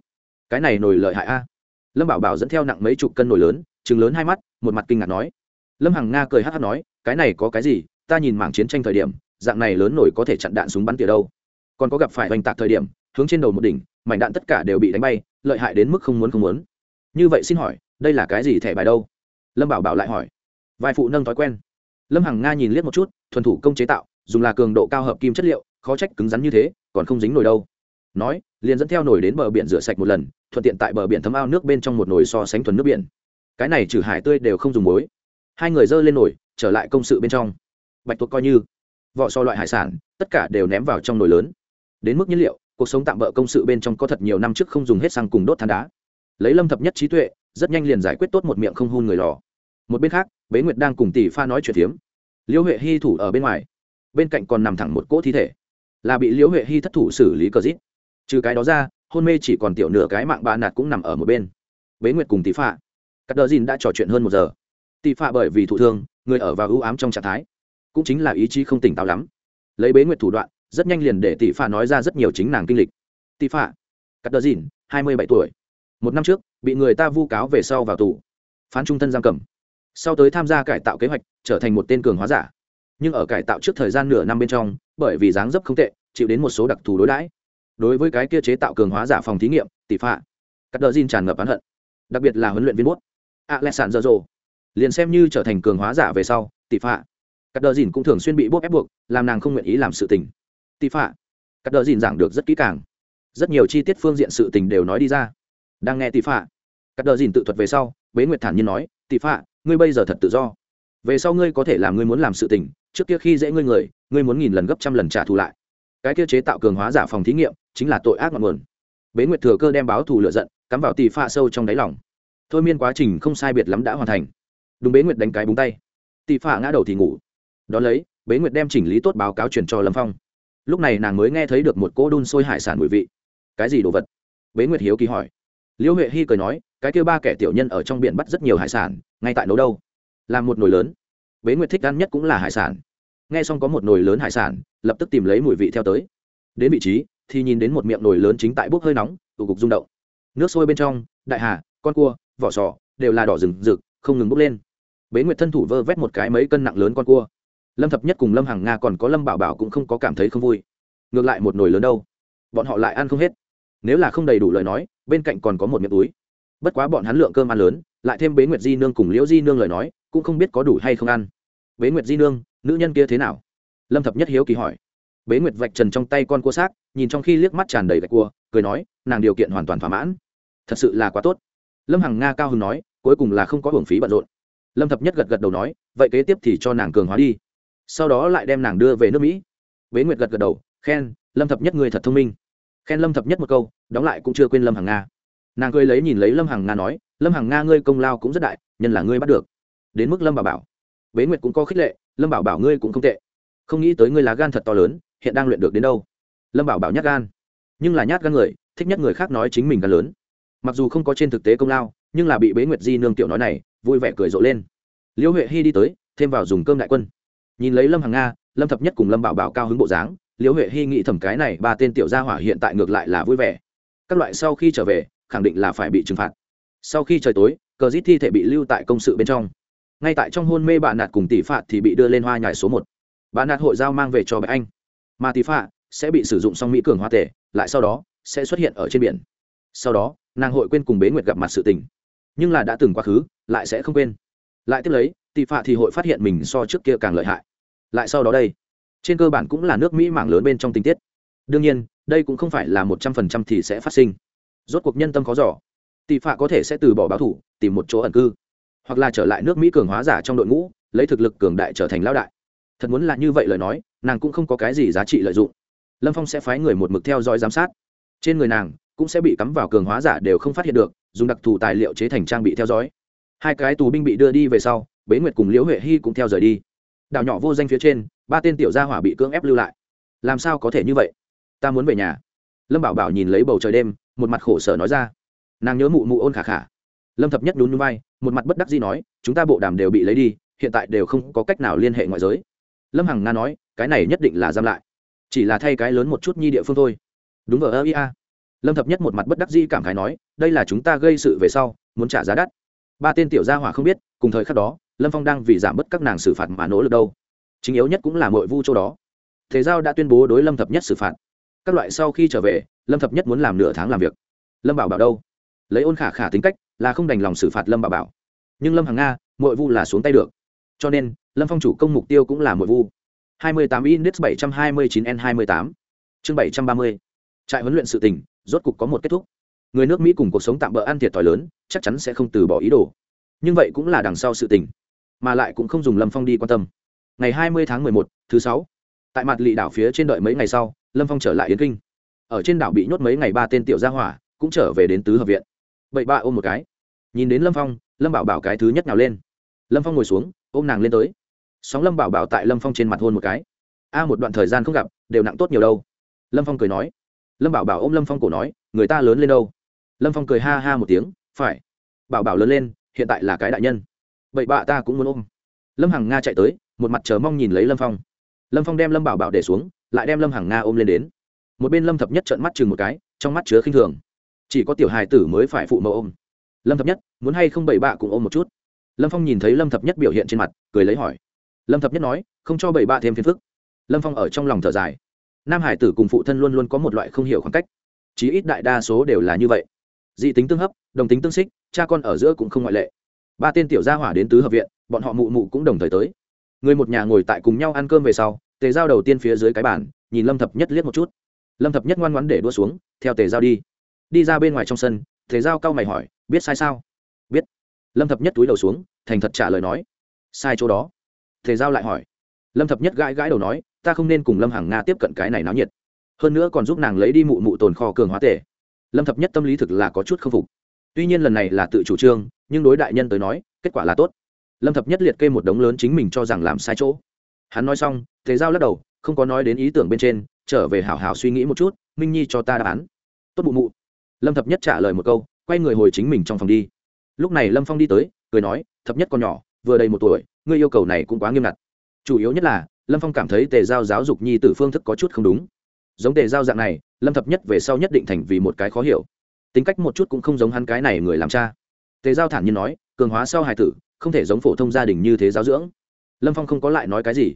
Cái này nồi lợi hại a. Lâm bảo bảo dẫn theo nặng mấy chục cân nồi lớn chừng lớn hai mắt, một mặt kinh ngạc nói. Lâm hằng nga cười hát hát nói, cái này có cái gì? Ta nhìn mảng chiến tranh thời điểm, dạng này lớn nổi có thể chặn đạn súng bắn tỉa đâu. Còn có gặp phải oanh tạc thời điểm, hướng trên đầu một đỉnh, mảnh đạn tất cả đều bị đánh bay, lợi hại đến mức không muốn không muốn. Như vậy xin hỏi, đây là cái gì thẻ bài đâu? Lâm bảo bảo lại hỏi. Vai phụ nâng thói quen lâm hằng nga nhìn liếc một chút, thuần thủ công chế tạo, dùng là cường độ cao hợp kim chất liệu, khó trách cứng rắn như thế, còn không dính nổi đâu. Nói, liền dẫn theo nồi đến bờ biển rửa sạch một lần, thuận tiện tại bờ biển thấm ao nước bên trong một nồi so sánh thuần nước biển. Cái này trừ hải tươi đều không dùng muối. Hai người dơ lên nồi, trở lại công sự bên trong. Bạch tuộc coi như, vỏ so loại hải sản, tất cả đều ném vào trong nồi lớn. Đến mức nhiên liệu, cuộc sống tạm bỡ công sự bên trong có thật nhiều năm trước không dùng hết xăng cùng đốt than đá. Lấy lâm thập nhất trí tuệ, rất nhanh liền giải quyết tốt một miệng không hôn người lò. Một bên khác bế nguyệt đang cùng tỷ pha nói chuyện phiếm. Liễu huệ hy thủ ở bên ngoài, bên cạnh còn nằm thẳng một cỗ thi thể, là bị liễu huệ hy thất thủ xử lý cờ dít trừ cái đó ra, hôn mê chỉ còn tiểu nửa cái mạng bà nạt cũng nằm ở một bên. Bế nguyệt cùng tỷ pha các đờ dìn đã trò chuyện hơn một giờ. Tỷ pha bởi vì thụ thương, người ở vào ưu ám trong trạng thái, cũng chính là ý chí không tỉnh táo lắm. Lấy bế nguyệt thủ đoạn, rất nhanh liền để tỷ pha nói ra rất nhiều chính nàng kinh lịch. Tỷ pha các đờ dìn, hai mươi bảy tuổi. Một năm trước, bị người ta vu cáo về sau vào tù. Phán trung thân giam cầm sau tới tham gia cải tạo kế hoạch, trở thành một tên cường hóa giả. Nhưng ở cải tạo trước thời gian nửa năm bên trong, bởi vì dáng dấp không tệ, chịu đến một số đặc thù đối đãi. Đối với cái kia chế tạo cường hóa giả phòng thí nghiệm, tỷ phạ cắt đờ Jin tràn ngập oán hận. Đặc biệt là huấn luyện viên bút, alexander rồ liền xem như trở thành cường hóa giả về sau, tỷ phạ cắt đờ Jin cũng thường xuyên bị bút ép buộc, làm nàng không nguyện ý làm sự tình. Tỷ phạ cắt đờ Jin giảng được rất kỹ càng. Rất nhiều chi tiết phương diện sự tình đều nói đi ra. Đang nghe tỷ phạ cắt đờ Jin tự thuật về sau, bế nguyệt thản nhiên nói, tỷ phạ ngươi bây giờ thật tự do. Về sau ngươi có thể làm ngươi muốn làm sự tình, trước kia khi dễ ngươi người, ngươi muốn nghìn lần gấp trăm lần trả thù lại. Cái kia chế tạo cường hóa giả phòng thí nghiệm, chính là tội ác ngọn nguồn. Bế nguyệt thừa cơ đem báo thù lựa giận, cắm vào tì pha sâu trong đáy lòng. Thôi miên quá trình không sai biệt lắm đã hoàn thành. Đúng bế nguyệt đánh cái búng tay. Tì pha ngã đầu thì ngủ. Đón lấy, bế nguyệt đem chỉnh lý tốt báo cáo truyền cho lâm phong. Lúc này nàng mới nghe thấy được một cỗ đun sôi hải sản mùi vị. Cái gì đồ vật? Bế nguyệt hiếu kỳ hỏi liễu huệ hy cười nói, cái kêu ba kẻ tiểu nhân ở trong biển bắt rất nhiều hải sản, ngay tại nấu đâu? Làm một nồi lớn. Bế nguyệt thích ăn nhất cũng là hải sản. Nghe xong có một nồi lớn hải sản, lập tức tìm lấy mùi vị theo tới. Đến vị trí, thì nhìn đến một miệng nồi lớn chính tại bốc hơi nóng, tụ cục rung động. Nước sôi bên trong, đại hà, con cua, vỏ sò, đều là đỏ rừng rực, không ngừng bốc lên. Bế nguyệt thân thủ vơ vét một cái mấy cân nặng lớn con cua. Lâm thập nhất cùng lâm hằng nga còn có lâm bảo bảo cũng không có cảm thấy không vui. Ngược lại một nồi lớn đâu? Bọn họ lại ăn không hết nếu là không đầy đủ lời nói, bên cạnh còn có một miệng túi. Bất quá bọn hắn lượng cơm ăn lớn, lại thêm bế nguyệt di nương cùng liễu di nương lời nói, cũng không biết có đủ hay không ăn. Bế nguyệt di nương, nữ nhân kia thế nào? Lâm thập nhất hiếu kỳ hỏi. Bế nguyệt vạch trần trong tay con cua xác, nhìn trong khi liếc mắt tràn đầy gạch cua, cười nói, nàng điều kiện hoàn toàn thỏa mãn. Thật sự là quá tốt. Lâm hằng nga cao hưng nói, cuối cùng là không có hưởng phí bận rộn. Lâm thập nhất gật gật đầu nói, vậy kế tiếp thì cho nàng cường hóa đi. Sau đó lại đem nàng đưa về nước mỹ. Bế nguyệt gật gật đầu, khen, lâm thập nhất người thật thông minh. Khen lâm thập nhất một câu đóng lại cũng chưa quên lâm hằng nga. Nàng cười lấy nhìn lấy lâm hằng nga nói, lâm hằng nga ngươi công lao cũng rất đại, nhân là ngươi bắt được. Đến mức lâm bảo bảo, bế nguyệt cũng có khích lệ, lâm bảo bảo ngươi cũng không tệ. Không nghĩ tới ngươi lá gan thật to lớn, hiện đang luyện được đến đâu. Lâm bảo bảo nhát gan, nhưng là nhát gan người, thích nhất người khác nói chính mình gan lớn. Mặc dù không có trên thực tế công lao, nhưng là bị bế nguyệt di nương tiểu nói này, vui vẻ cười rộ lên. Liễu huệ hy đi tới, thêm vào dùng cơm đại quân. Nhìn lấy lâm hằng nga, lâm thập nhất cùng lâm bảo bảo cao hứng bộ dáng liễu huệ hy nghĩ thầm cái này ba tên tiểu gia hỏa hiện tại ngược lại là vui vẻ các loại sau khi trở về, khẳng định là phải bị trừng phạt. Sau khi trời tối, cờ rít thi thể bị lưu tại công sự bên trong. Ngay tại trong hôn mê bạn nạt cùng tỷ phạt thì bị đưa lên hoa nhải số một. Bạn nạt hội giao mang về cho bệ anh. Mà tỷ phạ sẽ bị sử dụng xong mỹ cường hoa tể, lại sau đó sẽ xuất hiện ở trên biển. Sau đó, nàng hội quên cùng bế nguyệt gặp mặt sự tình. Nhưng là đã từng quá khứ, lại sẽ không quên. Lại tiếp lấy, tỷ phạ thì hội phát hiện mình so trước kia càng lợi hại. Lại sau đó đây, trên cơ bản cũng là nước mỹ mảng lớn bên trong tình tiết. Đương nhiên đây cũng không phải là một trăm phần trăm thì sẽ phát sinh. Rốt cuộc nhân tâm khó giỏ tỷ phạ có thể sẽ từ bỏ báo thủ, tìm một chỗ ẩn cư, hoặc là trở lại nước mỹ cường hóa giả trong đội ngũ, lấy thực lực cường đại trở thành lao đại. Thật muốn là như vậy lời nói, nàng cũng không có cái gì giá trị lợi dụng. Lâm phong sẽ phái người một mực theo dõi giám sát. Trên người nàng cũng sẽ bị cắm vào cường hóa giả đều không phát hiện được, dùng đặc thù tài liệu chế thành trang bị theo dõi. Hai cái tù binh bị đưa đi về sau, bế nguyệt cùng liễu huệ hy cũng theo rời đi. Đảo nhỏ vô danh phía trên, ba tên tiểu gia hỏa bị cưỡng ép lưu lại. Làm sao có thể như vậy? Ta muốn về nhà. Lâm bảo bảo nhìn lấy bầu trời đêm, một mặt khổ sở nói ra. Nàng nhớ mụ mụ ôn khả khả. Lâm thập nhất nhún nhún vai, một mặt bất đắc dĩ nói, chúng ta bộ đàm đều bị lấy đi, hiện tại đều không có cách nào liên hệ ngoại giới. Lâm hằng nga nói, cái này nhất định là giam lại. Chỉ là thay cái lớn một chút nhi địa phương thôi. Đúng vờ ơ, ia. Lâm thập nhất một mặt bất đắc dĩ cảm khái nói, đây là chúng ta gây sự về sau, muốn trả giá đắt. Ba tên tiểu gia hỏa không biết, cùng thời khắc đó, lâm phong đang vì giảm bớt các nàng xử phạt mà nỗ lực đâu. Chính yếu nhất cũng là mội vu chỗ đó. Thế giao đã tuyên bố đối lâm thập nhất xử phạt các loại sau khi trở về lâm thập nhất muốn làm nửa tháng làm việc. Lâm bảo bảo đâu? Lấy ôn khả khả tính cách là không đành lòng xử phạt lâm bảo bảo. Nhưng lâm hàng nga mội vu là xuống tay được. Cho nên lâm phong chủ công mục tiêu cũng là mội vu. 28 index 729 n 28 chương 730 trại huấn luyện sự tình rốt cục có một kết thúc. Người nước mỹ cùng cuộc sống tạm bỡ ăn thiệt thòi lớn chắc chắn sẽ không từ bỏ ý đồ. Nhưng vậy cũng là đằng sau sự tình mà lại cũng không dùng lâm phong đi quan tâm. Ngày 20 tháng 11, thứ sáu. Tại mặt lị đảo phía trên đợi mấy ngày sau lâm phong trở lại yến kinh. Ở trên đảo bị nhốt mấy ngày ba tên tiểu gia hỏa, cũng trở về đến tứ hợp viện. Bậy ba ôm một cái. Nhìn đến lâm phong, lâm bảo bảo cái thứ nhất nào lên. Lâm phong ngồi xuống, ôm nàng lên tới. Sóng lâm bảo bảo tại lâm phong trên mặt hôn một cái. A, một đoạn thời gian không gặp, đều nặng tốt nhiều đâu. Lâm phong cười nói. Lâm bảo bảo ôm lâm phong cổ nói, người ta lớn lên đâu? Lâm phong cười ha ha một tiếng, phải. Bảo bảo lớn lên, hiện tại là cái đại nhân. Vậy bạ ta cũng muốn ôm. Lâm hằng nga chạy tới, một mặt chờ mong nhìn lấy lâm phong. Lâm phong đem lâm bảo bảo để xuống lại đem lâm hằng nga ôm lên đến một bên lâm thập nhất trợn mắt chừng một cái trong mắt chứa khinh thường chỉ có tiểu hài tử mới phải phụ mẫu ôm lâm thập nhất muốn hay không bảy bạ cũng ôm một chút lâm phong nhìn thấy lâm thập nhất biểu hiện trên mặt cười lấy hỏi lâm thập nhất nói không cho bảy bạ thêm phiền phức lâm phong ở trong lòng thở dài nam hải tử cùng phụ thân luôn luôn có một loại không hiểu khoảng cách chí ít đại đa số đều là như vậy dị tính tương hấp đồng tính tương xích cha con ở giữa cũng không ngoại lệ ba tên tiểu gia hỏa đến tứ hợp viện bọn họ mụ mụ cũng đồng thời tới người một nhà ngồi tại cùng nhau ăn cơm về sau tề giao đầu tiên phía dưới cái bàn, nhìn lâm thập nhất liếc một chút. Lâm thập nhất ngoan ngoãn để đua xuống, theo tề giao đi. Đi ra bên ngoài trong sân, tề giao cau mày hỏi, biết sai sao? Biết. Lâm thập nhất túi đầu xuống, thành thật trả lời nói, sai chỗ đó. Tề giao lại hỏi. Lâm thập nhất gãi gãi đầu nói, ta không nên cùng lâm hàng nga tiếp cận cái này náo nhiệt. Hơn nữa còn giúp nàng lấy đi mụ mụ tồn kho cường hóa tể lâm thập nhất tâm lý thực là có chút k phục. Tuy nhiên lần này là tự chủ trương, nhưng đối đại nhân tới nói, kết quả là tốt. Lâm thập nhất liệt kê một đống lớn chính mình cho rằng làm sai chỗ hắn nói xong thế giao lắc đầu, không có nói đến ý tưởng bên trên, trở về hảo hảo suy nghĩ một chút, minh nhi cho ta đáp án. Tốt bụ mụ. Lâm thập nhất trả lời một câu, quay người hồi chính mình trong phòng đi. Lúc này lâm phong đi tới, cười nói, thập nhất con nhỏ, vừa đầy một tuổi, ngươi yêu cầu này cũng quá nghiêm ngặt. Chủ yếu nhất là, lâm phong cảm thấy tề giao giáo dục nhi t phương thức có chút không đúng. Giống tề giao dạng này, lâm thập nhất về sau nhất định thành vì một cái khó hiểu. Tính cách một chút cũng không giống hắn cái này người làm cha. Tề giao thản nhiên nói, cường hóa sau hài tử, không thể giống phổ thông gia đình như thế giáo dưỡng. Lâm phong không có lại nói cái gì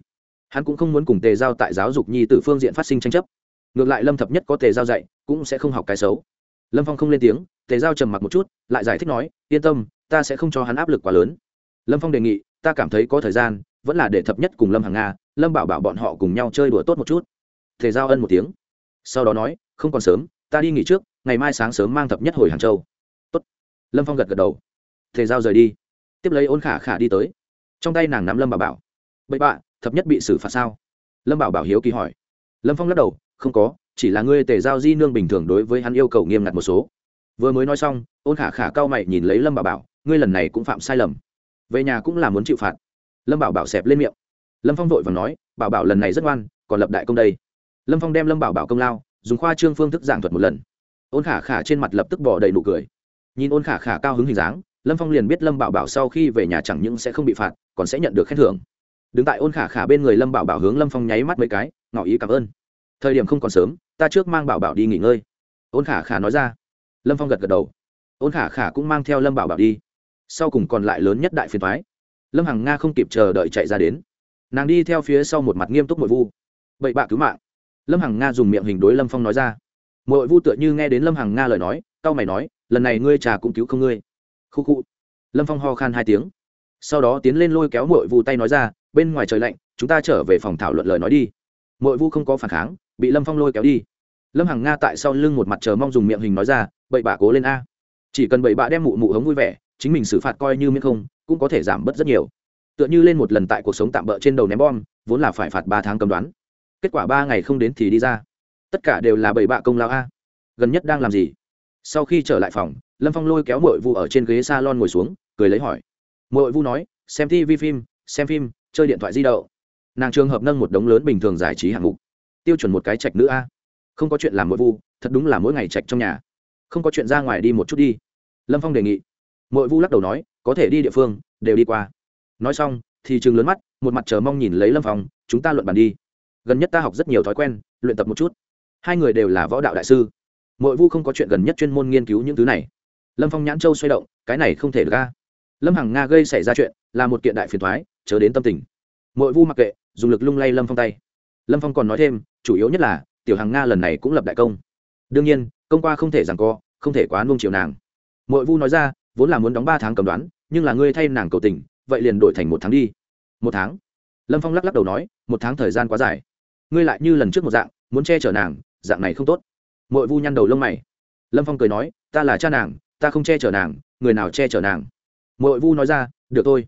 hắn cũng không muốn cùng tề giao tại giáo dục nhi t phương diện phát sinh tranh chấp. Ngược lại lâm thập nhất có tề giao dạy, cũng sẽ không học cái xấu. Lâm phong không lên tiếng, tề giao trầm mặc một chút, lại giải thích nói, yên tâm, ta sẽ không cho hắn áp lực quá lớn. Lâm phong đề nghị, ta cảm thấy có thời gian, vẫn là để thập nhất cùng lâm hàng nga, lâm bảo bảo bọn họ cùng nhau chơi đùa tốt một chút. Tề giao ân một tiếng. Sau đó nói, không còn sớm, ta đi nghỉ trước, ngày mai sáng sớm mang thập nhất hồi hàng châu. Tốt. lâm phong gật gật đầu. Tề giao rời đi. Tiếp lấy ôn khả khả đi tới. Trong tay nàng nắm lâm bảo bảo. Bậy bạ thập nhất bị xử phạt sao? Lâm bảo bảo hiếu kỳ hỏi. Lâm phong lắc đầu, không có, chỉ là ngươi tề giao di nương bình thường đối với hắn yêu cầu nghiêm ngặt một số. Vừa mới nói xong, ôn khả khả cao mày nhìn lấy lâm bảo bảo, ngươi lần này cũng phạm sai lầm. Về nhà cũng là muốn chịu phạt. Lâm bảo bảo xẹp lên miệng. Lâm phong vội và nói, bảo bảo lần này rất ngoan, còn lập đại công đây. Lâm phong đem lâm bảo bảo công lao, dùng khoa trương phương thức giảng thuật một lần. Ôn khả khả trên mặt lập tức bỏ đầy nụ cười. Nhìn ôn khả khả cao hứng hình dáng, lâm phong liền biết lâm bảo bảo sau khi về nhà chẳng những sẽ không bị phạt, còn sẽ nhận được khen thưởng đứng tại ôn khả khả bên người lâm bảo bảo hướng lâm phong nháy mắt mấy cái, ngỏ ý cảm ơn. Thời điểm không còn sớm, ta trước mang bảo bảo đi nghỉ ngơi. Ôn khả khả nói ra. Lâm phong gật gật đầu. Ôn khả khả cũng mang theo lâm bảo bảo đi. Sau cùng còn lại lớn nhất đại phiền thoái lâm hằng nga không kịp chờ đợi chạy ra đến. Nàng đi theo phía sau một mặt nghiêm túc mội vu. Bậy bạ cứu mạng. Lâm hằng nga dùng miệng hình đối lâm phong nói ra. Mội vu tựa như nghe đến lâm hằng nga lời nói c a o mày nói, lần này ngươi trà cũng cứu không ngươi. Khu khu. Lâm phong ho khan hai tiếng sau đó tiến lên lôi kéo mội vu tay nói ra, bên ngoài trời lạnh, chúng ta trở về phòng thảo luận lời nói đi. Mội vu không có phản kháng, bị lâm phong lôi kéo đi. Lâm hằng nga tại sau lưng một mặt chờ mong dùng miệng hình nói ra, bậy bạ cố lên a. Chỉ cần bậy bạ đem mụ mụ hống vui vẻ, chính mình xử phạt coi như miễn không, cũng có thể giảm bớt rất nhiều. Tựa như lên một lần tại cuộc sống tạm bỡ trên đầu ném bom, vốn là phải phạt ba tháng cầm đoán. Kết quả ba ngày không đến thì đi ra. Tất cả đều là bậy bạ công lao a. Gần nhất đang làm gì? Sau khi trở lại phòng, lâm phong lôi kéo mội vu ở trên ghế s a lon ngồi xuống, cười lấy hỏi. Mỗi vu nói, xem tv phim, xem phim, chơi điện thoại di động. Nàng trường hợp nâng một đống lớn bình thường giải trí hạng mục. Tiêu chuẩn một cái trạch nữ a. Không có chuyện làm mội vu, thật đúng là mỗi ngày trạch trong nhà. Không có chuyện ra ngoài đi một chút đi. Lâm phong đề nghị. Mội vu lắc đầu nói, có thể đi địa phương, đều đi qua. Nói xong, thì chừng lớn mắt, một mặt chờ mong nhìn lấy lâm phong, chúng ta luận bàn đi. Gần nhất ta học rất nhiều thói quen, luyện tập một chút. Hai người đều là võ đạo đại sư. Mội vu không có chuyện gần nhất chuyên môn nghiên cứu những thứ này. Lâm phong nhãn châu xoay động, cái này không thể được ca lâm hằng nga gây xảy ra chuyện là một kiện đại phiền thoái chớ đến tâm tình. Mội vu mặc kệ, dùng lực lung lay lâm phong tay. Lâm phong còn nói thêm, chủ yếu nhất là, tiểu hằng nga lần này cũng lập đại công. Đương nhiên, công qua không thể rằng co, không thể quá nung chiều nàng. Mội vu nói ra, vốn là muốn đóng ba tháng cầm đoán, nhưng là ngươi thay nàng cầu tình, vậy liền đổi thành một tháng đi. Một tháng? Lâm phong lắc lắc đầu nói, một tháng thời gian quá dài. Ngươi lại như lần trước một dạng, muốn che chở nàng, dạng này không tốt. Mội vu nhăn đầu lông mày. Lâm phong cười nói, ta là cha nàng, ta không che chở nàng, người nào che chở nàng? Mội vu nói ra, được thôi.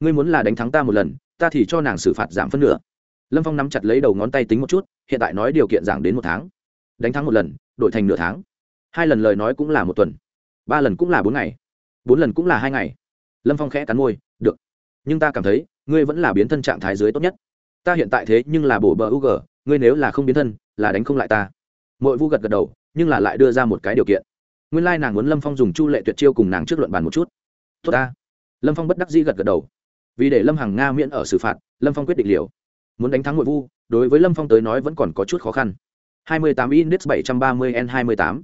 Ngươi muốn là đánh thắng ta một lần, ta thì cho nàng xử phạt giảm phân nửa. Lâm phong nắm chặt lấy đầu ngón tay tính một chút, hiện tại nói điều kiện giảm đến một tháng. Đánh thắng một lần, đổi thành nửa tháng. Hai lần lời nói cũng là một tuần. Ba lần cũng là bốn ngày. Bốn lần cũng là hai ngày. Lâm phong khẽ cắn môi, được. Nhưng ta cảm thấy, ngươi vẫn là biến thân trạng thái dưới tốt nhất. Ta hiện tại thế nhưng là bổ bờ u g, ngươi nếu là không biến thân, là đánh không lại ta. Mội vu gật gật đầu, nhưng là lại đưa ra một cái điều kiện. Nguyên lai nàng muốn lâm phong dùng chu lệ tuyệt chiêu cùng nàng trước luận bàn một chút. Tốt ta lâm phong bất đắc dĩ gật gật đầu. Vì để lâm hằng nga miễn ở xử phạt, lâm phong quyết định liều. Muốn đánh thắng nội vu, đối với lâm phong tới nói vẫn còn có chút khó khăn. 28 index 730 n 28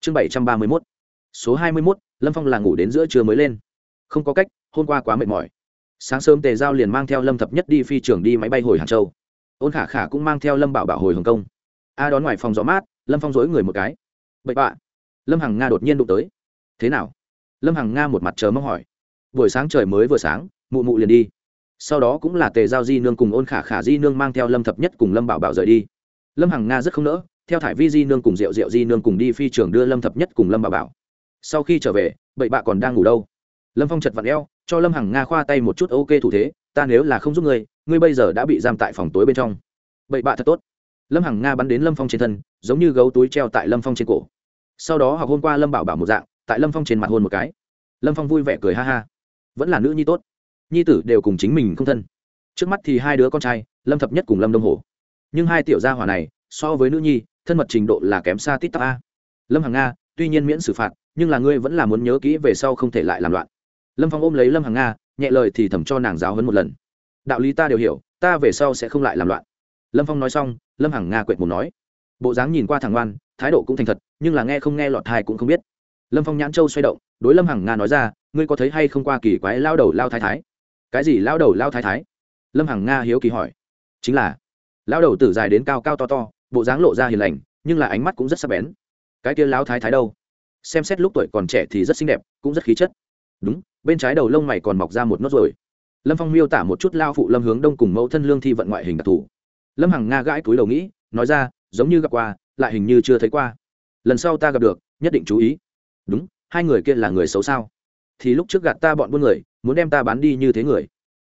chương 731 số 21 lâm phong là ngủ đến giữa trưa mới lên. Không có cách, hôm qua quá mệt mỏi. Sáng sớm tề giao liền mang theo lâm thập nhất đi phi trường đi máy bay hồi hàng châu. Ôn khả khả cũng mang theo lâm bảo bảo hồi hồng kông. A đón ngoài phòng gió mát, lâm phong dối người một cái. Bậy bạ. Lâm hằng nga đột nhiên đụng tới. Thế nào? Lâm hằng nga một mặt chờ mong hỏi buổi sáng trời mới vừa sáng, mụ mụ liền đi. Sau đó cũng là tề giao di nương cùng ôn khả khả di nương mang theo lâm thập nhất cùng lâm bảo bảo rời đi. Lâm hằng nga rất không nỡ, theo thải vi di nương cùng rượu rượu di nương cùng đi phi trường đưa lâm thập nhất cùng lâm bảo bảo. Sau khi trở về, bậy bạ còn đang ngủ đâu? Lâm phong chật vặn eo, cho lâm hằng nga khoa tay một chút ok thủ thế, ta nếu là không giúp ngươi ngươi bây giờ đã bị giam tại phòng tối bên trong. Bậy bạ thật tốt. Lâm hằng nga bắn đến lâm phong trên thân, giống như gấu túi treo tại lâm phong trên cổ. Sau đó học hôm qua lâm bảo bảo một dạng, tại lâm phong trên mặt hôn một cái. Lâm phong vui vẻ cười ha ha vẫn là nữ nhi tốt. Nhi tử đều cùng chính mình không thân. Trước mắt thì hai đứa con trai, lâm thập nhất cùng lâm đông hồ nhưng hai tiểu gia hỏa này, so với nữ nhi, thân mật trình độ là kém xa tít tắc a. Lâm hằng nga, tuy nhiên miễn xử phạt, nhưng là ngươi vẫn là muốn nhớ kỹ về sau không thể lại làm loạn. Lâm phong ôm lấy lâm hằng nga, nhẹ lời thì thầm cho nàng giáo hấn một lần. Đạo lý ta đều hiểu, ta về sau sẽ không lại làm loạn. Lâm phong nói xong, lâm hằng nga quệt một nói. Bộ dáng nhìn qua thằng ngoan, thái độ cũng thành thật, nhưng là nghe không nghe lọt thai cũng không biết lâm phong nhãn châu xoay động, đối lâm hằng nga nói ra, ngươi có thấy hay không qua kỳ quái lao đầu lao thái thái? Cái gì lao đầu lao thái thái? Lâm hằng nga hiếu kỳ hỏi. Chính là. Lao đầu tử dài đến cao cao to to, bộ dáng lộ ra hiền lành, nhưng là ánh mắt cũng rất sắc bén. Cái kia lao thái thái đâu? Xem xét lúc tuổi còn trẻ thì rất xinh đẹp, cũng rất khí chất. Đúng, bên trái đầu lông mày còn mọc ra một nốt rồi lâm phong miêu tả một chút lao phụ lâm hướng đông cùng mẫu thân lương thi vận ngoại hình đặc thù. Lâm hằng nga gãi túi đầu nghĩ, nói ra, giống như gặp qua, lại hình như chưa thấy qua. Lần sau ta gặp được, nhất định chú ý đúng, hai người kia là người xấu sao? Thì lúc trước gạt ta bọn buôn người, muốn đem ta bán đi như thế người.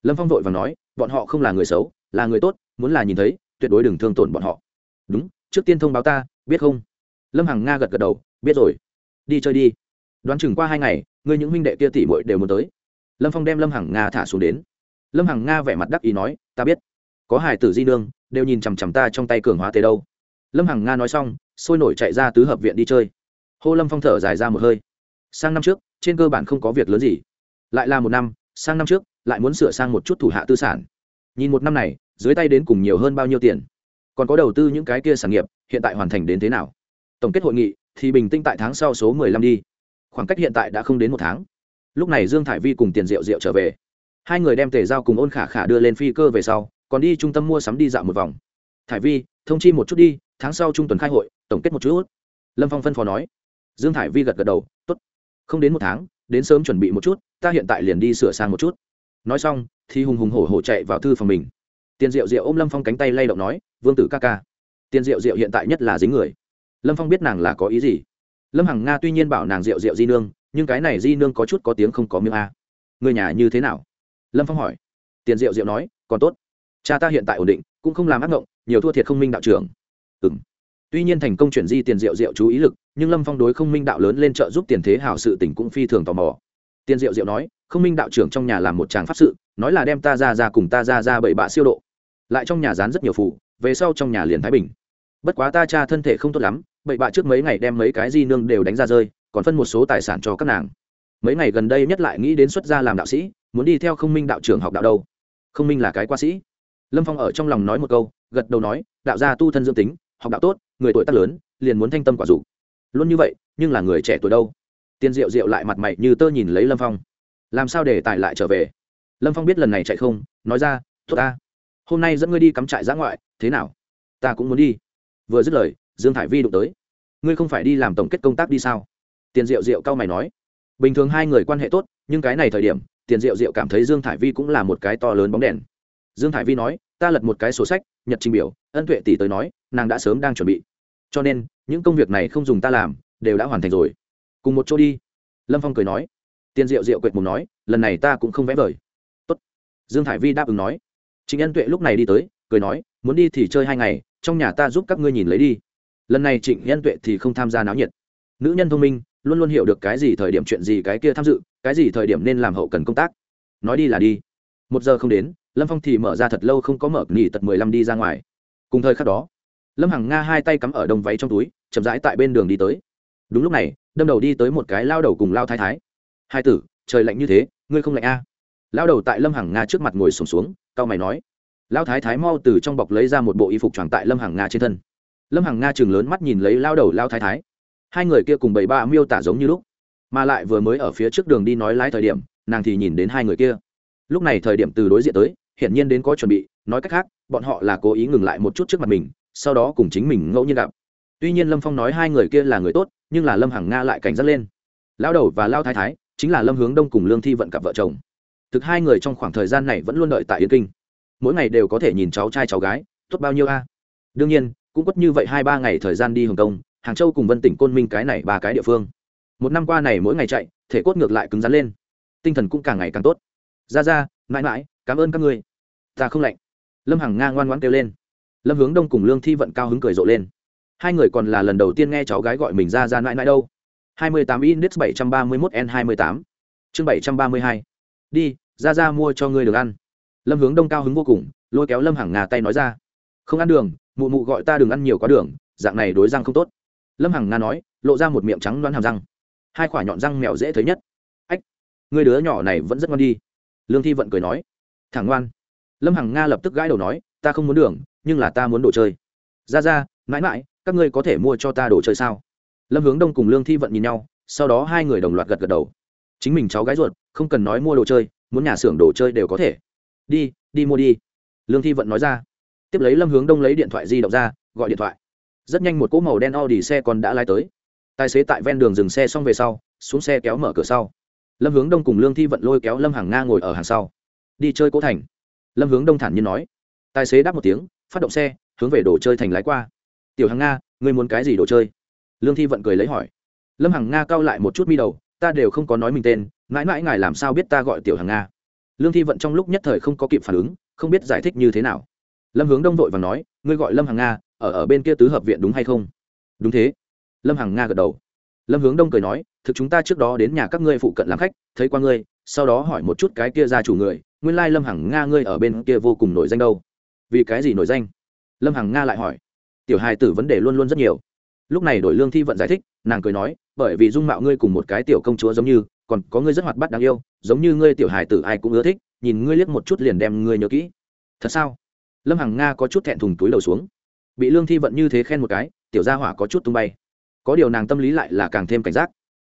Lâm phong vội và nói, bọn họ không là người xấu, là người tốt, muốn là nhìn thấy, tuyệt đối đừng thương tổn bọn họ. Đúng, trước tiên thông báo ta, biết không? Lâm hằng nga gật gật đầu, biết rồi. Đi chơi đi. Đoán chừng qua hai ngày, ngươi những huynh đệ kia tỉ mội đều muốn tới. Lâm phong đem lâm hằng nga thả xuống đến. Lâm hằng nga vẻ mặt đắc ý nói, ta biết. Có hải tử di nương, đều nhìn chằm chằm ta trong tay cường hóa tế đâu. Lâm hằng nga nói xong, sôi nổi chạy ra tứ hợp viện đi chơi hô lâm phong thở dài ra một hơi. Sang năm trước, trên cơ bản không có việc lớn gì. Lại là một năm, sang năm trước, lại muốn sửa sang một chút thủ hạ tư sản. Nhìn một năm này, dưới tay đến cùng nhiều hơn bao nhiêu tiền? Còn có đầu tư những cái kia sản nghiệp, hiện tại hoàn thành đến thế nào? Tổng kết hội nghị, thì bình tĩnh tại tháng sau số mười lăm đi. Khoảng cách hiện tại đã không đến một tháng. Lúc này dương thải vi cùng tiền rượu rượu trở về. Hai người đem tề giao cùng ôn khả khả đưa lên phi cơ về sau, còn đi trung tâm mua sắm đi dạo một vòng. Thải vi, thông chi một chút đi, tháng sau trung tuần khai hội, tổng kết một chút. Lâm phong phân phó nói dương thải vi gật gật đầu t ố t không đến một tháng, đến sớm chuẩn bị một chút, ta hiện tại liền đi sửa sang một chút. Nói xong, thì hùng hùng hổ hổ chạy vào thư phòng mình. Tiền diệu diệu ôm lâm phong cánh tay lay động nói, vương tử ca ca. Tiền diệu diệu hiện tại nhất là dính người. Lâm phong biết nàng là có ý gì. Lâm hằng nga tuy nhiên bảo nàng diệu diệu di nương, nhưng cái này di nương có chút có tiếng không có miếng a. Người nhà như thế nào? Lâm phong hỏi. Tiền diệu diệu nói, còn tốt. Cha ta hiện tại ổn định, cũng không làm ác ngộng, nhiều thua thiệt không minh đạo trưởng. Ừ m tuy nhiên thành công chuyển di tiền diệu diệu chú ý lực, nhưng lâm phong đối không minh đạo lớn lên trợ giúp tiền thế hảo sự tỉnh cũng phi thường tò mò. Tiền diệu diệu nói, không minh đạo trưởng trong nhà làm một tràng pháp sự, nói là đem ta ra ra cùng ta ra ra bảy bạ siêu độ. Lại trong nhà dán rất nhiều phủ về sau trong nhà liền thái bình. Bất quá ta cha thân thể không tốt lắm, bậy bạ trước mấy ngày đem mấy cái di nương đều đánh ra rơi, còn phân một số tài sản cho các nàng. Mấy ngày gần đây nhất lại nghĩ đến xuất gia làm đạo sĩ, muốn đi theo không minh đạo trưởng học đạo đâu. Không minh là cái qua sĩ. Lâm phong ở trong lòng nói một câu, gật đầu nói, đạo gia tu thân dương tính, học đạo tốt người tuổi tác lớn, liền muốn thanh tâm quả dục. Luôn như vậy, nhưng là người trẻ tuổi đâu? Tiên diệu diệu lại mặt mày như tơ nhìn lấy lâm phong. Làm sao để tài lại trở về? Lâm phong biết lần này chạy không, nói ra, tốt ta, hôm nay dẫn ngươi đi cắm trại giã ngoại, thế nào? Ta cũng muốn đi. Vừa dứt lời, dương thải vi đụng tới. Ngươi không phải đi làm tổng kết công tác đi sao? Tiền diệu diệu cao mày nói. Bình thường hai người quan hệ tốt, nhưng cái này thời điểm tiền diệu diệu cảm thấy dương thải vi cũng là một cái to lớn bóng đèn dương thải vi nói, ta lật một cái sổ sách, nhật trình biểu, ân tuệ tỷ tới nói, nàng đã sớm đang chuẩn bị. Cho nên, những công việc này không dùng ta làm, đều đã hoàn thành rồi. Cùng một chỗ đi. Lâm phong cười nói. Tiền diệu diệu quệt mùng nói, lần này ta cũng không vẽ vời. Tốt. dương thải vi đáp ứng nói. Chính ân tuệ lúc này đi tới, cười nói, muốn đi thì chơi hai ngày, trong nhà ta giúp các ngươi nhìn lấy đi. Lần này trịnh nhân tuệ thì không tham gia náo nhiệt. Nữ nhân thông minh, luôn luôn hiểu được cái gì thời điểm chuyện gì cái kia tham dự, cái gì thời điểm nên làm hậu cần công tác. Nói đi là đi. Một giờ không đến lâm phong thì mở ra thật lâu không có mở nghỉ tật mười lăm đi ra ngoài. Cùng thời khắc đó lâm hằng nga hai tay cắm ở đồng váy trong túi chậm rãi tại bên đường đi tới. Đúng lúc này đâm đầu đi tới một cái lao đầu cùng lao thái thái. Hai tử trời lạnh như thế ngươi không lạnh a à. lao đầu tại lâm hằng nga trước mặt ngồi sùng xuống, xuống cao mày nói. Lao thái thái mau từ trong bọc lấy ra một bộ y phục tròn tại lâm hằng nga trên thân. Lâm hằng nga chừng lớn mắt nhìn lấy lao đầu lao thái thái. Hai người kia cùng bảy ba miêu tả giống như lúc mà lại vừa mới ở phía trước đường đi nói lái thời điểm nàng thì nhìn đến hai người kia. Lúc này thời điểm từ đối diện tới hiển nhiên đến có chuẩn bị, nói cách khác, bọn họ là cố ý ngừng lại một chút trước mặt mình, sau đó cùng chính mình ngẫu nhiên gặp. Tuy nhiên lâm phong nói hai người kia là người tốt, nhưng là lâm hằng nga lại cảnh giác lên. Lao đầu và lao thái thái, chính là lâm hướng đông cùng lương thi vận cặp vợ chồng. Thực hai người trong khoảng thời gian này vẫn luôn đợi tại yên kinh. Mỗi ngày đều có thể nhìn cháu trai cháu gái, tốt bao nhiêu a? Đương nhiên, cũng quất như vậy hai ba ngày thời gian đi hồng kông, hàng châu cùng vân tỉnh côn minh cái này ba cái địa phương. Một năm qua này mỗi ngày chạy, thể cốt ngược lại cứng rắn lên. Tinh thần cũng càng ngày càng tốt. Ra ra, mãi mãi cảm ơn các ngươi. Ta không lạnh. Lâm hằng nga ngoan ngoãn kêu lên. Lâm hướng đông cùng lương thi vận cao hứng cười rộ lên. Hai người còn là lần đầu tiên nghe cháu gái gọi mình ra ra mãi mãi đâu. 28 index 731 n 28 chương 732 đi, ra ra mua cho ngươi được ăn. Lâm hướng đông cao hứng vô cùng, lôi kéo lâm hàng ngà tay nói ra. Không ăn đường, mụ mụ gọi ta đừng ăn nhiều quá đường, dạng này đối răng không tốt. Lâm hằng nga nói, lộ ra một miệng trắng đoán hàm răng. Hai quả nhọn răng mèo dễ thấy nhất. Ách người đứa nhỏ này vẫn rất ngoan đi. Lương thi vận cười nói thẳng ngoan. Lâm hằng nga lập tức gãi đầu nói, ta không muốn đường, nhưng là ta muốn đồ chơi. Ra ra, mãi mãi, các ngươi có thể mua cho ta đồ chơi sao? Lâm hướng đông cùng lương thi vận nhìn nhau, sau đó hai người đồng loạt gật gật đầu. Chính mình cháu gái ruột, không cần nói mua đồ chơi, muốn nhà xưởng đồ chơi đều có thể. Đi đi mua đi. Lương thi vận nói ra. Tiếp lấy lâm hướng đông lấy điện thoại di động ra, gọi điện thoại. Rất nhanh một cỗ màu đen Audi xe còn đã lái tới. Tài xế tại ven đường dừng xe xong về sau, xuống xe kéo mở cửa sau. Lâm hướng đông cùng lương thi vận lôi kéo lâm hàng nga ngồi ở hàng sau đi chơi cố thành. Lâm hướng đông thản nhiên nói. Tài xế đáp một tiếng, phát động xe, hướng về đồ chơi thành lái qua. Tiểu hằng nga, ngươi muốn cái gì đồ chơi? Lương thi vận cười lấy hỏi. Lâm hằng nga cao lại một chút mi đầu, ta đều không có nói mình tên, mãi mãi ngài làm sao biết ta gọi tiểu hằng nga? Lương thi vận trong lúc nhất thời không có kịp phản ứng, không biết giải thích như thế nào. Lâm hướng đông vội và nói, ngươi gọi lâm hằng nga, ở ở bên kia tứ hợp viện đúng hay không? Đúng thế. Lâm hằng nga gật đầu. Lâm hướng đông cười nói, thực chúng ta trước đó đến nhà các ngươi phụ cận làm khách, thấy qua ngươi, sau đó hỏi một chút cái kia ra chủ người nguyên lai lâm hằng nga ngươi ở bên kia vô cùng nổi danh đâu. Vì cái gì nổi danh? Lâm hằng nga lại hỏi. Tiểu hài tử vấn đề luôn luôn rất nhiều. Lúc này đổi lương thi vận giải thích, nàng cười nói, bởi vì dung mạo ngươi cùng một cái tiểu công chúa giống như, còn có ngươi rất hoạt bát đáng yêu, giống như ngươi tiểu hài tử ai cũng ưa thích, nhìn ngươi liếc một chút liền đem ngươi nhớ kỹ. Thật sao? Lâm hằng nga có chút thẹn thùng túi đầu xuống. Bị lương thi vận như thế khen một cái, tiểu gia hỏa có chút tung bay. Có điều nàng tâm lý lại là càng thêm cảnh giác.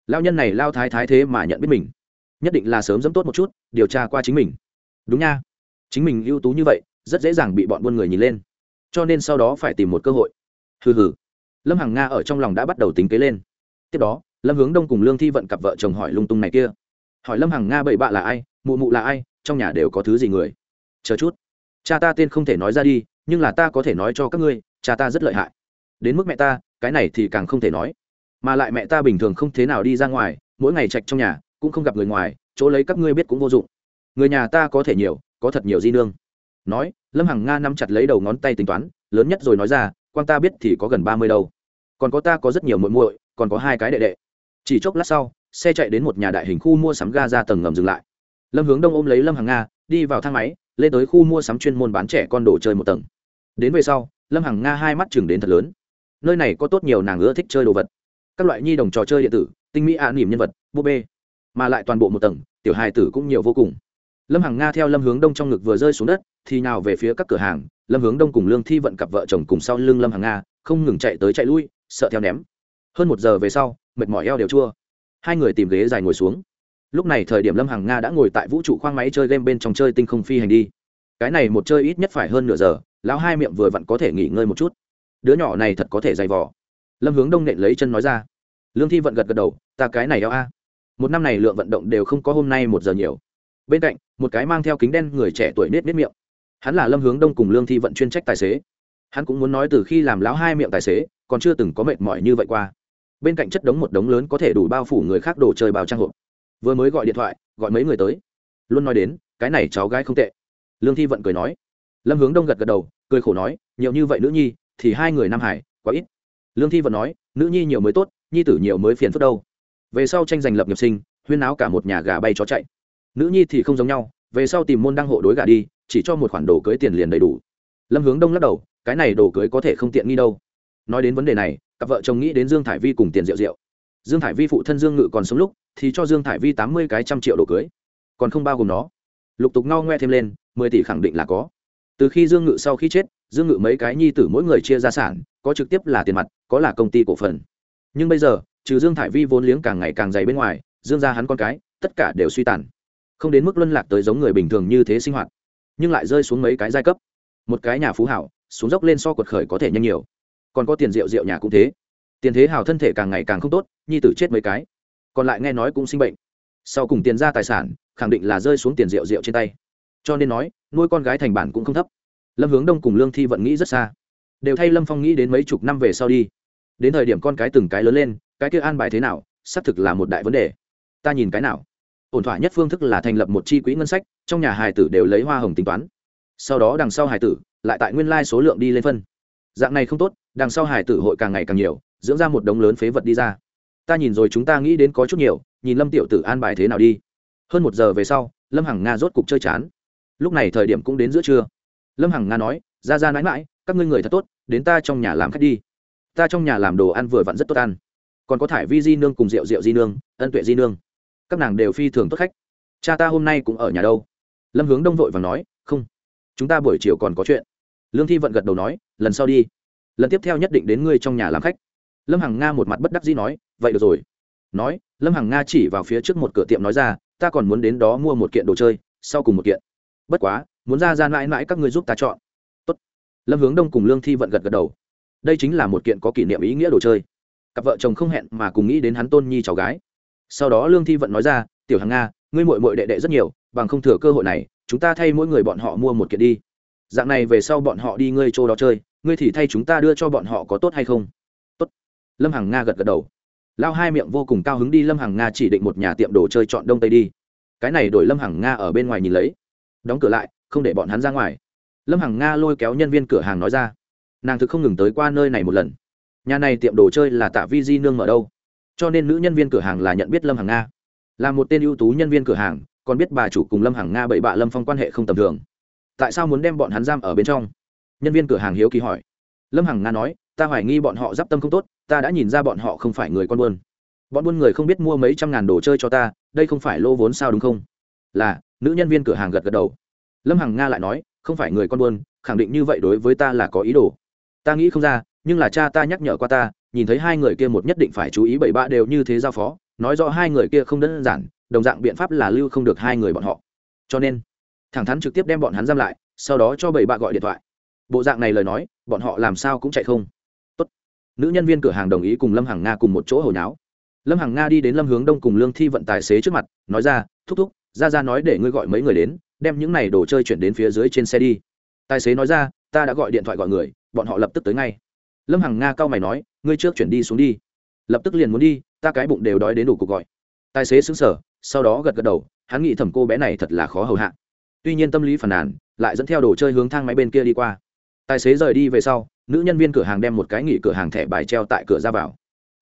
Lao nhân này lao thái thái thế mà nhận biết mình. Nhất định là sớm dẫm tốt một chút, điều tra qua chính mình đúng nha. Chính mình ưu tú như vậy, rất dễ dàng bị bọn buôn người nhìn lên. Cho nên sau đó phải tìm một cơ hội. Hừ hừ. Lâm hằng nga ở trong lòng đã bắt đầu tính kế lên. Tiếp đó, lâm hướng đông cùng lương thi vận cặp vợ chồng hỏi lung tung này kia. Hỏi lâm hằng nga bậy bạ là ai, mụ mụ là ai, trong nhà đều có thứ gì người? Chờ chút. Cha ta tên không thể nói ra đi, nhưng là ta có thể nói cho các ngươi, cha ta rất lợi hại. Đến mức mẹ ta, cái này thì càng không thể nói. Mà lại mẹ ta bình thường không thế nào đi ra ngoài, mỗi ngày trạch trong nhà, cũng không gặp người ngoài, chỗ lấy các ngươi biết cũng vô dụng người nhà ta có thể nhiều, có thật nhiều di nương. Nói, lâm hằng nga nắm chặt lấy đầu ngón tay tính toán, lớn nhất rồi nói ra, quan ta biết thì có gần ba mươi đâu. Còn có ta có rất nhiều muội muội, còn có hai cái đệ đệ. Chỉ chốc lát sau, xe chạy đến một nhà đại hình khu mua sắm ga ra tầng ngầm dừng lại. Lâm hướng đông ôm lấy lâm hằng nga, đi vào thang máy, lên tới khu mua sắm chuyên môn bán trẻ con đồ chơi một tầng. Đến về sau, lâm hằng nga hai mắt chừng đến thật lớn. Nơi này có tốt nhiều nàng ưa thích chơi đồ vật. Các loại nhi đồng trò chơi điện tử, tinh mỹ ạ nỉm nhân vật, búp bê. Mà lại toàn bộ một tầng, tiểu hài tử cũng nhiều vô cùng lâm hằng nga theo lâm hướng đông trong ngực vừa rơi xuống đất, thì nào về phía các cửa hàng. Lâm hướng đông cùng lương thi vận cặp vợ chồng cùng sau lưng lâm hằng nga, không ngừng chạy tới chạy lui, sợ theo ném. Hơn một giờ về sau, mệt mỏi eo đều chua. Hai người tìm ghế dài ngồi xuống. Lúc này thời điểm lâm hằng nga đã ngồi tại vũ trụ khoang máy chơi game bên trong chơi tinh không phi hành đi. Cái này một chơi ít nhất phải hơn nửa giờ, lão hai miệng vừa vặn có thể nghỉ ngơi một chút. Đứa nhỏ này thật có thể dày vò. Lâm hướng đông nện lấy chân nói ra. Lương thi vận gật gật đầu, ta cái này eo a. Một năm này lượng vận động đều không có hôm nay một giờ nhiều bên cạnh, một cái mang theo kính đen người trẻ tuổi nết nết miệng. Hắn là lâm hướng đông cùng lương thi vận chuyên trách tài xế. Hắn cũng muốn nói từ khi làm lão hai miệng tài xế, còn chưa từng có mệt mỏi như vậy qua. Bên cạnh chất đống một đống lớn có thể đủ bao phủ người khác đồ chơi bao trang hộp. Vừa mới gọi điện thoại, gọi mấy người tới. Luôn nói đến, cái này cháu gái không tệ. Lương thi vận cười nói. Lâm hướng đông gật gật đầu, cười khổ nói, nhiều như vậy nữ nhi, thì hai người nam hải, quá ít. Lương thi vận nói, nữ nhi nhiều mới tốt, nhi tử nhiều mới phiền phức đâu. Về sau tranh giành lập nghiệp sinh, huyên náo cả một nhà gà bay chó chạy nữ nhi thì không giống nhau, về sau tìm môn đăng hộ đối gà đi, chỉ cho một khoản đồ cưới tiền liền đầy đủ. Lâm hướng đông lắc đầu, cái này đồ cưới có thể không tiện nghi đâu. Nói đến vấn đề này, cặp vợ chồng nghĩ đến dương thải vi cùng tiền rượu rượu. Dương thải vi phụ thân dương ngự còn sống lúc, thì cho dương thải vi tám mươi cái trăm triệu đồ cưới. Còn không bao gồm nó. Lục tục ngao ngoe thêm lên, mười tỷ khẳng định là có. Từ khi dương ngự sau khi chết, dương ngự mấy cái nhi tử mỗi người chia gia sản, có trực tiếp là tiền mặt, có là công ty cổ phần. Nhưng bây giờ, trừ dương thải vi vốn liếng càng ngày càng dày bên ngoài, dương ra hắn con cái, tất cả đều suy tàn không đến mức luân lạc tới giống người bình thường như thế sinh hoạt, nhưng lại rơi xuống mấy cái giai cấp. Một cái nhà phú hảo, xuống dốc lên so quật khởi có thể nhanh nhiều. Còn có tiền rượu rượu nhà cũng thế. Tiền thế hào thân thể càng ngày càng không tốt, nhi tử chết mấy cái. Còn lại nghe nói cũng sinh bệnh. Sau cùng tiền ra tài sản, khẳng định là rơi xuống tiền rượu rượu trên tay. Cho nên nói, nuôi con gái thành bản cũng không thấp. Lâm hướng đông cùng lương thi vận nghĩ rất xa. Đều thay lâm phong nghĩ đến mấy chục năm về sau đi. Đến thời điểm con cái từng cái lớn lên, cái kia an bài thế nào, xác thực là một đại vấn đề. Ta nhìn cái nào? Ổn thỏa nhất phương thức là thành lập một chi quỹ ngân sách, trong nhà hài tử đều lấy hoa hồng tính toán. Sau đó đằng sau hài tử lại tại nguyên lai số lượng đi lên phân. Dạng này không tốt, đằng sau hải tử hội càng ngày càng nhiều, dưỡng ra một đống lớn phế vật đi ra. Ta nhìn rồi chúng ta nghĩ đến có chút nhiều, nhìn lâm tiểu tử an bài thế nào đi. Hơn một giờ về sau, lâm hằng nga rốt cục chơi chán. Lúc này thời điểm cũng đến giữa trưa. Lâm hằng nga nói, ra ra mãi mãi, các ngươi người thật tốt, đến ta trong nhà làm khách đi. Ta trong nhà làm đồ ăn vừa vặn rất tốt ăn. Còn có thải vi di nương cùng rượu rượu di nương, ân tuệ di nương các nàng đều phi thường tốt khách. Cha ta hôm nay cũng ở nhà đâu? Lâm hướng đông vội và nói, không. Chúng ta buổi chiều còn có chuyện. Lương thi vận gật đầu nói, lần sau đi. Lần tiếp theo nhất định đến ngươi trong nhà làm khách. Lâm hằng nga một mặt bất đắc dĩ nói, vậy được rồi. Nói, lâm hằng nga chỉ vào phía trước một cửa tiệm nói ra, ta còn muốn đến đó mua một kiện đồ chơi, sau cùng một kiện. Bất quá, muốn ra ra mãi mãi các ngươi giúp ta chọn. Tốt. lâm hướng đông cùng lương thi vận gật gật đầu. Đây chính là một kiện có kỷ niệm ý nghĩa đồ chơi. Cặp vợ chồng không hẹn mà cùng nghĩ đến hắn tôn nhi cháu gái sau đó lương thi vận nói ra, tiểu hằng nga, ngươi mội mội đệ đệ rất nhiều, bằng không thừa cơ hội này, chúng ta thay mỗi người bọn họ mua một kiện đi. Dạng này về sau bọn họ đi ngươi chỗ đó chơi, ngươi thì thay chúng ta đưa cho bọn họ có tốt hay không? Tốt. Lâm hằng nga gật gật đầu. Lao hai miệng vô cùng cao hứng đi, lâm hằng nga chỉ định một nhà tiệm đồ chơi chọn đông tây đi. Cái này đổi lâm hằng nga ở bên ngoài nhìn lấy. Đóng cửa lại, không để bọn hắn ra ngoài. Lâm hằng nga lôi kéo nhân viên cửa hàng nói ra, nàng thực không ngừng tới qua nơi này một lần. Nhà này tiệm đồ chơi là tạ vi di nương mở đâu? Cho nên nữ nhân viên cửa hàng là nhận biết lâm hàng nga. Là một tên ưu tú nhân viên cửa hàng, còn biết bà chủ cùng lâm hàng nga bậy bạ lâm phong quan hệ không tầm thường. Tại sao muốn đem bọn hắn giam ở bên trong? Nhân viên cửa hàng hiếu kỳ hỏi. Lâm hằng nga nói, ta hoài nghi bọn họ d i p tâm không tốt, ta đã nhìn ra bọn họ không phải người con buôn. Bọn buôn người không biết mua mấy trăm ngàn đồ chơi cho ta, đây không phải lô vốn sao đúng không? Là, nữ nhân viên cửa hàng gật gật đầu. Lâm hằng nga lại nói, không phải người con buôn, khẳng định như vậy đối với ta là có ý đồ. Ta nghĩ không ra, nhưng là cha ta nhắc nhở qua ta nhìn thấy hai người kia một nhất định phải chú ý bảy bạ đều như thế giao phó, nói rõ hai người kia không đơn giản, đồng dạng biện pháp là lưu không được hai người bọn họ. Cho nên, thẳng thắn trực tiếp đem bọn hắn giam lại, sau đó cho bảy bạ gọi điện thoại. Bộ dạng này lời nói, bọn họ làm sao cũng chạy không. Tốt. nữ nhân viên cửa hàng đồng ý cùng lâm hàng nga cùng một chỗ hồi nháo. Lâm hàng nga đi đến lâm hướng đông cùng lương thi vận tài xế trước mặt, nói ra, thúc thúc, ra ra nói để ngươi gọi mấy người đến, đem những này đồ chơi chuyển đến phía dưới trên xe đi. Tài xế nói ra, ta đã gọi điện thoại gọi người, bọn họ lập tức tới ngay lâm hằng nga cao mày nói, ngươi trước chuyển đi xuống đi. Lập tức liền muốn đi, ta cái bụng đều đói đến đủ cuộc gọi. Tài xế xứng sở sau đó gật gật đầu, hắn nghĩ thầm cô bé này thật là khó hầu hạ. Tuy nhiên tâm lý phản nàn, lại dẫn theo đồ chơi hướng thang máy bên kia đi qua. Tài xế rời đi về sau, nữ nhân viên cửa hàng đem một cái nghỉ cửa hàng thẻ bài treo tại cửa ra vào.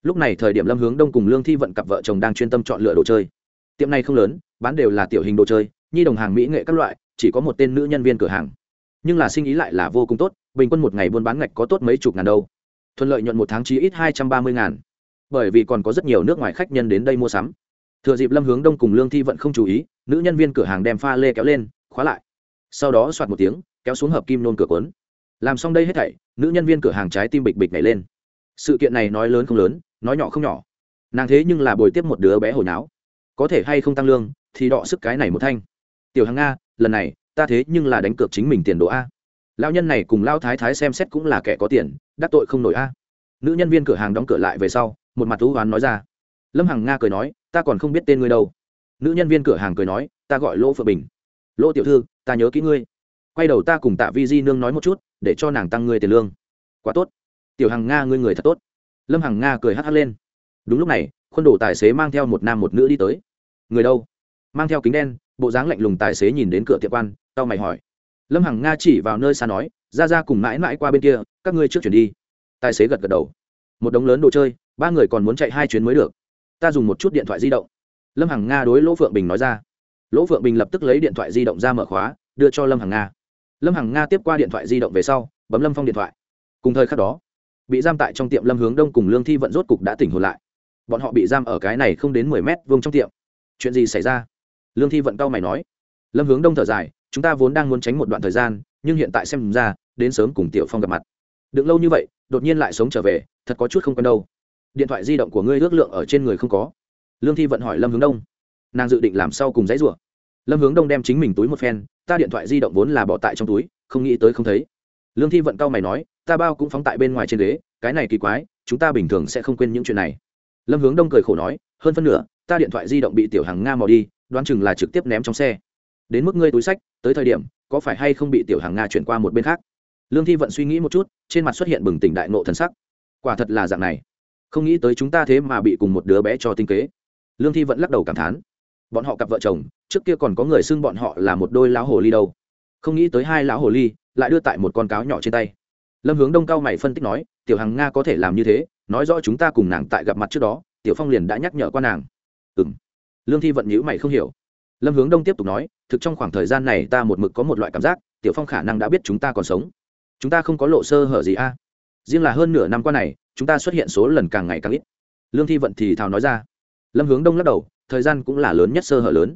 Lúc này thời điểm lâm hướng đông cùng lương thi vận cặp vợ chồng đang chuyên tâm chọn lựa đồ chơi. Tiệm này không lớn, bán đều là tiểu hình đồ chơi, nhi đồng hàng mỹ nghệ các loại, chỉ có một tên nữ nhân viên cửa hàng nhưng là sinh ý lại là vô cùng tốt, bình quân một ngày buôn bán ngạch có tốt mấy chục ngàn đâu. Thuận lợi nhuận một tháng chí ít hai trăm ba mươi ngàn. Bởi vì còn có rất nhiều nước ngoài khách nhân đến đây mua sắm. Thừa dịp lâm hướng đông cùng lương thi vận không chú ý, nữ nhân viên cửa hàng đem pha lê kéo lên, khóa lại. Sau đó soạt một tiếng, kéo xuống hợp kim nôn cửa quấn làm xong đây hết thảy, nữ nhân viên cửa hàng trái tim bịch bịch nhảy lên. Sự kiện này nói lớn không lớn, nói nhỏ không nhỏ. Nàng thế nhưng là bồi tiếp một đứa bé hồi náo có thể hay không tăng lương, thì đọ sức cái này một thanh. Tiểu hàng nga, lần này ta thế nhưng là đánh cược chính mình tiền đồ a. Lao nhân này cùng lao thái thái xem xét cũng là kẻ có tiền, đắc tội không nổi a. Nữ nhân viên cửa hàng đóng cửa lại về sau, một mặt thú hoán nói ra. Lâm hằng nga cười nói, ta còn không biết tên ngươi đâu. Nữ nhân viên cửa hàng cười nói, ta gọi lỗ phượng bình. Lỗ tiểu thư, ta nhớ kỹ ngươi. Quay đầu ta cùng tạ vi di nương nói một chút, để cho nàng tăng ngươi tiền lương. Quá tốt. Tiểu hằng nga, ngươi người thật tốt. Lâm hằng nga cười hắt hắt lên. Đúng lúc này, khuôn đồ tài xế mang theo một nam một nữ đi tới. Người đâu? Mang theo kính đen, bộ dáng lạnh lùng tài xế nhìn đến cửa tiệm quan tao mày hỏi. Lâm hằng nga chỉ vào nơi xa nói, ra ra cùng mãi mãi qua bên kia, các ngươi trước chuyển đi. Tài xế gật gật đầu. Một đống lớn đồ chơi, ba người còn muốn chạy hai chuyến mới được. Ta dùng một chút điện thoại di động. Lâm hằng nga đối lỗ phượng bình nói ra. Lỗ phượng bình lập tức lấy điện thoại di động ra mở khóa, đưa cho lâm hằng nga. Lâm hằng nga tiếp qua điện thoại di động về sau, bấm lâm phong điện thoại. Cùng thời khắc đó, bị giam tại trong tiệm lâm hướng đông cùng lương thi vận rốt cục đã tỉnh hồn lại. Bọn họ bị giam ở cái này không đến mười mét vuông trong tiệm. Chuyện gì xảy ra? Lương thi vận cau mày nói. Lâm hướng đông thở dài chúng ta vốn đang muốn tránh một đoạn thời gian, nhưng hiện tại xem ra, đến sớm cùng tiểu phong gặp mặt. Được lâu như vậy, đột nhiên lại sống trở về, thật có chút không quen đâu. Điện thoại di động của ngươi ước lượng ở trên người không có. Lương thi vận hỏi lâm hướng đông. Nàng dự định làm sau cùng dãy rủa. Lâm hướng đông đem chính mình túi một phen, ta điện thoại di động vốn là bỏ tại trong túi, không nghĩ tới không thấy. Lương thi vận cau mày nói, ta bao cũng phóng tại bên ngoài trên ghế, cái này kỳ quái, chúng ta bình thường sẽ không quên những chuyện này. Lâm hướng đông cười khổ nói, hơn phân nửa, ta điện thoại di động bị tiểu hàng nga mò đi, đoán chừng là trực tiếp ném trong xe đến mức ngươi túi sách, tới thời điểm, có phải hay không bị tiểu hàng nga chuyển qua một bên khác? Lương thi vận suy nghĩ một chút, trên mặt xuất hiện bừng tỉnh đại nộ thần sắc. Quả thật là dạng này. Không nghĩ tới chúng ta thế mà bị cùng một đứa bé cho tinh kế. Lương thi vẫn lắc đầu cảm thán. Bọn họ cặp vợ chồng, trước kia còn có người xưng bọn họ là một đôi lão hồ ly đâu. Không nghĩ tới hai lão hồ ly lại đưa tại một con cáo nhỏ trên tay. Lâm hướng đông cao mày phân tích nói, tiểu hằng nga có thể làm như thế, nói rõ chúng ta cùng nàng tại gặp mặt trước đó, tiểu phong liền đã nhắc nhở qua nàng. Ừ m lương thi vận nhữ mày không hiểu lâm hướng đông tiếp tục nói thực trong khoảng thời gian này ta một mực có một loại cảm giác tiểu phong khả năng đã biết chúng ta còn sống chúng ta không có lộ sơ hở gì a riêng là hơn nửa năm qua này chúng ta xuất hiện số lần càng ngày càng ít lương thi vận thì thào nói ra lâm hướng đông lắc đầu thời gian cũng là lớn nhất sơ hở lớn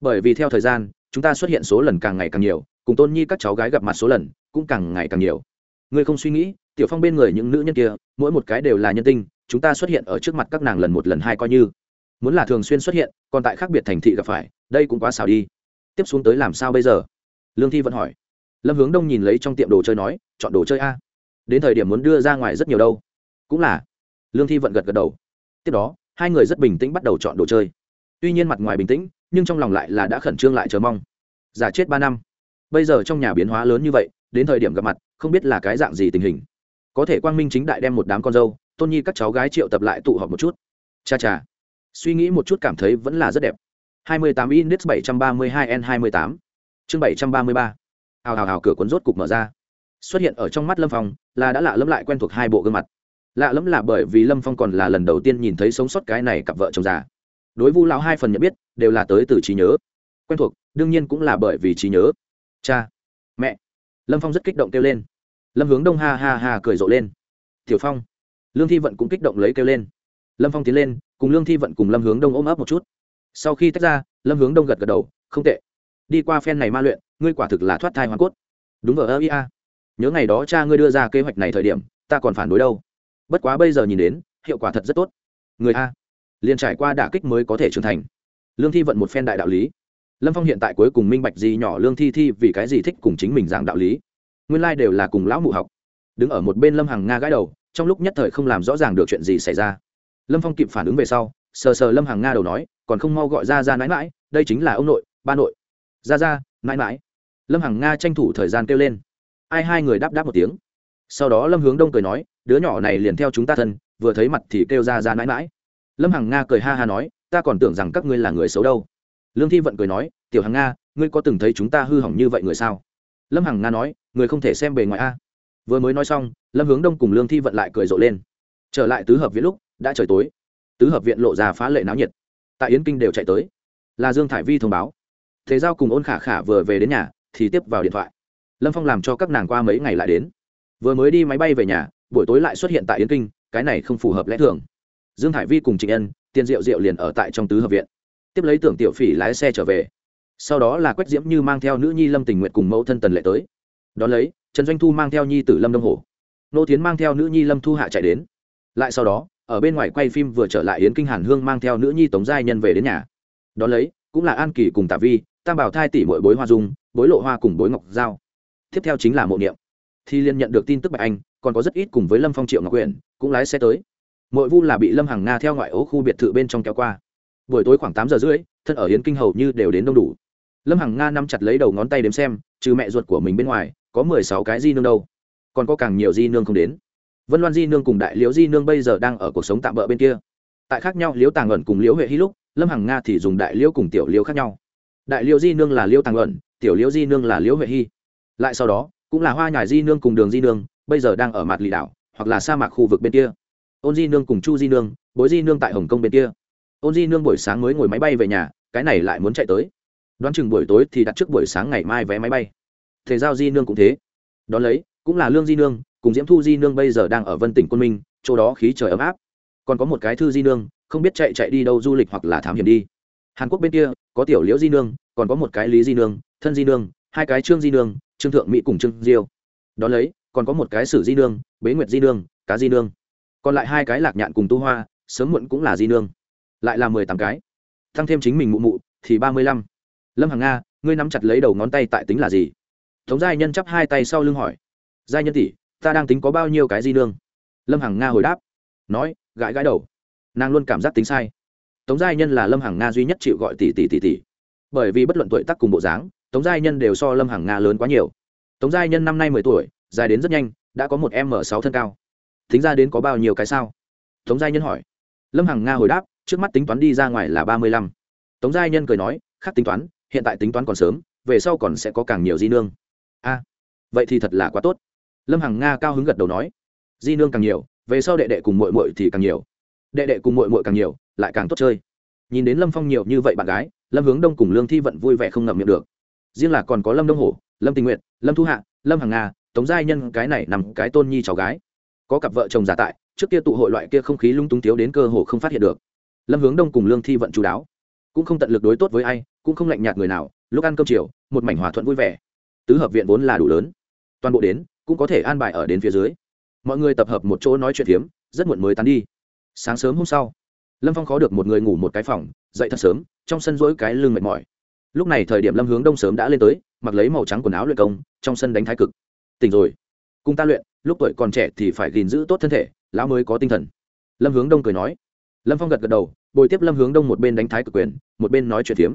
bởi vì theo thời gian chúng ta xuất hiện số lần càng ngày càng nhiều cùng tôn nhi các cháu gái gặp mặt số lần cũng càng ngày càng nhiều ngươi không suy nghĩ tiểu phong bên người những nữ nhân kia mỗi một cái đều là nhân tinh chúng ta xuất hiện ở trước mặt các nàng lần một lần hai coi như muốn là thường xuyên xuất hiện còn tại khác biệt thành thị gặp phải đây cũng quá xào đi. Tiếp xuống tới làm sao bây giờ? Lương thi vẫn hỏi. Lâm hướng đông nhìn lấy trong tiệm đồ chơi nói, chọn đồ chơi a. Đến thời điểm muốn đưa ra ngoài rất nhiều đâu. Cũng là. Lương thi vận gật gật đầu. Tiếp đó, hai người rất bình tĩnh bắt đầu chọn đồ chơi. Tuy nhiên mặt ngoài bình tĩnh, nhưng trong lòng lại là đã khẩn trương lại chờ mong. Giả chết ba năm. Bây giờ trong nhà biến hóa lớn như vậy, đến thời điểm gặp mặt, không biết là cái dạng gì tình hình. Có thể quang minh chính đại đem một đám con dâu, tôn nhi các cháu gái triệu tập lại tụ họp một chút. Cha cha. Suy nghĩ một chút cảm thấy vẫn là rất đẹp. 28 index 732 n 28 chương 733 hào hào hào, cửa cuốn rốt cục mở ra. Xuất hiện ở trong mắt lâm phong là đã lạ lẫm lại quen thuộc hai bộ gương mặt. Lạ lẫm là bởi vì lâm phong còn là lần đầu tiên nhìn thấy sống sót cái này cặp vợ chồng già. Đối vu lão hai phần nhận biết, đều là tới từ trí nhớ. Quen thuộc, đương nhiên cũng là bởi vì trí nhớ. Cha, mẹ. Lâm phong rất kích động kêu lên. Lâm hướng đông ha ha ha, cười rộ lên. Tiểu phong. Lương thi vận cũng kích động lấy kêu lên. Lâm phong tiến lên, cùng lương thi vận cùng lâm hướng đông ôm ấp một chút sau khi tách ra, lâm hướng đông gật gật đầu, không tệ. Đi qua phen này ma luyện, ngươi quả thực là thoát thai hoàn cốt. Đúng ở ơ ia nhớ ngày đó cha ngươi đưa ra kế hoạch này thời điểm, ta còn phản đối đâu. Bất quá bây giờ nhìn đến, hiệu quả thật rất tốt. Người a. Liền trải qua đả kích mới có thể trưởng thành. Lương thi vận một phen đại đạo lý. Lâm phong hiện tại cuối cùng minh bạch gì nhỏ lương thi thi vì cái gì thích cùng chính mình giảng đạo lý. Nguyên lai、like、đều là cùng lão mụ học. Đứng ở một bên lâm hằng nga gãi đầu, trong lúc nhất thời không làm rõ ràng được chuyện gì xảy ra. Lâm phong kịp phản ứng về sau, sờ sờ lâm hằng nga đầu nói còn không mau gọi ra ra mãi mãi, đây chính là ông nội, ba nội. Ra ra, mãi mãi. Lâm hằng nga tranh thủ thời gian kêu lên. Ai hai người đáp đáp một tiếng. Sau đó lâm hướng đông cười nói, đứa nhỏ này liền theo chúng ta thân, vừa thấy mặt thì kêu ra ra mãi mãi. Lâm hằng nga cười ha ha nói, ta còn tưởng rằng các ngươi là người xấu đâu. Lương thi vận cười nói, tiểu hằng nga, ngươi có từng thấy chúng ta hư hỏng như vậy người sao? Lâm hằng nga nói, người không thể xem bề ngoài a. Vừa mới nói xong, lâm hướng đông cùng lương thi vận lại cười rộ lên. Trở lại tứ hợp viện lúc, đã trời tối. Tứ hợp viện lộ ra phá lệ náo nhiệt tại yến kinh đều chạy tới là dương thải vi thông báo thế giao cùng ôn khả khả vừa về đến nhà thì tiếp vào điện thoại lâm phong làm cho các nàng qua mấy ngày lại đến vừa mới đi máy bay về nhà buổi tối lại xuất hiện tại yến kinh cái này không phù hợp lẽ thường dương thải vi cùng trịnh ân tiền diệu diệu liền ở tại trong tứ hợp viện tiếp lấy tưởng tiểu phỉ lái xe trở về sau đó là quách diễm như mang theo nữ nhi lâm tình nguyện cùng mẫu thân tần lệ tới đón lấy trần doanh thu mang theo nhi tử lâm đông hồ nô tiến mang theo nữ nhi lâm thu hạ chạy đến lại sau đó ở bên ngoài quay phim vừa trở lại yến kinh hàn hương mang theo nữ nhi tống giai nhân về đến nhà. Đón lấy, cũng là an kỳ cùng tạ vi, tam bảo thai tỷ mỗi bối hoa dung, bối lộ hoa cùng bối ngọc giao. Tiếp theo chính là mộ niệm. Thì liên nhận được tin tức bạch anh, còn có rất ít cùng với lâm phong, triệu ngọc quyền cũng lái xe tới. Mỗi vu là bị lâm hằng nga theo ngoại ố khu biệt thự bên trong kéo qua. Buổi tối khoảng tám giờ rưỡi, thân ở yến kinh hầu như đều đến đông đủ. Lâm hằng nga nắm chặt lấy đầu ngón tay đếm xem, trừ mẹ ruột của mình bên ngoài, có mười sáu cái di nương đâu. Còn có càng nhiều di nương không đến vân loan di nương cùng đại liễu di nương bây giờ đang ở cuộc sống tạm bỡ bên kia. Tại khác nhau liễu tàng ẩn cùng liễu huệ hy lúc, lâm hằng nga thì dùng đại liễu cùng tiểu liễu khác nhau. Đại liễu di nương là liễu tàng ẩn, tiểu liễu di nương là liễu huệ hy. Lại sau đó, cũng là hoa nhài di nương cùng đường di nương, bây giờ đang ở mặt lì đảo, hoặc là sa mạc khu vực bên kia. Ôn di nương cùng chu di nương, bối di nương tại hồng kông bên kia. Ôn di nương buổi sáng mới ngồi máy bay về nhà, cái này lại muốn chạy tới. Đoán chừng buổi tối thì đặt trước buổi sáng ngày mai vé máy bay. Thể giao di nương cũng thế. Đón lấy, cũng là lương di nương cùng diễm thu di nương bây giờ đang ở vân tỉnh quân minh, chỗ đó khí trời ấm áp. Còn có một cái thư di nương, không biết chạy chạy đi đâu du lịch hoặc là thám hiểm đi. Hàn quốc bên kia, có tiểu liễu di nương, còn có một cái lý di nương, thân di nương, hai cái trương di nương, trương thượng mỹ cùng trương diêu. Đón lấy, còn có một cái sử di nương, bế nguyệt di nương, cá di nương. Còn lại hai cái lạc nhạn cùng tu hoa, sớm muộn cũng là di nương. Lại là mười tám cái. Tăng thêm chính mình mụ mụ, thì ba mươi lăm. Lâm hằng nga, ngươi nắm chặt lấy đầu ngón tay tại tính là gì? Tống giai nhân chắp hai tay sau lưng hỏi. Giai nhân tỷ ta đang tính có bao nhiêu cái di nương? Lâm hằng nga hồi đáp, nói, gãi gãi đầu. Nàng luôn cảm giác tính sai. Tống giai nhân là lâm hằng nga duy nhất chịu gọi tỷ tỷ tỷ tỷ. Bởi vì bất luận tuổi tác cùng bộ dáng, tống giai nhân đều so lâm hằng nga lớn quá nhiều. Tống giai nhân năm nay mười tuổi, dài đến rất nhanh, đã có một m sáu thân cao. Tính ra đến có bao nhiêu cái sao? Tống giai nhân hỏi. Lâm hằng nga hồi đáp, trước mắt tính toán đi ra ngoài là ba mươi lăm. Tống giai nhân cười nói, khác tính toán, hiện tại tính toán còn sớm, về sau còn sẽ có càng nhiều di nương. A, vậy thì thật là quá tốt lâm hằng nga cao hứng gật đầu nói, di nương càng nhiều, về sau đệ đệ cùng mội mội thì càng nhiều. Đệ đệ cùng mội mội càng nhiều, lại càng tốt chơi. Nhìn đến lâm phong nhiều như vậy bạn gái, lâm hướng đông cùng lương thi vận vui vẻ không ngậm miệng được. Riêng là còn có lâm đông hổ, lâm tình nguyện lâm thu hạ, lâm hằng nga, tống giai nhân, cái này nằm cái tôn nhi cháu gái. Có cặp vợ chồng giả tại, trước kia tụ hội loại kia không khí lung tung thiếu đến cơ hồ không phát hiện được. Lâm hướng đông cùng lương thi vận chú đáo. Cũng không tận lực đối tốt với ai, cũng không lạnh nhạt người nào, lúc ăn cơm chiều, một mảnh hòa thuận vui vẻ. Tứ hợp viện vốn là đủ lớn. Toàn bộ đến cũng có thể an bài ở đến phía dưới. Mọi người tập hợp một chỗ nói chuyện phiếm, rất muộn mới tán đi. Sáng sớm hôm sau, lâm phong khó được một người ngủ một cái phòng, dậy thật sớm, trong sân rỗi cái lưng mệt mỏi. Lúc này thời điểm lâm hướng đông sớm đã lên tới, mặc lấy màu trắng quần áo luyện công, trong sân đánh thái cực. Tỉnh rồi. Cùng ta luyện, lúc tuổi còn trẻ thì phải gìn giữ tốt thân thể, lão mới có tinh thần. Lâm hướng đông cười nói. Lâm phong gật gật đầu, bồi tiếp lâm hướng đông một bên đánh thái cực quyền, một bên nói chuyện phiếm.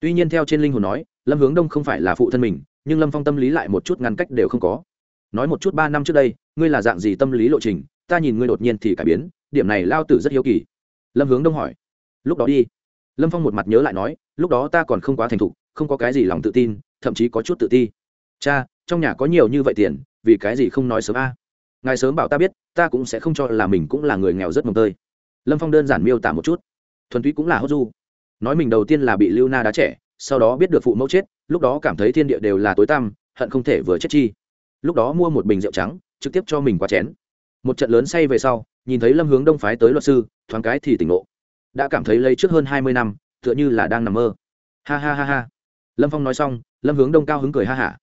Tuy nhiên theo trên linh hồn nói, lâm hướng đông không phải là phụ thân mình, nhưng lâm phong tâm lý lại một chút ngăn cách đều không có nói một chút ba năm trước đây, ngươi là dạng gì tâm lý lộ trình, ta nhìn ngươi đột nhiên thì cải biến, điểm này lao tử rất hiếu kỳ. Lâm hướng đông hỏi. Lúc đó đi. Lâm phong một mặt nhớ lại nói, lúc đó ta còn không quá thành thục, không có cái gì lòng tự tin, thậm chí có chút tự ti. Cha, trong nhà có nhiều như vậy tiền, vì cái gì không nói sớm a? Ngài sớm bảo ta biết, ta cũng sẽ không cho là mình cũng là người nghèo rất mồm tơi. Lâm phong đơn giản miêu tả một chút. Thuần túy cũng là hốt du. Nói mình đầu tiên là bị lưu na đá trẻ, sau đó biết được phụ mẫu chết, lúc đó cảm thấy thiên địa đều là tối tăm, hận không thể vừa chết chi lúc đó mua một bình rượu trắng, trực tiếp cho mình qua chén. Một trận lớn say về sau, nhìn thấy lâm hướng đông phái tới luật sư, thoáng cái thì tỉnh ngộ. Đã cảm thấy lấy trước hơn hai mươi năm, tựa như là đang nằm mơ. Ha ha ha ha. Lâm phong nói xong, lâm hướng đông cao hứng cười ha hả.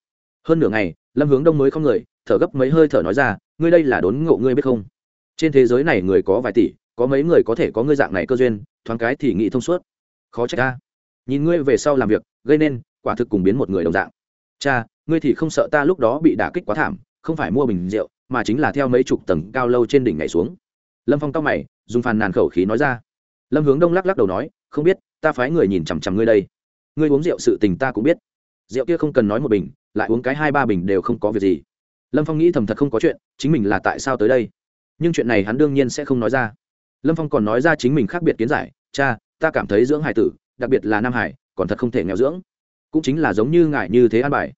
Hơn nửa ngày, lâm hướng đông mới không người, thở gấp mấy hơi thở nói ra, ngươi đây là đốn ngộ ngươi biết không? Trên thế giới này người có vài tỷ, có mấy người có thể có ngươi dạng này cơ duyên, thoáng cái thì nghĩ thông suốt. Khó trách ta. Nhìn ngươi về sau làm việc, gây nên, quả thực cùng biến một người đồng dạng. Cha ngươi thì không sợ ta lúc đó bị đả kích quá thảm, không phải mua bình rượu, mà chính là theo mấy chục tầng cao lâu trên đỉnh nhảy xuống. Lâm phong cao mày, dùng phàn nàn khẩu khí nói ra. Lâm hướng đông lắc lắc đầu nói, không biết, ta phái người nhìn chằm chằm ngươi đây. Ngươi uống rượu sự tình ta cũng biết. Rượu kia không cần nói một bình, lại uống cái hai ba bình đều không có việc gì. Lâm phong nghĩ thầm thật không có chuyện, chính mình là tại sao tới đây? Nhưng chuyện này hắn đương nhiên sẽ không nói ra. Lâm phong còn nói ra chính mình khác biệt kiến giải, cha, ta cảm thấy dưỡng hải tử, đặc biệt là nam hải, còn thật không thể nghèo dưỡng. Cũng chính là giống như ngại như thế an bài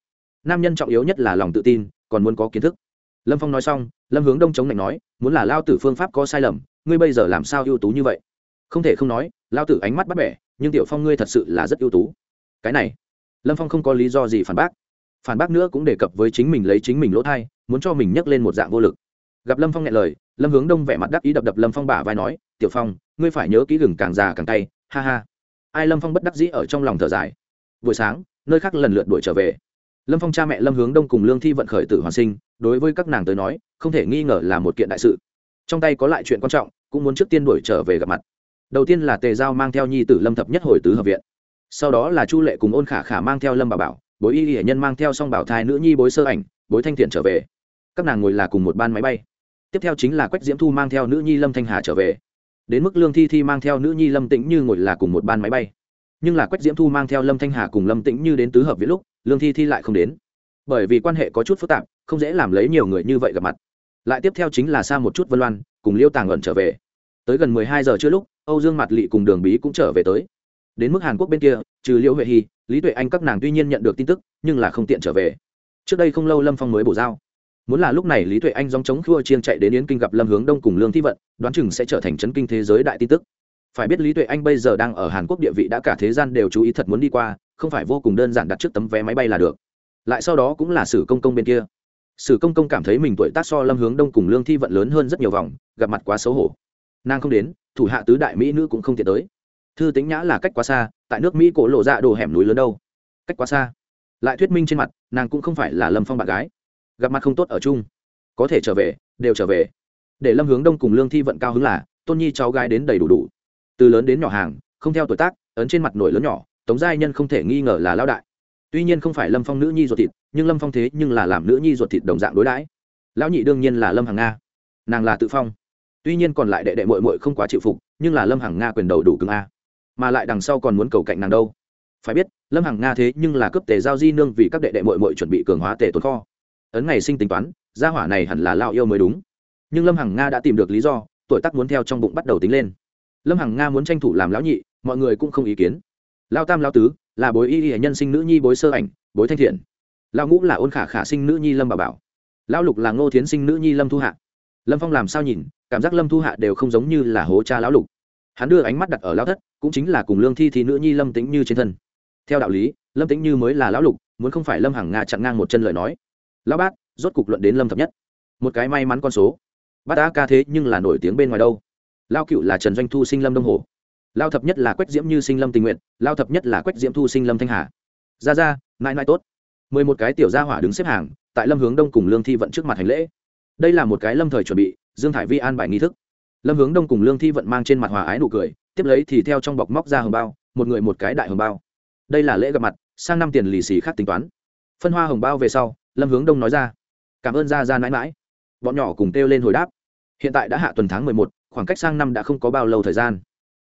nam nhân trọng yếu nhất là lòng tự tin, còn muốn có kiến thức. Lâm phong nói xong, lâm hướng đông chống lạnh nói, muốn là lao tử phương pháp có sai lầm, ngươi bây giờ làm sao ưu tú như vậy? Không thể không nói, lao tử ánh mắt bắt bẻ, nhưng tiểu phong ngươi thật sự là rất ưu tú. Cái này, lâm phong không có lý do gì phản bác. Phản bác nữa cũng đề cập với chính mình lấy chính mình lỗ thai, muốn cho mình nhấc lên một dạng vô lực. Gặp lâm phong nghe lời, lâm hướng đông vẻ mặt đắc ý đập đập lâm phong bả vai nói, tiểu phong, ngươi phải nhớ kỹ gừng càng già càng tay ha ha. Ai lâm phong bất đắc dĩ ở trong lòng thở dài. Buổi sáng, nơi khác lần lượt đuổi trở về lâm phong cha mẹ lâm hướng đông cùng lương thi vận khởi tử hoàn sinh, đối với các nàng tới nói, không thể nghi ngờ là một kiện đại sự. Trong tay có lại chuyện quan trọng, cũng muốn trước tiên đuổi trở về gặp mặt. Đầu tiên là tề giao mang theo nhi tử lâm thập nhất hồi tứ hợp viện. Sau đó là chu lệ cùng ôn khả khả mang theo lâm bà bảo, bối y hiển nhân mang theo song bảo thai nữ nhi bối sơ ảnh, bối thanh thiện trở về. Các nàng ngồi là cùng một ban máy bay. Tiếp theo chính là quách diễm thu mang theo nữ nhi lâm thanh hà trở về. Đến mức lương thi thi mang theo nữ nhi lâm tĩnh như ngồi là cùng một ban máy bay. Nhưng là quách diễm thu mang theo lâm thanh hà cùng lâm tĩnh như đến tứ hợp viện lúc lương thi thi lại không đến. Bởi vì quan hệ có chút phức tạp, không dễ làm lấy nhiều người như vậy gặp mặt. Lại tiếp theo chính là xa một chút vân loan, cùng liêu tàng ẩn trở về. Tới gần mười hai giờ trưa lúc, âu dương mặt lị cùng đường bí cũng trở về tới. Đến mức hàn quốc bên kia, trừ liễu huệ hy, lý tuệ anh các nàng tuy nhiên nhận được tin tức, nhưng là không tiện trở về. Trước đây không lâu lâm phong mới bổ giao. Muốn là lúc này lý tuệ anh dòng chống khua chiên chạy đến yến kinh gặp lâm hướng đông cùng lương thi vận, đoán chừng sẽ trở thành chấn kinh thế giới đại tin tức. Phải biết lý tuệ anh bây giờ đang ở hàn quốc địa vị đã cả thế gian đều chú ý thật muốn đi qua không phải vô cùng đơn giản đặt trước tấm vé máy bay là được. Lại sau đó cũng là sử công công bên kia. Sử công công cảm thấy mình tuổi tác so lâm hướng đông cùng lương thi vận lớn hơn rất nhiều vòng, gặp mặt quá xấu hổ. Nàng không đến, thủ hạ tứ đại mỹ nữ cũng không tiện tới. Thư tính nhã là cách quá xa, tại nước mỹ cổ lộ ra đồ hẻm núi lớn đâu. Cách quá xa. Lại thuyết minh trên mặt, nàng cũng không phải là lâm phong bạn gái. Gặp mặt không tốt ở chung. Có thể trở về, đều trở về. Để lâm hướng đông cùng lương thi vận cao hứng là, tôn nhi cháu gái đến đầy đủ đủ. Từ lớn đến nhỏ hàng, không theo tuổi tác, ấn trên mặt nổi lớn nhỏ tống giai nhân không thể nghi ngờ là lao đại. Tuy nhiên không phải lâm phong nữ nhi ruột thịt, nhưng lâm phong thế nhưng là làm nữ nhi ruột thịt đồng dạng đối đãi. Lão nhị đương nhiên là lâm hằng nga. Nàng là tự phong. Tuy nhiên còn lại đệ đệ mội mội không quá chịu phục, nhưng là lâm hằng nga quyền đầu đủ cứng a. Mà lại đằng sau còn muốn cầu cạnh nàng đâu. Phải biết, lâm hằng nga thế nhưng là cấp tề giao di nương vì các đệ đệ mội mội chuẩn bị cường hóa tề tồn kho. Ấn ngày sinh tính toán, gia hỏa này hẳn là lao yêu mới đúng. Nhưng lâm hằng nga đã tìm được lý do, tuổi tác muốn theo trong bụng bắt đầu tính lên. Lâm hằng nga muốn tranh thủ làm lão nhị, mọi người cũng không ý kiến lao tam lao tứ, là bối y y nhân sinh nữ nhi bối sơ ảnh, bối thanh thiện. Lao ngũ là ôn khả khả sinh nữ nhi lâm bà bảo. Lão lục là ngô thiến sinh nữ nhi lâm thu hạ. Lâm phong làm sao nhìn, cảm giác lâm thu hạ đều không giống như là hố cha lão lục. Hắn đưa ánh mắt đặt ở lão thất, cũng chính là cùng lương thi thì nữ nhi lâm tĩnh như trên thân. Theo đạo lý, lâm tĩnh như mới là lão lục, muốn không phải lâm hằng nga chặn ngang một chân lời nói. Lão bát, rốt cục luận đến lâm thập nhất. Một cái may mắn con số. Bát đã ca thế nhưng là nổi tiếng bên ngoài đâu. Lao cựu là trần doanh thu sinh lâm đông hồ lao thập nhất là quách diễm như sinh lâm tình nguyện, lao thập nhất là quách diễm thu sinh lâm thanh hà. Ra ra, mãi mãi tốt. Mười một cái tiểu gia hỏa đứng xếp hàng, tại lâm hướng đông cùng lương thi vận trước mặt hành lễ. Đây là một cái lâm thời chuẩn bị, dương thải vi an bài nghi thức. Lâm hướng đông cùng lương thi vận mang trên mặt hòa ái nụ cười, tiếp lấy thì theo trong bọc móc ra hồng bao, một người một cái đại hồng bao. Đây là lễ gặp mặt, sang năm tiền lì xì khác tính toán. Phân hoa hồng bao về sau, lâm hướng đông nói ra, cảm ơn ra ra mãi mãi. Bọn nhỏ cùng kêu lên hồi đáp, hiện tại đã hạ tuần tháng mười một, khoảng cách sang năm đã không có bao lâu thời gian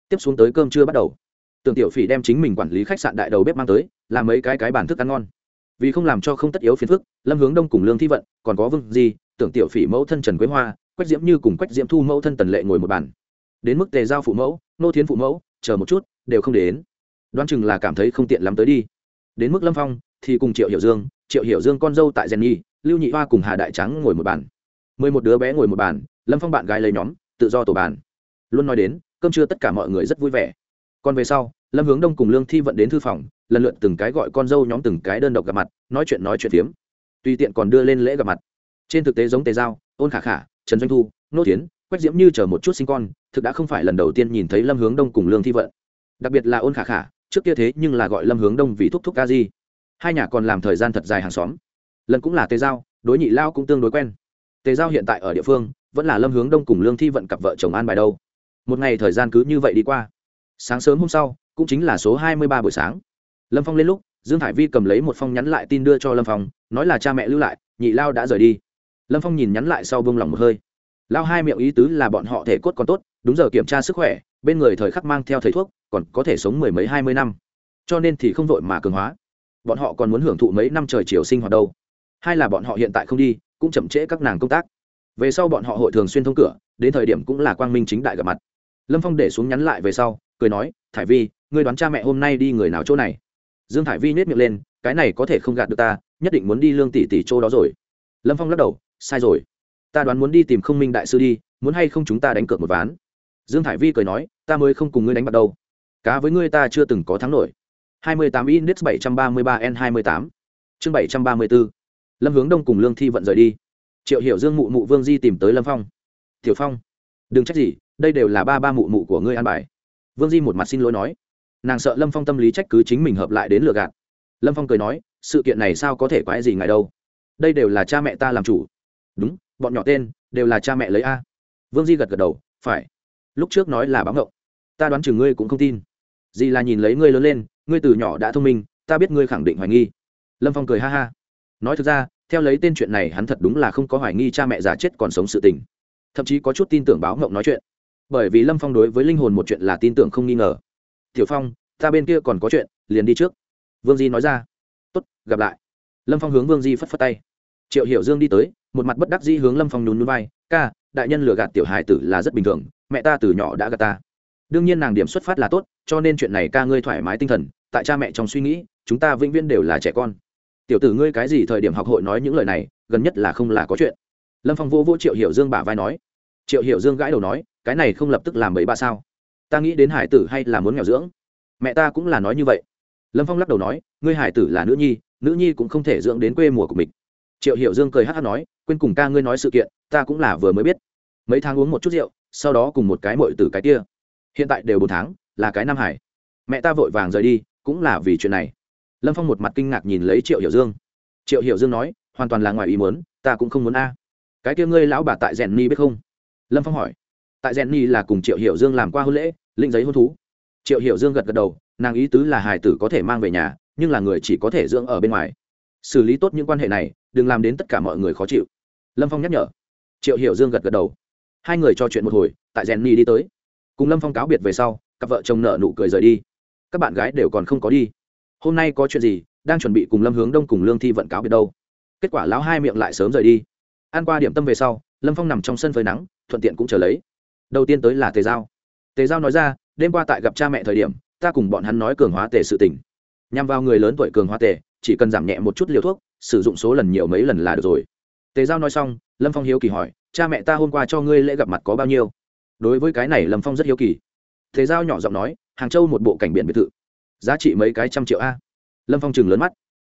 tiếp xuống tới cơm chưa bắt đầu. Tưởng tiểu phỉ đem chính mình quản lý khách sạn đại đầu bếp mang tới, làm mấy cái cái bản thức ăn ngon. Vì không làm cho không tất yếu phiền phức, lâm hướng đông cùng lương thi vận, còn có vương di, tưởng tiểu phỉ mẫu thân trần quế hoa, quách diễm như cùng quách diễm thu mẫu thân tần lệ ngồi một bàn. Đến mức tề giao phụ mẫu, nô thiến phụ mẫu, chờ một chút, đều không đến. Đoán chừng là cảm thấy không tiện lắm tới đi. Đến mức lâm phong, thì cùng triệu hiểu dương, triệu hiểu dương con dâu tại gen nhi, lưu nhị hoa cùng hà đại trắng ngồi một bàn. Mười một đứa bé ngồi một bàn, lâm phong bạn gái lấy nhóm, tự do tổ bàn. Luôn nói đến cơm trưa tất cả mọi người rất vui vẻ. Còn về sau, lâm hướng đông cùng lương thi vận đến thư phòng, lần lượt từng cái gọi con dâu nhóm từng cái đơn độc gặp mặt, nói chuyện nói chuyện phiếm. Tùy tiện còn đưa lên lễ gặp mặt. Trên thực tế giống tề giao, ôn khả khả, trần doanh thu, nô tiến quách diễm như chờ một chút sinh con, thực đã không phải lần đầu tiên nhìn thấy lâm hướng đông cùng lương thi vận. Đặc biệt là ôn khả khả, trước kia thế nhưng là gọi lâm hướng đông vì thúc thúc ca di. Hai nhà còn làm thời gian thật dài hàng xóm. Lần cũng là tề giao, đối nhị lao cũng tương đối quen. Tề giao hiện tại ở địa phương, vẫn là lâm hướng đông cùng lương thi vận cặp vợ chồng an bài đâu một ngày thời gian cứ như vậy đi qua. Sáng sớm hôm sau, cũng chính là số hai mươi ba buổi sáng. Lâm phong lên lúc, dương hải vi cầm lấy một phong nhắn lại tin đưa cho lâm phong, nói là cha mẹ lưu lại, nhị lao đã rời đi. Lâm phong nhìn nhắn lại sau bông lòng một hơi. Lao hai miệng ý tứ là bọn họ thể cốt còn tốt, đúng giờ kiểm tra sức khỏe, bên người thời khắc mang theo thầy thuốc, còn có thể sống mười mấy hai mươi năm. Cho nên thì không vội mà cường hóa. Bọn họ còn muốn hưởng thụ mấy năm trời chiều sinh hoạt đâu. Hai là bọn họ hiện tại không đi, cũng chậm trễ các nàng công tác. Về sau bọn họ hội thường xuyên thông cửa, đến thời điểm cũng là quang minh chính đại gặp mặt lâm phong để xuống nhắn lại về sau, cười nói, thải vi, ngươi đoán cha mẹ hôm nay đi người nào chỗ này? Dương thải vi nhét miệng lên, cái này có thể không gạt được ta, nhất định muốn đi lương tỷ tỷ chỗ đó rồi. Lâm phong lắc đầu, sai rồi. Ta đoán muốn đi tìm không minh đại sư đi, muốn hay không chúng ta đánh cược một ván? Dương thải vi cười nói, ta mới không cùng ngươi đánh bắt đâu. Cá với ngươi ta chưa từng có thắng nổi. 28 index 733 n 28 chương 734 lâm hướng đông cùng lương thi vận rời đi. Triệu hiểu dương mụ mụ vương di tìm tới lâm phong. Tiểu phong, đừng trách gì đây đều là ba ba mụ mụ của ngươi an bài. Vương di một mặt xin lỗi nói. Nàng sợ lâm phong tâm lý trách cứ chính mình hợp lại đến lừa gạt. Lâm phong cười nói, sự kiện này sao có thể quái gì ngài đâu? Đây đều là cha mẹ ta làm chủ. Đúng, bọn nhỏ tên, đều là cha mẹ lấy a. Vương di gật gật đầu, phải. Lúc trước nói là báo ngộng ta đoán chừng ngươi cũng không tin. Di là nhìn lấy ngươi lớn lên, ngươi từ nhỏ đã thông minh, ta biết ngươi khẳng định hoài nghi. Lâm phong cười ha ha. Nói thực ra, theo lấy tên chuyện này hắn thật đúng là không có hoài nghi cha mẹ già chết còn sống sự tình. Thậm chí có chút tin tưởng báo ngộng nói chuyện bởi vì lâm phong đối với linh hồn một chuyện là tin tưởng không nghi ngờ. Tiểu phong, ta bên kia còn có chuyện, liền đi trước. Vương di nói ra. Tốt, gặp lại. Lâm phong hướng vương di phất phất tay. Triệu hiểu dương đi tới, một mặt bất đắc di hướng lâm phong nhún nhún vai. Ca, đại nhân lừa gạt tiểu hài tử là rất bình thường, mẹ ta từ nhỏ đã gạt ta. Đương nhiên nàng điểm xuất phát là tốt, cho nên chuyện này ca ngươi thoải mái tinh thần, tại cha mẹ trong suy nghĩ, chúng ta vĩnh viễn đều là trẻ con. Tiểu tử ngươi cái gì thời điểm học hội nói những lời này, gần nhất là không là có chuyện. Lâm phong vô vô triệu hiểu dương bả vai nói. Triệu hiểu dương gãi đầu nói cái này không lập tức làm bậy ba sao? Ta nghĩ đến hải tử hay là muốn nghèo dưỡng. Mẹ ta cũng là nói như vậy. Lâm phong lắc đầu nói, ngươi hải tử là nữ nhi nữ nhi cũng không thể dưỡng đến quê mùa của mình. Triệu hiểu dương cười hát hát nói, quên cùng ca ngươi nói sự kiện, ta cũng là vừa mới biết. Mấy tháng uống một chút rượu, sau đó cùng một cái mội tử cái kia. Hiện tại đều bốn tháng, là cái nam hải. Mẹ ta vội vàng rời đi, cũng là vì chuyện này. Lâm phong một mặt kinh ngạc nhìn lấy triệu hiểu dương. Triệu hiểu dương nói, hoàn toàn là ngoài ý muốn, ta cũng không muốn a. Cái kia ngươi lão bà tại rèn ni biết không? Lâm phong hỏi tại rèn ni là cùng triệu hiểu dương làm qua hôn lễ, linh giấy hôn thú. Triệu hiểu dương gật gật đầu, nàng ý tứ là hài tử có thể mang về nhà, nhưng là người chỉ có thể dưỡng ở bên ngoài. Xử lý tốt những quan hệ này, đừng làm đến tất cả mọi người khó chịu. Lâm phong nhắc nhở. Triệu hiểu dương gật gật đầu. Hai người trò chuyện một hồi, tại rèn ni đi tới. Cùng lâm phong cáo biệt về sau, cặp vợ chồng nợ nụ cười rời đi. Các bạn gái đều còn không có đi. Hôm nay có chuyện gì, đang chuẩn bị cùng lâm hướng đông cùng lương thi vận cáo biệt đâu? Kết quả lão hai miệng lại sớm rời đi. Ăn qua điểm tâm về sau, lâm phong nằm trong sân phơi nắng, thuận tiện cũng trở lấy đầu tiên tới là tề giao. Tề giao nói ra, đêm qua tại gặp cha mẹ thời điểm, ta cùng bọn hắn nói cường hóa tề sự tỉnh nhằm vào người lớn tuổi cường hóa tề, chỉ cần giảm nhẹ một chút liều thuốc, sử dụng số lần nhiều mấy lần là được rồi. Tề giao nói xong, lâm phong hiếu kỳ hỏi, cha mẹ ta hôm qua cho ngươi lễ gặp mặt có bao nhiêu? Đối với cái này lâm phong rất hiếu kỳ. Tề giao nhỏ giọng nói, hàng châu một bộ cảnh biển biệt thự. Giá trị mấy cái trăm triệu a. Lâm phong chừng lớn mắt.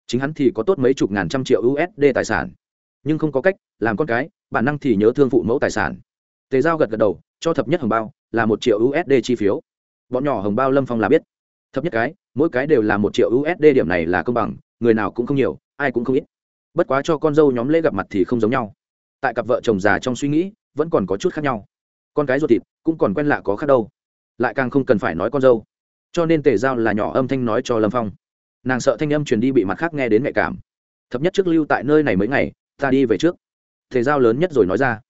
Chính hắn thì có tốt mấy chục ngàn trăm triệu usd tài sản. Nhưng không có cách, làm con cái, bản năng thì nhớ thương phụ mẫu tài sản. Tề giao gật gật đầu cho thập nhất hồng bao là một triệu usd chi phiếu. Bọn nhỏ hồng bao lâm phong là biết. Thấp nhất cái, mỗi cái đều là một triệu usd điểm này là công bằng, người nào cũng không nhiều, ai cũng không ít. Bất quá cho con dâu nhóm lễ gặp mặt thì không giống nhau. Tại cặp vợ chồng già trong suy nghĩ, vẫn còn có chút khác nhau. Con cái ruột thịt cũng còn quen lạ có khác đâu. Lại càng không cần phải nói con dâu. Cho nên tề giao là nhỏ âm thanh nói cho lâm phong. Nàng sợ thanh âm truyền đi bị mặt khác nghe đến mẹ cảm. Thập nhất trước lưu tại nơi này mấy ngày, ta đi về trước. Tề giao lớn nhất rồi nói ra.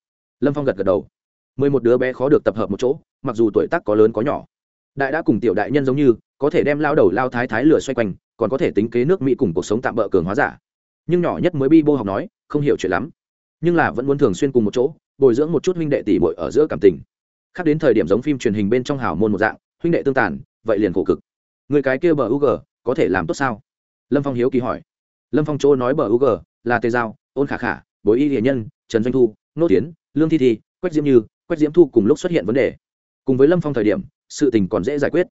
Lâm phong gật gật đầu mười một đứa bé khó được tập hợp một chỗ, mặc dù tuổi tác có lớn có nhỏ. Đại đã cùng tiểu đại nhân giống như, có thể đem lao đầu lao thái thái lửa xoay quanh, còn có thể tính kế nước mỹ cùng cuộc sống tạm bỡ cường hóa giả. Nhưng nhỏ nhất mới bi bô học nói, không hiểu chuyện lắm. Nhưng là vẫn muốn thường xuyên cùng một chỗ, bồi dưỡng một chút huynh đệ tỷ bội ở giữa cảm tình. Khác đến thời điểm giống phim truyền hình bên trong hào môn một dạng, huynh đệ tương tàn, vậy liền khổ cực. Người cái kia bờ u g có thể làm tốt sao? Lâm phong hiếu kỳ hỏi. Lâm phong chỗ nói bờ u g là tề giao ôn khả khả, bối y hiền nhân, trần doanh thu, nô tiến, lương thi thi, quách diễm như quách diễm thu cùng lúc xuất hiện vấn đề. Cùng với lâm phong thời điểm, sự tình còn dễ giải quyết.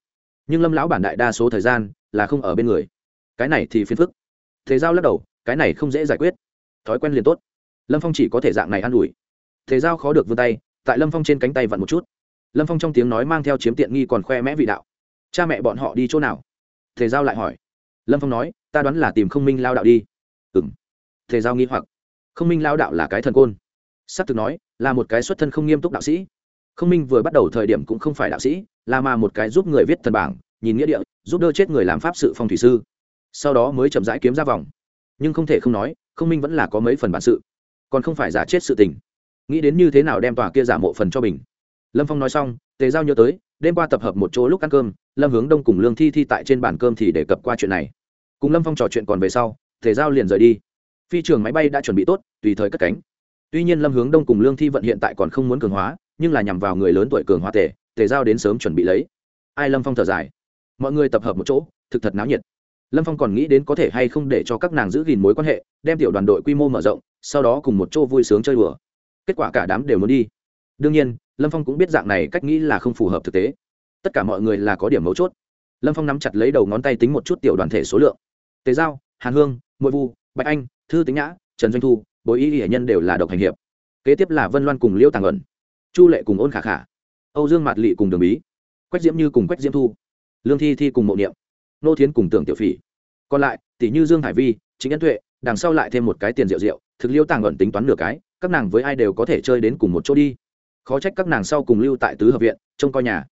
Nhưng lâm lão bản đại đa số thời gian là không ở bên người. Cái này thì phiền phức. Thế giao lắc đầu, cái này không dễ giải quyết. Thói quen liền tốt. Lâm phong chỉ có thể dạng này an ủi. Thế giao khó được vươn tay, tại lâm phong trên cánh tay vặn một chút. Lâm phong trong tiếng nói mang theo chiếm tiện nghi còn khoe mẽ vị đạo. Cha mẹ bọn họ đi chỗ nào? Thế giao lại hỏi. Lâm phong nói, ta đoán là tìm không minh lao đạo đi. Ừ m thế giao nghi hoặc. Không minh lao đạo là cái thần côn s ắ c thực nói là một cái xuất thân không nghiêm túc đạo sĩ. Không minh vừa bắt đầu thời điểm cũng không phải đạo sĩ là mà một cái giúp người viết thần bảng nhìn nghĩa địa giúp đỡ chết người làm pháp sự phong thủy sư. Sau đó mới chậm rãi kiếm ra vòng. Nhưng không thể không nói không minh vẫn là có mấy phần bản sự. Còn không phải giả chết sự tình. Nghĩ đến như thế nào đem tòa kia giả mộ phần cho mình, lâm phong nói xong tề giao nhớ tới đêm qua tập hợp một chỗ lúc ăn cơm lâm hướng đông cùng lương thi thi tại trên bàn cơm thì đề cập qua chuyện này. Cùng lâm phong trò chuyện còn về sau tề giao liền rời đi. Phi trường máy bay đã chuẩn bị tốt tùy thời cất cánh tuy nhiên lâm hướng đông cùng lương thi vận hiện tại còn không muốn cường hóa, nhưng là nhằm vào người lớn tuổi cường hóa tề tề giao đến sớm chuẩn bị lấy. Ai lâm phong thở dài. Mọi người tập hợp một chỗ, thực thật náo nhiệt. Lâm phong còn nghĩ đến có thể hay không để cho các nàng giữ gìn mối quan hệ, đem tiểu đoàn đội quy mô mở rộng, sau đó cùng một chỗ vui sướng chơi đùa. Kết quả cả đám đều muốn đi. Đương nhiên, lâm phong cũng biết dạng này cách nghĩ là không phù hợp thực tế. Tất cả mọi người là có điểm mấu chốt. Lâm phong nắm chặt lấy đầu ngón tay tính một chút tiểu đoàn thể số lượng. Tế giao, hàn hương, mội vu, bạch anh, thư tính nhã, trần doanh thu bối ý hiển nhân đều là độc hành hiệp. Kế tiếp là vân loan cùng liêu tàng ẩn. Chu lệ cùng ôn khả khả. Âu dương mạt lị cùng đường bí. Quách diễm như cùng quách diễm thu. Lương thi thi cùng mộ niệm. Nô thiến cùng tưởng tiểu phỉ. Còn lại, tỷ như dương hải vi chính ân tuệ, đằng sau lại thêm một cái tiền rượu rượu, thực liêu tàng ẩn tính toán nửa cái, các nàng với ai đều có thể chơi đến cùng một chỗ đi. Khó trách các nàng sau cùng lưu tại tứ hợp viện, trông coi nhà.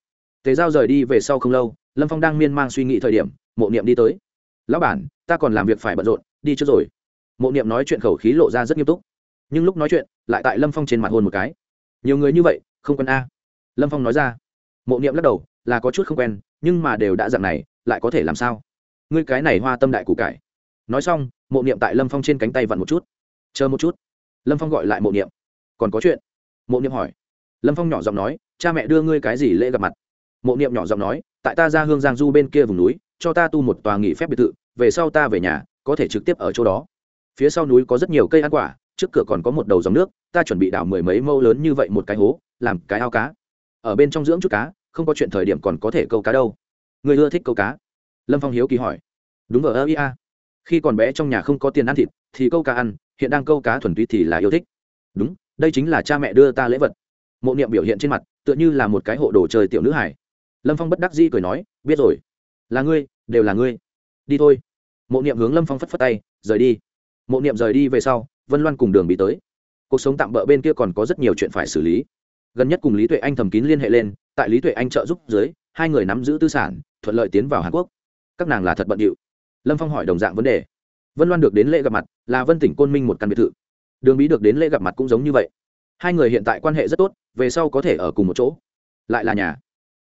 Tề giao rời đi về sau không lâu, lâm phong đang miên man suy nghĩ thời điểm, mộ niệm đi tới. Lão bản, ta còn làm việc phải bận rộn, đi trước rồi mộ niệm nói chuyện khẩu khí lộ ra rất nghiêm túc. Nhưng lúc nói chuyện, lại tại lâm phong trên mặt hôn một cái. Nhiều người như vậy, không quen a. Lâm phong nói ra. Mộ niệm lắc đầu, là có chút không quen, nhưng mà đều đã dặn này, lại có thể làm sao? Ngươi cái này hoa tâm đại củ cải. Nói xong, mộ niệm tại lâm phong trên cánh tay vặn một chút. Chờ một chút. Lâm phong gọi lại mộ niệm. Còn có chuyện? Mộ niệm hỏi. Lâm phong nhỏ giọng nói, cha mẹ đưa ngươi cái gì lễ gặp mặt? Mộ niệm nhỏ giọng nói, tại ta ra hương giang du bên kia vùng núi, cho ta tu một tòa nghỉ phép biệt thự, về sau ta về nhà, có thể trực tiếp ở chỗ đó phía sau núi có rất nhiều cây ăn quả, trước cửa còn có một đầu dòng nước, ta chuẩn bị đào mười mấy mâu lớn như vậy một cái hố, làm cái ao cá. Ở bên trong dưỡng chút cá, không có chuyện thời điểm còn có thể câu cá đâu. Người ưa thích câu cá? Lâm phong hiếu kỳ hỏi. Đúng vờ ơ ia khi còn bé trong nhà không có tiền ăn thịt, thì câu cá ăn, hiện đang câu cá thuần túy thì là yêu thích. Đúng, đây chính là cha mẹ đưa ta lễ vật. Mộ niệm biểu hiện trên mặt, tựa như là một cái hộ đồ chơi tiểu nữ hải lâm phong bất đắc dĩ cười nói, biết rồi. Là ngươi, đều là ngươi. Đi thôi. Mộ niệm hướng lâm phong phất phất tay, rời đi mộ niệm rời đi về sau, vân loan cùng đường bị tới. Cuộc sống tạm bỡ bên kia còn có rất nhiều chuyện phải xử lý. Gần nhất cùng lý tuệ anh thầm kín liên hệ lên, tại lý tuệ anh trợ giúp dưới, hai người nắm giữ tư sản, thuận lợi tiến vào hàn quốc. Các nàng là thật bận điệu. Lâm phong hỏi đồng dạng vấn đề. Vân loan được đến lễ gặp mặt, là vân tỉnh côn minh một căn biệt thự. Đường bí được đến lễ gặp mặt cũng giống như vậy. Hai người hiện tại quan hệ rất tốt, về sau có thể ở cùng một chỗ. Lại là nhà.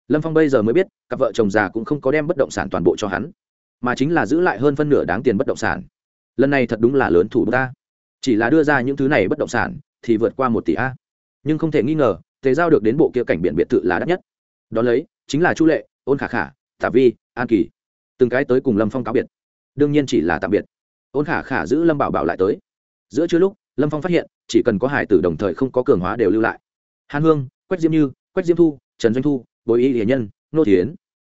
Lâm phong bây giờ mới biết, cặp vợ chồng già cũng không có đem bất động sản toàn bộ cho hắn, mà chính là giữ lại hơn phân nửa đáng tiền bất động sản lần này thật đúng là lớn thủ ta. Chỉ là đưa ra những thứ này bất động sản, thì vượt qua một tỷ a. Nhưng không thể nghi ngờ, tề giao được đến bộ kia cảnh biển biệt thự là đắt nhất. Đón lấy, chính là chu lệ, ôn khả khả tả vi, an kỳ. Từng cái tới cùng lâm phong cáo biệt. Đương nhiên chỉ là tạm biệt. Ôn khả khả giữ lâm bảo bảo lại tới. Giữa chưa lúc, lâm phong phát hiện, chỉ cần có hải tử đồng thời không có cường hóa đều lưu lại. Hàn hương, quách diêm như, quách diêm thu, trần doanh thu bồi y hiền nhân, nô thiến.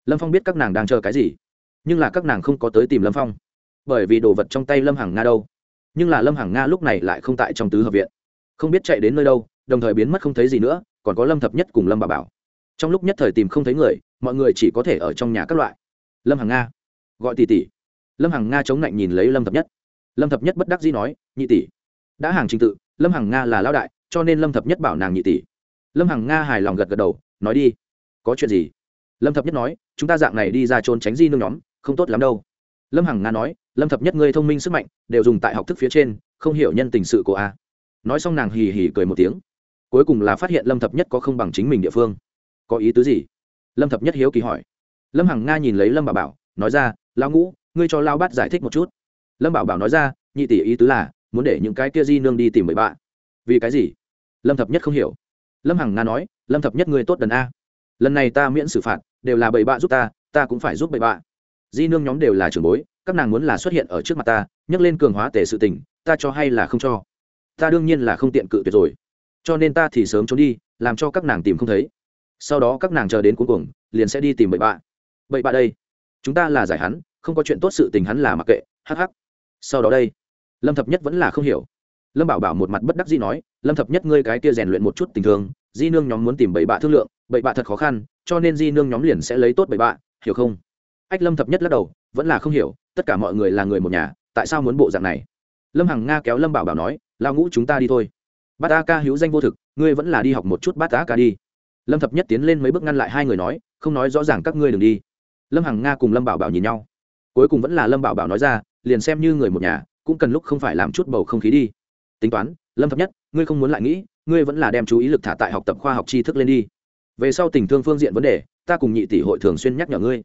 Lâm phong biết các nàng đang chờ cái gì, nhưng là các nàng không có tới tìm lâm phong bởi vì đồ vật trong tay lâm hằng nga đâu. Nhưng là lâm hằng nga lúc này lại không tại trong tứ hợp viện. Không biết chạy đến nơi đâu, đồng thời biến mất không thấy gì nữa, còn có lâm thập nhất cùng lâm bà bảo. Trong lúc nhất thời tìm không thấy người, mọi người chỉ có thể ở trong nhà các loại. Lâm hằng nga. Gọi tỷ tỷ. Lâm hằng nga chống lạnh nhìn lấy lâm thập nhất. Lâm thập nhất bất đắc dĩ nói, nhị tỷ, đã hàng trình tự, lâm hằng nga là lão đại, cho nên lâm thập nhất bảo nàng nhị tỷ. Lâm hằng nga hài lòng gật gật đầu, nói đi. Có chuyện gì? Lâm thập nhất nói, chúng ta dạng này đi ra trốn tránh di nương nhóm, không tốt lắm đâu. Lâm hằng nga nói lâm thập nhất ngươi thông minh sức mạnh, đều dùng tại học thức phía trên, không hiểu nhân tình sự của a. Nói xong nàng hì hì cười một tiếng. Cuối cùng là phát hiện lâm thập nhất có không bằng chính mình địa phương. Có ý tứ gì? Lâm thập nhất hiếu kỳ hỏi. Lâm hằng nga nhìn lấy lâm bảo bảo, nói ra lao ngũ, ngươi cho lao bát giải thích một chút. Lâm bảo bảo nói ra, nhị tỷ ý tứ là, muốn để những cái kia di nương đi tìm bậy bạ. Vì cái gì? Lâm thập nhất không hiểu. Lâm hằng nga nói, lâm thập nhất ngươi tốt đần a. Lần này ta miễn xử phạt, đều là bậy bạ giúp ta ta cũng phải giúp bậy bạ. Di nương nhóm đều là trưởng bối các nàng muốn là xuất hiện ở trước mặt ta, nhắc lên cường hóa tể sự tình, ta cho hay là không cho? Ta đương nhiên là không tiện cự tuyệt rồi. Cho nên ta thì sớm trốn đi, làm cho các nàng tìm không thấy. Sau đó các nàng chờ đến cuối cùng, liền sẽ đi tìm bậy bạ. Bậy bạ đây? Chúng ta là giải hắn, không có chuyện tốt sự tình hắn là mặc kệ hh sau đó đây? Lâm thập nhất vẫn là không hiểu. Lâm bảo bảo một mặt bất đắc dĩ nói, lâm thập nhất ngươi cái kia rèn luyện một chút tình thương, di nương nhóm muốn tìm bậy bạ thương lượng, bậy bạ thật khó khăn, cho nên di nương nhóm liền sẽ lấy tốt bậy bạ, hiểu không? Ách, lâm thập nhất lắc đầu, vẫn là không hiểu tất cả mọi người là người một nhà, tại sao muốn bộ dạng này? Lâm hằng nga kéo lâm bảo bảo nói lao ngũ chúng ta đi thôi. Bát a ca hữu danh vô thực, ngươi vẫn là đi học một chút bát a ca đi. Lâm thập nhất tiến lên mấy bước ngăn lại hai người nói, không nói rõ ràng các ngươi đừng đi. Lâm hằng nga cùng lâm bảo bảo nhìn nhau. Cuối cùng vẫn là lâm bảo bảo nói ra, liền xem như người một nhà, cũng cần lúc không phải làm chút bầu không khí đi. Tính toán, lâm thập nhất, ngươi không muốn lại nghĩ, ngươi vẫn là đem chú ý lực thả tại học tập khoa học tri thức lên đi. Về sau tình thương phương diện vấn đề, ta cùng nhị tỷ hội thường xuyên nhắc nhở ngươi.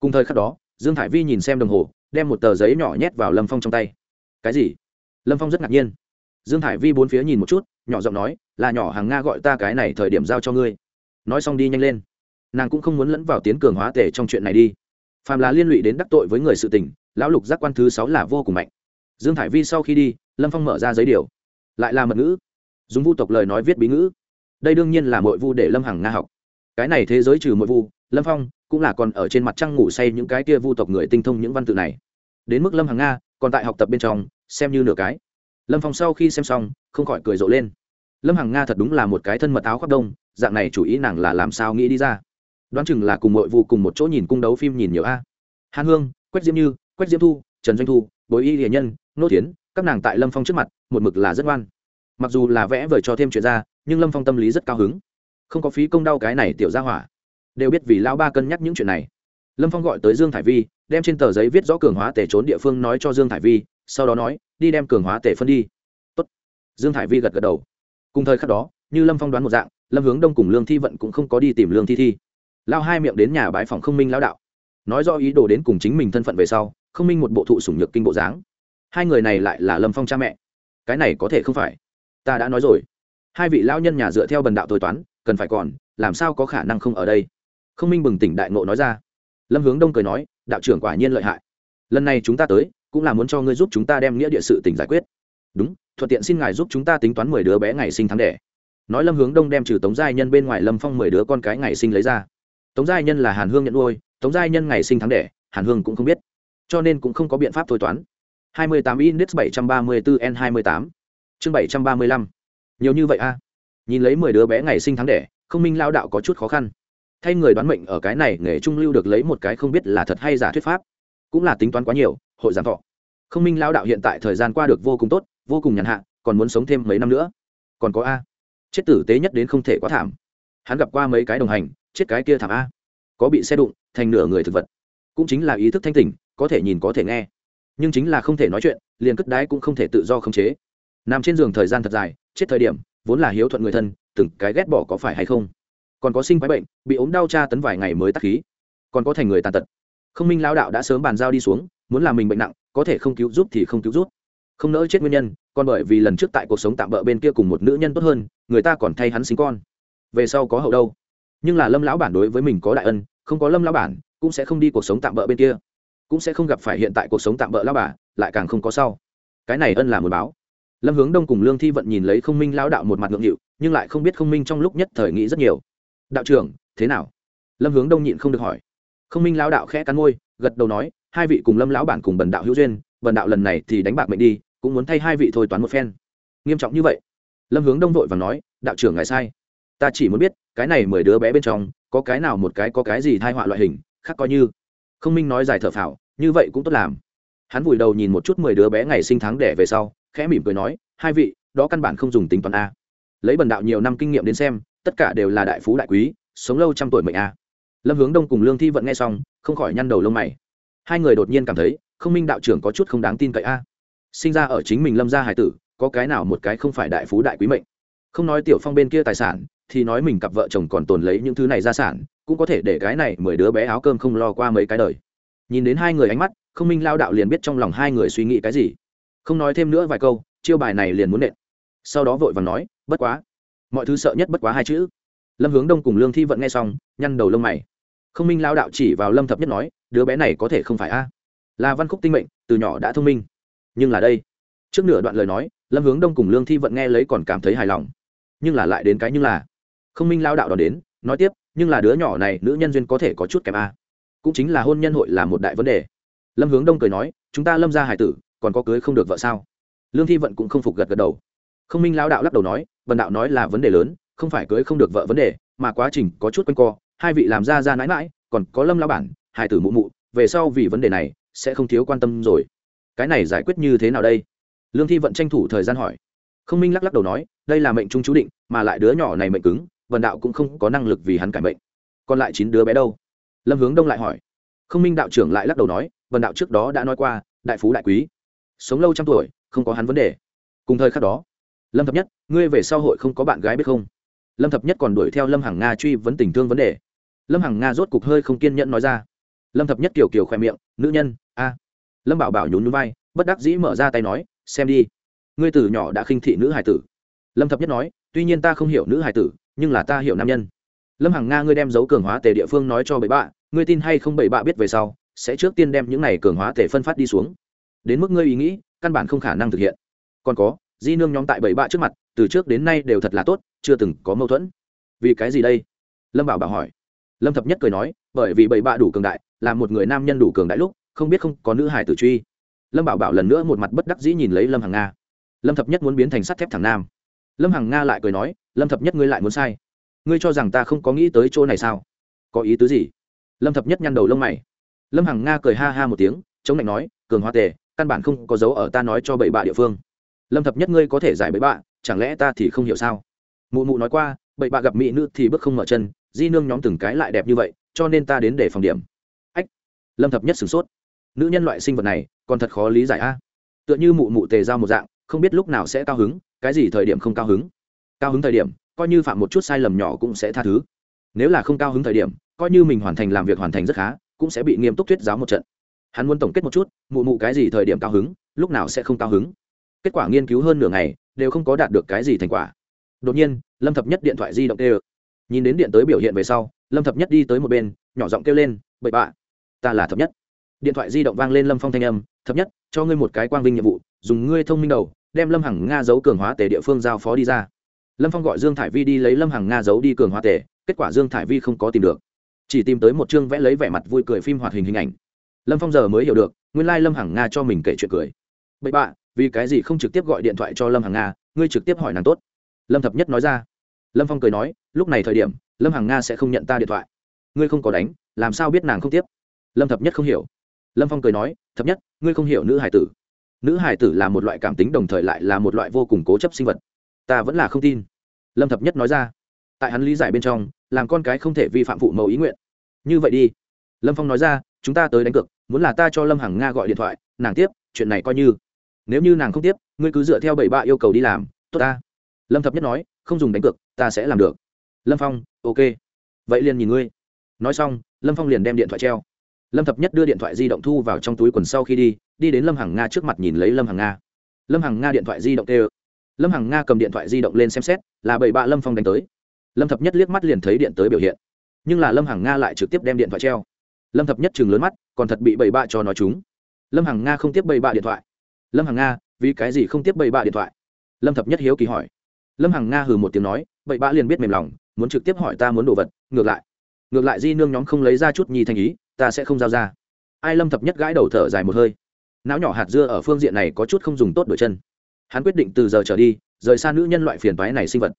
Cùng thời khắc đó, dương thải vi nhìn xem đồng hồ đem một tờ giấy nhỏ nhét vào lâm phong trong tay. Cái gì? Lâm phong rất ngạc nhiên. Dương thải vi bốn phía nhìn một chút, nhỏ giọng nói, là nhỏ hàng nga gọi ta cái này thời điểm giao cho ngươi. Nói xong đi nhanh lên. Nàng cũng không muốn lẫn vào tiến cường hóa tể trong chuyện này đi. Phàm là liên lụy đến đắc tội với người sự tình, lão lục giác quan thứ sáu là vô cùng mạnh. Dương thải vi sau khi đi, lâm phong mở ra giấy điều lại là mật ngữ. Dùng vu tộc lời nói viết bí ngữ. Đây đương nhiên là mội vu để lâm hằng nga học. Cái này thế giới trừ mội vu, lâm phong cũng là còn ở trên mặt trăng ngủ say những cái kia vu tộc người tinh thông những văn tự này đến mức lâm hàng nga còn tại học tập bên trong xem như nửa cái lâm phong sau khi xem xong không khỏi cười rộ lên lâm hàng nga thật đúng là một cái thân mật áo khoác đông dạng này chủ ý nàng là làm sao nghĩ đi ra đoán chừng là cùng mọi vụ cùng một chỗ nhìn cung đấu phim nhìn nhiều a hàn hương quách diễm như quách diễm thu trần doanh thu bối y hiền nhân nô tiến các nàng tại lâm phong trước mặt một mực là rất ngoan mặc dù là vẽ vời cho thêm chuyện ra nhưng lâm phong tâm lý rất cao hứng không có phí công đau cái này tiểu ra hỏa đều biết vì lão ba cân nhắc những chuyện này lâm phong gọi tới dương thải vi, đem trên tờ giấy viết rõ cường hóa tể trốn địa phương nói cho dương thải vi, sau đó nói, đi đem cường hóa tể phân đi. Tốt. dương thải vi gật gật đầu. Cùng thời khắc đó, như lâm phong đoán một dạng, lâm hướng đông cùng lương thi vận cũng không có đi tìm lương thi thi. Lao hai miệng đến nhà bái phòng không minh lão đạo. Nói do ý đồ đến cùng chính mình thân phận về sau không minh một bộ thụ sủng nhược kinh bộ dáng. Hai người này lại là lâm phong cha mẹ. Cái này có thể không phải. Ta đã nói rồi. Hai vị lão nhân nhà dựa theo bần đạo tôi toán, cần phải còn, làm sao có khả năng không ở đây? Không minh bừng tỉnh đại ngộ nói ra lâm hướng đông cười nói đạo trưởng quả nhiên lợi hại lần này chúng ta tới cũng là muốn cho ngươi giúp chúng ta đem nghĩa địa sự tỉnh giải quyết đúng thuận tiện xin ngài giúp chúng ta tính toán mười đứa bé ngày sinh tháng đẻ nói lâm hướng đông đem trừ tống giai nhân bên ngoài lâm phong mười đứa con cái ngày sinh lấy ra tống giai nhân là hàn hương nhận nuôi tống giai nhân ngày sinh tháng đẻ hàn hương cũng không biết cho nên cũng không có biện pháp thôi toán 28 index 734 n 28 chương 735 nhiều như vậy a nhìn lấy mười đứa bé ngày sinh tháng đẻ không minh lao đạo có chút khó khăn thay người đoán mệnh ở cái này nghề trung lưu được lấy một cái không biết là thật hay giả thuyết pháp. Cũng là tính toán quá nhiều, hội giảm thọ. Không minh lao đạo hiện tại thời gian qua được vô cùng tốt, vô cùng nhàn hạ, còn muốn sống thêm mấy năm nữa. Còn có a. Chết tử tế nhất đến không thể quá thảm. Hắn gặp qua mấy cái đồng hành, chết cái kia thảm a. Có bị xe đụng, thành nửa người thực vật. Cũng chính là ý thức thanh tỉnh, có thể nhìn có thể nghe. Nhưng chính là không thể nói chuyện, liền cất đái cũng không thể tự do khống chế. Nằm trên giường thời gian thật dài, chết thời điểm, vốn là hiếu thuận người thân, từng cái ghét bỏ có phải hay không? Còn có sinh quái bệnh, bị ốm đau tra tấn vài ngày mới tắc khí. Còn có thành người tàn tật. Không minh lao đạo đã sớm bàn giao đi xuống, muốn làm mình bệnh nặng, có thể không cứu giúp thì không cứu giúp. Không nỡ chết nguyên nhân, còn bởi vì lần trước tại cuộc sống tạm bỡ bên kia cùng một nữ nhân tốt hơn, người ta còn thay hắn sinh con. Về sau có hậu đâu. Nhưng là lâm lão bản đối với mình có đại ân, không có lâm lão bản, cũng sẽ không đi cuộc sống tạm bỡ bên kia. Cũng sẽ không gặp phải hiện tại cuộc sống tạm bỡ lão bà, lại càng không có sau. Cái này ân là một báo. Lâm hướng đông cùng lương thi vận nhìn lấy không minh lao đạo một mặt ngượng nghịu, nhưng lại không biết không minh trong lúc nhất thời nghĩ rất nhiều đạo trưởng, thế nào? Lâm hướng đông nhịn không được hỏi. Không minh lão đạo khẽ cắn môi, gật đầu nói, hai vị cùng lâm lão bản cùng bần đạo hữu duyên, bần đạo lần này thì đánh bạc mệnh đi, cũng muốn thay hai vị thôi toán một phen. Nghiêm trọng như vậy? Lâm hướng đông vội và nói, đạo trưởng ngài sai. Ta chỉ muốn biết, cái này mười đứa bé bên trong, có cái nào một cái có cái gì thai họa loại hình, khác coi như. Không minh nói dài thở phào, như vậy cũng tốt làm. Hắn vùi đầu nhìn một chút mười đứa bé ngày sinh tháng đẻ về sau, khẽ mỉm cười nói, hai vị, đó căn bản không dùng tính toán a. Lấy bần đạo nhiều năm kinh nghiệm đến xem tất cả đều là đại phú đại quý, sống lâu trăm tuổi mệnh a. Lâm hướng đông cùng lương thi vận nghe xong, không khỏi nhăn đầu lông mày. Hai người đột nhiên cảm thấy, không minh đạo trưởng có chút không đáng tin cậy a. Sinh ra ở chính mình lâm gia hải tử, có cái nào một cái không phải đại phú đại quý mệnh? Không nói tiểu phong bên kia tài sản, thì nói mình cặp vợ chồng còn tồn lấy những thứ này gia sản, cũng có thể để cái này mười đứa bé áo cơm không lo qua mấy cái đời. Nhìn đến hai người ánh mắt, không minh lao đạo liền biết trong lòng hai người suy nghĩ cái gì. Không nói thêm nữa vài câu, chiêu bài này liền muốn nện. Sau đó vội vàng nói, bất quá mọi thứ sợ nhất bất quá hai chữ. Lâm hướng đông cùng lương thi vận nghe xong, nhăn đầu lông mày. Không minh lao đạo chỉ vào lâm thập nhất nói, đứa bé này có thể không phải a? Là văn khúc tinh mệnh, từ nhỏ đã thông minh. Nhưng là đây. Trước nửa đoạn lời nói, lâm hướng đông cùng lương thi vận nghe lấy còn cảm thấy hài lòng. Nhưng là lại đến cái như là. Không minh lao đạo đón đến, nói tiếp, nhưng là đứa nhỏ này, nữ nhân duyên có thể có chút kém a. Cũng chính là hôn nhân hội là một đại vấn đề. Lâm hướng đông cười nói, chúng ta lâm ra hải tử, còn có cưới không được vợ sao? Lương thi vận cũng không phục gật gật đầu. Không minh lao đạo lắc đầu nói vần đạo nói là vấn đề lớn, không phải cưới không được vợ vấn đề, mà quá trình có chút quanh co, hai vị làm ra ra mãi mãi còn có lâm lao bản hải tử mụ mụ, về sau vì vấn đề này, sẽ không thiếu quan tâm rồi. Cái này giải quyết như thế nào đây? Lương thi vận tranh thủ thời gian hỏi. Không minh lắc lắc đầu nói, đây là mệnh trung chú định, mà lại đứa nhỏ này mệnh cứng vần đạo cũng không có năng lực vì hắn cải mệnh. Còn lại chín đứa bé đâu? Lâm hướng đông lại hỏi. Không minh đạo trưởng lại lắc đầu nói vần đạo trước đó đã nói qua, đại phú đại quý. Sống lâu trăm tuổi, không có hắn vấn đề. Cùng thời khắc đó lâm thập nhất, ngươi về sau hội không có bạn gái biết không? Lâm thập nhất còn đuổi theo lâm hằng nga truy vấn tình thương vấn đề. Lâm hằng nga rốt cục hơi không kiên nhẫn nói ra. Lâm thập nhất kiểu kiểu khoe miệng, nữ nhân, a. Lâm bảo bảo nhún núi vai, bất đắc dĩ mở ra tay nói, xem đi. Ngươi từ nhỏ đã khinh thị nữ hải tử. Lâm thập nhất nói, tuy nhiên ta không hiểu nữ hải tử, nhưng là ta hiểu nam nhân. Lâm hằng nga ngươi đem dấu cường hóa tề địa phương nói cho bảy bạ, ngươi tin hay không bảy bạ biết về sau, sẽ trước tiên đem những này cường hóa tề phân phát đi xuống. Đến mức ngươi ý nghĩ, căn bản không khả năng thực hiện. Còn có di nương nhóm tại bảy bạ trước mặt, từ trước đến nay đều thật là tốt, chưa từng có mâu thuẫn. Vì cái gì đây? Lâm bảo bảo hỏi. Lâm thập nhất cười nói, bởi vì bảy bạ đủ cường đại, là một người nam nhân đủ cường đại lúc, không biết không có nữ hải tử truy. Lâm bảo bảo lần nữa một mặt bất đắc dĩ nhìn lấy lâm hằng nga. Lâm thập nhất muốn biến thành sắt thép thẳng nam. Lâm hằng nga lại cười nói, lâm thập nhất ngươi lại muốn sai. Ngươi cho rằng ta không có nghĩ tới chỗ này sao? Có ý tứ gì? Lâm thập nhất nhăn đầu lông mày. Lâm hằng nga cười ha ha một tiếng, chống lạnh nói, cường hoa tề, căn bản không có dấu ở ta nói cho bảy bạ địa phương lâm thập nhất ngươi có thể giải bẫy bạ, chẳng lẽ ta thì không hiểu sao? Mụ mụ nói qua bảy bạ gặp mỹ nữ thì bước không mở chân, di nương nhóm từng cái lại đẹp như vậy, cho nên ta đến để phòng điểm. Ách! Lâm thập nhất sửng sốt. Nữ nhân loại sinh vật này, còn thật khó lý giải a. Tựa như mụ mụ tề giao một dạng, không biết lúc nào sẽ cao hứng, cái gì thời điểm không cao hứng? Cao hứng thời điểm, coi như phạm một chút sai lầm nhỏ cũng sẽ tha thứ. Nếu là không cao hứng thời điểm, coi như mình hoàn thành làm việc hoàn thành rất khá, cũng sẽ bị nghiêm túc thuyết giáo một trận. Hắn muốn tổng kết một chút, mụ mụ cái gì thời điểm cao hứng, lúc nào sẽ không cao hứng? Kết quả nghiên cứu hơn nửa ngày, đều không có đạt được cái gì thành quả. Đột nhiên, lâm thập nhất điện thoại di động kêu. Nhìn đến điện tới biểu hiện về sau, lâm thập nhất đi tới một bên, nhỏ giọng kêu lên, bậy bạ, ta là thập nhất. Điện thoại di động vang lên lâm phong thanh âm, thập nhất, cho ngươi một cái quang vinh nhiệm vụ, dùng ngươi thông minh đầu, đem lâm hằng nga giấu cường hóa tề địa phương giao phó đi ra. Lâm phong gọi dương thải vi đi lấy lâm hằng nga giấu đi cường hóa tề, kết quả dương thải vi không có tìm được. Chỉ tìm tới một chương vẽ lấy vẻ mặt vui cười phim hoạt hình hình ảnh. Lâm phong giờ mới hiểu được, nguyên lai lâm hằng nga cho mình kể chuyện cười. Bậy bạ vì cái gì không trực tiếp gọi điện thoại cho lâm hằng nga, ngươi trực tiếp hỏi nàng tốt. Lâm thập nhất nói ra. Lâm phong cười nói, lúc này thời điểm, lâm hằng nga sẽ không nhận ta điện thoại. Ngươi không có đánh, làm sao biết nàng không tiếp? Lâm thập nhất không hiểu. Lâm phong cười nói, thập nhất, ngươi không hiểu nữ hải tử. Nữ hải tử là một loại cảm tính đồng thời lại là một loại vô cùng cố chấp sinh vật. Ta vẫn là không tin. Lâm thập nhất nói ra. Tại hắn lý giải bên trong, làm con cái không thể vi phạm phụ mẫu ý nguyện. Như vậy đi. Lâm phong nói ra, chúng ta tới đánh cược, muốn là ta cho lâm hằng nga gọi điện thoại, nàng tiếp, chuyện này coi như nếu như nàng không tiếp, ngươi cứ dựa theo bảy ba yêu cầu đi làm, tốt ta. Lâm thập nhất nói, không dùng đánh cược, ta sẽ làm được. Lâm phong, ok. Vậy liền nhìn ngươi. Nói xong, lâm phong liền đem điện thoại treo. Lâm thập nhất đưa điện thoại di động thu vào trong túi quần sau khi đi đi đến lâm hằng nga trước mặt nhìn lấy lâm hằng nga. Lâm hằng nga điện thoại di động tê lâm hằng nga cầm điện thoại di động lên xem xét, là bảy bạ lâm phong đánh tới. Lâm thập nhất liếc mắt liền thấy điện tới biểu hiện. Nhưng là lâm hằng nga lại trực tiếp đem điện thoại treo. Lâm thập nhất chừng lớn mắt, còn thật bị bảy bạ cho nói chúng lâm hằng nga không tiếp bảy bạ điện thoại lâm hằng nga, vì cái gì không tiếp bảy bạ điện thoại? Lâm thập nhất hiếu kỳ hỏi. Lâm hằng nga hừ một tiếng nói, bậy bạ liền biết mềm lòng, muốn trực tiếp hỏi ta muốn đồ vật, ngược lại. Ngược lại di nương nhóm không lấy ra chút nhi thanh ý, ta sẽ không giao ra. Ai lâm thập nhất gãi đầu thở dài một hơi. Não nhỏ hạt dưa ở phương diện này có chút không dùng tốt đổi chân. Hắn quyết định từ giờ trở đi, rời xa nữ nhân loại phiền toái này sinh vật.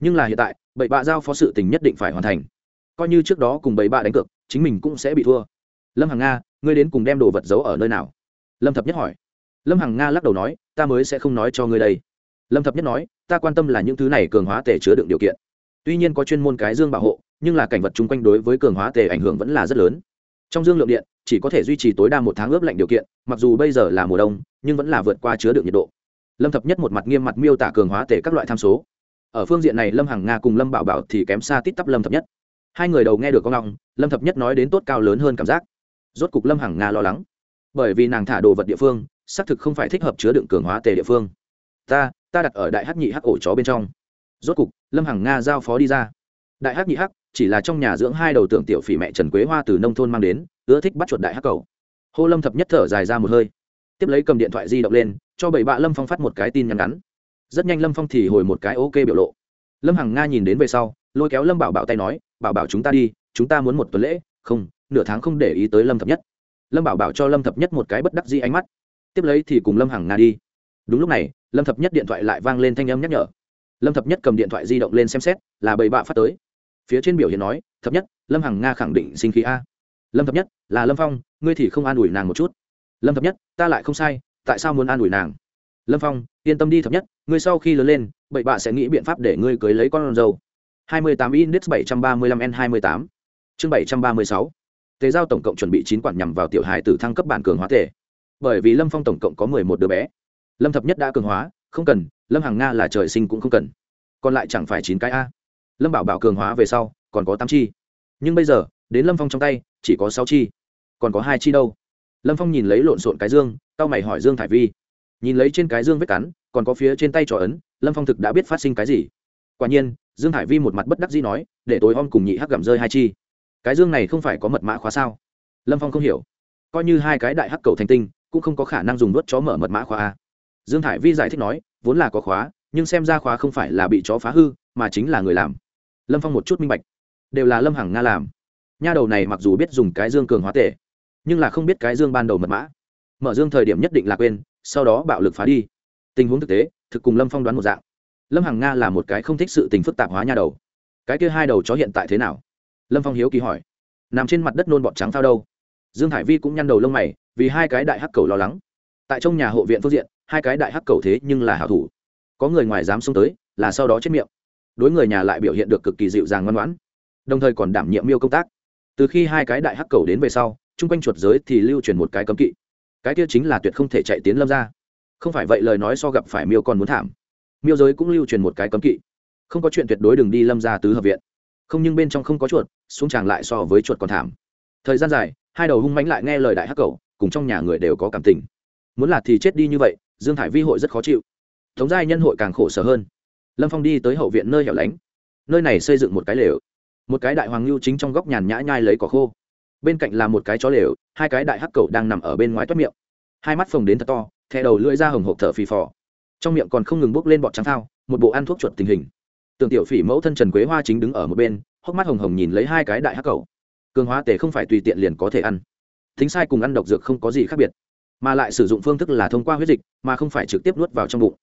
Nhưng là hiện tại, bậy bạ giao phó sự tình nhất định phải hoàn thành. Coi như trước đó cùng bậy bạ đánh cược, chính mình cũng sẽ bị thua. Lâm hằng nga, ngươi đến cùng đem đồ vật giấu ở nơi nào? Lâm thập nhất hỏi lâm hằng nga lắc đầu nói, ta mới sẽ không nói cho ngươi đây. Lâm thập nhất nói, ta quan tâm là những thứ này cường hóa tề chứa đựng điều kiện. Tuy nhiên có chuyên môn cái dương bảo hộ, nhưng là cảnh vật chung quanh đối với cường hóa tề ảnh hưởng vẫn là rất lớn. Trong dương lượng điện, chỉ có thể duy trì tối đa một tháng ướp lạnh điều kiện, mặc dù bây giờ là mùa đông, nhưng vẫn là vượt qua chứa đựng nhiệt độ. Lâm thập nhất một mặt nghiêm mặt miêu tả cường hóa tề các loại tham số. Ở phương diện này lâm hằng nga cùng lâm bảo bảo thì kém xa tít tắp lâm thập nhất. Hai người đầu nghe được con ngọng, lâm thập nhất nói đến tốt cao lớn hơn cảm giác. Rốt cục lâm hằng nga lo lắng. Bởi vì nàng thả đồ vật địa phương xác thực không phải thích hợp chứa đựng cường hóa tề địa phương. Ta ta đặt ở đại hắc nhị hắc ổ chó bên trong. Rốt cục, lâm hằng nga giao phó đi ra. Đại hắc nhị hắc, chỉ là trong nhà dưỡng hai đầu tượng tiểu phỉ mẹ trần quế hoa từ nông thôn mang đến, ưa thích bắt chuột đại hắc cầu. Hô lâm thập nhất thở dài ra một hơi. Tiếp lấy cầm điện thoại di động lên, cho bảy bạ lâm phong phát một cái tin nhắn ngắn. Rất nhanh lâm phong thì hồi một cái ok biểu lộ. Lâm hằng nga nhìn đến về sau, lôi kéo lâm bảo bảo tay nói, bảo bảo chúng ta đi, chúng ta muốn một tuần lễ, không, nửa tháng không để ý tới lâm thập nhất. Lâm bảo bảo cho lâm thập nhất một cái bất đắc di ánh mắt tiếp lấy thì cùng lâm hằng nga đi. đúng lúc này, lâm thập nhất điện thoại lại vang lên thanh âm nhắc nhở. lâm thập nhất cầm điện thoại di động lên xem xét, là bầy bạ phát tới. phía trên biểu hiện nói, thập nhất, lâm hằng nga khẳng định sinh khí a. lâm thập nhất, là lâm phong, ngươi thì không an ủi nàng một chút. lâm thập nhất, ta lại không sai, tại sao muốn an ủi nàng? lâm phong, yên tâm đi thập nhất, ngươi sau khi lớn lên bậy bạ sẽ nghĩ biện pháp để ngươi cưới lấy con dâu. 28 index 735 n 28 chương 736 Tề giao tổng cộng chuẩn bị chín quản nhằm vào tiểu hài tử thăng cấp bản cường hóa thể bởi vì Lâm Phong tổng cộng có 11 đứa bé. Lâm thập nhất đã cường hóa, không cần, Lâm Hằng Nga là trời sinh cũng không cần. Còn lại chẳng phải chín cái a. Lâm Bảo Bảo cường hóa về sau, còn có tám chi. Nhưng bây giờ, đến Lâm Phong trong tay, chỉ có sáu chi. Còn có hai chi đâu? Lâm Phong nhìn lấy lộn xộn cái dương, cau mày hỏi Dương Thải Vi. Nhìn lấy trên cái dương vết cắn, còn có phía trên tay trò ấn, Lâm Phong thực đã biết phát sinh cái gì. Quả nhiên, Dương Thải Vi một mặt bất đắc dĩ nói, để tối om cùng nhị hắc gặm rơi hai chi cái dương này không phải có mật mã khóa sao lâm phong không hiểu coi như hai cái đại hắc cầu thành tinh cũng không có khả năng dùng đuốt chó mở mật mã khóa a. Dương thải vi giải thích nói, vốn là có khóa, nhưng xem ra khóa không phải là bị chó phá hư, mà chính là người làm. Lâm phong một chút minh bạch. Đều là lâm hằng nga làm. Nha đầu này mặc dù biết dùng cái dương cường hóa tệ nhưng là không biết cái dương ban đầu mật mã. Mở dương thời điểm nhất định là quên, sau đó bạo lực phá đi. Tình huống thực tế, thực cùng lâm phong đoán một dạng. Lâm hằng nga là một cái không thích sự tình phức tạp hóa nha đầu. Cái kia hai đầu chó hiện tại thế nào? Lâm phong hiếu kỳ hỏi. Nằm trên mặt đất nôn bọt trắng phao đâu? Dương hải vi cũng nhăn đầu lông mày vì hai cái đại hắc cầu lo lắng. Tại trong nhà hộ viện phương diện, hai cái đại hắc cầu thế nhưng là hảo thủ. Có người ngoài dám xông tới, là sau đó chết miệng. Đối người nhà lại biểu hiện được cực kỳ dịu dàng ngoan ngoãn, đồng thời còn đảm nhiệm miêu công tác. Từ khi hai cái đại hắc cầu đến về sau, chung quanh chuột giới thì lưu truyền một cái cấm kỵ. Cái kia chính là tuyệt không thể chạy tiến lâm ra. Không phải vậy lời nói so gặp phải miêu còn muốn thảm. Miêu giới cũng lưu truyền một cái cấm kỵ. Không có chuyện tuyệt đối đừng đi lâm ra tứ hợp viện. Không nhưng bên trong không có chuột, xuống tràng lại so với chuột còn thảm. Thời gian dài, hai đầu hung mánh lại nghe lời đại hắc cầu cùng trong nhà người đều có cảm tình. Muốn là thì chết đi như vậy, dương thải vi hội rất khó chịu. Thống giai nhân hội càng khổ sở hơn. Lâm phong đi tới hậu viện nơi hẻo lánh. Nơi này xây dựng một cái lều. Một cái đại hoàng lưu chính trong góc nhàn nhã nhai lấy cỏ khô. Bên cạnh là một cái chó lều, hai cái đại hắc cầu đang nằm ở bên ngoài toát miệng. Hai mắt phồng đến thật to thẹ đầu lưỡi ra hồng hộp thở phì phò. Trong miệng còn không ngừng bốc lên bọt trắng thao, một bộ ăn thuốc chuột tình hình. Tưởng tiểu phỉ mẫu thân trần quế hoa chính đứng ở một bên, hốc mắt hồng hồng nhìn lấy hai cái đại hắc cầu cường hóa tề không phải tùy tiện liền có thể ăn thính sai cùng ăn độc dược không có gì khác biệt, mà lại sử dụng phương thức là thông qua huyết dịch, mà không phải trực tiếp nuốt vào trong bụng.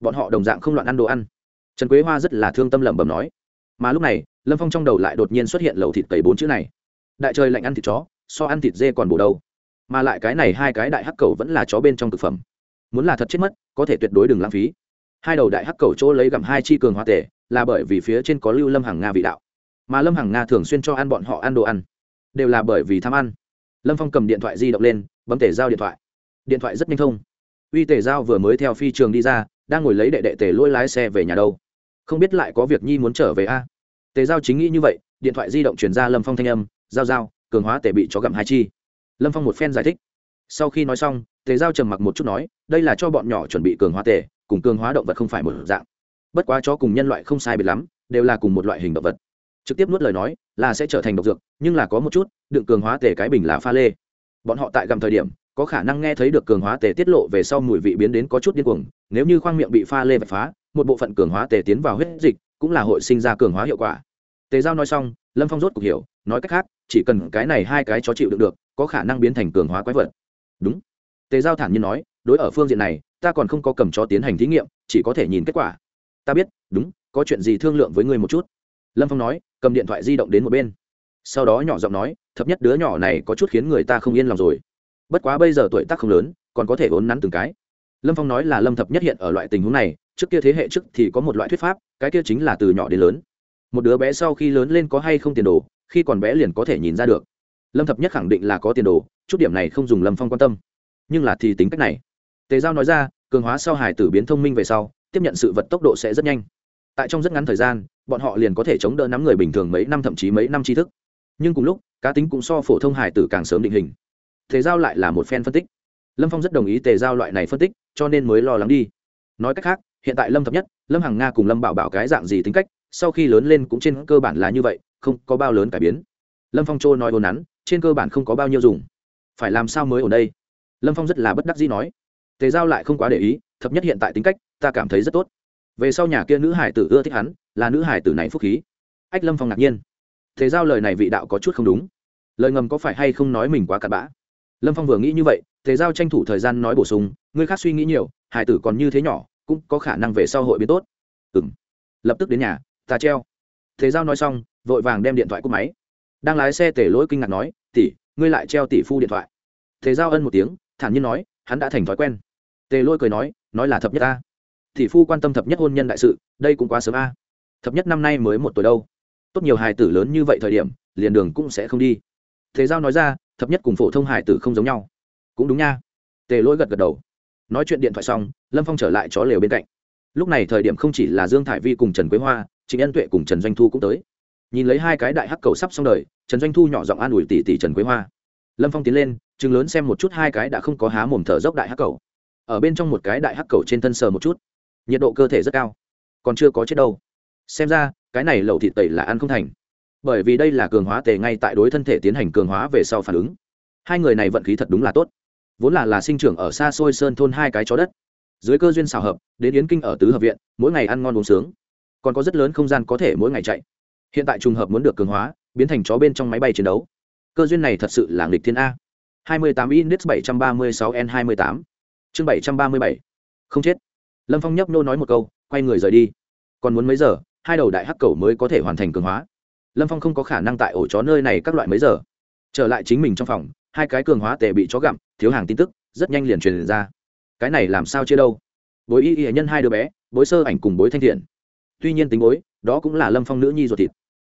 Bọn họ đồng dạng không loạn ăn đồ ăn. Trần quế hoa rất là thương tâm lẩm bẩm nói. Mà lúc này, lâm phong trong đầu lại đột nhiên xuất hiện lẩu thịt cầy bốn chữ này. Đại trời lạnh ăn thịt chó, so ăn thịt dê còn bổ đâu. Mà lại cái này hai cái đại hắc cầu vẫn là chó bên trong thực phẩm. Muốn là thật chết mất, có thể tuyệt đối đừng lãng phí. Hai đầu đại hắc cầu chỗ lấy gặm hai chi cường hoa tể, là bởi vì phía trên có lưu lâm hàng nga vị đạo. Mà lâm hàng nga thường xuyên cho ăn bọn họ ăn đồ ăn, đều là bởi vì tham ăn lâm phong cầm điện thoại di động lên, bấm tể giao điện thoại. Điện thoại rất nhanh thông. Uy tể giao vừa mới theo phi trường đi ra, đang ngồi lấy đệ đệ tể lôi lái xe về nhà đâu. Không biết lại có việc nhi muốn trở về a? À? tề giao chính nghĩ như vậy, điện thoại di động chuyển ra lâm phong thanh âm, giao giao, cường hóa tể bị chó gặm hai chi. Lâm phong một phen giải thích. Sau khi nói xong tề giao trầm mặc một chút nói, đây là cho bọn nhỏ chuẩn bị cường hóa tể, cùng cường hóa động vật không phải một dạng. Bất quá chó cùng nhân loại không sai biệt lắm, đều là cùng một loại hình động vật trực tiếp nuốt lời nói là sẽ trở thành độc dược, nhưng là có một chút, đựng cường hóa tề cái bình là pha lê. Bọn họ tại gầm thời điểm, có khả năng nghe thấy được cường hóa tề tiết lộ về sau mùi vị biến đến có chút điên cuồng, nếu như khoang miệng bị pha lê vạch phá, một bộ phận cường hóa tề tiến vào huyết dịch cũng là hội sinh ra cường hóa hiệu quả. Tề giao nói xong, lâm phong rốt cuộc hiểu, nói cách khác, chỉ cần cái này hai cái chó chịu được được, có khả năng biến thành cường hóa quái vật. Đúng. Tề giao thản nhiên nói, đối ở phương diện này, ta còn không có cầm chó tiến hành thí nghiệm, chỉ có thể nhìn kết quả. Ta biết, đúng, có chuyện gì thương lượng với ngươi một chút lâm phong nói, cầm điện thoại di động đến một bên. Sau đó nhỏ giọng nói thập nhất đứa nhỏ này có chút khiến người ta không yên lòng rồi. Bất quá bây giờ tuổi tác không lớn, còn có thể ốn nắn từng cái. Lâm phong nói là lâm thập nhất hiện ở loại tình huống này, trước kia thế hệ trước thì có một loại thuyết pháp, cái kia chính là từ nhỏ đến lớn. Một đứa bé sau khi lớn lên có hay không tiền đồ, khi còn bé liền có thể nhìn ra được. Lâm thập nhất khẳng định là có tiền đồ, chút điểm này không dùng lâm phong quan tâm. Nhưng là thì tính cách này. Tề giao nói ra, cường hóa sau hải tử biến thông minh về sau, tiếp nhận sự vật tốc độ sẽ rất nhanh tại trong rất ngắn thời gian, bọn họ liền có thể chống đỡ nắm người bình thường mấy năm thậm chí mấy năm tri thức. Nhưng cùng lúc, cá tính cũng so phổ thông hải tử càng sớm định hình. Tề giao lại là một phen phân tích. Lâm phong rất đồng ý tề giao loại này phân tích, cho nên mới lo lắng đi. Nói cách khác, hiện tại lâm thập nhất, lâm hằng nga cùng lâm bảo bảo cái dạng gì tính cách, sau khi lớn lên cũng trên cơ bản là như vậy, không có bao lớn cải biến. Lâm phong châu nói ồn nắn, trên cơ bản không có bao nhiêu dùng. Phải làm sao mới ở đây? Lâm phong rất là bất đắc dĩ nói. Tề giao lại không quá để ý, thập nhất hiện tại tính cách, ta cảm thấy rất tốt về sau nhà kia nữ hải tử ưa thích hắn, là nữ hải tử này phúc khí. Ách lâm phong ngạc nhiên. Thế giao lời này vị đạo có chút không đúng. Lời ngầm có phải hay không nói mình quá cặn bã? Lâm phong vừa nghĩ như vậy, thế giao tranh thủ thời gian nói bổ sung, người khác suy nghĩ nhiều, hải tử còn như thế nhỏ, cũng có khả năng về sau hội biến tốt. Ừ m lập tức đến nhà, ta treo. Thế giao nói xong, vội vàng đem điện thoại cúp máy. Đang lái xe tể lỗi kinh ngạc nói, tỷ, ngươi lại treo tỷ phu điện thoại. Thế giao ân một tiếng, thản nhiên nói, hắn đã thành thói quen. Tề lôi cười nói nói là thập nhất ta thì phu quan tâm thập nhất hôn nhân đại sự, đây cũng quá sớm a. Thập nhất năm nay mới một tuổi đâu. Tốt nhiều hài tử lớn như vậy thời điểm, liền đường cũng sẽ không đi. Thế giao nói ra, thập nhất cùng phổ thông hài tử không giống nhau. Cũng đúng nha. Tề lỗi gật gật đầu. Nói chuyện điện thoại xong, lâm phong trở lại chó lều bên cạnh. Lúc này thời điểm không chỉ là dương thải vi cùng trần quế hoa, trịnh ân tuệ cùng trần doanh thu cũng tới. Nhìn lấy hai cái đại hắc cầu sắp xong đời, trần doanh thu nhỏ giọng an ủi tỷ tỷ trần quế hoa. Lâm phong tiến lên, chừng lớn xem một chút hai cái đã không có há mồm thở dốc đại hắc cầu. Ở bên trong một cái đại hắc cầu trên thân sờ một chút nhiệt độ cơ thể rất cao. Còn chưa có chết đâu. Xem ra, cái này lẩu thịt tẩy là ăn không thành. Bởi vì đây là cường hóa tề ngay tại đối thân thể tiến hành cường hóa về sau phản ứng. Hai người này vận khí thật đúng là tốt. Vốn là là sinh trưởng ở xa xôi sơn thôn hai cái chó đất. Dưới cơ duyên xào hợp, đến yến kinh ở tứ hợp viện, mỗi ngày ăn ngon uống sướng. Còn có rất lớn không gian có thể mỗi ngày chạy. Hiện tại trùng hợp muốn được cường hóa, biến thành chó bên trong máy bay chiến đấu. Cơ duyên này thật sự là nghịch thiên a. 28 index 736 n 28 chương 737 không chết lâm phong nhấp nô nói một câu, quay người rời đi. Còn muốn mấy giờ, hai đầu đại hắc cầu mới có thể hoàn thành cường hóa. Lâm phong không có khả năng tại ổ chó nơi này các loại mấy giờ. Trở lại chính mình trong phòng, hai cái cường hóa tệ bị chó gặm, thiếu hàng tin tức, rất nhanh liền truyền ra. Cái này làm sao chia đâu? Bối y y nhân hai đứa bé, bối sơ ảnh cùng bối thanh thiện. Tuy nhiên tính bối, đó cũng là lâm phong nữ nhi ruột thịt.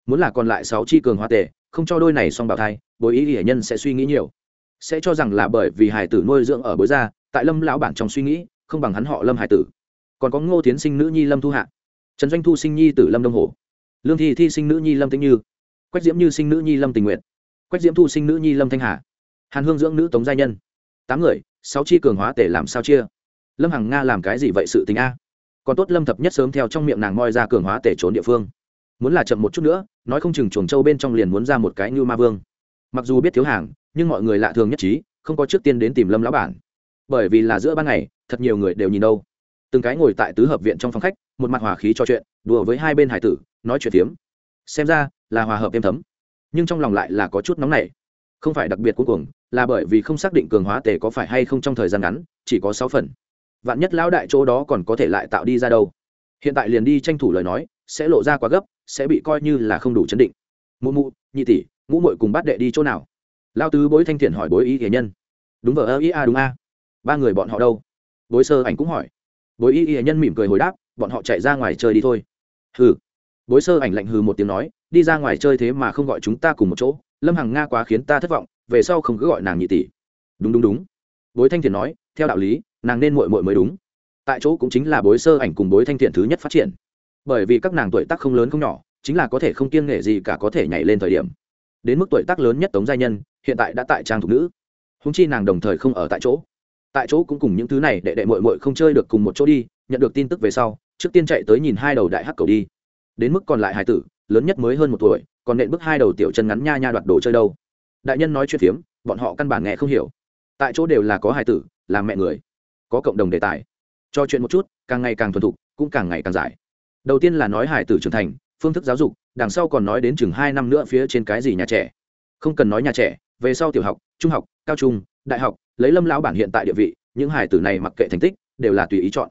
Muốn là còn lại sáu chi cường hóa tệ không cho đôi này xong bảo thai, bối y y nhân sẽ suy nghĩ nhiều. Sẽ cho rằng là bởi vì hải tử nuôi dưỡng ở bối gia, tại lâm lão bản trong suy nghĩ, không bằng hắn họ lâm hải tử còn có ngô tiến sinh nữ nhi lâm thu hạ, trần doanh thu sinh nhi tử lâm đông hồ lương thi thi sinh nữ nhi lâm tĩnh như, quách diễm như sinh nữ nhi lâm tình nguyện quách diễm thu sinh nữ nhi lâm thanh hà, hàn hương dưỡng nữ tống gia nhân, tám người, sáu chi cường hóa tể làm sao chia, lâm hằng nga làm cái gì vậy sự tình a? còn tốt lâm thập nhất sớm theo trong miệng nàng moi ra cường hóa tể trốn địa phương, muốn là chậm một chút nữa, nói không chừng chuồng châu bên trong liền muốn ra một cái như ma vương, mặc dù biết thiếu hàng, nhưng mọi người lạ thường nhất trí, không có trước tiên đến tìm lâm lão bản, bởi vì là giữa ban ngày, thật nhiều người đều nhìn đâu từng cái ngồi tại tứ hợp viện trong phòng khách, một mặt hòa khí trò chuyện, đùa với hai bên hải tử, nói chuyện phiếm. Xem ra, là hòa hợp êm thấm. Nhưng trong lòng lại là có chút nóng nảy. Không phải đặc biệt cuối cùng là bởi vì không xác định cường hóa tề có phải hay không trong thời gian ngắn, chỉ có sáu phần. Vạn nhất lão đại chỗ đó còn có thể lại tạo đi ra đâu. Hiện tại liền đi tranh thủ lời nói, sẽ lộ ra quá gấp, sẽ bị coi như là không đủ chấn định. Mụ mụ, nhị tỷ, ngũ mội cùng bát đệ đi chỗ nào? Lao tứ bối thanh thiện hỏi bối ý thể nhân. Đúng vợ ơ ý a, đúng a. Ba người bọn họ đâu? Bối sơ ảnh cũng hỏi bối y y nhân mỉm cười hồi đáp, bọn họ chạy ra ngoài chơi đi thôi. Hừ. Bối sơ ảnh lạnh hừ một tiếng nói, đi ra ngoài chơi thế mà không gọi chúng ta cùng một chỗ, lâm hằng nga quá khiến ta thất vọng, về sau không cứ gọi nàng nhị tỷ. Đúng đúng đúng. Bối thanh thiện nói, theo đạo lý, nàng nên mội mội mới đúng. Tại chỗ cũng chính là bối sơ ảnh cùng bối thanh thiện thứ nhất phát triển. Bởi vì các nàng tuổi tác không lớn không nhỏ, chính là có thể không kiêng nghệ gì cả có thể nhảy lên thời điểm. Đến mức tuổi tác lớn nhất tống gia nhân, hiện tại đã tại trang thục nữ. Húng chi nàng đồng thời không ở tại chỗ tại chỗ cũng cùng những thứ này để đệ mội mội không chơi được cùng một chỗ đi, nhận được tin tức về sau, trước tiên chạy tới nhìn hai đầu đại hắc cầu đi. Đến mức còn lại hai tử, lớn nhất mới hơn một tuổi, còn nện bước hai đầu tiểu chân ngắn nha nha đoạt đồ chơi đâu. Đại nhân nói chuyện phiếm, bọn họ căn bản nghe không hiểu. Tại chỗ đều là có hai tử, là mẹ người, có cộng đồng đề tài. Cho chuyện một chút, càng ngày càng thuần thục, cũng càng ngày càng dài đầu tiên là nói hải tử trưởng thành, phương thức giáo dục, đằng sau còn nói đến chừng hai năm nữa phía trên cái gì nhà trẻ. Không cần nói nhà trẻ, về sau tiểu học, trung học, cao trung, đại học lấy lâm lão bản hiện tại địa vị, những hải tử này mặc kệ thành tích, đều là tùy ý chọn.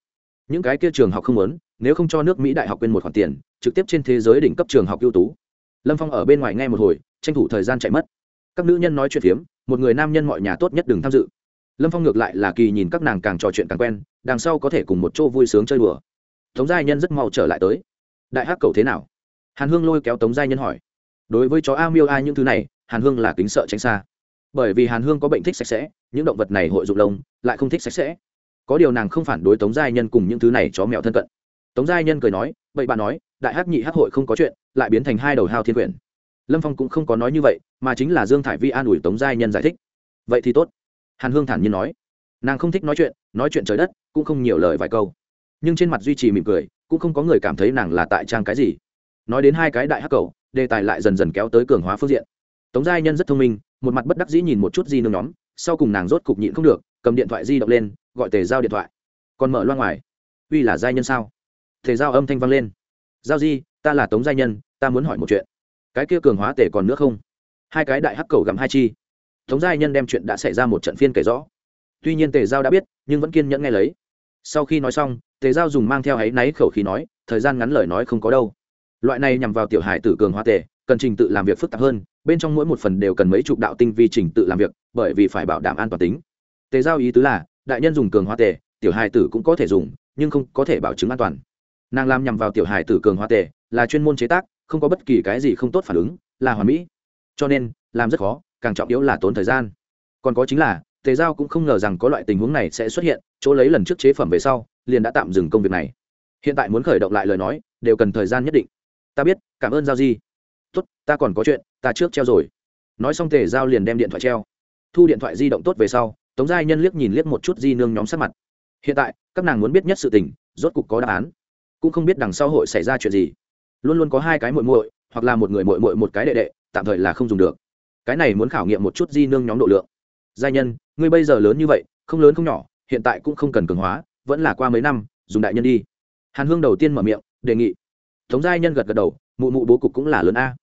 Những cái kia trường học không muốn, nếu không cho nước mỹ đại học quên một khoản tiền, trực tiếp trên thế giới đỉnh cấp trường học ưu tú. Lâm phong ở bên ngoài nghe một hồi, tranh thủ thời gian chạy mất. Các nữ nhân nói chuyện phiếm, một người nam nhân mọi nhà tốt nhất đừng tham dự. Lâm phong ngược lại là kỳ nhìn các nàng càng trò chuyện càng quen, đằng sau có thể cùng một chỗ vui sướng chơi đùa. Tống giai nhân rất mau trở lại tới. Đại hắc cầu thế nào? Hàn hương lôi kéo tống giai nhân hỏi. Đối với chó a miêu a những thứ này, hàn hương là kính sợ tránh xa bởi vì hàn hương có bệnh thích sạch sẽ, những động vật này hội dụng lông, lại không thích sạch sẽ. Có điều nàng không phản đối tống giai nhân cùng những thứ này chó mèo thân cận. Tống giai nhân cười nói, vậy bà nói, đại hắc nhị hắc hội không có chuyện, lại biến thành hai đầu hao thiên quyển. Lâm phong cũng không có nói như vậy, mà chính là dương thải vi an ủi tống giai nhân giải thích. Vậy thì tốt. Hàn hương thản nhiên nói. Nàng không thích nói chuyện nói chuyện trời đất, cũng không nhiều lời vài câu. Nhưng trên mặt duy trì mỉm cười, cũng không có người cảm thấy nàng là tại trang cái gì. Nói đến hai cái đại hắc cầu, đề tài lại dần dần kéo tới cường hóa phương diện tống giai nhân rất thông minh, một mặt bất đắc dĩ nhìn một chút di nương nhóm, sau cùng nàng rốt cục nhịn không được, cầm điện thoại di động lên, gọi tề giao điện thoại. Còn mở loa ngoài. Uy là giai nhân sao? Tề giao âm thanh vang lên. Giao di, ta là tống giai nhân, ta muốn hỏi một chuyện. Cái kia cường hóa tề còn nữa không? Hai cái đại hắc cầu gặm hai chi. Tống giai nhân đem chuyện đã xảy ra một trận phiên kể rõ. Tuy nhiên tề giao đã biết, nhưng vẫn kiên nhẫn nghe lấy. Sau khi nói xong, tề giao dùng mang theo áy náy khẩu khí nói, thời gian ngắn lời nói không có đâu. Loại này nhằm vào tiểu hải tử cường hóa tề, cần trình tự làm việc phức tạp hơn bên trong mỗi một phần đều cần mấy chục đạo tinh vi trình tự làm việc, bởi vì phải bảo đảm an toàn tính. Tề giao ý tứ là, đại nhân dùng cường hóa tề, tiểu hải tử cũng có thể dùng, nhưng không có thể bảo chứng an toàn. Nàng làm nhằm vào tiểu hải tử cường hóa tề, là chuyên môn chế tác, không có bất kỳ cái gì không tốt phản ứng, là hoàn mỹ. Cho nên, làm rất khó, càng trọng yếu là tốn thời gian. Còn có chính là, tề giao cũng không ngờ rằng có loại tình huống này sẽ xuất hiện, chỗ lấy lần trước chế phẩm về sau, liền đã tạm dừng công việc này. Hiện tại muốn khởi động lại lời nói, đều cần thời gian nhất định. Ta biết, cảm ơn giao di tốt, ta còn có chuyện, ta trước treo rồi. Nói xong tề giao liền đem điện thoại treo. Thu điện thoại di động tốt về sau, tống giai nhân liếc nhìn liếc một chút di nương nhóm sát mặt. Hiện tại, các nàng muốn biết nhất sự tình, rốt cục có đáp án. Cũng không biết đằng sau hội xảy ra chuyện gì. Luôn luôn có hai cái muội muội, hoặc là một người muội muội một cái đệ đệ, tạm thời là không dùng được. Cái này muốn khảo nghiệm một chút di nương nhóm độ lượng. Giai nhân, ngươi bây giờ lớn như vậy, không lớn không nhỏ, hiện tại cũng không cần cường hóa, vẫn là qua mấy năm, dùng đại nhân đi. Hàn hương đầu tiên mở miệng, đề nghị. Tống giai nhân gật gật đầu, mụ mụ bố cục cũng là lớn a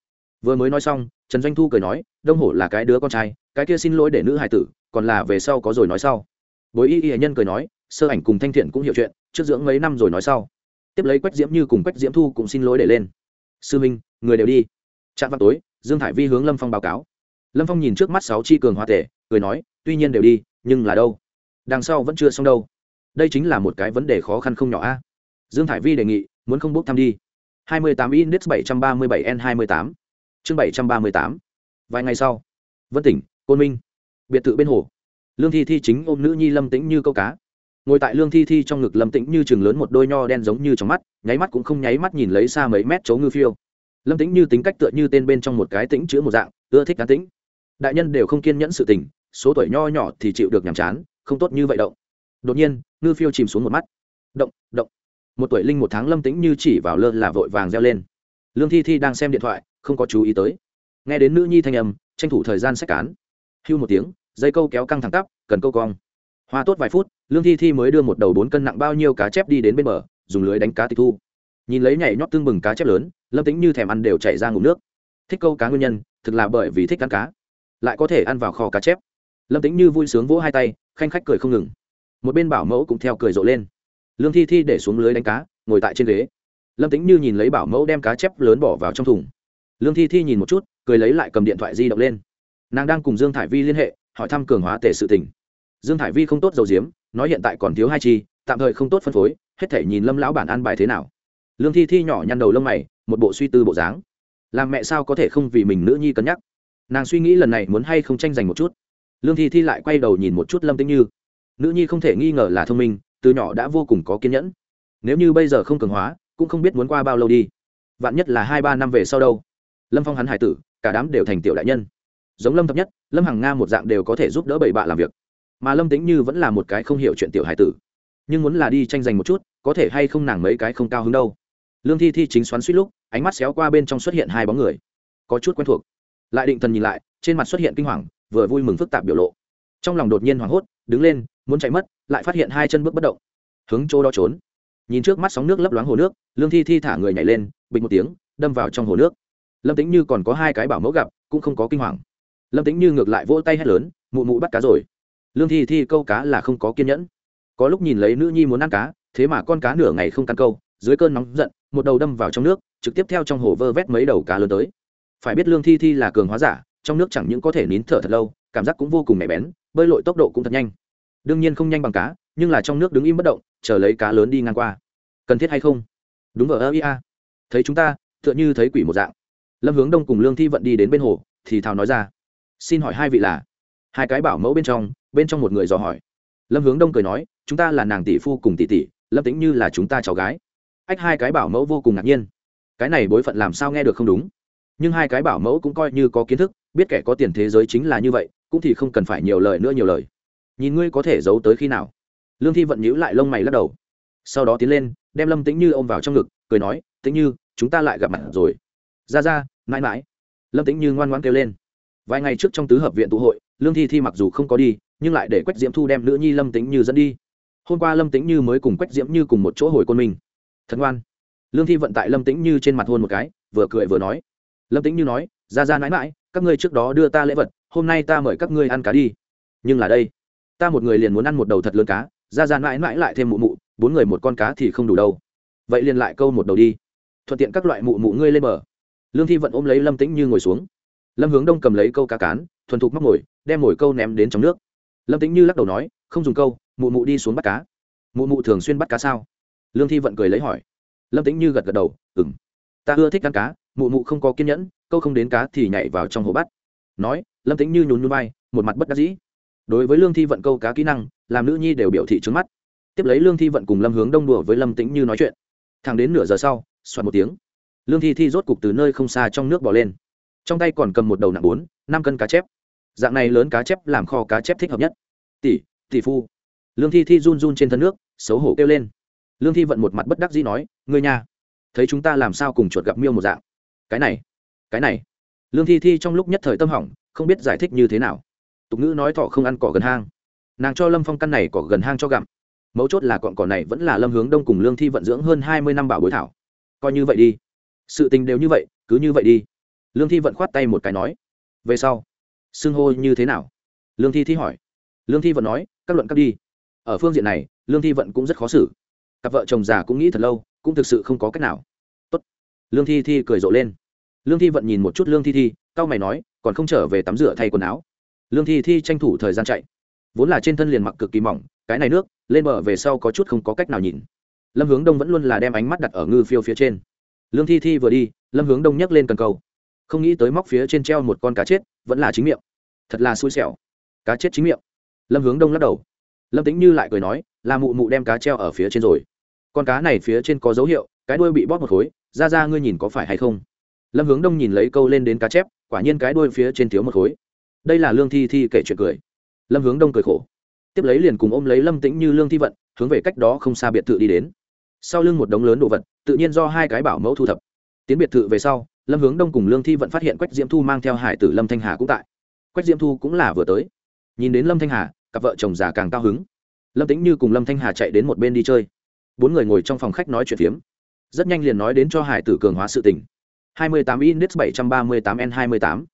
vừa mới nói xong, trần doanh thu cười nói, đông hổ là cái đứa con trai, cái kia xin lỗi để nữ hải tử, còn là về sau có rồi nói sau. Bối y y nhân cười nói, sơ ảnh cùng thanh thiện cũng hiểu chuyện, trước dưỡng mấy năm rồi nói sau. Tiếp lấy quách diễm như cùng quách diễm thu cũng xin lỗi để lên. Sư minh, người đều đi. Trạm vào tối, dương thải vi hướng lâm phong báo cáo. Lâm phong nhìn trước mắt sáu chi cường hoa tể cười nói, tuy nhiên đều đi, nhưng là đâu? Đằng sau vẫn chưa xong đâu. Đây chính là một cái vấn đề khó khăn không nhỏ a. Dương thải vi đề nghị, muốn không bốc thăm đi. 28 index 737 n 28 chương 738 vài ngày sau, vân tỉnh, côn minh, biệt thự bên hồ. Lương thi thi chính ôm nữ nhi lâm tĩnh như câu cá. Ngồi tại lương thi thi trong ngực, lâm tĩnh như chừng lớn một đôi nho đen giống như trong mắt, nháy mắt cũng không nháy mắt nhìn lấy xa mấy mét chấu ngư phiêu. Lâm tĩnh như tính cách tựa như tên bên trong một cái tĩnh chữ một dạng, ưa thích cá tĩnh. Đại nhân đều không kiên nhẫn sự tình, số tuổi nho nhỏ thì chịu được nhàm chán, không tốt như vậy động. Đột nhiên, ngư phiêu chìm xuống một mắt. Động động. Một tuổi linh một tháng, lâm tĩnh như chỉ vào lơ là vội vàng reo lên. Lương thi thi đang xem điện thoại không có chú ý tới. Nghe đến nữ nhi thanh âm, tranh thủ thời gian sách cán. Hưu một tiếng, dây câu kéo căng thẳng tắp, cần câu cong. Hoa tốt vài phút, lương thi thi mới đưa một đầu bốn cân nặng bao nhiêu cá chép đi đến bên bờ, dùng lưới đánh cá tịch thu. Nhìn lấy nhảy nhót tương bừng cá chép lớn, lâm tính như thèm ăn đều chảy ra ngụm nước. Thích câu cá nguyên nhân, thực là bởi vì thích ăn cá. Lại có thể ăn vào kho cá chép. Lâm tính như vui sướng vỗ hai tay, khanh khách cười không ngừng. Một bên bảo mẫu cũng theo cười rộ lên. Lương thi thi để xuống lưới đánh cá, ngồi tại trên ghế. Lâm tính như nhìn lấy bảo mẫu đem cá chép lớn bỏ vào trong thùng lương thi thi nhìn một chút, cười lấy lại cầm điện thoại di động lên. Nàng đang cùng dương thải vi liên hệ, hỏi thăm cường hóa tể sự tình. Dương thải vi không tốt dầu diếm, nói hiện tại còn thiếu hai chi, tạm thời không tốt phân phối, hết thể nhìn lâm lão bản ăn bài thế nào. Lương thi thi nhỏ nhăn đầu lông mày, một bộ suy tư bộ dáng. Làm mẹ sao có thể không vì mình nữ nhi cân nhắc? Nàng suy nghĩ lần này muốn hay không tranh giành một chút. Lương thi thi lại quay đầu nhìn một chút lâm tĩnh như. Nữ nhi không thể nghi ngờ là thông minh, từ nhỏ đã vô cùng có kiên nhẫn. Nếu như bây giờ không cường hóa, cũng không biết muốn qua bao lâu đi. Vạn nhất là hai ba năm về sau đâu lâm phong hắn hải tử cả đám đều thành tiểu đại nhân giống lâm thập nhất lâm hằng nga một dạng đều có thể giúp đỡ bảy bạ làm việc mà lâm tính như vẫn là một cái không hiểu chuyện tiểu hải tử nhưng muốn là đi tranh giành một chút có thể hay không nàng mấy cái không cao hứng đâu lương thi thi chính xoắn suýt lúc ánh mắt xéo qua bên trong xuất hiện hai bóng người có chút quen thuộc lại định thần nhìn lại trên mặt xuất hiện kinh hoàng vừa vui mừng phức tạp biểu lộ trong lòng đột nhiên hoảng hốt đứng lên muốn chạy mất lại phát hiện hai chân bước bất động hướng chỗ đó trốn nhìn trước mắt sóng nước lấp loáng hồ nước lương thi thi thả người nhảy lên bình một tiếng đâm vào trong hồ nước lâm tính như còn có hai cái bảo mẫu gặp, cũng không có kinh hoàng. Lâm tính như ngược lại vỗ tay hét lớn, mụ mụ bắt cá rồi. Lương thi thi câu cá là không có kiên nhẫn. Có lúc nhìn lấy nữ nhi muốn ăn cá, thế mà con cá nửa ngày không căn câu, dưới cơn nóng giận, một đầu đâm vào trong nước, trực tiếp theo trong hồ vơ vét mấy đầu cá lớn tới. Phải biết lương thi thi là cường hóa giả, trong nước chẳng những có thể nín thở thật lâu, cảm giác cũng vô cùng nhạy bén, bơi lội tốc độ cũng thật nhanh. Đương nhiên không nhanh bằng cá, nhưng là trong nước đứng im bất động, chờ lấy cá lớn đi ngang qua. Cần thiết hay không? Đúng vào ơ ia thấy chúng ta, tựa như thấy quỷ một dạng lâm hướng đông cùng lương thi vận đi đến bên hồ, thì thào nói ra, xin hỏi hai vị là? Hai cái bảo mẫu bên trong bên trong một người dò hỏi. Lâm hướng đông cười nói, chúng ta là nàng tỷ phu cùng tỷ tỷ, lâm tính như là chúng ta cháu gái. Ách, hai cái bảo mẫu vô cùng ngạc nhiên. Cái này bối phận làm sao nghe được không đúng? Nhưng hai cái bảo mẫu cũng coi như có kiến thức, biết kẻ có tiền thế giới chính là như vậy, cũng thì không cần phải nhiều lời nữa nhiều lời. Nhìn ngươi có thể giấu tới khi nào? Lương thi vận nhíu lại lông mày lắc đầu. Sau đó tiến lên, đem lâm tĩnh như ôm vào trong ngực, cười nói, tĩnh như, chúng ta lại gặp mặt rồi. Ra ra mãi mãi. Lâm tĩnh như ngoan ngoãn kêu lên. Vài ngày trước trong tứ hợp viện tụ hội, lương thi thi mặc dù không có đi, nhưng lại để quách diễm thu đem nữ nhi lâm tĩnh như dẫn đi. Hôm qua lâm tĩnh như mới cùng quách diễm như cùng một chỗ hồi côn mình. Thật ngoan. Lương thi vận tại lâm tĩnh như trên mặt hôn một cái, vừa cười vừa nói. Lâm tĩnh như nói, ra ra mãi mãi, các ngươi trước đó đưa ta lễ vật, hôm nay ta mời các ngươi ăn cá đi. Nhưng là đây, ta một người liền muốn ăn một đầu thật lớn cá, ra ra mãi mãi lại thêm mụ mụ, bốn người một con cá thì không đủ đâu. Vậy liền lại câu một đầu đi. Thuận tiện các loại mụ mụ ngươi lên bờ lương thi vận ôm lấy lâm tĩnh như ngồi xuống. Lâm hướng đông cầm lấy câu cá cán, thuần thục móc ngồi đem ngồi câu ném đến trong nước. Lâm tĩnh như lắc đầu nói, không dùng câu, mụ mụ đi xuống bắt cá. Mụ mụ thường xuyên bắt cá sao? Lương thi vận cười lấy hỏi. Lâm tĩnh như gật gật đầu ừng ta ưa thích ăn cá, mụ mụ không có kiên nhẫn, câu không đến cá thì nhảy vào trong hồ bắt. Nói, lâm tĩnh như nhún nhún vai, một mặt bất đắc dĩ. Đối với lương thi vận câu cá kỹ năng, làm nữ nhi đều biểu thị trứng mắt. Tiếp lấy lương thi vận cùng lâm hướng đông đùa với lâm tĩnh như nói chuyện. Thẳng đến nửa giờ sau xoạt một tiếng lương thi thi rốt cục từ nơi không xa trong nước bỏ lên. Trong tay còn cầm một đầu nặng bốn, năm cân cá chép. Dạng này lớn cá chép làm kho cá chép thích hợp nhất. Tỷ tỷ phu. Lương thi thi run run trên thân nước, xấu hổ kêu lên. Lương thi vận một mặt bất đắc dĩ nói, ngươi nhà thấy chúng ta làm sao cùng chuột gặp miêu một dạng? Cái này cái này. Lương thi thi trong lúc nhất thời tâm hỏng, không biết giải thích như thế nào. Tục ngữ nói thọ không ăn cỏ gần hang. Nàng cho lâm phong căn này cỏ gần hang cho gặm. Mấu chốt là cọn cỏ này vẫn là lâm hướng đông cùng lương thi vận dưỡng hơn hai mươi năm bảo bối thảo. Coi như vậy đi sự tình đều như vậy, cứ như vậy đi. Lương thi vận khoát tay một cái nói. Về sau, xưng hô như thế nào? Lương thi thi hỏi. Lương thi vận nói, các luận các đi. Ở phương diện này, lương thi vận cũng rất khó xử. Cặp vợ chồng già cũng nghĩ thật lâu, cũng thực sự không có cách nào. Tốt. lương thi thi cười rộ lên. Lương thi vận nhìn một chút lương thi thi c mày nói, còn không trở về tắm rửa thay quần áo. Lương thi thi tranh thủ thời gian chạy. Vốn là trên thân liền mặc cực kỳ mỏng, cái này nước, lên bờ về sau có chút không có cách nào nhìn. Lâm hướng đông vẫn luôn là đem ánh mắt đặt ở ngư phiêu phía trên lương thi thi vừa đi lâm hướng đông nhấc lên cần câu, không nghĩ tới móc phía trên treo một con cá chết vẫn là chính miệng. Thật là xui xẻo. Cá chết chính miệng. Lâm hướng đông lắc đầu. Lâm tính như lại cười nói là mụ mụ đem cá treo ở phía trên rồi. Con cá này phía trên có dấu hiệu cái đuôi bị bóp một khối ra ra ngươi nhìn có phải hay không? Lâm hướng đông nhìn lấy câu lên đến cá chép quả nhiên cái đuôi phía trên thiếu một khối. Đây là lương thi thi kể chuyện cười. Lâm hướng đông cười khổ. Tiếp lấy liền cùng ôm lấy lâm tĩnh như lương thi vận hướng về cách đó không xa biệt thự đi đến. Sau lưng một đống lớn đồ vật tự nhiên do hai cái bảo mẫu thu thập. Tiến biệt thự về sau, lâm hướng đông cùng lương thi vẫn phát hiện quách diễm thu mang theo hải tử lâm thanh hà cũng tại. Quách diễm thu cũng là vừa tới. Nhìn đến lâm thanh hà, cặp vợ chồng già càng cao hứng. Lâm tĩnh như cùng lâm thanh hà chạy đến một bên đi chơi. Bốn người ngồi trong phòng khách nói chuyện phiếm. Rất nhanh liền nói đến cho hải tử cường hóa sự tình. 28 index 738 n 28